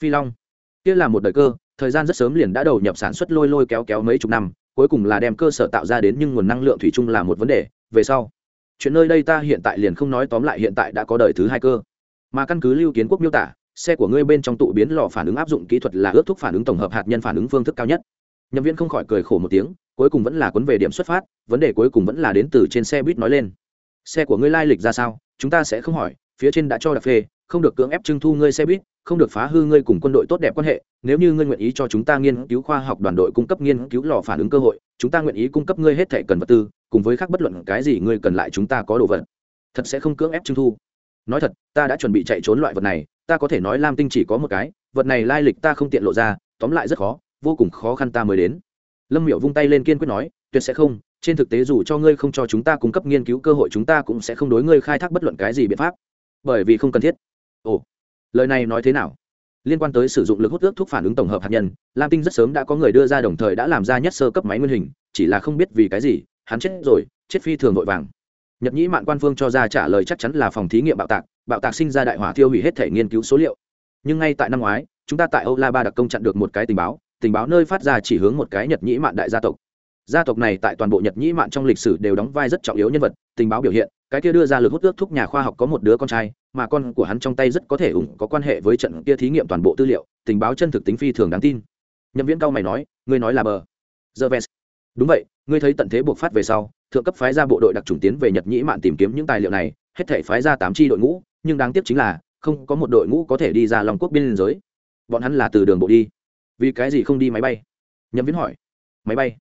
Phi long, kia là một đời cơ, thời gian rất sớm liền đã đầu nhập sản xuất lôi lôi kéo kéo mấy chục năm, cuối cùng là đem cơ sở tạo ra đến nhưng nguồn năng lượng thủy chung là một vấn đề, về sau, chuyện nơi đây ta hiện tại liền không nói, tóm lại hiện tại đã có đời thứ hai cơ. Mà căn cứ lưu kiến quốc miêu tả xe của ngươi bên trong tụ biến lò phản ứng áp dụng kỹ thuật là ước thúc phản ứng tổng hợp hạt nhân phản ứng phương thức cao nhất. Nhân viên không khỏi cười khổ một tiếng, cuối cùng vẫn là quấn về điểm xuất phát, vấn đề cuối cùng vẫn là đến từ trên xe buýt nói lên. Xe của ngươi lai lịch ra sao? Chúng ta sẽ không hỏi, phía trên đã cho đặc phê, không được cưỡng ép trưng thu ngươi xe buýt, không được phá hư ngươi cùng quân đội tốt đẹp quan hệ, nếu như ngươi nguyện ý cho chúng ta nghiên cứu khoa học đoàn đội cung cấp nghiên cứu lò phản ứng cơ hội, chúng ta nguyện ý cung cấp ngươi hết thể cần vật tư, cùng với khác bất luận cái gì ngươi cần lại chúng ta có đồ vật. Thật sẽ không cưỡng ép trưng thu. Nói thật, ta đã chuẩn bị chạy trốn loại vật này ta có thể nói lam tinh chỉ có một cái, vật này lai lịch ta không tiện lộ ra, tóm lại rất khó, vô cùng khó khăn ta mới đến. Lâm miểu vung tay lên kiên quyết nói, tuyệt sẽ không, trên thực tế dù cho ngươi không cho chúng ta cung cấp nghiên cứu cơ hội chúng ta cũng sẽ không đối ngươi khai thác bất luận cái gì biện pháp. Bởi vì không cần thiết. Ồ, lời này nói thế nào? Liên quan tới sử dụng lực hút ước thuốc phản ứng tổng hợp hạt nhân, lam tinh rất sớm đã có người đưa ra đồng thời đã làm ra nhất sơ cấp máy nguyên hình, chỉ là không biết vì cái gì, hắn chết rồi, chết phi thường vội vàng. Nhật nhĩ mạn quan phương cho ra trả lời chắc chắn là phòng thí nghiệm bạo tạc bạo tạc sinh ra đại hỏa thiêu hủy hết thể nghiên cứu số liệu. Nhưng ngay tại năm ngoái, chúng ta tại âu la ba đặc công chặn được một cái tình báo tình báo nơi phát ra chỉ hướng một cái nhật nhĩ mạn đại gia tộc. Gia tộc này tại toàn bộ nhật nhĩ mạn trong lịch sử đều đóng vai rất trọng yếu nhân vật, tình báo biểu hiện, cái kia đưa ra lực hút ước thúc nhà khoa học có một đứa con trai, mà con của hắn trong tay rất có thể ủng có quan hệ với trận kia thí nghiệm toàn bộ tư liệu, tình báo chân thực tính phi thường đáng tin. Nhậm viễn cao mày nói, ngươi nói là bờ. Giờ vest đúng vậy, ngươi thấy tận thế buộc phát về sau, thượng cấp phái ra bộ đội đặc trùng tiến về nhật nhĩ mạn tìm kiếm những tài liệu này, hết thể phái ra tám tri đội ngũ nhưng đáng tiếc chính là, không có một đội ngũ có thể đi ra lòng quốc biên giới. Bọn hắn là từ đường bộ đi. Vì cái gì không đi máy bay? Nhậm viễn hỏi. Máy bay?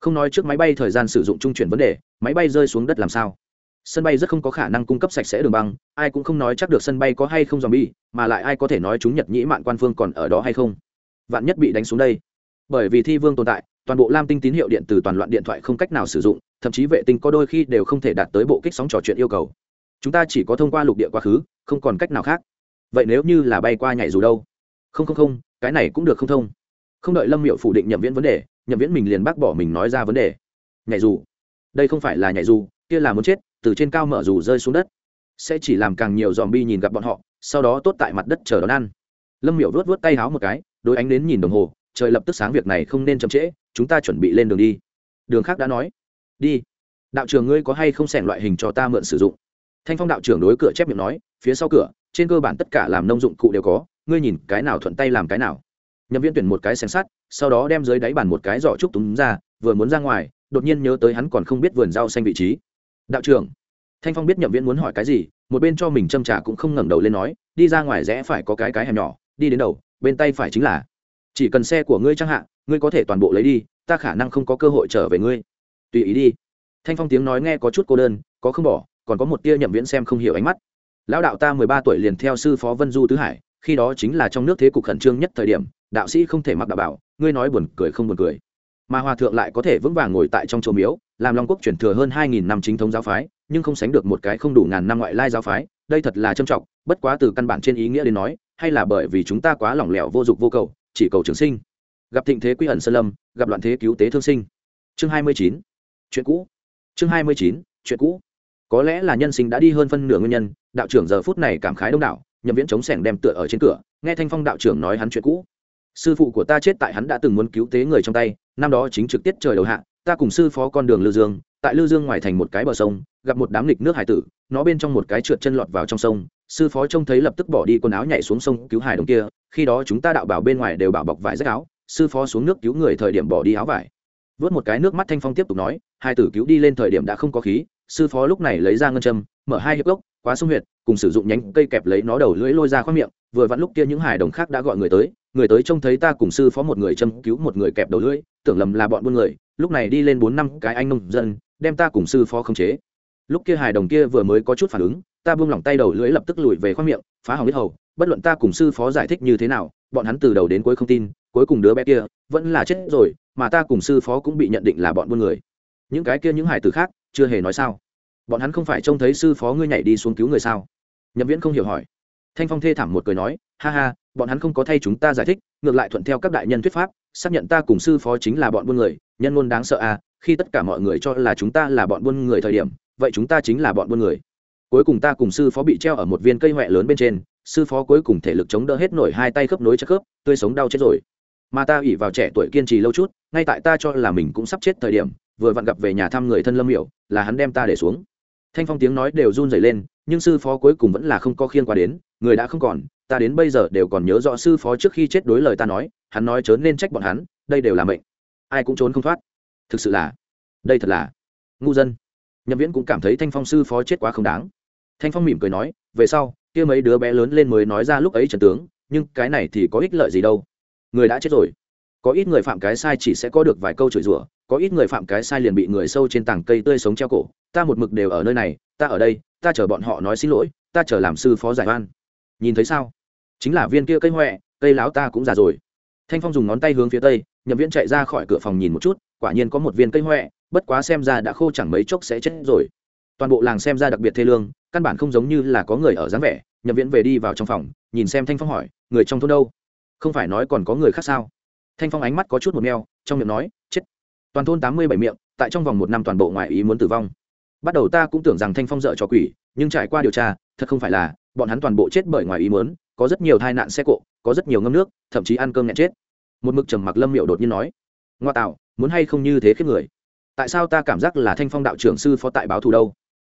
Không nói trước máy bay thời gian sử dụng trung chuyển vấn đề, máy bay rơi xuống đất làm sao? Sân bay rất không có khả năng cung cấp sạch sẽ đường băng, ai cũng không nói chắc được sân bay có hay không dòm bi mà lại ai có thể nói chúng nhật nhĩ mạn quan phương còn ở đó hay không? Vạn nhất bị đánh xuống đây. Bởi vì thi vương tồn tại, toàn bộ lam tinh tín hiệu điện từ toàn loạn điện thoại không cách nào sử dụng, thậm chí vệ tinh có đôi khi đều không thể đạt tới bộ kích sóng trò chuyện yêu cầu chúng ta chỉ có thông qua lục địa quá khứ, không còn cách nào khác. Vậy nếu như là bay qua nhảy dù đâu? Không không không, cái này cũng được không thông. Không đợi lâm miệu phủ định nhậm viễn vấn đề, nhậm viễn mình liền bác bỏ mình nói ra vấn đề. Nhảy dù? Đây không phải là nhảy dù, kia là muốn chết, từ trên cao mở dù rơi xuống đất. Sẽ chỉ làm càng nhiều dòm bi nhìn gặp bọn họ, sau đó tốt tại mặt đất chờ đón ăn. Lâm miệu vuốt vuốt tay háo một cái đôi ánh đến nhìn đồng hồ, trời lập tức sáng việc này không nên chậm trễ, chúng ta chuẩn bị lên đường đi. Đường khác đã nói. Đi. Đạo trường ngươi có hay không xẻng loại hình cho ta mượn sử dụng? Thanh phong đạo trưởng đối cửa chép miệng nói, phía sau cửa, trên cơ bản tất cả làm nông dụng cụ đều có, ngươi nhìn cái nào thuận tay làm cái nào. Nhậm viên tuyển một cái xem sắt, sau đó đem dưới đáy bàn một cái giỏ trúc túng ra, vừa muốn ra ngoài, đột nhiên nhớ tới hắn còn không biết vườn rau xanh vị trí. Đạo trưởng, thanh phong biết nhậm viễn muốn hỏi cái gì, một bên cho mình châm trả cũng không ngẩng đầu lên nói, đi ra ngoài rẽ phải có cái cái hẻm nhỏ, đi đến đầu, bên tay phải chính là, chỉ cần xe của ngươi chẳng hạn ngươi có thể toàn bộ lấy đi, ta khả năng không có cơ hội trở về ngươi. Tùy ý đi. Thanh phong tiếng nói nghe có chút cô đơn, có không bỏ còn có một tia nhậm viễn xem không hiểu ánh mắt. Lão đạo ta mười ba tuổi liền theo sư phó vân du tứ hải, khi đó chính là trong nước thế cục khẩn trương nhất thời điểm, đạo sĩ không thể mặc đạo bảo, ngươi nói buồn cười không buồn cười. Mà hòa thượng lại có thể vững vàng ngồi tại trong chỗ miếu, làm long quốc chuyển thừa hơn hai nghìn năm chính thống giáo phái, nhưng không sánh được một cái không đủ ngàn năm ngoại lai giáo phái, đây thật là trâm trọng, bất quá từ căn bản trên ý nghĩa đến nói, hay là bởi vì chúng ta quá lỏng lẻo vô dụng vô cầu, chỉ cầu trường sinh. Gặp thịnh thế quy ẩn sơn lâm, gặp loạn thế cứu tế thương sinh. Chương hai mươi chín, chuyện cũ. Chương hai mươi chín, chuyện cũ có lẽ là nhân sinh đã đi hơn phân nửa nguyên nhân, đạo trưởng giờ phút này cảm khái đông đảo, nhậm viễn chống sẻng đem tựa ở trên cửa, nghe thanh phong đạo trưởng nói hắn chuyện cũ. Sư phụ của ta chết tại hắn đã từng muốn cứu tế người trong tay, năm đó chính trực tiết trời đầu hạ, ta cùng sư phó con đường lư dương, tại lư dương ngoài thành một cái bờ sông, gặp một đám nghịch nước hải tử, nó bên trong một cái trượt chân lọt vào trong sông, sư phó trông thấy lập tức bỏ đi quần áo nhảy xuống sông cứu hải đồng kia, khi đó chúng ta đạo bảo bên ngoài đều bảo bọc vải rách áo, sư phó xuống nước cứu người thời điểm bỏ đi áo vải. Vớt một cái nước mắt thanh phong tiếp tục nói, hai tử cứu đi lên thời điểm đã không có khí sư phó lúc này lấy ra ngân châm, mở hai hiệp gốc, quá sông huyệt, cùng sử dụng nhánh cây kẹp lấy nó đầu lưỡi lôi ra khoác miệng, vừa vặn lúc kia những hải đồng khác đã gọi người tới người tới trông thấy ta cùng sư phó một người châm cứu một người kẹp đầu lưỡi, tưởng lầm là bọn buôn người, lúc này đi lên bốn năm cái anh nông dân, đem ta cùng sư phó khống chế. Lúc kia hài đồng kia vừa mới có chút phản ứng, ta buông lỏng tay đầu lưỡi lập tức lùi về khoác miệng, phá hỏng biết hầu, bất luận ta cùng sư phó giải thích như thế nào, bọn hắn từ đầu đến cuối không tin, cuối cùng đứa bé kia vẫn là chết rồi, mà ta cùng sư phó cũng bị nhận định là bọn buôn người. Những cái kia những hải tử khác chưa hề nói sao. Bọn hắn không phải trông thấy sư phó ngươi nhảy đi xuống cứu người sao? Nhậm viễn không hiểu hỏi. Thanh phong thê thảm một cười nói, ha ha, bọn hắn không có thay chúng ta giải thích, ngược lại thuận theo các đại nhân thuyết pháp, xác nhận ta cùng sư phó chính là bọn buôn người, nhân ngôn đáng sợ à khi tất cả mọi người cho là chúng ta là bọn buôn người thời điểm, vậy chúng ta chính là bọn buôn người. Cuối cùng ta cùng sư phó bị treo ở một viên cây huệ lớn bên trên, sư phó cuối cùng thể lực chống đỡ hết nổi hai tay khớp nối chất khớp, tươi sống đau chết rồi. Mà ta ủy vào trẻ tuổi kiên trì lâu chút, ngay tại ta cho là mình cũng sắp chết thời điểm vừa vặn gặp về nhà thăm người thân lâm hiểu là hắn đem ta để xuống. Thanh phong tiếng nói đều run rẩy lên, nhưng sư phó cuối cùng vẫn là không có khiên qua đến, người đã không còn, ta đến bây giờ đều còn nhớ rõ sư phó trước khi chết đối lời ta nói, hắn nói chớ nên trách bọn hắn, đây đều là mệnh. Ai cũng trốn không thoát. Thực sự là, đây thật là ngu dân. Nhậm viễn cũng cảm thấy thanh phong sư phó chết quá không đáng. Thanh phong mỉm cười nói, về sau, kia mấy đứa bé lớn lên mới nói ra lúc ấy trần tướng, nhưng cái này thì có ích lợi gì đâu. Người đã chết rồi có ít người phạm cái sai chỉ sẽ có được vài câu chửi rủa, có ít người phạm cái sai liền bị người sâu trên tảng cây tươi sống treo cổ. Ta một mực đều ở nơi này, ta ở đây, ta chờ bọn họ nói xin lỗi, ta chờ làm sư phó giải oan. Nhìn thấy sao? Chính là viên kia cây huệ cây láo ta cũng già rồi. Thanh phong dùng ngón tay hướng phía tây, nhậm viễn chạy ra khỏi cửa phòng nhìn một chút, quả nhiên có một viên cây huệ bất quá xem ra đã khô chẳng mấy chốc sẽ chết rồi. Toàn bộ làng xem ra đặc biệt thê lương, căn bản không giống như là có người ở dáng vẻ. Nhậm viễn về đi vào trong phòng, nhìn xem thanh phong hỏi, người trong thôn đâu? Không phải nói còn có người khác sao? Thanh phong ánh mắt có chút một neo, trong miệng nói, chết. Toàn thôn tám mươi bảy miệng, tại trong vòng một năm toàn bộ ngoại ý muốn tử vong. Bắt đầu ta cũng tưởng rằng thanh phong dợ cho quỷ, nhưng trải qua điều tra, thật không phải là, bọn hắn toàn bộ chết bởi ngoài ý muốn, có rất nhiều tai nạn xe cộ, có rất nhiều ngâm nước, thậm chí ăn cơm nhẹ chết. Một mực trầm mặc lâm miệu đột nhiên nói, ngoa tạo, muốn hay không như thế khiếp người? Tại sao ta cảm giác là thanh phong đạo trưởng sư phó tại báo thù đâu?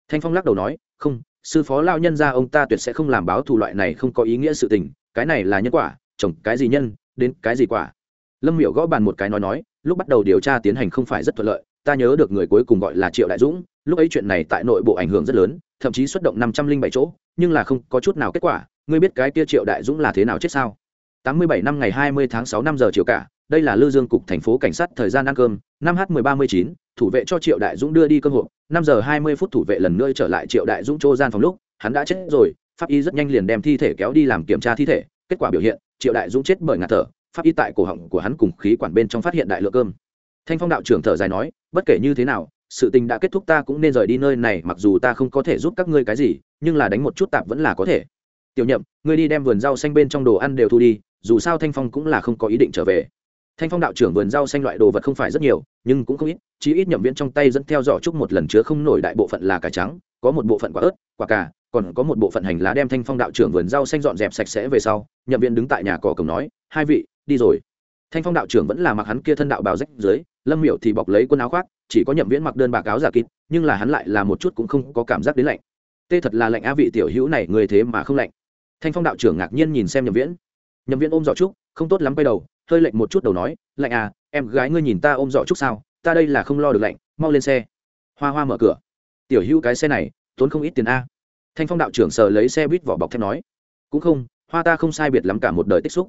Thanh phong lắc đầu nói, không, sư phó lao nhân ra ông ta tuyệt sẽ không làm báo thù loại này không có ý nghĩa sự tình, cái này là nhân quả, chồng cái gì nhân, đến cái gì quả? Lâm miệu gõ bàn một cái nói nói, lúc bắt đầu điều tra tiến hành không phải rất thuận lợi, ta nhớ được người cuối cùng gọi là triệu đại dũng, lúc ấy chuyện này tại nội bộ ảnh hưởng rất lớn, thậm chí xuất động năm trăm linh bảy chỗ, nhưng là không có chút nào kết quả, ngươi biết cái kia triệu đại dũng là thế nào chết sao? Tám mươi bảy năm ngày hai mươi tháng sáu năm giờ chiều cả, đây là lư dương cục thành phố cảnh sát thời gian ăn cơm, năm h mười ba mươi chín, thủ vệ cho triệu đại dũng đưa đi cơm hộp, năm giờ hai mươi phút thủ vệ lần nữa trở lại triệu đại dũng chỗ gian phòng lúc, hắn đã chết rồi, pháp y rất nhanh liền đem thi thể kéo đi làm kiểm tra thi thể, kết quả biểu hiện, triệu đại dũng chết bởi ngạt thở pháp y tại cổ họng của hắn cùng khí quản bên trong phát hiện đại lượng cơm. Thanh phong đạo trưởng thở dài nói, bất kể như thế nào, sự tình đã kết thúc ta cũng nên rời đi nơi này, mặc dù ta không có thể giúp các ngươi cái gì, nhưng là đánh một chút tạp vẫn là có thể. Tiểu nhậm, ngươi đi đem vườn rau xanh bên trong đồ ăn đều thu đi, dù sao thanh phong cũng là không có ý định trở về. Thanh phong đạo trưởng vườn rau xanh loại đồ vật không phải rất nhiều, nhưng cũng không ít, chí ít nhậm viễn trong tay dẫn theo giỏ trúc một lần chứa không nổi đại bộ phận là cải trắng, có một bộ phận quả ớt, quả cà, còn có một bộ phận hành lá đem thanh phong đạo trưởng vườn rau xanh dọn dẹp sạch sẽ về sau, nhậm viễn đứng tại nhà cỏ cổng nói, hai vị đi rồi. Thanh phong đạo trưởng vẫn là mặc hắn kia thân đạo bào rách dưới, lâm miểu thì bọc lấy quần áo khoác, chỉ có nhậm viễn mặc đơn bạc áo giả kín nhưng là hắn lại là một chút cũng không có cảm giác đến lạnh. Tê thật là lạnh a vị tiểu hữu này, người thế mà không lạnh. Thanh phong đạo trưởng ngạc nhiên nhìn xem nhậm viễn. Nhậm viễn ôm giỏ trúc, không tốt lắm quay đầu, hơi lạnh một chút đầu nói, lạnh à em gái ngươi nhìn ta ôm giỏ trúc sao? Ta đây là không lo được lạnh, mau lên xe. Hoa hoa mở cửa. Tiểu hữu cái xe này, tốn không ít tiền a. Thanh phong đạo trưởng sờ lấy xe buýt vỏ bọc thép nói. Cũng không, hoa ta không sai biệt lắm cả một đời tích xúc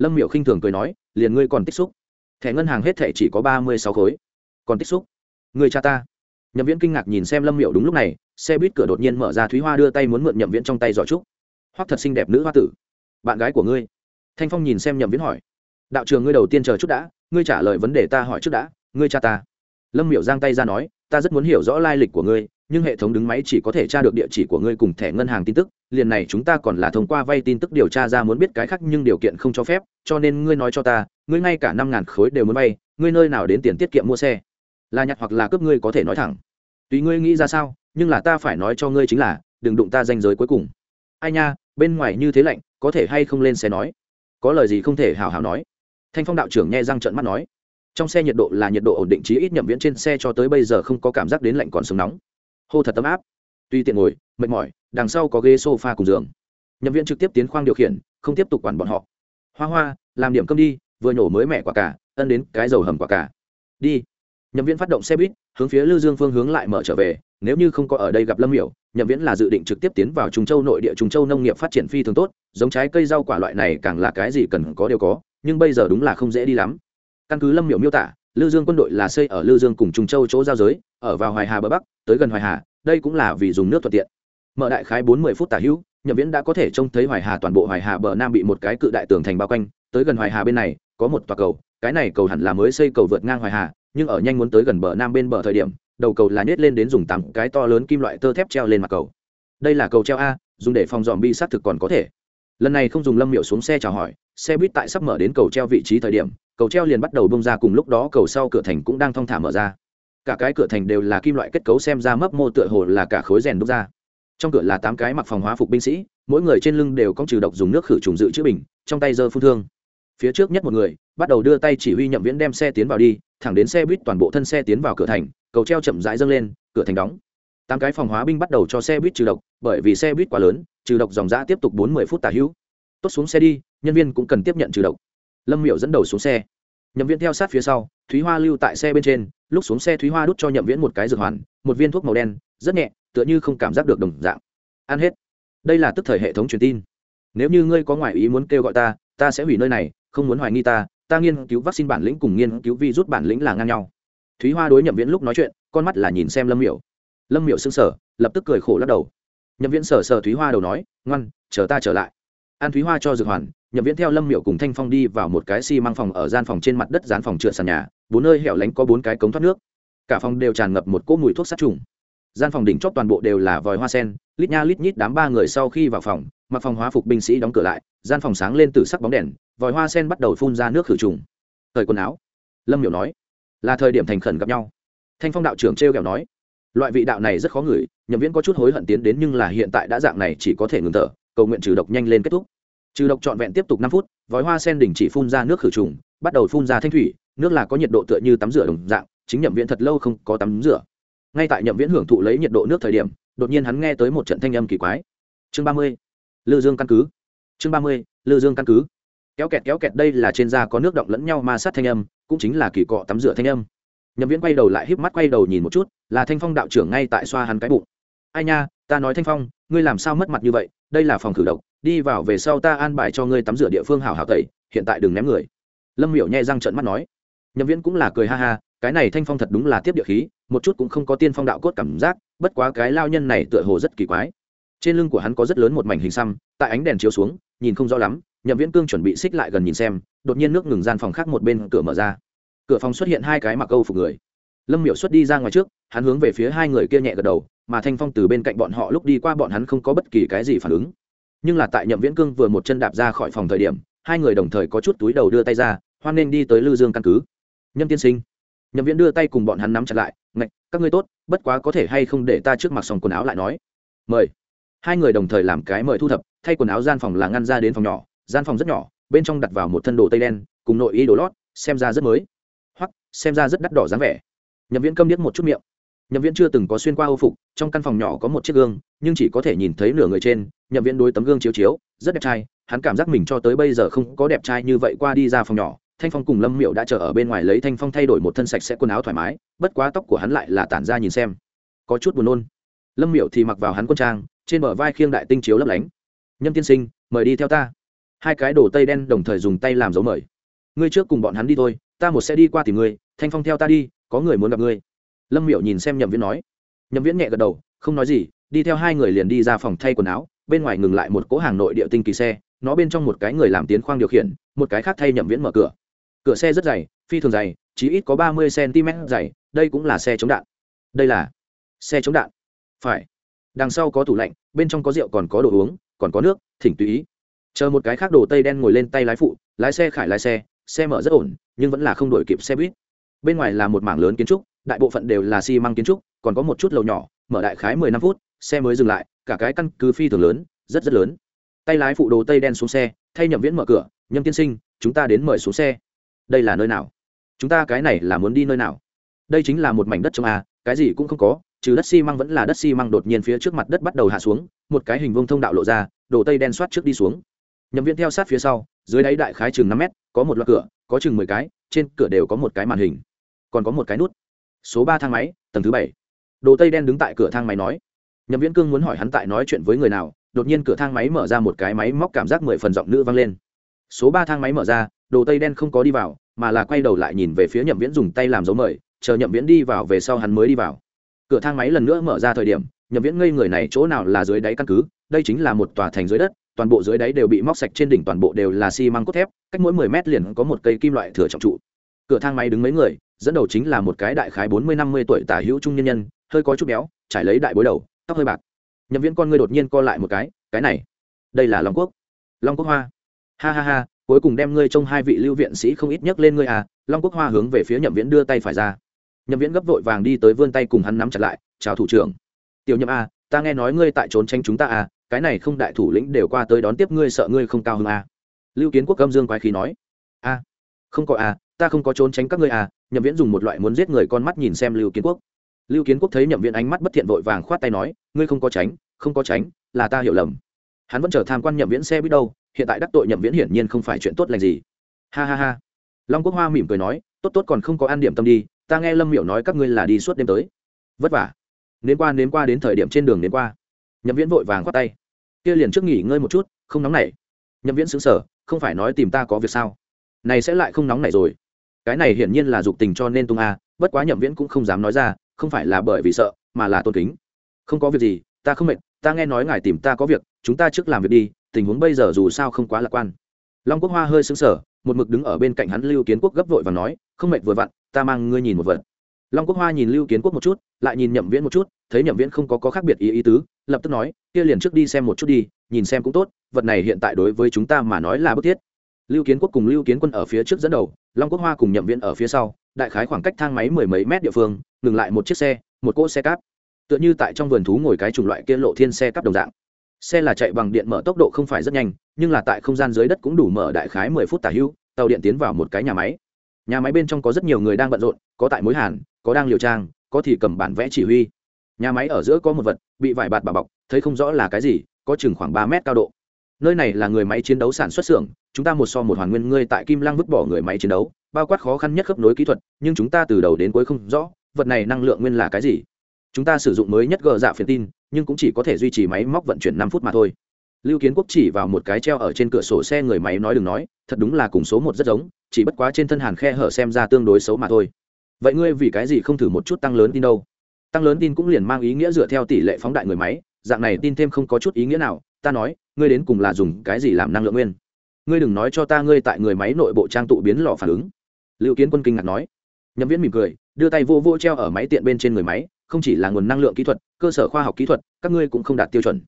lâm miệu khinh thường cười nói, liền ngươi còn tích xúc. Thẻ ngân hàng hết thẻ chỉ có ba mươi sáu khối. Còn tích xúc. Người cha ta. Nhậm viễn kinh ngạc nhìn xem lâm miệu đúng lúc này, xe buýt cửa đột nhiên mở ra thúy hoa đưa tay muốn mượn nhậm viễn trong tay giỏ trúc. Hoắc thật xinh đẹp nữ hoa tử. Bạn gái của ngươi. Thanh phong nhìn xem nhậm viễn hỏi. Đạo trường ngươi đầu tiên chờ chút đã, ngươi trả lời vấn đề ta hỏi trước đã, ngươi cha ta. Lâm miệu giang tay ra nói, ta rất muốn hiểu rõ lai lịch của ngươi nhưng hệ thống đứng máy chỉ có thể tra được địa chỉ của ngươi cùng thẻ ngân hàng tin tức, liền này chúng ta còn là thông qua vay tin tức điều tra ra muốn biết cái khác nhưng điều kiện không cho phép, cho nên ngươi nói cho ta, ngươi ngay cả năm ngàn khối đều muốn vay, ngươi nơi nào đến tiền tiết kiệm mua xe? Là nhặt hoặc là cướp ngươi có thể nói thẳng. Tùy ngươi nghĩ ra sao, nhưng là ta phải nói cho ngươi chính là, đừng đụng ta danh giới cuối cùng. Ai nha, bên ngoài như thế lạnh, có thể hay không lên xe nói? Có lời gì không thể hào hào nói. Thanh phong đạo trưởng nghe răng trận mắt nói. Trong xe nhiệt độ là nhiệt độ ổn định chí ít nhậm viễn trên xe cho tới bây giờ không có cảm giác đến lạnh còn sống nóng hô thật tấm áp. Tuy tiện ngồi, mệt mỏi, đằng sau có ghế sofa cùng giường. Nhậm viễn trực tiếp tiến khoang điều khiển, không tiếp tục quản bọn họ. Hoa hoa, làm điểm cơm đi, vừa nhổ mới mẹ quả cả, ân đến cái dầu hầm quả cả. Đi. Nhậm viễn phát động xe buýt, hướng phía lư dương phương hướng lại mở trở về, nếu như không có ở đây gặp lâm hiểu nhậm viễn là dự định trực tiếp tiến vào trung châu nội địa trung châu nông nghiệp phát triển phi thường tốt, giống trái cây rau quả loại này càng là cái gì cần có đều có, nhưng bây giờ đúng là không dễ đi lắm. Căn cứ lâm miểu miêu tả lư dương quân đội là xây ở lư dương cùng trung châu chỗ giao giới, ở vào hoài hà bờ bắc, tới gần hoài hà, đây cũng là vì dùng nước thuận tiện. Mở đại khái bốn mươi phút tả hữu, nhậm viễn đã có thể trông thấy hoài hà toàn bộ hoài hà bờ nam bị một cái cự đại tường thành bao quanh, tới gần hoài hà bên này, có một tòa cầu, cái này cầu hẳn là mới xây cầu vượt ngang hoài hà, nhưng ở nhanh muốn tới gần bờ nam bên bờ thời điểm, đầu cầu là nhét lên đến dùng tám cái to lớn kim loại tơ thép treo lên mặt cầu. Đây là cầu treo a, dùng để phòng dòm bi xác thực còn có thể. Lần này không dùng lâm miệu xuống xe chào hỏi, xe buýt tại sắp mở đến cầu treo vị trí thời điểm cầu treo liền bắt đầu bông ra cùng lúc đó cầu sau cửa thành cũng đang thong thả mở ra. Cả cái cửa thành đều là kim loại kết cấu xem ra mấp mô tựa hồ là cả khối rèn đúc ra. Trong cửa là tám cái mặc phòng hóa phục binh sĩ, mỗi người trên lưng đều có trừ độc dùng nước khử trùng dự chữa bình, trong tay giơ phun thương. Phía trước nhất một người, bắt đầu đưa tay chỉ huy nhậm viễn đem xe tiến vào đi, thẳng đến xe buýt toàn bộ thân xe tiến vào cửa thành, cầu treo chậm rãi dâng lên, cửa thành đóng. Tám cái phòng hóa binh bắt đầu cho xe buýt trừ độc, bởi vì xe buýt quá lớn, trừ độc dòng giã tiếp tục bốn mươi phút tả hữu. Tốt xuống xe đi, nhân viên cũng cần tiếp nhận trừ độc lâm miểu dẫn đầu xuống xe. Nhậm viễn theo sát phía sau, thúy hoa lưu tại xe bên trên, lúc xuống xe thúy hoa đút cho nhậm viễn một cái dược hoàn, một viên thuốc màu đen, rất nhẹ, tựa như không cảm giác được đồng dạng. Ăn hết. Đây là tức thời hệ thống truyền tin. Nếu như ngươi có ngoại ý muốn kêu gọi ta ta sẽ hủy nơi này, không muốn hoài nghi ta ta nghiên cứu vaccine bản lĩnh cùng nghiên cứu virus bản lĩnh là ngang nhau. Thúy hoa đối nhậm viễn lúc nói chuyện, con mắt là nhìn xem lâm miểu. Lâm miểu xưng sở lập tức cười khổ lắc đầu. Nhậm viễn sở sở thúy hoa đầu nói, ngoan, chờ ta trở lại. An thúy hoa cho dược hoàn nhậm viễn theo lâm miệu cùng thanh phong đi vào một cái xi、si、măng phòng ở gian phòng trên mặt đất dán phòng trượt sàn nhà, bốn nơi hẻo lánh có bốn cái cống thoát nước. Cả phòng đều tràn ngập một cỗ mùi thuốc sát trùng. Gian phòng đỉnh chóp toàn bộ đều là vòi hoa sen, lít nha lít nhít đám ba người sau khi vào phòng, mặc phòng hóa phục binh sĩ đóng cửa lại, gian phòng sáng lên từ sắc bóng đèn, vòi hoa sen bắt đầu phun ra nước khử trùng. Thời quần áo, lâm miểu nói. Là thời điểm thành khẩn gặp nhau. Thanh phong đạo trưởng t r e o kẹo nói. Loại vị đạo này rất khó ngửi, nhậm viễn có chút hối hận tiến đến nhưng là hiện tại đã dạng này chỉ có thể ngừng thở, cầu nguyện trừ độc nhanh lên kết thúc trừ độc trọn vẹn tiếp tục năm phút, vòi hoa sen đỉnh chỉ phun ra nước khử trùng, bắt đầu phun ra thanh thủy, nước là có nhiệt độ tựa như tắm rửa đồng dạng, chính nhậm viễn thật lâu không có tắm rửa. Ngay tại nhậm viễn hưởng thụ lấy nhiệt độ nước thời điểm, đột nhiên hắn nghe tới một trận thanh âm kỳ quái. Chương ba mươi, lư dương căn cứ. Chương ba mươi, lư dương căn cứ. Kéo kẹt kéo kẹt đây là trên da có nước động lẫn nhau ma sát thanh âm, cũng chính là kỳ cọ tắm rửa thanh âm. Nhậm viễn quay đầu lại híp mắt quay đầu nhìn một chút, là thanh phong đạo trưởng ngay tại xoa hắn cái bụng. Ai nha, ta nói thanh phong, ngươi làm sao mất mặt như vậy, đây là phòng thử độc đi vào về sau ta an bài cho ngươi tắm rửa địa phương hảo hảo tẩy, hiện tại đừng ném người. Lâm miểu nhẹ răng trận mắt nói. Nhậm viễn cũng là cười ha ha, cái này thanh phong thật đúng là tiếp địa khí, một chút cũng không có tiên phong đạo cốt cảm giác, bất quá cái lao nhân này tựa hồ rất kỳ quái. Trên lưng của hắn có rất lớn một mảnh hình xăm, tại ánh đèn chiếu xuống, nhìn không rõ lắm, nhậm viễn cương chuẩn bị xích lại gần nhìn xem, đột nhiên nước ngừng gian phòng khác một bên cửa mở ra. Cửa phòng xuất hiện hai cái mặc câu phục người. Lâm miểu xuất đi ra ngoài trước, hắn hướng về phía hai người kia nhẹ gật đầu, mà thanh phong từ bên cạnh bọn họ lúc đi qua bọn hắn không có bất kỳ cái gì phản ứng nhưng là tại nhậm viễn cương vừa một chân đạp ra khỏi phòng thời điểm, hai người đồng thời có chút túi đầu đưa tay ra, hoan nên đi tới lư dương căn cứ. Nhâm tiên sinh. Nhậm viễn đưa tay cùng bọn hắn nắm chặt lại, ngạch, các ngươi tốt, bất quá có thể hay không để ta trước mặt xong quần áo lại nói? Mời. Hai người đồng thời làm cái mời thu thập, thay quần áo gian phòng là ngăn ra đến phòng nhỏ, gian phòng rất nhỏ, bên trong đặt vào một thân đồ tây đen, cùng nội y đồ lót, xem ra rất mới. Hoặc xem ra rất đắt đỏ dáng vẻ. Nhậm viễn câm điếc một chút miệng nhậm viễn chưa từng có xuyên qua âu phục, trong căn phòng nhỏ có một chiếc gương, nhưng chỉ có thể nhìn thấy nửa người trên, nhậm viễn đối tấm gương chiếu chiếu, rất đẹp trai, hắn cảm giác mình cho tới bây giờ không có đẹp trai như vậy qua đi ra phòng nhỏ. Thanh phong cùng lâm miệu đã chờ ở bên ngoài lấy thanh phong thay đổi một thân sạch sẽ quần áo thoải mái, bất quá tóc của hắn lại là tản ra nhìn xem. Có chút buồn nôn. Lâm miệu thì mặc vào hắn quân trang, trên bờ vai khiêng đại tinh chiếu lấp lánh. Nhâm tiên sinh, mời đi theo ta. Hai cái đồ tây đen đồng thời dùng tay làm dấu mời. Ngươi trước cùng bọn hắn đi thôi, ta một sẽ đi qua tìm ngươi, thanh phong theo ta đi, có người muốn gặp ngươi lâm miệu nhìn xem nhậm viễn nói. Nhậm viễn nhẹ gật đầu, không nói gì, đi theo hai người liền đi ra phòng thay quần áo, bên ngoài ngừng lại một cỗ hàng nội địa tinh kỳ xe, nó bên trong một cái người làm tiến khoang điều khiển, một cái khác thay nhậm viễn mở cửa. Cửa xe rất dày, phi thường dày chỉ ít có ba mươi cm dày, đây cũng là xe chống đạn. Đây là xe chống đạn. Phải. Đằng sau có tủ lạnh, bên trong có rượu còn có đồ uống, còn có nước, thỉnh tùy ý. Chờ một cái khác đồ tây đen ngồi lên tay lái phụ, lái xe khải lái xe xe mở rất ổn, nhưng vẫn là không đổi kịp xe buýt bên ngoài là một mảng lớn kiến trúc, đại bộ phận đều là xi măng kiến trúc, còn có một chút lầu nhỏ, mở đại khái mười năm phút, xe mới dừng lại, cả cái căn cứ phi thường lớn, rất rất lớn. Tay lái phụ đồ tây đen xuống xe, thay nhậm viễn mở cửa nhâm tiên sinh, chúng ta đến mời xuống xe. Đây là nơi nào? Chúng ta cái này là muốn đi nơi nào? Đây chính là một mảnh đất trong a à, cái gì cũng không có, trừ đất xi măng vẫn là đất xi măng đột nhiên phía trước mặt đất bắt đầu hạ xuống, một cái hình vông thông đạo lộ ra, đồ tây đen soát trước đi xuống. Nhậm viễn theo sát phía sau, dưới đáy đại khái chừng năm mét, có một loạt cửa, có chừng mười cái, trên cửa đều có một cái màn hình còn có một cái nút. Số ba thang máy, tầng thứ bảy. Đồ tây đen đứng tại cửa thang máy nói. Nhậm viễn cương muốn hỏi hắn tại nói chuyện với người nào, đột nhiên cửa thang máy mở ra một cái máy móc cảm giác mười phần giọng nữ vang lên. Số ba thang máy mở ra, đồ tây đen không có đi vào, mà là quay đầu lại nhìn về phía nhậm viễn dùng tay làm dấu mời, chờ nhậm viễn đi vào về sau hắn mới đi vào. Cửa thang máy lần nữa mở ra thời điểm, nhậm viễn ngây người này chỗ nào là dưới đáy căn cứ, đây chính là một tòa thành dưới đất, toàn bộ dưới đáy đều bị móc sạch trên đỉnh toàn bộ đều là xi măng cốt thép, cách mỗi mười mét liền có một cây kim loại thừa trọng trụ. Cửa thang máy đứng mấy người dẫn đầu chính là một cái đại khái bốn mươi năm mươi tuổi tả hữu trung nhân nhân hơi có chút béo trải lấy đại bối đầu tóc hơi bạc. Nhậm viễn con ngươi đột nhiên co lại một cái cái này đây là long quốc. Long quốc hoa. Ha ha ha cuối cùng đem ngươi trông hai vị lưu viện sĩ không ít nhất lên ngươi à long quốc hoa hướng về phía nhậm viễn đưa tay phải ra. Nhậm viễn gấp vội vàng đi tới vươn tay cùng hắn nắm chặt lại chào thủ trưởng. Tiểu nhậm a à, ta nghe nói ngươi tại trốn tranh chúng ta à cái này không đại thủ lĩnh đều qua tới đón tiếp ngươi sợ ngươi không cao hơn à. lưu kiến quốc âm dương quái khí nói. A không có à ta không có trốn tránh các ngươi à nhậm viễn dùng một loại muốn giết người con mắt nhìn xem lưu kiến quốc. Lưu kiến quốc thấy nhậm viễn ánh mắt bất thiện vội vàng khoát tay nói, ngươi không có tránh, không có tránh, là ta hiểu lầm. Hắn vẫn chờ tham quan nhậm viễn xe biết đâu, hiện tại đắc tội nhậm viễn hiển nhiên không phải chuyện tốt lành gì. Ha ha ha. Long quốc hoa mỉm cười nói, tốt tốt còn không có ăn điểm tâm đi, ta nghe lâm miểu nói các ngươi là đi suốt đêm tới. Vất vả. Nến qua nến qua đến thời điểm trên đường nến qua. Nhậm viễn vội vàng khoát tay. Kia liền trước nghỉ ngơi một chút, không nóng nảy. Nhậm viễn xứng sở không phải nói tìm ta có việc sao? Này sẽ lại không nóng nảy rồi cái này hiển nhiên là dục tình cho nên tung a bất quá nhậm viễn cũng không dám nói ra không phải là bởi vì sợ mà là tôn kính. Không có việc gì ta không mệt ta nghe nói ngài tìm ta có việc chúng ta trước làm việc đi tình huống bây giờ dù sao không quá lạc quan. Long quốc hoa hơi xứng sở một mực đứng ở bên cạnh hắn lưu kiến quốc gấp vội và nói không mệt vừa vặn ta mang ngươi nhìn một vật. Long quốc hoa nhìn lưu kiến quốc một chút lại nhìn nhậm viễn một chút thấy nhậm viễn không có, có khác biệt ý ý tứ lập tức nói kia liền trước đi xem một chút đi nhìn xem cũng tốt vật này hiện tại đối với chúng ta mà nói là bức thiết lưu kiến quốc cùng lưu kiến quân ở phía trước dẫn đầu, long quốc hoa cùng nhậm viễn ở phía sau, đại khái khoảng cách thang máy mười mấy mét địa phương, ngừng lại một chiếc xe, một cỗ xe cáp. Tựa như tại trong vườn thú ngồi cái chủng loại kia lộ thiên xe cáp đồng dạng. Xe là chạy bằng điện mở tốc độ không phải rất nhanh, nhưng là tại không gian dưới đất cũng đủ mở đại khái mười phút tả hữu tàu điện tiến vào một cái nhà máy. Nhà máy bên trong có rất nhiều người đang bận rộn, có tại mối hàn, có đang liều trang, có thì cầm bản vẽ chỉ huy. Nhà máy ở giữa có một vật, bị vải bạt bà bọc, thấy không rõ là cái gì, có chừng khoảng ba mét cao độ nơi này là người máy chiến đấu sản xuất xưởng, chúng ta một so một hoàn nguyên, ngươi tại kim lăng vứt bỏ người máy chiến đấu, bao quát khó khăn nhất khớp nối kỹ thuật, nhưng chúng ta từ đầu đến cuối không rõ, vật này năng lượng nguyên là cái gì. Chúng ta sử dụng mới nhất gờ dạ phiền tin, nhưng cũng chỉ có thể duy trì máy móc vận chuyển năm phút mà thôi. Lưu kiến quốc chỉ vào một cái treo ở trên cửa sổ xe người máy nói đừng nói, thật đúng là cùng số một rất giống, chỉ bất quá trên thân hàn khe hở xem ra tương đối xấu mà thôi. Vậy ngươi vì cái gì không thử một chút tăng lớn tin đâu? Tăng lớn tin cũng liền mang ý nghĩa dựa theo tỷ lệ phóng đại người máy, dạng này tin thêm không có chút ý nghĩa nào ta nói, ngươi đến cùng là dùng cái gì làm năng lượng nguyên? Ngươi đừng nói cho ta ngươi tại người máy nội bộ trang tụ biến lò phản ứng. Liệu kiến quân kinh ngạc nói. Nhậm viễn mỉm cười, đưa tay vô vô treo ở máy tiện bên trên người máy, không chỉ là nguồn năng lượng kỹ thuật, cơ sở khoa học kỹ thuật, các ngươi cũng không đạt tiêu chuẩn.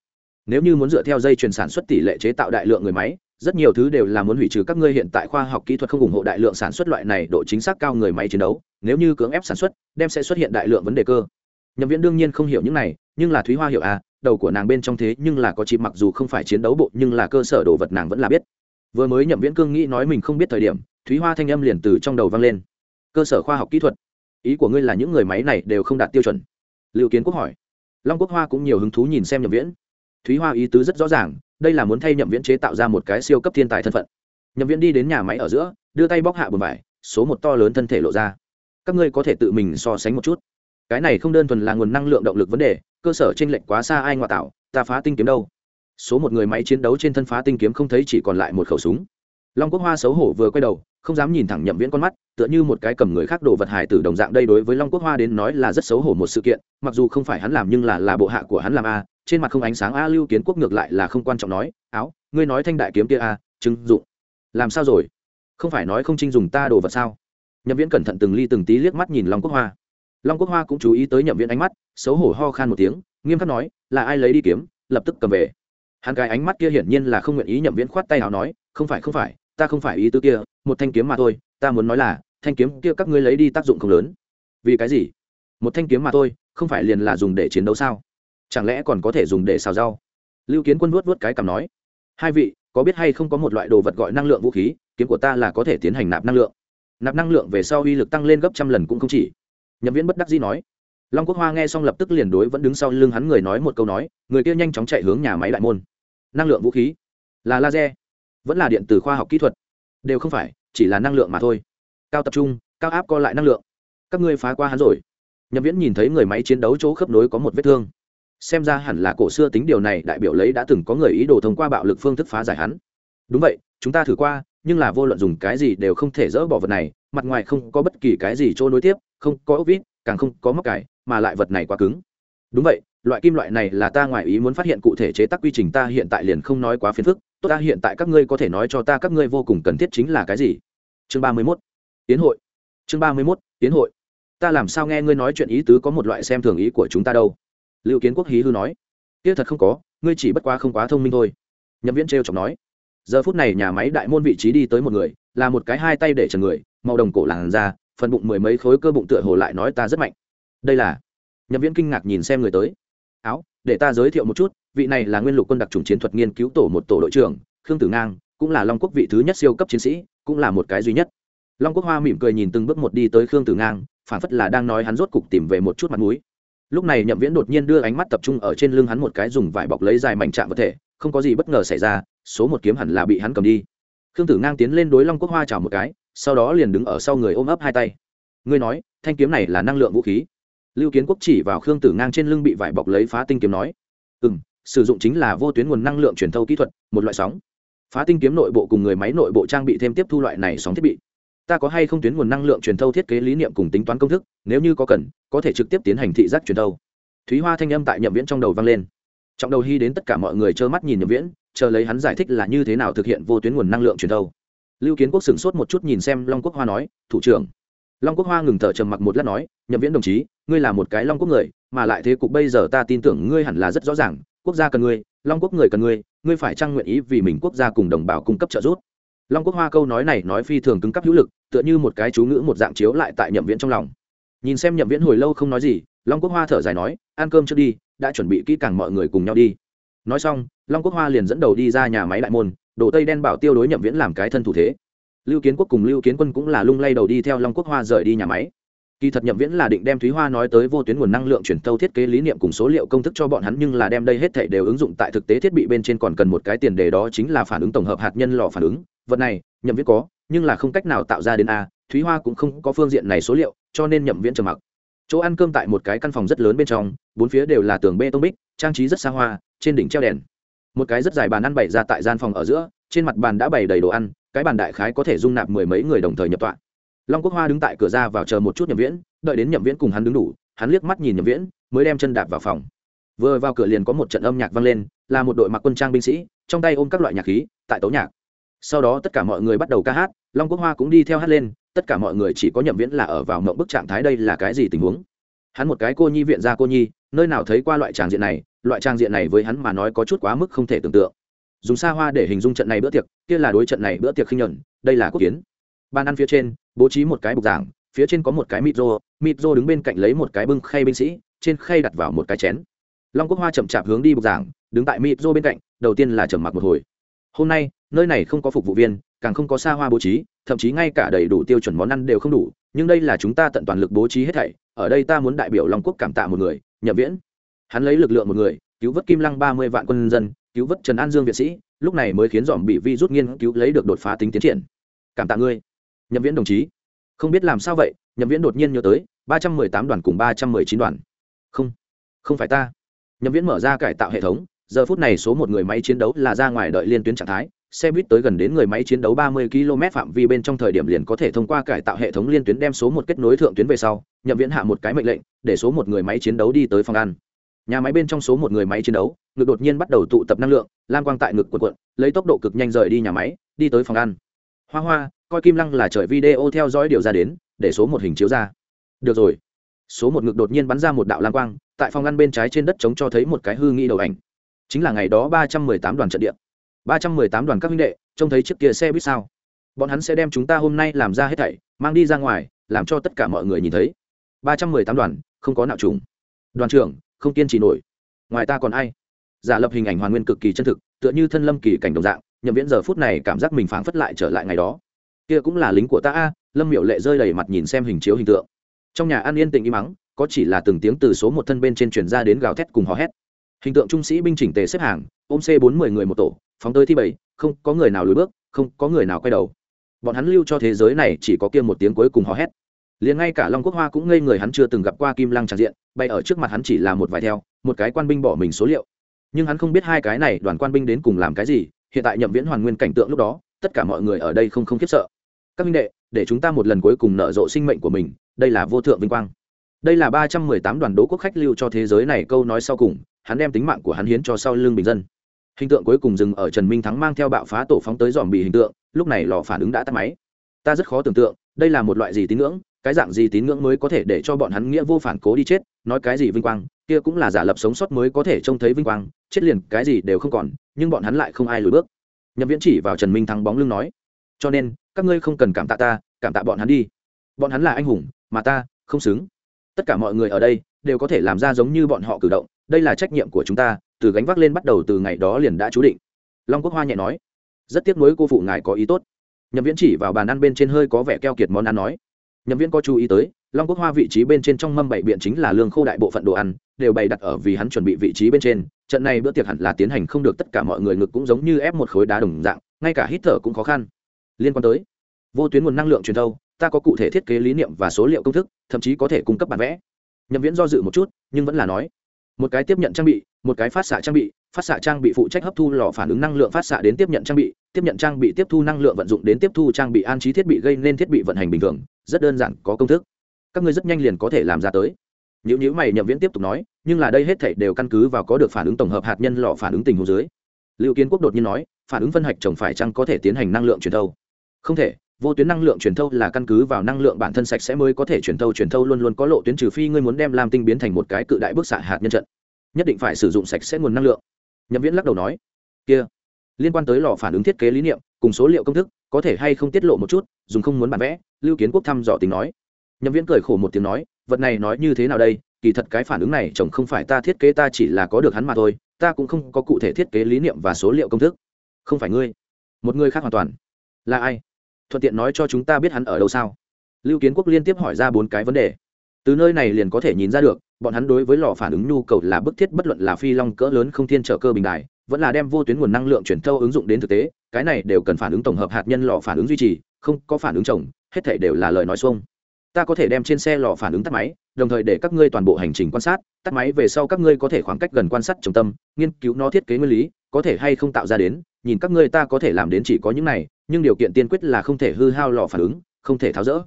Nếu như muốn dựa theo dây chuyền sản xuất tỷ lệ chế tạo đại lượng người máy, rất nhiều thứ đều là muốn hủy trừ các ngươi hiện tại khoa học kỹ thuật không ủng hộ đại lượng sản xuất loại này độ chính xác cao người máy chiến đấu, nếu như cưỡng ép sản xuất, đem sẽ xuất hiện đại lượng vấn đề cơ. Nhậm viễn đương nhiên không hiểu những này, nhưng là thúy hoa hiểu à đầu của nàng bên trong thế nhưng là có chịp mặc dù không phải chiến đấu bộ nhưng là cơ sở đồ vật nàng vẫn là biết. Vừa mới nhậm viễn cương nghĩ nói mình không biết thời điểm, thúy hoa thanh âm liền từ trong đầu vang lên. Cơ sở khoa học kỹ thuật. Ý của ngươi là những người máy này đều không đạt tiêu chuẩn? Liệu kiến quốc hỏi. Long quốc hoa cũng nhiều hứng thú nhìn xem nhậm viễn. Thúy hoa ý tứ rất rõ ràng, đây là muốn thay nhậm viễn chế tạo ra một cái siêu cấp thiên tài thân phận. Nhậm viễn đi đến nhà máy ở giữa, đưa tay bóc hạ bùn vải, số một to lớn thân thể lộ ra. Các ngươi có thể tự mình so sánh một chút. Cái này không đơn thuần là nguồn năng lượng động lực vấn đề cơ sở trên lệnh quá xa ai ngoại tạo, ta phá tinh kiếm đâu? Số một người máy chiến đấu trên thân phá tinh kiếm không thấy chỉ còn lại một khẩu súng. Long quốc hoa xấu hổ vừa quay đầu, không dám nhìn thẳng nhậm viễn con mắt, tựa như một cái cầm người khác đồ vật hải tử đồng dạng đây đối với long quốc hoa đến nói là rất xấu hổ một sự kiện, mặc dù không phải hắn làm nhưng là là bộ hạ của hắn làm a, trên mặt không ánh sáng a lưu kiến quốc ngược lại là không quan trọng nói, áo, ngươi nói thanh đại kiếm kia a, chứng dụng. Làm sao rồi? Không phải nói không trinh dùng ta đồ vật sao? Nhậm viễn cẩn thận từng ly từng tí liếc mắt nhìn long quốc hoa long quốc hoa cũng chú ý tới nhậm viễn ánh mắt, xấu hổ ho khan một tiếng, nghiêm khắc nói, là ai lấy đi kiếm, lập tức cầm về. Hắn cái ánh mắt kia hiển nhiên là không nguyện ý nhậm viễn khoát tay nào nói, không phải không phải, ta không phải ý tứ kia, một thanh kiếm mà thôi, ta muốn nói là, thanh kiếm kia các ngươi lấy đi tác dụng không lớn. Vì cái gì? Một thanh kiếm mà thôi, không phải liền là dùng để chiến đấu sao? Chẳng lẽ còn có thể dùng để xào rau? Lưu kiến quân vuốt vuốt cái cằm nói, hai vị, có biết hay không có một loại đồ vật gọi năng lượng vũ khí, kiếm của ta là có thể tiến hành nạp năng lượng. Nạp năng lượng về sau uy lực tăng lên gấp trăm lần cũng không chỉ nhậm viễn bất đắc dĩ nói. Long quốc hoa nghe xong lập tức liền đối vẫn đứng sau lưng hắn người nói một câu nói, người kia nhanh chóng chạy hướng nhà máy đại môn. Năng lượng vũ khí. Là laser. Vẫn là điện từ khoa học kỹ thuật. Đều không phải, chỉ là năng lượng mà thôi. Cao tập trung, cao áp co lại năng lượng. Các ngươi phá qua hắn rồi. Nhậm viễn nhìn thấy người máy chiến đấu chỗ khớp nối có một vết thương. Xem ra hẳn là cổ xưa tính điều này đại biểu lấy đã từng có người ý đồ thông qua bạo lực phương thức phá giải hắn. Đúng vậy, chúng ta thử qua, nhưng là vô luận dùng cái gì đều không thể dỡ bỏ vật này, mặt ngoài không có bất kỳ cái gì chỗ nối tiếp không có ốc vít, càng không có móc cải mà lại vật này quá cứng. Đúng vậy, loại kim loại này là ta ngoài ý muốn phát hiện cụ thể chế tác quy trình ta hiện tại liền không nói quá phiền phức, tốt ta hiện tại các ngươi có thể nói cho ta các ngươi vô cùng cần thiết chính là cái gì. Chương ba mươi mốt, tiến hội. Chương ba mươi mốt, tiến hội. Ta làm sao nghe ngươi nói chuyện ý tứ có một loại xem thường ý của chúng ta đâu? Lưu kiến quốc hí hư nói. Tiếc thật không có, ngươi chỉ bất quá không quá thông minh thôi. Nhậm viễn t r chọc nói. Giờ phút này nhà máy đại môn vị trí đi tới một người, là một cái hai tay để trần người, màu đồng cổ làn da phần bụng mười mấy khối cơ bụng tựa hồ lại nói ta rất mạnh. Đây là. Nhậm viễn kinh ngạc nhìn xem người tới. Áo, để ta giới thiệu một chút, vị này là nguyên lục quân đặc trùng chiến thuật nghiên cứu tổ một tổ đội trưởng, khương tử ngang, cũng là long quốc vị thứ nhất siêu cấp chiến sĩ, cũng là một cái duy nhất. Long quốc hoa mỉm cười nhìn từng bước một đi tới khương tử ngang phản phất là đang nói hắn rốt cục tìm về một chút mặt mũi. Lúc này nhậm viễn đột nhiên đưa ánh mắt tập trung ở trên lưng hắn một cái dùng vải bọc lấy dài mảnh chạm vật thể, không có gì bất ngờ xảy ra, số một kiếm hẳn là bị hắn cầm đi. Khương tử ngang tiến lên đối long quốc hoa chào một cái sau đó liền đứng ở sau người ôm ấp hai tay. Ngươi nói, thanh kiếm này là năng lượng vũ khí. Lưu kiến quốc chỉ vào khương tử ngang trên lưng bị vải bọc lấy phá tinh kiếm nói ừ m sử dụng chính là vô tuyến nguồn năng lượng truyền thâu kỹ thuật, một loại sóng. Phá tinh kiếm nội bộ cùng người máy nội bộ trang bị thêm tiếp thu loại này sóng thiết bị. Ta có hay không tuyến nguồn năng lượng truyền thâu thiết kế lý niệm cùng tính toán công thức, nếu như có cần, có thể trực tiếp tiến hành thị giác truyền thâu. Thúy hoa thanh âm tại nhậm viễn trong đầu vang lên. Trọng đầu hy đến tất cả mọi người trơ mắt nhìn nhậm viễn, chờ lấy hắn giải thích là như thế nào thực hiện vô tuyến nguồn năng lượng truyền thâu lưu kiến quốc sửng sốt một chút nhìn xem long quốc hoa nói, thủ trưởng. Long quốc hoa ngừng thở trầm mặc một lát nói, nhậm viễn đồng chí, ngươi là một cái long quốc người, mà lại thế cục bây giờ ta tin tưởng ngươi hẳn là rất rõ ràng, quốc gia cần ngươi, long quốc người cần ngươi ngươi phải trang nguyện ý vì mình quốc gia cùng đồng bào cung cấp trợ giúp. Long quốc hoa câu nói này nói phi thường cứng cấp hữu lực, tựa như một cái chú ngữ một dạng chiếu lại tại nhậm viễn trong lòng. Nhìn xem nhậm viễn hồi lâu không nói gì, long quốc hoa thở dài nói, ăn cơm trước đi, đã chuẩn bị kỹ càng mọi người cùng nhau đi. Nói xong, long quốc hoa liền dẫn đầu đi ra nhà máy đại môn đồ tây đen bảo tiêu đối nhậm viễn làm cái thân thủ thế. Lưu kiến quốc cùng lưu kiến quân cũng là lung lay đầu đi theo long quốc hoa rời đi nhà máy. Kỳ thật nhậm viễn là định đem thúy hoa nói tới vô tuyến nguồn năng lượng chuyển tâu thiết kế lý niệm cùng số liệu công thức cho bọn hắn, nhưng là đem đây hết thảy đều ứng dụng tại thực tế thiết bị bên trên còn cần một cái tiền đề đó chính là phản ứng tổng hợp hạt nhân lò phản ứng. Vật này, nhậm viễn có, nhưng là không cách nào tạo ra đến a, thúy hoa cũng không có phương diện này số liệu, cho nên nhậm viễn trầm mặc. Chỗ ăn cơm tại một cái căn phòng rất lớn bên trong, bốn phía đều là tường bê tông bích, trang trí rất xa hoa, trên đỉnh treo đèn một cái rất dài bàn ăn bày ra tại gian phòng ở giữa, trên mặt bàn đã bày đầy đồ ăn, cái bàn đại khái có thể dung nạp mười mấy người đồng thời nhập tọa. Long quốc hoa đứng tại cửa ra vào chờ một chút nhậm viễn, đợi đến nhậm viễn cùng hắn đứng đủ, hắn liếc mắt nhìn nhậm viễn, mới đem chân đạp vào phòng. Vừa vào cửa liền có một trận âm nhạc vang lên, là một đội mặc quân trang binh sĩ, trong tay ôm các loại nhạc khí, tại tấu nhạc. Sau đó tất cả mọi người bắt đầu ca hát, long quốc hoa cũng đi theo hát lên, tất cả mọi người chỉ có nhậm viễn là ở vào mộng bức trạng thái đây là cái gì tình huống. Hắn một cái cô nhi viện ra cô nhi, nơi nào thấy qua loại tràng diện này loại trang diện này với hắn mà nói có chút quá mức không thể tưởng tượng. Dùng xa hoa để hình dung trận này bữa tiệc, kia là đối trận này bữa tiệc khinh nhuận, đây là quốc kiến. Ban ăn phía trên, bố trí một cái bục giảng, phía trên có một cái mịt rô mịt rô đứng bên cạnh lấy một cái bưng khay binh sĩ, trên khay đặt vào một cái chén. Long quốc hoa chậm chạp hướng đi bục giảng, đứng tại mịt rô bên cạnh, đầu tiên là trầm mặc một hồi. Hôm nay, nơi này không có phục vụ viên, càng không có xa hoa bố trí, thậm chí ngay cả đầy đủ tiêu chuẩn món ăn đều không đủ, nhưng đây là chúng ta tận toàn lực bố trí hết thảy, ở đây ta muốn đại biểu long quốc cảm tạ một người, nhậm viễn hắn lấy lực lượng một người, cứu vớt kim lăng ba mươi vạn quân dân, cứu vớt trần an dương viện sĩ, lúc này mới khiến dòm bị vi rút nghiên cứu lấy được đột phá tính tiến triển. Cảm tạ ngươi. Nhậm viễn đồng chí. Không biết làm sao vậy, nhậm viễn đột nhiên nhớ tới, ba trăm mười tám đoàn cùng ba trăm mười chín đoàn. Không không phải ta. Nhậm viễn mở ra cải tạo hệ thống, giờ phút này số một người máy chiến đấu là ra ngoài đợi liên tuyến trạng thái, xe buýt tới gần đến người máy chiến đấu ba mươi km phạm vi bên trong thời điểm liền có thể thông qua cải tạo hệ thống liên tuyến đem số một kết nối thượng tuyến về sau, nhậm viễn hạ một cái mệnh lệnh, để số một người máy chiến đấu đi tới phòng ăn nhà máy bên trong số một người máy chiến đấu, ngực đột nhiên bắt đầu tụ tập năng lượng, lam quang tại ngực quần quận lấy tốc độ cực nhanh rời đi nhà máy, đi tới phòng ăn. Hoa hoa, coi kim lăng là trời video theo dõi điều ra đến, để số một hình chiếu ra. Được rồi. Số một ngực đột nhiên bắn ra một đạo lam quang, tại phòng ăn bên trái trên đất chống cho thấy một cái hư nghi đầu ảnh. Chính là ngày đó ba trăm mười tám đoàn trận địa. Ba trăm mười tám đoàn các huynh đệ, trông thấy chiếc kia xe buýt sao? Bọn hắn sẽ đem chúng ta hôm nay làm ra hết thảy, mang đi ra ngoài, làm cho tất cả mọi người nhìn thấy. Ba trăm mười tám đoàn, không có nạo trùng. Đoàn trưởng không kiên trì nổi. Ngoài ta còn ai? Giả lập hình ảnh hoàn nguyên cực kỳ chân thực, tựa như thân lâm kỳ cảnh đồng dạng, nhậm viễn giờ phút này cảm giác mình phảng phất lại trở lại ngày đó. Kia cũng là lính của ta a, lâm miệu lệ rơi đầy mặt nhìn xem hình chiếu hình tượng. Trong nhà an yên tĩnh im mắng có chỉ là từng tiếng từ số một thân bên trên truyền ra đến gào thét cùng hò hét. Hình tượng trung sĩ binh chỉnh tề xếp hàng, ôm c bốn mươi người một tổ, phóng tới thi bảy, không có người nào lùi bước, không có người nào quay đầu. Bọn hắn lưu cho thế giới này chỉ có kia một tiếng cuối cùng hò hét liền ngay cả long quốc hoa cũng ngây người hắn chưa từng gặp qua kim lăng tràn diện bay ở trước mặt hắn chỉ là một vài theo, một cái quan binh bỏ mình số liệu. Nhưng hắn không biết hai cái này đoàn quan binh đến cùng làm cái gì, hiện tại nhậm viễn hoàn nguyên cảnh tượng lúc đó, tất cả mọi người ở đây không không khiếp sợ. Các minh đệ, để chúng ta một lần cuối cùng nở rộ sinh mệnh của mình, đây là vô thượng vinh quang. Đây là ba trăm mười tám đoàn đố quốc khách lưu cho thế giới này câu nói sau cùng, hắn đem tính mạng của hắn hiến cho sau lưng bình dân. Hình tượng cuối cùng dừng ở trần minh thắng mang theo bạo phá tổ phóng tới dòm bị hình tượng, lúc này lò phản ứng đã tắt máy. Ta rất khó tưởng tượng, đây là một loại gì tín ngưỡng cái dạng gì tín ngưỡng mới có thể để cho bọn hắn nghĩa vô phản cố đi chết, nói cái gì vinh quang, kia cũng là giả lập sống sót mới có thể trông thấy vinh quang, chết liền cái gì đều không còn, nhưng bọn hắn lại không ai lùi bước. Nhậm viễn chỉ vào trần minh thắng bóng lưng nói, cho nên, các ngươi không cần cảm tạ ta, cảm tạ bọn hắn đi. Bọn hắn là anh hùng, mà ta không xứng. Tất cả mọi người ở đây đều có thể làm ra giống như bọn họ cử động, đây là trách nhiệm của chúng ta, từ gánh vác lên bắt đầu từ ngày đó liền đã chú định. Long quốc hoa nhẹ nói, rất tiếc nuối cô phụ ngài có ý tốt. Nhậm viễn chỉ vào bàn ăn bên trên hơi có vẻ keo kiệt món ăn nói nhậm viễn có chú ý tới, long quốc hoa vị trí bên trên trong mâm bảy biện chính là lương khô đại bộ phận đồ ăn, đều bày đặt ở vì hắn chuẩn bị vị trí bên trên. Trận này bữa tiệc hẳn là tiến hành không được tất cả mọi người ngực cũng giống như ép một khối đá đồng dạng, ngay cả hít thở cũng khó khăn. Liên quan tới, vô tuyến nguồn năng lượng truyền thâu, ta có cụ thể thiết kế lý niệm và số liệu công thức, thậm chí có thể cung cấp bản vẽ. Nhậm viễn do dự một chút, nhưng vẫn là nói một cái tiếp nhận trang bị, một cái phát xạ trang bị, phát xạ trang bị phụ trách hấp thu lò phản ứng năng lượng phát xạ đến tiếp nhận trang bị, tiếp nhận trang bị tiếp thu năng lượng vận dụng đến tiếp thu trang bị an trí thiết bị gây nên thiết bị vận hành bình thường, rất đơn giản, có công thức. Các ngươi rất nhanh liền có thể làm ra tới. Nếu như mày nhậm viễn tiếp tục nói, nhưng là đây hết thảy đều căn cứ vào có được phản ứng tổng hợp hạt nhân lò phản ứng tình huống dưới. Lưu kiến quốc đột nhiên nói, phản ứng phân hạch trồng phải chăng có thể tiến hành năng lượng truyền thâu? Không thể vô tuyến năng lượng truyền thâu là căn cứ vào năng lượng bản thân sạch sẽ mới có thể truyền thâu truyền thâu luôn luôn có lộ tuyến, trừ phi ngươi muốn đem lam tinh biến thành một cái cự đại bức xạ hạt nhân trận. Nhất định phải sử dụng sạch sẽ nguồn năng lượng. Nhậm viễn lắc đầu nói, kia, liên quan tới lò phản ứng thiết kế lý niệm, cùng số liệu công thức, có thể hay không tiết lộ một chút, dùng không muốn bản vẽ. Lưu kiến quốc thăm dò tình nói. Nhậm viễn cười khổ một tiếng nói, vật này nói như thế nào đây? Kỳ thật cái phản ứng này chồng không phải ta thiết kế, ta chỉ là có được hắn mà thôi, ta cũng không có cụ thể thiết kế lý niệm và số liệu công thức. Không phải ngươi, một người khác hoàn toàn. Là ai? Thuận tiện nói cho chúng ta biết hắn ở đâu sao? Lưu kiến quốc liên tiếp hỏi ra bốn cái vấn đề. Từ nơi này liền có thể nhìn ra được, bọn hắn đối với lò phản ứng nhu cầu là bức thiết bất luận là phi long cỡ lớn không thiên trở cơ bình đại vẫn là đem vô tuyến nguồn năng lượng chuyển thâu ứng dụng đến thực tế, cái này đều cần phản ứng tổng hợp hạt nhân lò phản ứng duy trì, không có phản ứng chồng, hết thể đều là lời nói xuông. Ta có thể đem trên xe lò phản ứng tắt máy, đồng thời để các ngươi toàn bộ hành trình quan sát, tắt máy về sau các ngươi có thể khoảng cách gần quan sát trọng tâm, nghiên cứu nó thiết kế nguyên lý, có thể hay không tạo ra đến, nhìn các ngươi ta có thể làm đến chỉ có những này nhưng điều kiện tiên quyết là không thể hư hao lò phản ứng, không thể tháo rỡ.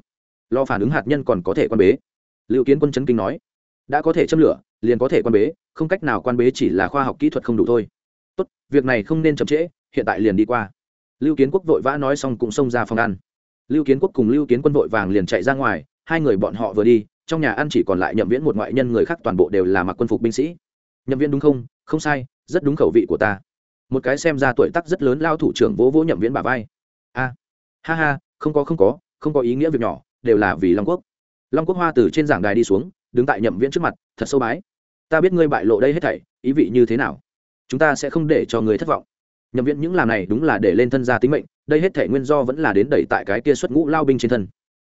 Lò phản ứng hạt nhân còn có thể quan bế. Liệu kiến quân chấn kinh nói, đã có thể châm lửa, liền có thể quan bế, không cách nào quan bế chỉ là khoa học kỹ thuật không đủ thôi. Tốt, việc này không nên chậm trễ, hiện tại liền đi qua. Lưu kiến quốc vội vã nói xong cũng xông ra phòng ăn. Lưu kiến quốc cùng lưu kiến quân vội vàng liền chạy ra ngoài, hai người bọn họ vừa đi, trong nhà ăn chỉ còn lại nhậm viễn một ngoại nhân người khác toàn bộ đều là mặc quân phục binh sĩ. Nhậm viễn đúng không? Không sai, rất đúng khẩu vị của ta. Một cái xem ra tuổi tác rất lớn lao thủ trưởng vỗ vỗ nhậm viễn bà vai a ha ha, không có không có không có ý nghĩa việc nhỏ, đều là vì long quốc. Long quốc hoa từ trên giảng đài đi xuống, đứng tại nhậm viễn trước mặt, thật sâu bái. Ta biết ngươi bại lộ đây hết thảy, ý vị như thế nào? Chúng ta sẽ không để cho người thất vọng. Nhậm viễn những làm này đúng là để lên thân gia tính mệnh, đây hết thảy nguyên do vẫn là đến đẩy tại cái kia xuất ngũ lao binh trên thân.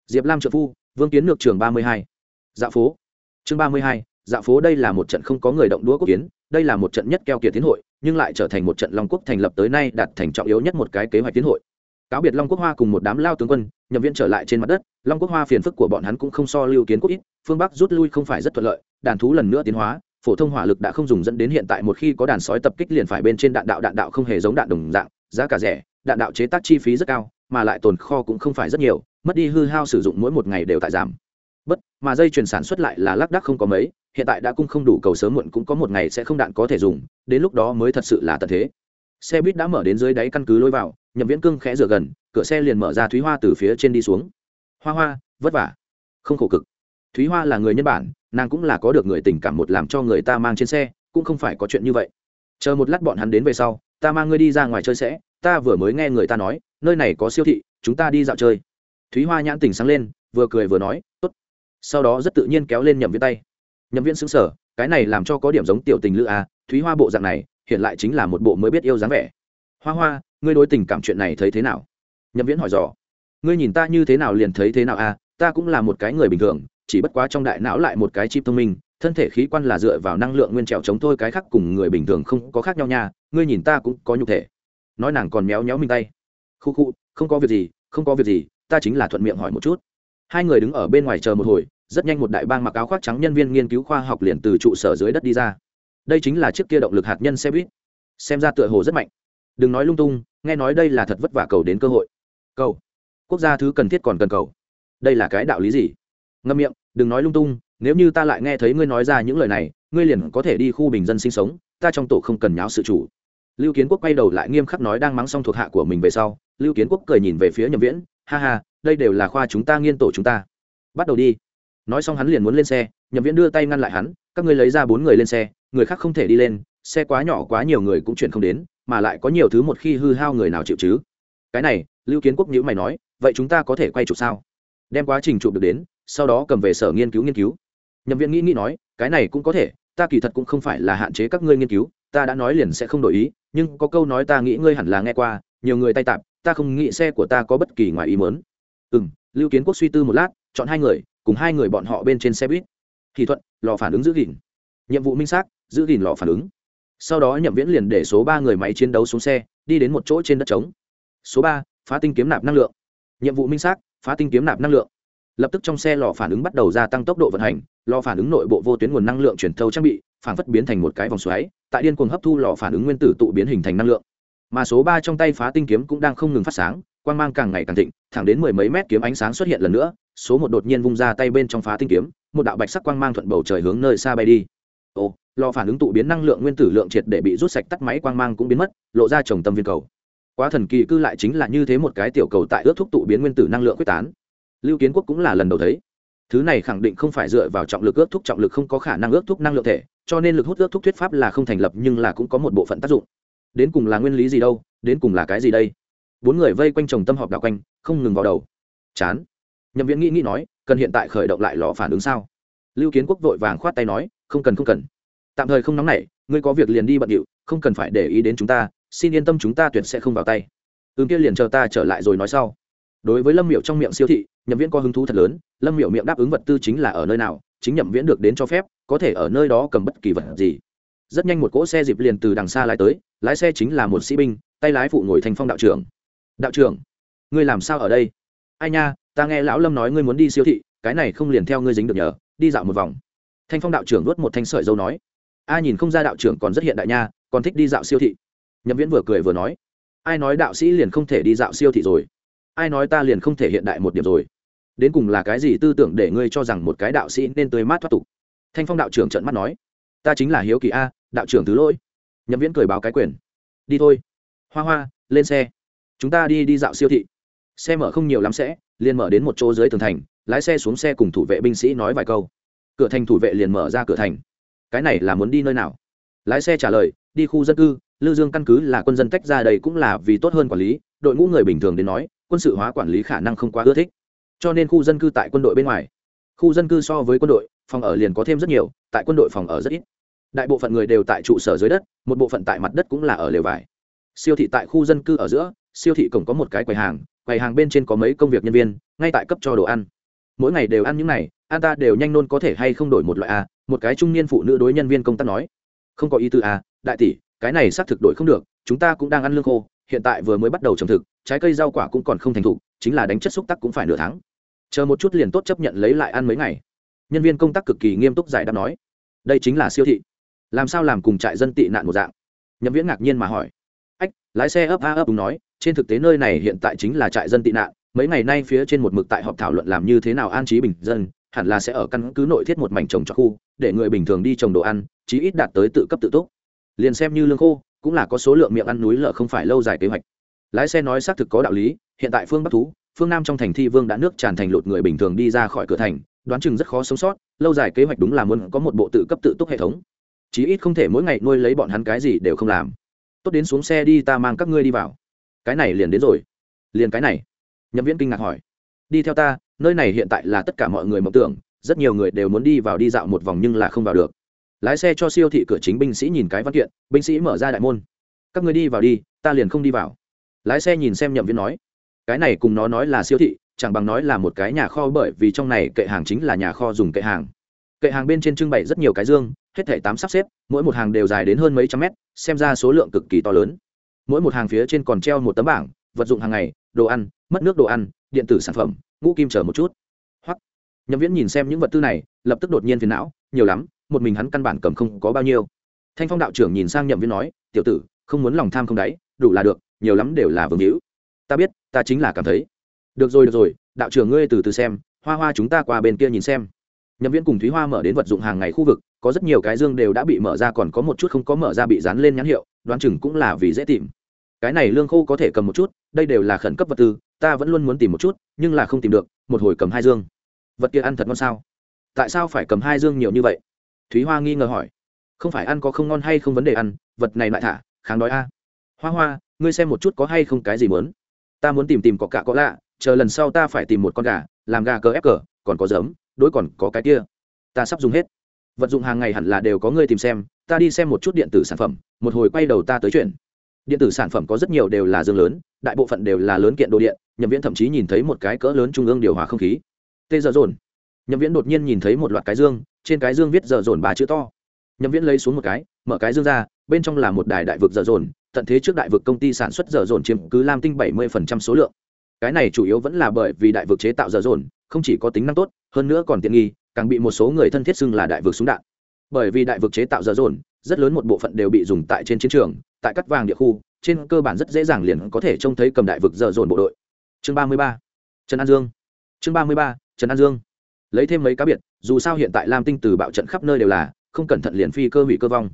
Diệp lam trợ phu, vương kiến lược trường ba mươi hai. Dạ phố. Chương ba mươi hai dạ phố đây là một trận không có người động đũa quốc kiến, đây là một trận nhất keo kiệt tiến hội, nhưng lại trở thành một trận long quốc thành lập tới nay đạt thành trọng yếu nhất một cái kế hoạch tiến hội cáo biệt long quốc hoa cùng một đám lao tướng quân, nhậm viện trở lại trên mặt đất. Long quốc hoa phiền phức của bọn hắn cũng không so lưu kiến quốc ít, phương bắc rút lui không phải rất thuận lợi, đàn thú lần nữa tiến hóa, phổ thông hỏa lực đã không dùng dẫn đến hiện tại một khi có đàn sói tập kích liền phải bên trên đạn đạo đạn đạo không hề giống đạn đồng dạng, giá cả rẻ, đạn đạo chế tác chi phí rất cao, mà lại tồn kho cũng không phải rất nhiều, mất đi hư hao sử dụng mỗi một ngày đều tại giảm. Bất, mà dây chuyển sản xuất lại là lác đác không có mấy, hiện tại đã cung không đủ cầu sớm muộn cũng có một ngày sẽ không đạn có thể dùng, đến lúc đó mới thật sự là tận thế xe buýt đã mở đến dưới đáy căn cứ lối vào nhậm viễn cương khẽ rửa gần cửa xe liền mở ra thúy hoa từ phía trên đi xuống. Hoa hoa vất vả. Không khổ cực. Thúy hoa là người nhân bản nàng cũng là có được người tình cảm một làm cho người ta mang trên xe cũng không phải có chuyện như vậy. Chờ một lát bọn hắn đến về sau ta mang ngươi đi ra ngoài chơi sẽ ta vừa mới nghe người ta nói nơi này có siêu thị chúng ta đi dạo chơi. Thúy hoa nhãn tình sáng lên vừa cười vừa nói tốt. Sau đó rất tự nhiên kéo lên nhậm viễn tay. Nhậm viễn xứng sở cái này làm cho có điểm giống tiểu tình lữ à, thúy hoa bộ dạng này hiện lại chính là một bộ mới biết yêu dáng vẻ. Hoa hoa, ngươi đối tình cảm chuyện này thấy thế nào? Nhậm viễn hỏi dò. Ngươi nhìn ta như thế nào liền thấy thế nào a ta cũng là một cái người bình thường, chỉ bất quá trong đại não lại một cái chip thông minh, thân thể khí quan là dựa vào năng lượng nguyên trèo chống thôi, cái khác cùng người bình thường không có khác nhau nha, ngươi nhìn ta cũng có nhục thể. Nói nàng còn méo méo mình tay. Khu khu, không có việc gì, không có việc gì, ta chính là thuận miệng hỏi một chút. Hai người đứng ở bên ngoài chờ một hồi, rất nhanh một đại bang mặc áo khoác trắng nhân viên nghiên cứu khoa học liền từ trụ sở dưới đất đi ra đây chính là chiếc kia động lực hạt nhân xe buýt. Xem ra tựa hồ rất mạnh. Đừng nói lung tung, nghe nói đây là thật vất vả cầu đến cơ hội. Cầu. Quốc gia thứ cần thiết còn cần cầu. Đây là cái đạo lý gì? Ngâm miệng, đừng nói lung tung, nếu như ta lại nghe thấy ngươi nói ra những lời này, ngươi liền có thể đi khu bình dân sinh sống, ta trong tổ không cần nháo sự chủ. Lưu kiến quốc quay đầu lại nghiêm khắc nói đang mắng xong thuộc hạ của mình về sau, lưu kiến quốc cười nhìn về phía nhậm viễn, ha ha, đây đều là khoa chúng ta nghiên tổ chúng ta. Bắt đầu đi. Nói xong hắn liền muốn lên xe, nhậm viễn đưa tay ngăn lại hắn các ngươi lấy ra bốn người lên xe, người khác không thể đi lên, xe quá nhỏ quá nhiều người cũng chuyển không đến, mà lại có nhiều thứ một khi hư hao người nào chịu chứ? Cái này, lưu kiến quốc nhữ mày nói, vậy chúng ta có thể quay chụp sao? Đem quá trình chụp được đến, sau đó cầm về sở nghiên cứu nghiên cứu. Nhậm viện nghĩ nghĩ nói, cái này cũng có thể, ta kỳ thật cũng không phải là hạn chế các ngươi nghiên cứu, ta đã nói liền sẽ không đổi ý, nhưng có câu nói ta nghĩ ngươi hẳn là nghe qua, nhiều người tay tạp, ta không nghĩ xe của ta có bất kỳ ngoài ý mớn ừ m lưu kiến quốc suy tư một lát, chọn hai người, cùng hai người bọn họ bên trên xe buýt thì thuận, lò phản ứng giữ gìn. Nhiệm vụ minh xác, giữ gìn lò phản ứng. Sau đó nhậm viễn liền để số ba người máy chiến đấu xuống xe, đi đến một chỗ trên đất trống. Số ba, phá tinh kiếm nạp năng lượng. Nhiệm vụ minh xác, phá tinh kiếm nạp năng lượng. Lập tức trong xe lò phản ứng bắt đầu gia tăng tốc độ vận hành, lò phản ứng nội bộ vô tuyến nguồn năng lượng chuyển thâu trang bị, phản phất biến thành một cái vòng xoáy, tại điên cuồng hấp thu lò phản ứng nguyên tử tụ biến hình thành năng lượng. Mà số ba trong tay phá tinh kiếm cũng đang không ngừng phát sáng, quang mang càng ngày càng thịnh, thẳng đến mười mấy mét kiếm ánh sáng xuất hiện lần nữa số một đột nhiên vung ra tay bên trong phá tinh kiếm, một đạo bạch sắc quang mang thuận bầu trời hướng nơi xa bay đi. Ồ, lò phản ứng tụ biến năng lượng nguyên tử lượng triệt để bị rút sạch tắt máy quang mang cũng biến mất, lộ ra trồng tâm viên cầu. Quá thần kỳ cư lại chính là như thế một cái tiểu cầu tại ước thúc tụ biến nguyên tử năng lượng quyết tán. Lưu kiến quốc cũng là lần đầu thấy. Thứ này khẳng định không phải dựa vào trọng lực ước thúc trọng lực không có khả năng ước thúc năng lượng thể, cho nên lực hút ước thúc thuyết pháp là không thành lập nhưng là cũng có một bộ phận tác dụng. Đến cùng là nguyên lý gì đâu, đến cùng là cái gì đây? Bốn người vây quanh chồng tâm họp đạo quanh, không ngừng vào đầu. Chán nhậm viễn nghĩ nghĩ nói, cần hiện tại khởi động lại lò phản ứng sao? Lưu kiến quốc vội vàng khoát tay nói, không cần không cần. Tạm thời không nóng nảy ngươi có việc liền đi bận điệu, không cần phải để ý đến chúng ta, xin yên tâm chúng ta tuyệt sẽ không vào tay. Ưng kia liền chờ ta trở lại rồi nói sau. Đối với lâm miệu trong miệng siêu thị, nhậm viễn có hứng thú thật lớn, lâm miệu miệng đáp ứng vật tư chính là ở nơi nào, chính nhậm viễn được đến cho phép, có thể ở nơi đó cầm bất kỳ vật gì. Rất nhanh một cỗ xe dịp liền từ đằng xa lái tới, lái xe chính là một sĩ binh, tay lái phụ ngồi thành phong đạo trưởng. Đạo trưởng, ngươi làm sao ở đây? Ai nha ta nghe lão lâm nói ngươi muốn đi siêu thị, cái này không liền theo ngươi dính được nhờ, đi dạo một vòng. Thanh phong đạo trưởng nuốt một thanh sợi dâu nói, a nhìn không ra đạo trưởng còn rất hiện đại nha, còn thích đi dạo siêu thị. Nhậm viễn vừa cười vừa nói, ai nói đạo sĩ liền không thể đi dạo siêu thị rồi? Ai nói ta liền không thể hiện đại một điểm rồi? Đến cùng là cái gì tư tưởng để ngươi cho rằng một cái đạo sĩ nên tươi mát thoát tục? Thanh phong đạo trưởng trợn mắt nói, ta chính là hiếu kỳ a, đạo trưởng thứ lỗi. Nhậm viễn cười báo cái quyền, đi thôi. Hoa hoa, lên xe. Chúng ta đi đi dạo siêu thị. Xe mở không nhiều lắm sẽ liền mở đến một chỗ dưới tường thành, lái xe xuống xe cùng thủ vệ binh sĩ nói vài câu. Cửa thành thủ vệ liền mở ra cửa thành. Cái này là muốn đi nơi nào? Lái xe trả lời, đi khu dân cư, lư dương căn cứ là quân dân tách ra đây cũng là vì tốt hơn quản lý, đội ngũ người bình thường đến nói, quân sự hóa quản lý khả năng không quá ưa thích. Cho nên khu dân cư tại quân đội bên ngoài. Khu dân cư so với quân đội, phòng ở liền có thêm rất nhiều, tại quân đội phòng ở rất ít. Đại bộ phận người đều tại trụ sở dưới đất, một bộ phận tại mặt đất cũng là ở lều vải. Siêu thị tại khu dân cư ở giữa, siêu thị cổng có một cái quầy hàng quầy hàng bên trên có mấy công việc nhân viên, ngay tại cấp cho đồ ăn. Mỗi ngày đều ăn những này an ta đều nhanh nôn có thể hay không đổi một loại a, một cái trung niên phụ nữ đối nhân viên công tác nói. Không có ý tư a, đại tỷ, cái này xác thực đổi không được, chúng ta cũng đang ăn lương khô, hiện tại vừa mới bắt đầu trồng thực, trái cây rau quả cũng còn không thành thục, chính là đánh chất xúc tắc cũng phải nửa tháng. Chờ một chút liền tốt chấp nhận lấy lại ăn mấy ngày. Nhân viên công tác cực kỳ nghiêm túc giải đáp nói. Đây chính là siêu thị. Làm sao làm cùng trại dân tị nạn một dạng? Nhậm viễn ngạc nhiên mà hỏi. Ách, lái xe ấp a ấp đúng nói trên thực tế nơi này hiện tại chính là trại dân tị nạn, mấy ngày nay phía trên một mực tại họp thảo luận làm như thế nào an trí bình dân, hẳn là sẽ ở căn cứ nội thiết một mảnh trồng cho khu, để người bình thường đi trồng đồ ăn, chí ít đạt tới tự cấp tự túc. Liền xem như lương khô, cũng là có số lượng miệng ăn núi lợ không phải lâu dài kế hoạch. Lái xe nói xác thực có đạo lý, hiện tại phương bắc thú, phương nam trong thành thi vương đã nước tràn thành lụt người bình thường đi ra khỏi cửa thành, đoán chừng rất khó sống sót, lâu dài kế hoạch đúng là muốn có một bộ tự cấp tự túc hệ thống. Chí ít không thể mỗi ngày nuôi lấy bọn hắn cái gì đều không làm. Tốt đến xuống xe đi, ta mang các ngươi đi vào cái này liền đến rồi. Liền cái này. Nhậm viễn kinh ngạc hỏi. Đi theo ta, nơi này hiện tại là tất cả mọi người mộng tưởng, rất nhiều người đều muốn đi vào đi dạo một vòng nhưng là không vào được. Lái xe cho siêu thị cửa chính binh sĩ nhìn cái văn kiện, binh sĩ mở ra đại môn. Các người đi vào đi, ta liền không đi vào. Lái xe nhìn xem nhậm viễn nói. Cái này cùng nó nói là siêu thị, chẳng bằng nói là một cái nhà kho bởi vì trong này kệ hàng chính là nhà kho dùng kệ hàng. Kệ hàng bên trên trưng bày rất nhiều cái dương, hết thảy tám sắp xếp, mỗi một hàng đều dài đến hơn mấy trăm mét, xem ra số lượng cực kỳ to lớn mỗi một hàng phía trên còn treo một tấm bảng, vật dụng hàng ngày, đồ ăn, mất nước đồ ăn, điện tử sản phẩm, ngũ kim chờ một chút. Hoặc, nhậm viễn nhìn xem những vật tư này, lập tức đột nhiên phiền não, nhiều lắm, một mình hắn căn bản cầm không có bao nhiêu. Thanh phong đạo trưởng nhìn sang nhậm viễn nói, tiểu tử, không muốn lòng tham không đáy, đủ là được, nhiều lắm đều là vương hữu. Ta biết, ta chính là cảm thấy. Được rồi được rồi, đạo trưởng ngươi từ từ xem, hoa hoa chúng ta qua bên kia nhìn xem. Nhậm viễn cùng thúy hoa mở đến vật dụng hàng ngày khu vực, có rất nhiều cái dương đều đã bị mở ra còn có một chút không có mở ra bị dán lên nhãn hiệu đoán chừng cũng là vì dễ tìm. Cái này lương khô có thể cầm một chút, đây đều là khẩn cấp vật tư, ta vẫn luôn muốn tìm một chút, nhưng là không tìm được, một hồi cầm hai dương. Vật kia ăn thật ngon sao? Tại sao phải cầm hai dương nhiều như vậy? Thúy hoa nghi ngờ hỏi. Không phải ăn có không ngon hay không vấn đề ăn, vật này lại thả, kháng đói a. Hoa hoa, ngươi xem một chút có hay không cái gì muốn. Ta muốn tìm tìm có cả có lạ, chờ lần sau ta phải tìm một con gà, làm gà cờ ép cờ, còn có giấm, đối còn có cái kia. Ta sắp dùng hết vật dụng hàng ngày hẳn là đều có người tìm xem, ta đi xem một chút điện tử sản phẩm, một hồi quay đầu ta tới chuyện điện tử sản phẩm có rất nhiều đều là dương lớn, đại bộ phận đều là lớn kiện đồ điện, nhậm viễn thậm chí nhìn thấy một cái cỡ lớn trung ương điều hòa không khí. Tê giờ dồn. Nhậm viễn đột nhiên nhìn thấy một loạt cái dương, trên cái dương viết giờ dồn ba chữ to. Nhậm viễn lấy xuống một cái, mở cái dương ra, bên trong là một đài đại vực giờ dồn, tận thế trước đại vực công ty sản xuất giờ dồn chiếm cứ lam tinh bảy mươi số lượng. Cái này chủ yếu vẫn là bởi vì đại vực chế tạo giờ dồn, không chỉ có tính năng tốt, hơn nữa còn tiện nghi càng bị một số người thân thiết xưng là đại vực súng đạn. Bởi vì đại vực chế tạo dở dồn, rất lớn một bộ phận đều bị dùng tại trên chiến trường, tại cắt vàng địa khu, trên cơ bản rất dễ dàng liền có thể trông thấy cầm đại vực dở dồn bộ đội. Chương ba mươi ba, trần an dương. Chương ba mươi ba, trần an dương. Lấy thêm mấy cá biệt, dù sao hiện tại lam tinh từ bạo trận khắp nơi đều là, không cẩn thận liền phi cơ hủy cơ vong.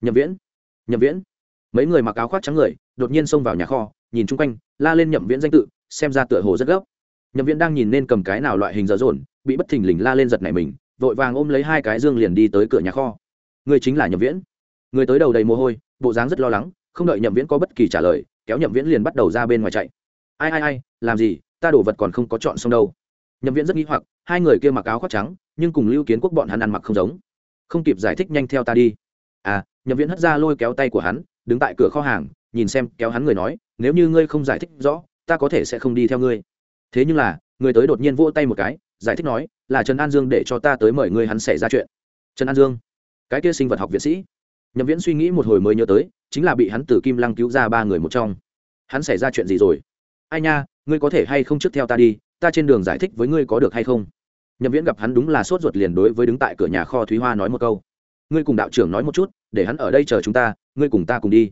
Nhậm viễn nhậm viễn. Mấy người mặc áo khoác trắng người, đột nhiên xông vào nhà kho, nhìn chung quanh, la lên nhậm viễn danh tự, xem ra tựa hồ rất gấp. Nhậm viễn đang nhìn nên cầm cái nào loại hình dở dồn bị bất thình lình la lên giật này mình, vội vàng ôm lấy hai cái dương liền đi tới cửa nhà kho. Người chính là nhậm viễn. Người tới đầu đầy mồ hôi, bộ dáng rất lo lắng, không đợi nhậm viễn có bất kỳ trả lời, kéo nhậm viễn liền bắt đầu ra bên ngoài chạy. Ai ai ai, làm gì? Ta đổ vật còn không có chọn xong đâu. Nhậm viễn rất nghĩ hoặc, hai người kia mặc áo khoác trắng, nhưng cùng lưu kiến quốc bọn hắn ăn mặc không giống. Không kịp giải thích nhanh theo ta đi. À nhậm viễn hất ra lôi kéo tay của hắn, đứng tại cửa kho hàng, nhìn xem, kéo hắn người nói, nếu như ngươi không giải thích rõ, ta có thể sẽ không đi theo ngươi. Thế nhưng là, người tới đột nhiên vỗ tay một cái giải thích nói, là trần an dương để cho ta tới mời ngươi hắn xảy ra chuyện. Trần an dương, cái kia sinh vật học viện sĩ. Nhậm viễn suy nghĩ một hồi mới nhớ tới, chính là bị hắn từ kim lăng cứu ra ba người một trong. Hắn xảy ra chuyện gì rồi? Ai nha, ngươi có thể hay không trước theo ta đi, ta trên đường giải thích với ngươi có được hay không? Nhậm viễn gặp hắn đúng là sốt ruột liền đối với đứng tại cửa nhà kho thúy hoa nói một câu. Ngươi cùng đạo trưởng nói một chút, để hắn ở đây chờ chúng ta, ngươi cùng ta cùng đi.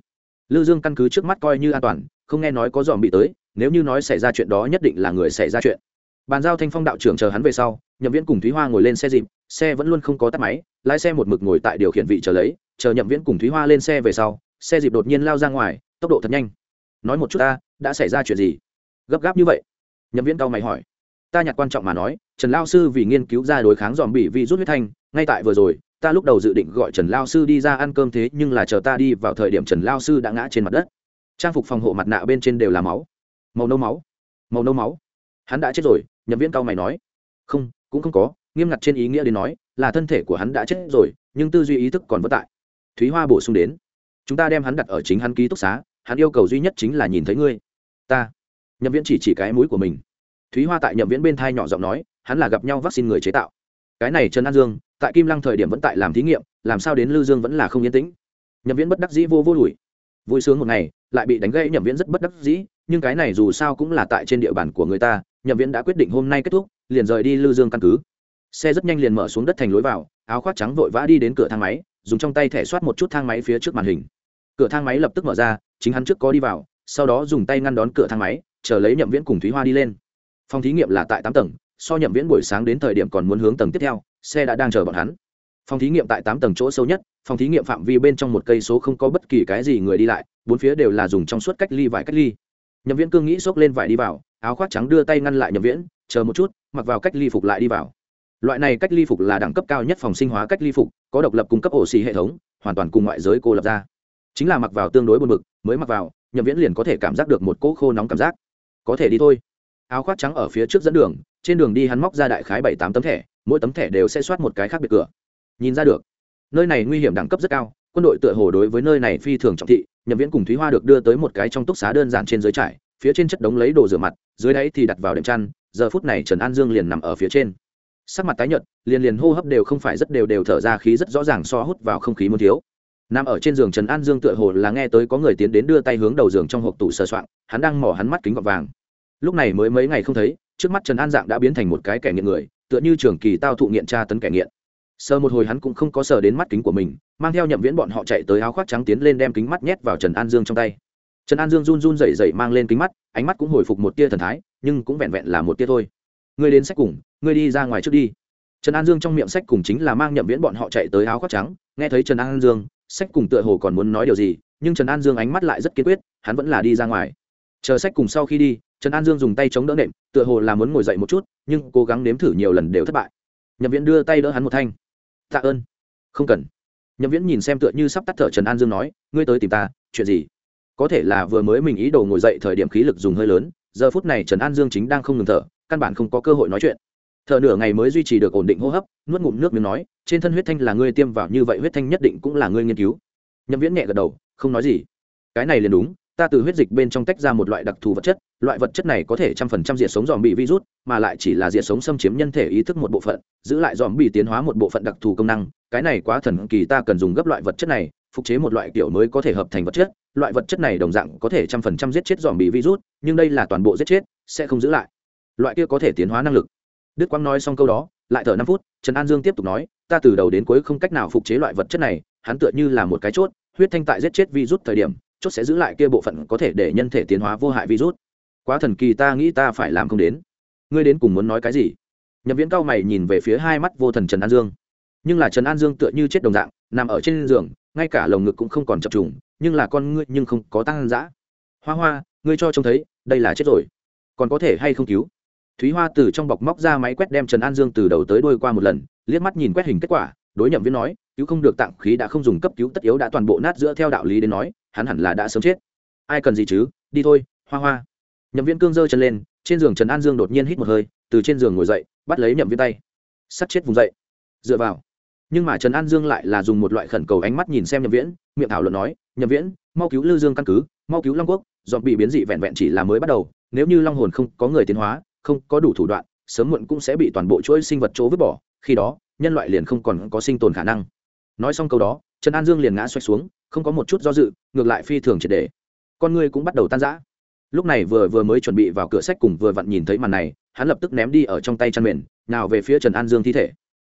Lư dương căn cứ trước mắt coi như an toàn, không nghe nói có dòm bị tới, nếu như nói xảy ra chuyện đó nhất định là người xảy ra chuyện bàn giao thanh phong đạo trưởng chờ hắn về sau, nhậm viễn cùng thúy hoa ngồi lên xe dịp, xe vẫn luôn không có tắt máy, lái xe một mực ngồi tại điều khiển vị chờ lấy, chờ nhậm viễn cùng thúy hoa lên xe về sau, xe dịp đột nhiên lao ra ngoài, tốc độ thật nhanh. Nói một chút ta, đã xảy ra chuyện gì? Gấp gáp như vậy? Nhậm viễn cao mày hỏi. Ta nhặt quan trọng mà nói, trần lao sư vì nghiên cứu ra đối kháng dòm bị vi rút huyết thanh, ngay tại vừa rồi, ta lúc đầu dự định gọi trần lao sư đi ra ăn cơm thế, nhưng là chờ ta đi vào thời điểm trần lao sư đã ngã trên mặt đất. Trang phục phòng hộ mặt nạ bên trên đều là máu. Màu nâu máu. Màu nâu máu. Hắn đã chết rồi nhậm viễn cao mày nói, không, cũng không có, nghiêm ngặt trên ý nghĩa đến nói, là thân thể của hắn đã chết rồi, nhưng tư duy ý thức còn vất tại. Thúy hoa bổ sung đến, chúng ta đem hắn đặt ở chính hắn ký túc xá, hắn yêu cầu duy nhất chính là nhìn thấy ngươi. Ta? Nhậm viễn chỉ chỉ cái mũi của mình. Thúy hoa tại nhậm viễn bên thai nhỏ giọng nói, hắn là gặp nhau vaccine người chế tạo. Cái này trần an dương, tại kim lăng thời điểm vẫn tại làm thí nghiệm, làm sao đến lư dương vẫn là không yên tĩnh. Nhậm viễn bất đắc dĩ vô vô đùi vui sướng một ngày, lại bị đánh gây nhậm viễn rất bất đắc dĩ, nhưng cái này dù sao cũng là tại trên địa bàn của người ta nhậm viễn đã quyết định hôm nay kết thúc, liền rời đi lư dương căn cứ. Xe rất nhanh liền mở xuống đất thành lối vào, áo khoác trắng vội vã đi đến cửa thang máy, dùng trong tay thẻ soát một chút thang máy phía trước màn hình. Cửa thang máy lập tức mở ra, chính hắn trước có đi vào, sau đó dùng tay ngăn đón cửa thang máy, chờ lấy nhậm viễn cùng thúy hoa đi lên. Phòng thí nghiệm là tại tám tầng, so nhậm viễn buổi sáng đến thời điểm còn muốn hướng tầng tiếp theo, xe đã đang chờ bọn hắn. Phòng thí nghiệm tại tám tầng chỗ sâu nhất, phòng thí nghiệm phạm vi bên trong một cây số không có bất kỳ cái gì người đi lại, bốn phía đều là dùng trong suốt cách ly vải cách ly. Nhậm viễn cương nghĩ xốc lên vải đi vào áo khoác trắng đưa tay ngăn lại nhậm viễn, chờ một chút, mặc vào cách ly phục lại đi vào. Loại này cách ly phục là đẳng cấp cao nhất phòng sinh hóa cách ly phục, có độc lập cung cấp ổ xì hệ thống, hoàn toàn cùng ngoại giới cô lập ra. Chính là mặc vào tương đối buồn bực, mới mặc vào, nhậm viễn liền có thể cảm giác được một cỗ khô nóng cảm giác. Có thể đi thôi. Áo khoác trắng ở phía trước dẫn đường, trên đường đi hắn móc ra đại khái bảy tám tấm thẻ, mỗi tấm thẻ đều sẽ soát một cái khác biệt cửa. Nhìn ra được, nơi này nguy hiểm đẳng cấp rất cao, quân đội tựa hồ đối với nơi này phi thường trọng thị, nhậm viễn cùng thúy hoa được đưa tới một cái trong túc xá đơn giản trên dưới trải phía trên chất đống lấy đồ rửa mặt, dưới đáy thì đặt vào đệm chăn, giờ phút này trần an dương liền nằm ở phía trên. Sắc mặt tái nhợt, liền liền hô hấp đều không phải rất đều đều thở ra khí rất rõ ràng so hút vào không khí muốn thiếu. Nằm ở trên giường trần an dương tựa hồ là nghe tới có người tiến đến đưa tay hướng đầu giường trong hộp tủ sờ soạn hắn đang mỏ hắn mắt kính gọt vàng. Lúc này mới mấy ngày không thấy, trước mắt trần an dạng đã biến thành một cái kẻ nghiện người, tựa như trường kỳ tao thụ nghiện tra tấn kẻ nghiện. Sờ một hồi hắn cũng không có sờ đến mắt kính của mình, mang theo nhậm viễn bọn họ chạy tới áo khoác trắng tiến lên đem kính mắt nhét vào trần an dương trong tay trần an dương run run rẩy rẩy mang lên kính mắt, ánh mắt cũng hồi phục một tia thần thái, nhưng cũng vẹn vẹn là một tia thôi. Ngươi đến sách cùng, ngươi đi ra ngoài trước đi. Trần an dương trong miệng sách cùng chính là mang nhậm viễn bọn họ chạy tới áo khoác trắng, nghe thấy trần an dương, sách cùng tựa hồ còn muốn nói điều gì, nhưng trần an dương ánh mắt lại rất kiên quyết, hắn vẫn là đi ra ngoài. Chờ sách cùng sau khi đi, trần an dương dùng tay chống đỡ nệm, tựa hồ là muốn ngồi dậy một chút, nhưng cố gắng nếm thử nhiều lần đều thất bại. Nhậm viễn đưa tay đỡ hắn một thanh. Tạ ơn. Không cần. Nhậm viễn nhìn xem tựa như sắp tắt thở trần an dương nói, ngươi tới tìm ta, chuyện gì? Có thể là vừa mới mình ý đồ ngồi dậy thời điểm khí lực dùng hơi lớn, giờ phút này trần an dương chính đang không ngừng thở, căn bản không có cơ hội nói chuyện. Thở nửa ngày mới duy trì được ổn định hô hấp, nuốt ngụm nước miếng nói, trên thân huyết thanh là ngươi tiêm vào như vậy huyết thanh nhất định cũng là ngươi nghiên cứu. Nhậm viễn nhẹ gật đầu, không nói gì. Cái này liền đúng, ta từ huyết dịch bên trong tách ra một loại đặc thù vật chất, loại vật chất này có thể trăm phần trăm diệt sống dòm bị virus, mà lại chỉ là diệt sống xâm chiếm nhân thể ý thức một bộ phận, giữ lại dòm bị tiến hóa một bộ phận đặc thù công năng. Cái này quá thần kỳ, ta cần dùng gấp loại vật chất này phục chế một loại kiểu mới có thể hợp thành vật chất, loại vật chất này đồng dạng có thể trăm phần trăm giết chết dòm bị virus, nhưng đây là toàn bộ giết chết, sẽ không giữ lại. Loại kia có thể tiến hóa năng lực. Đức quang nói xong câu đó, lại thở năm phút, trần an dương tiếp tục nói, ta từ đầu đến cuối không cách nào phục chế loại vật chất này, hắn tựa như là một cái chốt, huyết thanh tại giết chết virus thời điểm, chốt sẽ giữ lại kia bộ phận có thể để nhân thể tiến hóa vô hại virus. Quá thần kỳ, ta nghĩ ta phải làm không đến. Ngươi đến cùng muốn nói cái gì? Nhập viễn cao mày nhìn về phía hai mắt vô thần trần an dương. Nhưng là trần an dương tựa như chết đồng dạng, nằm ở trên giường ngay cả lồng ngực cũng không còn chập trùng, nhưng là con ngươi nhưng không có tăng dã. Hoa hoa, ngươi cho trông thấy, đây là chết rồi. Còn có thể hay không cứu? Thúy hoa từ trong bọc móc ra máy quét đem trần an dương từ đầu tới đôi qua một lần, liếc mắt nhìn quét hình kết quả, đối nhậm viễn nói, cứu không được tạng khí đã không dùng cấp cứu, tất yếu đã toàn bộ nát giữa theo đạo lý đến nói, hắn hẳn là đã sớm chết. Ai cần gì chứ? Đi thôi, hoa hoa. Nhậm viễn cương giơ chân lên, trên giường trần an dương đột nhiên hít một hơi, từ trên giường ngồi dậy, bắt lấy nhậm viễn tay. Sắt chết vùng dậy. Dựa vào nhưng mà trần an dương lại là dùng một loại khẩn cầu ánh mắt nhìn xem nhậm viễn, miệng thảo luận nói, nhậm viễn, mau cứu lư dương căn cứ, mau cứu long quốc, dọn bị biến dị vẹn vẹn chỉ là mới bắt đầu, nếu như long hồn không có người tiến hóa, không có đủ thủ đoạn, sớm muộn cũng sẽ bị toàn bộ chuỗi sinh vật chỗ vứt bỏ, khi đó, nhân loại liền không còn có sinh tồn khả năng. Nói xong câu đó, trần an dương liền ngã xoay xuống, không có một chút do dự, ngược lại phi thường triệt đề con ngươi cũng bắt đầu tan rã. Lúc này vừa vừa mới chuẩn bị vào cửa sách cùng vừa vặn nhìn thấy màn này, hắn lập tức ném đi ở trong tay chăn mền nào về phía trần an dương thi thể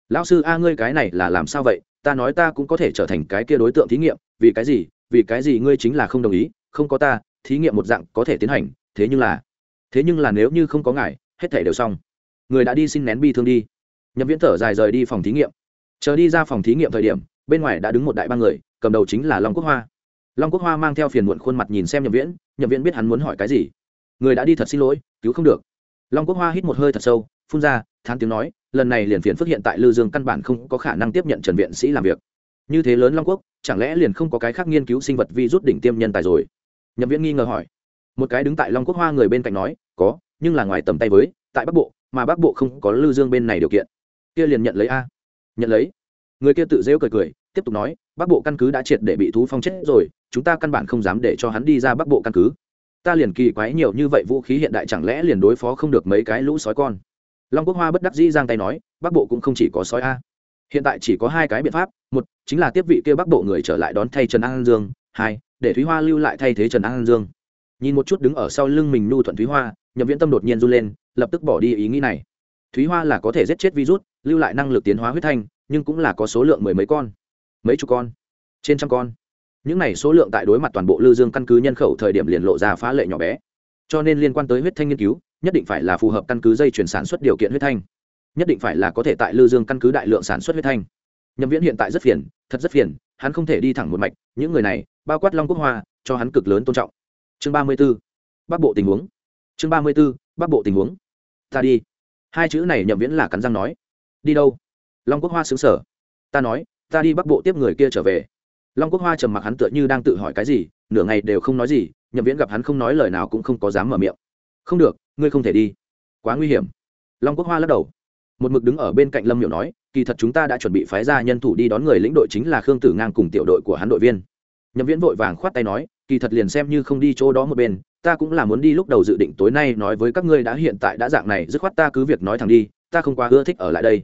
lão sư, a, ngươi cái này là làm sao vậy? Ta nói ta cũng có thể trở thành cái kia đối tượng thí nghiệm. Vì cái gì? Vì cái gì ngươi chính là không đồng ý? Không có ta, thí nghiệm một dạng có thể tiến hành. Thế nhưng là, thế nhưng là nếu như không có ngài, hết thể đều xong. Người đã đi xin nén bi thương đi. Nhậm viễn thở dài rời đi phòng thí nghiệm. Chờ đi ra phòng thí nghiệm thời điểm, bên ngoài đã đứng một đại ba người, cầm đầu chính là long quốc hoa. Long quốc hoa mang theo phiền muộn khuôn mặt nhìn xem nhậm viễn. Nhậm viễn biết hắn muốn hỏi cái gì. Người đã đi thật xin lỗi, cứu không được. Long quốc hoa hít một hơi thật sâu phun ra, thán tiếng nói, lần này liền phiền phức hiện tại lư dương căn bản không có khả năng tiếp nhận trần viện sĩ làm việc. Như thế lớn long quốc, chẳng lẽ liền không có cái khác nghiên cứu sinh vật vi rút đỉnh tiêm nhân tài rồi? Nhậm viễn nghi ngờ hỏi. Một cái đứng tại long quốc hoa người bên cạnh nói, có, nhưng là ngoài tầm tay với, tại bắc bộ, mà bắc bộ không có lư dương bên này điều kiện. Kia liền nhận lấy a. Nhận lấy. Người kia tự rêu cười cười, tiếp tục nói, bắc bộ căn cứ đã triệt để bị thú phong chết rồi, chúng ta căn bản không dám để cho hắn đi ra bắc bộ căn cứ. Ta liền kỳ quái nhiều như vậy vũ khí hiện đại chẳng lẽ liền đối phó không được mấy cái lũ sói con? Long quốc hoa bất đắc dĩ giang tay nói, bắc bộ cũng không chỉ có sói a. Hiện tại chỉ có hai cái biện pháp, một, chính là tiếp vị kia bắc bộ người trở lại đón thay trần an dương, hai, để thúy hoa lưu lại thay thế trần an dương. Nhìn một chút đứng ở sau lưng mình nhu thuận thúy hoa, nhậm viễn tâm đột nhiên run lên, lập tức bỏ đi ý nghĩ này. Thúy hoa là có thể giết chết virus, lưu lại năng lực tiến hóa huyết thanh, nhưng cũng là có số lượng mười mấy con, mấy chục con, trên trăm con. Những này số lượng tại đối mặt toàn bộ lư dương căn cứ nhân khẩu thời điểm liền lộ ra phá lệ nhỏ bé. Cho nên liên quan tới huyết thanh nghiên cứu nhất định phải là phù hợp căn cứ dây chuyển sản xuất điều kiện huyết thanh. Nhất định phải là có thể tại lư dương căn cứ đại lượng sản xuất huyết thanh. Nhậm viễn hiện tại rất phiền, thật rất phiền, hắn không thể đi thẳng một mạch, những người này, bao quát long quốc hoa, cho hắn cực lớn tôn trọng. Chương ba mươi b ố bắc bộ tình huống. Chương ba mươi b ố bắc bộ tình huống. Ta đi. Hai chữ này nhậm viễn là cắn răng nói. Đi đâu? Long quốc hoa xứng sở ta nói, ta đi bắc bộ tiếp người kia trở về. Long quốc hoa trầm mặc hắn tựa như đang tự hỏi cái gì, nửa ngày đều không nói gì, nhậm viễn gặp hắn không nói lời nào cũng không có dám mở miệng. Không được ngươi không thể đi. Quá nguy hiểm. Long quốc hoa lắc đầu. Một mực đứng ở bên cạnh lâm miểu nói, kỳ thật chúng ta đã chuẩn bị phái ra nhân thủ đi đón người lĩnh đội chính là khương tử ngang cùng tiểu đội của hắn đội viên. Nhậm viễn vội vàng khoát tay nói, kỳ thật liền xem như không đi chỗ đó một bên, ta cũng là muốn đi lúc đầu dự định tối nay nói với các ngươi đã hiện tại đã dạng này, dứt khoát ta cứ việc nói thẳng đi, ta không quá ưa thích ở lại đây.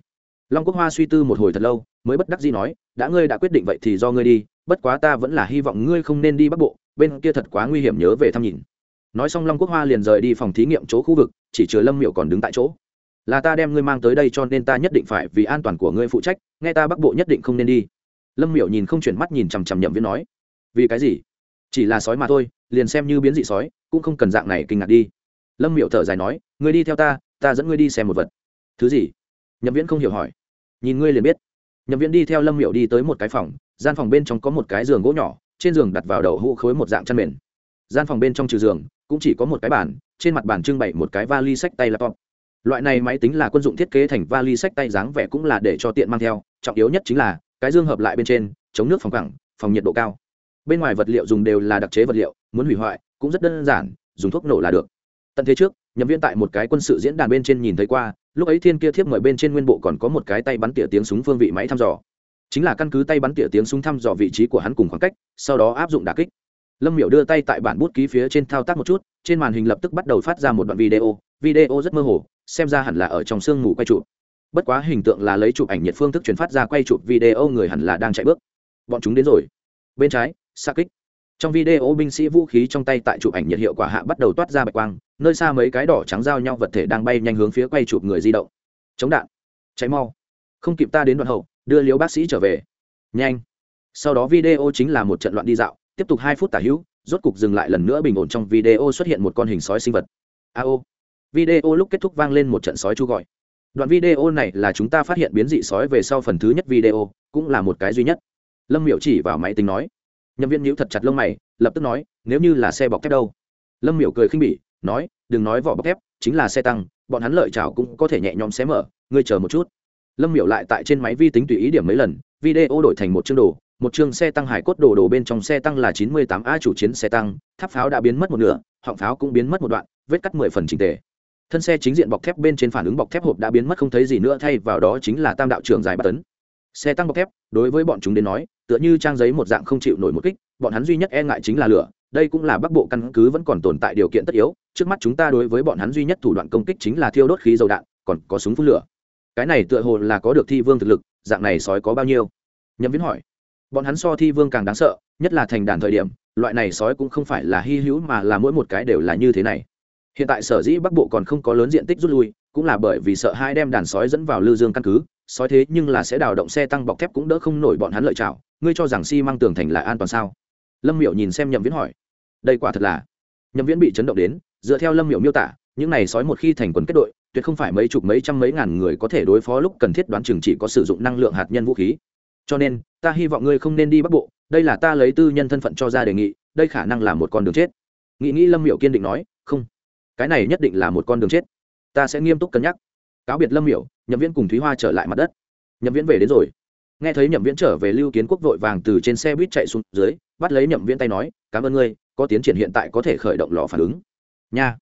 Long quốc hoa suy tư một hồi thật lâu, mới bất đắc dĩ nói, đã ngươi đã quyết định vậy thì do ngươi đi, bất quá ta vẫn là hy vọng ngươi không nên đi bắc bộ, bên kia thật quá nguy hiểm nhớ về thăm nhìn nói xong long quốc hoa liền rời đi phòng thí nghiệm chỗ khu vực, chỉ chứa lâm miệu còn đứng tại chỗ. Là ta đem ngươi mang tới đây cho nên ta nhất định phải vì an toàn của ngươi phụ trách, nghe ta bắc bộ nhất định không nên đi. Lâm miệu nhìn không chuyển mắt nhìn chằm chằm nhậm viễn nói, vì cái gì? Chỉ là sói mà thôi, liền xem như biến dị sói, cũng không cần dạng này kinh ngạc đi. Lâm miệu thở dài nói, ngươi đi theo ta ta dẫn ngươi đi xem một vật. Thứ gì? Nhậm viễn không hiểu hỏi. Nhìn ngươi liền biết. Nhậm viễn đi theo lâm miệu đi tới một cái phòng, gian phòng bên trong có một cái giường gỗ nhỏ, trên giường đặt vào đầu hũ khối một dạng chăn mền. Gian phòng bên trong trừ giường cũng chỉ có một cái bàn, trên mặt bàn trưng bày một cái vali sách tay laptop. Loại này máy tính là quân dụng thiết kế thành vali sách tay dáng vẻ cũng là để cho tiện mang theo, trọng yếu nhất chính là, cái dương hợp lại bên trên, chống nước phòng cẳng phòng nhiệt độ cao. Bên ngoài vật liệu dùng đều là đặc chế vật liệu, muốn hủy hoại cũng rất đơn giản, dùng thuốc nổ là được. Tận thế trước nhậm viên tại một cái quân sự diễn đàn bên trên nhìn thấy qua, lúc ấy thiên kia thiếp mời bên trên nguyên bộ còn có một cái tay bắn tỉa tiếng súng phương vị máy thăm dò. Chính là căn cứ tay bắn tỉa tiếng súng thăm dò vị trí của hắn cùng khoảng cách, sau đó áp dụng đà kích lâm miểu đưa tay tại bản bút ký phía trên thao tác một chút, trên màn hình lập tức bắt đầu phát ra một đoạn video video rất mơ hồ, xem ra hẳn là ở trong sương mù quay chụp. Bất quá hình tượng là lấy chụp ảnh nhiệt phương thức truyền phát ra quay chụp video người hẳn là đang chạy bước. Bọn chúng đến rồi. Bên trái, xa kích. Trong video, binh sĩ vũ khí trong tay tại chụp ảnh nhiệt hiệu quả hạ bắt đầu toát ra bạch quang, nơi xa mấy cái đỏ trắng giao nhau vật thể đang bay nhanh hướng phía quay chụp người di động. Chống đạn. Cháy mau. Không kịp ta đến đoạn hậu, đưa liếu bác sĩ trở về. Nhanh. Sau đó video chính là một trận loạn đi dạo tiếp tục hai phút tả hữu, rốt cục dừng lại lần nữa bình ổn trong video xuất hiện một con hình sói sinh vật. A ô. Video lúc kết thúc vang lên một trận sói chu gọi. Đoạn video này là chúng ta phát hiện biến dị sói về sau phần thứ nhất video, cũng là một cái duy nhất. Lâm miểu chỉ vào máy tính nói. Nhân viên nhíu thật chặt lông mày, lập tức nói, nếu như là xe bọc thép đâu? Lâm miểu cười khinh bỉ, nói, đừng nói vỏ bọc thép, chính là xe tăng, bọn hắn lợi chảo cũng có thể nhẹ nhõm xé mở, ngươi chờ một chút. Lâm miểu lại tại trên máy vi tính tùy ý điểm mấy lần, video đổi thành một chương đồ một chương xe tăng hải cốt đồ đồ bên trong xe tăng là chín mươi tám a chủ chiến xe tăng, tháp pháo đã biến mất một nửa, họng pháo cũng biến mất một đoạn, vết cắt mười phần chỉnh tề. Thân xe chính diện bọc thép bên trên phản ứng bọc thép hộp đã biến mất không thấy gì nữa, thay vào đó chính là tam đạo trường dài ba tấn. Xe tăng bọc thép, đối với bọn chúng đến nói, tựa như trang giấy một dạng không chịu nổi một kích, bọn hắn duy nhất e ngại chính là lửa, đây cũng là bắc bộ căn cứ vẫn còn tồn tại điều kiện tất yếu, trước mắt chúng ta đối với bọn hắn duy nhất thủ đoạn công kích chính là thiêu đốt khí dầu đạn, còn có súng phun lửa. Cái này tựa hồ là có được thi vương thực lực, dạng này sói có bao nhiêu? Nhậm viễn hỏi bọn hắn so thi vương càng đáng sợ, nhất là thành đàn thời điểm, loại này sói cũng không phải là hy hữu mà là mỗi một cái đều là như thế này. Hiện tại sở dĩ bắc bộ còn không có lớn diện tích rút lui, cũng là bởi vì sợ hai đem đàn sói dẫn vào lư dương căn cứ, sói thế nhưng là sẽ đào động xe tăng bọc thép cũng đỡ không nổi bọn hắn lợi chảo ngươi cho rằng xi、si、măng tường thành là an toàn sao? Lâm miệu nhìn xem nhậm viễn hỏi. Đây quả thật là. Nhậm viễn bị chấn động đến, dựa theo lâm miệu miêu tả, những này sói một khi thành quần kết đội, tuyệt không phải mấy chục mấy trăm mấy ngàn người có thể đối phó lúc cần thiết đoán chừng chỉ có sử dụng năng lượng hạt nhân vũ khí cho nên, ta hy vọng ngươi không nên đi bắc bộ, đây là ta lấy tư nhân thân phận cho ra đề nghị, đây khả năng là một con đường chết. Nghị nghĩ lâm miệu kiên định nói, không, cái này nhất định là một con đường chết. Ta sẽ nghiêm túc cân nhắc. Cáo biệt lâm miểu, nhậm viễn cùng thúy hoa trở lại mặt đất. Nhậm viễn về đến rồi. Nghe thấy nhậm viễn trở về lưu kiến quốc vội vàng từ trên xe buýt chạy xuống dưới, bắt lấy nhậm viễn tay nói, cảm ơn ngươi, có tiến triển hiện tại có thể khởi động lò phản ứng. Nha.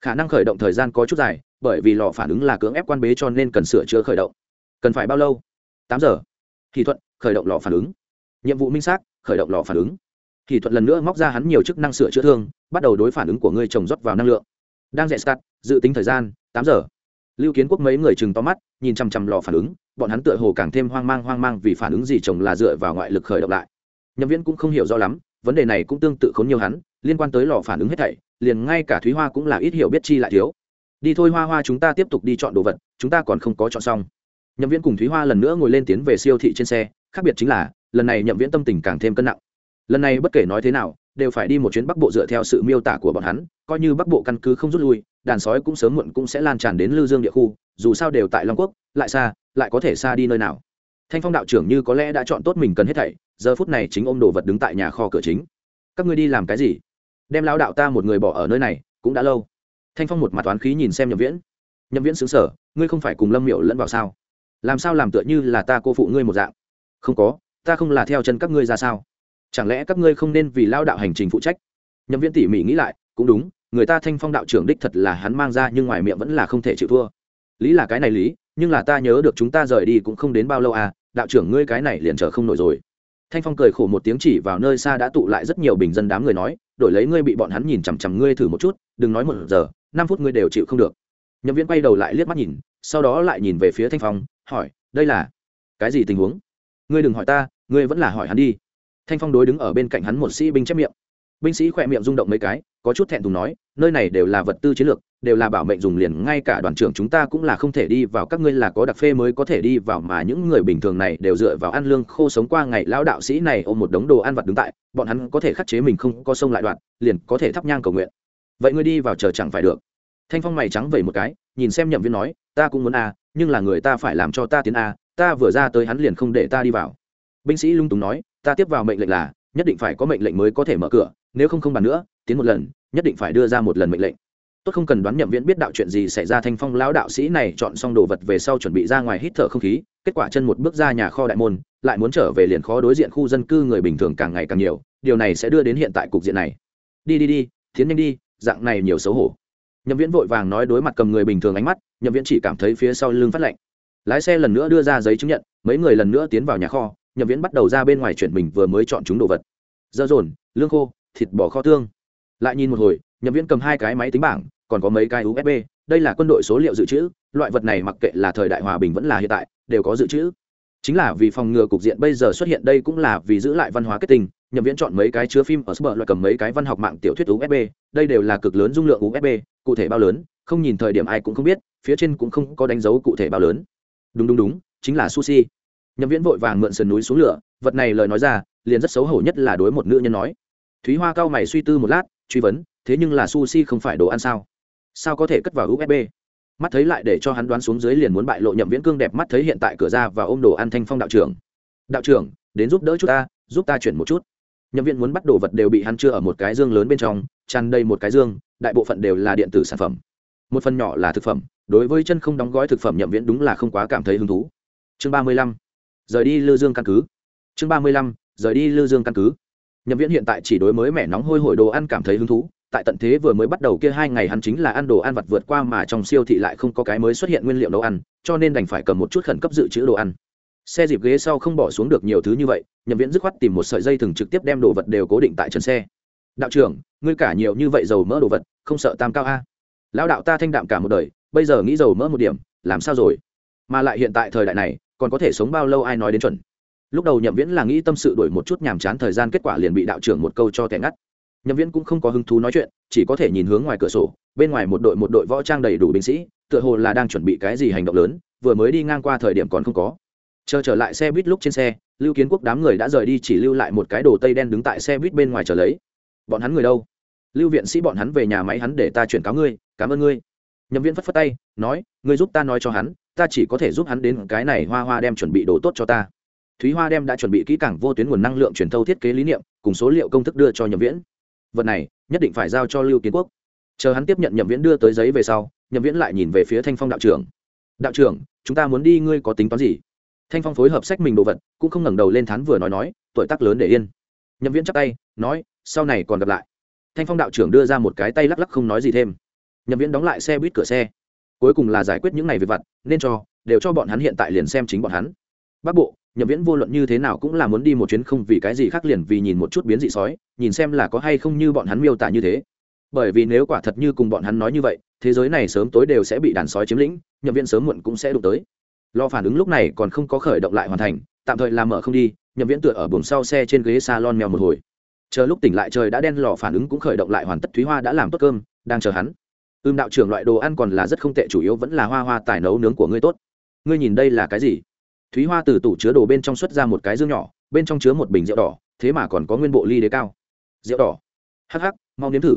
Khả năng khởi động thời gian có chút dài, bởi vì lò phản ứng là cưỡng ép quan bế cho nên cần sửa chữa khởi động. Cần phải bao lâu? Tám giờ. Thì thuận khởi động lò phản ứng. Nhiệm vụ minh xác, khởi động lò phản ứng. Thì thuận lần nữa móc ra hắn nhiều chức năng sửa chữa thương, bắt đầu đối phản ứng của ngươi trồng rót vào năng lượng. Đang dạy start, dự tính thời gian, tám giờ. Lưu kiến quốc mấy người chừng to mắt, nhìn chằm chằm lò phản ứng, bọn hắn tựa hồ càng thêm hoang mang hoang mang vì phản ứng gì chồng là dựa vào ngoại lực khởi động lại. Nhậm viễn cũng không hiểu rõ lắm, vấn đề này cũng tương tự khốn nhiều hắn, liên quan tới lò phản ứng hết thảy, liền ngay cả thúy hoa cũng là ít hiểu biết chi lại thiếu. Đi thôi hoa hoa, chúng ta tiếp tục đi chọn đồ vật, chúng ta còn không có chọn xong. Nhậm viễn cùng thúy hoa lần nữa ngồi lên tiến về siêu thị trên xe khác biệt chính là, lần này nhậm viễn tâm tình càng thêm cân nặng. Lần này bất kể nói thế nào, đều phải đi một chuyến bắc bộ dựa theo sự miêu tả của bọn hắn, coi như bắc bộ căn cứ không rút lui, đàn sói cũng sớm muộn cũng sẽ lan tràn đến lư dương địa khu, dù sao đều tại long quốc, lại xa, lại có thể xa đi nơi nào. Thanh phong đạo trưởng như có lẽ đã chọn tốt mình cần hết thảy, giờ phút này chính ôm đồ vật đứng tại nhà kho cửa chính. Các ngươi đi làm cái gì? Đem lão đạo ta một người bỏ ở nơi này, cũng đã lâu. Thanh phong một mặt toán khí nhìn xem nhậm viễn. Nhậm viễn xứng sở ngươi không phải cùng lâm miệu lẫn vào sao? Làm sao làm tựa như là ta cô phụ ngươi một dạng? Không có, ta không là theo chân các ngươi ra sao? Chẳng lẽ các ngươi không nên vì lao đạo hành trình phụ trách? Nhậm viễn tỉ mỉ nghĩ lại, cũng đúng, người ta thanh phong đạo trưởng đích thật là hắn mang ra nhưng ngoài miệng vẫn là không thể chịu thua. Lý là cái này lý, nhưng là ta nhớ được chúng ta rời đi cũng không đến bao lâu à đạo trưởng ngươi cái này liền chờ không nổi rồi. Thanh phong cười khổ một tiếng chỉ vào nơi xa đã tụ lại rất nhiều bình dân đám người nói, đổi lấy ngươi bị bọn hắn nhìn chằm chằm ngươi thử một chút, đừng nói một giờ, năm phút ngươi đều chịu không được. Nhậm viễn quay đầu lại liếc mắt nhìn, sau đó lại nhìn về phía thanh phong, hỏi, đây là cái gì tình huống? Ngươi đừng hỏi ta, ngươi vẫn là hỏi hắn đi. Thanh phong đối đứng ở bên cạnh hắn một sĩ binh chép miệng. Binh sĩ khỏe miệng rung động mấy cái, có chút thẹn thùng nói, nơi này đều là vật tư chiến lược, đều là bảo mệnh dùng liền, ngay cả đoàn trưởng chúng ta cũng là không thể đi vào, các ngươi là có đặc phê mới có thể đi vào mà những người bình thường này đều dựa vào ăn lương khô sống qua ngày, lão đạo sĩ này ôm một đống đồ ăn vặt đứng tại, bọn hắn có thể khắc chế mình không có sông lại đoạn, liền có thể thắp nhang cầu nguyện. Vậy ngươi đi vào chờ chẳng phải được. Thanh phong mày trắng vẩy một cái, nhìn xem nhậm viên nói, ta cũng muốn a, nhưng là người ta phải làm cho ta tiến a ta vừa ra tới hắn liền không để ta đi vào. Binh sĩ lung túng nói, ta tiếp vào mệnh lệnh là, nhất định phải có mệnh lệnh mới có thể mở cửa, nếu không không bàn nữa, tiến một lần, nhất định phải đưa ra một lần mệnh lệnh. Tốt không cần đoán nhậm viễn biết đạo chuyện gì xảy ra, thanh phong lão đạo sĩ này chọn xong đồ vật về sau chuẩn bị ra ngoài hít thở không khí, kết quả chân một bước ra nhà kho đại môn, lại muốn trở về liền khó đối diện khu dân cư người bình thường càng ngày càng nhiều, điều này sẽ đưa đến hiện tại cục diện này. Đi đi đi, tiến nhanh đi, dạng này nhiều xấu hổ. Nhậm viễn vội vàng nói đối mặt cầm người bình thường ánh mắt, nhậm viễn chỉ cảm thấy phía sau lưng phát lạnh lái xe lần nữa đưa ra giấy chứng nhận, mấy người lần nữa tiến vào nhà kho, nhậm viễn bắt đầu ra bên ngoài chuyển mình vừa mới chọn chúng đồ vật. Dơ dồn, lương khô, thịt bò kho tương. Lại nhìn một hồi, nhậm viễn cầm hai cái máy tính bảng, còn có mấy cái usb đây là quân đội số liệu dự trữ, loại vật này mặc kệ là thời đại hòa bình vẫn là hiện tại, đều có dự trữ. Chính là vì phòng ngừa cục diện bây giờ xuất hiện, đây cũng là vì giữ lại văn hóa kết tình nhậm viễn chọn mấy cái chứa phim ở sber loại cầm mấy cái văn học mạng tiểu thuyết usb đây đều là cực lớn dung lượng usb cụ thể bao lớn, không nhìn thời điểm ai cũng không biết, phía trên cũng không có đánh dấu cụ thể bao lớn đúng đúng đúng, chính là sushi. Nhậm viễn vội vàng mượn sườn núi xuống lửa, vật này lời nói ra, liền rất xấu hổ nhất là đối một nữ nhân nói. Thúy hoa cao mày suy tư một lát, truy vấn, thế nhưng là sushi không phải đồ ăn sao? Sao có thể cất vào usb mắt thấy lại để cho hắn đoán xuống dưới liền muốn bại lộ nhậm viễn cương đẹp mắt thấy hiện tại cửa ra và ôm đồ ăn thanh phong đạo trưởng. Đạo trưởng, đến giúp đỡ chút ta, giúp ta chuyển một chút. Nhậm viễn muốn bắt đồ vật đều bị hắn chưa ở một cái dương lớn bên trong, tràn đầy một cái dương, đại bộ phận đều là điện tử sản phẩm. Một phần nhỏ là thực phẩm đối với chân không đóng gói thực phẩm nhậm viễn đúng là không quá cảm thấy hứng thú. Chương ba mươi lăm, rời đi lư dương căn cứ. Chương ba mươi lăm, rời đi lư dương căn cứ. Nhậm viễn hiện tại chỉ đối mới mẻ nóng hôi hổi đồ ăn cảm thấy hứng thú, tại tận thế vừa mới bắt đầu kia hai ngày hắn chính là ăn đồ ăn vặt vượt qua mà trong siêu thị lại không có cái mới xuất hiện nguyên liệu nấu ăn, cho nên đành phải cầm một chút khẩn cấp dự trữ đồ ăn. Xe dịp ghế sau không bỏ xuống được nhiều thứ như vậy, nhậm viễn dứt khoát tìm một sợi dây thừng trực tiếp đem đồ vật đều cố định tại chân xe. Đạo trưởng, ngươi cả nhiều như vậy dầu mỡ đồ vật, không sợ tam cao a? Lão đạo ta thanh đạm cả một đời bây giờ nghĩ dầu mỡ một điểm, làm sao rồi? Mà lại hiện tại thời đại này, còn có thể sống bao lâu ai nói đến chuẩn? Lúc đầu nhậm viễn là nghĩ tâm sự đổi một chút nhàm chán thời gian kết quả liền bị đạo trưởng một câu cho tẻ ngắt. Nhậm viễn cũng không có hứng thú nói chuyện, chỉ có thể nhìn hướng ngoài cửa sổ, bên ngoài một đội một đội võ trang đầy đủ binh sĩ, tựa hồ là đang chuẩn bị cái gì hành động lớn, vừa mới đi ngang qua thời điểm còn không có. Chờ trở lại xe buýt lúc trên xe, lưu kiến quốc đám người đã rời đi chỉ lưu lại một cái đồ tây đen đứng tại xe buýt bên ngoài chờ lấy. Bọn hắn người đâu? Lưu viện sĩ bọn hắn về nhà máy hắn để ta chuyển cáo ngươi, cảm ơn ngươi nhậm viễn phất phất tay, nói, ngươi giúp ta nói cho hắn, ta chỉ có thể giúp hắn đến cái này hoa hoa đem chuẩn bị đồ tốt cho ta. Thúy hoa đem đã chuẩn bị kỹ càng vô tuyến nguồn năng lượng truyền thâu thiết kế lý niệm, cùng số liệu công thức đưa cho nhậm viễn. Vật này, nhất định phải giao cho lưu kiến quốc. Chờ hắn tiếp nhận nhậm viễn đưa tới giấy về sau, nhậm viễn lại nhìn về phía thanh phong đạo trưởng. Đạo trưởng, chúng ta muốn đi, ngươi có tính toán gì? Thanh phong phối hợp sách mình đồ vật, cũng không ngẩng đầu lên thắn vừa nói nói, tuổi tác lớn để yên. Nhậm viễn chắc tay, nói, sau này còn gặp lại. Thanh phong đạo trưởng đưa ra một cái tay lắc lắc không nói gì thêm nhậm viễn đóng lại xe buýt cửa xe. Cuối cùng là giải quyết những này về vặt, nên cho, đều cho bọn hắn hiện tại liền xem chính bọn hắn. Bắc bộ, nhậm viễn vô luận như thế nào cũng là muốn đi một chuyến không vì cái gì khác liền vì nhìn một chút biến dị sói, nhìn xem là có hay không như bọn hắn miêu tả như thế. Bởi vì nếu quả thật như cùng bọn hắn nói như vậy, thế giới này sớm tối đều sẽ bị đàn sói chiếm lĩnh, nhậm viễn sớm muộn cũng sẽ đụng tới. Lo phản ứng lúc này còn không có khởi động lại hoàn thành, tạm thời làm mở không đi, nhậm viễn tựa ở buồng sau xe trên ghế salon mèo một hồi. Chờ lúc tỉnh lại trời đã đen, lò phản ứng cũng khởi động lại hoàn tất thúy hoa đã làm tốt cơm, đang chờ hắn ưm đạo trưởng loại đồ ăn còn là rất không tệ, chủ yếu vẫn là hoa hoa tài nấu nướng của ngươi tốt. Ngươi nhìn đây là cái gì? Thúy hoa từ tủ chứa đồ bên trong xuất ra một cái dương nhỏ, bên trong chứa một bình rượu đỏ, thế mà còn có nguyên bộ ly đế cao. Rượu đỏ. Hắc hắc, mau nếm thử.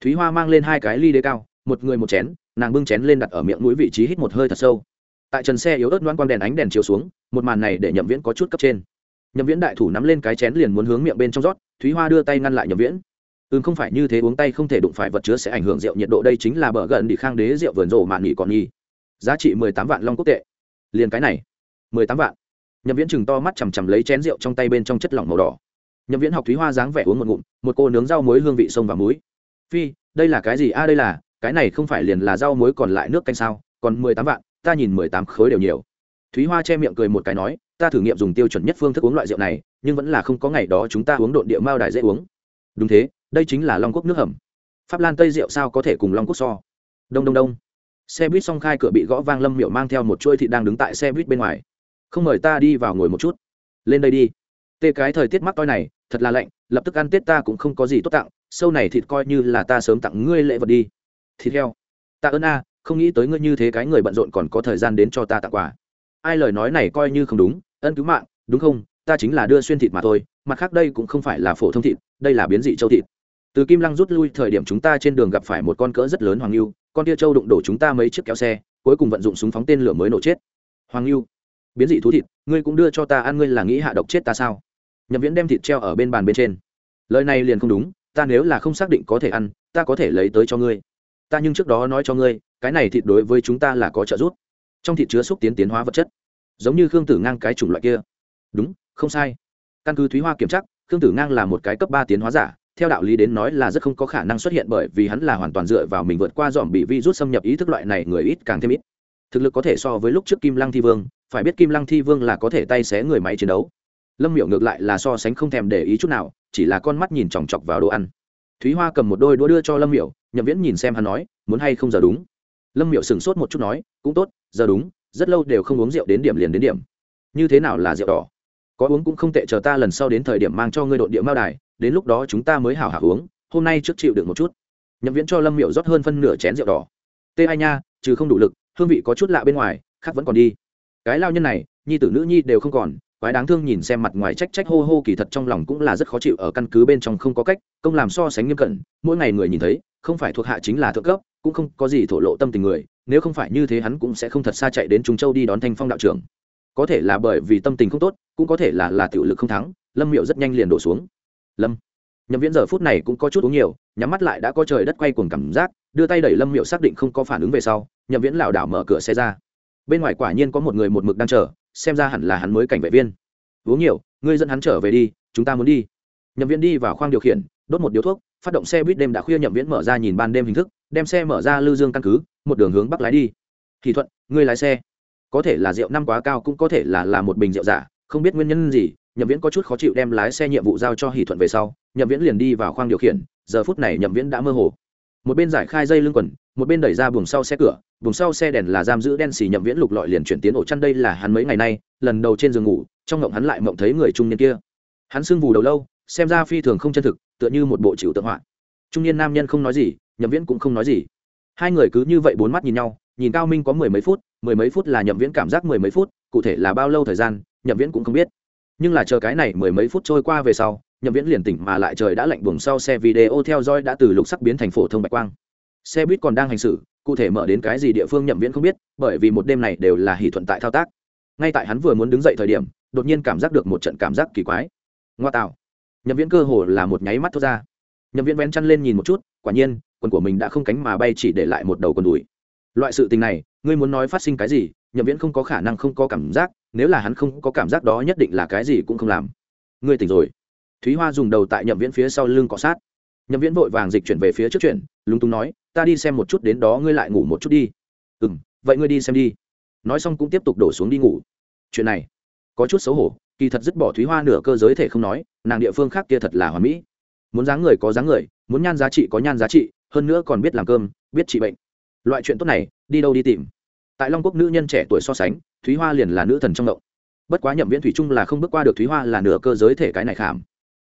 Thúy hoa mang lên hai cái ly đế cao, một người một chén, nàng bưng chén lên đặt ở miệng mũi vị trí hít một hơi thật sâu. Tại trần xe yếu ớt đoán quang đèn ánh đèn chiếu xuống, một màn này để nhậm viễn có chút cấp trên. Nhậm viễn đại thủ nắm lên cái chén liền muốn hướng miệng bên trong rót, thúy hoa đưa tay ngăn lại nhậm viễn ừm, không phải như thế uống tay không thể đụng phải vật chứa sẽ ảnh hưởng rượu, nhiệt độ đây chính là bờ gần đi khang đế rượu vườn rộ mạn nghỉ còn nghi giá trị mười tám vạn long quốc tệ. Liền cái này, mười tám vạn. Nhậm viễn chừng to mắt chằm chằm lấy chén rượu trong tay bên trong chất lỏng màu đỏ. Nhậm viễn học thúy hoa dáng vẻ uống một ngụm, một cô nướng rau muối hương vị sông và muối phi, đây là cái gì? A, đây là, cái này không phải liền là rau muối còn lại nước canh sao? Còn mười tám vạn, ta nhìn mười tám khối đều nhiều. Thúy hoa che miệng cười một cái nói, ta thử nghiệm dùng tiêu chuẩn nhất phương thức uống loại rượu này, nhưng vẫn là không có ngày đó chúng ta uống độn địa mao đài dễ uống. Đúng thế đây chính là long quốc nước hầm. Pháp lan tây rượu sao có thể cùng long quốc so? Đông đông đông. Xe buýt song khai cửa bị gõ vang lâm miệu mang theo một chuôi thị đang đứng tại xe buýt bên ngoài. Không mời ta đi vào ngồi một chút. Lên đây đi. Tê cái thời tiết mắc toi này, thật là lạnh, lập tức ăn tết ta cũng không có gì tốt tặng, sâu này thịt coi như là ta sớm tặng ngươi lễ vật đi. Thịt heo. Ta ơn a, không nghĩ tới ngươi như thế cái người bận rộn còn có thời gian đến cho ta tặng quà. Ai lời nói này coi như không đúng, ân cứu mạng, đúng không? Ta chính là đưa xuyên thịt mà thôi, mặt khác đây cũng không phải là phổ thông thịt, đây là biến dị châu thịt từ kim lăng rút lui thời điểm chúng ta trên đường gặp phải một con cỡ rất lớn hoàng lưu con tia châu đụng đổ chúng ta mấy chiếc kéo xe, cuối cùng vận dụng súng phóng tên lửa mới nổ chết. Hoàng lưu biến dị thú thịt, ngươi cũng đưa cho ta ăn, ngươi là nghĩ hạ độc chết ta sao? Nhậm viễn đem thịt treo ở bên bàn bên trên. Lời này liền không đúng, ta nếu là không xác định có thể ăn, ta có thể lấy tới cho ngươi. Ta nhưng trước đó nói cho ngươi, cái này thịt đối với chúng ta là có trợ giúp. Trong thịt chứa xúc tiến tiến hóa vật chất. Giống như khương tử ngang cái chủng loại kia. Đúng, không sai. Căn cứ thúy hoa kiểm tra, khương tử ngang là một cái cấp ba tiến hóa giả theo đạo lý đến nói là rất không có khả năng xuất hiện bởi vì hắn là hoàn toàn dựa vào mình vượt qua dòm bị vi rút xâm nhập ý thức loại này người ít càng thêm ít. Thực lực có thể so với lúc trước kim lăng thi vương, phải biết kim lăng thi vương là có thể tay xé người máy chiến đấu. Lâm miểu ngược lại là so sánh không thèm để ý chút nào, chỉ là con mắt nhìn chòng chọc vào đồ ăn. Thúy hoa cầm một đôi đũa đưa cho lâm miểu, nhậm viễn nhìn xem hắn nói, muốn hay không giờ đúng? Lâm miểu sửng sốt một chút nói, cũng tốt, giờ đúng, rất lâu đều không uống rượu đến điểm liền đến điểm. Như thế nào là rượu đỏ? Có uống cũng không tệ, chờ ta lần sau đến thời điểm mang cho ngươi đội địa mao đài đến lúc đó chúng ta mới hảo hảo uống, hôm nay trước chịu được một chút. Nhậm viễn cho lâm Miệu rót hơn phân nửa chén rượu đỏ. Tê ai nha, trừ không đủ lực, hương vị có chút lạ bên ngoài, khác vẫn còn đi. Cái lao nhân này, nhi tử nữ nhi đều không còn, quái đáng thương nhìn xem mặt ngoài trách trách hô hô kỳ thật trong lòng cũng là rất khó chịu ở căn cứ bên trong không có cách, công làm so sánh nghiêm cẩn, mỗi ngày người nhìn thấy, không phải thuộc hạ chính là thượng cấp, cũng không có gì thổ lộ tâm tình người, nếu không phải như thế hắn cũng sẽ không thật xa chạy đến trung châu đi đón thanh phong đạo trưởng. Có thể là bởi vì tâm tình không tốt, cũng có thể là là tiểu lực không thắng, lâm miệu rất nhanh liền đổ xuống lâm nhậm viễn giờ phút này cũng có chút uống nhiều nhắm mắt lại đã có trời đất quay cuồng cảm giác đưa tay đẩy lâm miệu xác định không có phản ứng về sau nhậm viễn lảo đảo mở cửa xe ra bên ngoài quả nhiên có một người một mực đang chờ xem ra hẳn là hắn mới cảnh vệ viên uống nhiều ngươi dẫn hắn trở về đi chúng ta muốn đi nhậm viễn đi vào khoang điều khiển đốt một điếu thuốc phát động xe buýt đêm đã khuya nhậm viễn mở ra nhìn ban đêm hình thức đem xe mở ra lưu dương căn cứ một đường hướng bắc lái đi thì thuận ngươi lái xe có thể là rượu năm quá cao cũng có thể là là một bình rượu giả không biết nguyên nhân gì nhậm viễn có chút khó chịu đem lái xe nhiệm vụ giao cho hỷ thuận về sau, nhậm viễn liền đi vào khoang điều khiển, giờ phút này nhậm viễn đã mơ hồ. Một bên giải khai dây lưng quần, một bên đẩy ra buồng sau xe cửa, buồng sau xe đèn là giam giữ đen xì nhậm viễn lục lọi liền chuyển tiến ổ chăn đây là hắn mấy ngày nay, lần đầu trên giường ngủ, trong ngộng hắn lại mộng thấy người trung niên kia. Hắn sưng vù đầu lâu, xem ra phi thường không chân thực, tựa như một bộ chịu tượng họa. Trung niên nam nhân không nói gì, nhậm viễn cũng không nói gì. Hai người cứ như vậy bốn mắt nhìn nhau, nhìn cao minh có mười mấy phút, mười mấy phút là nhậm viễn cảm giác mười mấy phút, cụ thể là bao lâu thời gian, nhậm viễn cũng không biết nhưng là chờ cái này mười mấy phút trôi qua về sau, nhậm viễn liền tỉnh mà lại trời đã lạnh buồng sau xe video theo dõi đã từ lục sắc biến thành phổ thông bạch quang. Xe buýt còn đang hành xử, cụ thể mở đến cái gì địa phương nhậm viễn không biết, bởi vì một đêm này đều là hỷ thuận tại thao tác. Ngay tại hắn vừa muốn đứng dậy thời điểm, đột nhiên cảm giác được một trận cảm giác kỳ quái. Ngoa tạo. Nhậm viễn cơ hồ là một nháy mắt thốt ra. Nhậm viễn vén chăn lên nhìn một chút, quả nhiên, quần của mình đã không cánh mà bay chỉ để lại một đầu quần đùi. Loại sự tình này, ngươi muốn nói phát sinh cái gì nhậm viễn không có khả năng không có cảm giác, nếu là hắn không có cảm giác đó nhất định là cái gì cũng không làm. Ngươi tỉnh rồi. Thúy hoa dùng đầu tại nhậm viễn phía sau lưng cọ sát. Nhậm viễn vội vàng dịch chuyển về phía trước chuyển lúng túng nói, ta đi xem một chút, đến đó ngươi lại ngủ một chút đi. Ừ m vậy ngươi đi xem đi. Nói xong cũng tiếp tục đổ xuống đi ngủ. Chuyện này, có chút xấu hổ, kỳ thật dứt bỏ thúy hoa nửa cơ giới thể không nói, nàng địa phương khác kia thật là hoà mỹ. Muốn dáng người có dáng người, muốn nhan giá trị có nhan giá trị, hơn nữa còn biết làm cơm, biết trị bệnh. Loại chuyện tốt này, đi đâu đi tìm tại long quốc nữ nhân trẻ tuổi so sánh, thúy hoa liền là nữ thần trong động. Bất quá nhậm viễn thủy trung là không bước qua được thúy hoa là nửa cơ giới thể cái này khảm.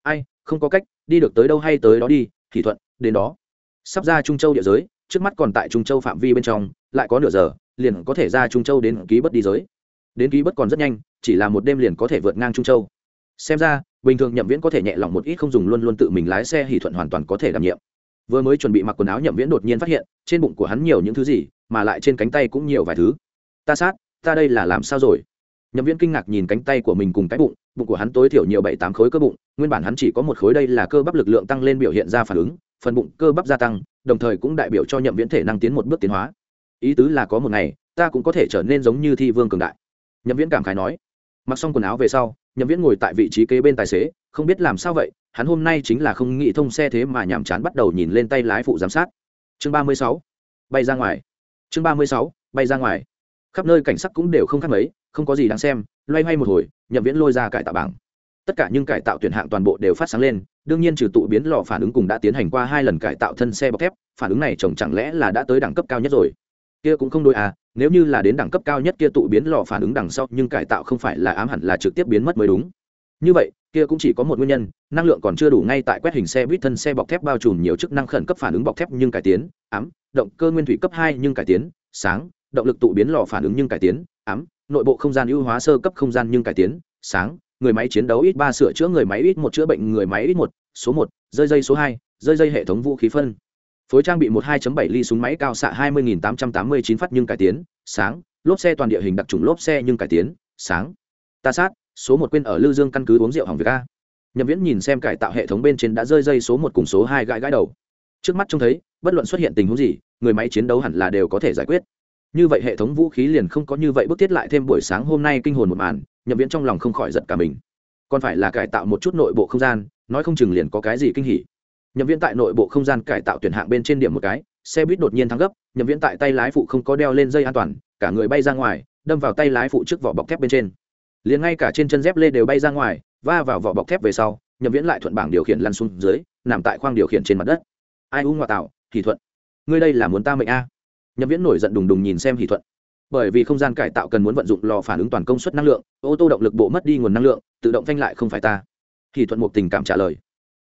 Ai, không có cách, đi được tới đâu hay tới đó đi, thì thuận, đến đó. Sắp ra trung châu địa giới, trước mắt còn tại trung châu phạm vi bên trong, lại có nửa giờ, liền có thể ra trung châu đến ký bất đi giới. Đến ký bất còn rất nhanh, chỉ là một đêm liền có thể vượt ngang trung châu. Xem ra, bình thường nhậm viễn có thể nhẹ lòng một ít không dùng luôn luôn tự mình lái xe hỷ thuận hoàn toàn có thể đảm nhiệm. Vừa mới chuẩn bị mặc quần áo, nhậm viễn đột nhiên phát hiện, trên bụng của hắn nhiều những thứ gì mà lại trên cánh tay cũng nhiều vài thứ. Ta sát, ta đây là làm sao rồi? Nhậm viễn kinh ngạc nhìn cánh tay của mình cùng cái bụng bụng của hắn tối thiểu nhiều bảy tám khối cơ bụng, nguyên bản hắn chỉ có một khối đây là cơ bắp lực lượng tăng lên biểu hiện ra phản ứng, phần bụng cơ bắp gia tăng, đồng thời cũng đại biểu cho nhậm viễn thể năng tiến một bước tiến hóa. Ý tứ là có một ngày, ta cũng có thể trở nên giống như thi vương cường đại. Nhậm viễn cảm khái nói. Mặc xong quần áo về sau, nhậm viễn ngồi tại vị trí kế bên tài xế, không biết làm sao vậy, hắn hôm nay chính là không nghĩ thông xe thế mà nhàm chán bắt đầu nhìn lên tay lái phụ giám sát. Chương ba mươi sáu. Bay ra ngoài chương ba mươi sáu, bay ra ngoài. Khắp nơi cảnh sắc cũng đều không khác mấy, không có gì đáng xem, loay hoay một hồi, nhậm viễn lôi ra cải tạo bảng. Tất cả những cải tạo tuyển hạng toàn bộ đều phát sáng lên, đương nhiên trừ tụ biến lò phản ứng cùng đã tiến hành qua hai lần cải tạo thân xe bọc thép, phản ứng này chồng chẳng lẽ là đã tới đẳng cấp cao nhất rồi? Kia cũng không đôi à nếu như là đến đẳng cấp cao nhất kia tụ biến lò phản ứng đằng sau, nhưng cải tạo không phải là ám hẳn là trực tiếp biến mất mới đúng như vậy, kia cũng chỉ có một nguyên nhân, năng lượng còn chưa đủ ngay tại quét hình xe buýt thân xe bọc thép bao trùm nhiều chức năng khẩn cấp phản ứng bọc thép nhưng cải tiến, ám, động cơ nguyên thủy cấp hai nhưng cải tiến, sáng, động lực tụ biến lò phản ứng nhưng cải tiến, ám, nội bộ không gian ưu hóa sơ cấp không gian nhưng cải tiến, sáng, người máy chiến đấu ít ba sửa chữa người máy ít một chữa bệnh người máy ít một, số một, rơi dây số hai, rơi dây hệ thống vũ khí phân. Phối trang bị một 2 bảy ly súng máy cao xạ hai mươi nghìn tám trăm tám mươi chín phát nhưng cải tiến, sáng, lốp xe toàn địa hình đặc trùng lốp xe nhưng cải tiến, sáng. Ta sát số một quên ở lư dương căn cứ uống rượu hỏng việc a. Nhậm viễn nhìn xem cải tạo hệ thống bên trên đã rơi dây số một cùng số hai gãi gãi đầu. Trước mắt trông thấy, bất luận xuất hiện tình huống gì, người máy chiến đấu hẳn là đều có thể giải quyết. Như vậy hệ thống vũ khí liền không có như vậy bức thiết lại thêm buổi sáng hôm nay kinh hồn một màn, nhậm viễn trong lòng không khỏi giật cả mình. Còn phải là cải tạo một chút nội bộ không gian, nói không chừng liền có cái gì kinh hỉ. Nhậm viễn tại nội bộ không gian cải tạo tuyển hạng bên trên điểm một cái, xe buýt đột nhiên thắng gấp, nhậm viễn tại tay lái phụ không có đeo lên dây an toàn, cả người bay ra ngoài, đâm vào tay lái phụ trước vỏ bọc thép bên trên liền ngay cả trên chân dép lê đều bay ra ngoài, va vào vỏ bọc thép về sau, nhậm viễn lại thuận bảng điều khiển lăn xuống dưới, nằm tại khoang điều khiển trên mặt đất. Ai u ngoại tạo thì thuận. Ngươi đây là muốn ta mệnh a? Nhậm viễn nổi giận đùng đùng nhìn xem hỷ thuận. Bởi vì không gian cải tạo cần muốn vận dụng lò phản ứng toàn công suất năng lượng, ô tô động lực bộ mất đi nguồn năng lượng, tự động phanh lại không phải ta. Hỷ thuận một tình cảm trả lời.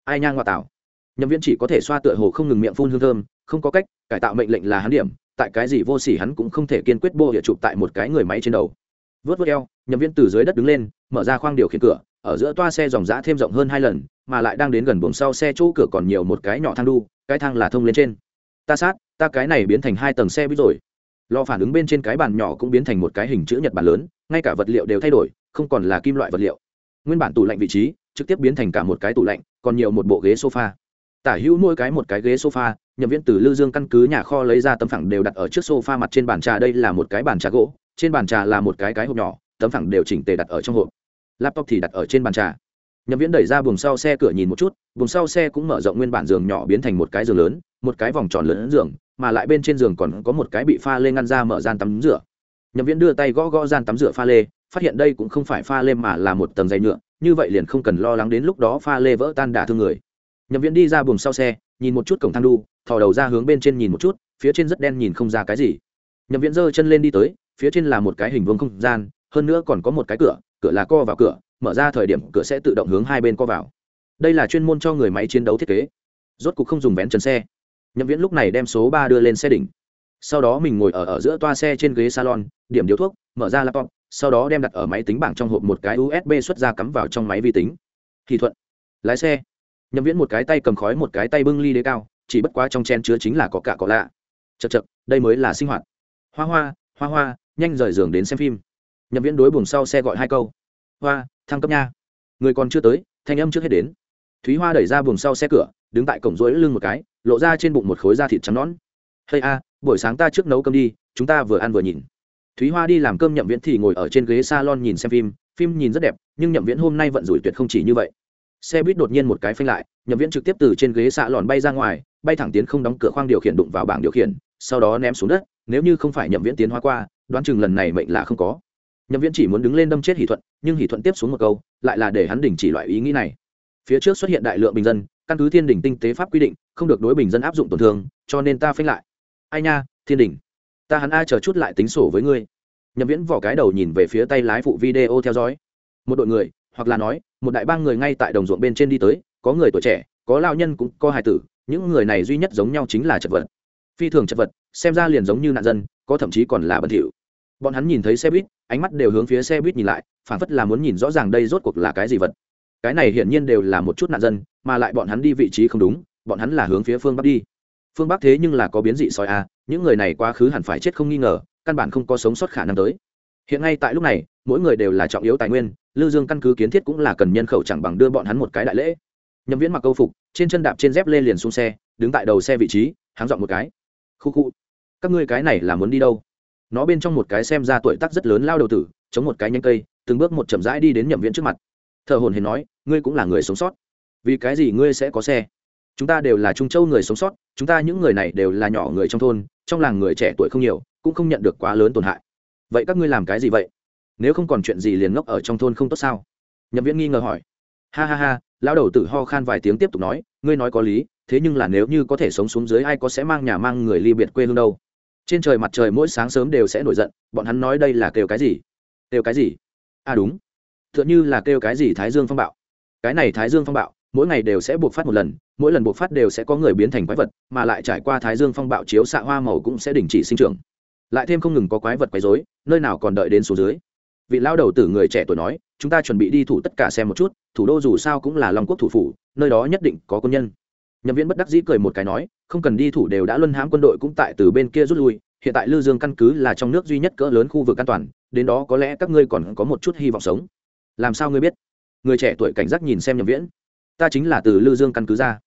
Ai nhang ngoại tạo nhậm viễn chỉ có thể xoa tựa hồ không ngừng miệng phun hương thơm, không có cách, cải tạo mệnh lệnh là hắn điểm, tại cái gì vô s ỉ hắn cũng không thể kiên quyết bô địa chụp tại một cái người máy trên đầu vớt vớt eo, nhậm viễn từ dưới đất đứng lên, mở ra khoang điều khiển cửa, ở giữa toa xe dòng giã thêm rộng hơn hai lần, mà lại đang đến gần buồng sau xe chỗ cửa còn nhiều một cái nhỏ thang đu, cái thang là thông lên trên. Ta sát, ta cái này biến thành hai tầng xe buýt rồi. Lò phản ứng bên trên cái bàn nhỏ cũng biến thành một cái hình chữ nhật bản lớn, ngay cả vật liệu đều thay đổi, không còn là kim loại vật liệu. Nguyên bản tủ lạnh vị trí, trực tiếp biến thành cả một cái tủ lạnh, còn nhiều một bộ ghế sofa. Tả hữu mỗi cái một cái ghế sofa, nhậm viễn từ lư dương căn cứ nhà kho lấy ra tấm phẳng đều đặt ở trước sofa mặt trên bàn trà, đây là một cái bàn trà gỗ trên bàn trà là một cái cái hộp nhỏ, tấm phẳng đều chỉnh tề đặt ở trong hộp. Laptop thì đặt ở trên bàn trà. Nhậm viễn đẩy ra buồng sau xe cửa nhìn một chút, buồng sau xe cũng mở rộng nguyên bản giường nhỏ biến thành một cái giường lớn, một cái vòng tròn lớn giường, mà lại bên trên giường còn có một cái bị pha lê ngăn ra mở gian tắm rửa. Nhậm viễn đưa tay gõ gõ gian tắm rửa pha lê, phát hiện đây cũng không phải pha lê mà là một tầng dây nhựa, như vậy liền không cần lo lắng đến lúc đó pha lê vỡ tan đả thương người. Nhậm viễn đi ra buồng sau xe, nhìn một chút cổng thang đu, thò đầu ra hướng bên trên nhìn một chút, phía trên rất đen nhìn không ra cái gì. Nhậm viễn giơ chân lên đi tới phía trên là một cái hình vuông không gian hơn nữa còn có một cái cửa cửa là co vào cửa mở ra thời điểm cửa sẽ tự động hướng hai bên co vào. Đây là chuyên môn cho người máy chiến đấu thiết kế. Rốt cuộc không dùng vén chân xe. Nhậm viễn lúc này đem số ba đưa lên xe đỉnh. Sau đó mình ngồi ở, ở giữa toa xe trên ghế salon điểm điếu thuốc mở ra laptop sau đó đem đặt ở máy tính bảng trong hộp một cái usb xuất ra cắm vào trong máy vi tính. Thì thuận. Lái xe. Nhậm viễn một cái tay cầm khói một cái tay bưng ly đế cao chỉ bất quá trong chen chứa chính là có cả có lạ. Chật chật đây mới là sinh hoạt. Hoa hoa hoa hoa nhanh rời giường đến xem phim. Nhậm viễn đối buồng sau xe gọi hai câu. Hoa, thăng cấp nha. Người còn chưa tới, thanh âm trước hết đến. Thúy hoa đẩy ra buồng sau xe cửa, đứng tại cổng rỗi lưng một cái, lộ ra trên bụng một khối da thịt trắng nón hay a, buổi sáng ta trước nấu cơm đi, chúng ta vừa ăn vừa nhìn. Thúy hoa đi làm cơm nhậm viễn thì ngồi ở trên ghế salon nhìn xem phim phim nhìn rất đẹp, nhưng nhậm viễn hôm nay vận rủi tuyệt không chỉ như vậy. Xe buýt đột nhiên một cái phanh lại, nhậm viễn trực tiếp từ trên ghế xạ lòn bay ra ngoài, bay thẳng tiến không đóng cửa khoang điều khiển đụng vào bảng điều khiển, sau đó ném xuống đất, nếu như không phải nhậm viễn tiến hóa qua đoán chừng lần này mệnh là không có. Nhậm viễn chỉ muốn đứng lên đâm chết hỷ thuận, nhưng hỷ thuận tiếp xuống một câu, lại là để hắn đình chỉ loại ý nghĩ này. Phía trước xuất hiện đại lượng bình dân, căn cứ thiên đình tinh tế pháp quy định, không được đối bình dân áp dụng tổn thương, cho nên ta phanh lại. Ai nha, thiên đình, ta hắn ai chờ chút lại tính sổ với ngươi. Nhậm viễn vỏ cái đầu nhìn về phía tay lái phụ video theo dõi. Một đội người, hoặc là nói, một đại bang người ngay tại đồng ruộng bên trên đi tới, có người tuổi trẻ, có lao nhân cũng có hài tử, những người này duy nhất giống nhau chính là chật vật. Phi thường chật vật, xem ra liền giống như nạn dân, có thậm chí còn là bẩn thỉu bọn hắn nhìn thấy xe buýt, ánh mắt đều hướng phía xe buýt nhìn lại phản phất là muốn nhìn rõ ràng đây rốt cuộc là cái gì vật. Cái này hiển nhiên đều là một chút nạn dân, mà lại bọn hắn đi vị trí không đúng, bọn hắn là hướng phía phương bắc đi. Phương bắc thế nhưng là có biến dị soi a à, những người này quá khứ hẳn phải chết không nghi ngờ, căn bản không có sống sót khả năng tới. Hiện ngay tại lúc này, mỗi người đều là trọng yếu tài nguyên lư dương căn cứ kiến thiết cũng là cần nhân khẩu chẳng bằng đưa bọn hắn một cái đại lễ. Nhậm viễn mặc câu phục, trên chân đạp trên dép lên liền xuống xe, đứng tại đầu xe vị trí, háng dọn một cái. Khu khu, các ngươi cái này là muốn đi đâu? Nó bên trong một cái xem ra tuổi tác rất lớn lao đầu tử, chống một cái nhanh cây, từng bước một chậm rãi đi đến nhậm viễn trước mặt. Thợ hồn hển nói, ngươi cũng là người sống sót. Vì cái gì ngươi sẽ có xe? Chúng ta đều là trung châu người sống sót, chúng ta những người này đều là nhỏ người trong thôn, trong làng người trẻ tuổi không nhiều, cũng không nhận được quá lớn tổn hại. Vậy các ngươi làm cái gì vậy? Nếu không còn chuyện gì liền ngốc ở trong thôn không tốt sao? Nhậm viễn nghi ngờ hỏi. Ha ha ha, lão đầu tử ho khan vài tiếng tiếp tục nói, ngươi nói có lý, thế nhưng là nếu như có thể sống xuống dưới ai có sẽ mang nhà mang người ly biệt quê hương đâu? Trên trời mặt trời mỗi sáng sớm đều sẽ nổi giận, bọn hắn nói đây là kêu cái gì? Kêu cái gì? À đúng t h ư ợ n như là kêu cái gì thái dương phong bạo. Cái này thái dương phong bạo, mỗi ngày đều sẽ buộc phát một lần, mỗi lần buộc phát đều sẽ có người biến thành quái vật, mà lại trải qua thái dương phong bạo chiếu xạ hoa màu cũng sẽ đình chỉ sinh trưởng. Lại thêm không ngừng có quái vật quấy dối nơi nào còn đợi đến số dưới. Vị lao đầu tử người trẻ tuổi nói, chúng ta chuẩn bị đi thủ tất cả xem một chút, thủ đô dù sao cũng là long quốc thủ phủ, nơi đó nhất định có quân nhân nhậm viễn bất đắc dĩ cười một cái nói, không cần đi thủ đều đã luân hãm quân đội cũng tại từ bên kia rút lui, hiện tại lư dương căn cứ là trong nước duy nhất cỡ lớn khu vực an toàn, đến đó có lẽ các ngươi còn có một chút hy vọng sống. Làm sao ngươi biết? Người trẻ tuổi cảnh giác nhìn xem nhậm viễn. Ta chính là từ lư dương căn cứ ra.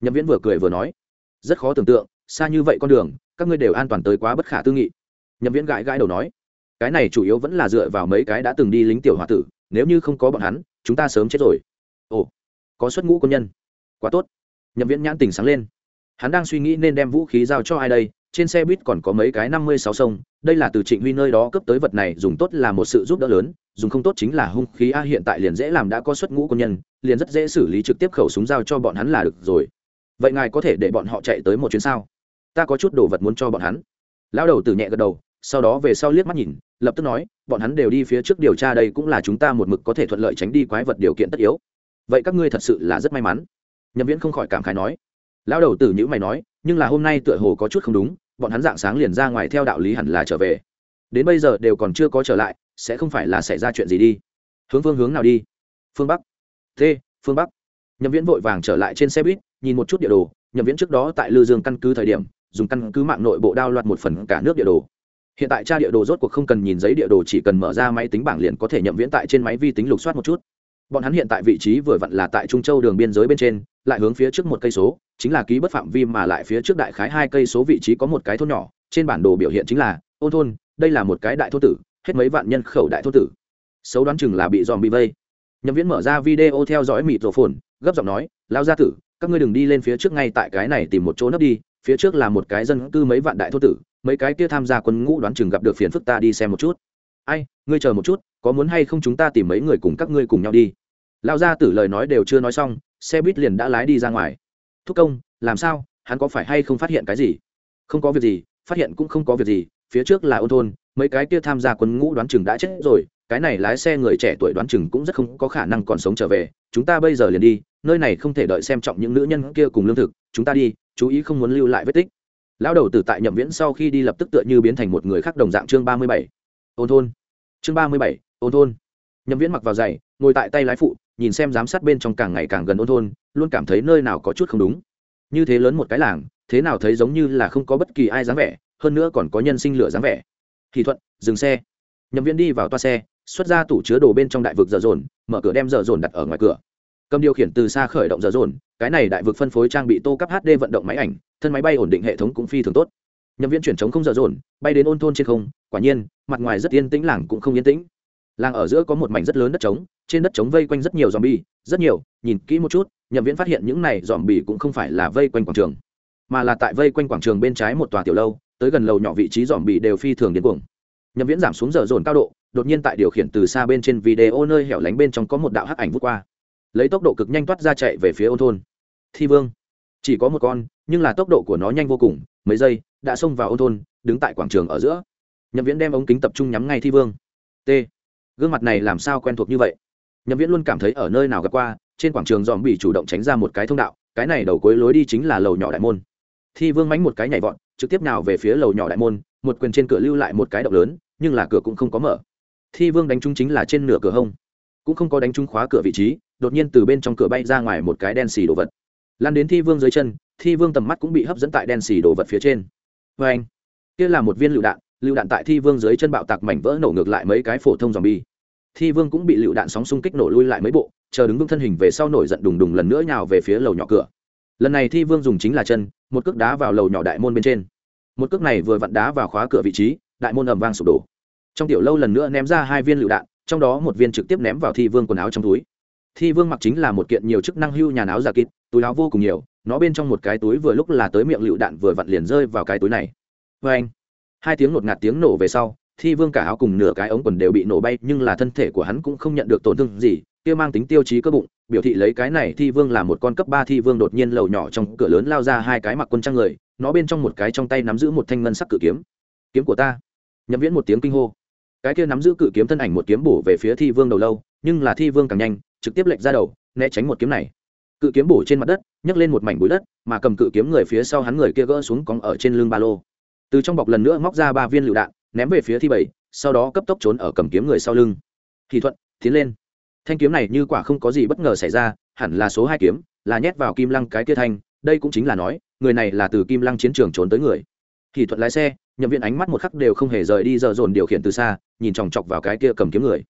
Nhậm viễn vừa cười vừa nói, rất khó tưởng tượng, xa như vậy con đường, các ngươi đều an toàn tới quá bất khả tư nghị. Nhậm viễn gãi gãi đầu nói, cái này chủ yếu vẫn là dựa vào mấy cái đã từng đi lính tiểu h o a tử, nếu như không có bọn hắn, chúng ta sớm chết rồi. Ồ, có xuất ngũ quân nhân. Quá tốt nhậm viễn nhãn tình sáng lên. Hắn đang suy nghĩ nên đem vũ khí giao cho ai đây, trên xe buýt còn có mấy cái năm mươi sáu sông, đây là từ trịnh huy nơi đó cấp tới vật này, dùng tốt là một sự giúp đỡ lớn, dùng không tốt chính là hung khí a, hiện tại liền dễ làm đã có xuất ngũ quân nhân, liền rất dễ xử lý trực tiếp khẩu súng giao cho bọn hắn là được rồi. Vậy ngài có thể để bọn họ chạy tới một chuyến sao? Ta có chút đồ vật muốn cho bọn hắn. Lão đầu tử nhẹ gật đầu, sau đó về sau liếc mắt nhìn, lập tức nói, bọn hắn đều đi phía trước điều tra đây cũng là chúng ta một mực có thể thuận lợi tránh đi quái vật điều kiện tất yếu. Vậy các ngươi thật sự là rất may mắn nhậm viễn không khỏi cảm khái nói, lão đầu tử nhữ mày nói, nhưng là hôm nay tựa hồ có chút không đúng, bọn hắn dạng sáng liền ra ngoài theo đạo lý hẳn là trở về. Đến bây giờ đều còn chưa có trở lại, sẽ không phải là xảy ra chuyện gì đi. Hướng phương hướng nào đi? Phương bắc. T, phương bắc. Nhậm viễn vội vàng trở lại trên xe buýt, nhìn một chút địa đồ. Nhậm viễn trước đó tại lư dương căn cứ thời điểm, dùng căn cứ mạng nội bộ đao loạt một phần cả nước địa đồ. Hiện tại tra địa đồ rốt cuộc không cần nhìn giấy địa đồ, chỉ cần mở ra máy tính bảng liền có thể nhậm viễn tại trên máy vi tính lục soát một chút bọn hắn hiện tại vị trí vừa vặn là tại trung châu đường biên giới bên trên, lại hướng phía trước một cây số, chính là ký bất phạm vi mà lại phía trước đại khái hai cây số vị trí có một cái thôn nhỏ, trên bản đồ biểu hiện chính là ôn thôn, đây là một cái đại thôn tử, hết mấy vạn nhân khẩu đại thôn tử. Xấu đoán chừng là bị dòm bị vây. Nhậm viễn mở ra video theo dõi mịt rổ phồn, gấp giọng nói lao gia tử, các ngươi đừng đi lên phía trước ngay tại cái này tìm một chỗ nấp đi, phía trước là một cái dân cư mấy vạn đại thôn tử, mấy cái kia tham gia quân ngũ đoán chừng gặp được phiền phức ta đi xem một chút. Ai, ngươi chờ một chút, có muốn hay không chúng ta tìm mấy người cùng các ngươi cùng nhau đi? Lao gia tử lời nói đều chưa nói xong, xe buýt liền đã lái đi ra ngoài. Thúc công, làm sao? Hắn có phải hay không phát hiện cái gì? Không có việc gì, phát hiện cũng không có việc gì, phía trước là ôn thôn, mấy cái kia tham gia quân ngũ đoán chừng đã chết rồi, cái này lái xe người trẻ tuổi đoán chừng cũng rất không có khả năng còn sống trở về. Chúng ta bây giờ liền đi, nơi này không thể đợi xem trọng những nữ nhân kia cùng lương thực, chúng ta đi, chú ý không muốn lưu lại vết tích. Lão đầu tử tại nhậm viễn sau khi đi lập tức tựa như biến thành một người khác đồng dạng chương ba mươi bảy. Ôn thôn. Chương ba mươi bảy, ôn thôn. Nhậm viễn mặc vào giày, ngồi tại tay lái phụ nhìn xem giám sát bên trong càng ngày càng gần ôn thôn, luôn cảm thấy nơi nào có chút không đúng. Như thế lớn một cái làng, thế nào thấy giống như là không có bất kỳ ai dáng vẻ, hơn nữa còn có nhân sinh lửa dáng vẻ. Thì thuận, dừng xe. Nhậm viễn đi vào toa xe, xuất ra tủ chứa đồ bên trong đại vực dở dồn, mở cửa đem dở dồn đặt ở ngoài cửa. Cầm điều khiển từ xa khởi động dở dồn, cái này đại vực phân phối trang bị tô cấp hd vận động máy ảnh, thân máy bay ổn định hệ thống cũng phi thường tốt. Nhậm viễn chuyển chống không dở dồn, bay đến ôn thôn trên không, quả nhiên, mặt ngoài rất yên tĩnh, làng cũng không yên tĩnh. Làng ở giữa có một mảnh rất lớn đất trống trên đất trống vây quanh rất nhiều dòm bi rất nhiều, nhìn kỹ một chút, nhậm viễn phát hiện những này dòm bi cũng không phải là vây quanh quảng trường, mà là tại vây quanh quảng trường bên trái một tòa tiểu lâu, tới gần lầu nhỏ vị trí dòm bi đều phi thường điên cuồng. Nhậm viễn giảm xuống giờ dồn cao độ, đột nhiên tại điều khiển từ xa bên trên video nơi hẻo lánh bên trong có một đạo hắc ảnh vút qua. Lấy tốc độ cực nhanh toát ra chạy về phía ô thôn. Thi vương, chỉ có một con, nhưng là tốc độ của nó nhanh vô cùng, mấy giây, đã xông vào ô thôn, đứng tại quảng trường ở giữa. Nhậm viễn đem ống kính tập trung nhắm ngay thi vương. T. Gương mặt này làm sao quen thuộc như vậy? Nhậm viễn luôn cảm thấy ở nơi nào gặp qua, trên quảng trường dòm bị chủ động tránh ra một cái thông đạo, cái này đầu cuối lối đi chính là lầu nhỏ đại môn. Thi vương mánh một cái nhảy vọt, trực tiếp nào về phía lầu nhỏ đại môn, một quyền trên cửa lưu lại một cái động lớn, nhưng là cửa cũng không có mở. Thi vương đánh trúng chính là trên nửa cửa hông. Cũng không có đánh trúng khóa cửa vị trí, đột nhiên từ bên trong cửa bay ra ngoài một cái đen xì đồ vật. Lan đến thi vương dưới chân, thi vương tầm mắt cũng bị hấp dẫn tại đen xì đồ vật phía trên. Vê anh kia là một viên lựu đạn lựu đạn tại thi vương dưới chân bạo tạc mảnh vỡ nổ ngược lại mấy cái phổ thông dòm bi thi vương cũng bị lựu đạn sóng xung kích nổ lui lại mấy bộ, chờ đứng vững thân hình về sau nổi giận đùng đùng lần nữa nhào về phía lầu nhỏ cửa. Lần này thi vương dùng chính là chân, một cước đá vào lầu nhỏ đại môn bên trên. Một cước này vừa vặn đá vào khóa cửa vị trí, đại môn ầm vang sụp đổ. Trong tiểu lâu lần nữa ném ra hai viên lựu đạn, trong đó một viên trực tiếp ném vào thi vương quần áo trong túi. Thi vương mặc chính là một kiện nhiều chức năng hưu nhà áo giả kịt túi áo vô cùng nhiều, nó bên trong một cái túi vừa lúc là tới miệng lựu đạn vừa vặn liền rơi vào cái túi này. Vê anh hai tiếng ngột ngạt tiếng nổ về sau thi vương cả áo cùng nửa cái ống quần đều bị nổ bay, nhưng là thân thể của hắn cũng không nhận được tổn thương gì, kia mang tính tiêu chí cơ bụng, biểu thị lấy cái này thi vương là một con cấp ba thi vương đột nhiên lầu nhỏ trong cửa lớn lao ra hai cái mặc quân trang người, nó bên trong một cái trong tay nắm giữ một thanh ngân sắc cự kiếm. Kiếm của ta. Nhậm viễn một tiếng kinh hô. Cái kia nắm giữ cự kiếm thân ảnh một kiếm bổ về phía thi vương đầu lâu, nhưng là thi vương càng nhanh, trực tiếp lệch ra đầu, né tránh một kiếm này. Cự kiếm bổ trên mặt đất, nhấc lên một mảnh bụi đất, mà cầm cự kiếm người phía sau hắn người kia gỡ xuống cong ở trên lưng ba lô. Từ trong bọc lần nữa móc ra ba viên lựu đạn ném về phía thi bảy, sau đó cấp tốc trốn ở cầm kiếm người sau lưng. Thì thuận, tiến lên. Thanh kiếm này như quả không có gì bất ngờ xảy ra, hẳn là số hai kiếm, là nhét vào kim lăng cái kia thanh, đây cũng chính là nói, người này là từ kim lăng chiến trường trốn tới người. Thì thuận lái xe nhậm viện ánh mắt một khắc đều không hề rời đi giờ dồn điều khiển từ xa, nhìn chòng chọc vào cái kia cầm kiếm người.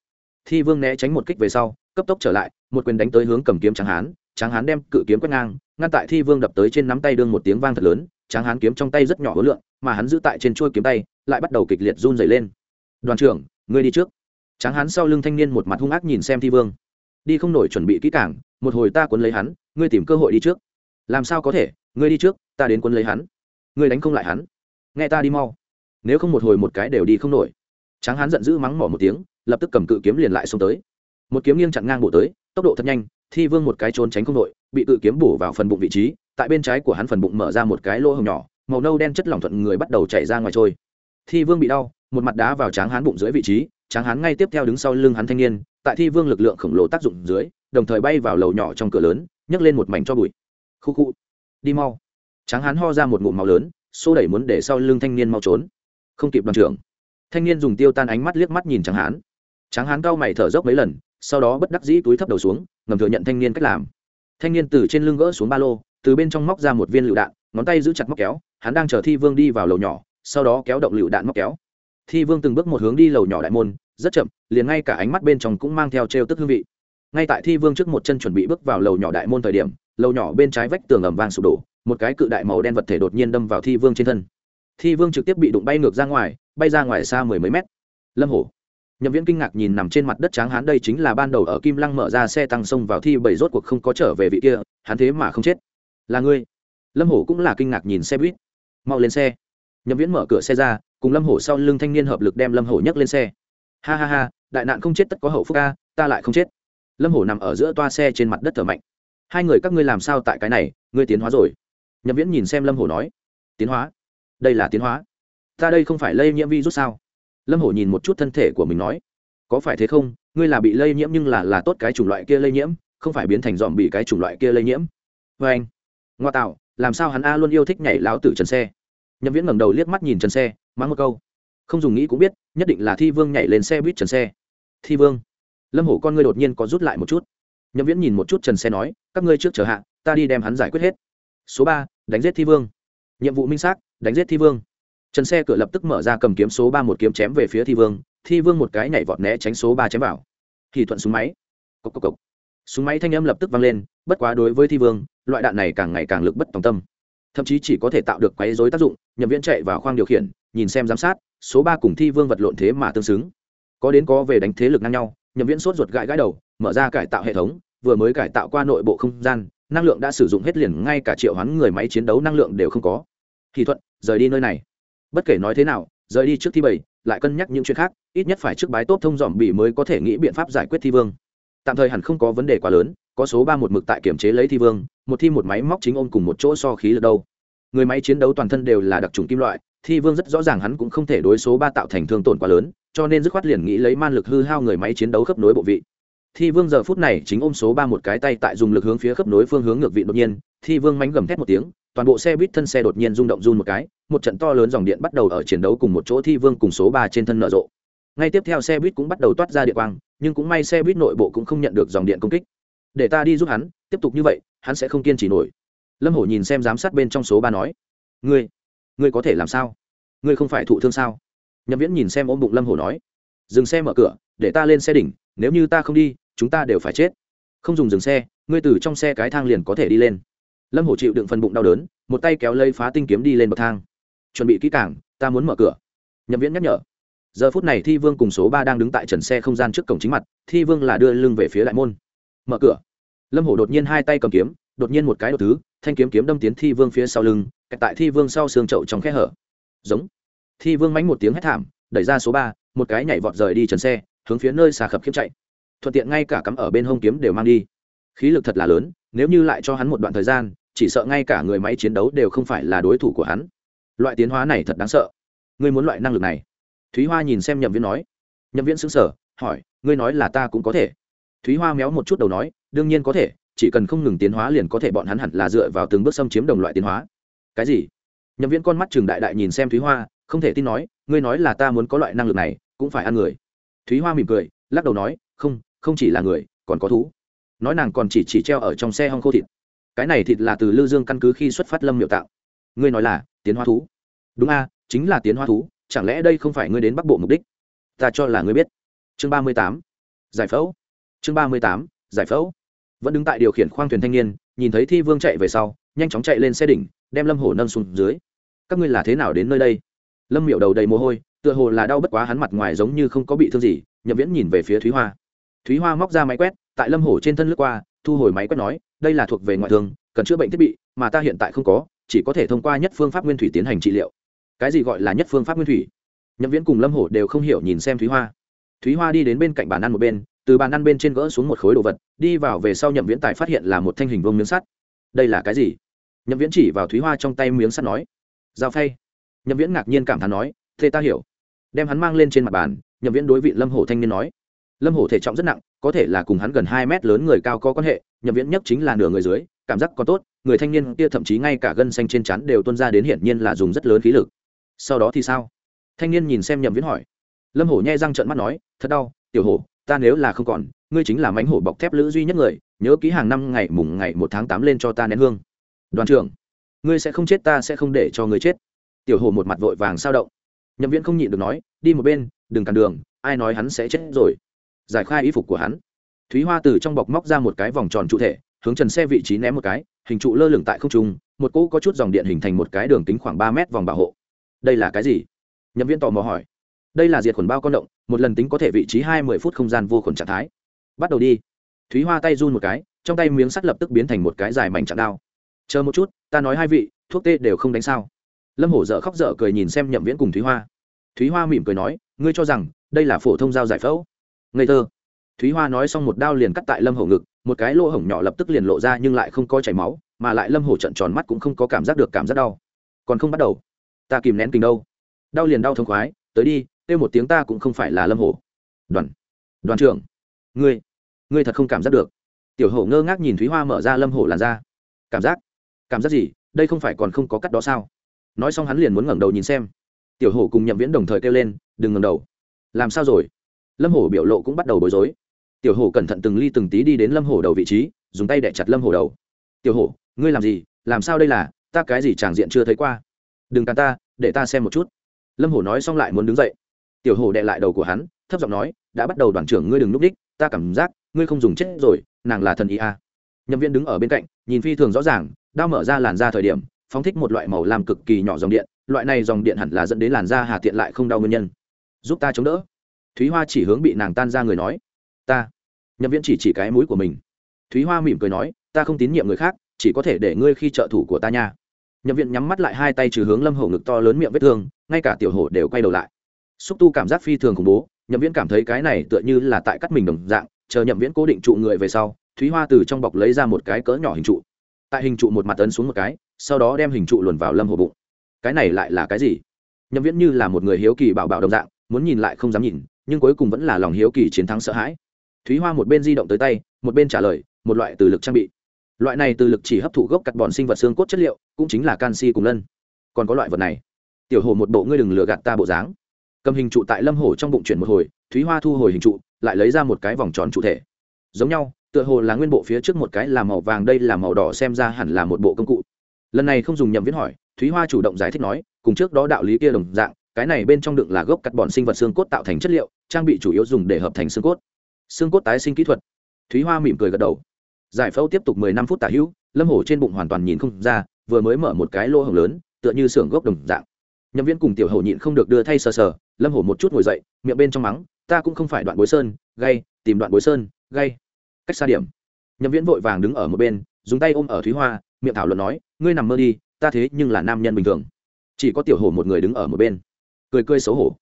Thi vương né tránh một kích về sau, cấp tốc trở lại, một quyền đánh tới hướng cầm kiếm tráng hán. Tráng hán đem cự kiếm quét ngang, ngăn tại thi vương đập tới trên nắm tay đương một tiếng vang thật lớn. Tráng hán kiếm trong tay rất nhỏ hối lượng mà hắn giữ tại trên chuôi kiếm tay lại bắt đầu kịch liệt run dày lên. Đoàn trưởng ngươi đi trước. Tráng hán sau lưng thanh niên một mặt hung ác nhìn xem thi vương. Đi không nổi chuẩn bị kỹ càng. một hồi ta cuốn lấy hắn ngươi tìm cơ hội đi trước. Làm sao có thể ngươi đi trước ta đến cuốn lấy hắn. Ngươi đánh không lại hắn. Nghe ta đi mau. Nếu không một hồi một cái đều đi không nổi. Tráng hán giận dữ mắng mỏ một tiếng lập tức cầm cự kiếm liền lại xông tới. Một kiếm nghiêng chặn ngang bộ tới tốc độ thật nhanh thi vương một cái trốn tránh không nổi, bị cự kiếm bổ vào phần bụng vị trí tại bên trái của hắn phần bụng mở ra một cái lỗ hồng nhỏ màu nâu đen chất lỏng thuận người bắt đầu chảy ra ngoài trôi thi vương bị đau, một mặt đá vào tráng hán bụng dưới vị trí, tráng hán ngay tiếp theo đứng sau lưng hắn thanh niên, tại thi vương lực lượng khổng lồ tác dụng dưới, đồng thời bay vào lầu nhỏ trong cửa lớn, nhấc lên một mảnh cho bụi. Khu khu, đi mau. Tráng hán ho ra một ngụm màu lớn, xô đẩy muốn để sau lưng thanh niên mau trốn. Không kịp đoàn trưởng. Thanh niên dùng tiêu tan ánh mắt liếc mắt nhìn tráng hán. Tráng hán cao mày thở dốc mấy lần, sau đó bất đắc dĩ túi thấp đầu xuống, ngầm thừa nhận thanh niên cách làm. Thanh niên từ trên lưng gỡ xuống ba lô, từ bên trong móc ra một viên lựu đạn, ngón tay giữ chặt móc kéo, hắn đang chờ thi vương đi vào lầu nhỏ sau đó kéo động lựu đạn móc kéo. Thi vương từng bước một hướng đi lầu nhỏ đại môn, rất chậm, liền ngay cả ánh mắt bên trong cũng mang theo trêu tức hương vị. Ngay tại thi vương trước một chân chuẩn bị bước vào lầu nhỏ đại môn thời điểm, lầu nhỏ bên trái vách tường ẩm vàng sụp đổ, một cái cự đại màu đen vật thể đột nhiên đâm vào thi vương trên thân. Thi vương trực tiếp bị đụng bay ngược ra ngoài, bay ra ngoài xa mười mấy mét. Lâm hổ. Nhậm viễn kinh ngạc nhìn nằm trên mặt đất tráng hán đây chính là ban đầu ở kim lăng mở ra xe tăng sông vào thi bảy rốt cuộc không có trở về vị kia, hắn thế mà không chết. Là ngươi. Lâm hổ cũng là kinh ngạc nhìn xe buýt. Mau lên xe nhậm viễn mở cửa xe ra, cùng lâm hổ sau lưng thanh niên hợp lực đem lâm hổ nhấc lên xe. Ha ha ha, đại nạn không chết tất có hậu phúc ca ta lại không chết. Lâm hổ nằm ở giữa toa xe trên mặt đất thở mạnh. Hai người các ngươi làm sao tại cái này, ngươi tiến hóa rồi. Nhậm viễn nhìn xem lâm hổ nói. Tiến hóa? Đây là tiến hóa. Ta đây không phải lây nhiễm vi rút sao? Lâm hổ nhìn một chút thân thể của mình nói. Có phải thế không? Ngươi là bị lây nhiễm nhưng là là tốt cái chủng loại kia lây nhiễm, không phải biến thành dòm bị cái chủng loại kia lây nhiễm. Vê anh ngoa tạo, làm sao hắn a luôn yêu thích nhảy láo tử trần xe? Nhậm viễn ngẩng đầu liếc mắt nhìn trần xe, mắng một câu. Không dùng nghĩ cũng biết, nhất định là thi vương nhảy lên xe buýt trần xe. Thi vương, lâm hổ con ngươi đột nhiên có rút lại một chút. Nhậm viễn nhìn một chút trần xe nói, các ngươi trước chờ hạ, ta đi đem hắn giải quyết hết. Số ba, đánh giết thi vương. Nhiệm vụ minh xác, đánh giết thi vương. Trần xe cửa lập tức mở ra cầm kiếm số ba một kiếm chém về phía thi vương thi vương một cái nhảy vọt né tránh số ba chém vào. Thì thuận súng máy. Cốc cốc cốc. súng máy thanh âm lập tức vang lên, bất quá đối với thi vương, loại đạn này càng ngày càng lực bất tòng tâm thậm chí chỉ có thể tạo được quấy dối tác dụng, nhậm viễn chạy vào khoang điều khiển, nhìn xem giám sát, số ba cùng thi vương vật lộn thế mà tương xứng. Có đến có về đánh thế lực ngang nhau, nhậm viễn sốt ruột gãi gãi đầu, mở ra cải tạo hệ thống, vừa mới cải tạo qua nội bộ không gian, năng lượng đã sử dụng hết liền, ngay cả triệu hoán người máy chiến đấu năng lượng đều không có. Thì thuận, rời đi nơi này. Bất kể nói thế nào, rời đi trước thi bảy, lại cân nhắc những chuyện khác, ít nhất phải trước bái tốt thông dòm bị mới có thể nghĩ biện pháp giải quyết thi vương. Tạm thời hẳn không có vấn đề quá lớn có số ba một mực tại kiểm chế lấy thi vương, một thi một máy móc chính ôm cùng một chỗ so khí lực đâu. Người máy chiến đấu toàn thân đều là đặc trùng kim loại, thi vương rất rõ ràng hắn cũng không thể đối số ba tạo thành thương tổn quá lớn, cho nên dứt khoát liền nghĩ lấy man lực hư hao người máy chiến đấu khớp nối bộ vị. Thi vương giờ phút này chính ôm số ba một cái tay tại dùng lực hướng phía khớp nối phương hướng ngược vị đột nhiên, thi vương mánh gầm thét một tiếng, toàn bộ xe buýt thân xe đột nhiên rung động run một cái, một trận to lớn dòng điện bắt đầu ở chiến đấu cùng một chỗ thi vương cùng số ba trên thân nở rộ. Ngay tiếp theo xe buýt cũng bắt đầu toát ra địa quang, nhưng cũng may xe buýt nội bộ cũng không nhận được dòng điện công kích để ta đi giúp hắn, tiếp tục như vậy, hắn sẽ không kiên trì nổi. Lâm hổ nhìn xem giám sát bên trong số ba nói, ngươi ngươi có thể làm sao? Ngươi không phải thụ thương sao? Nhậm viễn nhìn xem ôm bụng lâm hổ nói, dừng xe mở cửa, để ta lên xe đỉnh, nếu như ta không đi, chúng ta đều phải chết. Không dùng dừng xe, ngươi từ trong xe cái thang liền có thể đi lên. Lâm hổ chịu đựng phần bụng đau đớn, một tay kéo lây phá tinh kiếm đi lên bậc thang. Chuẩn bị kỹ cảng ta muốn mở cửa. Nhậm viễn nhắc nhở. Giờ phút này thi vương cùng số ba đang đứng tại trần xe không gian trước cổng chính mặt, thi vương là đưa lưng về phía đại môn mở cửa. Lâm hổ đột nhiên hai tay cầm kiếm, đột nhiên một cái đột thứ, thanh kiếm kiếm đâm tiến thi vương phía sau lưng, kẹt tại thi vương sau xương trậu trong khe hở. Giống. Thi vương mánh một tiếng hét thảm, đẩy ra số ba, một cái nhảy vọt rời đi trần xe, hướng phía nơi xà khập khiếp chạy. Thuận tiện ngay cả cắm ở bên hông kiếm đều mang đi. Khí lực thật là lớn, nếu như lại cho hắn một đoạn thời gian, chỉ sợ ngay cả người máy chiến đấu đều không phải là đối thủ của hắn. Loại tiến hóa này thật đáng sợ. Ngươi muốn loại năng lực này? Thúy hoa nhìn xem nhậm viễn nói. Nhậm viễn xứng sở hỏi, ngươi nói là ta cũng có thể thúy hoa méo một chút đầu nói, đương nhiên có thể, chỉ cần không ngừng tiến hóa liền có thể bọn hắn hẳn là dựa vào từng bước xâm chiếm đồng loại tiến hóa. Cái gì? Nhậm viễn con mắt trường đại đại nhìn xem thúy hoa, không thể tin nói, ngươi nói là ta muốn có loại năng lực này, cũng phải ăn người. Thúy hoa mỉm cười, lắc đầu nói, không không chỉ là người, còn có thú. Nói nàng còn chỉ chỉ treo ở trong xe hong khô thịt. Cái này thịt là từ lư dương căn cứ khi xuất phát lâm miệu tạo. Ngươi nói là, tiến hóa thú. Đúng a, chính là tiến hóa thú, chẳng lẽ đây không phải ngươi đến bắc bộ mục đích? Ta cho là ngươi biết. Chương ba mươi tám. Giải phẫu chương ba mươi tám, giải phẫu. Vẫn đứng tại điều khiển khoang thuyền thanh niên, nhìn thấy thi vương chạy về sau, nhanh chóng chạy lên xe đỉnh, đem lâm hổ nâng xuống dưới. Các ngươi là thế nào đến nơi đây? Lâm miệu đầu đầy mồ hôi, tựa hồ là đau bất quá hắn mặt ngoài giống như không có bị thương gì, nhậm viễn nhìn về phía thúy hoa. Thúy hoa móc ra máy quét, tại lâm hổ trên thân lướt qua, thu hồi máy quét nói, đây là thuộc về ngoại thương, cần chữa bệnh thiết bị, mà ta hiện tại không có, chỉ có thể thông qua nhất phương pháp nguyên thủy tiến hành trị liệu. Cái gì gọi là nhất phương pháp nguyên thủy? Nhậm viễn cùng lâm hổ đều không hiểu nhìn xem thúy hoa. Thúy hoa đi đến bên cạnh bàn ăn một bên từ bàn ăn bên trên gỡ xuống một khối đồ vật, đi vào về sau nhậm viễn tài phát hiện là một thanh hình vông miếng sắt. Đây là cái gì? Nhậm viễn chỉ vào thúy hoa trong tay miếng sắt nói dao phay. Nhậm viễn ngạc nhiên cảm thán nói, thế ta hiểu. Đem hắn mang lên trên mặt bàn, nhậm viễn đối vị lâm hổ thanh niên nói, lâm hổ thể trọng rất nặng, có thể là cùng hắn gần hai mét lớn người cao có quan hệ, nhậm viễn nhất chính là nửa người dưới, cảm giác còn tốt, người thanh niên kia thậm chí ngay cả gân xanh trên chắn đều tuân ra đến hiển nhiên là dùng rất lớn khí lực. Sau đó thì sao? Thanh niên nhìn xem nhậm viễn hỏi. Lâm hổ nhai răng trợn mắt nói, thật đau, tiểu hổ ta nếu là không còn, ngươi chính là mánh hổ bọc thép lữ duy nhất người, nhớ ký hàng năm ngày mùng ngày một tháng tám lên cho ta nén hương. Đoàn trưởng, ngươi sẽ không chết, ta sẽ không để cho ngươi chết. Tiểu hồ một mặt vội vàng sao động. Nhậm viễn không nhịn được nói, đi một bên, đừng cản đường, ai nói hắn sẽ chết rồi. Giải khai y phục của hắn. Thúy hoa từ trong bọc móc ra một cái vòng tròn trụ thể, hướng trần xe vị trí ném một cái, hình trụ lơ lửng tại không trung, một cỗ có chút dòng điện hình thành một cái đường kính khoảng ba mét vòng bảo hộ. Đây là cái gì? Nhậm Viễn tò mò hỏi đây là diệt khuẩn bao con động, một lần tính có thể vị trí hai mươi phút không gian vô khuẩn trạng thái. Bắt đầu đi. Thúy hoa tay run một cái, trong tay miếng sắt lập tức biến thành một cái dài mảnh chạm đao. Chờ một chút, ta nói hai vị, thuốc tê đều không đánh sao. Lâm hổ dở khóc dở cười nhìn xem nhậm viễn cùng thúy hoa. Thúy hoa mỉm cười nói, ngươi cho rằng, đây là phổ thông dao giải phẫu. Ngây thơ. Thúy hoa nói xong một đao liền cắt tại lâm hổ ngực, một cái lỗ hổng nhỏ lập tức liền lộ ra nhưng lại không có chảy máu, mà lại lâm hổ trận tròn mắt cũng không có cảm giác được cảm giác đau. Còn không bắt đầu. Ta kìm nén tình đâu. Đau liền đau thông khoái, tới đi kêu một tiếng ta cũng không phải là lâm hổ. Đoàn đoàn trưởng, ngươi ngươi thật không cảm giác được. Tiểu hổ ngơ ngác nhìn thúy hoa mở ra lâm hổ làn ra cảm giác cảm giác gì? Đây không phải còn không có cắt đó sao? Nói xong hắn liền muốn ngẩng đầu nhìn xem. Tiểu hổ cùng nhậm viễn đồng thời kêu lên, đừng ngẩng đầu. Làm sao rồi? Lâm hổ biểu lộ cũng bắt đầu bối rối. Tiểu hổ cẩn thận từng ly từng tí đi đến lâm hổ đầu vị trí, dùng tay đẻ chặt lâm hổ đầu. Tiểu hổ, ngươi làm gì? Làm sao đây là? Ta cái gì tràng diện chưa thấy qua. Đừng càn ta, để ta xem một chút. Lâm hổ nói xong lại muốn đứng dậy tiểu hổ đệ lại đầu của hắn, thấp giọng nói, đã bắt đầu đoàn trưởng ngươi đừng núp đích, ta cảm giác ngươi không dùng chết rồi, nàng là thần ý a. À. nhậm viên đứng ở bên cạnh, nhìn phi thường rõ ràng, đao mở ra làn da thời điểm, phóng thích một loại màu làm cực kỳ nhỏ dòng điện, loại này dòng điện hẳn là dẫn đến làn da hà tiện lại không đau nguyên nhân. Giúp ta chống đỡ. Thúy hoa chỉ hướng bị nàng tan ra người nói, ta. Nhậm viễn chỉ chỉ cái mũi của mình. Thúy hoa mỉm cười nói, ta không tín nhiệm người khác, chỉ có thể để ngươi khi trợ thủ của ta nha. Nhậm viện nhắm mắt lại hai tay trừ hướng lâm hổ ngực to lớn miệng vết thương, ngay cả tiểu hổ đều quay đầu lại xúc tu cảm giác phi thường khủng bố, nhậm viễn cảm thấy cái này tựa như là tại cắt mình đồng dạng, chờ nhậm viễn cố định trụ người về sau, thúy hoa từ trong bọc lấy ra một cái cỡ nhỏ hình trụ. Tại hình trụ một mặt tấn xuống một cái, sau đó đem hình trụ luồn vào lâm hổ bụng. Cái này lại là cái gì? Nhậm viễn như là một người hiếu kỳ bảo bảo đồng dạng, muốn nhìn lại không dám nhìn, nhưng cuối cùng vẫn là lòng hiếu kỳ chiến thắng sợ hãi. Thúy hoa một bên di động tới tay, một bên trả lời, một loại từ lực trang bị. Loại này từ lực chỉ hấp thụ gốc cặt bọn sinh vật xương cốt chất liệu, cũng chính là canxi cùng lân. Còn có loại vật này. Tiểu hồ một bộ ngươi đừng lừa gạt ta bộ dáng cầm hình trụ tại lâm hồ trong bụng chuyển một hồi, thúy hoa thu hồi hình trụ, lại lấy ra một cái vòng tròn trụ thể. Giống nhau, tựa hồ là nguyên bộ phía trước một cái là màu vàng, đây là màu đỏ, xem ra hẳn là một bộ công cụ. Lần này không dùng nhầm viết hỏi, thúy hoa chủ động giải thích nói, cùng trước đó đạo lý kia đồng dạng, cái này bên trong đựng là gốc cắt bọn sinh vật xương cốt tạo thành chất liệu, trang bị chủ yếu dùng để hợp thành xương cốt. Xương cốt tái sinh kỹ thuật. Thúy hoa mỉm cười gật đầu. Giải phẫu tiếp tục mười năm phút tả hữu, lâm hổ trên bụng hoàn toàn nhìn không ra, vừa mới mở một cái lô hồng lớn, tựa như xưởng gốc đồng dạng. Nhậm viên cùng tiểu hậu nhịn không được đưa thay sờ sờ lâm hổ một chút ngồi dậy, miệng bên trong mắng, ta cũng không phải đoạn bối sơn, gay, tìm đoạn bối sơn, gay. Cách xa điểm. Nhậm Viễn vội vàng đứng ở một bên, dùng tay ôm ở thúy hoa, miệng thảo luận nói, ngươi nằm mơ đi, ta thế nhưng là nam nhân bình thường. Chỉ có tiểu hổ một người đứng ở một bên. Cười cười xấu hổ.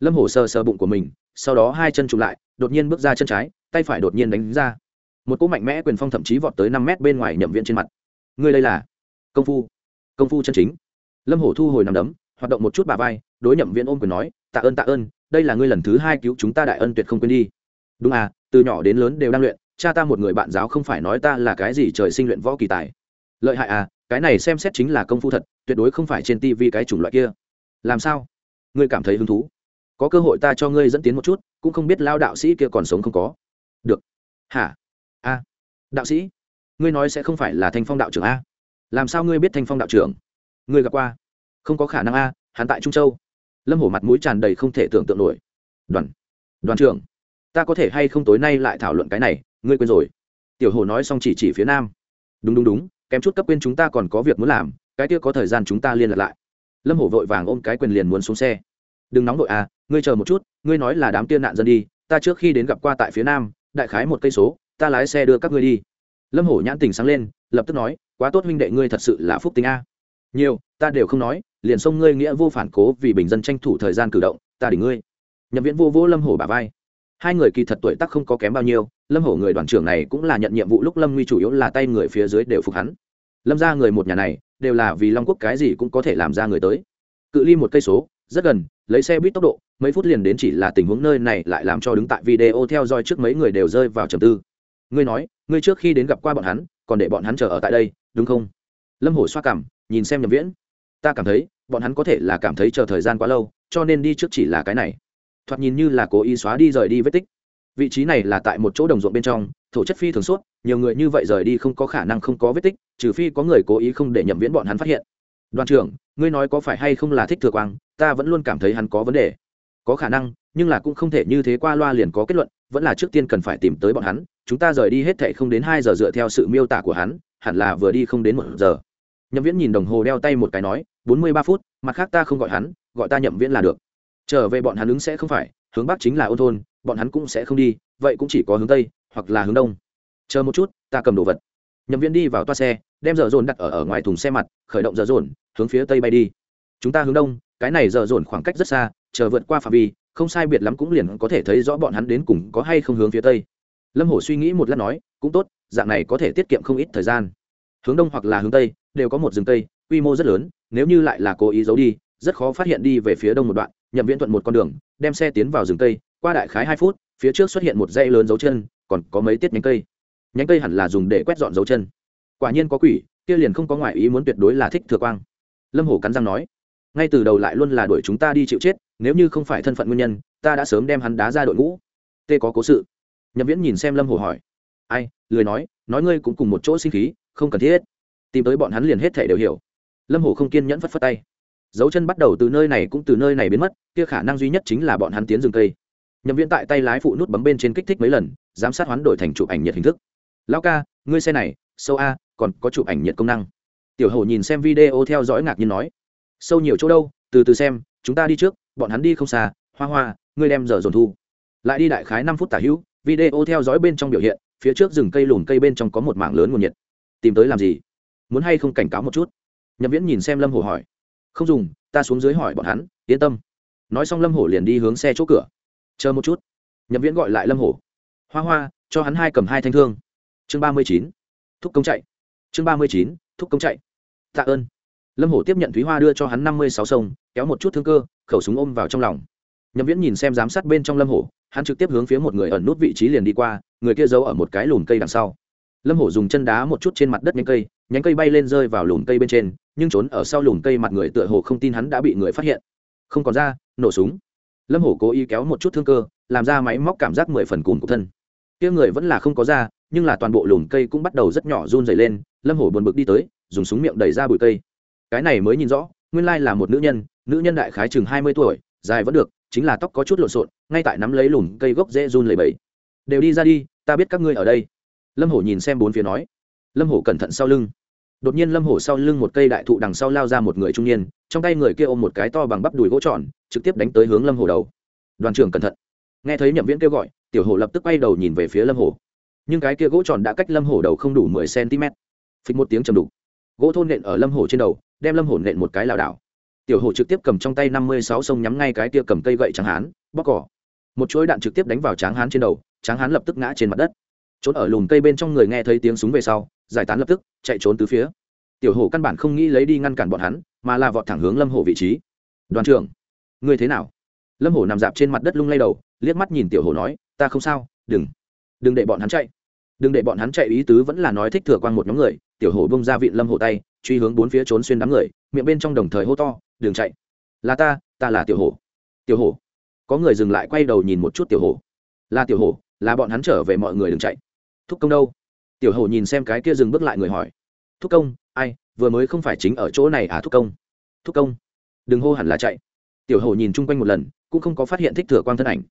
Lâm hổ sờ sờ bụng của mình, sau đó hai chân chụm lại, đột nhiên bước ra chân trái, tay phải đột nhiên đánh ra. Một cỗ mạnh mẽ quyền phong thậm chí vọt tới năm mét bên ngoài nhậm Viễn trên mặt. Ngươi đây là công phu công phu chân chính. Lâm hổ thu hồi nằm đấm, hoạt động một chút bà vai đối nhậm viện ôm quyền nói, tạ ơn tạ ơn, đây là ngươi lần thứ hai cứu chúng ta đại ân tuyệt không quên đi. Đúng à từ nhỏ đến lớn đều đang luyện, cha ta một người bạn giáo không phải nói ta là cái gì trời sinh luyện võ kỳ tài. Lợi hại à cái này xem xét chính là công phu thật, tuyệt đối không phải trên tivi cái chủng loại kia. Làm sao? Ngươi cảm thấy hứng thú? Có cơ hội ta cho ngươi dẫn tiến một chút, cũng không biết lao đạo sĩ kia còn sống không có. Được. Hả? A, đạo sĩ? Ngươi nói sẽ không phải là thanh phong đạo trưởng a? Làm sao ngươi biết thanh phong đạo trưởng? Ngươi gặp qua? Không có khả năng a, hắn tại trung châu lâm hổ mặt mũi tràn đầy không thể tưởng tượng nổi. Đoàn đoàn trưởng, ta có thể hay không tối nay lại thảo luận cái này, ngươi quên rồi. Tiểu hồ nói xong chỉ chỉ phía nam. Đúng đúng đúng, kém chút cấp quên chúng ta còn có việc muốn làm, cái kia có thời gian chúng ta liên lạc lại. Lâm hổ vội vàng ôm cái quyền liền muốn xuống xe. Đừng nóng vội à ngươi chờ một chút, ngươi nói là đám tiên nạn dân đi, ta trước khi đến gặp qua tại phía nam, đại khái một cây số, ta lái xe đưa các ngươi đi. Lâm hổ nhãn tình sáng lên, lập tức nói, quá tốt huynh đệ ngươi thật sự là phúc tính a. Nhiều, ta đều không nói liền xông ngươi nghĩa vô phản cố vì bình dân tranh thủ thời gian cử động, ta đỉnh ngươi. Nhậm viễn vô vô lâm hổ bà vai. Hai người kỳ thật tuổi tác không có kém bao nhiêu, lâm hổ người đoàn trưởng này cũng là nhận nhiệm vụ lúc lâm nguy chủ yếu là tay người phía dưới đều phục hắn. Lâm ra người một nhà này, đều là vì long quốc cái gì cũng có thể làm ra người tới. Cự ly một cây số, rất gần, lấy xe buýt tốc độ, mấy phút liền đến chỉ là tình huống nơi này lại làm cho đứng tại video theo dõi trước mấy người đều rơi vào trầm tư. Ngươi nói, ngươi trước khi đến gặp qua bọn hắn, còn để bọn hắn chờ ở tại đây, đúng không? Lâm hổ xoa cảm, nhìn xem nhậm viễn. Ta cảm thấy bọn hắn có thể là cảm thấy chờ thời gian quá lâu, cho nên đi trước chỉ là cái này. Thoạt nhìn như là cố ý xóa đi rời đi vết tích. Vị trí này là tại một chỗ đồng ruộng bên trong, thổ chất phi thường suốt nhiều người như vậy rời đi không có khả năng không có vết tích, trừ phi có người cố ý không để nhậm viễn bọn hắn phát hiện. Đoàn trưởng, ngươi nói có phải hay không là thích thừa quang, ta vẫn luôn cảm thấy hắn có vấn đề. Có khả năng, nhưng là cũng không thể như thế qua loa liền có kết luận, vẫn là trước tiên cần phải tìm tới bọn hắn, chúng ta rời đi hết thệ không đến hai giờ dựa theo sự miêu tả của hắn, hẳn là vừa đi không đến một giờ. Nhậm viễn nhìn đồng hồ đeo tay một cái nói bốn mươi ba phút mặt khác ta không gọi hắn gọi ta nhậm viễn là được. Trở về bọn hắn ứng sẽ không phải hướng bắc chính là ôn thôn bọn hắn cũng sẽ không đi vậy cũng chỉ có hướng tây hoặc là hướng đông. Chờ một chút ta cầm đồ vật. Nhậm viễn đi vào toa xe đem dở dồn đặt ở, ở ngoài thùng xe mặt khởi động dở dồn hướng phía tây bay đi. Chúng ta hướng đông cái này dở dồn khoảng cách rất xa chờ vượt qua phạm vi không sai biệt lắm cũng liền có thể thấy rõ bọn hắn đến cùng có hay không hướng phía tây. Lâm hổ suy nghĩ một lát nói cũng tốt dạng này có thể tiết kiệm không ít thời gian. Hướng đông hoặc là hướng tây đều có một rừng tây quy mô rất lớn nếu như lại là cố ý giấu đi, rất khó phát hiện đi về phía đông một đoạn, nhậm viễn thuận một con đường, đem xe tiến vào rừng tây qua đại khái hai phút, phía trước xuất hiện một dây lớn dấu chân, còn có mấy tiết nhánh cây. Nhánh cây hẳn là dùng để quét dọn dấu chân. Quả nhiên có quỷ, kia liền không có ngoại ý muốn tuyệt đối là thích thừa quang. Lâm hổ cắn răng nói, ngay từ đầu lại luôn là đuổi chúng ta đi chịu chết, nếu như không phải thân phận nguyên nhân, ta đã sớm đem hắn đá ra đội ngũ. Tê có cố sự. Nhậm viễn nhìn xem lâm hổ hỏi, ai? Lười nói nói ngươi cũng cùng một chỗ sinh khí, không cần thiết. Tìm tới bọn hắn liền hết thể đều hiểu lâm hổ không kiên nhẫn phất phất tay. Dấu chân bắt đầu từ nơi này cũng từ nơi này biến mất, kia khả năng duy nhất chính là bọn hắn tiến rừng cây. Nhậm viễn tại tay lái phụ nút bấm bên trên kích thích mấy lần, giám sát hoán đổi thành chụp ảnh nhiệt hình thức. Lao ca, ngươi xe này, sâu a, còn có chụp ảnh nhiệt công năng. Tiểu hổ nhìn xem video theo dõi ngạc nhiên nói. Sâu nhiều chỗ đâu, từ từ xem, chúng ta đi trước, bọn hắn đi không xa, hoa hoa, ngươi đem giờ dồn thu. Lại đi đại khái năm phút tả hữu, video theo dõi bên trong biểu hiện, phía trước rừng cây lùn cây bên trong có một mảng lớn nguồn nhiệt. Tìm tới làm gì? Muốn hay không cảnh cáo một chút? Nhậm viễn nhìn xem lâm hổ hỏi. Không dùng, ta xuống dưới hỏi bọn hắn, yên tâm. Nói xong lâm hổ liền đi hướng xe chỗ cửa. Chờ một chút. Nhậm viễn gọi lại lâm hổ. Hoa hoa, cho hắn hai cầm hai thanh thương. Chương ba mươi chín. Thúc công chạy. Chương ba mươi chín, thúc công chạy. Tạ ơn. Lâm hổ tiếp nhận thúy hoa đưa cho hắn năm mươi sáu sông, kéo một chút thương cơ, khẩu súng ôm vào trong lòng. Nhậm viễn nhìn xem giám sát bên trong lâm hổ, hắn trực tiếp hướng phía một người ẩn nút vị trí liền đi qua, người kia giấu ở một cái lùm cây đằng sau. Lâm hổ dùng chân đá một chút trên mặt đất nhánh cây nhánh cây bay lên rơi vào lùm cây bên trên, nhưng trốn ở sau lùm cây mặt người tựa hồ không tin hắn đã bị người phát hiện. Không còn ra, nổ súng. Lâm hổ cố ý kéo một chút thương cơ, làm ra máy móc cảm giác mười phần cùng của thân. Kia người vẫn là không có ra, nhưng là toàn bộ lùm cây cũng bắt đầu rất nhỏ run dày lên, lâm hổ buồn bực đi tới, dùng súng miệng đẩy ra bụi cây. Cái này mới nhìn rõ, nguyên lai là một nữ nhân nữ nhân đại khái chừng hai mươi tuổi, dài vẫn được, chính là tóc có chút lộn xộn, ngay tại nắm lấy lùm cây gốc dễ run lầy bẫy đều đi ra đi, ta biết các ngươi ở đây. Lâm hổ nhìn xem bốn phía nói lâm hổ cẩn thận sau lưng. Đột nhiên lâm hổ sau lưng một cây đại thụ đằng sau lao ra một người trung niên, trong tay người kia ôm một cái to bằng bắp đùi gỗ tròn, trực tiếp đánh tới hướng lâm hổ đầu. Đoàn trưởng cẩn thận. Nghe thấy nhậm viễn kêu gọi, tiểu hổ lập tức quay đầu nhìn về phía lâm hổ. Nhưng cái kia gỗ tròn đã cách lâm hổ đầu không đủ mười cm. Phịch một tiếng chầm đục. Gỗ thôn nện ở lâm hổ trên đầu, đem lâm hổ nện một cái lảo đảo. Tiểu hổ trực tiếp cầm trong tay năm mươi sáu sông nhắm ngay cái kia cầm cây gậy trắng hán, bóc cỏ. Một chuỗi đạn trực tiếp đánh vào tráng hán trên đầu, tráng hán lập tức ngã trên mặt đất trốn ở lùm cây bên trong người nghe thấy tiếng súng về sau, giải tán lập tức, chạy trốn từ phía. Tiểu hổ căn bản không nghĩ lấy đi ngăn cản bọn hắn, mà là vọt thẳng hướng lâm hổ vị trí. Đoàn trưởng, ngươi thế nào? Lâm hổ nằm dạp trên mặt đất lung lay đầu, liếc mắt nhìn tiểu hổ nói, ta không sao, đừng đừng để bọn hắn chạy. Đừng để bọn hắn chạy, ý tứ vẫn là nói thích thừa quan một nhóm người. Tiểu hổ bông ra vị lâm hổ tay, truy hướng bốn phía trốn xuyên đám người, miệng bên trong đồng thời hô to đường chạy. Là ta ta là tiểu hổ. Tiểu hổ. Có người dừng lại quay đầu nhìn một chút tiểu hổ. Là tiểu hổ, là bọn hắn trở về mọi người đừng chạy thúc công đâu? Tiểu hổ nhìn xem cái kia dừng bước lại người hỏi. Thúc công, ai, vừa mới không phải chính ở chỗ này à thúc công? Thúc công, đừng hô hẳn là chạy. Tiểu hổ nhìn chung quanh một lần, cũng không có phát hiện thích thừa quang thân ảnh.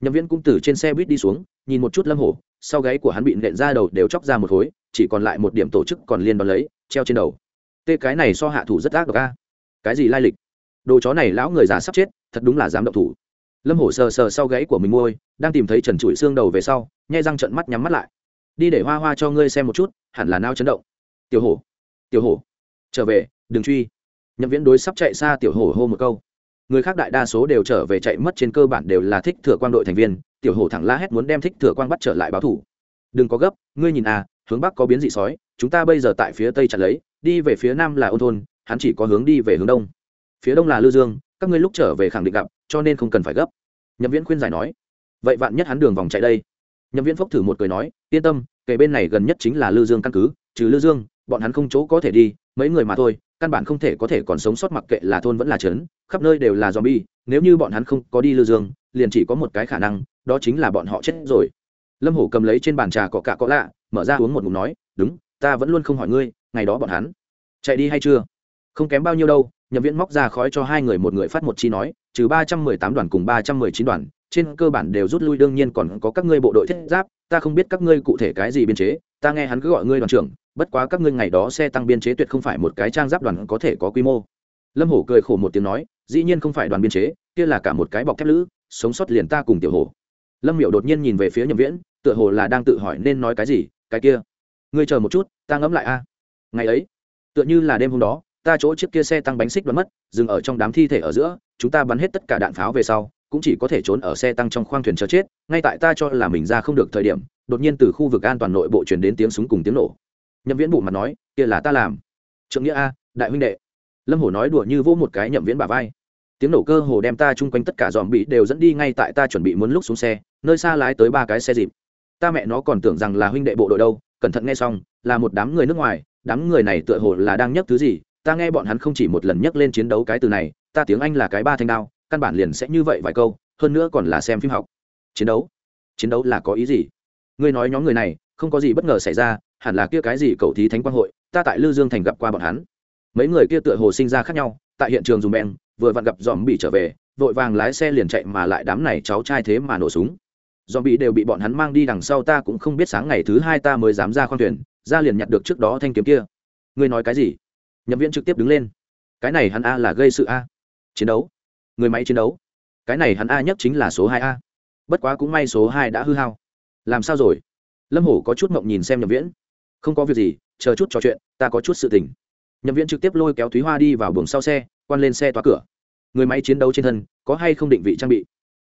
Nhậm viễn cũng từ trên xe buýt đi xuống, nhìn một chút lâm hổ, sau gáy của hắn bị nện ra đầu đều chóc ra một khối, chỉ còn lại một điểm tổ chức còn liên đón lấy, treo trên đầu. Tê cái này so hạ thủ rất ác độc a. Cái gì lai lịch? Đồ chó này lão người già sắp chết, thật đúng là dám động thủ. Lâm hổ sờ sờ sau gáy của mình môi, đang tìm thấy trần trụi xương đầu về sau, nhai răng trận mắt nhắm mắt lại đi để hoa hoa cho ngươi xem một chút, hẳn là nao chấn động. Tiểu hổ tiểu hổ, trở về, đừng truy. Nhậm viễn đối sắp chạy xa tiểu hổ hô một câu. Người khác đại đa số đều trở về chạy mất trên cơ bản đều là thích thừa quang đội thành viên, tiểu hổ thẳng la hét muốn đem thích thừa quang bắt trở lại báo thủ. Đừng có gấp, ngươi nhìn à hướng bắc có biến dị sói, chúng ta bây giờ tại phía tây chặt lấy, đi về phía nam là ôn thôn, hắn chỉ có hướng đi về hướng đông. Phía đông là lư dương, các ngươi lúc trở về khẳng định gặp, cho nên không cần phải gấp. Nhậm viễn khuyên giải nói. Vậy vạn nhất hắn đường vòng chạy đây nhậm viễn phốc thử một cười nói, yên tâm kể bên này gần nhất chính là lư dương căn cứ, trừ lư dương, bọn hắn không chỗ có thể đi, mấy người mà thôi, căn bản không thể có thể còn sống sót mặc kệ là thôn vẫn là trấn, khắp nơi đều là zombie, nếu như bọn hắn không có đi lư dương, liền chỉ có một cái khả năng, đó chính là bọn họ chết rồi. Lâm hổ cầm lấy trên bàn trà cọ cạ cọ lạ, mở ra uống một ngụm nói, đúng, ta vẫn luôn không hỏi ngươi, ngày đó bọn hắn chạy đi hay chưa? Không kém bao nhiêu đâu. Nhậm viễn móc ra khói cho hai người, một người phát một chi nói, trừ ba trăm mười tám đoàn cùng ba trăm mười chín đoàn trên cơ bản đều rút lui, đương nhiên còn có các ngươi bộ đội thiết giáp, ta không biết các ngươi cụ thể cái gì biên chế, ta nghe hắn cứ gọi ngươi đoàn trưởng, bất quá các ngươi ngày đó xe tăng biên chế tuyệt không phải một cái trang giáp đoàn có thể có quy mô. Lâm hổ cười khổ một tiếng nói, dĩ nhiên không phải đoàn biên chế, kia là cả một cái bọc thép lữ, sống sót liền ta cùng tiểu hổ. Lâm miểu đột nhiên nhìn về phía nhậm viễn, tựa hồ là đang tự hỏi nên nói cái gì, cái kia. Ngươi chờ một chút, ta ngẫm lại a. Ngày ấy, tựa như là đêm hôm đó, ta chỗ chiếc kia xe tăng bánh xích đoán mất, dừng ở trong đám thi thể ở giữa, chúng ta bắn hết tất cả đạn pháo về sau cũng chỉ có thể trốn ở xe tăng trong khoang thuyền chờ chết, ngay tại ta cho là mình ra không được thời điểm, đột nhiên từ khu vực an toàn nội bộ chuyển đến tiếng súng cùng tiếng nổ. Nhậm viễn bụ mặt nói, kia là ta làm. Trượng nghĩa a, đại huynh đệ. Lâm hổ nói đùa như vỗ một cái nhậm viễn bà vai. Tiếng nổ cơ hồ đem ta chung quanh tất cả dòm bị đều dẫn đi ngay tại ta chuẩn bị muốn lúc xuống xe, nơi xa lái tới ba cái xe dịp. Ta mẹ nó còn tưởng rằng là huynh đệ bộ đội đâu, cẩn thận nghe xong, là một đám người nước ngoài, đám người này tựa hồ là đang nhắc thứ gì, ta nghe bọn hắn không chỉ một lần nhắc lên chiến đấu cái từ này, ta tiếng anh là cái ba thanh đao căn bản liền sẽ như vậy vài câu, hơn nữa còn là xem phim học. Chiến đấu? Chiến đấu là có ý gì? Ngươi nói nhóm người này, không có gì bất ngờ xảy ra, hẳn là kia cái gì cầu thí thánh quang hội, ta tại lư dương thành gặp qua bọn hắn. Mấy người kia tựa hồ sinh ra khác nhau, tại hiện trường dùng bèn vừa vặn gặp dòm bị trở về, vội vàng lái xe liền chạy mà lại đám này cháu trai thế mà nổ súng. Dòm bị đều bị bọn hắn mang đi đằng sau ta cũng không biết sáng ngày thứ hai ta mới dám ra khoang thuyền, ra liền nhặt được trước đó thanh kiếm kia. Ngươi nói cái gì? Nhậm viện trực tiếp đứng lên. Cái này hắn a là gây sự a. Chiến đấu? Người máy chiến đấu. Cái này hắn a nhất chính là số hai a. Bất quá cũng may số hai đã hư hao. Làm sao rồi? Lâm hổ có chút mộng nhìn xem nhậm viễn. Không có việc gì, chờ chút trò chuyện, ta có chút sự tình. Nhậm viễn trực tiếp lôi kéo thúy hoa đi vào buồng sau xe, quan lên xe toa cửa. Người máy chiến đấu trên thân, có hay không định vị trang bị?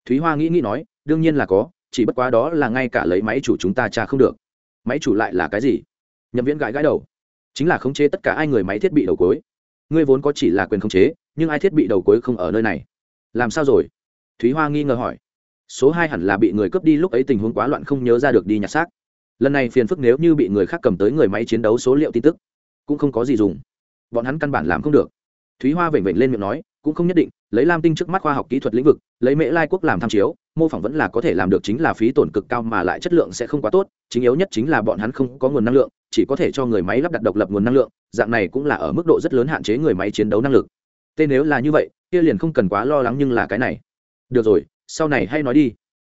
Thúy hoa nghĩ nghĩ nói, đương nhiên là có, chỉ bất quá đó là ngay cả lấy máy chủ chúng ta tra không được. Máy chủ lại là cái gì? Nhậm viễn gãi gãi đầu. Chính là khống chế tất cả ai người máy thiết bị đầu cuối. Ngươi vốn có chỉ là quyền khống chế, nhưng ai thiết bị đầu cuối không ở nơi này? Làm sao rồi? Thúy hoa nghi ngờ hỏi. Số hai hẳn là bị người cướp đi, lúc ấy tình huống quá loạn, không nhớ ra được đi nhặt xác. Lần này phiền phức nếu như bị người khác cầm tới người máy chiến đấu số liệu tin tức, cũng không có gì dùng. Bọn hắn căn bản làm không được. Thúy hoa vểnh vểnh lên miệng nói, cũng không nhất định, lấy lam tinh trước mắt khoa học kỹ thuật lĩnh vực, lấy mễ lai quốc làm tham chiếu, mô phỏng vẫn là có thể làm được chính là phí tổn cực cao mà lại chất lượng sẽ không quá tốt, chính yếu nhất chính là bọn hắn không có nguồn năng lượng, chỉ có thể cho người máy lắp đặt độc lập nguồn năng lượng, dạng này cũng là ở mức độ rất lớn hạn chế người máy chiến đấu năng lực. Tên nếu là như vậy kia liền không cần quá lo lắng nhưng là cái này. Được rồi, sau này hay nói đi.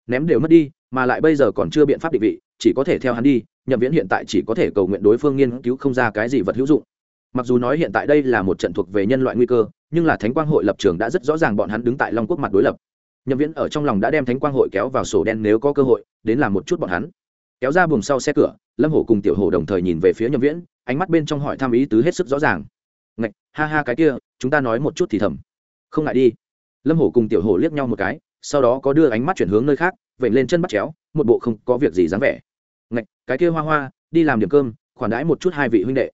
Ném đều mất đi, mà lại bây giờ còn chưa biện pháp định vị, chỉ có thể theo hắn đi, nhậm viễn hiện tại chỉ có thể cầu nguyện đối phương nghiên cứu không ra cái gì vật hữu dụng. Mặc dù nói hiện tại đây là một trận thuộc về nhân loại nguy cơ, nhưng là thánh quang hội lập trường đã rất rõ ràng bọn hắn đứng tại long quốc mặt đối lập. Nhậm viễn ở trong lòng đã đem thánh quang hội kéo vào sổ đen nếu có cơ hội, đến làm một chút bọn hắn. Kéo ra buồng sau xe cửa, lâm hổ cùng tiểu hổ đồng thời nhìn về phía nhậm viễn, ánh mắt bên trong hỏi tham ý tứ hết sức rõ ràng. Ngạch, ha ha cái kia, chúng ta nói một chút thì thầm không ngại đi. Lâm hổ cùng tiểu hổ liếc nhau một cái, sau đó có đưa ánh mắt chuyển hướng nơi khác vậy lên chân bắt chéo, một bộ không có việc gì dáng vẻ. Ngạch, cái kia hoa hoa, đi làm điểm cơm, khoản đãi một chút hai vị huynh đệ.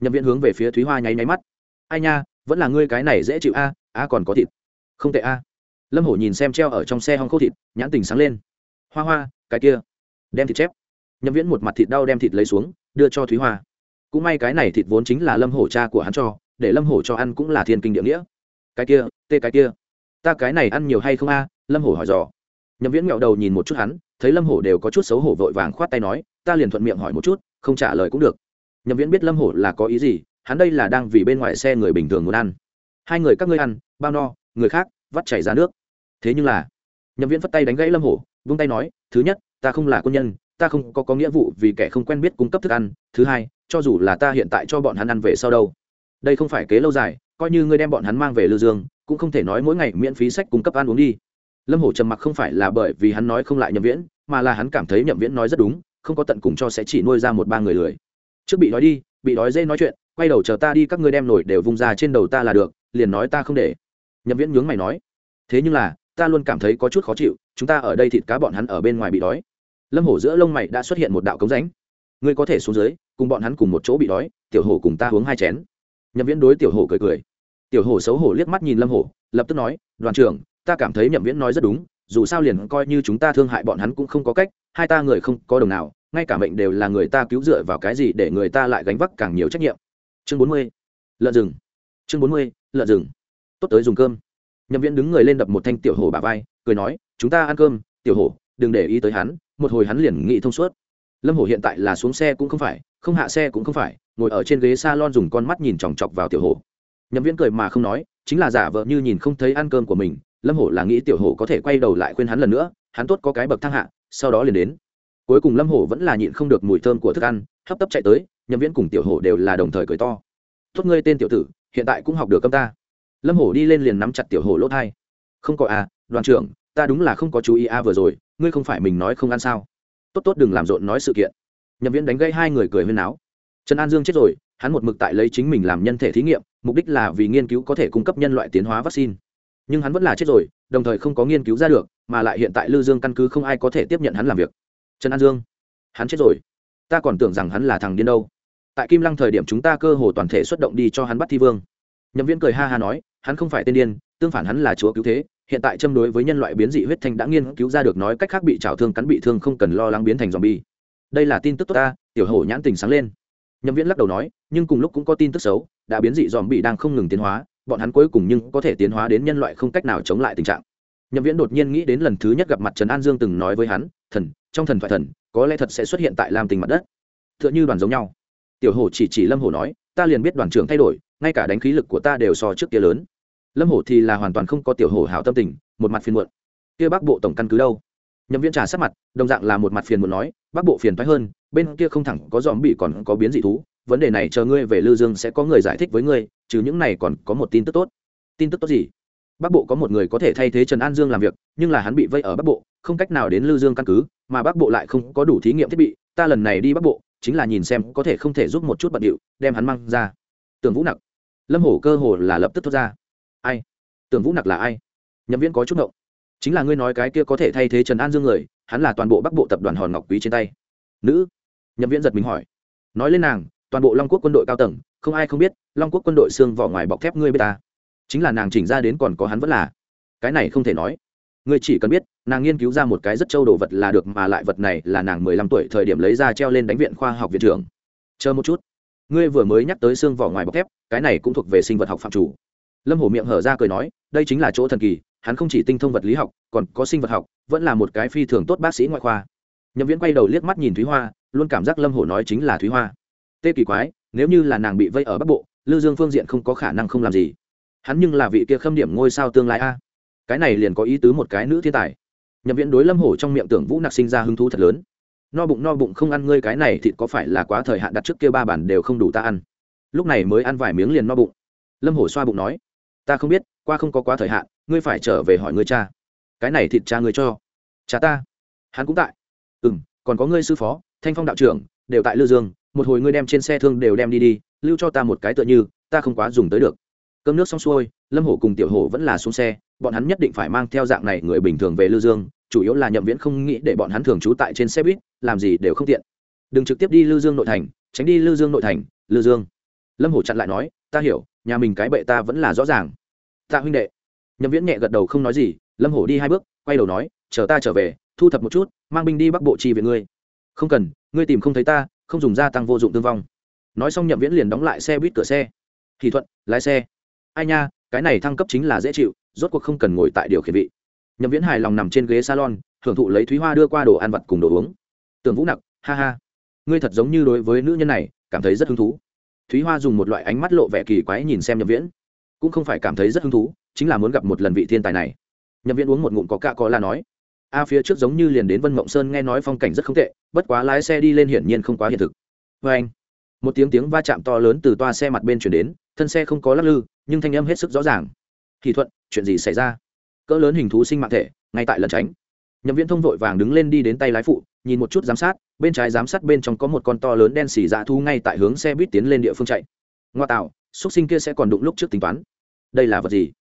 Nhập viễn hướng về phía thúy hoa nháy nháy mắt. Ai nha, vẫn là ngươi cái này dễ chịu a à, a à còn có thịt. Không tệ a. Lâm hổ nhìn xem treo ở trong xe hong khô thịt, nhãn tình sáng lên. Hoa hoa, cái kia, đem thịt chép. Nhậm viễn một mặt thịt đau đem thịt lấy xuống, đưa cho thúy hoa. Cũng may cái này thịt vốn chính là lâm hổ cha của hắn cho, để lâm hổ cho ăn cũng là thiên kinh địa nghĩa. Cái kia tê cái kia. Ta cái này ăn nhiều hay không a? Lâm hổ hỏi dò. Nhậm viễn nghẹo đầu nhìn một chút hắn, thấy lâm hổ đều có chút xấu hổ vội vàng khoát tay nói, ta liền thuận miệng hỏi một chút, không trả lời cũng được. Nhậm viễn biết lâm hổ là có ý gì, hắn đây là đang vì bên ngoài xe người bình thường muốn ăn. Hai người các ngươi ăn, bao no, người khác, vắt chảy ra nước. Thế nhưng là, nhậm viễn phất tay đánh gãy lâm hổ, vung tay nói, thứ nhất, ta không là quân nhân, ta không có có nghĩa vụ vì kẻ không quen biết cung cấp thức ăn. Thứ hai, cho dù là ta hiện tại cho bọn hắn ăn về sau đâu, đây không phải kế lâu dài coi như ngươi đem bọn hắn mang về lư dương, cũng không thể nói mỗi ngày miễn phí sách cung cấp ăn uống đi. Lâm hổ trầm mặc không phải là bởi vì hắn nói không lại nhậm viễn, mà là hắn cảm thấy nhậm viễn nói rất đúng, không có tận cùng cho sẽ chỉ nuôi ra một ba người lười. Trước bị đói đi, bị đói dê nói chuyện, quay đầu chờ ta đi các ngươi đem nổi đều vung ra trên đầu ta là được, liền nói ta không để. Nhậm viễn nhướng mày nói, thế nhưng là, ta luôn cảm thấy có chút khó chịu, chúng ta ở đây thịt cá bọn hắn ở bên ngoài bị đói. Lâm hổ giữa lông mày đã xuất hiện một đạo cống rãnh. Ngươi có thể xuống dưới, cùng bọn hắn cùng một chỗ bị đói, tiểu hổ cùng ta uống hai chén nhậm viễn đối tiểu hổ cười cười. Tiểu hổ xấu hổ liếc mắt nhìn lâm hổ, lập tức nói, đoàn trưởng, ta cảm thấy nhậm viễn nói rất đúng, dù sao liền coi như chúng ta thương hại bọn hắn cũng không có cách, hai ta người không có đồng nào, ngay cả mệnh đều là người ta cứu dựa vào cái gì để người ta lại gánh vác càng nhiều trách nhiệm. Chương bốn mươi, lợn rừng. Chương bốn mươi, lợn rừng. Tốt tới dùng cơm. Nhậm viễn đứng người lên đập một thanh tiểu hổ bà vai, cười nói, chúng ta ăn cơm, tiểu hổ, đừng để ý tới hắn, một hồi hắn liền nghị thông suốt. Lâm hổ hiện tại là xuống xe cũng không phải, không hạ xe cũng không phải ngồi ở trên ghế s a lon dùng con mắt nhìn chòng chọc vào tiểu hổ. Nhậm viễn cười mà không nói, chính là giả vợ như nhìn không thấy ăn cơm của mình, lâm hổ là nghĩ tiểu hổ có thể quay đầu lại khuyên hắn lần nữa, hắn tốt có cái bậc thang hạ, sau đó liền đến. Cuối cùng lâm hổ vẫn là nhịn không được mùi thơm của thức ăn, hấp tấp chạy tới, nhậm viễn cùng tiểu hổ đều là đồng thời cười to. Tốt ngươi tên tiểu tử, hiện tại cũng học được câm ta. Lâm hổ đi lên liền nắm chặt tiểu hổ lỗ thai. Không có à đoàn trưởng, ta đúng là không có chú ý a vừa rồi, ngươi không phải mình nói không ăn sao? Tốt tốt đừng làm rộn nói sự kiện. Nhậm viễn đánh gây hai người cười huyên náo trần an dương chết rồi, hắn một mực tại lấy chính mình làm nhân thể thí nghiệm, mục đích là vì nghiên cứu có thể cung cấp nhân loại tiến hóa vaccine. Nhưng hắn vẫn là chết rồi, đồng thời không có nghiên cứu ra được, mà lại hiện tại lư dương căn cứ không ai có thể tiếp nhận hắn làm việc. Trần an dương, hắn chết rồi. Ta còn tưởng rằng hắn là thằng điên đâu. Tại kim lăng thời điểm chúng ta cơ hồ toàn thể xuất động đi cho hắn bắt thi vương. Nhậm viễn cười ha ha nói, hắn không phải tên điên, tương phản hắn là chúa cứu thế, hiện tại châm đối với nhân loại biến dị huyết thanh đã nghiên cứu ra được nói cách khác bị trào thương cắn bị thương không cần lo lắng biến thành zombie. Đây là tin tức tốt ta, tiểu hổ nhãn tình sáng lên nhậm viễn lắc đầu nói, nhưng cùng lúc cũng có tin tức xấu, đã biến dị zombie đang không ngừng tiến hóa, bọn hắn cuối cùng nhưng có thể tiến hóa đến nhân loại không cách nào chống lại tình trạng. Nhậm viễn đột nhiên nghĩ đến lần thứ nhất gặp mặt trần an dương từng nói với hắn, thần, trong thần thoại thần, có lẽ thật sẽ xuất hiện tại lam tình mặt đất. T h ư ợ n h ư đoàn giống nhau. Tiểu hổ chỉ chỉ lâm hổ nói, ta liền biết đoàn trưởng thay đổi, ngay cả đánh khí lực của ta đều so trước kia lớn. Lâm hổ thì là hoàn toàn không có tiểu hổ hảo tâm tình, một mặt phiền muộn. Kia bắc bộ tổng căn cứ đâu? Nhậm viễn trà sát mặt, đồng dạng là một mặt phiền muộn nói bắc bộ phiền thoái hơn, bên kia không thẳng có dòm bị còn có biến dị thú, vấn đề này chờ ngươi về lư dương sẽ có người giải thích với ngươi, trừ những này còn có một tin tức tốt. Tin tức tốt gì? Bắc bộ có một người có thể thay thế trần an dương làm việc, nhưng là hắn bị vây ở bắc bộ, không cách nào đến lư dương căn cứ, mà bắc bộ lại không có đủ thí nghiệm thiết bị, ta lần này đi bắc bộ, chính là nhìn xem có thể không thể giúp một chút bận điệu, đem hắn mang ra. Tưởng vũ nặc. Lâm hổ cơ hồ là lập tức thốt ra. Ai? Tưởng vũ nặc là ai? Nhậm viễn có chút động chính là ngươi nói cái kia có thể thay thế trần an dương người, hắn là toàn bộ bắc bộ tập đoàn hòn ngọc quý trên tay. Nữ, nhậm viễn giật mình hỏi. Nói lên nàng, toàn bộ long quốc quân đội cao tầng, không ai không biết, long quốc quân đội xương vỏ ngoài bọc thép ngươi b i ế ta. Chính là nàng chỉnh ra đến còn có hắn vẫn là. Cái này không thể nói. Ngươi chỉ cần biết, nàng nghiên cứu ra một cái rất trâu đồ vật là được mà lại vật này là nàng mười lăm tuổi thời điểm lấy ra treo lên đánh viện khoa học viện trưởng. Chờ một chút. Ngươi vừa mới nhắc tới xương vỏ ngoài bọc thép, cái này cũng thuộc về sinh vật học phạm chủ. Lâm hổ miệng hở ra cười nói, đây chính là chỗ thần kỳ hắn không chỉ tinh thông vật lý học, còn có sinh vật học, vẫn là một cái phi thường tốt bác sĩ ngoại khoa. Nhậm viễn quay đầu liếc mắt nhìn thúy hoa, luôn cảm giác lâm hổ nói chính là thúy hoa. Tê kỳ quái, nếu như là nàng bị vây ở bắc bộ lư dương phương diện không có khả năng không làm gì. Hắn nhưng là vị kia khâm điểm ngôi sao tương lai a. Cái này liền có ý tứ một cái nữ thiên tài. Nhậm viện đối lâm hổ trong miệng tưởng vũ nặc sinh ra hứng thú thật lớn. No bụng no bụng không ăn ngươi cái này thịt có phải là quá thời hạn đặt trước kia ba bản đều không đủ ta ăn. Lúc này mới ăn vài miếng liền no bụng. Lâm hổ xoa bụng nói, ta không biết, qua không có quá thời hạn ngươi phải trở về hỏi ngươi cha. Cái này thịt cha ngươi cho. Cha ta. Hắn cũng tại. Ừ m còn có ngươi sư phó, thanh phong đạo trưởng, đều tại lư dương, một hồi ngươi đem trên xe thương đều đem đi đi, lưu cho ta một cái tựa như, ta không quá dùng tới được. Cơm nước xong xuôi, lâm hổ cùng tiểu hổ vẫn là xuống xe, bọn hắn nhất định phải mang theo dạng này người bình thường về lư dương, chủ yếu là nhậm viễn không nghĩ để bọn hắn thường trú tại trên xe buýt, làm gì đều không tiện. Đừng trực tiếp đi lư dương nội thành, tránh đi lư dương nội thành, Lư dương. Lâm hổ chặn lại nói, ta hiểu, nhà mình cái bệ ta vẫn là rõ ràng. Tạ huynh đệ nhậm viễn nhẹ gật đầu không nói gì, lâm hổ đi hai bước, quay đầu nói, chờ ta trở về, thu thập một chút, mang binh đi bắc bộ chi về ngươi. Không cần, ngươi tìm không thấy ta, không dùng gia tăng vô dụng tương vong. Nói xong nhậm viễn liền đóng lại xe buýt cửa xe. Thì thuận, lái xe. Ai nha, cái này thăng cấp chính là dễ chịu, rốt cuộc không cần ngồi tại điều khiển vị. Nhậm viễn hài lòng nằm trên ghế salon, hưởng thụ lấy thúy hoa đưa qua đồ ăn vặt cùng đồ uống. Tưởng vũ nặc, ha ha, ngươi thật giống như đối với nữ nhân này, cảm thấy rất hứng thú. Thúy hoa dùng một loại ánh mắt lộ vẻ kỳ quái nhìn xem nhậm viễn. Cũng không phải cảm thấy rất hứng thú chính là muốn gặp một lần vị thiên tài này. Nhậm viễn uống một ngụm có cạ có là nói, a, phía trước giống như liền đến vân mộng sơn nghe nói phong cảnh rất không tệ, bất quá lái xe đi lên hiển nhiên không quá hiện thực. Vê anh, một tiếng tiếng va chạm to lớn từ toa xe mặt bên chuyển đến, thân xe không có lắc lư, nhưng thanh âm hết sức rõ ràng. Thì thuận, chuyện gì xảy ra? Cỡ lớn hình thú sinh mạng thể, ngay tại lần tránh. Nhậm viễn thông vội vàng đứng lên đi đến tay lái phụ, nhìn một chút giám sát, bên trái giám sát bên trong có một con to lớn đen xì dạ thu ngay tại hướng xe buýt tiến lên địa phương chạy. Ngoa tạo, xúc sinh kia sẽ còn đụng lúc trước tính toán. Đây là vật gì?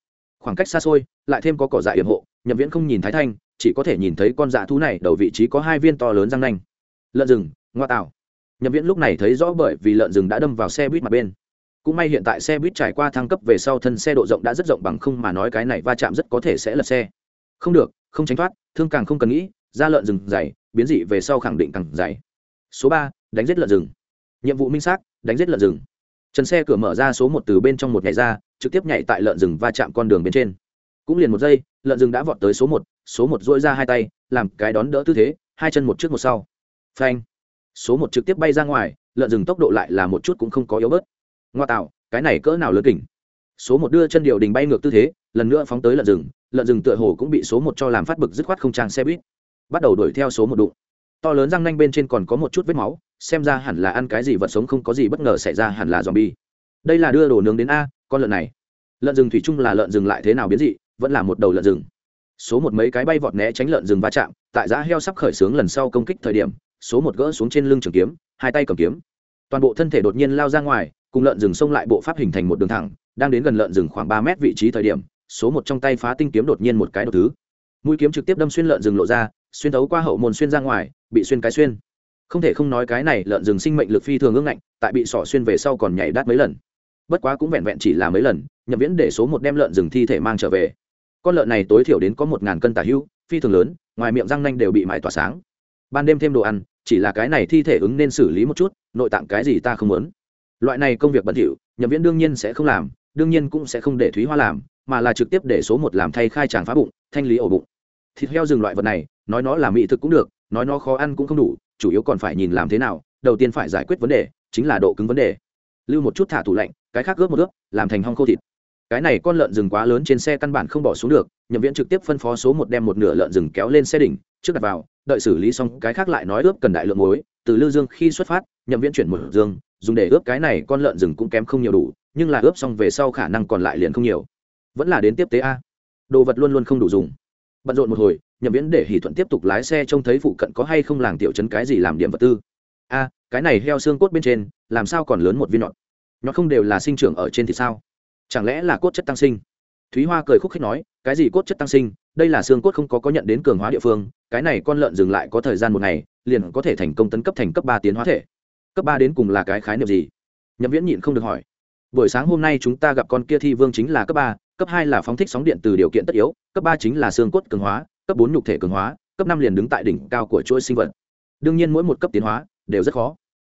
Khoảng cách xa xôi, lại thêm có cỏ dại hiểm hộ, nhậm viễn không nhìn thái thanh, chỉ có thể nhìn thấy con dạ thú này đầu vị trí có hai viên to lớn răng nanh. Lợn rừng, ngoa tạo. Nhậm viễn lúc này thấy rõ bởi vì lợn rừng đã đâm vào xe buýt mặt bên. Cũng may hiện tại xe buýt trải qua thăng cấp về sau thân xe độ rộng đã rất rộng bằng không mà nói cái này va chạm rất có thể sẽ lật xe. Không được, không tránh thoát, thương càng không cần nghĩ, ra lợn rừng dày, biến dị về sau khẳng định càng dày. Số ba, đánh giết lợn rừng. Nhiệm vụ minh xác, đánh giết lợn rừng. Trần xe cửa mở ra số một từ bên trong một ngày ra trực tiếp nhảy tại lợn rừng va chạm con đường bên trên. Cũng liền một giây, lợn rừng đã vọt tới số một số một dỗi ra hai tay, làm cái đón đỡ tư thế, hai chân một trước một sau. Phanh. Số một trực tiếp bay ra ngoài, lợn rừng tốc độ lại là một chút cũng không có yếu bớt. Ngoa tạo, cái này cỡ nào lớn kỉnh số một đưa chân điều đình bay ngược tư thế, lần nữa phóng tới lợn rừng lợn rừng tựa hồ cũng bị số một cho làm phát bực dứt khoát không trang xe buýt. Bắt đầu đuổi theo số một đụng. To lớn răng nanh bên trên còn có một chút vết máu, xem ra hẳn là ăn cái gì vật sống không có gì bất ngờ xảy ra hẳn là dòm bi đây là đưa đồ nướng đến a con lợn này. Lợn rừng thủy chung là lợn rừng lại thế nào biến dị, vẫn là một đầu lợn rừng. Số một mấy cái bay vọt né tránh lợn rừng va chạm, tại giá heo sắp khởi xướng lần sau công kích thời điểm, số một gỡ xuống trên lưng trường kiếm, hai tay cầm kiếm. Toàn bộ thân thể đột nhiên lao ra ngoài, cùng lợn rừng xông lại bộ pháp hình thành một đường thẳng, đang đến gần lợn rừng khoảng ba mét vị trí thời điểm, số một trong tay phá tinh kiếm đột nhiên một cái đột thứ. Mũi kiếm trực tiếp đâm xuyên lợn rừng lộ ra, xuyên thấu qua hậu môn xuyên ra ngoài, bị xuyên cái xuyên. Không thể không nói cái này lợn rừng sinh mệnh lực phi thường ương ngạnh, tại bị sỏ xuyên về sau còn nhảy đát mấy lần bất quá cũng vẹn vẹn chỉ là mấy lần, nhập viễn để số một đem lợn rừng thi thể mang trở về. Con lợn này tối thiểu đến có một ngàn cân tả hữu phi thường lớn, ngoài miệng răng nanh đều bị mải tỏa sáng. Ban đêm thêm đồ ăn, chỉ là cái này thi thể ứng nên xử lý một chút, nội tạng cái gì ta không muốn. Loại này công việc bẩn thỉu, nhập viễn đương nhiên sẽ không làm, đương nhiên cũng sẽ không để thúy hoa làm, mà là trực tiếp để số một làm thay khai tràng phá bụng, thanh lý ổ bụng. Thịt heo rừng loại vật này, nói nó là mỹ thực cũng được, nói nó khó ăn cũng không đủ, chủ yếu còn phải nhìn làm thế nào, đầu tiên phải giải quyết vấn đề, chính là độ cứng vấn đề lưu một chút thả tủ lạnh, cái khác ướp một ướp, làm thành hong khô thịt. Cái này con lợn rừng quá lớn trên xe căn bản không bỏ xuống được, nhậm viễn trực tiếp phân phó số một đem một nửa lợn rừng kéo lên xe đỉnh, trước đặt vào, đợi xử lý xong, cái khác lại nói ướp cần đại lượng muối. Từ lưu dương khi xuất phát, nhậm viễn chuyển một dương dùng để ướp cái này con lợn rừng cũng kém không nhiều đủ, nhưng là ướp xong về sau khả năng còn lại liền không nhiều. Vẫn là đến tiếp tế a. Đồ vật luôn luôn không đủ dùng. Bận rộn một hồi, nhậm viễn để hỷ thuận tiếp tục lái xe, trông thấy phụ cận có hay không làng tiểu trấn cái gì làm điểm vật tư a cái này heo xương cốt bên trên, làm sao còn lớn một viên nhọn nó không đều là sinh trưởng ở trên thì sao? Chẳng lẽ là cốt chất tăng sinh? Thúy hoa cười khúc khích nói, cái gì cốt chất tăng sinh? Đây là xương cốt không có có nhận đến cường hóa địa phương, cái này con lợn dừng lại có thời gian một ngày, liền có thể thành công tấn cấp thành cấp ba tiến hóa thể. Cấp ba đến cùng là cái khái niệm gì? Nhậm viễn nhịn không được hỏi. Buổi sáng hôm nay chúng ta gặp con kia thi vương chính là cấp ba, cấp hai là phóng thích sóng điện từ điều kiện tất yếu, cấp ba chính là xương cốt cường hóa, cấp bốn nhục thể cường hóa, cấp năm liền đứng tại đỉnh cao của chuỗi sinh vật. Đương nhiên mỗi một cấp tiến hóa đều rất khó.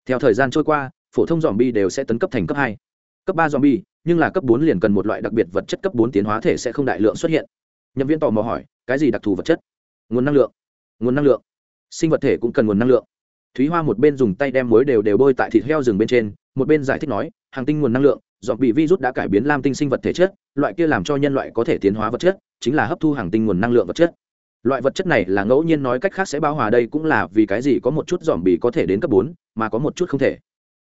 Theo thời gian trôi qua, phổ thông dòm bi đều sẽ tấn cấp thành cấp hai. Cấp ba dòm bi nhưng là cấp bốn liền cần một loại đặc biệt vật chất cấp bốn tiến hóa thể sẽ không đại lượng xuất hiện. Nhân viên tò mò hỏi, cái gì đặc thù vật chất? Nguồn năng lượng. Nguồn năng lượng. Sinh vật thể cũng cần nguồn năng lượng. Thúy hoa một bên dùng tay đem muối đều đều bôi tại thịt heo rừng bên trên, một bên giải thích nói, hàng tinh nguồn năng lượng dọn bị virus đã cải biến lam tinh sinh vật thể chất, loại kia làm cho nhân loại có thể tiến hóa vật chất, chính là hấp thu hàng tinh nguồn năng lượng vật chất loại vật chất này là ngẫu nhiên nói cách khác sẽ bao hòa đây cũng là vì cái gì có một chút dòm bì có thể đến cấp bốn, mà có một chút không thể.